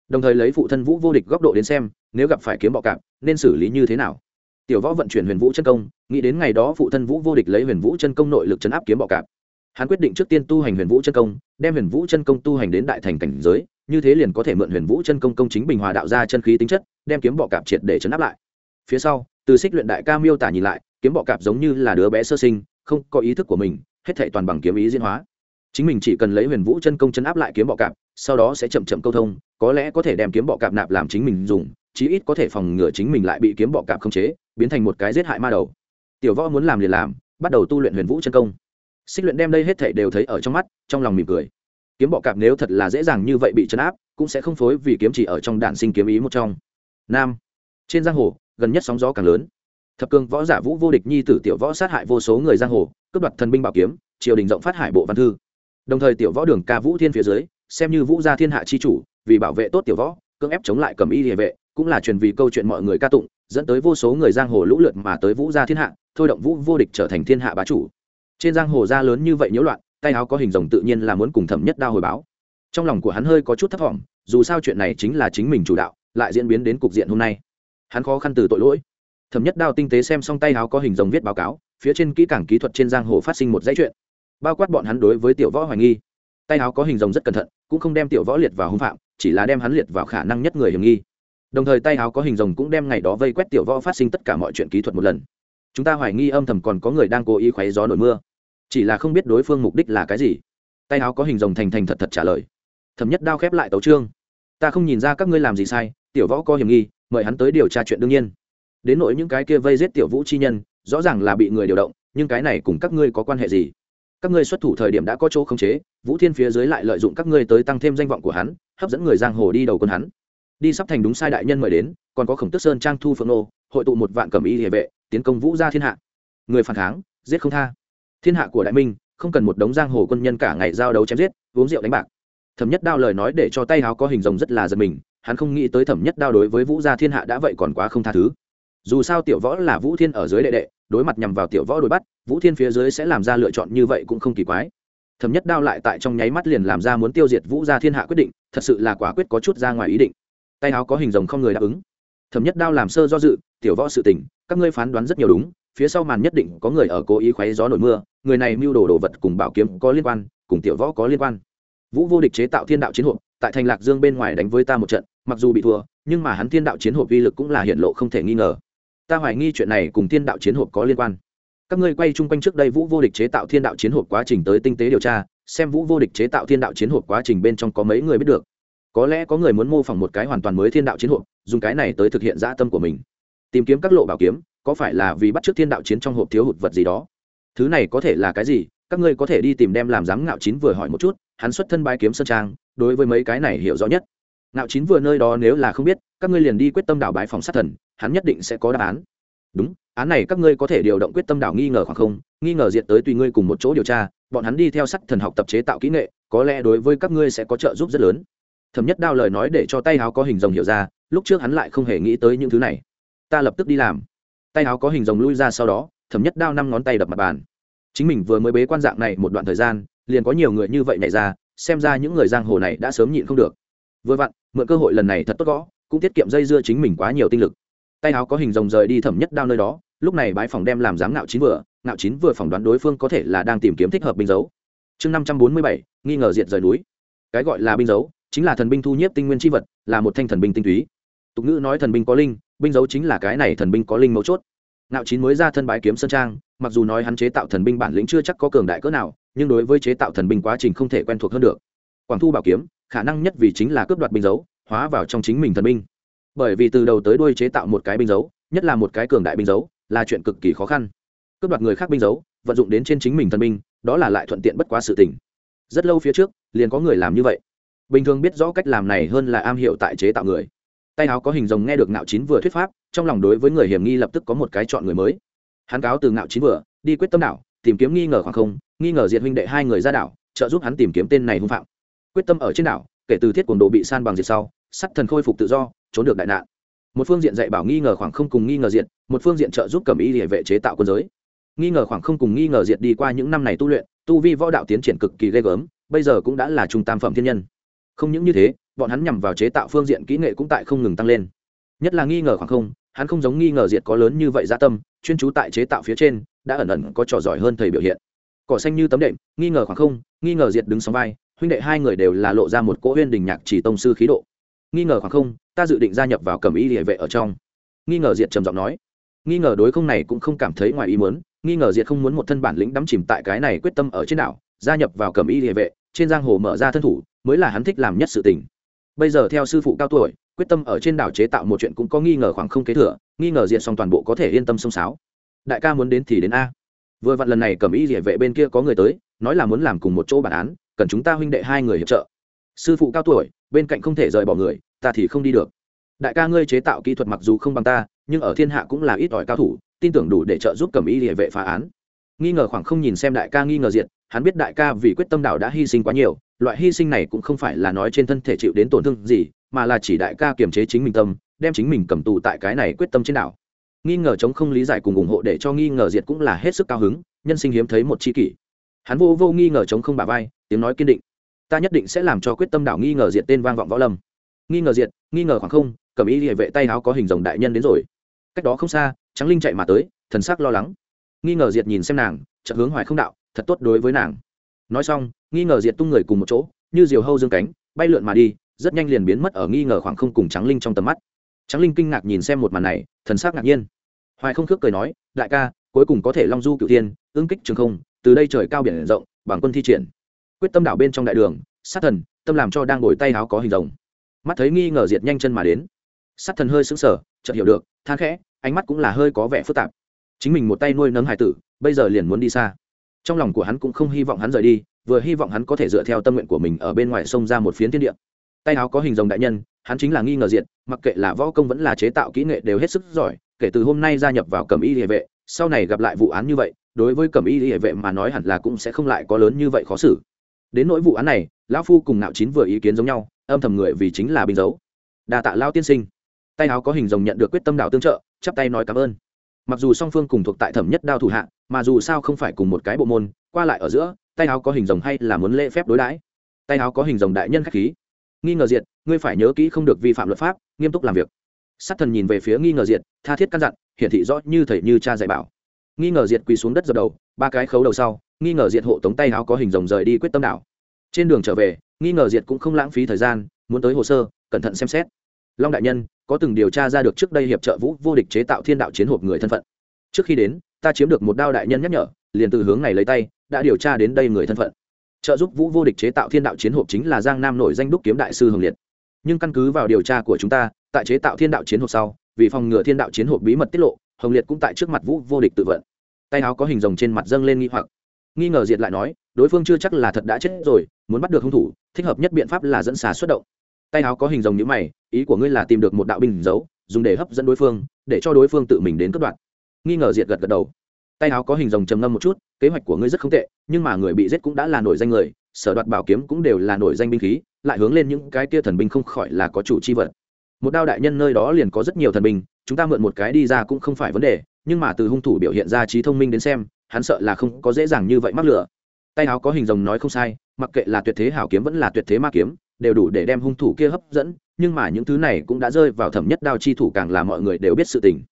Đồng thời lấy phụ thân vũ vô địch góc độ đến xem, nếu gặp phải kiếm bọ cạp, nên xử lý như thế nào? Tiểu võ vận chuyển huyền vũ chân công, nghĩ đến ngày đó phụ thân vũ vô địch lấy huyền vũ chân công nội lực chấn áp kiếm bọ cạp. Hắn quyết định trước tiên tu hành huyền vũ chân công, đem huyền vũ chân công tu hành đến đại thành cảnh giới, như thế liền có thể mượn huyền vũ chân công công chính bình hòa đạo ra chân khí tính chất, đem kiếm bọ cạp triệt để chấn áp lại. Phía sau, từ xích luyện đại ca miêu tả nhìn lại kiếm bọ cạp giống như là đứa bé sơ sinh, không có ý thức của mình, hết thệ toàn bằng kiếm ý diễn hóa. Chính mình chỉ cần lấy huyền vũ chân công chấn áp lại kiếm bọ cạp, sau đó sẽ chậm chậm câu thông, có lẽ có thể đem kiếm bọ cạp nạp làm chính mình dùng, chí ít có thể phòng ngừa chính mình lại bị kiếm bọ cạp khống chế, biến thành một cái giết hại ma đầu. Tiểu võ muốn làm liền làm, bắt đầu tu luyện huyền vũ chân công. Xích luyện đem đây hết thảy đều thấy ở trong mắt, trong lòng mỉm cười. Kiếm bọ cạp nếu thật là dễ dàng như vậy bị chấn áp, cũng sẽ không phối vì kiếm chỉ ở trong đạn sinh kiếm ý một trong. Nam, trên giang hồ, gần nhất sóng gió càng lớn thập cương võ giả vũ vô địch nhi tử tiểu võ sát hại vô số người giang hồ, cướp đoạt thần binh bảo kiếm, triều đình rộng phát hải bộ văn thư. Đồng thời tiểu võ đường ca vũ thiên phía dưới, xem như vũ gia thiên hạ chi chủ, vì bảo vệ tốt tiểu võ, cưỡng ép chống lại cầm y địa vệ, cũng là truyền vì câu chuyện mọi người ca tụng, dẫn tới vô số người giang hồ lũ lượt mà tới vũ gia thiên hạ, thôi động vũ vô địch trở thành thiên hạ bá chủ. Trên giang hồ gia lớn như vậy nhiễu loạn, tay áo có hình rồng tự nhiên là muốn cùng thẩm nhất đao hồi báo. Trong lòng của hắn hơi có chút thấp thỏm, dù sao chuyện này chính là chính mình chủ đạo, lại diễn biến đến cục diện hôm nay. Hắn khó khăn từ tội lỗi thẩm nhất đao tinh tế xem xong tay áo có hình rồng viết báo cáo, phía trên kỹ cảng kỹ thuật trên giang hồ phát sinh một dãy chuyện. Bao quát bọn hắn đối với tiểu võ hoài nghi. Tay áo có hình rồng rất cẩn thận, cũng không đem tiểu võ liệt vào hung phạm, chỉ là đem hắn liệt vào khả năng nhất người hiểm nghi. Đồng thời tay áo có hình rồng cũng đem ngày đó vây quét tiểu võ phát sinh tất cả mọi chuyện kỹ thuật một lần. Chúng ta hoài nghi âm thầm còn có người đang cố ý khoáy gió nổi mưa. Chỉ là không biết đối phương mục đích là cái gì. Tay áo có hình rồng thành thành thật thật trả lời. Thẩm nhất đao khép lại tấu trương ta không nhìn ra các ngươi làm gì sai, tiểu võ có hiểm nghi, mời hắn tới điều tra chuyện đương nhiên đến nỗi những cái kia vây giết tiểu vũ chi nhân, rõ ràng là bị người điều động, nhưng cái này cùng các ngươi có quan hệ gì? Các ngươi xuất thủ thời điểm đã có chỗ khống chế, vũ thiên phía dưới lại lợi dụng các ngươi tới tăng thêm danh vọng của hắn, hấp dẫn người giang hồ đi đầu quân hắn. Đi sắp thành đúng sai đại nhân mời đến, còn có khổng tức sơn trang thu phượng nô, hội tụ một vạn cầm y địa vệ, tiến công vũ ra thiên hạ. Người phản kháng, giết không tha. Thiên hạ của đại minh, không cần một đống giang hồ quân nhân cả ngày giao đấu chém giết, uống rượu đánh bạc. Thẩm nhất đao lời nói để cho tay háo có hình rồng rất là giật mình, hắn không nghĩ tới thẩm nhất đao đối với vũ gia thiên hạ đã vậy còn quá không tha thứ dù sao tiểu võ là vũ thiên ở dưới đệ đệ, đối mặt nhằm vào tiểu võ đuổi bắt, vũ thiên phía dưới sẽ làm ra lựa chọn như vậy cũng không kỳ quái. Thẩm nhất đao lại tại trong nháy mắt liền làm ra muốn tiêu diệt vũ gia thiên hạ quyết định, thật sự là quả quyết có chút ra ngoài ý định. Tay áo có hình rồng không người đáp ứng. Thẩm nhất đao làm sơ do dự, tiểu võ sự tình, các ngươi phán đoán rất nhiều đúng, phía sau màn nhất định có người ở cố ý khoáy gió nổi mưa, người này mưu đồ đồ vật cùng bảo kiếm có liên quan, cùng tiểu võ có liên quan. Vũ vô địch chế tạo thiên đạo chiến hộp, tại thành lạc dương bên ngoài đánh với ta một trận, mặc dù bị thua, nhưng mà hắn thiên đạo chiến hộp uy lực cũng là hiện lộ không thể nghi ngờ ta hoài nghi chuyện này cùng thiên đạo chiến hộp có liên quan. Các ngươi quay chung quanh trước đây vũ vô địch chế tạo thiên đạo chiến hộp quá trình tới tinh tế điều tra, xem vũ vô địch chế tạo thiên đạo chiến hộp quá trình bên trong có mấy người biết được. Có lẽ có người muốn mô phỏng một cái hoàn toàn mới thiên đạo chiến hộp, dùng cái này tới thực hiện dã tâm của mình. Tìm kiếm các lộ bảo kiếm, có phải là vì bắt t r ư ớ c thiên đạo chiến trong hộp thiếu hụt vật gì đó? Thứ này có thể là cái gì? Các ngươi có thể đi tìm đem làm giám ngạo chín vừa hỏi một chút, hắn xuất thân bái kiếm sơn trang, đối với mấy cái này hiểu rõ nhất. Ngạo chín vừa nơi đó nếu là không biết, các ngươi liền đi quyết tâm đảo bái phòng sát thần hắn nhất định sẽ có đáp án. Đúng, án này các ngươi có thể điều động quyết tâm đảo nghi ngờ khoảng không, nghi ngờ diệt tới tùy ngươi cùng một chỗ điều tra, bọn hắn đi theo sắc thần học tập chế tạo kỹ nghệ, có lẽ đối với các ngươi sẽ có trợ giúp rất lớn. Thẩm nhất đao lời nói để cho tay áo có hình rồng hiểu ra, lúc trước hắn lại không hề nghĩ tới những thứ này. Ta lập tức đi làm. Tay áo có hình rồng lui ra sau đó, thẩm nhất đao năm ngón tay đập mặt bàn. Chính mình vừa mới bế quan dạng này một đoạn thời gian, liền có nhiều người như vậy nhảy ra, xem ra những người giang hồ này đã sớm nhịn không được. Vừa vặn, mượn cơ hội lần này thật tốt gõ, cũng tiết kiệm dây dưa chính mình quá nhiều tinh lực tay áo có hình rồng rời đi thẩm nhất đao nơi đó, lúc này bãi phòng đem làm giám ngạo chín vừa, ngạo chín vừa phỏng đoán đối phương có thể là đang tìm kiếm thích hợp binh dấu. Chương năm trăm bốn mươi bảy, nghi ngờ diệt rời núi. Cái gọi là binh dấu chính là thần binh thu nhiếp tinh nguyên chi vật, là một thanh thần binh tinh túy. Tục ngữ nói thần binh có linh, binh dấu chính là cái này thần binh có linh mấu chốt. Ngạo chín mới ra thân bái kiếm sơn trang, mặc dù nói hắn chế tạo thần binh bản lĩnh chưa chắc có cường đại cỡ nào, nhưng đối với chế tạo thần binh quá trình không thể quen thuộc hơn được. Quảng thu bảo kiếm, khả năng nhất vì chính là cướp đoạt binh dấu, hóa vào trong chính mình thần binh bởi vì từ đầu tới đuôi chế tạo một cái binh dấu, nhất là một cái cường đại binh dấu, là chuyện cực kỳ khó khăn. Cướp đoạt người khác binh dấu, vận dụng đến trên chính mình thân binh, đó là lại thuận tiện bất quá sự tình. Rất lâu phía trước, liền có người làm như vậy. Bình thường biết rõ cách làm này hơn là am hiểu tại chế tạo người. Tay áo có hình rồng nghe được ngạo chín vừa thuyết pháp, trong lòng đối với người hiểm nghi lập tức có một cái chọn người mới. Hắn cáo từ ngạo chín vừa, đi quyết tâm đảo, tìm kiếm nghi ngờ khoảng không, nghi ngờ diệt huynh đệ hai người ra đảo, trợ giúp hắn tìm kiếm tên này hung phạm. Quyết tâm ở trên đảo, kể từ thiết quần độ bị san bằng diệt sau, sắt thần khôi phục tự do trốn được đại nạn. Một phương diện dạy bảo nghi ngờ khoảng không cùng nghi ngờ diệt, một phương diện trợ giúp cầm ý địa vệ chế tạo quân giới. Nghi ngờ khoảng không cùng nghi ngờ diệt đi qua những năm này tu luyện, tu vi võ đạo tiến triển cực kỳ ghê gớm, bây giờ cũng đã là trung tam phẩm thiên nhân. Không những như thế, bọn hắn nhằm vào chế tạo phương diện kỹ nghệ cũng tại không ngừng tăng lên. Nhất là nghi ngờ khoảng không, hắn không giống nghi ngờ diệt có lớn như vậy gia tâm, chuyên trú tại chế tạo phía trên, đã ẩn ẩn có trò giỏi hơn thầy biểu hiện. Cỏ xanh như tấm đệm, nghi ngờ khoảng không, nghi ngờ diệt đứng sóng vai, huynh đệ hai người đều là lộ ra một cỗ huyên đình nhạc chỉ tông sư khí độ nghi ngờ khoảng không, ta dự định gia nhập vào cầm y địa vệ ở trong. Nghi ngờ diệt trầm giọng nói. Nghi ngờ đối không này cũng không cảm thấy ngoài ý muốn. Nghi ngờ diệt không muốn một thân bản lĩnh đắm chìm tại cái này quyết tâm ở trên đảo, gia nhập vào cầm y địa vệ, trên giang hồ mở ra thân thủ, mới là hắn thích làm nhất sự tình. Bây giờ theo sư phụ cao tuổi, quyết tâm ở trên đảo chế tạo một chuyện cũng có nghi ngờ khoảng không kế thừa, nghi ngờ diệt xong toàn bộ có thể yên tâm xông xáo đại ca muốn đến thì đến a. Vừa vặn lần này cầm y địa vệ bên kia có người tới, nói là muốn làm cùng một chỗ bản án, cần chúng ta huynh đệ hai người hiệp trợ sư phụ cao tuổi bên cạnh không thể rời bỏ người ta thì không đi được. Đại ca ngươi chế tạo kỹ thuật mặc dù không bằng ta nhưng ở thiên hạ cũng là ít ỏi cao thủ tin tưởng đủ để trợ giúp cầm ý địa vệ phá án. Nghi ngờ khoảng không nhìn xem đại ca nghi ngờ diệt, hắn biết đại ca vì quyết tâm đạo đã hy sinh quá nhiều loại hy sinh này cũng không phải là nói trên thân thể chịu đến tổn thương gì mà là chỉ đại ca kiềm chế chính mình tâm đem chính mình cầm tù tại cái này quyết tâm trên đảo. Nghi ngờ chống không lý giải cùng ủng hộ để cho nghi ngờ diệt cũng là hết sức cao hứng nhân sinh hiếm thấy một c h i kỷ. Hắn vô vô nghi ngờ chống không bà vai tiếng nói kiên định ta nhất định sẽ làm cho quyết tâm đảo nghi ngờ diệt tên vang vọng võ lâm. Nghi ngờ diệt, nghi ngờ khoảng không, cầm ý địa vệ tay áo có hình dòng đại nhân đến rồi. Cách đó không xa trắng linh chạy mà tới, thần sắc lo lắng. Nghi ngờ diệt nhìn xem nàng, chợt hướng hoài không đạo, thật tốt đối với nàng. Nói xong, nghi ngờ diệt tung người cùng một chỗ, như diều hâu dương cánh, bay lượn mà đi, rất nhanh liền biến mất ở nghi ngờ khoảng không cùng trắng linh trong tầm mắt. Trắng linh kinh ngạc nhìn xem một màn này, thần sắc ngạc nhiên. Hoài không khước cười nói, đại ca, cuối cùng có thể long du cựu thiên ương kích trường không, từ đây trời cao biển rộng, bằng quân thi triển quyết tâm đảo bên trong đại đường, sát thần, tâm làm cho đang ngồi tay áo có hình rồng. Mắt thấy nghi ngờ diệt nhanh chân mà đến. Sát thần hơi sững sờ, chợt hiểu được, than khẽ, ánh mắt cũng là hơi có vẻ phức tạp. Chính mình một tay nuôi nấng hải tử, bây giờ liền muốn đi xa. Trong lòng của hắn cũng không hy vọng hắn rời đi, vừa hy vọng hắn có thể dựa theo tâm nguyện của mình ở bên ngoài sông ra một phiến thiên địa. Tay áo có hình rồng đại nhân, hắn chính là nghi ngờ diện mặc kệ là võ công vẫn là chế tạo kỹ nghệ đều hết sức giỏi, kể từ hôm nay gia nhập vào cẩm y địa vệ, sau này gặp lại vụ án như vậy, đối với cẩm y địa vệ mà nói hẳn là cũng sẽ không lại có lớn như vậy khó xử đến nỗi vụ án này, lão phu cùng nạo chín vừa ý kiến giống nhau, âm thầm người vì chính là bình dấu. Đà tạ lao tiên sinh. Tay áo có hình rồng nhận được quyết tâm đạo tương trợ, chắp tay nói cảm ơn. Mặc dù song phương cùng thuộc tại thẩm nhất đao thủ hạ, mà dù sao không phải cùng một cái bộ môn, qua lại ở giữa, tay áo có hình rồng hay là muốn lễ phép đối đãi. Tay áo có hình rồng đại nhân khách khí. Nghi ngờ diệt, ngươi phải nhớ kỹ không được vi phạm luật pháp, nghiêm túc làm việc. Sát thần nhìn về phía nghi ngờ diệt, tha thiết căn dặn, hiển thị rõ như thầy như cha dạy bảo nghi ngờ diệt quỳ xuống đất dập đầu, ba cái khấu đầu sau, nghi ngờ diệt hộ tống tay áo có hình rồng rời đi quyết tâm đảo. Trên đường trở về, nghi ngờ diệt cũng không lãng phí thời gian, muốn tới hồ sơ, cẩn thận xem xét. Long đại nhân, có từng điều tra ra được trước đây hiệp trợ vũ, vô địch chế tạo thiên đạo chiến hộp người thân phận. Trước khi đến, ta chiếm được một đao đại nhân nhắc nhở, liền từ hướng này lấy tay, đã điều tra đến đây người thân phận. Trợ giúp vũ, vô địch chế tạo thiên đạo chiến hộp chính là giang nam nổi danh đúc kiếm đại sư hồng liệt. Nhưng căn cứ vào điều tra của chúng ta, tại chế tạo thiên đạo chiến hộp sau, vì phòng ngừa thiên đạo chiến hộp bí mật tiết lộ hồng liệt cũng tại trước mặt vũ vô địch tự vận tay áo có hình rồng trên mặt dâng lên nghi hoặc nghi ngờ diệt lại nói đối phương chưa chắc là thật đã chết rồi muốn bắt được hung thủ thích hợp nhất biện pháp là dẫn xà xuất động tay áo có hình rồng như mày ý của ngươi là tìm được một đạo binh giấu dùng để hấp dẫn đối phương để cho đối phương tự mình đến cất đoạn nghi ngờ diệt gật gật đầu tay áo có hình rồng trầm ngâm một chút kế hoạch của ngươi rất không tệ nhưng mà người bị giết cũng đã là nổi danh người sở đoạt bảo kiếm cũng đều là nổi danh binh khí lại hướng lên những cái kia thần binh không khỏi là có chủ chi vật một đao đại nhân nơi đó liền có rất nhiều thần binh chúng ta mượn một cái đi ra cũng không phải vấn đề, nhưng mà từ hung thủ biểu hiện ra trí thông minh đến xem, hắn sợ là không có dễ dàng như vậy mắc lửa. Tay áo có hình rồng nói không sai, mặc kệ là tuyệt thế hảo kiếm vẫn là tuyệt thế ma kiếm, đều đủ để đem hung thủ kia hấp dẫn, nhưng mà những thứ này cũng đã rơi vào thẩm nhất đao chi thủ càng là mọi người đều biết sự tình.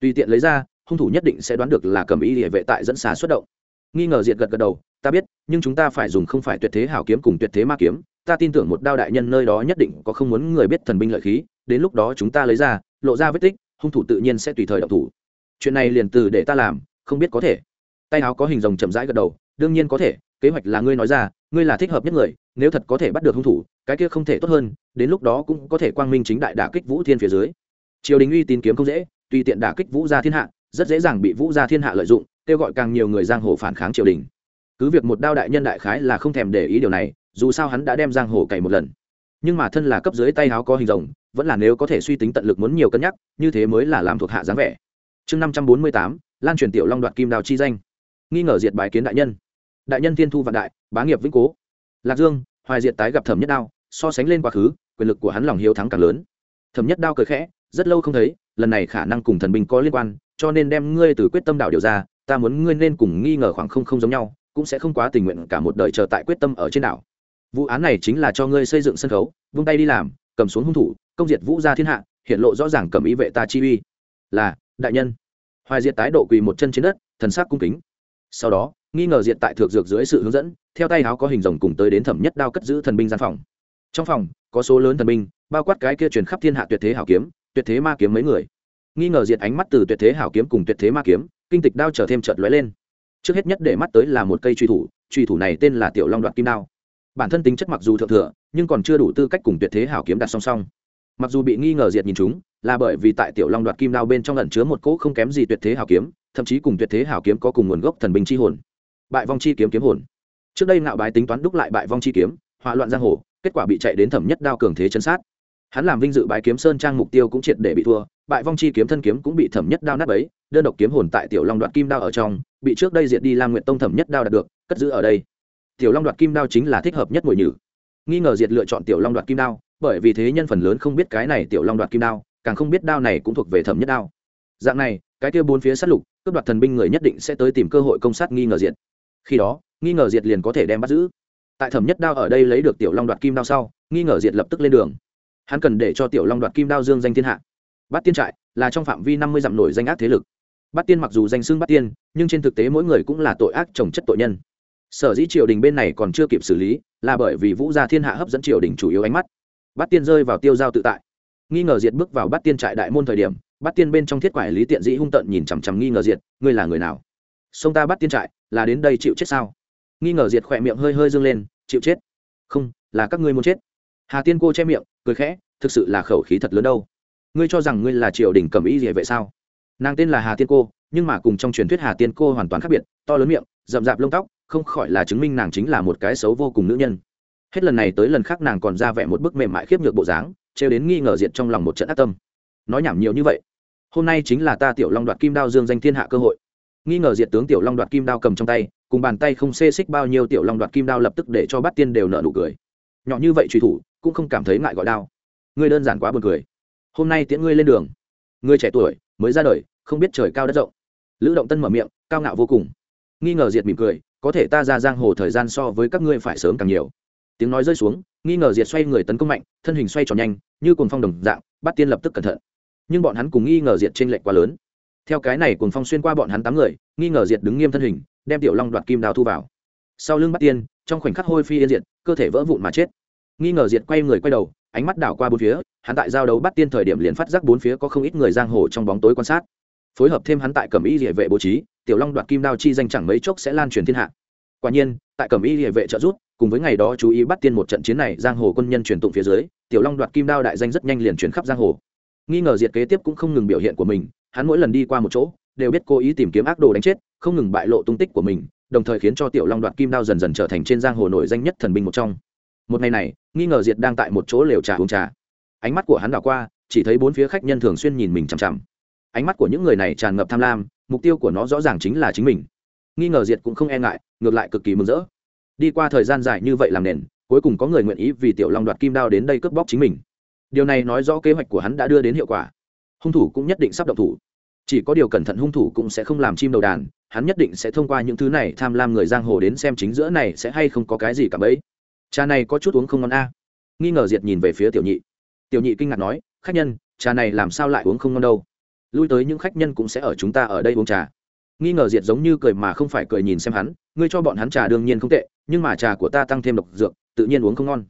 Tùy tiện lấy ra, hung thủ nhất định sẽ đoán được là cầm ý địa vệ tại dẫn xà xuất động. Nghi ngờ diệt gật gật đầu, ta biết, nhưng chúng ta phải dùng không phải tuyệt thế hảo kiếm cùng tuyệt thế ma kiếm. Ta tin tưởng một đao đại nhân nơi đó nhất định có không muốn người biết thần binh lợi khí, đến lúc đó chúng ta lấy ra, lộ ra vết tích hung thủ tự nhiên sẽ tùy thời động thủ. Chuyện này liền từ để ta làm, không biết có thể. Tay áo có hình rồng chậm rãi gật đầu, đương nhiên có thể, kế hoạch là ngươi nói ra, ngươi là thích hợp nhất người, nếu thật có thể bắt được hung thủ, cái kia không thể tốt hơn, đến lúc đó cũng có thể quang minh chính đại đả kích vũ thiên phía dưới. Triều đình uy tín kiếm không dễ, tùy tiện đả kích vũ gia thiên hạ, rất dễ dàng bị vũ gia thiên hạ lợi dụng, kêu gọi càng nhiều người giang hồ phản kháng triều đình. Cứ việc một đao đại nhân đại khái là không thèm để ý điều này, dù sao hắn đã đem giang hồ cày một lần. Nhưng mà thân là cấp dưới tay áo có hình rồng vẫn là nếu có thể suy tính tận lực muốn nhiều cân nhắc, như thế mới là làm thuộc hạ dáng vẻ. Chương năm trăm bốn mươi tám, lan truyền tiểu long đoạt kim đào chi danh. Nghi ngờ diệt bài kiến đại nhân. Đại nhân thiên thu vạn đại, bá nghiệp vĩnh cố. Lạc dương, hoài diệt tái gặp thẩm nhất đao, so sánh lên quá khứ, quyền lực của hắn lòng hiếu thắng càng lớn. Thẩm nhất đao cười khẽ, rất lâu không thấy, lần này khả năng cùng thần binh có liên quan, cho nên đem ngươi từ quyết tâm đảo điều ra, ta muốn ngươi nên cùng nghi ngờ khoảng không không giống nhau, cũng sẽ không quá tình nguyện cả một đời chờ tại quyết tâm ở trên đảo. Vụ án này chính là cho ngươi xây dựng sân khấu, vung tay đi làm, cầm xuống hung thủ công diệt vũ gia thiên hạ hiện lộ rõ ràng cầm ý vệ ta chi uy. Là, đại nhân. Hoài diệt tái độ quỳ một chân trên đất, thần sắc cung kính. Sau đó, nghi ngờ diệt tại thượng dược dưới sự hướng dẫn, theo tay áo có hình rồng cùng tới đến thẩm nhất đao cất giữ thần binh gian phòng. Trong phòng, có số lớn thần binh, bao quát cái kia truyền khắp thiên hạ tuyệt thế hảo kiếm, tuyệt thế ma kiếm mấy người. Nghi ngờ diệt ánh mắt từ tuyệt thế hảo kiếm cùng tuyệt thế ma kiếm, kinh tịch đao trở thêm chợt lóe lên. Trước hết nhất để mắt tới là một cây truy thủ truy thủ này tên là tiểu long đoạt kim đao. Bản thân tính chất mặc dù thượng thừa, nhưng còn chưa đủ tư cách cùng tuyệt thế hảo kiếm đặt song song mặc dù bị nghi ngờ diệt nhìn chúng, là bởi vì tại tiểu long đoạt kim đao bên trong lần chứa một cỗ không kém gì tuyệt thế hảo kiếm, thậm chí cùng tuyệt thế hảo kiếm có cùng nguồn gốc thần binh chi hồn. Bại vong chi kiếm kiếm hồn. Trước đây ngạo bái tính toán đúc lại bại vong chi kiếm, hỏa loạn giang hồ, kết quả bị chạy đến thẩm nhất đao cường thế chân sát. Hắn làm vinh dự bái kiếm sơn trang mục tiêu cũng triệt để bị thua, bại vong chi kiếm thân kiếm cũng bị thẩm nhất đao nát ấy đơn độc kiếm hồn tại tiểu long đoạt kim đao ở trong, bị trước đây diệt đi lam nguyện tông thẩm nhất đao đạt được, cất giữ ở đây. Tiểu long đoạt kim đao chính là thích hợp nhất mùi nhử. Nghi ngờ diệt lựa chọn tiểu long đoạt kim đao bởi vì thế nhân phần lớn không biết cái này tiểu long đoạt kim đao, càng không biết đao này cũng thuộc về thẩm nhất đao. Dạng này, cái kia bốn phía sát lục, cướp đoạt thần binh người nhất định sẽ tới tìm cơ hội công sát nghi ngờ diệt. Khi đó, nghi ngờ diệt liền có thể đem bắt giữ. Tại thẩm nhất đao ở đây lấy được tiểu long đoạt kim đao sau, nghi ngờ diệt lập tức lên đường. Hắn cần để cho tiểu long đoạt kim đao dương danh thiên hạ. Bát tiên trại là trong phạm vi năm mươi dặm nổi danh ác thế lực. Bát tiên mặc dù danh xưng bát tiên, nhưng trên thực tế mỗi người cũng là tội ác trồng chất tội nhân. Sở dĩ triều đình bên này còn chưa kịp xử lý, là bởi vì vũ gia thiên hạ hấp dẫn triều đình chủ yếu ánh mắt bát tiên rơi vào tiêu giao tự tại. Nghi ngờ diệt bước vào bát tiên trại đại môn thời điểm bát tiên bên trong thiết quải lý tiện dĩ hung tận nhìn chằm chằm nghi ngờ diệt, ngươi là người nào? Sông ta bắt tiên trại, là đến đây chịu chết sao? Nghi ngờ diệt khỏe miệng hơi hơi dâng lên, chịu chết? Không, là các ngươi muốn chết. Hà tiên cô che miệng, cười khẽ, thực sự là khẩu khí thật lớn đâu. Ngươi cho rằng ngươi là triều đình cầm ý gì vậy sao? Nàng tên là hà tiên cô, nhưng mà cùng trong truyền thuyết hà tiên cô hoàn toàn khác biệt, to lớn miệng, rậm rạp lông tóc, không khỏi là chứng minh nàng chính là một cái xấu vô cùng nữ nhân hết lần này tới lần khác nàng còn ra vẻ một bức mềm mại khiếp nhược bộ dáng, trêu đến nghi ngờ diệt trong lòng một trận ác tâm. Nói nhảm nhiều như vậy. Hôm nay chính là ta tiểu long đoạt kim đao dương danh thiên hạ cơ hội. Nghi ngờ diệt tướng tiểu long đoạt kim đao cầm trong tay, cùng bàn tay không xê xích bao nhiêu tiểu long đoạt kim đao lập tức để cho bắt tiên đều nợ nụ cười. Nhỏ như vậy truy thủ, cũng không cảm thấy ngại gọi đao. Ngươi đơn giản quá buồn cười. Hôm nay tiễn ngươi lên đường. Ngươi trẻ tuổi, mới ra đời, không biết trời cao đất rộng. Lữ động tân mở miệng, cao ngạo vô cùng. Nghi ngờ diệt mỉm cười, có thể ta ra giang hồ thời gian so với các ngươi phải sớm càng nhiều tiếng nói rơi xuống, nghi ngờ diệt xoay người tấn công mạnh, thân hình xoay tròn nhanh, như cuồng phong đồng dạng, bắt tiên lập tức cẩn thận. Nhưng bọn hắn cùng nghi ngờ diệt trên lệnh quá lớn. Theo cái này cuồng phong xuyên qua bọn hắn tám người, nghi ngờ diệt đứng nghiêm thân hình, đem tiểu long đoạt kim đao thu vào. Sau lưng bắt tiên, trong khoảnh khắc hôi phi yên diệt, cơ thể vỡ vụn mà chết. Nghi ngờ diệt quay người quay đầu, ánh mắt đảo qua bốn phía, hắn tại giao đấu bắt tiên thời điểm liền phát giác bốn phía có không ít người giang hồ trong bóng tối quan sát. Phối hợp thêm hắn tại cẩm y địa vệ bố trí, tiểu long đoạt kim đao chi danh chẳng mấy chốc sẽ lan truyền thiên hạ. Quả nhiên, tại cẩm y địa vệ trợ giúp cùng với ngày đó chú ý bắt tiên một trận chiến này, giang hồ quân nhân truyền tụng phía dưới, tiểu long đoạt kim đao đại danh rất nhanh liền chuyển khắp giang hồ. Nghi ngờ diệt kế tiếp cũng không ngừng biểu hiện của mình, hắn mỗi lần đi qua một chỗ, đều biết cố ý tìm kiếm ác đồ đánh chết, không ngừng bại lộ tung tích của mình, đồng thời khiến cho tiểu long đoạt kim đao dần dần trở thành trên giang hồ nổi danh nhất thần binh một trong. Một ngày này, nghi ngờ diệt đang tại một chỗ lều trà uống trà. Ánh mắt của hắn đảo qua, chỉ thấy bốn phía khách nhân thường xuyên nhìn mình chằm chằm. Ánh mắt của những người này tràn ngập tham lam, mục tiêu của nó rõ ràng chính là chính mình. Nghi ngờ diệt cũng không e ngại, ngược lại cực kỳ mừng rỡ đi qua thời gian dài như vậy làm nền, cuối cùng có người nguyện ý vì tiểu long đoạt kim đao đến đây cướp bóc chính mình. Điều này nói rõ kế hoạch của hắn đã đưa đến hiệu quả. Hung thủ cũng nhất định sắp động thủ. Chỉ có điều cẩn thận hung thủ cũng sẽ không làm chim đầu đàn, hắn nhất định sẽ thông qua những thứ này tham lam người giang hồ đến xem chính giữa này sẽ hay không có cái gì cả bấy. Cha này có chút uống không ngon a. Nghi ngờ diệt nhìn về phía tiểu nhị. Tiểu nhị kinh ngạc nói, khách nhân, trà này làm sao lại uống không ngon đâu? Lui tới những khách nhân cũng sẽ ở chúng ta ở đây uống trà. Nghi ngờ diệt giống như cười mà không phải cười nhìn xem hắn, ngươi cho bọn hắn trà đương nhiên không tệ nhưng mà trà của ta tăng thêm độc dược, tự nhiên uống không ngon.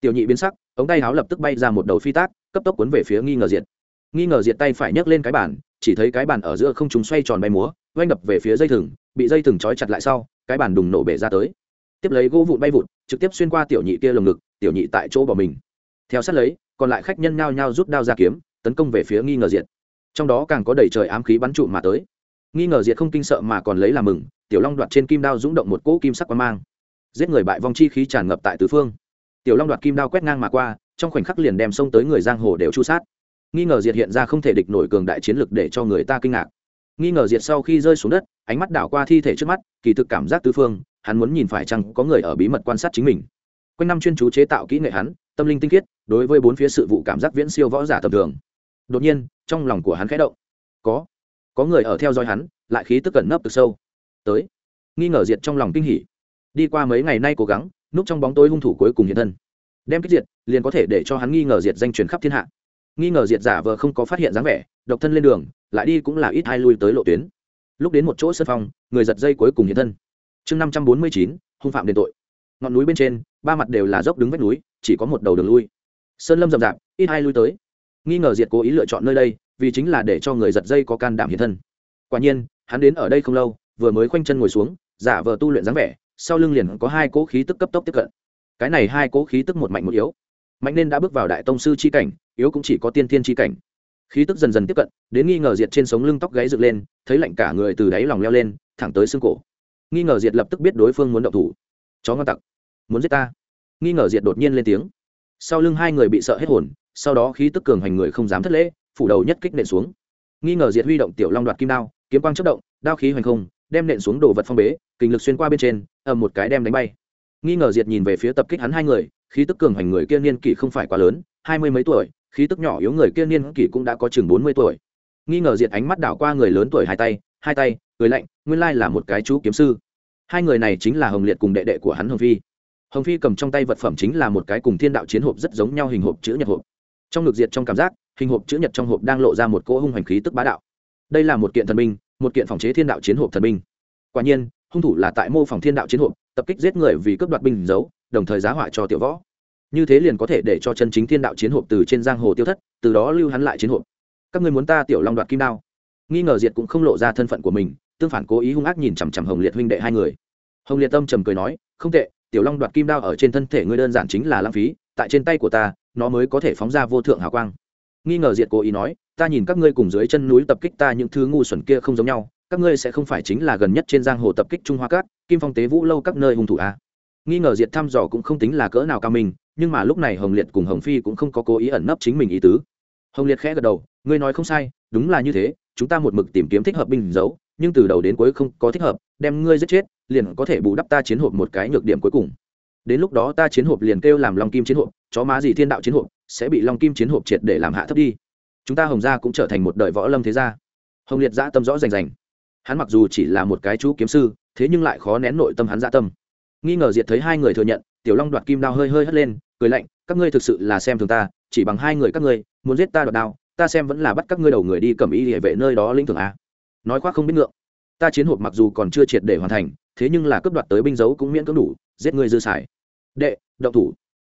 Tiểu nhị biến sắc, ống tay háo lập tức bay ra một đầu phi tác, cấp tốc cuốn về phía nghi ngờ diệt. Nghi ngờ diệt tay phải nhấc lên cái bàn, chỉ thấy cái bàn ở giữa không chúng xoay tròn bay múa, oanh đập về phía dây thừng, bị dây thừng trói chặt lại sau, cái bàn đùng nổ bể ra tới. Tiếp lấy gỗ vụn bay vụt, trực tiếp xuyên qua tiểu nhị kia lồng ngực, tiểu nhị tại chỗ bỏ mình. Theo sát lấy, còn lại khách nhân nhao nhao rút đao ra kiếm, tấn công về phía nghi ngờ diệt. Trong đó càng có đầy trời ám khí bắn trụ mà tới. Nghi ngờ diệt không kinh sợ mà còn lấy làm mừng, tiểu long đoạt trên kim đao rúng động một cỗ kim sắc quang mang giết người bại vong chi khí tràn ngập tại tứ phương. Tiểu long đoạt kim đao quét ngang mà qua, trong khoảnh khắc liền đem xông tới người giang hồ đều chu sát. Nghi ngờ diệt hiện ra không thể địch nổi cường đại chiến lực để cho người ta kinh ngạc. Nghi ngờ diệt sau khi rơi xuống đất, ánh mắt đảo qua thi thể trước mắt, kỳ thực cảm giác tứ phương, hắn muốn nhìn phải chăng có người ở bí mật quan sát chính mình. Quanh năm chuyên chú chế tạo kỹ nghệ hắn, tâm linh tinh khiết, đối với bốn phía sự vụ cảm giác viễn siêu võ giả tầm thường. Đột nhiên, trong lòng của hắn khẽ động. Có. Có người ở theo dõi hắn, lại khí tức cẩn nấp từ sâu. Tới. Nghi ngờ diệt trong lòng kinh hỉ đi qua mấy ngày nay cố gắng, núp trong bóng tối hung thủ cuối cùng hiện thân. Đem kích diệt, liền có thể để cho hắn nghi ngờ diệt danh truyền khắp thiên hạ. Nghi ngờ diệt giả vờ không có phát hiện dáng vẻ, độc thân lên đường, lại đi cũng là ít hai lui tới lộ tuyến. Lúc đến một chỗ sân phong người giật dây cuối cùng hiện thân. Chương năm trăm bốn mươi chín, hung phạm đền tội. Ngọn núi bên trên, ba mặt đều là dốc đứng vách núi, chỉ có một đầu đường lui. Sơn lâm rậm rạp, ít hai lui tới. Nghi ngờ diệt cố ý lựa chọn nơi đây, vì chính là để cho người giật dây có can đảm hiện thân. Quả nhiên, hắn đến ở đây không lâu, vừa mới khoanh chân ngồi xuống, giả vờ tu luyện dáng vẻ sau lưng liền có hai cỗ khí tức cấp tốc tiếp cận. Cái này hai cỗ khí tức một mạnh một yếu. Mạnh nên đã bước vào đại tông sư c h i cảnh, yếu cũng chỉ có tiên thiên c h i cảnh. Khí tức dần dần tiếp cận, đến nghi ngờ diệt trên sống lưng tóc gáy dựng lên, thấy lạnh cả người từ đáy lòng leo lên, thẳng tới xương cổ. Nghi ngờ diệt lập tức biết đối phương muốn động thủ. Chó ngon tặc, muốn giết ta. Nghi ngờ diệt đột nhiên lên tiếng. Sau lưng hai người bị sợ hết hồn, sau đó khí tức cường hành người không dám thất lễ, phủ đầu nhất kích nện xuống. Nghi ngờ diệt huy động tiểu long đoạt kim đao, kiếm quang chất động, đao khí hoành không đem nện xuống đồ vật phong bế kình lực xuyên qua bên trên, ầm một cái đem đánh bay. Nghi ngờ diệt nhìn về phía tập kích hắn hai người, khí tức cường hành người kia niên kỷ không phải quá lớn, hai mươi mấy tuổi, khí tức nhỏ yếu người kia niên kỷ cũng đã có chừng bốn mươi tuổi. Nghi ngờ diệt ánh mắt đảo qua người lớn tuổi hai tay hai tay người lạnh, nguyên lai là một cái chú kiếm sư. Hai người này chính là hồng liệt cùng đệ đệ của hắn hồng phi. Hồng phi cầm trong tay vật phẩm chính là một cái cùng thiên đạo chiến hộp rất giống nhau hình hộp chữ nhật hộp. Trong ngực diệt trong cảm giác, hình hộp chữ nhật trong hộp đang lộ ra một cỗ hung hành khí tức bá đạo. Đây là một kiện thần binh một kiện phòng chế thiên đạo chiến hộp thần binh. Quả nhiên, hung thủ là tại mô phòng thiên đạo chiến hộp, tập kích giết người vì cướp đoạt binh giấu đồng thời giá họa cho tiểu võ. Như thế liền có thể để cho chân chính thiên đạo chiến hộp từ trên giang hồ tiêu thất, từ đó lưu hắn lại chiến hộp. Các người muốn ta tiểu long đoạt kim đao? Nghi ngờ diệt cũng không lộ ra thân phận của mình, tương phản cố ý hung ác nhìn chằm chằm hồng liệt huynh đệ hai người. Hồng liệt tâm trầm cười nói, không tệ, tiểu long đoạt kim đao ở trên thân thể ngươi đơn giản chính là lãng phí, tại trên tay của ta, nó mới có thể phóng ra vô thượng hào quang. Nghi ngờ diệt cố ý nói ta nhìn các ngươi cùng dưới chân núi tập kích ta những thứ ngu xuẩn kia không giống nhau, các ngươi sẽ không phải chính là gần nhất trên giang hồ tập kích trung hoa cát, kim phong tế vũ lâu các nơi hung thủ a à? nghi ngờ diệt thăm dò cũng không tính là cỡ nào cao minh, nhưng mà lúc này hồng liệt cùng hồng phi cũng không có cố ý ẩn nấp chính mình ý tứ. Hồng liệt khẽ gật đầu, ngươi nói không sai, đúng là như thế, chúng ta một mực tìm kiếm thích hợp binh giấu nhưng từ đầu đến cuối không có thích hợp, đem ngươi giết chết, liền có thể bù đắp ta chiến hộp một cái nhược điểm cuối cùng. Đến lúc đó ta chiến hộp liền kêu làm long kim chiến hộp, chó má gì thiên đạo chiến hộp, sẽ bị long kim chiến hộp triệt để làm hạ thấp đi chúng ta hồng gia cũng trở thành một đời võ lâm thế gia. Hồng liệt dã tâm rõ rành rành. Hắn mặc dù chỉ là một cái chú kiếm sư, thế nhưng lại khó nén nội tâm hắn dã tâm. Nghi ngờ diệt thấy hai người thừa nhận, tiểu long đoạt kim đao hơi hơi hất lên, cười lạnh, các ngươi thực sự là xem thường ta, chỉ bằng hai người các ngươi, muốn giết ta đoạt đao, ta xem vẫn là bắt các ngươi đầu người đi cầm y địa vệ nơi đó lĩnh thưởng a. Nói khoác không biết ngượng. Ta chiến hộp mặc dù còn chưa triệt để hoàn thành, thế nhưng là cướp đoạt tới binh dấu cũng miễn cưỡng đủ, giết ngươi dư xài. Đệ, động thủ.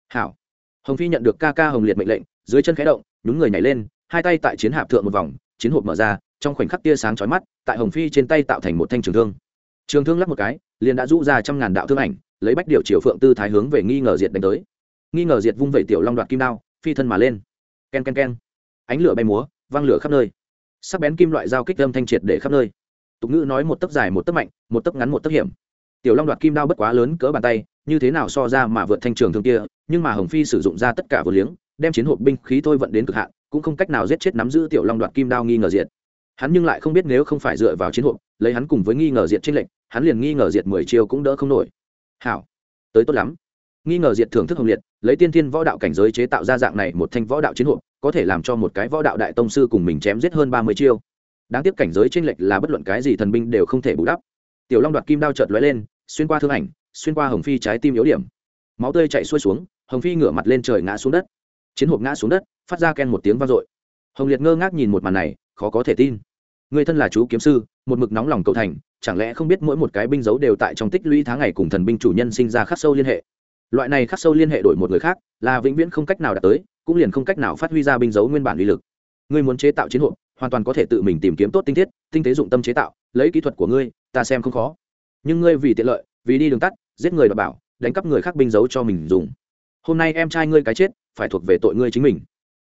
Hảo. Hồng phi nhận được ca ca hồng liệt mệnh lệnh, dưới chân khẽ động, nhún người nhảy lên hai tay tại chiến hạp thượng một vòng, chiến hộp mở ra, trong khoảnh khắc tia sáng chói mắt, tại hồng phi trên tay tạo thành một thanh trường thương. Trường thương lắp một cái, liền đã rũ ra trăm ngàn đạo thương ảnh, lấy bách điệu triều phượng tư thái hướng về nghi ngờ diệt đánh tới. Nghi ngờ diệt vung vẩy tiểu long đoạt kim đao, phi thân mà lên. Ken ken ken. Ánh lửa bay múa văng lửa khắp nơi. Sắc bén kim loại dao kích âm thanh triệt để khắp nơi. Tục ngữ nói một tấc dài một tấc mạnh, một tấc ngắn một tấc hiểm. Tiểu long đoạt kim đao bất quá lớn cỡ bàn tay, như thế nào so ra mà vượt thanh trường thương kia, nhưng mà hồng phi sử dụng ra tất cả vừa liếng đem chiến hộp binh khí thôi vận đến cực hạn, cũng không cách nào giết chết nắm giữ tiểu long đoạt kim đao nghi ngờ diệt. Hắn nhưng lại không biết nếu không phải dựa vào chiến hộp, lấy hắn cùng với nghi ngờ diệt trên lệnh hắn liền nghi ngờ diệt mười chiêu cũng đỡ không nổi. Hảo, tới tốt lắm. Nghi ngờ diệt thưởng thức hồng liệt, lấy tiên thiên võ đạo cảnh giới chế tạo ra dạng này một thanh võ đạo chiến hộp, có thể làm cho một cái võ đạo đại tông sư cùng mình chém giết hơn ba mươi chiêu. Đáng tiếc cảnh giới trên lệnh lệch là bất luận cái gì thần binh đều không thể bù đắp. Tiểu long đoạt kim đao chợt lóe lên, xuyên qua thương ảnh, xuyên qua hồng phi trái tim yếu điểm. Máu tươi chạy xuôi xuống, hồng phi ngửa mặt lên trời ngã xuống đất chiến hộp ngã xuống đất, phát ra ken một tiếng vang dội. Hồng liệt ngơ ngác nhìn một màn này, khó có thể tin. Người thân là chú kiếm sư, một mực nóng lòng cầu thành, chẳng lẽ không biết mỗi một cái binh dấu đều tại trong tích lũy tháng ngày cùng thần binh chủ nhân sinh ra khắc sâu liên hệ? Loại này khắc sâu liên hệ đổi một người khác, là vĩnh viễn không cách nào đạt tới, cũng liền không cách nào phát huy ra binh dấu nguyên bản uy lực. Ngươi muốn chế tạo chiến hộp, hoàn toàn có thể tự mình tìm kiếm tốt tinh thiết, tinh tế dụng tâm chế tạo, lấy kỹ thuật của ngươi, ta xem không khó. Nhưng ngươi vì tiện lợi, vì đi đường tắt, giết người đảm bảo, đánh cắp người khác binh dấu cho mình dùng. Hôm nay em trai ngươi cái chết phải thuộc về tội ngươi chính mình.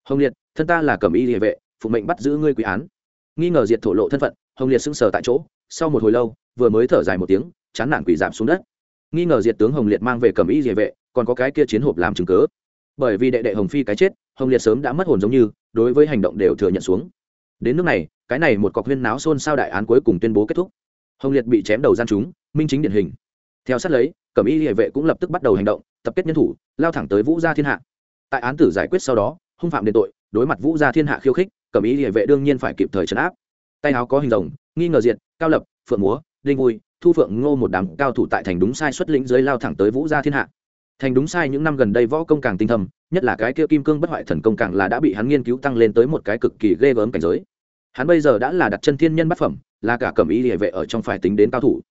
Hồng liệt, thân ta là cẩm y địa vệ, phụ mệnh bắt giữ ngươi quý án. Nghi ngờ diệt thổ lộ thân phận, hồng liệt sững sờ tại chỗ, sau một hồi lâu, vừa mới thở dài một tiếng, chán nản quỷ giảm xuống đất. Nghi ngờ diệt tướng hồng liệt mang về cầm y địa vệ, còn có cái kia chiến hộp làm chứng cớ bởi vì đệ đệ hồng phi cái chết, hồng liệt sớm đã mất hồn giống như, đối với hành động đều thừa nhận xuống. Đến nước này, cái này một cọc huyên náo xôn xao đại án cuối cùng tuyên bố kết thúc. Hồng liệt bị chém đầu gian chúng minh chính điển hình. Theo sát lấy, cẩm y địa vệ cũng lập tức bắt đầu hành động, tập kết nhân thủ, lao thẳng tới vũ gia thiên hạ tại án tử giải quyết sau đó hung phạm đền tội đối mặt vũ gia thiên hạ khiêu khích cẩm y địa vệ đương nhiên phải kịp thời trấn áp. Tay áo có hình rồng nghi ngờ diện, cao lập phượng múa đinh vui thu phượng ngô một đám cao thủ tại thành đúng sai xuất lĩnh dưới lao thẳng tới vũ gia thiên hạ. Thành đúng sai những năm gần đây võ công càng tinh thầm nhất là cái kia kim cương bất hoại thần công càng là đã bị hắn nghiên cứu tăng lên tới một cái cực kỳ ghê gớm cảnh giới. Hắn bây giờ đã là đặt chân thiên nhân bát phẩm là cả cẩm ý địa vệ ở trong phải tính đến cao thủ.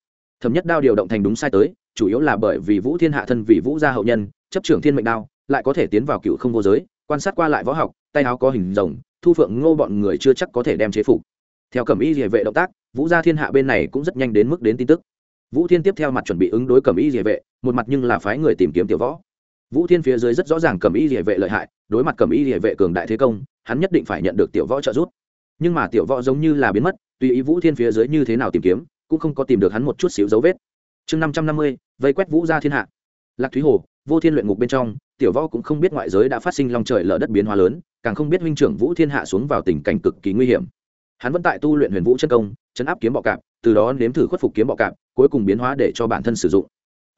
Thẩm nhất đao điều động thành đúng sai tới chủ yếu là bởi vì vũ thiên hạ thân vì vũ gia hậu nhân chấp trưởng thiên mệnh đao lại có thể tiến vào cựu không vô giới, quan sát qua lại võ học, tay áo có hình rồng, thu phượng ngô bọn người chưa chắc có thể đem chế phục. Theo cẩm y địa vệ động tác, vũ gia thiên hạ bên này cũng rất nhanh đến mức đến tin tức. Vũ thiên tiếp theo mặt chuẩn bị ứng đối cẩm y địa vệ, một mặt nhưng là phái người tìm kiếm tiểu võ. Vũ thiên phía dưới rất rõ ràng cẩm y địa vệ lợi hại, đối mặt cẩm y địa vệ cường đại thế công, hắn nhất định phải nhận được tiểu võ trợ giúp. Nhưng mà tiểu võ giống như là biến mất, tùy ý vũ thiên phía dưới như thế nào tìm kiếm, cũng không có tìm được hắn một chút xíu dấu vết. Chương năm trăm năm mươi, vây quét vũ gia thiên hạ. Lạc thúy hồ, vô thiên luyện ngục bên trong tiểu võ cũng không biết ngoại giới đã phát sinh long trời lở đất biến hóa lớn, càng không biết huynh trưởng vũ thiên hạ xuống vào tình cảnh cực kỳ nguy hiểm. Hắn vẫn tại tu luyện huyền vũ chân công, chấn áp kiếm bọ cạp, từ đó nếm thử khuất phục kiếm bọ cạp, cuối cùng biến hóa để cho bản thân sử dụng.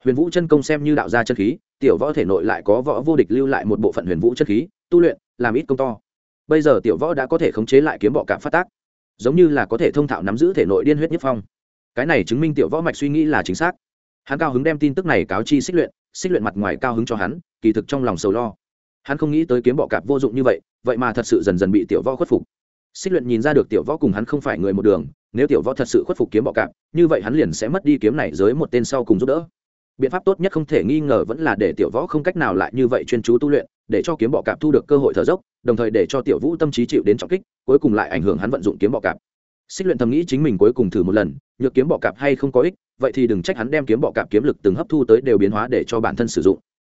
Huyền vũ chân công xem như đạo gia chân khí, tiểu võ thể nội lại có võ vô địch lưu lại một bộ phận huyền vũ chân khí, tu luyện, làm ít công to. Bây giờ tiểu võ đã có thể khống chế lại kiếm bọ cạp phát tác, giống như là có thể thông thạo nắm giữ thể nội điên huyết nhất phong. Cái này chứng minh tiểu võ mạch suy nghĩ là chính xác. Hắn cao hứng đem tin tức này cáo chi xích luyện xích luyện mặt ngoài cao hứng cho hắn kỳ thực trong lòng sầu lo. Hắn không nghĩ tới kiếm bọ cạp vô dụng như vậy vậy mà thật sự dần dần bị tiểu võ khuất phục. Xích luyện nhìn ra được tiểu võ cùng hắn không phải người một đường, nếu tiểu võ thật sự khuất phục kiếm bọ cạp, như vậy hắn liền sẽ mất đi kiếm này dưới một tên sau cùng giúp đỡ. Biện pháp tốt nhất không thể nghi ngờ vẫn là để tiểu võ không cách nào lại như vậy chuyên chú tu luyện, để cho kiếm bọ cạp thu được cơ hội thở dốc, đồng thời để cho tiểu vũ tâm trí chịu đến trọng kích, cuối cùng lại ảnh hưởng hắn vận dụng kiếm bọ cạp. Xích luyện thầm nghĩ chính mình cuối cùng thử một lần, nhược kiếm bọ cạp hay không có ích, vậy thì đừng trách hắn đem kiếm bọ cạp kiếm lực từng hấp thu tới đều biến hóa để cho bản thân sử dụng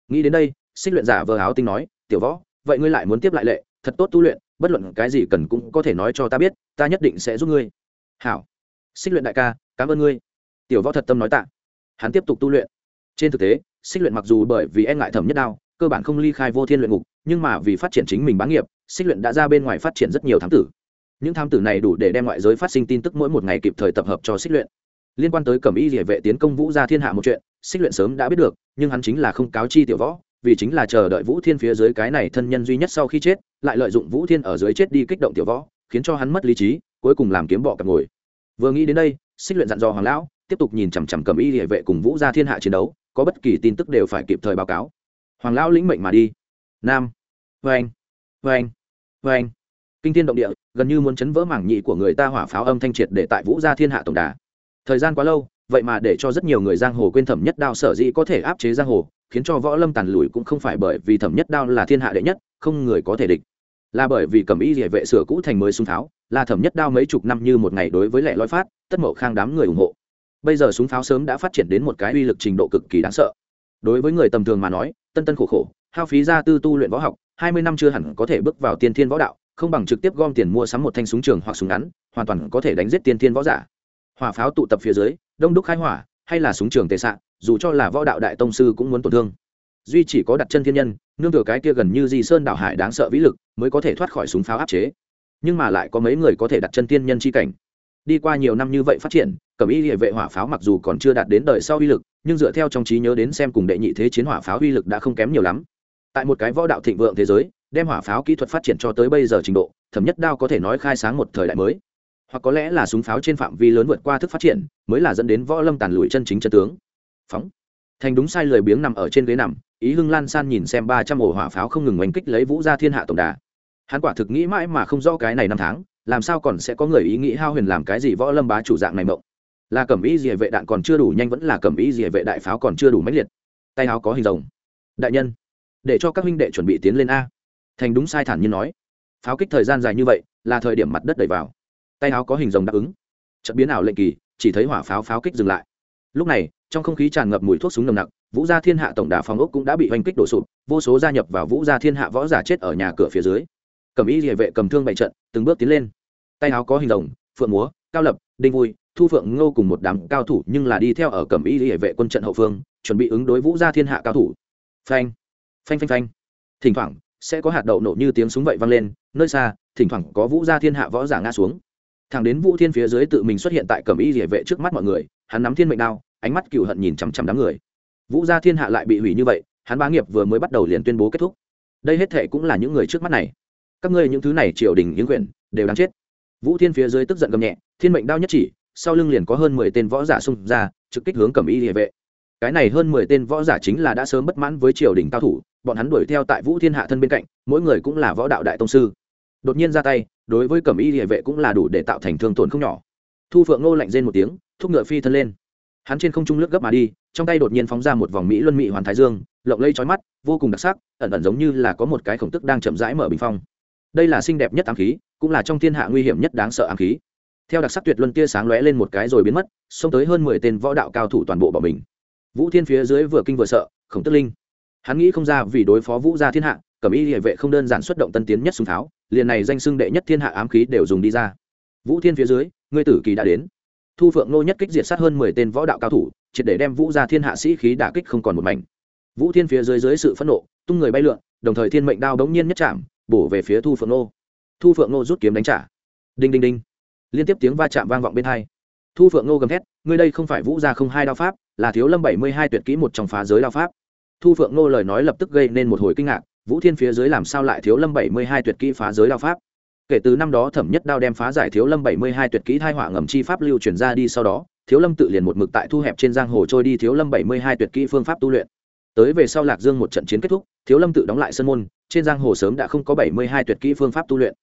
nghĩ đến đây, xích luyện giả vờ áo tinh nói, tiểu võ, vậy ngươi lại muốn tiếp lại lệ, thật tốt tu luyện, bất luận cái gì cần cũng có thể nói cho ta biết, ta nhất định sẽ giúp ngươi. Hảo. Xích luyện đại ca, cảm ơn ngươi. Tiểu võ thật tâm nói tạ. Hắn tiếp tục tu luyện. Trên thực tế, xích luyện mặc dù bởi vì e ngại thẩm nhất đao, cơ bản không ly khai vô thiên luyện ngục, nhưng mà vì phát triển chính mình bán nghiệp, xích luyện đã ra bên ngoài phát triển rất nhiều thám tử. Những thám tử này đủ để đem ngoại giới phát sinh tin tức mỗi một ngày kịp thời tập hợp cho xích luyện. Liên quan tới cẩm y địa vệ tiến công vũ gia thiên hạ một chuyện xích luyện sớm đã biết được, nhưng hắn chính là không cáo chi tiểu võ, vì chính là chờ đợi vũ thiên phía dưới cái này thân nhân duy nhất sau khi chết, lại lợi dụng vũ thiên ở dưới chết đi kích động tiểu võ, khiến cho hắn mất lý trí, cuối cùng làm kiếm bọ cặp ngồi. Vừa nghĩ đến đây, xích luyện dặn dò hoàng lão, tiếp tục nhìn chằm chằm cầm y địa vệ cùng vũ gia thiên hạ chiến đấu, có bất kỳ tin tức đều phải kịp thời báo cáo. Hoàng lão lĩnh mệnh mà đi. Nam. Vê anh vê kinh thiên động địa, gần như muốn chấn vỡ mảng nhị của người ta hỏa pháo âm thanh triệt để tại vũ gia thiên hạ tổng đà. Thời gian quá lâu vậy mà để cho rất nhiều người giang hồ quên thẩm nhất đao sở dĩ có thể áp chế giang hồ, khiến cho võ lâm tàn lùi cũng không phải bởi vì thẩm nhất đao là thiên hạ đệ nhất, không người có thể địch. Là bởi vì cầm y địa vệ sửa cũ thành mới súng pháo là thẩm nhất đao mấy chục năm như một ngày đối với lệ loi phát, tất mậu khang đám người ủng hộ. Bây giờ súng pháo sớm đã phát triển đến một cái uy lực trình độ cực kỳ đáng sợ. Đối với người tầm thường mà nói, tân tân khổ khổ, hao phí ra tư tu luyện võ học, hai mươi năm chưa hẳn có thể bước vào tiên thiên võ đạo, không bằng trực tiếp gom tiền mua sắm một thanh súng trường hoặc súng ngắn, hoàn toàn có thể đánh giết tiên thiên võ giả. Hỏa pháo tụ tập phía dưới đông đúc khai hỏa, hay là súng trường tệ xạ dù cho là võ đạo đại tông sư cũng muốn tổn thương. Duy chỉ có đặt chân thiên nhân, nương tựa cái kia gần như di sơn đảo hải đáng sợ vĩ lực, mới có thể thoát khỏi súng pháo áp chế. Nhưng mà lại có mấy người có thể đặt chân thiên nhân chi cảnh. Đi qua nhiều năm như vậy phát triển, cẩm y địa vệ hỏa pháo mặc dù còn chưa đạt đến đời sau uy lực, nhưng dựa theo trong trí nhớ đến xem cùng đệ nhị thế chiến hỏa pháo uy lực đã không kém nhiều lắm. Tại một cái võ đạo thịnh vượng thế giới, đem hỏa pháo kỹ thuật phát triển cho tới bây giờ trình độ, thẩm nhất đao có thể nói khai sáng một thời đại mới hoặc có lẽ là súng pháo trên phạm vi lớn vượt qua thức phát triển, mới là dẫn đến võ lâm tàn lụi chân chính chân tướng. Phóng. Thành đúng sai lười biếng nằm ở trên ghế nằm, ý hưng lan san nhìn xem ba trăm ổ hỏa pháo không ngừng oanh kích lấy vũ ra thiên hạ tổng đà. Hắn quả thực nghĩ mãi mà không rõ cái này năm tháng, làm sao còn sẽ có người ý nghĩ hao huyền làm cái gì võ lâm bá chủ dạng này mộng. Là cẩm ý gì vệ đạn còn chưa đủ nhanh vẫn là cẩm ý gì vệ đại pháo còn chưa đủ mãnh liệt. Tay áo có hình rồng. Đại nhân, để cho các huynh đệ chuẩn bị tiến lên a. Thành đúng sai thản nhiên nói. Pháo kích thời gian dài như vậy, là thời điểm mặt đất đầy vào tay áo có hình rồng đáp ứng. Trận biến ảo lệnh kỳ, chỉ thấy hỏa pháo pháo kích dừng lại. Lúc này, trong không khí tràn ngập mùi thuốc súng nồng nặc, vũ gia thiên hạ tổng đà phòng ốc cũng đã bị oanh kích đổ sụp, vô số gia nhập vào vũ gia thiên hạ võ giả chết ở nhà cửa phía dưới. Cầm y địa vệ cầm thương bày trận, từng bước tiến lên. Tay áo có hình rồng, phượng múa, cao lập, đinh vui, thu phượng ngô cùng một đám cao thủ nhưng là đi theo ở cầm y địa vệ quân trận hậu phương, chuẩn bị ứng đối vũ gia thiên hạ cao thủ. Phanh phanh phanh phanh. Thỉnh thoảng, sẽ có hạt đậu nổ như tiếng súng vậy vang lên, nơi xa, thỉnh thoảng có vũ gia thiên hạ võ giả ngã xuống thằng đến vũ thiên phía dưới tự mình xuất hiện tại cẩm y địa vệ trước mắt mọi người, hắn nắm thiên mệnh đao, ánh mắt cựu hận nhìn chằm chằm đám người. Vũ gia thiên hạ lại bị hủy như vậy, hắn bá nghiệp vừa mới bắt đầu liền tuyên bố kết thúc. Đây hết thệ cũng là những người trước mắt này. Các ngươi những thứ này triều đình, những quyền, đều đáng chết. Vũ thiên phía dưới tức giận gầm nhẹ, thiên mệnh đao nhất chỉ, sau lưng liền có hơn mười tên võ giả xung ra, trực kích hướng cẩm y địa vệ. Cái này hơn mười tên võ giả chính là đã sớm bất mãn với triều đình cao thủ, bọn hắn đuổi theo tại vũ thiên hạ thân bên cạnh, mỗi người cũng là võ đạo đại tông sư. Đột nhiên ra tay đối với cẩm y địa vệ cũng là đủ để tạo thành thương tổn không nhỏ. Thu phượng ngô lạnh rên một tiếng, thúc ngựa phi thân lên. Hắn trên không trung lướt gấp mà đi, trong tay đột nhiên phóng ra một vòng mỹ luân mỹ hoàn thái dương, lộng lây trói mắt, vô cùng đặc sắc, ẩn ẩn giống như là có một cái khổng tức đang chậm rãi mở bình phong. Đây là xinh đẹp nhất ám khí, cũng là trong thiên hạ nguy hiểm nhất đáng sợ ám khí. Theo đặc sắc tuyệt luân tia sáng lóe lên một cái rồi biến mất, xông tới hơn mười tên võ đạo cao thủ toàn bộ bỏ mình. Vũ thiên phía dưới vừa kinh vừa sợ, khổng tức linh. Hắn nghĩ không ra vì đối phó vũ gia thiên hạ, cẩm y địa vệ không đơn giản xuất động tân tiến nhất súng tháo liền này danh xưng đệ nhất thiên hạ ám khí đều dùng đi ra. Vũ thiên phía dưới, ngươi tử kỳ đã đến. Thu phượng nô nhất kích diệt sát hơn mười tên võ đạo cao thủ, triệt để đem vũ gia thiên hạ sĩ khí đả kích không còn một mảnh. Vũ thiên phía dưới dưới sự phẫn nộ, tung người bay lượn, đồng thời thiên mệnh đao đống nhiên nhất chạm, bổ về phía thu phượng nô. Thu phượng nô rút kiếm đánh trả. Đinh đinh đinh. Liên tiếp tiếng va chạm vang vọng bên hai. Thu phượng nô gầm thét, ngươi đây không phải vũ gia không hai đao pháp, là thiếu lâm bảy mươi hai tuyệt kỹ một trong phá giới đao pháp. Thu phượng nô lời nói lập tức gây nên một hồi kinh ngạc vũ thiên phía dưới làm sao lại thiếu lâm bảy mươi hai tuyệt kỹ phá giới đao pháp? Kể từ năm đó thẩm nhất đao đem phá giải thiếu lâm bảy mươi hai tuyệt kỹ thai họa ngầm chi pháp lưu truyền ra đi sau đó, thiếu lâm tự liền một mực tại thu hẹp trên giang hồ trôi đi thiếu lâm bảy mươi hai tuyệt kỹ phương pháp tu luyện. Tới về sau lạc dương một trận chiến kết thúc, thiếu lâm tự đóng lại sân môn, trên giang hồ sớm đã không có bảy mươi hai tuyệt kỹ phương pháp tu luyện.